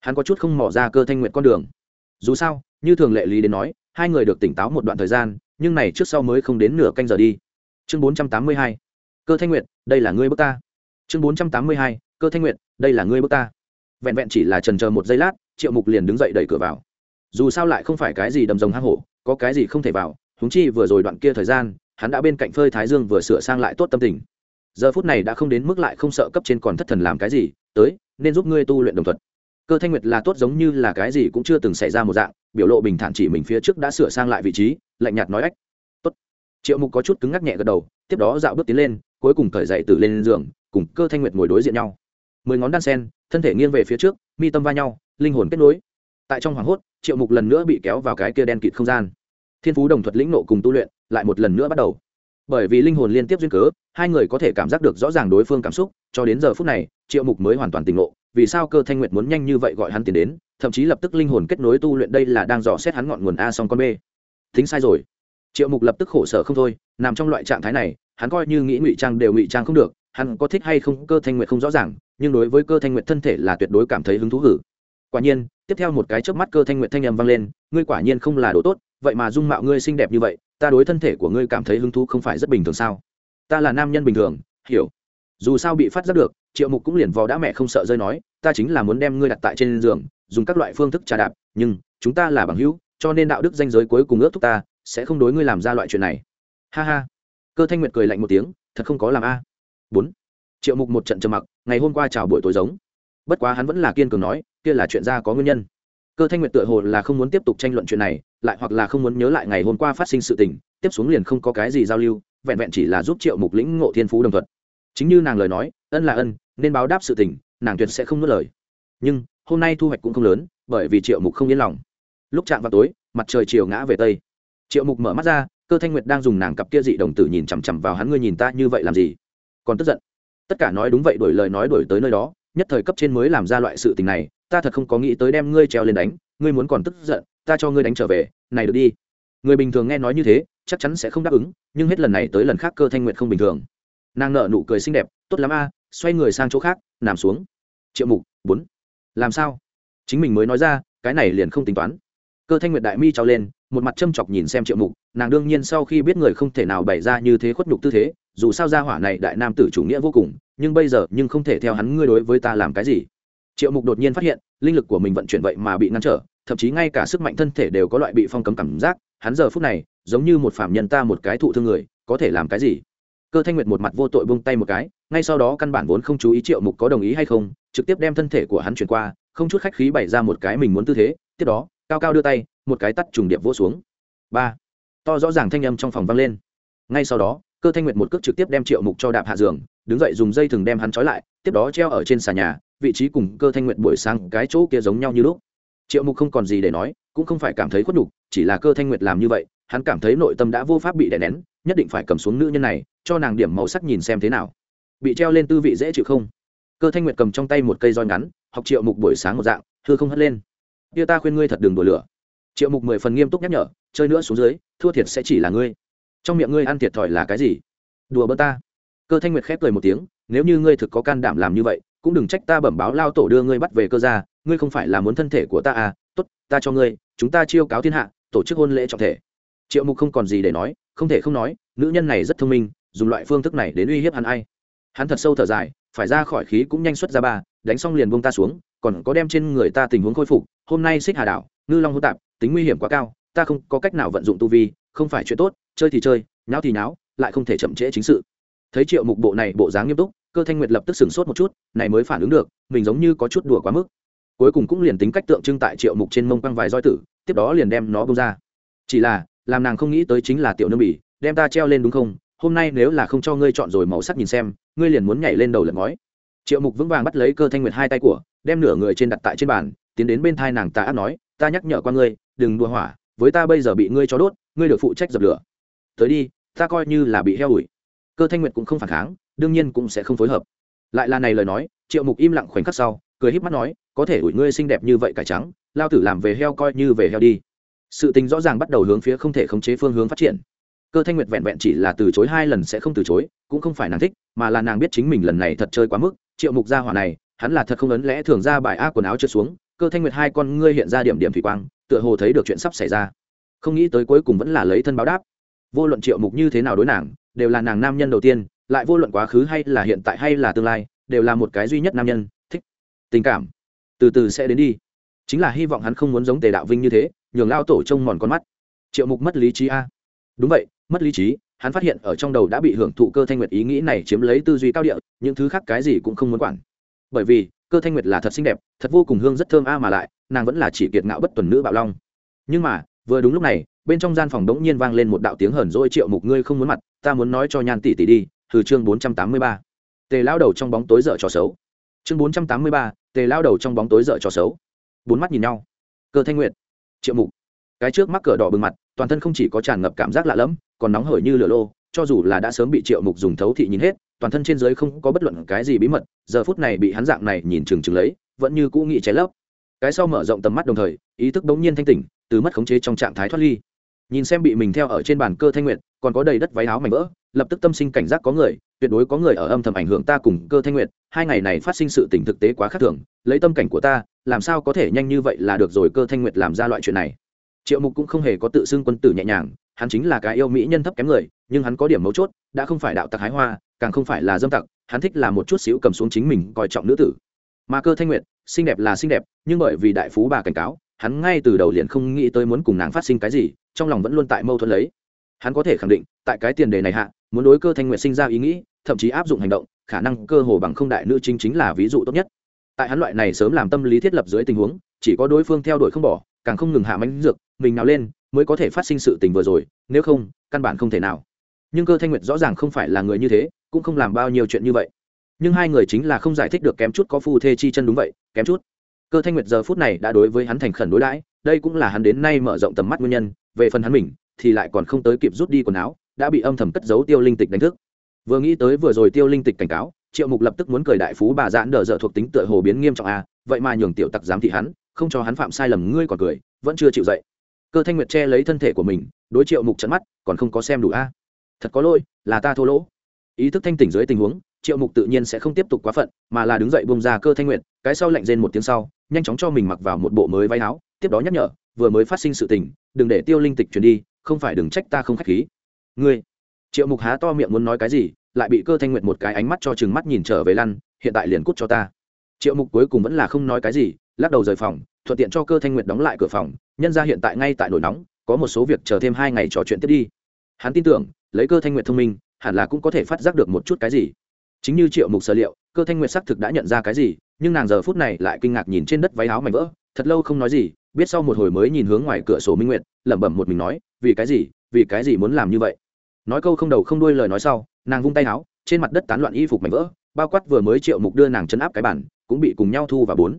Hắn có chút không mỏ ra cơ thanh nguyện con đường. Dù sao, như thường lệ lý đến nói, hai người được tỉnh táo một đoạn thời gian, nhưng này trước sau mới không đến nửa canh giờ đi. Chương bốn trăm tám mươi hai. Cơ thanh nguyện đây là ngươi bước ta chương bốn trăm tám mươi hai, cơ thanh nguyện đây là ngươi bước ta. Vẹn vẹn chỉ là trần chờ một giây lát, triệu mục liền đứng dậy đẩy cửa vào. Dù sao lại không phải cái gì đầm rồng hang hổ, có cái gì không thể vào húng chi vừa rồi đoạn kia thời gian, hắn đã bên cạnh phơi thái dương vừa sửa sang lại tốt tâm tình. Giờ phút này đã không đến mức lại không sợ cấp trên còn thất thần làm cái gì, tới, nên giúp ngươi tu luyện đồng thuật. Cơ thanh nguyệt là tốt giống như là cái gì cũng chưa từng xảy ra một dạng, biểu lộ bình thản chỉ mình phía trước đã sửa sang lại vị trí, lạnh nhạt nói ách. Tốt. Triệu mục có chút cứng ngắc nhẹ gật đầu, tiếp đó dạo bước tiến lên, cuối cùng cởi dậy từ lên giường cùng cơ thanh nguyệt ngồi đối diện nhau. Mười ngón đan sen, thân thể nghiêng về phía trước, mi tâm va nhau, linh hồn kết nối. Tại trong hoàng hốt, triệu mục lần nữa bị kéo vào cái kia đen kịt không gian. Thiên phú đồng thuật lĩnh nộ cùng tu luyện lại một lần nữa bắt đầu. Bởi vì linh hồn liên tiếp duyên cớ, hai người có thể cảm giác được rõ ràng đối phương cảm xúc, cho đến giờ phút này, triệu mục mới hoàn toàn tỉnh ngộ, vì sao cơ thanh nguyệt muốn nhanh như vậy gọi hắn tiền đến, thậm chí lập tức linh hồn kết nối tu luyện đây là đang dò xét hắn ngọn nguồn a song con b. Thính sai rồi. Triệu mục lập tức khổ sở không thôi, nằm trong loại trạng thái này, hắn coi như nghĩ ngụy trang đều ngụy trang không được hắn có thích hay không cơ thanh nguyệt không rõ ràng, nhưng đối với cơ thanh nguyệt thân thể là tuyệt đối cảm thấy hứng thú hử. Quả nhiên, tiếp theo một cái chớp mắt cơ thanh nguyệt thanh âm vang lên, ngươi quả nhiên không là đồ tốt, vậy mà dung mạo ngươi xinh đẹp như vậy, ta đối thân thể của ngươi cảm thấy hứng thú không phải rất bình thường sao? Ta là nam nhân bình thường, hiểu. Dù sao bị phát giác được, triệu mục cũng liền vò đã mẹ không sợ rơi nói, ta chính là muốn đem ngươi đặt tại trên giường, dùng các loại phương thức trà đạp, nhưng, chúng ta là bằng hữu, cho nên đạo đức danh giới cuối cùng ước thúc ta, sẽ không đối ngươi làm ra loại chuyện này. Ha ha. Cơ thanh nguyệt cười lạnh một tiếng, thật không có làm a bốn. Triệu mục một trận trầm mặc, ngày hôm qua chào buổi tối giống. Bất quá hắn vẫn là kiên cường nói, kia là chuyện ra có nguyên nhân. Cơ thanh nguyệt tựa hồ là không muốn tiếp tục tranh luận chuyện này, lại hoặc là không muốn nhớ lại ngày hôm qua phát sinh sự tình, tiếp xuống liền không có cái gì giao lưu, vẹn vẹn chỉ là giúp triệu mục lĩnh ngộ thiên phú đồng thuận. Chính như nàng lời nói, ân là ân, nên báo đáp sự tình, nàng tuyệt sẽ không nuốt lời. Nhưng, hôm nay thu hoạch cũng không lớn, bởi vì triệu mục không yên lòng. Lúc chạm vào tối, mặt trời chiều ngã về tây. Triệu mục mở mắt ra, cơ thanh nguyệt đang dùng nàng cặp kia dị đồng tử nhìn chằm chằm vào hắn, ngươi nhìn ta như vậy làm gì? Còn tức giận. Tất cả nói đúng vậy, đổi lời nói đổi tới nơi đó, nhất thời cấp trên mới làm ra loại sự tình này, ta thật không có nghĩ tới đem ngươi treo lên đánh, ngươi muốn còn tức giận, ta cho ngươi đánh trở về, này được đi. Người bình thường nghe nói như thế, chắc chắn sẽ không đáp ứng, nhưng hết lần này tới lần khác cơ thanh nguyệt không bình thường. Nàng nợ nụ cười xinh đẹp, tốt lắm a, xoay người sang chỗ khác, nằm xuống. Triệu mục, bốn. Làm sao? Chính mình mới nói ra, cái này liền không tính toán. Cơ thanh nguyệt đại mi trao lên, một mặt châm chọc nhìn xem triệu mục, nàng đương nhiên sau khi biết người không thể nào bày ra như thế khuất nhục tư thế dù sao gia hỏa này đại nam tử chủ nghĩa vô cùng, nhưng bây giờ nhưng không thể theo hắn ngươi đối với ta làm cái gì. Triệu mục đột nhiên phát hiện, linh lực của mình vận chuyển vậy mà bị ngăn trở, thậm chí ngay cả sức mạnh thân thể đều có loại bị phong cấm cảm giác, hắn giờ phút này, giống như một phạm nhân ta một cái thụ thương người, có thể làm cái gì? Cơ thanh nguyệt một mặt vô tội bông tay một cái, ngay sau đó căn bản vốn không chú ý triệu mục có đồng ý hay không, trực tiếp đem thân thể của hắn chuyển qua, không chút khách khí bày ra một cái mình muốn tư thế, tiếp đó, cao cao đưa tay, một cái tắt trùng điệp vỗ xuống. Ba. To rõ ràng thanh âm trong phòng vang lên. Ngay sau đó cơ thanh nguyệt một cước trực tiếp đem triệu mục cho đạp hạ giường, đứng dậy dùng dây thừng đem hắn trói lại, tiếp đó treo ở trên xà nhà, vị trí cùng cơ thanh nguyệt buổi sáng cái chỗ kia giống nhau như lúc. Triệu mục không còn gì để nói, cũng không phải cảm thấy khuất đục chỉ là cơ thanh nguyệt làm như vậy, hắn cảm thấy nội tâm đã vô pháp bị đè nén, nhất định phải cầm xuống nữ nhân này, cho nàng điểm màu sắc nhìn xem thế nào. Bị treo lên tư vị dễ chịu không? Cơ thanh nguyệt cầm trong tay một cây roi ngắn, học triệu mục buổi sáng một dạng thưa không hất lên. Tia ta khuyên ngươi thật đừng đổ lửa. Triệu mục mười phần nghiêm túc nhắc nhở, chơi nữa xuống dưới, thua thiệt sẽ chỉ là ngươi trong miệng ngươi ăn thiệt thòi là cái gì? Đùa bơ ta. Cơ thanh nguyệt khép cười một tiếng, nếu như ngươi thực có can đảm làm như vậy, cũng đừng trách ta bẩm báo lao tổ đưa ngươi bắt về cơ gia, ngươi không phải là muốn thân thể của ta à? Tốt, ta cho ngươi, chúng ta chiêu cáo thiên hạ, tổ chức hôn lễ trọng thể. Triệu mục không còn gì để nói, không thể không nói, nữ nhân này rất thông minh, dùng loại phương thức này đến uy hiếp hắn ai. Hắn thật sâu thở dài, phải ra khỏi khí cũng nhanh xuất ra ba, đánh xong liền buông ta xuống, còn có đem trên người ta tình huống khôi phục. Hôm nay xích hà đảo, ngư long hô tạp, tính nguy hiểm quá cao, ta không có cách nào vận dụng tu vi, không phải chuyện tốt chơi thì chơi, nháo thì nháo, lại không thể chậm trễ chính sự. Thấy triệu mục bộ này bộ dáng nghiêm túc, cơ thanh nguyệt lập tức sửng sốt một chút, này mới phản ứng được, mình giống như có chút đùa quá mức. Cuối cùng cũng liền tính cách tượng trưng tại triệu mục trên mông quăng vài roi tử, tiếp đó liền đem nó bông ra. Chỉ là, làm nàng không nghĩ tới chính là tiểu nương bỉ, đem ta treo lên đúng không? Hôm nay nếu là không cho ngươi chọn rồi màu sắc nhìn xem, ngươi liền muốn nhảy lên đầu lật ngói. Triệu mục vững vàng bắt lấy cơ thanh nguyệt hai tay của, đem nửa người trên đặt tại trên bàn, tiến đến bên thai nàng ta ác nói, ta nhắc nhở qua ngươi, đừng đùa hỏa, với ta bây giờ bị ngươi cho đốt, ngươi được phụ trách dập lửa tới đi, ta coi như là bị heo ủi. Cơ thanh nguyệt cũng không phản kháng, đương nhiên cũng sẽ không phối hợp. Lại là này lời nói, triệu mục im lặng khoảnh khắc sau, cười híp mắt nói, có thể ủi ngươi xinh đẹp như vậy cải trắng, lao tử làm về heo coi như về heo đi. Sự tình rõ ràng bắt đầu hướng phía không thể khống chế phương hướng phát triển. Cơ thanh nguyệt vẹn vẹn chỉ là từ chối hai lần sẽ không từ chối, cũng không phải nàng thích, mà là nàng biết chính mình lần này thật chơi quá mức, triệu mục gia hỏa này, hắn là thật không ấn lẽ thường ra bài a quần áo trượt xuống, cơ thanh nguyệt hai con ngươi hiện ra điểm điểm thủy quang, tựa hồ thấy được chuyện sắp xảy ra. Không nghĩ tới cuối cùng vẫn là lấy thân báo đáp vô luận triệu mục như thế nào đối nàng, đều là nàng nam nhân đầu tiên, lại vô luận quá khứ hay là hiện tại hay là tương lai, đều là một cái duy nhất nam nhân, thích, tình cảm. Từ từ sẽ đến đi. Chính là hy vọng hắn không muốn giống tề đạo vinh như thế, nhường lao tổ trông mòn con mắt. Triệu mục mất lý trí a. Đúng vậy, mất lý trí, hắn phát hiện ở trong đầu đã bị hưởng thụ cơ thanh nguyệt ý nghĩ này chiếm lấy tư duy cao địa, những thứ khác cái gì cũng không muốn quản. Bởi vì, cơ thanh nguyệt là thật xinh đẹp, thật vô cùng hương rất thơm a mà lại, nàng vẫn là chỉ kiệt ngạo bất tuần nữ bạo long. Nhưng mà, vừa đúng lúc này bên trong gian phòng đống nhiên vang lên một đạo tiếng hờn dỗi triệu mục ngươi không muốn mặt, ta muốn nói cho nhan tỷ tỷ đi, từ chương bốn trăm tám mươi ba. Tề lao đầu trong bóng tối dở trò xấu. Chương bốn trăm tám mươi ba, tề lao đầu trong bóng tối dở trò xấu. Bốn mắt nhìn nhau. Cơ thanh nguyệt, triệu mục. Cái trước mắc cờ đỏ bừng mặt, toàn thân không chỉ có tràn ngập cảm giác lạ lẫm, còn nóng hởi như lửa lô, cho dù là đã sớm bị triệu mục dùng thấu thị nhìn hết, toàn thân trên dưới không có bất luận cái gì bí mật, giờ phút này bị hắn dạng này nhìn chừng chừng lấy, vẫn như cũ nghĩ cháy lấp. Cái sau mở rộng tầm mắt đồng thời, ý thức bỗng nhiên thanh tỉnh, từ mất khống chế trong trạng thái thoát ly nhìn xem bị mình theo ở trên bàn cơ thanh nguyệt, còn có đầy đất váy áo mảnh vỡ, lập tức tâm sinh cảnh giác có người, tuyệt đối có người ở âm thầm ảnh hưởng ta cùng cơ thanh nguyệt, hai ngày này phát sinh sự tình thực tế quá khác thường, lấy tâm cảnh của ta, làm sao có thể nhanh như vậy là được rồi cơ thanh nguyệt làm ra loại chuyện này. Triệu mục cũng không hề có tự xưng quân tử nhẹ nhàng, hắn chính là cái yêu mỹ nhân thấp kém người, nhưng hắn có điểm mấu chốt, đã không phải đạo tặc hái hoa, càng không phải là dâm tặc, hắn thích là một chút xíu cầm xuống chính mình coi trọng nữ tử. Mà cơ thanh nguyệt, xinh đẹp là xinh đẹp, nhưng bởi vì đại phú bà cảnh cáo, hắn ngay từ đầu liền không nghĩ tới muốn cùng nàng phát sinh cái gì trong lòng vẫn luôn tại mâu thuẫn lấy. Hắn có thể khẳng định, tại cái tiền đề này hạ, muốn đối cơ thanh nguyệt sinh ra ý nghĩ, thậm chí áp dụng hành động, khả năng cơ hồ bằng không đại nữ chính chính là ví dụ tốt nhất. Tại hắn loại này sớm làm tâm lý thiết lập dưới tình huống, chỉ có đối phương theo đuổi không bỏ, càng không ngừng hạ mánh dược, mình nào lên, mới có thể phát sinh sự tình vừa rồi, nếu không, căn bản không thể nào. Nhưng cơ thanh nguyệt rõ ràng không phải là người như thế, cũng không làm bao nhiêu chuyện như vậy. Nhưng hai người chính là không giải thích được kém chút có phu thê chi chân đúng vậy, kém chút. Cơ thanh nguyệt giờ phút này đã đối với hắn thành khẩn đối đãi, đây cũng là hắn đến nay mở rộng tầm mắt nguyên nhân về phần hắn mình thì lại còn không tới kịp rút đi quần áo đã bị âm thầm cất giấu tiêu linh tịch đánh thức. Vừa nghĩ tới vừa rồi tiêu linh tịch cảnh cáo triệu mục lập tức muốn cười đại phú bà giãn đờ dở thuộc tính tựa hồ biến nghiêm trọng a à, vậy mà nhường tiểu tặc giám thị hắn không cho hắn phạm sai lầm ngươi còn cười vẫn chưa chịu dậy. Cơ thanh nguyệt che lấy thân thể của mình đối triệu mục trận mắt còn không có xem đủ a à. thật có lỗi là ta thô lỗ. Ý thức thanh tỉnh dưới tình huống triệu mục tự nhiên sẽ không tiếp tục quá phận mà là đứng dậy bông ra cơ thanh nguyệt cái sau lạnh rên một tiếng sau nhanh chóng cho mình mặc vào một bộ mới váy áo tiếp đó nhắc nhở vừa mới phát sinh sự tình đừng để tiêu linh tịch chuyển đi, không phải đừng trách ta không khách khí. Ngươi, triệu mục há to miệng muốn nói cái gì, lại bị cơ thanh nguyệt một cái ánh mắt cho chừng mắt nhìn trở về lăn, hiện tại liền cút cho ta. Triệu mục cuối cùng vẫn là không nói cái gì, lắc đầu rời phòng, thuận tiện cho cơ thanh nguyệt đóng lại cửa phòng, nhân ra hiện tại ngay tại nổi nóng, có một số việc chờ thêm hai ngày trò chuyện tiếp đi. Hắn tin tưởng, lấy cơ thanh nguyệt thông minh, hẳn là cũng có thể phát giác được một chút cái gì. Chính như triệu mục sở liệu, cơ thanh nguyệt xác thực đã nhận ra cái gì, nhưng nàng giờ phút này lại kinh ngạc nhìn trên đất váy áo mảnh vỡ, thật lâu không nói gì biết sau một hồi mới nhìn hướng ngoài cửa sổ minh nguyệt, lẩm bẩm một mình nói, vì cái gì? Vì cái gì muốn làm như vậy? Nói câu không đầu không đuôi lời nói sau, nàng vung tay áo, trên mặt đất tán loạn y phục mảnh vỡ, bao quát vừa mới triệu mục đưa nàng chấn áp cái bản cũng bị cùng nhau thu và bốn.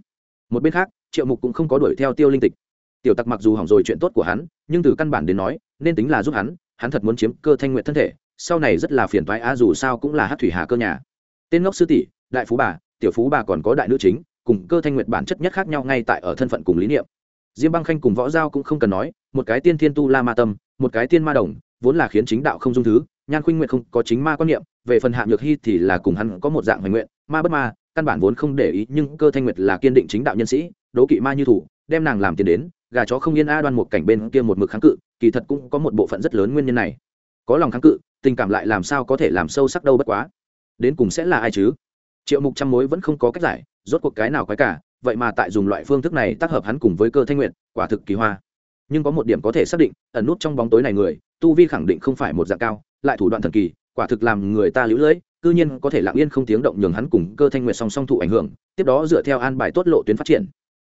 Một bên khác, triệu mục cũng không có đuổi theo tiêu linh tịch. Tiểu tặc mặc dù hỏng rồi chuyện tốt của hắn, nhưng từ căn bản đến nói, nên tính là giúp hắn hắn thật muốn chiếm cơ thanh nguyện thân thể, sau này rất là phiền toái a dù sao cũng là hát thủy hà cơ nhà. Tên ngốc sư tỷ, đại phú bà, tiểu phú bà còn có đại nữ chính, cùng cơ thanh nguyện bản chất nhất khác nhau ngay tại ở thân phận cùng lý niệm diêm băng khanh cùng võ giao cũng không cần nói, một cái tiên thiên tu la ma tâm, một cái tiên ma đồng, vốn là khiến chính đạo không dung thứ, nhan khuynh nguyện không có chính ma quan niệm, về phần hạ nhược hy thì là cùng hắn có một dạng hoành nguyện, ma bất ma, căn bản vốn không để ý, nhưng cơ thanh nguyệt là kiên định chính đạo nhân sĩ, đố kỵ ma như thủ, đem nàng làm tiền đến, gà chó không yên a đoan một cảnh bên kia một mực kháng cự, kỳ thật cũng có một bộ phận rất lớn nguyên nhân này. Có lòng kháng cự, tình cảm lại làm sao có thể làm sâu sắc đâu bất quá. Đến cùng sẽ là ai chứ? Triệu mục trăm mối vẫn không có cách giải, rốt cuộc cái nào quái cả vậy mà tại dùng loại phương thức này tác hợp hắn cùng với cơ thanh nguyện quả thực kỳ hoa. Nhưng có một điểm có thể xác định, ẩn nút trong bóng tối này người, tu vi khẳng định không phải một dạng cao, lại thủ đoạn thần kỳ, quả thực làm người ta lũ lưỡi cư nhiên có thể lặng yên không tiếng động nhường hắn cùng cơ thanh nguyện song song thụ ảnh hưởng, tiếp đó dựa theo an bài tốt lộ tuyến phát triển.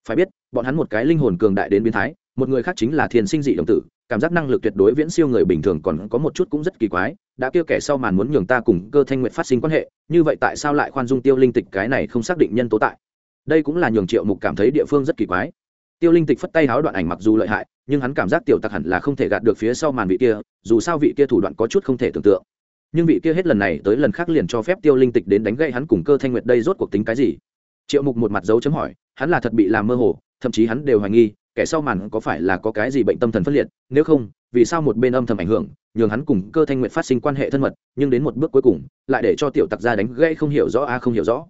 Phải biết, bọn hắn một cái linh hồn cường đại đến biến thái, một người khác chính là thiên sinh dị đồng tử, cảm giác năng lực tuyệt đối viễn siêu người bình thường còn có một chút cũng rất kỳ quái, đã kêu kẻ sau màn muốn nhường ta cùng cơ thanh nguyện phát sinh quan hệ, như vậy tại sao lại khoan dung tiêu linh tịch cái này không xác định nhân tố tại? Đây cũng là nhường triệu mục cảm thấy địa phương rất kỳ quái. Tiêu linh tịch phất tay háo đoạn ảnh mặc dù lợi hại, nhưng hắn cảm giác tiểu tặc hẳn là không thể gạt được phía sau màn vị kia, dù sao vị kia thủ đoạn có chút không thể tưởng tượng. Nhưng vị kia hết lần này tới lần khác liền cho phép tiêu linh tịch đến đánh gậy hắn cùng cơ thanh nguyệt đây rốt cuộc tính cái gì? Triệu mục một mặt dấu chấm hỏi, hắn là thật bị làm mơ hồ, thậm chí hắn đều hoài nghi, kẻ sau màn có phải là có cái gì bệnh tâm thần phân liệt, nếu không, vì sao một bên âm thầm ảnh hưởng, nhường hắn cùng cơ thanh nguyện phát sinh quan hệ thân mật, nhưng đến một bước cuối cùng, lại để cho tiểu tặc ra đánh gây không hiểu rõ a à không hiểu rõ.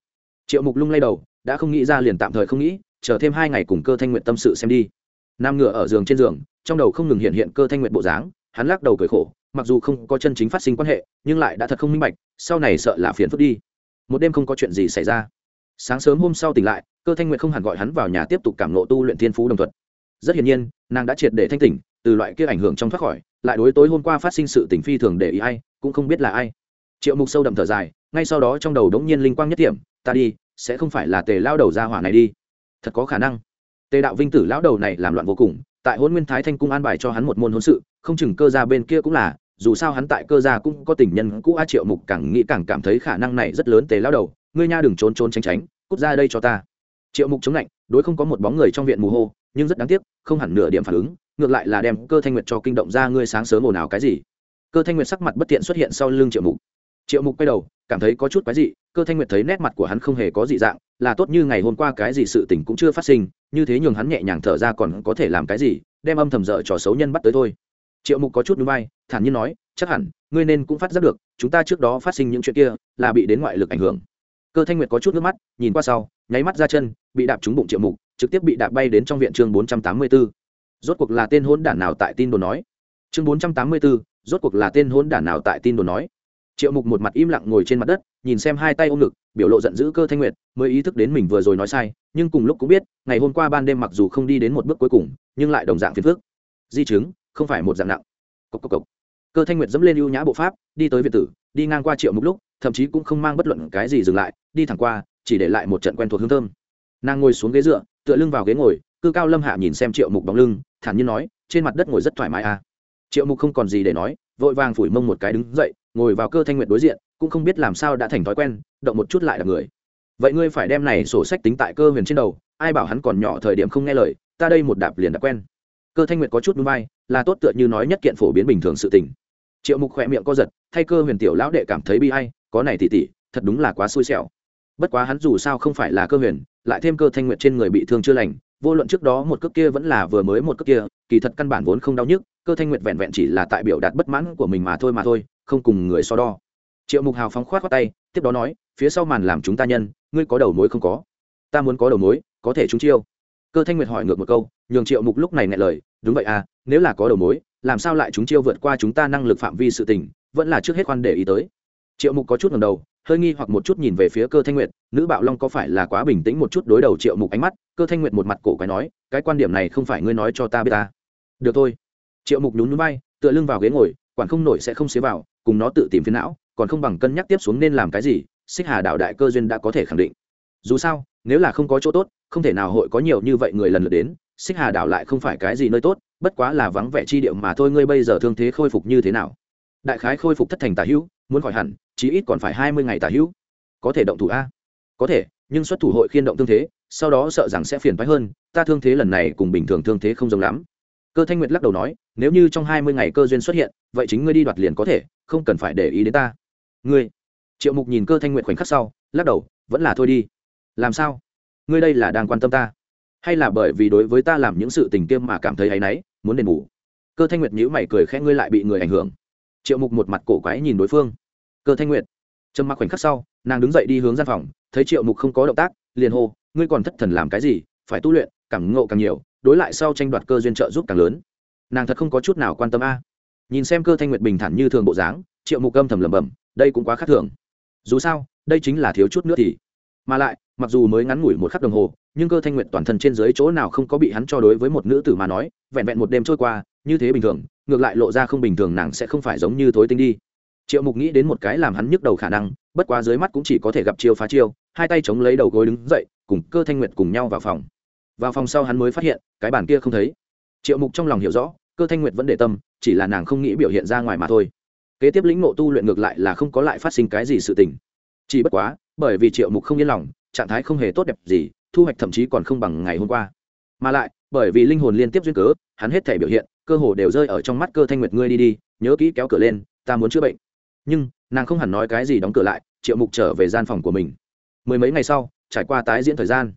Triệu mục lung lay đầu đã không nghĩ ra liền tạm thời không nghĩ, chờ thêm hai ngày cùng cơ thanh nguyện tâm sự xem đi. Nam ngựa ở giường trên giường, trong đầu không ngừng hiện hiện cơ thanh nguyện bộ dáng, hắn lắc đầu cười khổ, mặc dù không có chân chính phát sinh quan hệ, nhưng lại đã thật không minh bạch, sau này sợ là phiền phức đi. Một đêm không có chuyện gì xảy ra. Sáng sớm hôm sau tỉnh lại, cơ thanh nguyện không hẳn gọi hắn vào nhà tiếp tục cảm nộ tu luyện thiên phú đồng thuật rất hiển nhiên, nàng đã triệt để thanh tỉnh, từ loại kia ảnh hưởng trong thoát khỏi, lại đối tối hôm qua phát sinh sự tình phi thường để ý ai, cũng không biết là ai. Triệu mục sâu đậm thở dài, ngay sau đó trong đầu đống nhiên linh quang nhất điểm, ta đi sẽ không phải là tề lao đầu ra hỏa này đi. Thật có khả năng. Tề đạo vinh tử lão đầu này làm loạn vô cùng, tại hôn nguyên thái thanh cung an bài cho hắn một môn hôn sự, không chừng cơ gia bên kia cũng là, dù sao hắn tại cơ gia cũng có tình nhân cũ a triệu mục càng nghĩ càng cảm thấy khả năng này rất lớn tề lao đầu, ngươi nha đừng trốn trốn tránh tránh, cút ra đây cho ta. Triệu mục chống lạnh, đối không có một bóng người trong viện mù hô, nhưng rất đáng tiếc, không hẳn nửa điểm phản ứng, ngược lại là đem cơ thanh nguyệt cho kinh động ra ngươi sáng sớm ồn ào cái gì. Cơ thanh nguyệt sắc mặt bất tiện xuất hiện sau lưng triệu mục. Triệu mục quay đầu, cảm thấy có chút quái dị cơ thanh nguyệt thấy nét mặt của hắn không hề có dị dạng là tốt như ngày hôm qua cái gì sự tình cũng chưa phát sinh như thế nhường hắn nhẹ nhàng thở ra còn có thể làm cái gì đem âm thầm dở trò xấu nhân bắt tới thôi. Triệu mục có chút núi bay thản nhiên nói chắc hẳn ngươi nên cũng phát giác được chúng ta trước đó phát sinh những chuyện kia là bị đến ngoại lực ảnh hưởng. Cơ thanh nguyệt có chút nước mắt nhìn qua sau nháy mắt ra chân bị đạp trúng bụng triệu mục trực tiếp bị đạp bay đến trong viện chương bốn trăm tám mươi 484. rốt cuộc là tên hôn đản nào tại tin đồn nói? Chương bốn trăm tám mươi 484, rốt cuộc là tên hôn đản nào tại tin đồn nói? Triệu mục một mặt im lặng ngồi trên mặt đất nhìn xem hai tay ôm ngực, biểu lộ giận dữ cơ thanh nguyệt, mới ý thức đến mình vừa rồi nói sai, nhưng cùng lúc cũng biết, ngày hôm qua ban đêm mặc dù không đi đến một bước cuối cùng, nhưng lại đồng dạng phiền phước di chứng, không phải một dạng nặng. Cốc cốc cốc. cơ thanh nguyệt dẫm lên ưu nhã bộ pháp, đi tới việt tử, đi ngang qua triệu mục lúc, thậm chí cũng không mang bất luận cái gì dừng lại, đi thẳng qua, chỉ để lại một trận quen thuộc hương thơm. Nàng ngồi xuống ghế dựa, tựa lưng vào ghế ngồi, cư cao lâm hạ nhìn xem triệu mục bóng lưng, thản nhiên nói, trên mặt đất ngồi rất thoải mái à. Triệu mục không còn gì để nói, vội vàng phủi mông một cái đứng dậy, ngồi vào cơ thanh nguyệt đối diện cũng không biết làm sao đã thành thói quen, động một chút lại là người. Vậy ngươi phải đem này sổ sách tính tại cơ huyền trên đầu, ai bảo hắn còn nhỏ thời điểm không nghe lời, ta đây một đạp liền đã quen. Cơ thanh nguyệt có chút núi bay là tốt tựa như nói nhất kiện phổ biến bình thường sự tình. Triệu mục khỏe miệng co giật, thay cơ huyền tiểu lão đệ cảm thấy bi hay có này tỉ tỉ, thật đúng là quá xui xẻo. Bất quá hắn dù sao không phải là cơ huyền, lại thêm cơ thanh nguyệt trên người bị thương chưa lành, vô luận trước đó một cước kia vẫn là vừa mới một cước kia, kỳ thật căn bản vốn không đau nhức, cơ thanh nguyệt vẹn vẹn chỉ là tại biểu đạt bất mãn của mình mà thôi mà thôi, không cùng người so đo triệu mục hào phóng khoát khoát tay, tiếp đó nói, phía sau màn làm chúng ta nhân, ngươi có đầu mối không có? Ta muốn có đầu mối, có thể chúng chiêu. Cơ thanh nguyệt hỏi ngược một câu, nhường triệu mục lúc này ngại lời, đúng vậy à nếu là có đầu mối, làm sao lại chúng chiêu vượt qua chúng ta năng lực phạm vi sự tình, vẫn là trước hết khoan để ý tới. Triệu mục có chút ngầm đầu, hơi nghi hoặc một chút nhìn về phía cơ thanh nguyệt, nữ bạo long có phải là quá bình tĩnh một chút đối đầu triệu mục ánh mắt? Cơ thanh nguyệt một mặt cổ quái nói, cái quan điểm này không phải ngươi nói cho ta biết ta. Được thôi. Triệu mục nhún núi bay, tựa lưng vào ghế ngồi, quản không nổi sẽ không xế vào, cùng nó tự tìm phiến não còn không bằng cân nhắc tiếp xuống nên làm cái gì, xích hà đạo đại cơ duyên đã có thể khẳng định. Dù sao, nếu là không có chỗ tốt, không thể nào hội có nhiều như vậy người lần lượt đến, xích hà đảo lại không phải cái gì nơi tốt, bất quá là vắng vẻ chi điệu mà thôi, ngươi bây giờ thương thế khôi phục như thế nào? Đại khái khôi phục thất thành tà hữu, muốn khỏi hẳn, chí ít còn phải hai mươi ngày tà hữu. Có thể động thủ a? Có thể, nhưng xuất thủ hội khiên động thương thế, sau đó sợ rằng sẽ phiền phái hơn, ta thương thế lần này cùng bình thường thương thế không giống lắm. Cơ thanh nguyệt lắc đầu nói, nếu như trong hai mươi ngày cơ duyên xuất hiện, vậy chính ngươi đi đoạt liền có thể, không cần phải để ý đến ta ngươi. Triệu mục nhìn cơ thanh nguyệt khoảnh khắc sau, lắc đầu, vẫn là thôi đi. Làm sao? Ngươi đây là đang quan tâm ta? Hay là bởi vì đối với ta làm những sự tình kiêm mà cảm thấy hay náy, muốn đền bù? Cơ thanh nguyệt nhữ mày cười khẽ, ngươi lại bị người ảnh hưởng. Triệu mục một mặt cổ quái nhìn đối phương. Cơ thanh nguyệt. Trầm mặc khoảnh khắc sau, nàng đứng dậy đi hướng gian phòng, thấy triệu mục không có động tác, liền hô, ngươi còn thất thần làm cái gì? Phải tu luyện cảm ngộ càng nhiều, đối lại sau tranh đoạt cơ duyên trợ giúp càng lớn. Nàng thật không có chút nào quan tâm a. Nhìn xem cơ thanh nguyệt bình thản như thường bộ dáng, triệu mục âm thầm lẩm bẩm đây cũng quá khác thường. Dù sao, đây chính là thiếu chút nữa thì. Mà lại, mặc dù mới ngắn ngủi một khắc đồng hồ, nhưng cơ thanh nguyệt toàn thân trên dưới chỗ nào không có bị hắn cho đối với một nữ tử mà nói, vẹn vẹn một đêm trôi qua, như thế bình thường, ngược lại lộ ra không bình thường nàng sẽ không phải giống như thối tinh đi. Triệu mục nghĩ đến một cái làm hắn nhức đầu khả năng, bất quá dưới mắt cũng chỉ có thể gặp chiêu phá chiêu, hai tay chống lấy đầu gối đứng dậy, cùng cơ thanh nguyệt cùng nhau vào phòng. Vào phòng sau hắn mới phát hiện, cái bàn kia không thấy. Triệu mục trong lòng hiểu rõ, cơ thanh nguyệt vẫn để tâm, chỉ là nàng không nghĩ biểu hiện ra ngoài mà thôi kế tiếp lĩnh ngộ tu luyện ngược lại là không có lại phát sinh cái gì sự tình. Chỉ bất quá, bởi vì triệu mục không yên lòng, trạng thái không hề tốt đẹp gì, thu hoạch thậm chí còn không bằng ngày hôm qua. Mà lại, bởi vì linh hồn liên tiếp duyên cớ, hắn hết thể biểu hiện, cơ hồ đều rơi ở trong mắt cơ thanh nguyệt ngươi đi đi, nhớ kỹ kéo cửa lên, ta muốn chữa bệnh. Nhưng, nàng không hẳn nói cái gì đóng cửa lại, triệu mục trở về gian phòng của mình. Mười mấy ngày sau, trải qua tái diễn thời gian.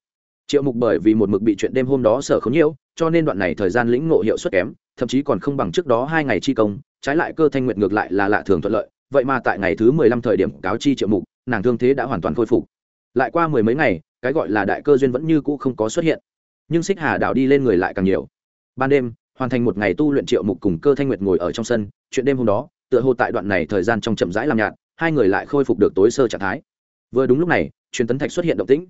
Triệu mục bởi vì một mực bị chuyện đêm hôm đó sở không nhiễu, cho nên đoạn này thời gian lĩnh ngộ hiệu suất kém, thậm chí còn không bằng trước đó hai ngày chi công trái lại cơ thanh nguyệt ngược lại là lạ thường thuận lợi, vậy mà tại ngày thứ mười lăm thời điểm cáo chi triệu mục, nàng thương thế đã hoàn toàn khôi phục. Lại qua mười mấy ngày, cái gọi là đại cơ duyên vẫn như cũ không có xuất hiện. Nhưng xích hà đảo đi lên người lại càng nhiều. Ban đêm, hoàn thành một ngày tu luyện triệu mục cùng cơ thanh nguyệt ngồi ở trong sân, chuyện đêm hôm đó, tựa hồ tại đoạn này thời gian trong chậm rãi làm nhạt, hai người lại khôi phục được tối sơ trạng thái. Vừa đúng lúc này, truyền tấn thạch xuất hiện động tĩnh.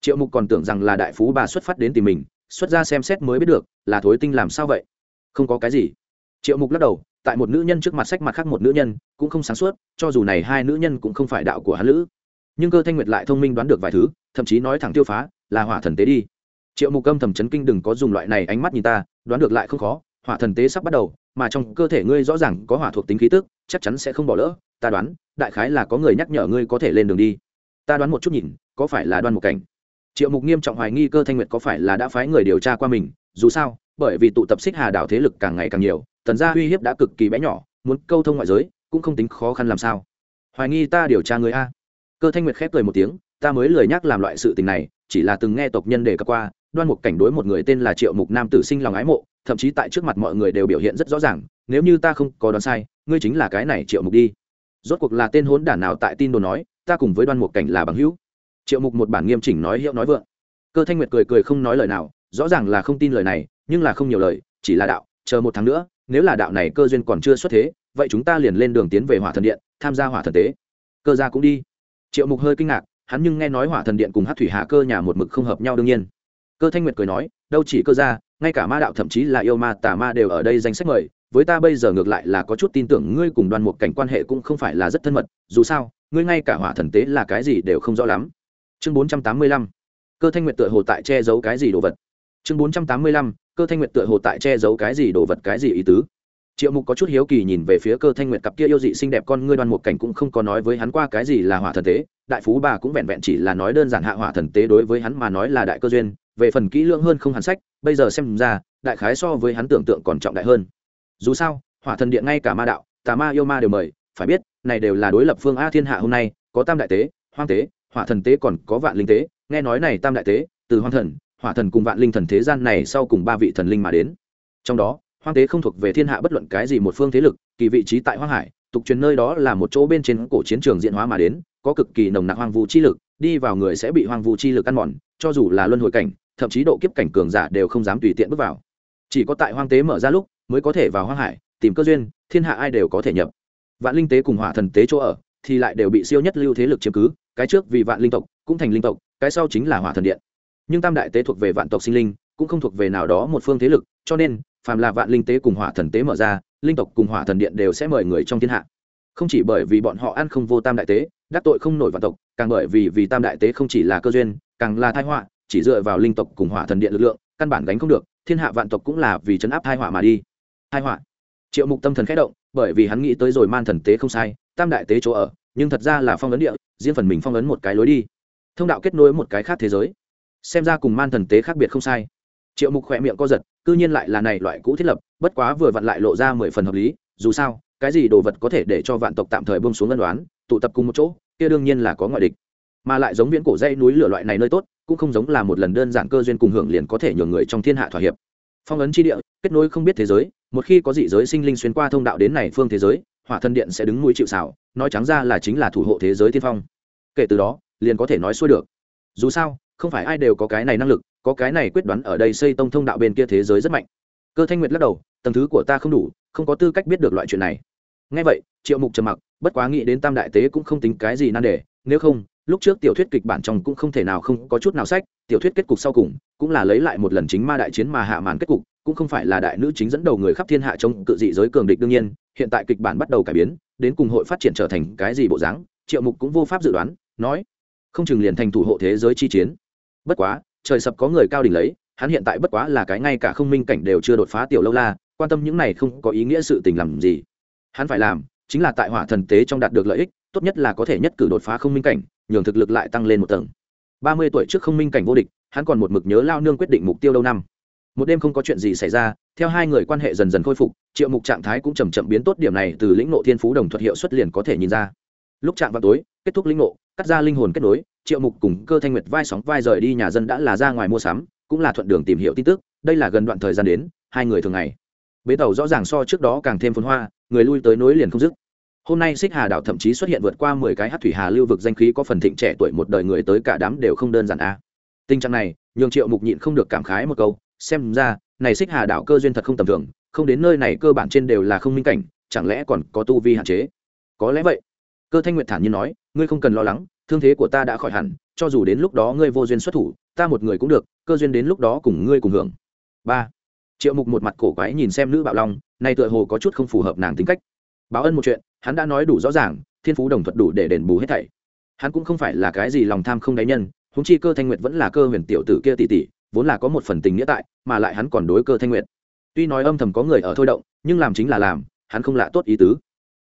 Triệu mục còn tưởng rằng là đại phú bà xuất phát đến tìm mình, xuất ra xem xét mới biết được, là thối tinh làm sao vậy? Không có cái gì. Triệu mục lắc đầu tại một nữ nhân trước mặt sách mặt khác một nữ nhân cũng không sáng suốt, cho dù này hai nữ nhân cũng không phải đạo của hắn lữ. Nhưng cơ thanh nguyệt lại thông minh đoán được vài thứ, thậm chí nói thẳng tiêu phá, là hỏa thần tế đi. Triệu mục âm thầm chấn kinh đừng có dùng loại này ánh mắt nhìn ta, đoán được lại không khó, hỏa thần tế sắp bắt đầu, mà trong cơ thể ngươi rõ ràng có hỏa thuộc tính khí tức, chắc chắn sẽ không bỏ lỡ, ta đoán, đại khái là có người nhắc nhở ngươi có thể lên đường đi. Ta đoán một chút nhìn, có phải là đoan một cảnh? Triệu mục nghiêm trọng hoài nghi cơ thanh nguyệt có phải là đã phái người điều tra qua mình, dù sao, bởi vì tụ tập xích hà đảo thế lực càng ngày càng nhiều tần gia uy hiếp đã cực kỳ bé nhỏ, muốn câu thông ngoại giới, cũng không tính khó khăn làm sao. Hoài nghi ta điều tra người a. Cơ thanh nguyệt khép cười một tiếng, ta mới lười nhắc làm loại sự tình này, chỉ là từng nghe tộc nhân đề cập qua, đoan mục cảnh đối một người tên là triệu mục nam tử sinh lòng ái mộ, thậm chí tại trước mặt mọi người đều biểu hiện rất rõ ràng, nếu như ta không có đoán sai, ngươi chính là cái này triệu mục đi. Rốt cuộc là tên hốn đản nào tại tin đồn nói, ta cùng với đoan mục cảnh là bằng hữu. Triệu mục một bản nghiêm chỉnh nói hiệu nói vượng. Cơ thanh nguyệt cười cười không nói lời nào, rõ ràng là không tin lời này, nhưng là không nhiều lời, chỉ là đạo, chờ một tháng nữa nếu là đạo này cơ duyên còn chưa xuất thế, vậy chúng ta liền lên đường tiến về hỏa thần điện, tham gia hỏa thần tế. Cơ gia cũng đi. Triệu mục hơi kinh ngạc, hắn nhưng nghe nói hỏa thần điện cùng hát thủy hạ cơ nhà một mực không hợp nhau đương nhiên. Cơ thanh nguyệt cười nói, đâu chỉ cơ gia, ngay cả ma đạo thậm chí là yêu ma, tà ma đều ở đây danh sách mời. Với ta bây giờ ngược lại là có chút tin tưởng ngươi cùng đoàn một cảnh quan hệ cũng không phải là rất thân mật, dù sao, ngươi ngay cả hỏa thần tế là cái gì đều không rõ lắm. Chương bốn trăm tám mươi lăm. Cơ thanh nguyệt tựa hồ tại che giấu cái gì đồ vật. Chương bốn trăm tám mươi lăm cơ thanh nguyệt tựa hồ tại che giấu cái gì đồ vật, cái gì ý tứ? Triệu mục có chút hiếu kỳ nhìn về phía cơ thanh nguyệt cặp kia yêu dị xinh đẹp con ngươi đoan một cảnh cũng không có nói với hắn qua cái gì là hỏa thần tế. Đại phú bà cũng vẹn vẹn chỉ là nói đơn giản hạ hỏa thần tế đối với hắn mà nói là đại cơ duyên, về phần kỹ lưỡng hơn không hẳn sách, bây giờ xem ra, đại khái so với hắn tưởng tượng còn trọng đại hơn. Dù sao, hỏa thần điện ngay cả ma đạo, tà ma yêu ma đều mời, phải biết, này đều là đối lập phương a thiên hạ hôm nay, có tam đại tế, hoang tế, hỏa thần tế còn có vạn linh tế. Nghe nói này tam đại tế, từ hoang thần hỏa thần cùng vạn linh thần thế gian này sau cùng ba vị thần linh mà đến. Trong đó, hoang tế không thuộc về thiên hạ bất luận cái gì một phương thế lực, kỳ vị trí tại hoang hải, tục truyền nơi đó là một chỗ bên trên cổ chiến trường diện hóa mà đến, có cực kỳ nồng nặc hoang vu chi lực, đi vào người sẽ bị hoang vu chi lực ăn mòn, cho dù là luân hồi cảnh, thậm chí độ kiếp cảnh cường giả đều không dám tùy tiện bước vào. Chỉ có tại hoang tế mở ra lúc, mới có thể vào hoang hải, tìm cơ duyên, thiên hạ ai đều có thể nhập. Vạn linh tế cùng hỏa thần tế chỗ ở, thì lại đều bị siêu nhất lưu thế lực chiếm cứ, cái trước vì vạn linh tộc, cũng thành linh tộc, cái sau chính là hỏa thần điện nhưng tam đại tế thuộc về vạn tộc sinh linh, cũng không thuộc về nào đó một phương thế lực, cho nên, phàm là vạn linh tế cùng hỏa thần tế mở ra, linh tộc cùng hỏa thần điện đều sẽ mời người trong thiên hạ. Không chỉ bởi vì bọn họ ăn không vô tam đại tế, đắc tội không nổi vạn tộc, càng bởi vì vì tam đại tế không chỉ là cơ duyên, càng là thai họa, chỉ dựa vào linh tộc cùng hỏa thần điện lực lượng, căn bản gánh không được, thiên hạ vạn tộc cũng là vì chấn áp thai họa mà đi. Thai họa. Triệu mục tâm thần khẽ động, bởi vì hắn nghĩ tới rồi man thần tế không sai, tam đại tế chỗ ở, nhưng thật ra là phong ấn địa, riêng phần mình phong ấn một cái lối đi. Thông đạo kết nối một cái khác thế giới xem ra cùng man thần tế khác biệt không sai. Triệu mục khỏe miệng co giật, cư nhiên lại là này loại cũ thiết lập, bất quá vừa vặn lại lộ ra mười phần hợp lý, dù sao, cái gì đồ vật có thể để cho vạn tộc tạm thời bông xuống ân đoán tụ tập cùng một chỗ, kia đương nhiên là có ngoại địch. Mà lại giống viễn cổ dây núi lửa loại này nơi tốt, cũng không giống là một lần đơn giản cơ duyên cùng hưởng liền có thể nhường người trong thiên hạ thỏa hiệp. Phong ấn chi địa, kết nối không biết thế giới, một khi có dị giới sinh linh xuyên qua thông đạo đến này phương thế giới, hỏa thân điện sẽ đứng mũi chịu xảo nói trắng ra là chính là thủ hộ thế giới tiên phong. Kể từ đó, liền có thể nói xuôi được. Dù sao không phải ai đều có cái này năng lực, có cái này quyết đoán ở đây xây tông thông đạo bên kia thế giới rất mạnh. Cơ thanh nguyệt lắc đầu, tầng thứ của ta không đủ, không có tư cách biết được loại chuyện này. Ngay vậy, triệu mục trầm mặc, bất quá nghĩ đến tam đại tế cũng không tính cái gì nan đề, nếu không, lúc trước tiểu thuyết kịch bản trong cũng không thể nào không có chút nào sách, tiểu thuyết kết cục sau cùng cũng là lấy lại một lần chính ma đại chiến mà hạ màn kết cục, cũng không phải là đại nữ chính dẫn đầu người khắp thiên hạ trong cự dị giới cường địch đương nhiên, hiện tại kịch bản bắt đầu cải biến, đến cùng hội phát triển trở thành cái gì bộ dáng, triệu mục cũng vô pháp dự đoán, nói, không chừng liền thành thủ hộ thế giới chi chiến bất quá, trời sập có người cao đỉnh lấy, hắn hiện tại bất quá là cái ngay cả không minh cảnh đều chưa đột phá tiểu lâu la, quan tâm những này không có ý nghĩa sự tình làm gì. Hắn phải làm, chính là tại hỏa thần tế trong đạt được lợi ích, tốt nhất là có thể nhất cử đột phá không minh cảnh, nhường thực lực lại tăng lên một tầng. Ba mươi tuổi trước không minh cảnh vô địch, hắn còn một mực nhớ lao nương quyết định mục tiêu lâu năm. Một đêm không có chuyện gì xảy ra, theo hai người quan hệ dần dần khôi phục, triệu mục trạng thái cũng chầm chậm biến tốt điểm này từ lĩnh nộ thiên phú đồng thuật hiệu xuất liền có thể nhìn ra. Lúc chạm vào tối, kết thúc lĩnh ngộ cắt ra linh hồn kết nối, triệu mục cùng cơ thanh nguyệt vai sóng vai rời đi nhà dân đã là ra ngoài mua sắm, cũng là thuận đường tìm hiểu tin tức, đây là gần đoạn thời gian đến, hai người thường ngày. Bến tàu rõ ràng so trước đó càng thêm phồn hoa, người lui tới nối liền không dứt. Hôm nay xích hà đảo thậm chí xuất hiện vượt qua mười cái hát thủy hà lưu vực danh khí có phần thịnh trẻ tuổi một đời người tới cả đám đều không đơn giản a. Tình trạng này, nhường triệu mục nhịn không được cảm khái một câu, xem ra, này xích hà đảo cơ duyên thật không tầm thường, không đến nơi này cơ bản trên đều là không minh cảnh, chẳng lẽ còn có tu vi hạn chế? Có lẽ vậy cơ thanh nguyệt thản nhiên nói, ngươi không cần lo lắng, thương thế của ta đã khỏi hẳn, cho dù đến lúc đó ngươi vô duyên xuất thủ, ta một người cũng được, cơ duyên đến lúc đó cùng ngươi cùng hưởng. Ba. Triệu mục một mặt cổ quái nhìn xem nữ bạo long, nay tựa hồ có chút không phù hợp nàng tính cách. Báo ân một chuyện, hắn đã nói đủ rõ ràng, thiên phú đồng thuật đủ để đền bù hết thảy. Hắn cũng không phải là cái gì lòng tham không đáy nhân húng chi cơ thanh nguyệt vẫn là cơ huyền tiểu tử kia tỷ tỷ, vốn là có một phần tình nghĩa tại, mà lại hắn còn đối cơ thanh nguyệt. Tuy nói âm thầm có người ở thôi động, nhưng làm chính là làm, hắn không lạ tốt ý tứ.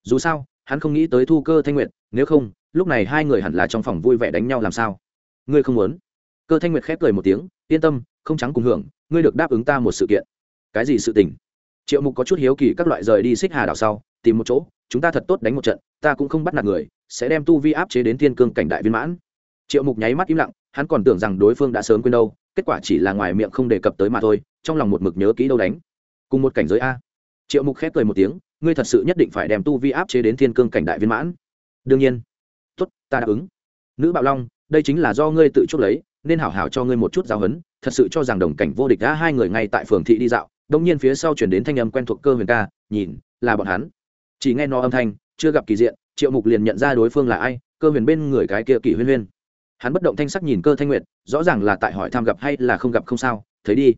Dù sao hắn không nghĩ tới thu cơ thanh nguyệt, nếu không, lúc này hai người hẳn là trong phòng vui vẻ đánh nhau làm sao? Ngươi không muốn? Cơ thanh nguyệt khép cười một tiếng, yên tâm, không trắng cùng hưởng, ngươi được đáp ứng ta một sự kiện. Cái gì sự tình? Triệu mục có chút hiếu kỳ các loại rời đi xích hà đảo sau, tìm một chỗ, chúng ta thật tốt đánh một trận, ta cũng không bắt nạt người, sẽ đem tu vi áp chế đến thiên cương cảnh đại viên mãn. Triệu mục nháy mắt im lặng, hắn còn tưởng rằng đối phương đã sớm quên đâu, kết quả chỉ là ngoài miệng không đề cập tới mà thôi, trong lòng một mực nhớ kỹ đâu đánh. Cùng một cảnh giới a. Triệu mục khép cười một tiếng ngươi thật sự nhất định phải đem tu vi áp chế đến thiên cương cảnh đại viên mãn. Đương nhiên. Tốt, ta đáp ứng. Nữ bạo long, đây chính là do ngươi tự chuốc lấy, nên hảo hảo cho ngươi một chút giáo huấn, thật sự cho rằng đồng cảnh vô địch đã hai người ngay tại phường thị đi dạo, đông nhiên phía sau chuyển đến thanh âm quen thuộc cơ huyền ca, nhìn, là bọn hắn. Chỉ nghe nó âm thanh, chưa gặp kỳ diện, triệu mục liền nhận ra đối phương là ai, cơ huyền bên người cái kia kỷ huyên huyên. Hắn bất động thanh sắc nhìn cơ thanh nguyệt, rõ ràng là tại hỏi tham gặp hay là không gặp không sao, thấy đi.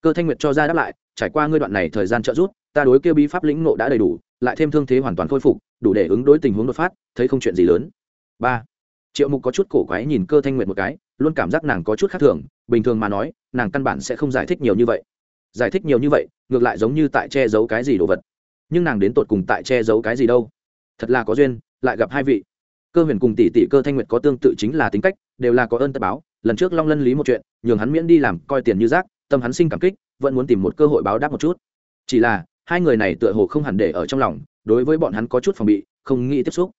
Cơ thanh nguyệt cho ra đáp lại, trải qua ngươi đoạn này thời gian trợ rút ta đối kêu bí pháp lĩnh nộ đã đầy đủ, lại thêm thương thế hoàn toàn khôi phục, đủ để ứng đối tình huống đột phát, thấy không chuyện gì lớn. Ba. Triệu mục có chút cổ quái nhìn cơ thanh nguyệt một cái, luôn cảm giác nàng có chút khác thường, bình thường mà nói, nàng căn bản sẽ không giải thích nhiều như vậy. Giải thích nhiều như vậy, ngược lại giống như tại che giấu cái gì đồ vật. Nhưng nàng đến tột cùng tại che giấu cái gì đâu? Thật là có duyên, lại gặp hai vị. Cơ huyền cùng tỷ tỷ cơ thanh nguyệt có tương tự chính là tính cách, đều là có ơn tất báo, lần trước long lân lý một chuyện, nhường hắn miễn đi làm coi tiền như rác, tâm hắn sinh cảm kích, vẫn muốn tìm một cơ hội báo đáp một chút. Chỉ là hai người này tựa hồ không hẳn để ở trong lòng, đối với bọn hắn có chút phòng bị, không nghĩ tiếp xúc.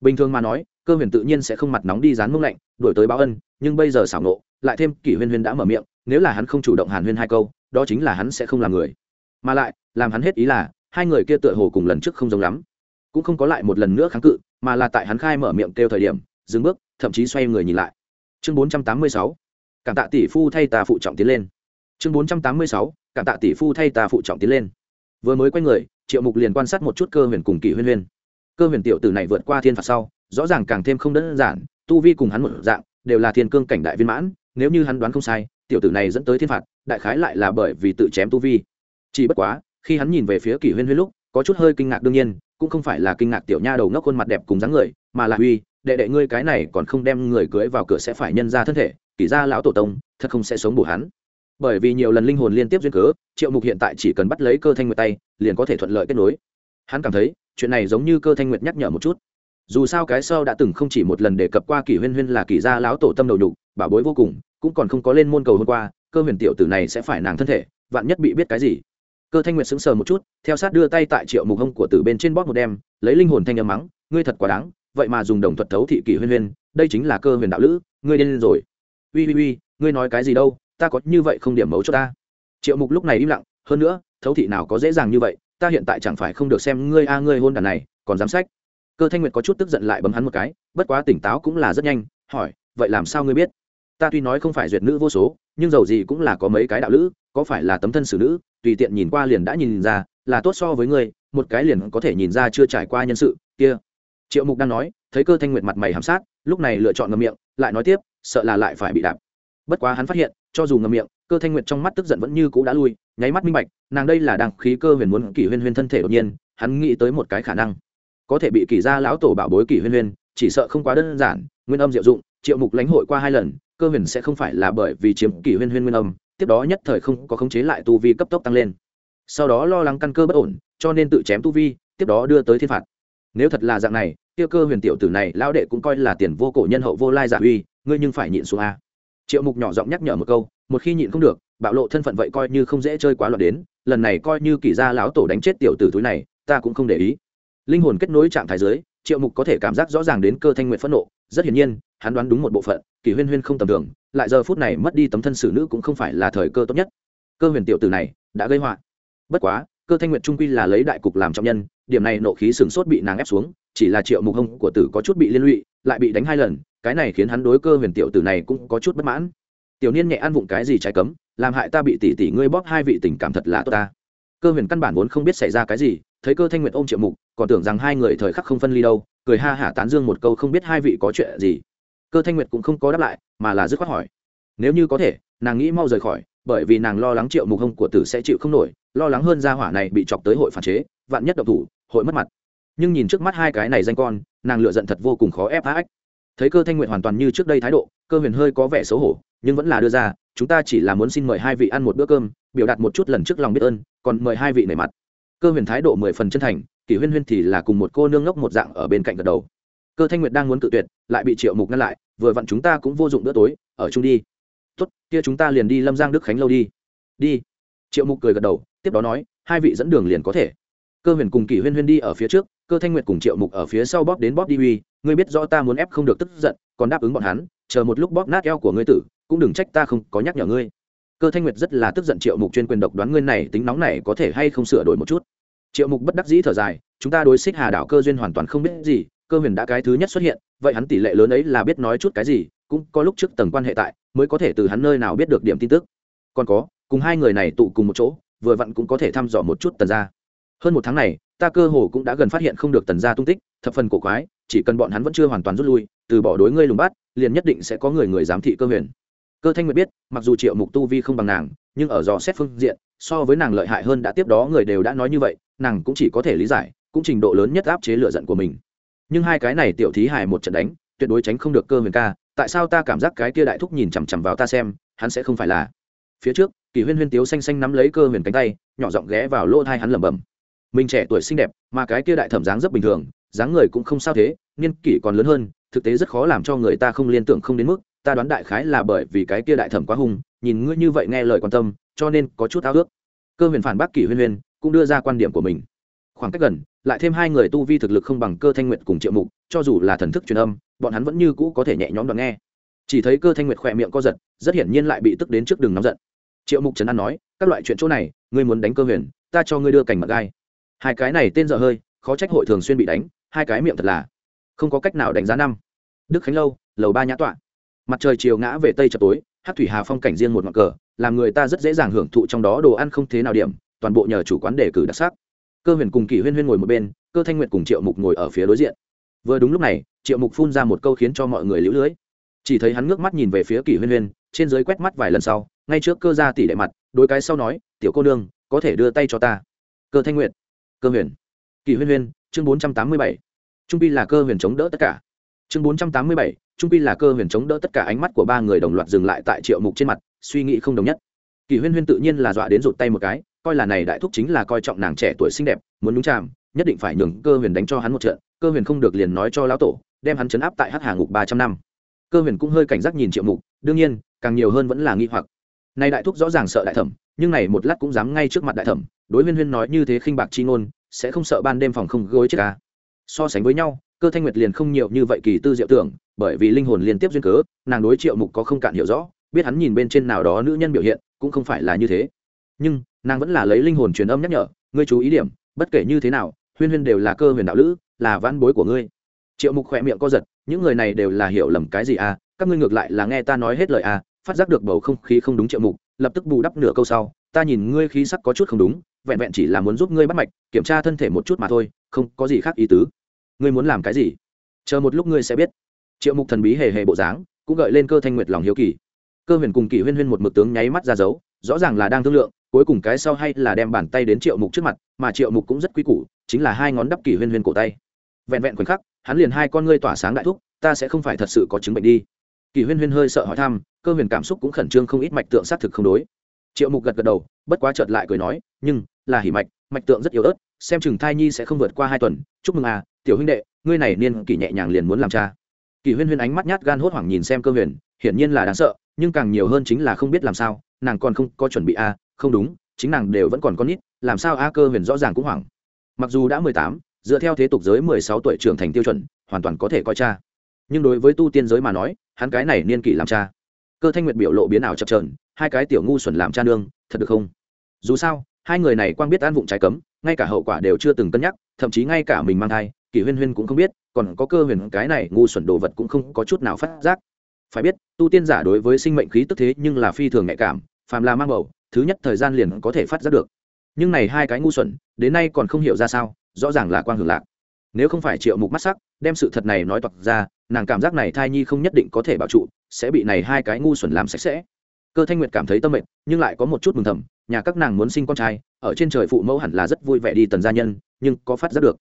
Bình thường mà nói, cơ huyền tự nhiên sẽ không mặt nóng đi dán mông lạnh đổi tới báo ân, nhưng bây giờ xảo nộ, lại thêm kỷ huyên huyên đã mở miệng, nếu là hắn không chủ động hàn huyên hai câu, đó chính là hắn sẽ không làm người. Mà lại, làm hắn hết ý là, hai người kia tựa hồ cùng lần trước không giống lắm. Cũng không có lại một lần nữa kháng cự, mà là tại hắn khai mở miệng kêu thời điểm, dừng bước, thậm chí xoay người nhìn lại. Chương bốn trăm tám mươi sáu, cảm tạ tỷ phu thay ta phụ trọng tiến lên. Chương bốn trăm tám mươi sáu, cảm tạ tỷ phu thay ta phụ trọng tiến lên vừa mới quay người, triệu mục liền quan sát một chút cơ huyền cùng kỷ huyên huyên. Cơ huyền tiểu tử này vượt qua thiên phạt sau, rõ ràng càng thêm không đơn giản, tu vi cùng hắn một dạng, đều là thiên cương cảnh đại viên mãn, nếu như hắn đoán không sai, tiểu tử này dẫn tới thiên phạt, đại khái lại là bởi vì tự chém tu vi. Chỉ bất quá, khi hắn nhìn về phía kỷ huyên huyên lúc, có chút hơi kinh ngạc đương nhiên, cũng không phải là kinh ngạc tiểu nha đầu ngốc khuôn mặt đẹp cùng dáng người, mà là, uy, đệ đệ ngươi cái này còn không đem người cưới vào cửa sẽ phải nhân ra thân thể, kỷ ra lão tổ tông, thật không sẽ sống bổ hắn bởi vì nhiều lần linh hồn liên tiếp duyên cớ, triệu mục hiện tại chỉ cần bắt lấy cơ thanh nguyệt tay, liền có thể thuận lợi kết nối. Hắn cảm thấy, chuyện này giống như cơ thanh nguyệt nhắc nhở một chút. Dù sao cái sau đã từng không chỉ một lần đề cập qua kỷ huyên huyên là kỷ gia lão tổ tâm đầu nhục, bảo bối vô cùng, cũng còn không có lên môn cầu hôm qua, cơ huyền tiểu tử này sẽ phải nàng thân thể, vạn nhất bị biết cái gì. Cơ thanh nguyệt sững sờ một chút, theo sát đưa tay tại triệu mục hông của tử bên trên bóp một đem lấy linh hồn thanh âm mắng, ngươi thật quá đáng, vậy mà dùng đồng thuật thấu thị kỷ huyên huyên, đây chính là cơ huyền đạo lữ, ngươi điên rồi. Uy uy uy ngươi nói cái gì đâu ta có như vậy không điểm mấu cho ta. Triệu mục lúc này im lặng, hơn nữa, thấu thị nào có dễ dàng như vậy, ta hiện tại chẳng phải không được xem ngươi a, ngươi hôn đàn này, còn dám sách. Cơ thanh nguyệt có chút tức giận lại bấm hắn một cái, bất quá tỉnh táo cũng là rất nhanh, hỏi, vậy làm sao ngươi biết? Ta tuy nói không phải duyệt nữ vô số, nhưng dầu gì cũng là có mấy cái đạo lữ, có phải là tấm thân xử nữ, tùy tiện nhìn qua liền đã nhìn ra, là tốt so với ngươi, một cái liền có thể nhìn ra chưa trải qua nhân sự, kia. Triệu mục đang nói, thấy cơ thanh nguyệt mặt mày hàm sát, lúc này lựa chọn ngầm miệng, lại nói tiếp, sợ là lại phải bị đạp. Bất quá hắn phát hiện cho dù ngậm miệng, cơ thanh nguyệt trong mắt tức giận vẫn như cũ đã lui, nháy mắt minh bạch, nàng đây là đang khí cơ huyền muốn kỷ huyên huyên thân thể đột nhiên, hắn nghĩ tới một cái khả năng. Có thể bị kỷ gia lão tổ bảo bối kỷ huyên huyên, chỉ sợ không quá đơn giản, nguyên âm diệu dụng, triệu mục lãnh hội qua hai lần, cơ huyền sẽ không phải là bởi vì chiếm kỷ huyên huyên nguyên âm, tiếp đó nhất thời không có khống chế lại tu vi cấp tốc tăng lên. Sau đó lo lắng căn cơ bất ổn, cho nên tự chém tu vi, tiếp đó đưa tới thiên phạt. Nếu thật là dạng này tiêu cơ huyền tiểu tử này, lão đệ cũng coi là tiền vô cổ nhân hậu vô lai giả uy, ngươi nhưng phải nhịn xuống a triệu mục nhỏ giọng nhắc nhở một câu, một khi nhịn không được, bạo lộ thân phận vậy coi như không dễ chơi quá loạn đến, lần này coi như kỳ gia lão tổ đánh chết tiểu tử túi này, ta cũng không để ý. Linh hồn kết nối trạng thái giới triệu mục có thể cảm giác rõ ràng đến cơ thanh nguyện phẫn nộ, rất hiển nhiên, hắn đoán đúng một bộ phận kỷ huyên huyên không tầm thường, lại giờ phút này mất đi tấm thân xử nữ cũng không phải là thời cơ tốt nhất. Cơ huyền tiểu tử này, đã gây họa. Bất quá, cơ thanh nguyện trung quy là lấy đại cục làm trọng nhân, điểm này nộ khí sừng sốt bị nàng ép xuống, chỉ là triệu mục hông của tử có chút bị liên lụy, lại bị đánh hai lần cái này khiến hắn đối cơ huyền tiểu tử này cũng có chút bất mãn. Tiểu niên nhẹ ăn vụng cái gì trái cấm, làm hại ta bị tỷ tỷ ngươi bóp hai vị tình cảm thật là tốt ta. Cơ huyền căn bản vốn không biết xảy ra cái gì, thấy cơ thanh nguyệt ôm triệu mục, còn tưởng rằng hai người thời khắc không phân ly đâu, cười ha hả tán dương một câu không biết hai vị có chuyện gì. Cơ thanh nguyệt cũng không có đáp lại, mà là dứt khoát hỏi. Nếu như có thể, nàng nghĩ mau rời khỏi, bởi vì nàng lo lắng triệu mục hông của tử sẽ chịu không nổi, lo lắng hơn gia hỏa này bị chọc tới hội phản chế, vạn nhất độc thủ, hội mất mặt. Nhưng nhìn trước mắt hai cái này danh con, nàng lựa giận thật vô cùng khó ép ách thấy cơ thanh nguyện hoàn toàn như trước đây thái độ, cơ huyền hơi có vẻ xấu hổ, nhưng vẫn là đưa ra, chúng ta chỉ là muốn xin mời hai vị ăn một bữa cơm, biểu đạt một chút lần trước lòng biết ơn, còn mời hai vị nể mặt. Cơ huyền thái độ mười phần chân thành, kỷ huyên huyên thì là cùng một cô nương ngốc một dạng ở bên cạnh gật đầu. Cơ thanh nguyệt đang muốn cự tuyệt, lại bị triệu mục ngăn lại, vừa vặn chúng ta cũng vô dụng bữa tối, ở chung đi. Tốt, kia chúng ta liền đi lâm giang đức khánh lâu đi. Đi. Triệu mục cười gật đầu, tiếp đó nói, hai vị dẫn đường liền có thể. Cơ huyền cùng kỷ huyên huyên đi ở phía trước, cơ thanh nguyệt cùng triệu mục ở phía sau bóp đến bóp đi uy ngươi biết rõ ta muốn ép không được tức giận, còn đáp ứng bọn hắn, chờ một lúc bóp nát eo của ngươi tử, cũng đừng trách ta không có nhắc nhở ngươi. Cơ thanh nguyệt rất là tức giận triệu mục chuyên quyền độc đoán ngươi này, tính nóng này có thể hay không sửa đổi một chút. Triệu mục bất đắc dĩ thở dài, chúng ta đối xích hà đảo cơ duyên hoàn toàn không biết gì, cơ huyền đã cái thứ nhất xuất hiện, vậy hắn tỷ lệ lớn ấy là biết nói chút cái gì, cũng có lúc trước tầng quan hệ tại, mới có thể từ hắn nơi nào biết được điểm tin tức. Còn có, cùng hai người này tụ cùng một chỗ, vừa vặn cũng có thể thăm dò một chút tần gia. hơn một tháng này, ta cơ hồ cũng đã gần phát hiện không được tần gia tung tích, thập phần cổ quái chỉ cần bọn hắn vẫn chưa hoàn toàn rút lui, từ bỏ đối ngươi lùng bắt, liền nhất định sẽ có người người giám thị cơ huyền. Cơ thanh nguyệt biết, mặc dù triệu mục tu vi không bằng nàng, nhưng ở dò xét phương diện, so với nàng lợi hại hơn đã tiếp đó người đều đã nói như vậy, nàng cũng chỉ có thể lý giải, cũng trình độ lớn nhất áp chế lựa giận của mình. Nhưng hai cái này tiểu thí hài một trận đánh, tuyệt đối tránh không được cơ huyền ca, tại sao ta cảm giác cái kia đại thúc nhìn chằm chằm vào ta xem, hắn sẽ không phải là? Phía trước, kỳ huyên huyên tiếu xanh xanh nắm lấy cơ huyền cánh tay, nhỏ giọng ghé vào lỗ thai hắn lẩm bẩm. Mình trẻ tuổi xinh đẹp, mà cái kia đại thẩm dáng rất bình thường dáng người cũng không sao thế, niên kỷ còn lớn hơn, thực tế rất khó làm cho người ta không liên tưởng không đến mức, ta đoán đại khái là bởi vì cái kia đại thẩm quá hung, nhìn ngươi như vậy nghe lời quan tâm, cho nên có chút ao ước. Cơ huyền phản bác kỷ huyên huyên, cũng đưa ra quan điểm của mình. Khoảng cách gần, lại thêm hai người tu vi thực lực không bằng cơ thanh nguyện cùng triệu mục, cho dù là thần thức truyền âm, bọn hắn vẫn như cũ có thể nhẹ nhõm đoán nghe. Chỉ thấy cơ thanh nguyệt khỏe miệng co giật, rất hiển nhiên lại bị tức đến trước đường nóng giận. Triệu mục trấn an nói, các loại chuyện chỗ này, ngươi muốn đánh cơ huyền, ta cho ngươi đưa cảnh mặt gai. Hai cái này tên dở hơi, khó trách hội thường xuyên bị đánh hai cái miệng thật là không có cách nào đánh giá năm đức khánh lâu lầu ba nhã tọa mặt trời chiều ngã về tây chập tối hát thủy hà phong cảnh riêng một ngọn cờ làm người ta rất dễ dàng hưởng thụ trong đó đồ ăn không thế nào điểm toàn bộ nhờ chủ quán đề cử đặc sắc cơ huyền cùng kỷ huyên huyên ngồi một bên cơ thanh nguyệt cùng triệu mục ngồi ở phía đối diện vừa đúng lúc này triệu mục phun ra một câu khiến cho mọi người lũ lưới chỉ thấy hắn ngước mắt nhìn về phía kỷ huyên huyên trên dưới quét mắt vài lần sau ngay trước cơ ra tỷ đệ mặt đôi cái sau nói tiểu cô nương có thể đưa tay cho ta cơ thanh nguyệt cơ huyền kỷ huyên huyên chương bốn trăm tám mươi bảy, trung quy là cơ huyền chống đỡ tất cả. Chương bốn trăm tám mươi bảy, trung quy là cơ huyền chống đỡ tất cả ánh mắt của ba người đồng loạt dừng lại tại triệu mục trên mặt, suy nghĩ không đồng nhất. Kỳ huyên huyên tự nhiên là dọa đến rụt tay một cái, coi là này đại thúc chính là coi trọng nàng trẻ tuổi xinh đẹp, muốn đúng chạm nhất định phải nhường cơ huyền đánh cho hắn một trận, cơ huyền không được liền nói cho lão tổ, đem hắn chấn áp tại hắc hà ngục ba trăm năm. Cơ huyền cũng hơi cảnh giác nhìn triệu mục, đương nhiên, càng nhiều hơn vẫn là nghi hoặc. Nay đại thúc rõ ràng sợ đại thẩm, nhưng này một lát cũng dám ngay trước mặt đại thẩm, đối huyên huyên nói như thế khinh bạc chi ngôn sẽ không sợ ban đêm phòng không gối chết ca. So sánh với nhau, cơ thanh nguyệt liền không nhiều như vậy kỳ tư diệu tưởng, bởi vì linh hồn liên tiếp duyên cớ, nàng đối triệu mục có không cạn hiểu rõ, biết hắn nhìn bên trên nào đó nữ nhân biểu hiện, cũng không phải là như thế. Nhưng, nàng vẫn là lấy linh hồn truyền âm nhắc nhở, ngươi chú ý điểm, bất kể như thế nào, huyên huyên đều là cơ huyền đạo lữ, là vãn bối của ngươi. Triệu mục khỏe miệng co giật, những người này đều là hiểu lầm cái gì à? Các ngươi ngược lại là nghe ta nói hết lời à? Phát giác được bầu không khí không đúng triệu mục, lập tức bù đắp nửa câu sau, ta nhìn ngươi khí sắc có chút không đúng vẹn vẹn chỉ là muốn giúp ngươi bắt mạch, kiểm tra thân thể một chút mà thôi, không có gì khác ý tứ. Ngươi muốn làm cái gì? Chờ một lúc ngươi sẽ biết. Triệu mục thần bí hề hề bộ dáng, cũng gợi lên cơ thanh nguyệt lòng hiếu kỳ. Cơ huyền cùng kỷ huyên huyên một mực tướng nháy mắt ra dấu, rõ ràng là đang thương lượng, cuối cùng cái sau hay là đem bàn tay đến triệu mục trước mặt, mà triệu mục cũng rất quý củ, chính là hai ngón đắp kỷ huyên huyên cổ tay. Vẹn vẹn khoảnh khắc, hắn liền hai con ngươi tỏa sáng đại thúc, ta sẽ không phải thật sự có chứng bệnh đi. Kỷ huyên huyên hơi sợ hỏi thăm, cơ huyền cảm xúc cũng khẩn trương không ít mạch tượng xác thực không đối triệu mục gật gật đầu bất quá chợt lại cười nói nhưng là hỉ mạch mạch tượng rất yếu ớt xem chừng thai nhi sẽ không vượt qua hai tuần. Chúc mừng à tiểu huynh đệ ngươi này niên kỷ nhẹ nhàng liền muốn làm cha. Kỷ huyên huyên ánh mắt nhát gan hốt hoảng nhìn xem cơ huyền hiển nhiên là đáng sợ nhưng càng nhiều hơn chính là không biết làm sao nàng còn không có chuẩn bị à, không đúng chính nàng đều vẫn còn con nít làm sao a cơ huyền rõ ràng cũng hoảng. Mặc dù đã mười tám dựa theo thế tục giới mười sáu tuổi trưởng thành tiêu chuẩn hoàn toàn có thể coi cha. Nhưng đối với tu tiên giới mà nói hắn cái này niên kỷ làm cha. Cơ thanh nguyệt biểu lộ biến ảo chập trờn hai cái tiểu ngu xuẩn làm cha nương, thật được không? Dù sao, hai người này quang biết ăn vụng trái cấm, ngay cả hậu quả đều chưa từng cân nhắc, thậm chí ngay cả mình mang thai, kỷ huyên huyên cũng không biết, còn có cơ huyền cái này ngu xuẩn đồ vật cũng không có chút nào phát giác. Phải biết, tu tiên giả đối với sinh mệnh khí tức thế nhưng là phi thường nhạy cảm, phàm là mang bầu, thứ nhất thời gian liền có thể phát giác được. Nhưng này hai cái ngu xuẩn, đến nay còn không hiểu ra sao, rõ ràng là quang hưởng lạc. Nếu không phải triệu mục mắt sắc, đem sự thật này nói toạc ra, nàng cảm giác này thai nhi không nhất định có thể bảo trụ, sẽ bị này hai cái ngu xuẩn làm sạch sẽ cơ thanh nguyệt cảm thấy tâm mệnh nhưng lại có một chút mừng thầm, nhà các nàng muốn sinh con trai, ở trên trời phụ mẫu hẳn là rất vui vẻ đi tần gia nhân, nhưng có phát giác được?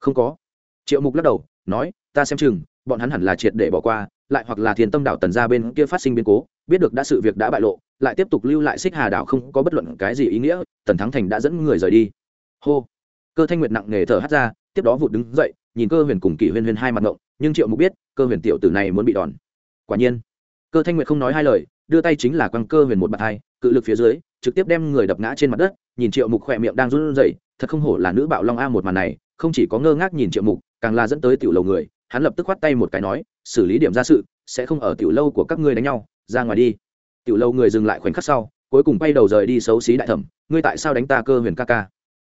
Không có. Triệu mục lắc đầu, nói, ta xem chừng, bọn hắn hẳn là triệt để bỏ qua, lại hoặc là thiền tâm đảo tần gia bên kia phát sinh biến cố, biết được đã sự việc đã bại lộ, lại tiếp tục lưu lại xích hà đảo không có bất luận cái gì ý nghĩa, tần thắng thành đã dẫn người rời đi. Hô. Cơ thanh nguyệt nặng nề thở hắt ra, tiếp đó vụt đứng dậy, nhìn cơ huyền cùng kỷ huyên huyên hai mặt ngộng, nhưng triệu mục biết, cơ huyền tiểu tử này muốn bị đòn. Quả nhiên, cơ thanh nguyệt không nói hai lời đưa tay chính là quăng cơ huyền một bạt hai, cự lực phía dưới, trực tiếp đem người đập ngã trên mặt đất, nhìn triệu mục khỏe miệng đang run rẩy, thật không hổ là nữ bạo long a một màn này, không chỉ có ngơ ngác nhìn triệu mục, càng là dẫn tới tiểu lầu người, hắn lập tức khoát tay một cái nói, xử lý điểm ra sự, sẽ không ở tiểu lâu của các ngươi đánh nhau, ra ngoài đi. Tiểu lâu người dừng lại khoảnh khắc sau, cuối cùng bay đầu rời đi xấu xí đại thẩm, ngươi tại sao đánh ta cơ huyền ca ca?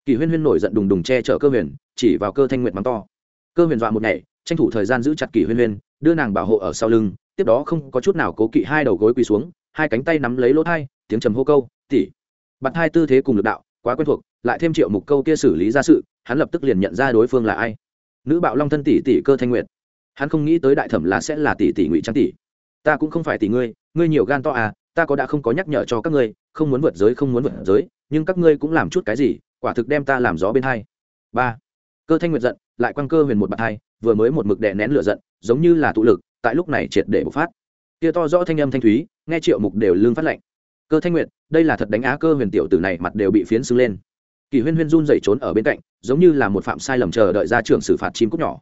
Kỳ huyên huyên nổi giận đùng đùng che chở cơ huyền, chỉ vào cơ thanh nguyện mắng to. Cơ huyền dọa một ngày tranh thủ thời gian giữ chặt kỳ huyên huyên, đưa nàng bảo hộ ở sau lưng tiếp đó không có chút nào cố kỵ hai đầu gối quỳ xuống, hai cánh tay nắm lấy lỗ thai, tiếng trầm hô câu tỉ bặt hai tư thế cùng lực đạo, quá quen thuộc, lại thêm triệu mục câu kia xử lý ra sự, hắn lập tức liền nhận ra đối phương là ai. Nữ bạo long thân tỷ tỷ cơ thanh nguyệt. Hắn không nghĩ tới đại thẩm là sẽ là tỷ tỷ ngụy trang tỷ. Ta cũng không phải tỷ ngươi ngươi nhiều gan to à ta có đã không có nhắc nhở cho các ngươi, không muốn vượt giới, không muốn vượt giới, nhưng các ngươi cũng làm chút cái gì, quả thực đem ta làm gió bên hai. Ba. Cơ thanh nguyệt giận, lại quăng cơ huyền một bạt hai, vừa mới một mực đè nén lửa giận, giống như là tụ lực tại lúc này triệt để bộc phát. Kia to rõ thanh âm thanh thúy, nghe triệu mục đều lương phát lệnh cơ thanh nguyệt, đây là thật đánh á cơ huyền tiểu tử này mặt đều bị phiến sưng lên. Kỳ huyên huyên run dậy trốn ở bên cạnh, giống như là một phạm sai lầm chờ đợi ra trưởng xử phạt chim cúc nhỏ.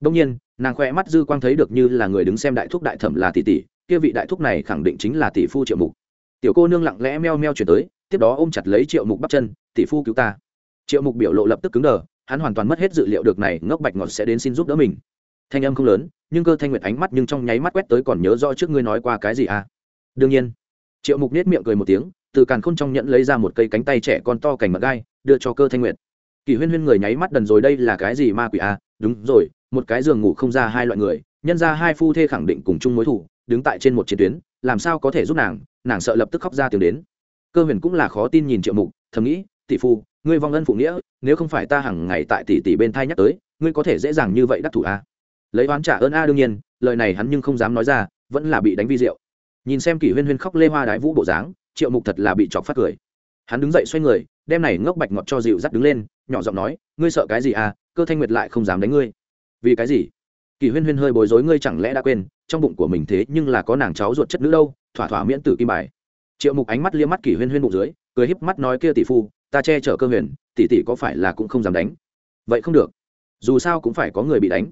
Đông nhiên, nàng khoe mắt dư quang thấy được như là người đứng xem đại thúc đại thẩm là tỷ tỷ, kia vị đại thúc này khẳng định chính là tỷ phu triệu mục. Tiểu cô nương lặng lẽ meo meo chuyển tới, tiếp đó ôm chặt lấy triệu mục bắp chân, tỷ phu cứu ta. Triệu mục biểu lộ lập tức cứng đờ, hắn hoàn toàn mất hết dự liệu được này ngốc bạch ngọt sẽ đến xin giúp đỡ mình thanh âm không lớn, nhưng cơ thanh nguyệt ánh mắt nhưng trong nháy mắt quét tới còn nhớ rõ trước ngươi nói qua cái gì à? Đương nhiên. Triệu mục nết miệng cười một tiếng, từ càn khôn trong nhẫn lấy ra một cây cánh tay trẻ con to cành mật gai, đưa cho cơ thanh nguyệt. Kỳ huyên huyên người nháy mắt đần rồi, đây là cái gì ma quỷ à? Đúng rồi, một cái giường ngủ không ra hai loại người, nhân ra hai phu thê khẳng định cùng chung mối thủ, đứng tại trên một chiến tuyến, làm sao có thể giúp nàng nàng sợ lập tức khóc ra tiếng đến. Cơ huyền cũng là khó tin nhìn triệu mục, thầm nghĩ, tỷ phu, ngươi vong ân phụ nghĩa, nếu không phải ta hàng ngày tại tỷ tỷ bên thai nhắc tới, ngươi có thể dễ dàng như vậy đắc thủ à? Lấy oán trả ơn a đương nhiên, lời này hắn nhưng không dám nói ra, vẫn là bị đánh vi rượu nhìn xem kỷ huyên huyên khóc lê hoa đái vũ bộ dáng, triệu mục thật là bị chọc phát cười. Hắn đứng dậy xoay người, đem này ngốc bạch ngọt cho dịu dắt đứng lên, nhỏ giọng nói, ngươi sợ cái gì à cơ thanh nguyệt lại không dám đánh ngươi. Vì cái gì? Kỷ huyên huyên hơi bối rối, ngươi chẳng lẽ đã quên, trong bụng của mình thế nhưng là có nàng cháu ruột chất nữ đâu, thỏa thỏa miễn tử kim bài. Triệu mục ánh mắt liếc mắt kỷ huyên huyên bụng dưới, cười híp mắt nói, kia tỷ phu, ta che chở cơ huyền, tỷ tỷ có phải là cũng không dám đánh? Vậy không được. Dù sao cũng phải có người bị đánh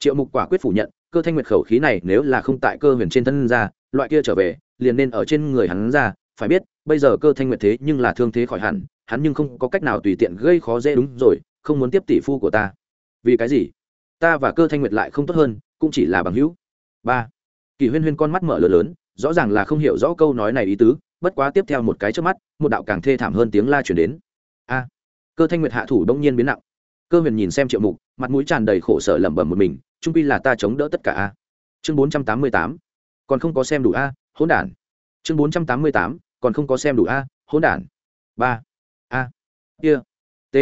triệu mục quả quyết phủ nhận, cơ thanh nguyệt khẩu khí này nếu là không tại cơ huyền trên thân ra, loại kia trở về, liền nên ở trên người hắn ra, phải biết, bây giờ cơ thanh nguyệt thế nhưng là thương thế khỏi hẳn, hắn nhưng không có cách nào tùy tiện gây khó dễ đúng rồi, không muốn tiếp tỷ phu của ta. Vì cái gì? Ta và cơ thanh nguyệt lại không tốt hơn, cũng chỉ là bằng hữu. Ba. Kỳ huyên huyên con mắt mở lớn lớn, rõ ràng là không hiểu rõ câu nói này ý tứ, bất quá tiếp theo một cái trước mắt, một đạo càng thê thảm hơn tiếng la chuyển đến. A. Cơ thanh nguyệt hạ thủ đông nhiên biến nặng cơ huyền nhìn xem triệu mục, mặt mũi tràn đầy khổ sở lẩm bẩm một mình, trung pi là ta chống đỡ tất cả a. Chương bốn trăm tám mươi tám, còn không có xem đủ a, hỗn đản. Chương bốn trăm tám mươi tám, còn không có xem đủ a, hỗn đản. Ba. A. Kia. T.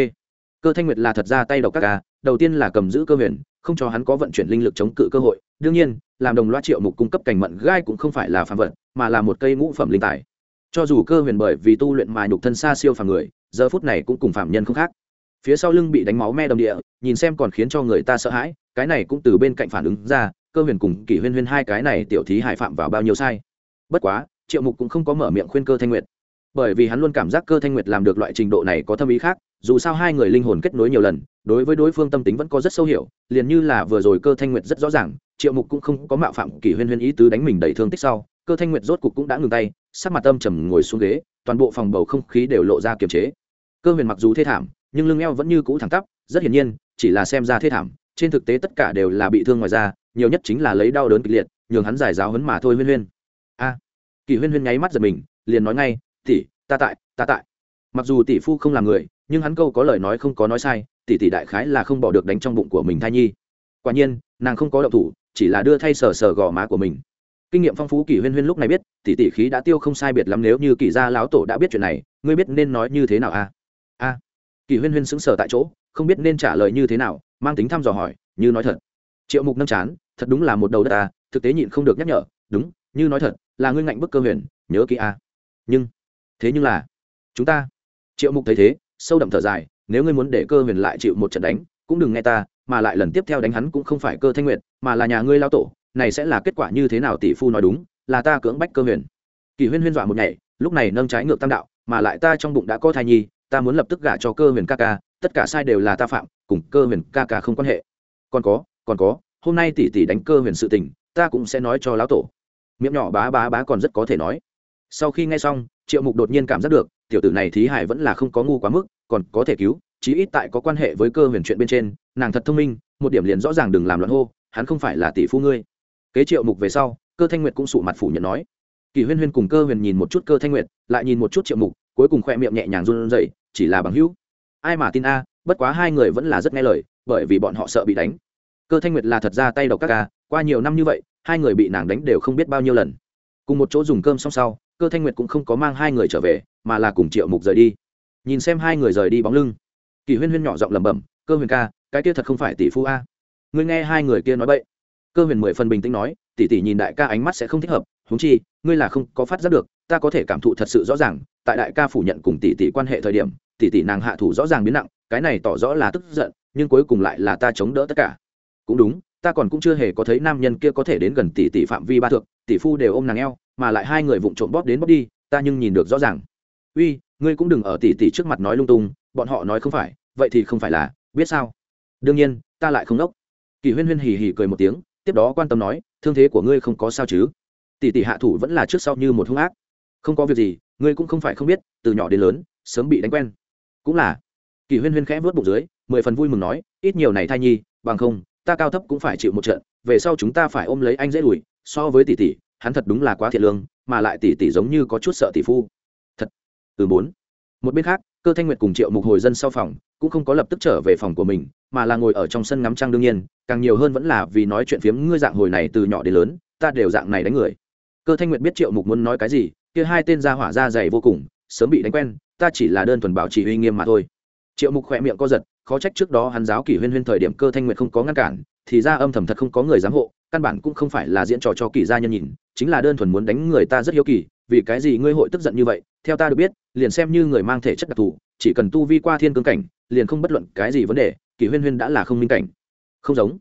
Cơ thanh nguyệt là thật ra tay đầu các a, đầu tiên là cầm giữ cơ huyền, không cho hắn có vận chuyển linh lực chống cự cơ hội. Đương nhiên, làm đồng loa triệu mục cung cấp cảnh mận gai cũng không phải là phàm vật, mà là một cây ngũ phẩm linh tài. Cho dù cơ huyền bởi vì tu luyện mài nhục thân xa siêu phàm người, giờ phút này cũng cùng phạm nhân không khác phía sau lưng bị đánh máu me đồng địa, nhìn xem còn khiến cho người ta sợ hãi, cái này cũng từ bên cạnh phản ứng ra, cơ huyền cùng kỷ huyên huyên hai cái này tiểu thí hải phạm vào bao nhiêu sai. Bất quá, triệu mục cũng không có mở miệng khuyên cơ thanh nguyệt. Bởi vì hắn luôn cảm giác cơ thanh nguyệt làm được loại trình độ này có thâm ý khác, dù sao hai người linh hồn kết nối nhiều lần, đối với đối phương tâm tính vẫn có rất sâu hiểu, liền như là vừa rồi cơ thanh nguyệt rất rõ ràng, triệu mục cũng không có mạo phạm kỷ huyên huyên ý tứ đánh mình đầy thương tích sau, cơ thanh nguyệt rốt cục cũng đã ngừng tay, sắc mặt tâm trầm ngồi xuống ghế, toàn bộ phòng bầu không khí đều lộ ra kiềm chế. Cơ huyền mặc dù thê thảm nhưng lưng eo vẫn như cũ thẳng tắp, rất hiển nhiên, chỉ là xem ra thê thảm, trên thực tế tất cả đều là bị thương ngoài da, nhiều nhất chính là lấy đau đớn kịch liệt, nhường hắn giải giáo hấn mà thôi huyên huyên. A, kỳ huyên huyên nháy mắt giật mình, liền nói ngay, tỷ, ta tại ta tại. Mặc dù tỷ phu không làm người, nhưng hắn câu có lời nói không có nói sai, tỷ tỷ đại khái là không bỏ được đánh trong bụng của mình thai nhi. Quả nhiên, nàng không có động thủ, chỉ là đưa thay sờ sờ gò má của mình. Kinh nghiệm phong phú kỳ huyên huyên lúc này biết, tỷ tỷ khí đã tiêu không sai biệt lắm, nếu như kỳ gia lão tổ đã biết chuyện này, ngươi biết nên nói như thế nào a a? Kỳ huyên huyên sững sờ tại chỗ, không biết nên trả lời như thế nào, mang tính thăm dò hỏi, như nói thật. Triệu mục nâng chán, thật đúng là một đầu đất ta thực tế nhịn không được nhắc nhở, đúng, như nói thật, là ngươi ngạnh bức cơ huyền, nhớ kỹ a nhưng, thế nhưng là, chúng ta, triệu mục thấy thế, sâu đậm thở dài, nếu ngươi muốn để cơ huyền lại chịu một trận đánh, cũng đừng nghe ta, mà lại lần tiếp theo đánh hắn cũng không phải cơ thanh nguyệt, mà là nhà ngươi lao tổ, này sẽ là kết quả như thế nào tỷ phu nói đúng, là ta cưỡng bách cơ huyền. Kỳ huyên huyên dọa một nhảy, lúc này nâng trái ngược tam đạo, mà lại ta trong bụng đã có thai nhi ta muốn lập tức gả cho cơ huyền ca ca, tất cả sai đều là ta phạm, cùng cơ huyền ca ca không quan hệ. Còn có còn có, hôm nay tỷ tỷ đánh cơ huyền sự tình, ta cũng sẽ nói cho lão tổ. Miệng nhỏ bá bá bá còn rất có thể nói. Sau khi nghe xong, triệu mục đột nhiên cảm giác được, tiểu tử này thí hải vẫn là không có ngu quá mức, còn có thể cứu, chí ít tại có quan hệ với cơ huyền chuyện bên trên, nàng thật thông minh, một điểm liền rõ ràng đừng làm loạn hô, hắn không phải là tỷ phu ngươi. Kế triệu mục về sau, cơ thanh nguyệt cũng sụ mặt phủ nhận nói. Kỳ huyên huyên cùng cơ huyền nhìn một chút cơ thanh nguyệt, lại nhìn một chút triệu mục cuối cùng khoe miệng nhẹ nhàng run rẩy, chỉ là bằng hữu. Ai mà tin a, bất quá hai người vẫn là rất nghe lời, bởi vì bọn họ sợ bị đánh. Cơ thanh nguyệt là thật ra tay độc các ca, qua nhiều năm như vậy, hai người bị nàng đánh đều không biết bao nhiêu lần. Cùng một chỗ dùng cơm xong sau, cơ thanh nguyệt cũng không có mang hai người trở về, mà là cùng triệu mục rời đi. Nhìn xem hai người rời đi bóng lưng. Kỳ huyên huyên nhỏ giọng lẩm bẩm, cơ huyền ca, cái kia thật không phải tỷ phu a. Ngươi nghe hai người kia nói bậy. Cơ huyền mười phần bình tĩnh nói, tỷ tỷ nhìn đại ca ánh mắt sẽ không thích hợp, huống chi, ngươi là không có phát giác được, ta có thể cảm thụ thật sự rõ ràng tại đại ca phủ nhận cùng tỷ tỷ quan hệ thời điểm, tỷ tỷ nàng hạ thủ rõ ràng biến nặng, cái này tỏ rõ là tức giận, nhưng cuối cùng lại là ta chống đỡ tất cả. Cũng đúng, ta còn cũng chưa hề có thấy nam nhân kia có thể đến gần tỷ tỷ phạm vi ba thượng tỷ phu đều ôm nàng eo, mà lại hai người vụng trộm bóp đến bóp đi, ta nhưng nhìn được rõ ràng. Uy, ngươi cũng đừng ở tỷ tỷ trước mặt nói lung tung, bọn họ nói không phải, vậy thì không phải là, biết sao? Đương nhiên, ta lại không nốc kỳ huyên huyên hì hì cười một tiếng, tiếp đó quan tâm nói, thương thế của ngươi không có sao chứ? Tỷ tỷ hạ thủ vẫn là trước sau như một hung ác. Không có việc gì ngươi cũng không phải không biết, từ nhỏ đến lớn, sớm bị đánh quen. Cũng là. Kỳ huyên huyên khẽ vớt bụng dưới, mười phần vui mừng nói, ít nhiều này thai nhi, bằng không, ta cao thấp cũng phải chịu một trận, về sau chúng ta phải ôm lấy anh dễ đùi so với tỷ tỷ, hắn thật đúng là quá thiệt lương, mà lại tỷ tỷ giống như có chút sợ tỷ phu. Thật. Từ bốn. Một bên khác, cơ thanh nguyệt cùng triệu mục hồi dân sau phòng, cũng không có lập tức trở về phòng của mình, mà là ngồi ở trong sân ngắm trăng đương nhiên, càng nhiều hơn vẫn là vì nói chuyện phiếm ngươi dạng hồi này từ nhỏ đến lớn, ta đều dạng này đánh người. Cơ thanh nguyệt biết triệu mục muốn nói cái gì kia hai tên ra hỏa ra dày vô cùng, sớm bị đánh quen, ta chỉ là đơn thuần bảo trì uy nghiêm mà thôi. Triệu mục khỏe miệng co giật, khó trách trước đó hắn giáo kỷ huyên huyên thời điểm cơ thanh nguyệt không có ngăn cản, thì ra âm thầm thật không có người giám hộ, căn bản cũng không phải là diễn trò cho kỷ gia nhân nhìn, chính là đơn thuần muốn đánh người ta rất hiếu kỳ, vì cái gì ngươi hội tức giận như vậy, theo ta được biết, liền xem như người mang thể chất đặc thù, chỉ cần tu vi qua thiên cương cảnh, liền không bất luận cái gì vấn đề, kỷ huyên huyên đã là không minh cảnh. Không giống.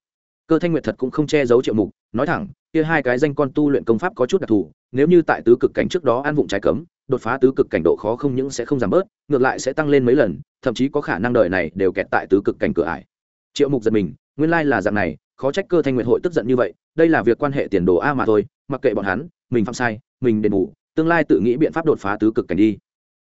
Cơ thanh nguyệt thật cũng không che giấu triệu mục, nói thẳng, kia hai cái danh con tu luyện công pháp có chút đặc thù nếu như tại tứ cực cảnh trước đó ăn vụng trái cấm, đột phá tứ cực cảnh độ khó không những sẽ không giảm bớt, ngược lại sẽ tăng lên mấy lần, thậm chí có khả năng đời này đều kẹt tại tứ cực cảnh cửa ải. Triệu mục giật mình, nguyên lai là dạng này, khó trách cơ thanh nguyệt hội tức giận như vậy, đây là việc quan hệ tiền đồ a mà thôi, mặc kệ bọn hắn, mình phạm sai, mình đền bù, tương lai tự nghĩ biện pháp đột phá tứ cực cảnh đi.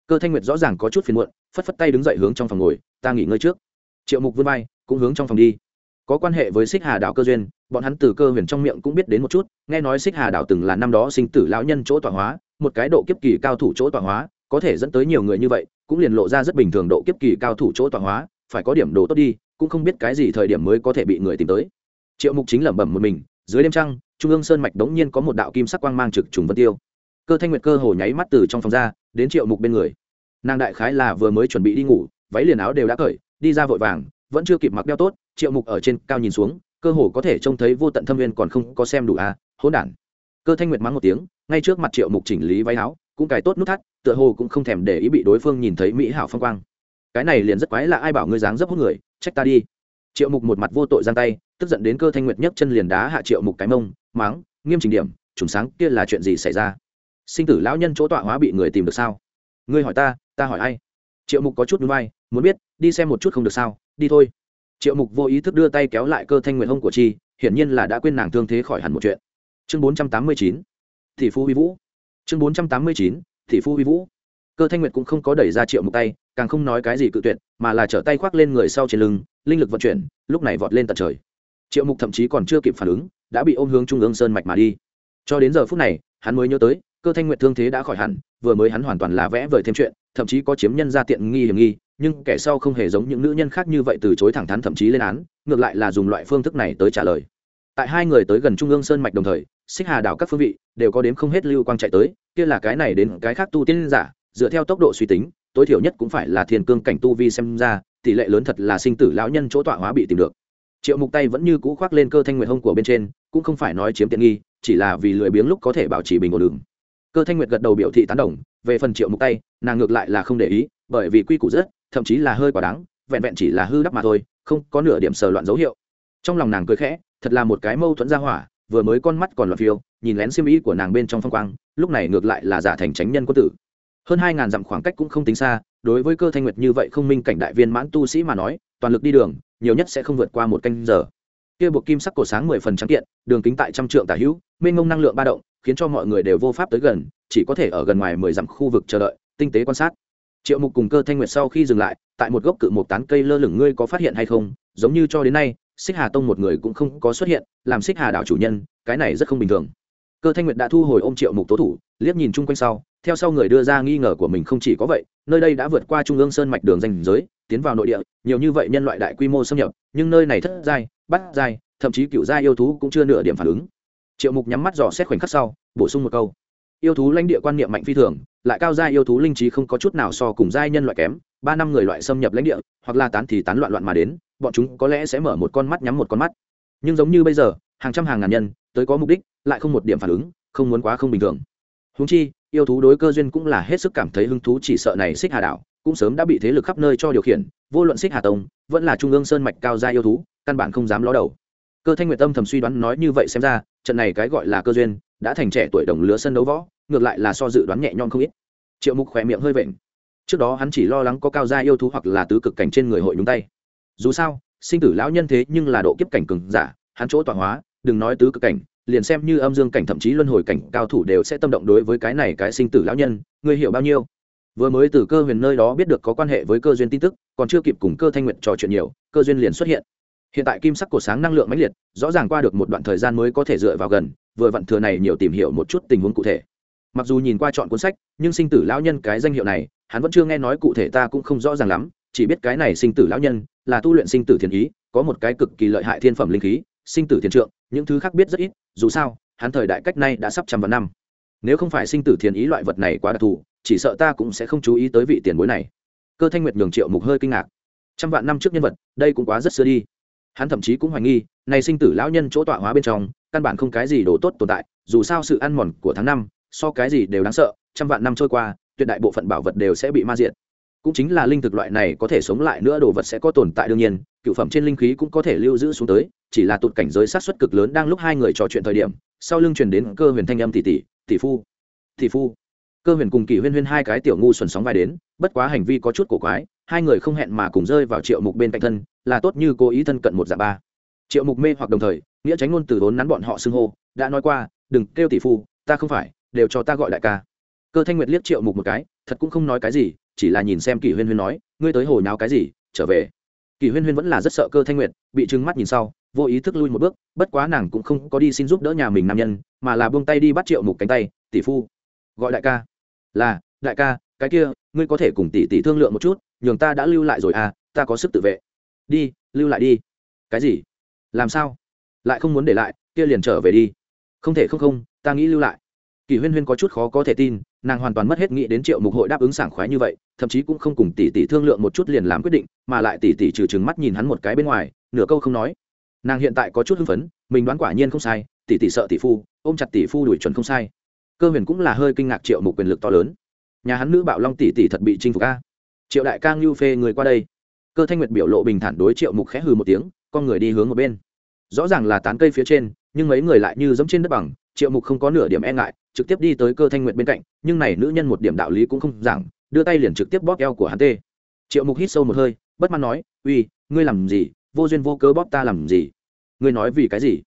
Cơ thanh nguyệt rõ ràng có chút phiền muộn, phất phất tay đứng dậy hướng trong phòng ngồi, ta nghỉ ngơi trước. Triệu mục vươn vai, cũng hướng trong phòng đi. Có quan hệ với xích hà đảo cơ duyên bọn hắn từ cơ huyền trong miệng cũng biết đến một chút, nghe nói xích hà đảo từng là năm đó sinh tử lão nhân chỗ tọa hóa, một cái độ kiếp kỳ cao thủ chỗ tọa hóa, có thể dẫn tới nhiều người như vậy, cũng liền lộ ra rất bình thường độ kiếp kỳ cao thủ chỗ tọa hóa, phải có điểm đồ tốt đi, cũng không biết cái gì thời điểm mới có thể bị người tìm tới. Triệu mục chính lẩm bẩm một mình, dưới đêm trăng, trung ương sơn mạch đống nhiên có một đạo kim sắc quang mang trực trùng vân tiêu. Cơ thanh nguyệt cơ hồ nháy mắt từ trong phòng ra, đến triệu mục bên người. Nàng đại khái là vừa mới chuẩn bị đi ngủ, váy liền áo đều đã cởi, đi ra vội vàng, vẫn chưa kịp mặc đeo tốt, triệu mục ở trên cao nhìn xuống cơ hồ có thể trông thấy vô tận thâm viên còn không có xem đủ à hỗn đản. Cơ thanh nguyệt mắng một tiếng, ngay trước mặt triệu mục chỉnh lý váy áo, cũng cài tốt nút thắt, tựa hồ cũng không thèm để ý bị đối phương nhìn thấy mỹ hảo phong quang. Cái này liền rất quái là ai bảo ngươi dáng dấp hút người, trách ta đi. Triệu mục một mặt vô tội giang tay, tức giận đến cơ thanh nguyệt nhấc chân liền đá hạ triệu mục cái mông, mắng, nghiêm trình điểm, trùng sáng, kia là chuyện gì xảy ra? Sinh tử lão nhân chỗ tọa hóa bị người tìm được sao? Ngươi hỏi ta ta hỏi ai? Triệu mục có chút núi vai, muốn biết, đi xem một chút không được sao, đi thôi triệu mục vô ý thức đưa tay kéo lại cơ thanh nguyện hông của chi, hiển nhiên là đã quên nàng thương thế khỏi hẳn một chuyện. Chương bốn trăm tám mươi chín, thị phu huy vũ. Chương bốn trăm tám mươi chín, thị phu huy vũ. Cơ thanh nguyệt cũng không có đẩy ra triệu mục tay, càng không nói cái gì cự tuyệt, mà là trở tay khoác lên người sau trên lưng, linh lực vận chuyển, lúc này vọt lên tận trời. Triệu mục thậm chí còn chưa kịp phản ứng, đã bị ôm hướng trung ương sơn mạch mà đi. Cho đến giờ phút này, hắn mới nhớ tới, cơ thanh nguyệt thương thế đã khỏi hẳn, vừa mới hắn hoàn toàn là vẽ vời thêm chuyện, thậm chí có chiếm nhân ra tiện nghi hiểm nghi nhưng kẻ sau không hề giống những nữ nhân khác như vậy từ chối thẳng thắn thậm chí lên án, ngược lại là dùng loại phương thức này tới trả lời. Tại hai người tới gần trung ương sơn mạch đồng thời, xích hà đảo các phương vị đều có đến không hết lưu quang chạy tới, kia là cái này đến cái khác tu tiên giả, dựa theo tốc độ suy tính, tối thiểu nhất cũng phải là thiên cương cảnh tu vi xem ra, tỷ lệ lớn thật là sinh tử lão nhân chỗ tọa hóa bị tìm được. Triệu mục tay vẫn như cũ khoác lên cơ thanh nguyệt hông của bên trên, cũng không phải nói chiếm tiện nghi, chỉ là vì lười biếng lúc có thể bảo trì bình ổn đường. Cơ thanh nguyệt gật đầu biểu thị tán đồng, về phần triệu mục tay, nàng ngược lại là không để ý, bởi vì quy củ rất thậm chí là hơi quả đáng, vẹn vẹn chỉ là hư đắp mà thôi, không có nửa điểm sờ loạn dấu hiệu. Trong lòng nàng cười khẽ, thật là một cái mâu thuẫn ra hỏa, vừa mới con mắt còn loạn phiêu, nhìn lén xiêm ý của nàng bên trong phong quang, lúc này ngược lại là giả thành tránh nhân quân tử. Hơn hai ngàn dặm khoảng cách cũng không tính xa, đối với cơ thanh nguyệt như vậy không minh cảnh đại viên mãn tu sĩ mà nói, toàn lực đi đường, nhiều nhất sẽ không vượt qua một canh giờ. Kia buộc kim sắc cổ sáng mười phần trắng kiện, đường kính tại trăm trượng tả hữu, mênh ngông năng lượng ba động, khiến cho mọi người đều vô pháp tới gần, chỉ có thể ở gần ngoài mười dặm khu vực chờ đợi, tinh tế quan sát triệu mục cùng cơ thanh nguyệt sau khi dừng lại, tại một gốc cự một tán cây lơ lửng ngươi có phát hiện hay không? Giống như cho đến nay, xích hà tông một người cũng không có xuất hiện, làm xích hà đảo chủ nhân, cái này rất không bình thường. Cơ thanh nguyệt đã thu hồi ôm triệu mục tố thủ, liếc nhìn chung quanh sau, theo sau người đưa ra nghi ngờ của mình không chỉ có vậy, nơi đây đã vượt qua trung ương sơn mạch đường danh giới, tiến vào nội địa, nhiều như vậy nhân loại đại quy mô xâm nhập, nhưng nơi này thất giai bắt giai, thậm chí cựu giai yêu thú cũng chưa nửa điểm phản ứng. Triệu mục nhắm mắt dò xét khoảnh khắc sau, bổ sung một câu yêu thú lãnh địa quan niệm mạnh phi thường, lại cao giai yêu thú linh trí không có chút nào so cùng giai nhân loại kém, ba năm người loại xâm nhập lãnh địa, hoặc là tán thì tán loạn loạn mà đến, bọn chúng có lẽ sẽ mở một con mắt nhắm một con mắt. Nhưng giống như bây giờ, hàng trăm hàng ngàn nhân, tới có mục đích, lại không một điểm phản ứng, không muốn quá không bình thường. Húng chi, yêu thú đối cơ duyên cũng là hết sức cảm thấy hứng thú chỉ sợ này xích hà đảo, cũng sớm đã bị thế lực khắp nơi cho điều khiển, vô luận xích hà tông, vẫn là trung ương sơn mạch cao gia yêu thú, căn bản không dám ló đầu. Cơ thanh nguyệt tâm thầm suy đoán nói như vậy xem ra, trận này cái gọi là cơ duyên đã thành trẻ tuổi đồng lứa sân đấu võ, ngược lại là so dự đoán nhẹ nhõm không ít. Triệu mục khỏe miệng hơi vệnh trước đó hắn chỉ lo lắng có cao gia yêu thú hoặc là tứ cực cảnh trên người hội nhúng tay. Dù sao, sinh tử lão nhân thế nhưng là độ kiếp cảnh cường giả, hắn chỗ tọa hóa, đừng nói tứ cực cảnh, liền xem như âm dương cảnh thậm chí luân hồi cảnh cao thủ đều sẽ tâm động đối với cái này cái sinh tử lão nhân, ngươi hiểu bao nhiêu? Vừa mới từ cơ huyền nơi đó biết được có quan hệ với cơ duyên tin tức, còn chưa kịp cùng cơ thanh nguyện trò chuyện nhiều, cơ duyên liền xuất hiện. Hiện tại kim sắc cổ sáng năng lượng mãnh liệt, rõ ràng qua được một đoạn thời gian mới có thể dựa vào gần vừa vặn thừa này nhiều tìm hiểu một chút tình huống cụ thể. Mặc dù nhìn qua chọn cuốn sách, nhưng sinh tử lão nhân cái danh hiệu này, hắn vẫn chưa nghe nói cụ thể ta cũng không rõ ràng lắm, chỉ biết cái này sinh tử lão nhân là tu luyện sinh tử thiên ý, có một cái cực kỳ lợi hại thiên phẩm linh khí, sinh tử thiên trượng, những thứ khác biết rất ít, dù sao, hắn thời đại cách nay đã sắp trăm vạn năm. Nếu không phải sinh tử thiên ý loại vật này quá đặc thù, chỉ sợ ta cũng sẽ không chú ý tới vị tiền bối này. Cơ thanh nguyệt nhường triệu mục hơi kinh ngạc. Trăm vạn năm trước nhân vật, đây cũng quá rất xưa đi. Hắn thậm chí cũng hoài nghi, này sinh tử lão nhân chỗ tọa hóa bên trong căn bản không cái gì đồ tốt tồn tại, dù sao sự ăn mòn của tháng năm, so cái gì đều đáng sợ, trăm vạn năm trôi qua, tuyệt đại bộ phận bảo vật đều sẽ bị ma diệt. Cũng chính là linh thực loại này có thể sống lại nữa đồ vật sẽ có tồn tại đương nhiên, cựu phẩm trên linh khí cũng có thể lưu giữ xuống tới, chỉ là tụt cảnh giới sát xuất cực lớn đang lúc hai người trò chuyện thời điểm, sau lưng truyền đến cơ huyền thanh âm tỷ tỷ tỷ phu tỷ phu. Cơ huyền cùng kỳ huyên huyên hai cái tiểu ngu xuẩn sóng vai đến, bất quá hành vi có chút cổ quái, hai người không hẹn mà cùng rơi vào triệu mục bên cạnh thân, là tốt như cố ý thân cận một dạ ba triệu mục mê hoặc đồng thời, nghĩa tránh ngôn từ vốn nắn bọn họ xưng hô, đã nói qua, đừng kêu tỷ phu, ta không phải, đều cho ta gọi đại ca. Cơ thanh nguyệt liếc triệu mục một cái, thật cũng không nói cái gì, chỉ là nhìn xem kỷ huyên huyên nói, ngươi tới hồi nháo cái gì, trở về. Kỷ huyên huyên vẫn là rất sợ cơ thanh nguyệt, bị trừng mắt nhìn sau, vô ý thức lui một bước, bất quá nàng cũng không có đi xin giúp đỡ nhà mình nam nhân, mà là buông tay đi bắt triệu mục cánh tay, tỷ phu, gọi đại ca. Là, đại ca, cái kia, ngươi có thể cùng tỷ tỷ thương lượng một chút, nhường ta đã lưu lại rồi à ta có sức tự vệ. Đi, lưu lại đi. Cái gì? Làm sao? Lại không muốn để lại, kia liền trở về đi. Không thể không không, ta nghĩ lưu lại. Kỳ huyên huyên có chút khó có thể tin, nàng hoàn toàn mất hết nghĩ đến triệu mục hội đáp ứng sảng khoái như vậy, thậm chí cũng không cùng tỷ tỷ thương lượng một chút liền làm quyết định, mà lại tỷ tỷ trừ trừng mắt nhìn hắn một cái bên ngoài, nửa câu không nói. Nàng hiện tại có chút hưng phấn, mình đoán quả nhiên không sai, tỷ tỷ sợ tỷ phu, ôm chặt tỷ phu đuổi chuẩn không sai. Cơ huyền cũng là hơi kinh ngạc triệu mục quyền lực to lớn. Nhà hắn nữ bạo long tỷ tỷ thật bị chinh phục a. Triệu đại ca ngưu phê người qua đây. Cơ thanh nguyệt biểu lộ bình thản đối triệu mục khẽ hừ một tiếng, con người đi hướng một bên rõ ràng là tán cây phía trên, nhưng mấy người lại như giống trên đất bằng, triệu mục không có nửa điểm e ngại, trực tiếp đi tới cơ thanh nguyệt bên cạnh, nhưng này nữ nhân một điểm đạo lý cũng không giảng, đưa tay liền trực tiếp bóp eo của hắn tê. Triệu mục hít sâu một hơi, bất mãn nói, uy, ngươi làm gì? Vô duyên vô cớ bóp ta làm gì? Ngươi nói vì cái gì?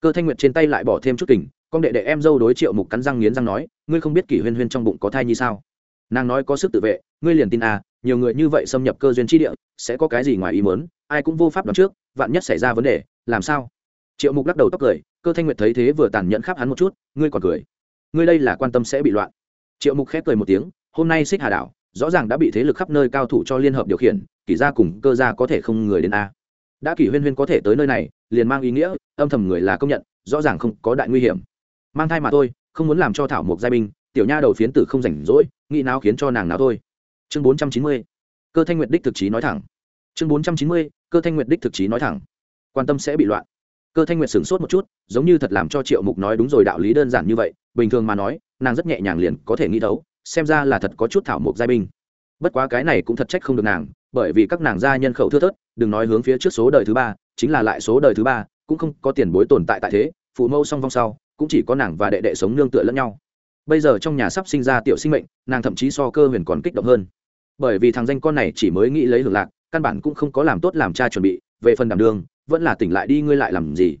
Cơ thanh nguyệt trên tay lại bỏ thêm chút kình, con đệ đệ em dâu đối triệu mục cắn răng nghiến răng nói, ngươi không biết kỷ huyên huyên trong bụng có thai như sao? Nàng nói có sức tự vệ, ngươi liền tin à nhiều người như vậy xâm nhập cơ duyên tri địa, sẽ có cái gì ngoài ý mớn ai cũng vô pháp đoán trước vạn nhất xảy ra vấn đề, làm sao? Triệu mục lắc đầu tóc cười, cơ thanh nguyệt thấy thế vừa tàn nhẫn khắp hắn một chút, ngươi còn cười. Ngươi đây là quan tâm sẽ bị loạn. Triệu mục khép cười một tiếng, hôm nay xích hà đảo, rõ ràng đã bị thế lực khắp nơi cao thủ cho liên hợp điều khiển, kỷ gia cùng cơ gia có thể không người đến a. Đã kỷ huyên huyên có thể tới nơi này, liền mang ý nghĩa, âm thầm người là công nhận, rõ ràng không có đại nguy hiểm. Mang thai mà thôi, không muốn làm cho thảo mộc giai binh, tiểu nha đầu phiến tử không rảnh rỗi, nghĩ nào khiến cho nàng nào thôi. Chương bốn trăm chín mươi, cơ thanh nguyệt đích thực chí nói thẳng. Chương bốn trăm chín mươi cơ thanh nguyệt đích thực chí nói thẳng, quan tâm sẽ bị loạn. Cơ thanh nguyệt sửng sốt một chút, giống như thật làm cho triệu mục nói đúng rồi, đạo lý đơn giản như vậy, bình thường mà nói, nàng rất nhẹ nhàng liền có thể nghĩ thấu, xem ra là thật có chút thảo mộc giai binh. Bất quá cái này cũng thật trách không được nàng, bởi vì các nàng gia nhân khẩu thưa thớt, đừng nói hướng phía trước số đời thứ ba, chính là lại số đời thứ ba, cũng không có tiền bối tồn tại tại thế, phụ mâu song vong sau, cũng chỉ có nàng và đệ đệ sống nương tựa lẫn nhau. Bây giờ trong nhà sắp sinh ra tiểu sinh mệnh, nàng thậm chí so cơ huyền còn kích động hơn. Bởi vì thằng danh con này chỉ mới nghĩ lấy hưởng lạc căn bản cũng không có làm tốt làm cha chuẩn bị, về phần đảm đường, vẫn là tỉnh lại đi, ngươi lại làm gì?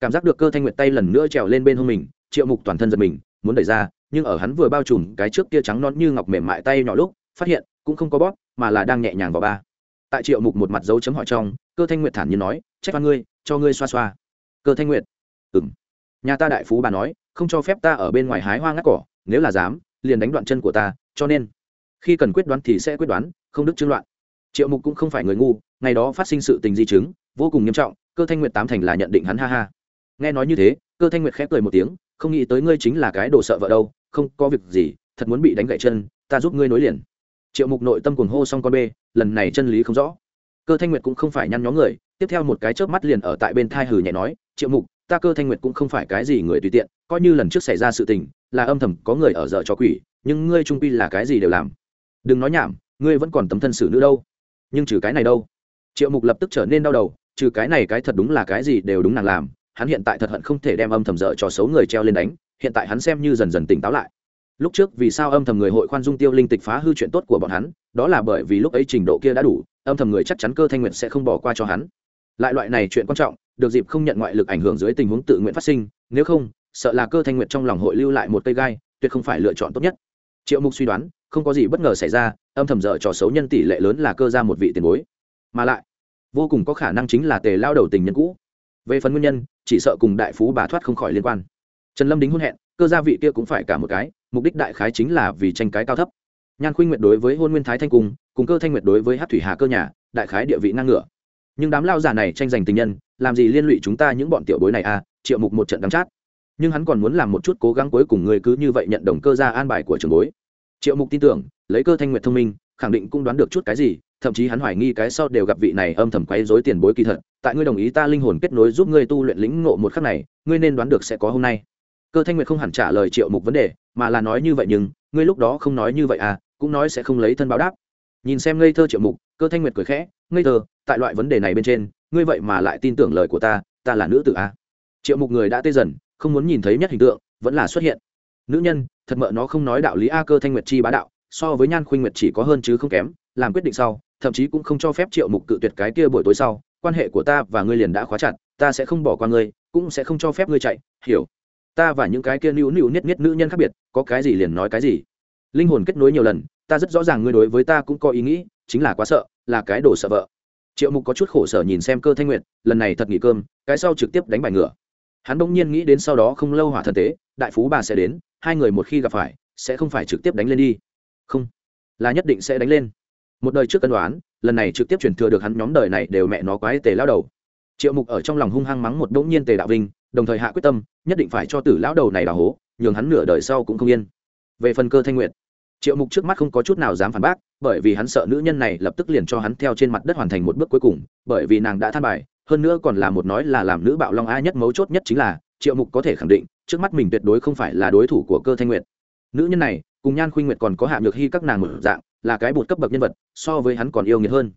Cảm giác được cơ thanh nguyệt tay lần nữa trèo lên bên hông mình, triệu mục toàn thân giật mình, muốn đẩy ra, nhưng ở hắn vừa bao trùm cái trước kia trắng non như ngọc mềm mại tay nhỏ lúc, phát hiện, cũng không có bóp, mà là đang nhẹ nhàng vào ba. Tại triệu mục một mặt dấu chấm hỏi trong, cơ thanh nguyệt thản nhiên nói, trách văn ngươi, cho ngươi xoa xoa. Cơ thanh nguyệt ừ m nhà ta đại phú bà nói, không cho phép ta ở bên ngoài hái hoa ngắt cỏ, nếu là dám, liền đánh đoạn chân của ta, cho nên, khi cần quyết đoán thì sẽ quyết đoán, không đức chứng loạn triệu mục cũng không phải người ngu, ngày đó phát sinh sự tình di chứng, vô cùng nghiêm trọng, cơ thanh nguyệt tám thành là nhận định hắn ha ha. Nghe nói như thế, cơ thanh nguyệt khép cười một tiếng, không nghĩ tới ngươi chính là cái đồ sợ vợ đâu, không có việc gì, thật muốn bị đánh gậy chân, ta giúp ngươi nối liền. Triệu mục nội tâm cuồng hô xong con bê, lần này chân lý không rõ. Cơ thanh nguyệt cũng không phải nhăn nhó người, tiếp theo một cái chớp mắt liền ở tại bên thai hử nhẹ nói, triệu mục, ta cơ thanh nguyệt cũng không phải cái gì người tùy tiện, coi như lần trước xảy ra sự tình, là âm thầm có người ở dở cho quỷ, nhưng ngươi trung pi là cái gì đều làm. Đừng nói nhảm, ngươi vẫn còn tấm thân xử nữa đâu nhưng trừ cái này đâu? Triệu mục lập tức trở nên đau đầu, trừ cái này cái thật đúng là cái gì đều đúng nàng làm, hắn hiện tại thật hận không thể đem âm thầm dở cho xấu người treo lên đánh, hiện tại hắn xem như dần dần tỉnh táo lại. Lúc trước vì sao âm thầm người hội khoan dung tiêu linh tịch phá hư chuyện tốt của bọn hắn, đó là bởi vì lúc ấy trình độ kia đã đủ, âm thầm người chắc chắn cơ thanh nguyện sẽ không bỏ qua cho hắn. Lại loại này chuyện quan trọng, được dịp không nhận ngoại lực ảnh hưởng dưới tình huống tự nguyện phát sinh, nếu không, sợ là cơ thanh nguyện trong lòng hội lưu lại một cây gai, tuyệt không phải lựa chọn tốt nhất. Triệu mục suy đoán không có gì bất ngờ xảy ra, âm thầm dở trò xấu nhân tỷ lệ lớn là cơ ra một vị tiền bối. Mà lại, vô cùng có khả năng chính là tề lao đầu tình nhân cũ. Về phần nguyên nhân, chỉ sợ cùng đại phú bà thoát không khỏi liên quan. Trần lâm đính hôn hẹn, cơ gia vị kia cũng phải cả một cái, mục đích đại khái chính là vì tranh cái cao thấp. Nhan khuynh nguyệt đối với hôn nguyên thái thanh cung cùng cơ thanh nguyệt đối với hát thủy hà cơ nhà, đại khái địa vị ngang ngửa. Nhưng đám lao giả này tranh giành tình nhân, làm gì liên lụy chúng ta những bọn tiểu bối này à triệu mục một trận đắm chát. Nhưng hắn còn muốn làm một chút cố gắng cuối cùng người cứ như vậy nhận đồng cơ gia an bài của trường bối triệu mục tin tưởng, lấy cơ thanh nguyệt thông minh, khẳng định cũng đoán được chút cái gì, thậm chí hắn hoài nghi cái sau đều gặp vị này âm thầm quấy dối tiền bối kỳ thật, tại ngươi đồng ý ta linh hồn kết nối giúp ngươi tu luyện lĩnh ngộ một khắc này, ngươi nên đoán được sẽ có hôm nay. Cơ thanh nguyệt không hẳn trả lời triệu mục vấn đề, mà là nói như vậy nhưng, ngươi lúc đó không nói như vậy à cũng nói sẽ không lấy thân báo đáp. Nhìn xem ngây thơ triệu mục, cơ thanh nguyệt cười khẽ, ngây thơ, tại loại vấn đề này bên trên, ngươi vậy mà lại tin tưởng lời của ta ta là nữ tử à. triệu mục người đã tê dần, không muốn nhìn thấy nhất hình tượng, vẫn là xuất hiện. Nữ nhân thật mợ nó không nói đạo lý a cơ thanh nguyệt chi bá đạo, so với nhan khuynh nguyệt chỉ có hơn chứ không kém, làm quyết định sau, thậm chí cũng không cho phép triệu mục cự tuyệt cái kia buổi tối sau, quan hệ của ta và ngươi liền đã khóa chặt, ta sẽ không bỏ qua ngươi, cũng sẽ không cho phép ngươi chạy, hiểu? Ta và những cái kia nữu nữu niết niết nữ nhân khác biệt, có cái gì liền nói cái gì. Linh hồn kết nối nhiều lần, ta rất rõ ràng ngươi đối với ta cũng có ý nghĩ, chính là quá sợ, là cái đồ sợ vợ. Triệu mục có chút khổ sở nhìn xem cơ thanh nguyệt, lần này thật nghỉ cơm, cái sau trực tiếp đánh bài ngựa. Hắn bỗng nhiên nghĩ đến sau đó không lâu hỏa thần tế, đại phú bà sẽ đến hai người một khi gặp phải, sẽ không phải trực tiếp đánh lên đi. Không, là nhất định sẽ đánh lên. Một đời trước cân đoán, lần này trực tiếp chuyển thừa được hắn nhóm đời này đều mẹ nó quái tề lao đầu. Triệu mục ở trong lòng hung hăng mắng một đống nhiên tề đạo vinh, đồng thời hạ quyết tâm, nhất định phải cho tử lão đầu này đào hố, nhường hắn nửa đời sau cũng không yên. Về phần cơ thanh nguyện triệu mục trước mắt không có chút nào dám phản bác, bởi vì hắn sợ nữ nhân này lập tức liền cho hắn theo trên mặt đất hoàn thành một bước cuối cùng, bởi vì nàng đã than bài, hơn nữa còn là một nói là làm nữ bạo long a nhất mấu chốt nhất chính là, triệu mục có thể khẳng định trước mắt mình tuyệt đối không phải là đối thủ của cơ thanh nguyệt. Nữ nhân này, cùng nhan khuynh nguyệt còn có hạ nhược hy các nàng một dạng, là cái bột cấp bậc nhân vật, so với hắn còn yêu nghiệt hơn.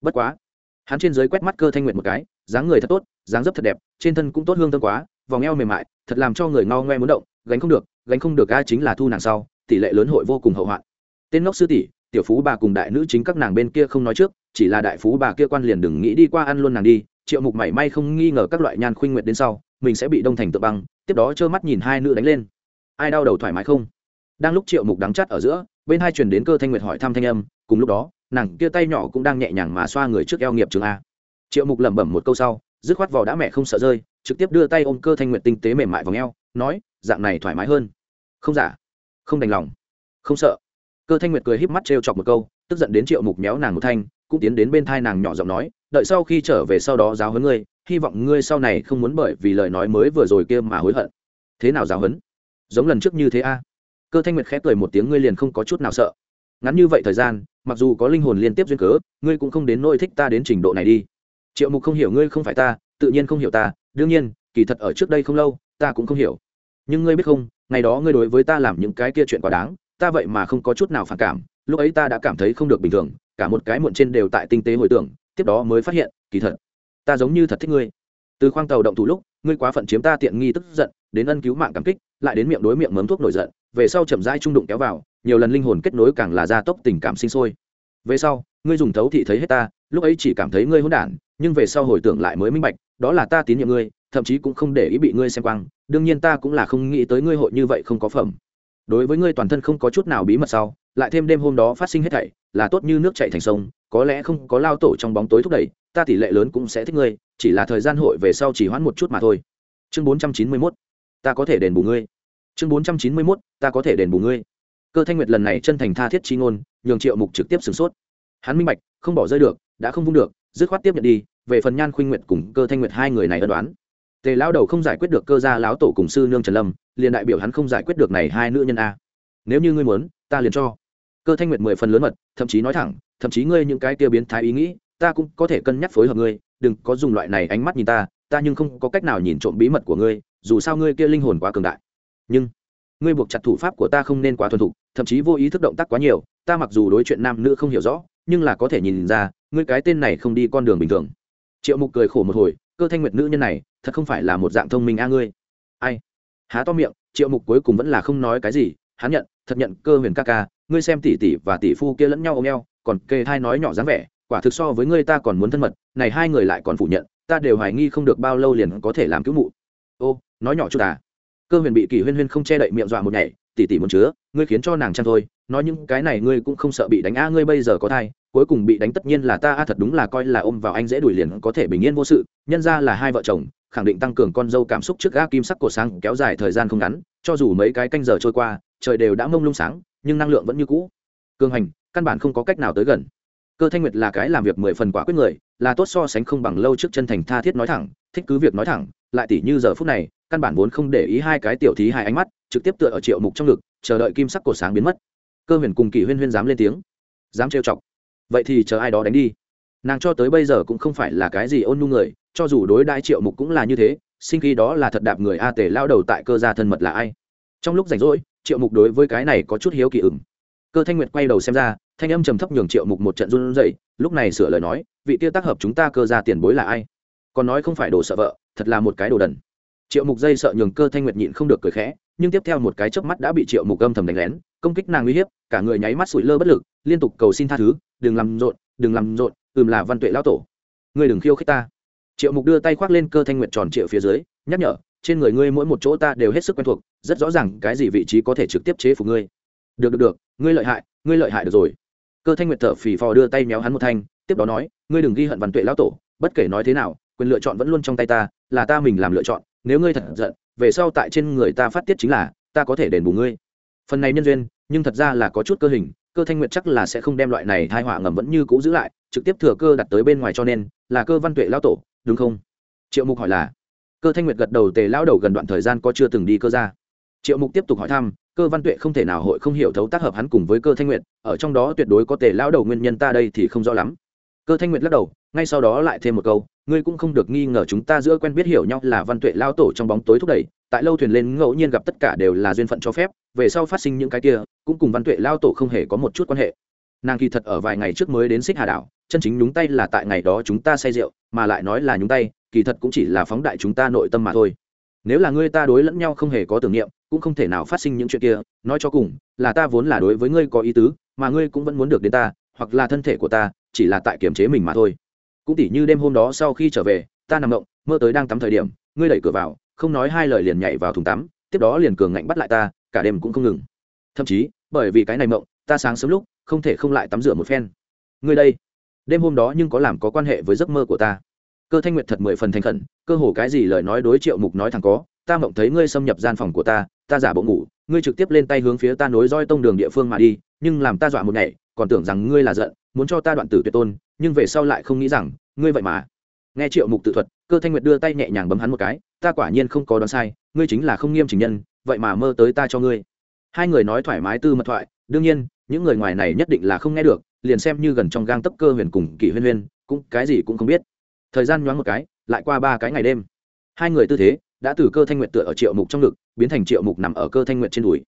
Bất quá, hắn trên giới quét mắt cơ thanh nguyệt một cái, dáng người thật tốt, dáng dấp thật đẹp, trên thân cũng tốt hương thơm quá, vòng eo mềm mại, thật làm cho người ngao ngoe muốn động, gánh không được, gánh không được ga chính là thu nàng sau, tỷ lệ lớn hội vô cùng hậu hoạn. Tên ngốc sư tỷ, tiểu phú bà cùng đại nữ chính các nàng bên kia không nói trước, chỉ là đại phú bà kia quan liền đừng nghĩ đi qua ăn luôn nàng đi, triệu mục mảy may không nghi ngờ các loại nhan khuynh nguyệt đến sau, mình sẽ bị đông thành tự băng tiếp đó trơ mắt nhìn hai nữ đánh lên. Ai đau đầu thoải mái không? Đang lúc triệu mục đắng chắt ở giữa, bên hai truyền đến cơ thanh nguyệt hỏi thăm thanh âm, cùng lúc đó, nàng kia tay nhỏ cũng đang nhẹ nhàng mà xoa người trước eo nghiệp trường a. Triệu mục lẩm bẩm một câu sau, dứt khoát vỏ đã mẹ không sợ rơi, trực tiếp đưa tay ôm cơ thanh nguyệt tinh tế mềm mại vào ngheo nói, dạng này thoải mái hơn. Không giả không đành lòng. Không sợ. Cơ thanh nguyệt cười híp mắt t chọc một câu, tức giận đến triệu mục méo nàng một thanh, cũng tiến đến bên thai nàng nhỏ giọng nói, đợi sau khi trở về sau đó giáo huấn ngươi hy vọng ngươi sau này không muốn bởi vì lời nói mới vừa rồi kia mà hối hận. Thế nào giáo huấn? Giống lần trước như thế a? Cơ thanh nguyệt khép cười một tiếng, ngươi liền không có chút nào sợ. Ngắn như vậy thời gian, mặc dù có linh hồn liên tiếp duyên cớ, ngươi cũng không đến nỗi thích ta đến trình độ này đi. Triệu mục không hiểu ngươi không phải ta, tự nhiên không hiểu ta. Đương nhiên, kỳ thật ở trước đây không lâu, ta cũng không hiểu. Nhưng ngươi biết không, ngày đó ngươi đối với ta làm những cái kia chuyện quá đáng, ta vậy mà không có chút nào phản cảm. Lúc ấy ta đã cảm thấy không được bình thường, cả một cái muộn trên đều tại tinh tế hồi tưởng, tiếp đó mới phát hiện, kỳ thật ta giống như thật thích ngươi. Từ khoang tàu động thủ lúc, ngươi quá phận chiếm ta tiện nghi tức giận, đến ân cứu mạng cảm kích, lại đến miệng đối miệng mớm thuốc nổi giận, về sau chậm rãi trung đụng kéo vào, nhiều lần linh hồn kết nối càng là gia tốc tình cảm sinh sôi. Về sau, ngươi dùng thấu thị thấy hết ta, lúc ấy chỉ cảm thấy ngươi hỗn đản, nhưng về sau hồi tưởng lại mới minh bạch, đó là ta tín nhiệm ngươi, thậm chí cũng không để ý bị ngươi xem quang, đương nhiên ta cũng là không nghĩ tới ngươi hội như vậy không có phẩm. Đối với ngươi toàn thân không có chút nào bí mật sau, lại thêm đêm hôm đó phát sinh hết thảy, là tốt như nước chảy thành sông có lẽ không có lao tổ trong bóng tối thúc đẩy, ta tỷ lệ lớn cũng sẽ thích ngươi, chỉ là thời gian hội về sau chỉ hoãn một chút mà thôi. Chương bốn trăm chín mươi mốt, ta có thể đền bù ngươi. Chương bốn trăm chín mươi mốt, ta có thể đền bù ngươi. Cơ thanh nguyệt lần này chân thành tha thiết chi ngôn, nhường triệu mục trực tiếp sửng sốt. Hắn minh bạch, không bỏ rơi được, đã không vung được, dứt khoát tiếp nhận đi, về phần nhan khuynh nguyệt cùng cơ thanh nguyệt hai người này ân đoán. Tề lão đầu không giải quyết được cơ gia lão tổ cùng sư nương trần lâm, liền đại biểu hắn không giải quyết được này hai nữ nhân a. Nếu như ngươi muốn, ta liền cho. Cơ thanh nguyệt mười phần lớn mật, thậm chí nói thẳng thậm chí ngươi những cái tiêu biến thái ý nghĩ, ta cũng có thể cân nhắc phối hợp ngươi, đừng có dùng loại này ánh mắt nhìn ta ta nhưng không có cách nào nhìn trộm bí mật của ngươi, dù sao ngươi kia linh hồn quá cường đại. Nhưng, ngươi buộc chặt thủ pháp của ta không nên quá thuần thục, thậm chí vô ý thức động tác quá nhiều, ta mặc dù đối chuyện nam nữ không hiểu rõ, nhưng là có thể nhìn ra, ngươi cái tên này không đi con đường bình thường. Triệu mục cười khổ một hồi, cơ thanh nguyệt nữ nhân này, thật không phải là một dạng thông minh a ngươi. Ai? Há to miệng, triệu mục cuối cùng vẫn là không nói cái gì, hắn nhận, thật nhận cơ huyền ca ca, ngươi xem tỷ tỷ và tỷ phu kia lẫn nhau ôm eo còn kề thai nói nhỏ dáng vẻ, quả thực so với ngươi ta còn muốn thân mật, này hai người lại còn phủ nhận, ta đều hoài nghi không được bao lâu liền có thể làm cứu mụ. Ô, nói nhỏ chút à. Cơ huyền bị kỳ huyên huyên không che đậy miệng dọa một nhảy, tỷ tỷ muốn chứa, ngươi khiến cho nàng chăng thôi, nói những cái này ngươi cũng không sợ bị đánh a, ngươi bây giờ có thai, cuối cùng bị đánh tất nhiên là ta a, thật đúng là coi là ôm vào anh dễ đuổi liền có thể bình yên vô sự, nhân ra là hai vợ chồng, khẳng định tăng cường con dâu cảm xúc trước ga kim sắc cổ sáng kéo dài thời gian không ngắn, cho dù mấy cái canh giờ trôi qua, trời đều đã mông lung sáng, nhưng năng lượng vẫn như cũ. Cường hành căn bản không có cách nào tới gần. Cơ thanh nguyệt là cái làm việc mười phần quả quyết người, là tốt so sánh không bằng lâu trước chân thành tha thiết nói thẳng, thích cứ việc nói thẳng, lại tỉ như giờ phút này, căn bản vốn không để ý hai cái tiểu thí hai ánh mắt, trực tiếp tựa ở triệu mục trong ngực, chờ đợi kim sắc cổ sáng biến mất. Cơ huyền cùng kỳ huyên huyên dám lên tiếng. Dám trêu chọc. Vậy thì chờ ai đó đánh đi. Nàng cho tới bây giờ cũng không phải là cái gì ôn nhu người, cho dù đối đãi triệu mục cũng là như thế, sinh khi đó là thật đạp người a tề lao đầu tại cơ gia thân mật là ai? Trong lúc rảnh rỗi, triệu mục đối với cái này có chút hiếu kỳ ửng cơ thanh nguyệt quay đầu xem ra, thanh âm trầm thấp nhường triệu mục một trận run rẩy, lúc này sửa lời nói, vị tiêu tác hợp chúng ta cơ ra tiền bối là ai? Còn nói không phải đồ sợ vợ, thật là một cái đồ đần. Triệu mục dây sợ nhường cơ thanh nguyệt nhịn không được cười khẽ, nhưng tiếp theo một cái chớp mắt đã bị triệu mục âm thầm đánh lén, công kích nàng uy hiếp, cả người nháy mắt sụi lơ bất lực, liên tục cầu xin tha thứ, đừng làm rộn, đừng làm rộn, ừm là văn tuệ lão tổ. Ngươi đừng khiêu khích ta. Triệu mục đưa tay khoác lên cơ thanh nguyệt tròn triệu phía dưới, nhắc nhở, trên người ngươi mỗi một chỗ ta đều hết sức quen thuộc, rất rõ ràng cái gì vị trí có thể trực tiếp chế phục ngươi. Được được được ngươi lợi hại, ngươi lợi hại được rồi. Cơ thanh nguyệt thở phì phò đưa tay méo hắn một thanh, tiếp đó nói, ngươi đừng ghi hận văn tuệ lão tổ, bất kể nói thế nào, quyền lựa chọn vẫn luôn trong tay ta, là ta mình làm lựa chọn, nếu ngươi thật giận, về sau tại trên người ta phát tiết chính là, ta có thể đền bù ngươi. Phần này nhân duyên, nhưng thật ra là có chút cơ hình, cơ thanh nguyệt chắc là sẽ không đem loại này thai họa ngầm vẫn như cũ giữ lại, trực tiếp thừa cơ đặt tới bên ngoài cho nên, là cơ văn tuệ lão tổ, đúng không? Triệu mục hỏi là, cơ thanh nguyệt gật đầu tề lão đầu gần đoạn thời gian có chưa từng đi cơ ra triệu mục tiếp tục hỏi thăm cơ văn tuệ không thể nào hội không hiểu thấu tác hợp hắn cùng với cơ thanh nguyệt, ở trong đó tuyệt đối có thể lão đầu nguyên nhân ta đây thì không rõ lắm. Cơ thanh nguyệt lắc đầu, ngay sau đó lại thêm một câu, ngươi cũng không được nghi ngờ chúng ta giữa quen biết hiểu nhau là văn tuệ lao tổ trong bóng tối thúc đẩy, tại lâu thuyền lên ngẫu nhiên gặp tất cả đều là duyên phận cho phép, về sau phát sinh những cái kia, cũng cùng văn tuệ lao tổ không hề có một chút quan hệ. Nàng kỳ thật ở vài ngày trước mới đến xích hà đảo, chân chính nhúng tay là tại ngày đó chúng ta say rượu, mà lại nói là nhúng tay, kỳ thật cũng chỉ là phóng đại chúng ta nội tâm mà thôi nếu là ngươi ta đối lẫn nhau không hề có tưởng niệm, cũng không thể nào phát sinh những chuyện kia, nói cho cùng, là ta vốn là đối với ngươi có ý tứ, mà ngươi cũng vẫn muốn được đến ta, hoặc là thân thể của ta, chỉ là tại kiềm chế mình mà thôi. Cũng tỉ như đêm hôm đó sau khi trở về, ta nằm động mơ tới đang tắm thời điểm, ngươi đẩy cửa vào, không nói hai lời liền nhảy vào thùng tắm, tiếp đó liền cường ngạnh bắt lại ta, cả đêm cũng không ngừng. Thậm chí, bởi vì cái này mộng, ta sáng sớm lúc, không thể không lại tắm rửa một phen. Ngươi đây, đêm hôm đó nhưng có làm có quan hệ với giấc mơ của ta? Cơ thanh nguyệt thật mười phần thành khẩn, cơ hồ cái gì lời nói đối triệu mục nói thẳng có, ta mộng thấy ngươi xâm nhập gian phòng của ta ta giả bộ ngủ, ngươi trực tiếp lên tay hướng phía ta nối roi tông đường địa phương mà đi, nhưng làm ta dọa một ngày, còn tưởng rằng ngươi là giận, muốn cho ta đoạn tử tuyệt tôn, nhưng về sau lại không nghĩ rằng, ngươi vậy mà. Nghe triệu mục tự thuật, cơ thanh nguyệt đưa tay nhẹ nhàng bấm hắn một cái, ta quả nhiên không có đoán sai, ngươi chính là không nghiêm chỉnh nhân, vậy mà mơ tới ta cho ngươi. Hai người nói thoải mái tư mật thoại, đương nhiên, những người ngoài này nhất định là không nghe được, liền xem như gần trong gang tấp cơ huyền cùng kỷ huyên huyên, cũng cái gì cũng không biết thời gian nhoáng một cái, lại qua ba cái ngày đêm. Hai người tư thế đã từ cơ thanh nguyệt tựa ở triệu mục trong ngực, biến thành triệu mục nằm ở cơ thanh nguyệt trên đùi.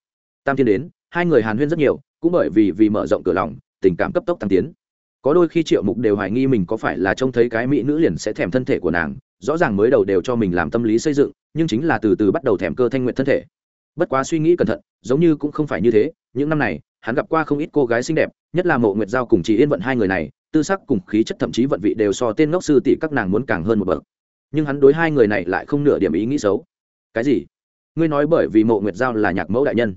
Tam thiên đến, hai người hàn huyên rất nhiều, cũng bởi vì vì mở rộng cửa lòng, tình cảm cấp tốc tăng tiến. Có đôi khi triệu mục đều hoài nghi mình có phải là trông thấy cái mỹ nữ liền sẽ thèm thân thể của nàng, rõ ràng mới đầu đều cho mình làm tâm lý xây dựng, nhưng chính là từ từ bắt đầu thèm cơ thanh nguyện thân thể. Bất quá suy nghĩ cẩn thận, giống như cũng không phải như thế, những năm này, hắn gặp qua không ít cô gái xinh đẹp nhất là mộ nguyệt giao cùng chị yên vận hai người này, tư sắc cùng khí chất thậm chí vận vị đều so tên ngốc sư tỷ các nàng muốn càng hơn một bậc. Nhưng hắn đối hai người này lại không nửa điểm ý nghĩ xấu. Cái gì? Ngươi nói bởi vì mộ nguyệt giao là nhạc mẫu đại nhân.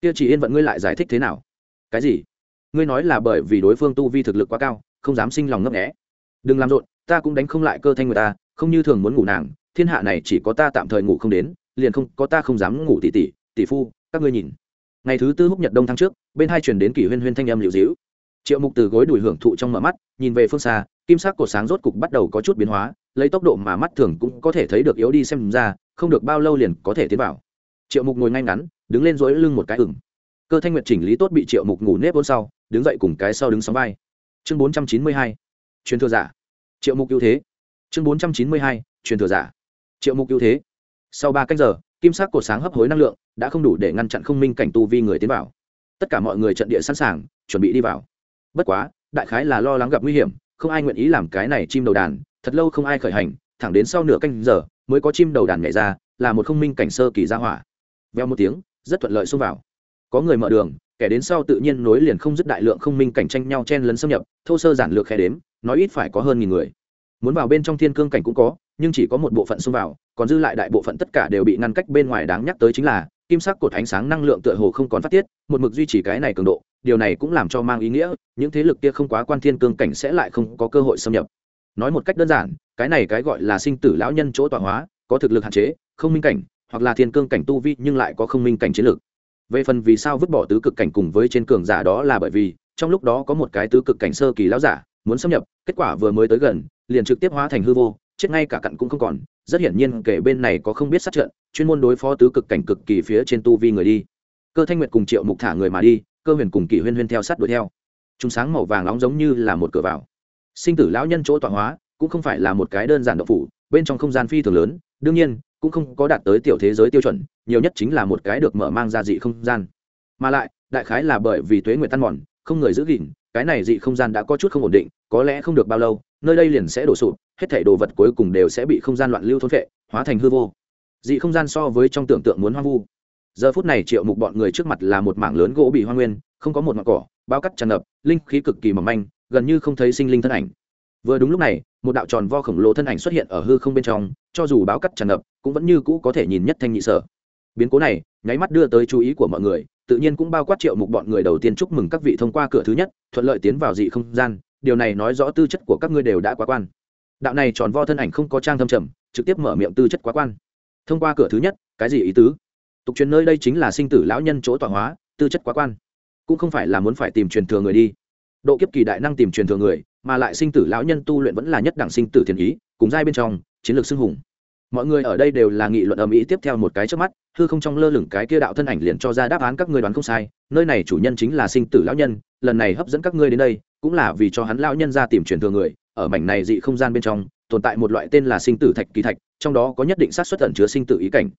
Kia chị yên vận ngươi lại giải thích thế nào? Cái gì? Ngươi nói là bởi vì đối phương tu vi thực lực quá cao, không dám sinh lòng ngấp nghẽ đừng làm rộn, ta cũng đánh không lại cơ thanh người ta, không như thường muốn ngủ nàng, thiên hạ này chỉ có ta tạm thời ngủ không đến, liền không, có ta không dám ngủ tỷ tỷ tỷ phu, các ngươi nhìn ngày thứ tư húc nhật đông tháng trước, bên hai chuyển đến kỷ huyên huyên thanh âm liệu dĩu. Triệu mục từ gối đùi hưởng thụ trong mở mắt, nhìn về phương xa, kim sắc cột sáng rốt cục bắt đầu có chút biến hóa, lấy tốc độ mà mắt thường cũng có thể thấy được yếu đi xem ra, không được bao lâu liền có thể tiến vào. Triệu mục ngồi ngay ngắn, đứng lên dối lưng một cái ửng. Cơ thanh nguyệt chỉnh lý tốt bị triệu mục ngủ nếp vốn sau, đứng dậy cùng cái sau đứng sóng vai. Chương bốn trăm chín mươi hai, truyền thừa giả. Triệu mục ưu thế. Chương bốn trăm chín mươi hai, truyền thừa giả. Triệu mục ưu thế. Sau ba cách giờ kim sắc cột sáng hấp hối năng lượng, đã không đủ để ngăn chặn không minh cảnh tu vi người tiến vào. Tất cả mọi người trận địa sẵn sàng, chuẩn bị đi vào. Bất quá, đại khái là lo lắng gặp nguy hiểm, không ai nguyện ý làm cái này chim đầu đàn, thật lâu không ai khởi hành, thẳng đến sau nửa canh giờ, mới có chim đầu đàn nhảy ra, là một không minh cảnh sơ kỳ ra hỏa. Veo một tiếng, rất thuận lợi xông vào. Có người mở đường, kẻ đến sau tự nhiên nối liền không dứt đại lượng không minh cảnh tranh nhau chen lấn xâm nhập, thô sơ giản lược khe đếm, nói ít phải có hơn nghìn người. Muốn vào bên trong thiên cương cảnh cũng có nhưng chỉ có một bộ phận xông vào, còn dư lại đại bộ phận tất cả đều bị ngăn cách bên ngoài đáng nhắc tới chính là, kim sắc cột ánh sáng năng lượng tựa hồ không còn phát tiết, một mực duy trì cái này cường độ, điều này cũng làm cho mang ý nghĩa, những thế lực kia không quá quan thiên cương cảnh sẽ lại không có cơ hội xâm nhập. Nói một cách đơn giản, cái này cái gọi là sinh tử lão nhân chỗ tọa hóa, có thực lực hạn chế, không minh cảnh, hoặc là thiên cương cảnh tu vi nhưng lại có không minh cảnh chiến lược về phần vì sao vứt bỏ tứ cực cảnh cùng với trên cường giả đó là bởi vì, trong lúc đó có một cái tứ cực cảnh sơ kỳ lão giả muốn xâm nhập, kết quả vừa mới tới gần, liền trực tiếp hóa thành hư vô chết ngay cả cặn cũng không còn, rất hiển nhiên kể bên này có không biết sát trận, chuyên môn đối phó tứ cực cảnh cực kỳ phía trên tu vi người đi. Cơ thanh nguyệt cùng triệu mục thả người mà đi, cơ huyền cùng kỷ huyên huyên theo sát đuổi theo. Chúng sáng màu vàng nóng giống như là một cửa vào. Sinh tử lão nhân chỗ tọa hóa, cũng không phải là một cái đơn giản độc phủ, bên trong không gian phi thường lớn, đương nhiên, cũng không có đạt tới tiểu thế giới tiêu chuẩn, nhiều nhất chính là một cái được mở mang ra dị không gian. Mà lại, đại khái là bởi vì tuế nguyệt tan mòn, không người giữ gìn, cái này dị không gian đã có chút không ổn định, có lẽ không được bao lâu nơi đây liền sẽ đổ sụp, hết thảy đồ vật cuối cùng đều sẽ bị không gian loạn lưu thôn phệ, hóa thành hư vô. Dị không gian so với trong tưởng tượng muốn hoang vu. Giờ phút này triệu mục bọn người trước mặt là một mảng lớn gỗ bị hoang nguyên, không có một mặt cỏ, bao cắt tràn ngập, linh khí cực kỳ mỏng manh, gần như không thấy sinh linh thân ảnh. Vừa đúng lúc này, một đạo tròn vo khổng lồ thân ảnh xuất hiện ở hư không bên trong, cho dù báo cắt tràn ngập, cũng vẫn như cũ có thể nhìn nhất thanh nhị sở. Biến cố này, nháy mắt đưa tới chú ý của mọi người, tự nhiên cũng bao quát triệu mục bọn người đầu tiên chúc mừng các vị thông qua cửa thứ nhất, thuận lợi tiến vào dị không gian điều này nói rõ tư chất của các ngươi đều đã quá quan. Đạo này tròn vo thân ảnh không có trang thâm trầm, trực tiếp mở miệng tư chất quá quan. Thông qua cửa thứ nhất, cái gì ý tứ? Tục truyền nơi đây chính là sinh tử lão nhân chỗ tọa hóa, tư chất quá quan. Cũng không phải là muốn phải tìm truyền thừa người đi. Độ kiếp kỳ đại năng tìm truyền thừa người, mà lại sinh tử lão nhân tu luyện vẫn là nhất đẳng sinh tử thiền ý, cùng giai bên trong, chiến lược xưng hùng. Mọi người ở đây đều là nghị luận ầm ĩ tiếp theo một cái trước mắt, hư không trong lơ lửng cái kia đạo thân ảnh liền cho ra đáp án các ngươi đoán không sai, nơi này chủ nhân chính là sinh tử lão nhân, lần này hấp dẫn các ngươi đến đây cũng là vì cho hắn lão nhân ra tìm truyền thừa người, ở mảnh này dị không gian bên trong, tồn tại một loại tên là sinh tử thạch kỳ thạch, trong đó có nhất định sát xuất ẩn chứa sinh tử ý cảnh.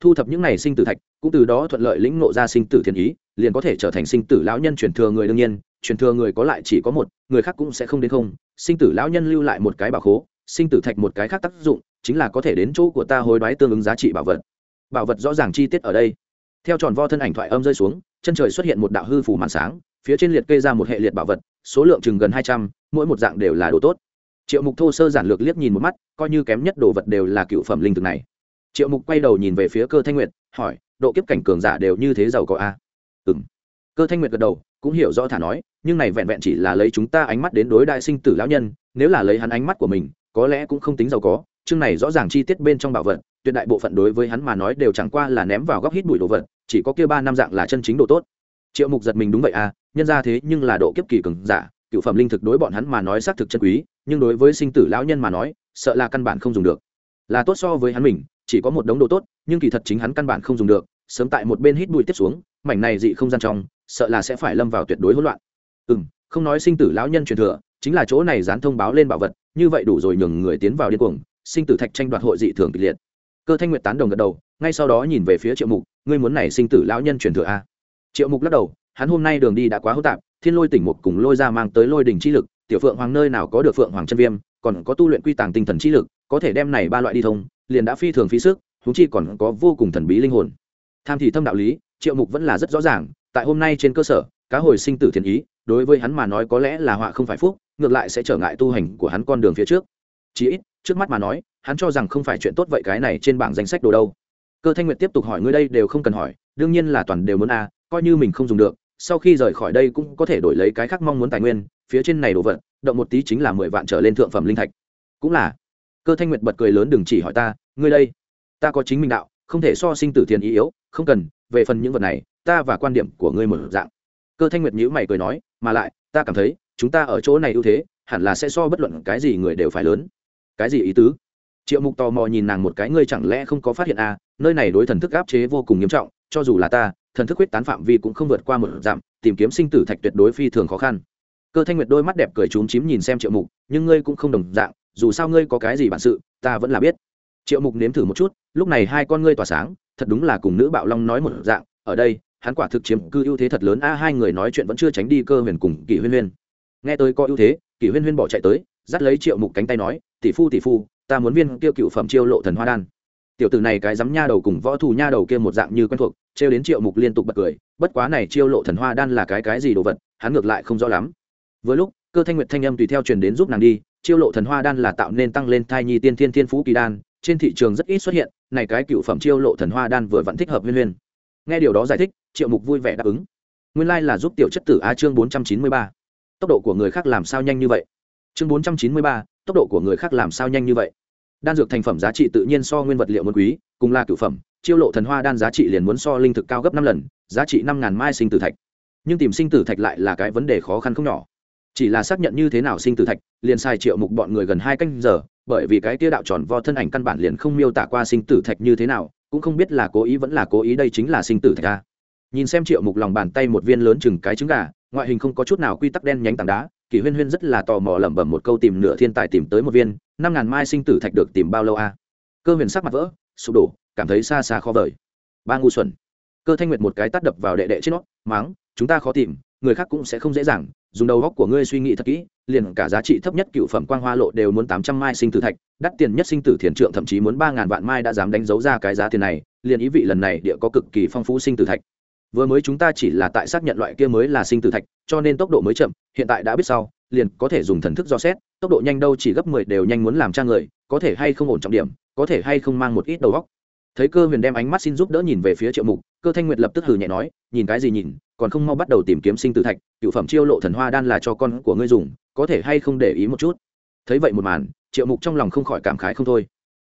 Thu thập những này sinh tử thạch, cũng từ đó thuận lợi lĩnh ngộ ra sinh tử thiên ý, liền có thể trở thành sinh tử lão nhân truyền thừa người đương nhiên, truyền thừa người có lại chỉ có một, người khác cũng sẽ không đến không. Sinh tử lão nhân lưu lại một cái bảo khố, sinh tử thạch một cái khác tác dụng, chính là có thể đến chỗ của ta hối đoái tương ứng giá trị bảo vật. Bảo vật rõ ràng chi tiết ở đây. Theo tròn vo thân ảnh thoại âm rơi xuống, chân trời xuất hiện một đạo hư phủ màn sáng, phía trên liệt kê ra một hệ liệt bảo vật số lượng chừng gần hai trăm, mỗi một dạng đều là đồ tốt. Triệu mục thô sơ giản lược liếc nhìn một mắt, coi như kém nhất đồ vật đều là cựu phẩm linh thực này. Triệu mục quay đầu nhìn về phía cơ thanh nguyệt, hỏi, độ kiếp cảnh cường giả đều như thế giàu có a? À? ừ m cơ thanh nguyệt gật đầu, cũng hiểu rõ thả nói, nhưng này vẹn vẹn chỉ là lấy chúng ta ánh mắt đến đối đại sinh tử lão nhân, nếu là lấy hắn ánh mắt của mình, có lẽ cũng không tính giàu có, chương này rõ ràng chi tiết bên trong bảo vật, tuyệt đại bộ phận đối với hắn mà nói đều chẳng qua là ném vào góc hít bụi đồ vật, chỉ có kia ba năm dạng là chân chính đồ tốt triệu mục giật mình đúng vậy à nhân ra thế nhưng là độ kiếp kỳ cường giả, cựu phẩm linh thực đối bọn hắn mà nói xác thực chân quý, nhưng đối với sinh tử lão nhân mà nói, sợ là căn bản không dùng được. Là tốt so với hắn mình, chỉ có một đống đồ tốt, nhưng kỳ thật chính hắn căn bản không dùng được, sớm tại một bên hít bụi tiếp xuống, mảnh này dị không gian trong, sợ là sẽ phải lâm vào tuyệt đối hỗn loạn. Ừ m không nói sinh tử lão nhân truyền thừa, chính là chỗ này dán thông báo lên bảo vật, như vậy đủ rồi nhường người tiến vào điên cuồng, sinh tử thạch tranh đoạt hội dị thường kịch liệt. Cơ thanh nguyệt tán đồng gật đầu, ngay sau đó nhìn về phía triệu mục, ngươi muốn này sinh tử lão nhân truyền thừa a triệu mục lắc đầu, hắn hôm nay đường đi đã quá hỗn tạp, thiên lôi tỉnh mục cùng lôi ra mang tới lôi đỉnh chi lực, tiểu phượng hoàng nơi nào có được phượng hoàng chân viêm, còn có tu luyện quy tàng tinh thần chi lực, có thể đem này ba loại đi thông, liền đã phi thường phí sức thú chi còn có vô cùng thần bí linh hồn. Tham thì thâm đạo lý, triệu mục vẫn là rất rõ ràng, tại hôm nay trên cơ sở, cá hồi sinh tử thiền ý, đối với hắn mà nói có lẽ là họa không phải phúc, ngược lại sẽ trở ngại tu hành của hắn con đường phía trước. Chí ít, trước mắt mà nói, hắn cho rằng không phải chuyện tốt vậy cái này trên bảng danh sách đồ đâu. Cơ thanh nguyệt tiếp tục hỏi, ngươi đây đều không cần hỏi, đương nhiên là toàn đều muốn a coi như mình không dùng được, sau khi rời khỏi đây cũng có thể đổi lấy cái khác mong muốn tài nguyên, phía trên này đồ vật, động một tí chính là mười vạn trở lên thượng phẩm linh thạch. Cũng là. Cơ thanh nguyệt bật cười lớn đừng chỉ hỏi ta, ngươi đây, ta có chính mình đạo, không thể so sinh tử thiền ý yếu, không cần, về phần những vật này, ta và quan điểm của ngươi một dạng. Cơ thanh nguyệt nhữ mày cười nói, mà lại, ta cảm thấy, chúng ta ở chỗ này ưu thế, hẳn là sẽ so bất luận cái gì người đều phải lớn. Cái gì ý tứ? Triệu mục tò mò nhìn nàng một cái, ngươi chẳng lẽ không có phát hiện à nơi này đối thần thức áp chế vô cùng nghiêm trọng, cho dù là ta thần thức huyết tán phạm vi cũng không vượt qua một dặm, tìm kiếm sinh tử thạch tuyệt đối phi thường khó khăn. Cơ thanh nguyệt đôi mắt đẹp cười trúng chím nhìn xem triệu mục, nhưng ngươi cũng không đồng dạng, dù sao ngươi có cái gì bản sự, ta vẫn là biết. Triệu mục nếm thử một chút, lúc này hai con ngươi tỏa sáng, thật đúng là cùng nữ bạo long nói một dạng, ở đây, hắn quả thực chiếm cư ưu thế thật lớn, a, hai người nói chuyện vẫn chưa tránh đi cơ huyền cùng kỷ huyên huyên. Nghe tới có ưu thế, kỷ huyên huyên bỏ chạy tới, dắt lấy triệu mục cánh tay nói, tỷ phu tỷ phu, ta muốn viên tiêu cựu phẩm chiêu lộ thần hoa đan tiểu tử này cái dám nha đầu cùng võ thù nha đầu kia một dạng như quen thuộc, trêu đến triệu mục liên tục bật cười, bất quá này chiêu lộ thần hoa đan là cái cái gì đồ vật, hắn ngược lại không rõ lắm. Vừa lúc, cơ thanh nguyệt thanh âm tùy theo truyền đến giúp nàng đi, chiêu lộ thần hoa đan là tạo nên tăng lên thai nhi tiên thiên thiên phú kỳ đan, trên thị trường rất ít xuất hiện, này cái cựu phẩm chiêu lộ thần hoa đan vừa vẫn thích hợp huyên huyên. Nghe điều đó giải thích, triệu mục vui vẻ đáp ứng. Nguyên lai là giúp tiểu chất tử a chương bốn trăm chín mươi ba. Tốc độ của người khác làm sao nhanh như vậy? Chương bốn trăm chín mươi ba, tốc độ của người khác làm sao nhanh như vậy? Đan dược thành phẩm giá trị tự nhiên so nguyên vật liệu muốn quý, cùng là cửu phẩm, chiêu lộ thần hoa đan giá trị liền muốn so linh thực cao gấp năm lần, giá trị năm ngàn mai sinh tử thạch. Nhưng tìm sinh tử thạch lại là cái vấn đề khó khăn không nhỏ. Chỉ là xác nhận như thế nào sinh tử thạch, liền sai triệu mục bọn người gần hai canh giờ, bởi vì cái tia đạo tròn vo thân ảnh căn bản liền không miêu tả qua sinh tử thạch như thế nào, cũng không biết là cố ý vẫn là cố ý đây chính là sinh tử thạch a. Nhìn xem triệu mục lòng bàn tay một viên lớn chừng cái trứng gà, ngoại hình không có chút nào quy tắc đen nhánh tảng đá kỷ huyên huyên rất là tò mò lẩm bẩm một câu tìm nửa thiên tài tìm tới một viên, năm ngàn mai sinh tử thạch được tìm bao lâu a? Cơ huyền sắc mặt vỡ, sụp đổ, cảm thấy xa xa khó vời. Ba ngu xuẩn. Cơ thanh nguyệt một cái tát đập vào đệ đệ trên nó, máng, chúng ta khó tìm, người khác cũng sẽ không dễ dàng, dùng đầu góc của ngươi suy nghĩ thật kỹ, liền cả giá trị thấp nhất cựu phẩm quang hoa lộ đều muốn tám trăm mai sinh tử thạch, đắt tiền nhất sinh tử thiền trượng thậm chí muốn ba ngàn vạn mai đã dám đánh dấu ra cái giá tiền này, liền ý vị lần này địa có cực kỳ phong phú sinh tử thạch vừa mới chúng ta chỉ là tại xác nhận loại kia mới là sinh tử thạch, cho nên tốc độ mới chậm, hiện tại đã biết sau, liền có thể dùng thần thức do xét, tốc độ nhanh đâu chỉ gấp mười đều nhanh muốn làm cha người, có thể hay không ổn trọng điểm, có thể hay không mang một ít đầu góc thấy cơ huyền đem ánh mắt xin giúp đỡ nhìn về phía triệu mục, cơ thanh nguyệt lập tức hừ nhẹ nói, nhìn cái gì nhìn, còn không mau bắt đầu tìm kiếm sinh tử thạch, cựu phẩm chiêu lộ thần hoa đan là cho con của ngươi dùng, có thể hay không để ý một chút. Thấy vậy một màn, triệu mục trong lòng không khỏi cảm khái không thôi.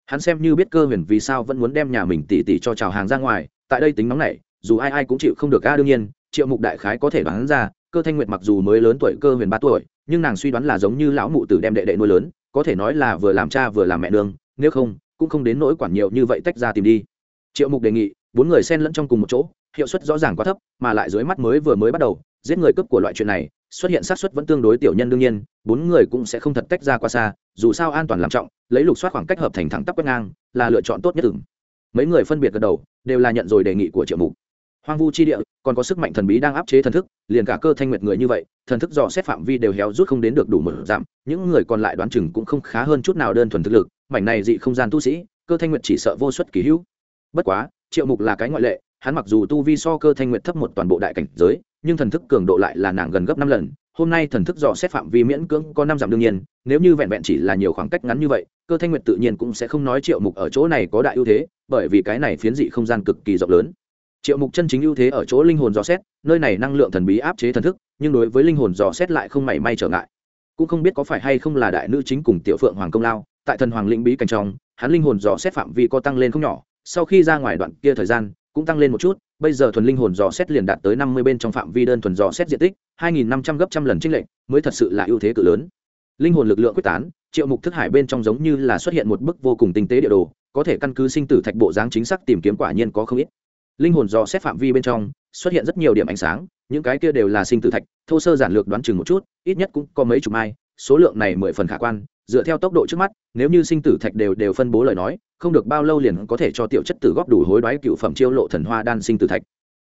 Hắn xem như biết cơ huyền vì sao vẫn muốn đem nhà mình tỉ tỉ cho trào hàng ra ngoài, tại đây tính nóng này dù ai ai cũng chịu không được a, đương nhiên, triệu mục đại khái có thể đoán ra, cơ thanh nguyệt mặc dù mới lớn tuổi cơ huyền ba tuổi, nhưng nàng suy đoán là giống như lão mụ tử đem đệ đệ nuôi lớn, có thể nói là vừa làm cha vừa làm mẹ nương, nếu không, cũng không đến nỗi quản nhiều như vậy tách ra tìm đi. Triệu mục đề nghị, bốn người xen lẫn trong cùng một chỗ, hiệu suất rõ ràng quá thấp, mà lại dưới mắt mới vừa mới bắt đầu, giết người cướp của loại chuyện này, xuất hiện xác suất vẫn tương đối tiểu nhân đương nhiên, bốn người cũng sẽ không thật tách ra qua xa, dù sao an toàn làm trọng, lấy lục soát khoảng cách hợp thành thẳng tắp quét ngang, là lựa chọn tốt nhất từng mấy người phân biệt gật đầu, đều là nhận rồi đề nghị của triệu mục hoang vu chi địa, còn có sức mạnh thần bí đang áp chế thần thức, liền cả cơ thanh nguyệt người như vậy, thần thức dò xét phạm vi đều héo rút không đến được đủ một giảm những người còn lại đoán chừng cũng không khá hơn chút nào đơn thuần thực lực, mảnh này dị không gian tu sĩ, cơ thanh nguyệt chỉ sợ vô suất kỳ hữu. Bất quá, triệu mục là cái ngoại lệ, hắn mặc dù tu vi so cơ thanh nguyệt thấp một toàn bộ đại cảnh giới, nhưng thần thức cường độ lại là nàng gần gấp năm lần, hôm nay thần thức dò xét phạm vi miễn cưỡng có năm dặm đương nhiên, nếu như vẹn vẹn chỉ là nhiều khoảng cách ngắn như vậy, cơ thanh nguyệt tự nhiên cũng sẽ không nói triệu mục ở chỗ này có đại ưu thế, bởi vì cái này phiến dị không gian cực kỳ rộng lớn triệu mục chân chính ưu thế ở chỗ linh hồn dò xét, nơi này năng lượng thần bí áp chế thần thức, nhưng đối với linh hồn dò xét lại không mảy may trở ngại. Cũng không biết có phải hay không là đại nữ chính cùng tiểu phượng hoàng công lao, tại thần hoàng lĩnh bí cảnh trong, hắn linh hồn dò xét phạm vi có tăng lên không nhỏ, sau khi ra ngoài đoạn kia thời gian, cũng tăng lên một chút, bây giờ thuần linh hồn dò xét liền đạt tới năm mươi bên trong phạm vi đơn thuần dò xét diện tích, hai nghìn năm trăm gấp trăm lần trinh lệnh mới thật sự là ưu thế cự lớn. Linh hồn lực lượng quyết tán, triệu mục thức hải bên trong giống như là xuất hiện một bức vô cùng tinh tế địa đồ, có thể căn cứ sinh tử thạch bộ dáng chính xác tìm kiếm quả nhiên có không ít linh hồn dò xét phạm vi bên trong xuất hiện rất nhiều điểm ánh sáng, những cái kia đều là sinh tử thạch, thô sơ giản lược đoán chừng một chút, ít nhất cũng có mấy chục mai, số lượng này mười phần khả quan, dựa theo tốc độ trước mắt, nếu như sinh tử thạch đều đều phân bố lời nói, không được bao lâu liền có thể cho tiểu chất tử góp đủ hối đoái cựu phẩm chiêu lộ thần hoa đan sinh tử thạch.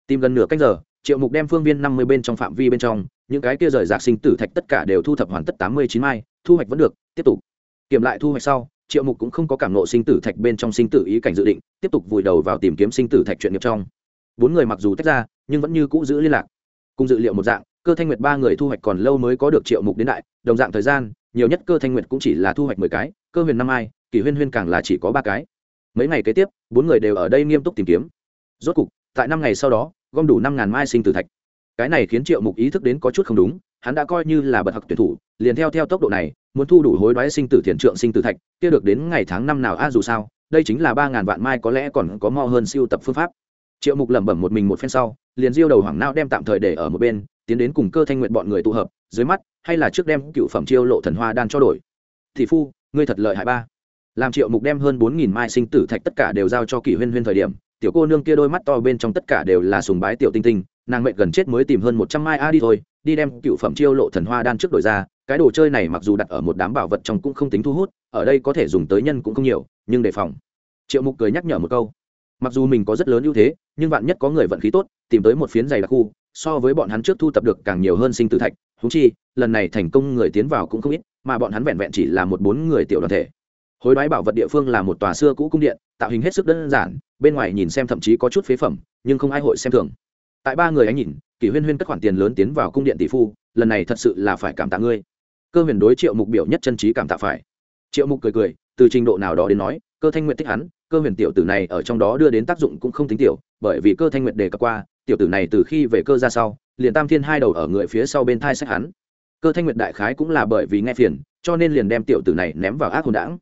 Tìm gần nửa cách giờ, triệu mục đem phương viên năm mươi bên trong phạm vi bên trong, những cái kia rời rạc sinh tử thạch tất cả đều thu thập hoàn tất tám mươi chín mai, thu hoạch vẫn được, tiếp tục. Kiểm lại thu hoạch sau triệu mục cũng không có cảm nộ sinh tử thạch bên trong sinh tử ý cảnh dự định, tiếp tục vùi đầu vào tìm kiếm sinh tử thạch chuyện nghiệp trong. Bốn người mặc dù tách ra, nhưng vẫn như cũ giữ liên lạc. Cùng dự liệu một dạng, cơ thanh nguyệt ba người thu hoạch còn lâu mới có được triệu mục đến đại, đồng dạng thời gian, nhiều nhất cơ thanh nguyệt cũng chỉ là thu hoạch mười cái, cơ huyền năm ai, kỷ huyên huyên càng là chỉ có ba cái. Mấy ngày kế tiếp, bốn người đều ở đây nghiêm túc tìm kiếm. Rốt cục, tại năm ngày sau đó, gom đủ năm ngàn mai sinh tử thạch. Cái này khiến triệu mục ý thức đến có chút không đúng, hắn đã coi như là bậc học tuyển thủ, liền theo theo tốc độ này muốn thu đủ hối đoái sinh tử thiền trượng sinh tử thạch, kia được đến ngày tháng năm nào a dù sao, đây chính là ba ngàn vạn mai có lẽ còn có mo hơn siêu tập phương pháp. Triệu mục lẩm bẩm một mình một phen sau, liền diêu đầu hoảng nao đem tạm thời để ở một bên, tiến đến cùng cơ thanh nguyện bọn người tụ hợp, dưới mắt, hay là trước đem cựu phẩm chiêu lộ thần hoa đan cho đổi. Thị phu, ngươi thật lợi hại ba. Làm triệu mục đem hơn bốn nghìn mai sinh tử thạch tất cả đều giao cho kỷ huyên huyên thời điểm, tiểu cô nương kia đôi mắt to bên trong tất cả đều là sùng bái tiểu tinh tinh, nàng mệnh gần chết mới tìm hơn một trăm mai a đi thôi, đi đem cựu phẩm chiêu lộ thần hoa đan trước đổi ra cái đồ chơi này mặc dù đặt ở một đám bảo vật trong cũng không tính thu hút, ở đây có thể dùng tới nhân cũng không nhiều, nhưng đề phòng. Triệu mục cười nhắc nhở một câu. Mặc dù mình có rất lớn ưu thế, nhưng vạn nhất có người vận khí tốt, tìm tới một phiến giày đặc khu, so với bọn hắn trước thu tập được càng nhiều hơn sinh tử thạch thú chi, lần này thành công người tiến vào cũng không ít, mà bọn hắn vẹn vẹn chỉ là một bốn người tiểu đoàn thể. Hối đoái bảo vật địa phương là một tòa xưa cũ cung điện, tạo hình hết sức đơn giản, bên ngoài nhìn xem thậm chí có chút phế phẩm, nhưng không ai hội xem thường. Tại ba người anh nhìn, kỷ huyên huyên cất khoản tiền lớn tiến vào cung điện tỷ phu, lần này thật sự là phải cảm tạ ngươi cơ huyền đối triệu mục biểu nhất chân trí cảm tạ phải. Triệu mục cười cười, từ trình độ nào đó đến nói, cơ thanh nguyện thích hắn, cơ huyền tiểu tử này ở trong đó đưa đến tác dụng cũng không tính tiểu, bởi vì cơ thanh nguyện đề cập qua, tiểu tử này từ khi về cơ ra sau, liền tam thiên hai đầu ở người phía sau bên thai sách hắn. Cơ thanh nguyện đại khái cũng là bởi vì nghe phiền, cho nên liền đem tiểu tử này ném vào ác hồn đảng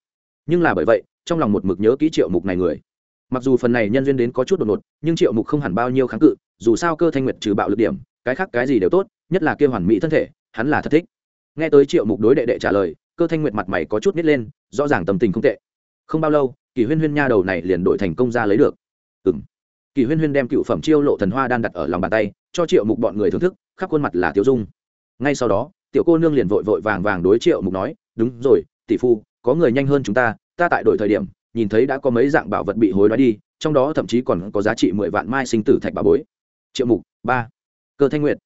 nhưng là bởi vậy, trong lòng một mực nhớ kỹ triệu mục này người. Mặc dù phần này nhân duyên đến có chút đột ngột, nhưng triệu mục không hẳn bao nhiêu kháng cự, dù sao cơ thanh nguyệt trừ bạo lực điểm, cái khác cái gì đều tốt, nhất là kia hoàn mỹ thân thể, hắn là thật thích nghe tới triệu mục đối đệ đệ trả lời, cơ thanh nguyệt mặt mày có chút nít lên, rõ ràng tâm tình không tệ. Không bao lâu kỳ huyên huyên nha đầu này liền đổi thành công ra lấy được. Ừ m kỳ huyên huyên đem cựu phẩm chiêu lộ thần hoa đan đặt ở lòng bàn tay, cho triệu mục bọn người thưởng thức, khắp khuôn mặt là tiêu dung. Ngay sau đó, tiểu cô nương liền vội vội vàng vàng đối triệu mục nói, đúng rồi, tỷ phu, có người nhanh hơn chúng ta ta tại đổi thời điểm, nhìn thấy đã có mấy dạng bảo vật bị hối đoái đi, trong đó thậm chí còn có giá trị mười vạn mai sinh tử thạch bà bối. Triệu mục, ba. Cơ thanh nguyệt,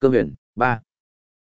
cơ huyền, ba.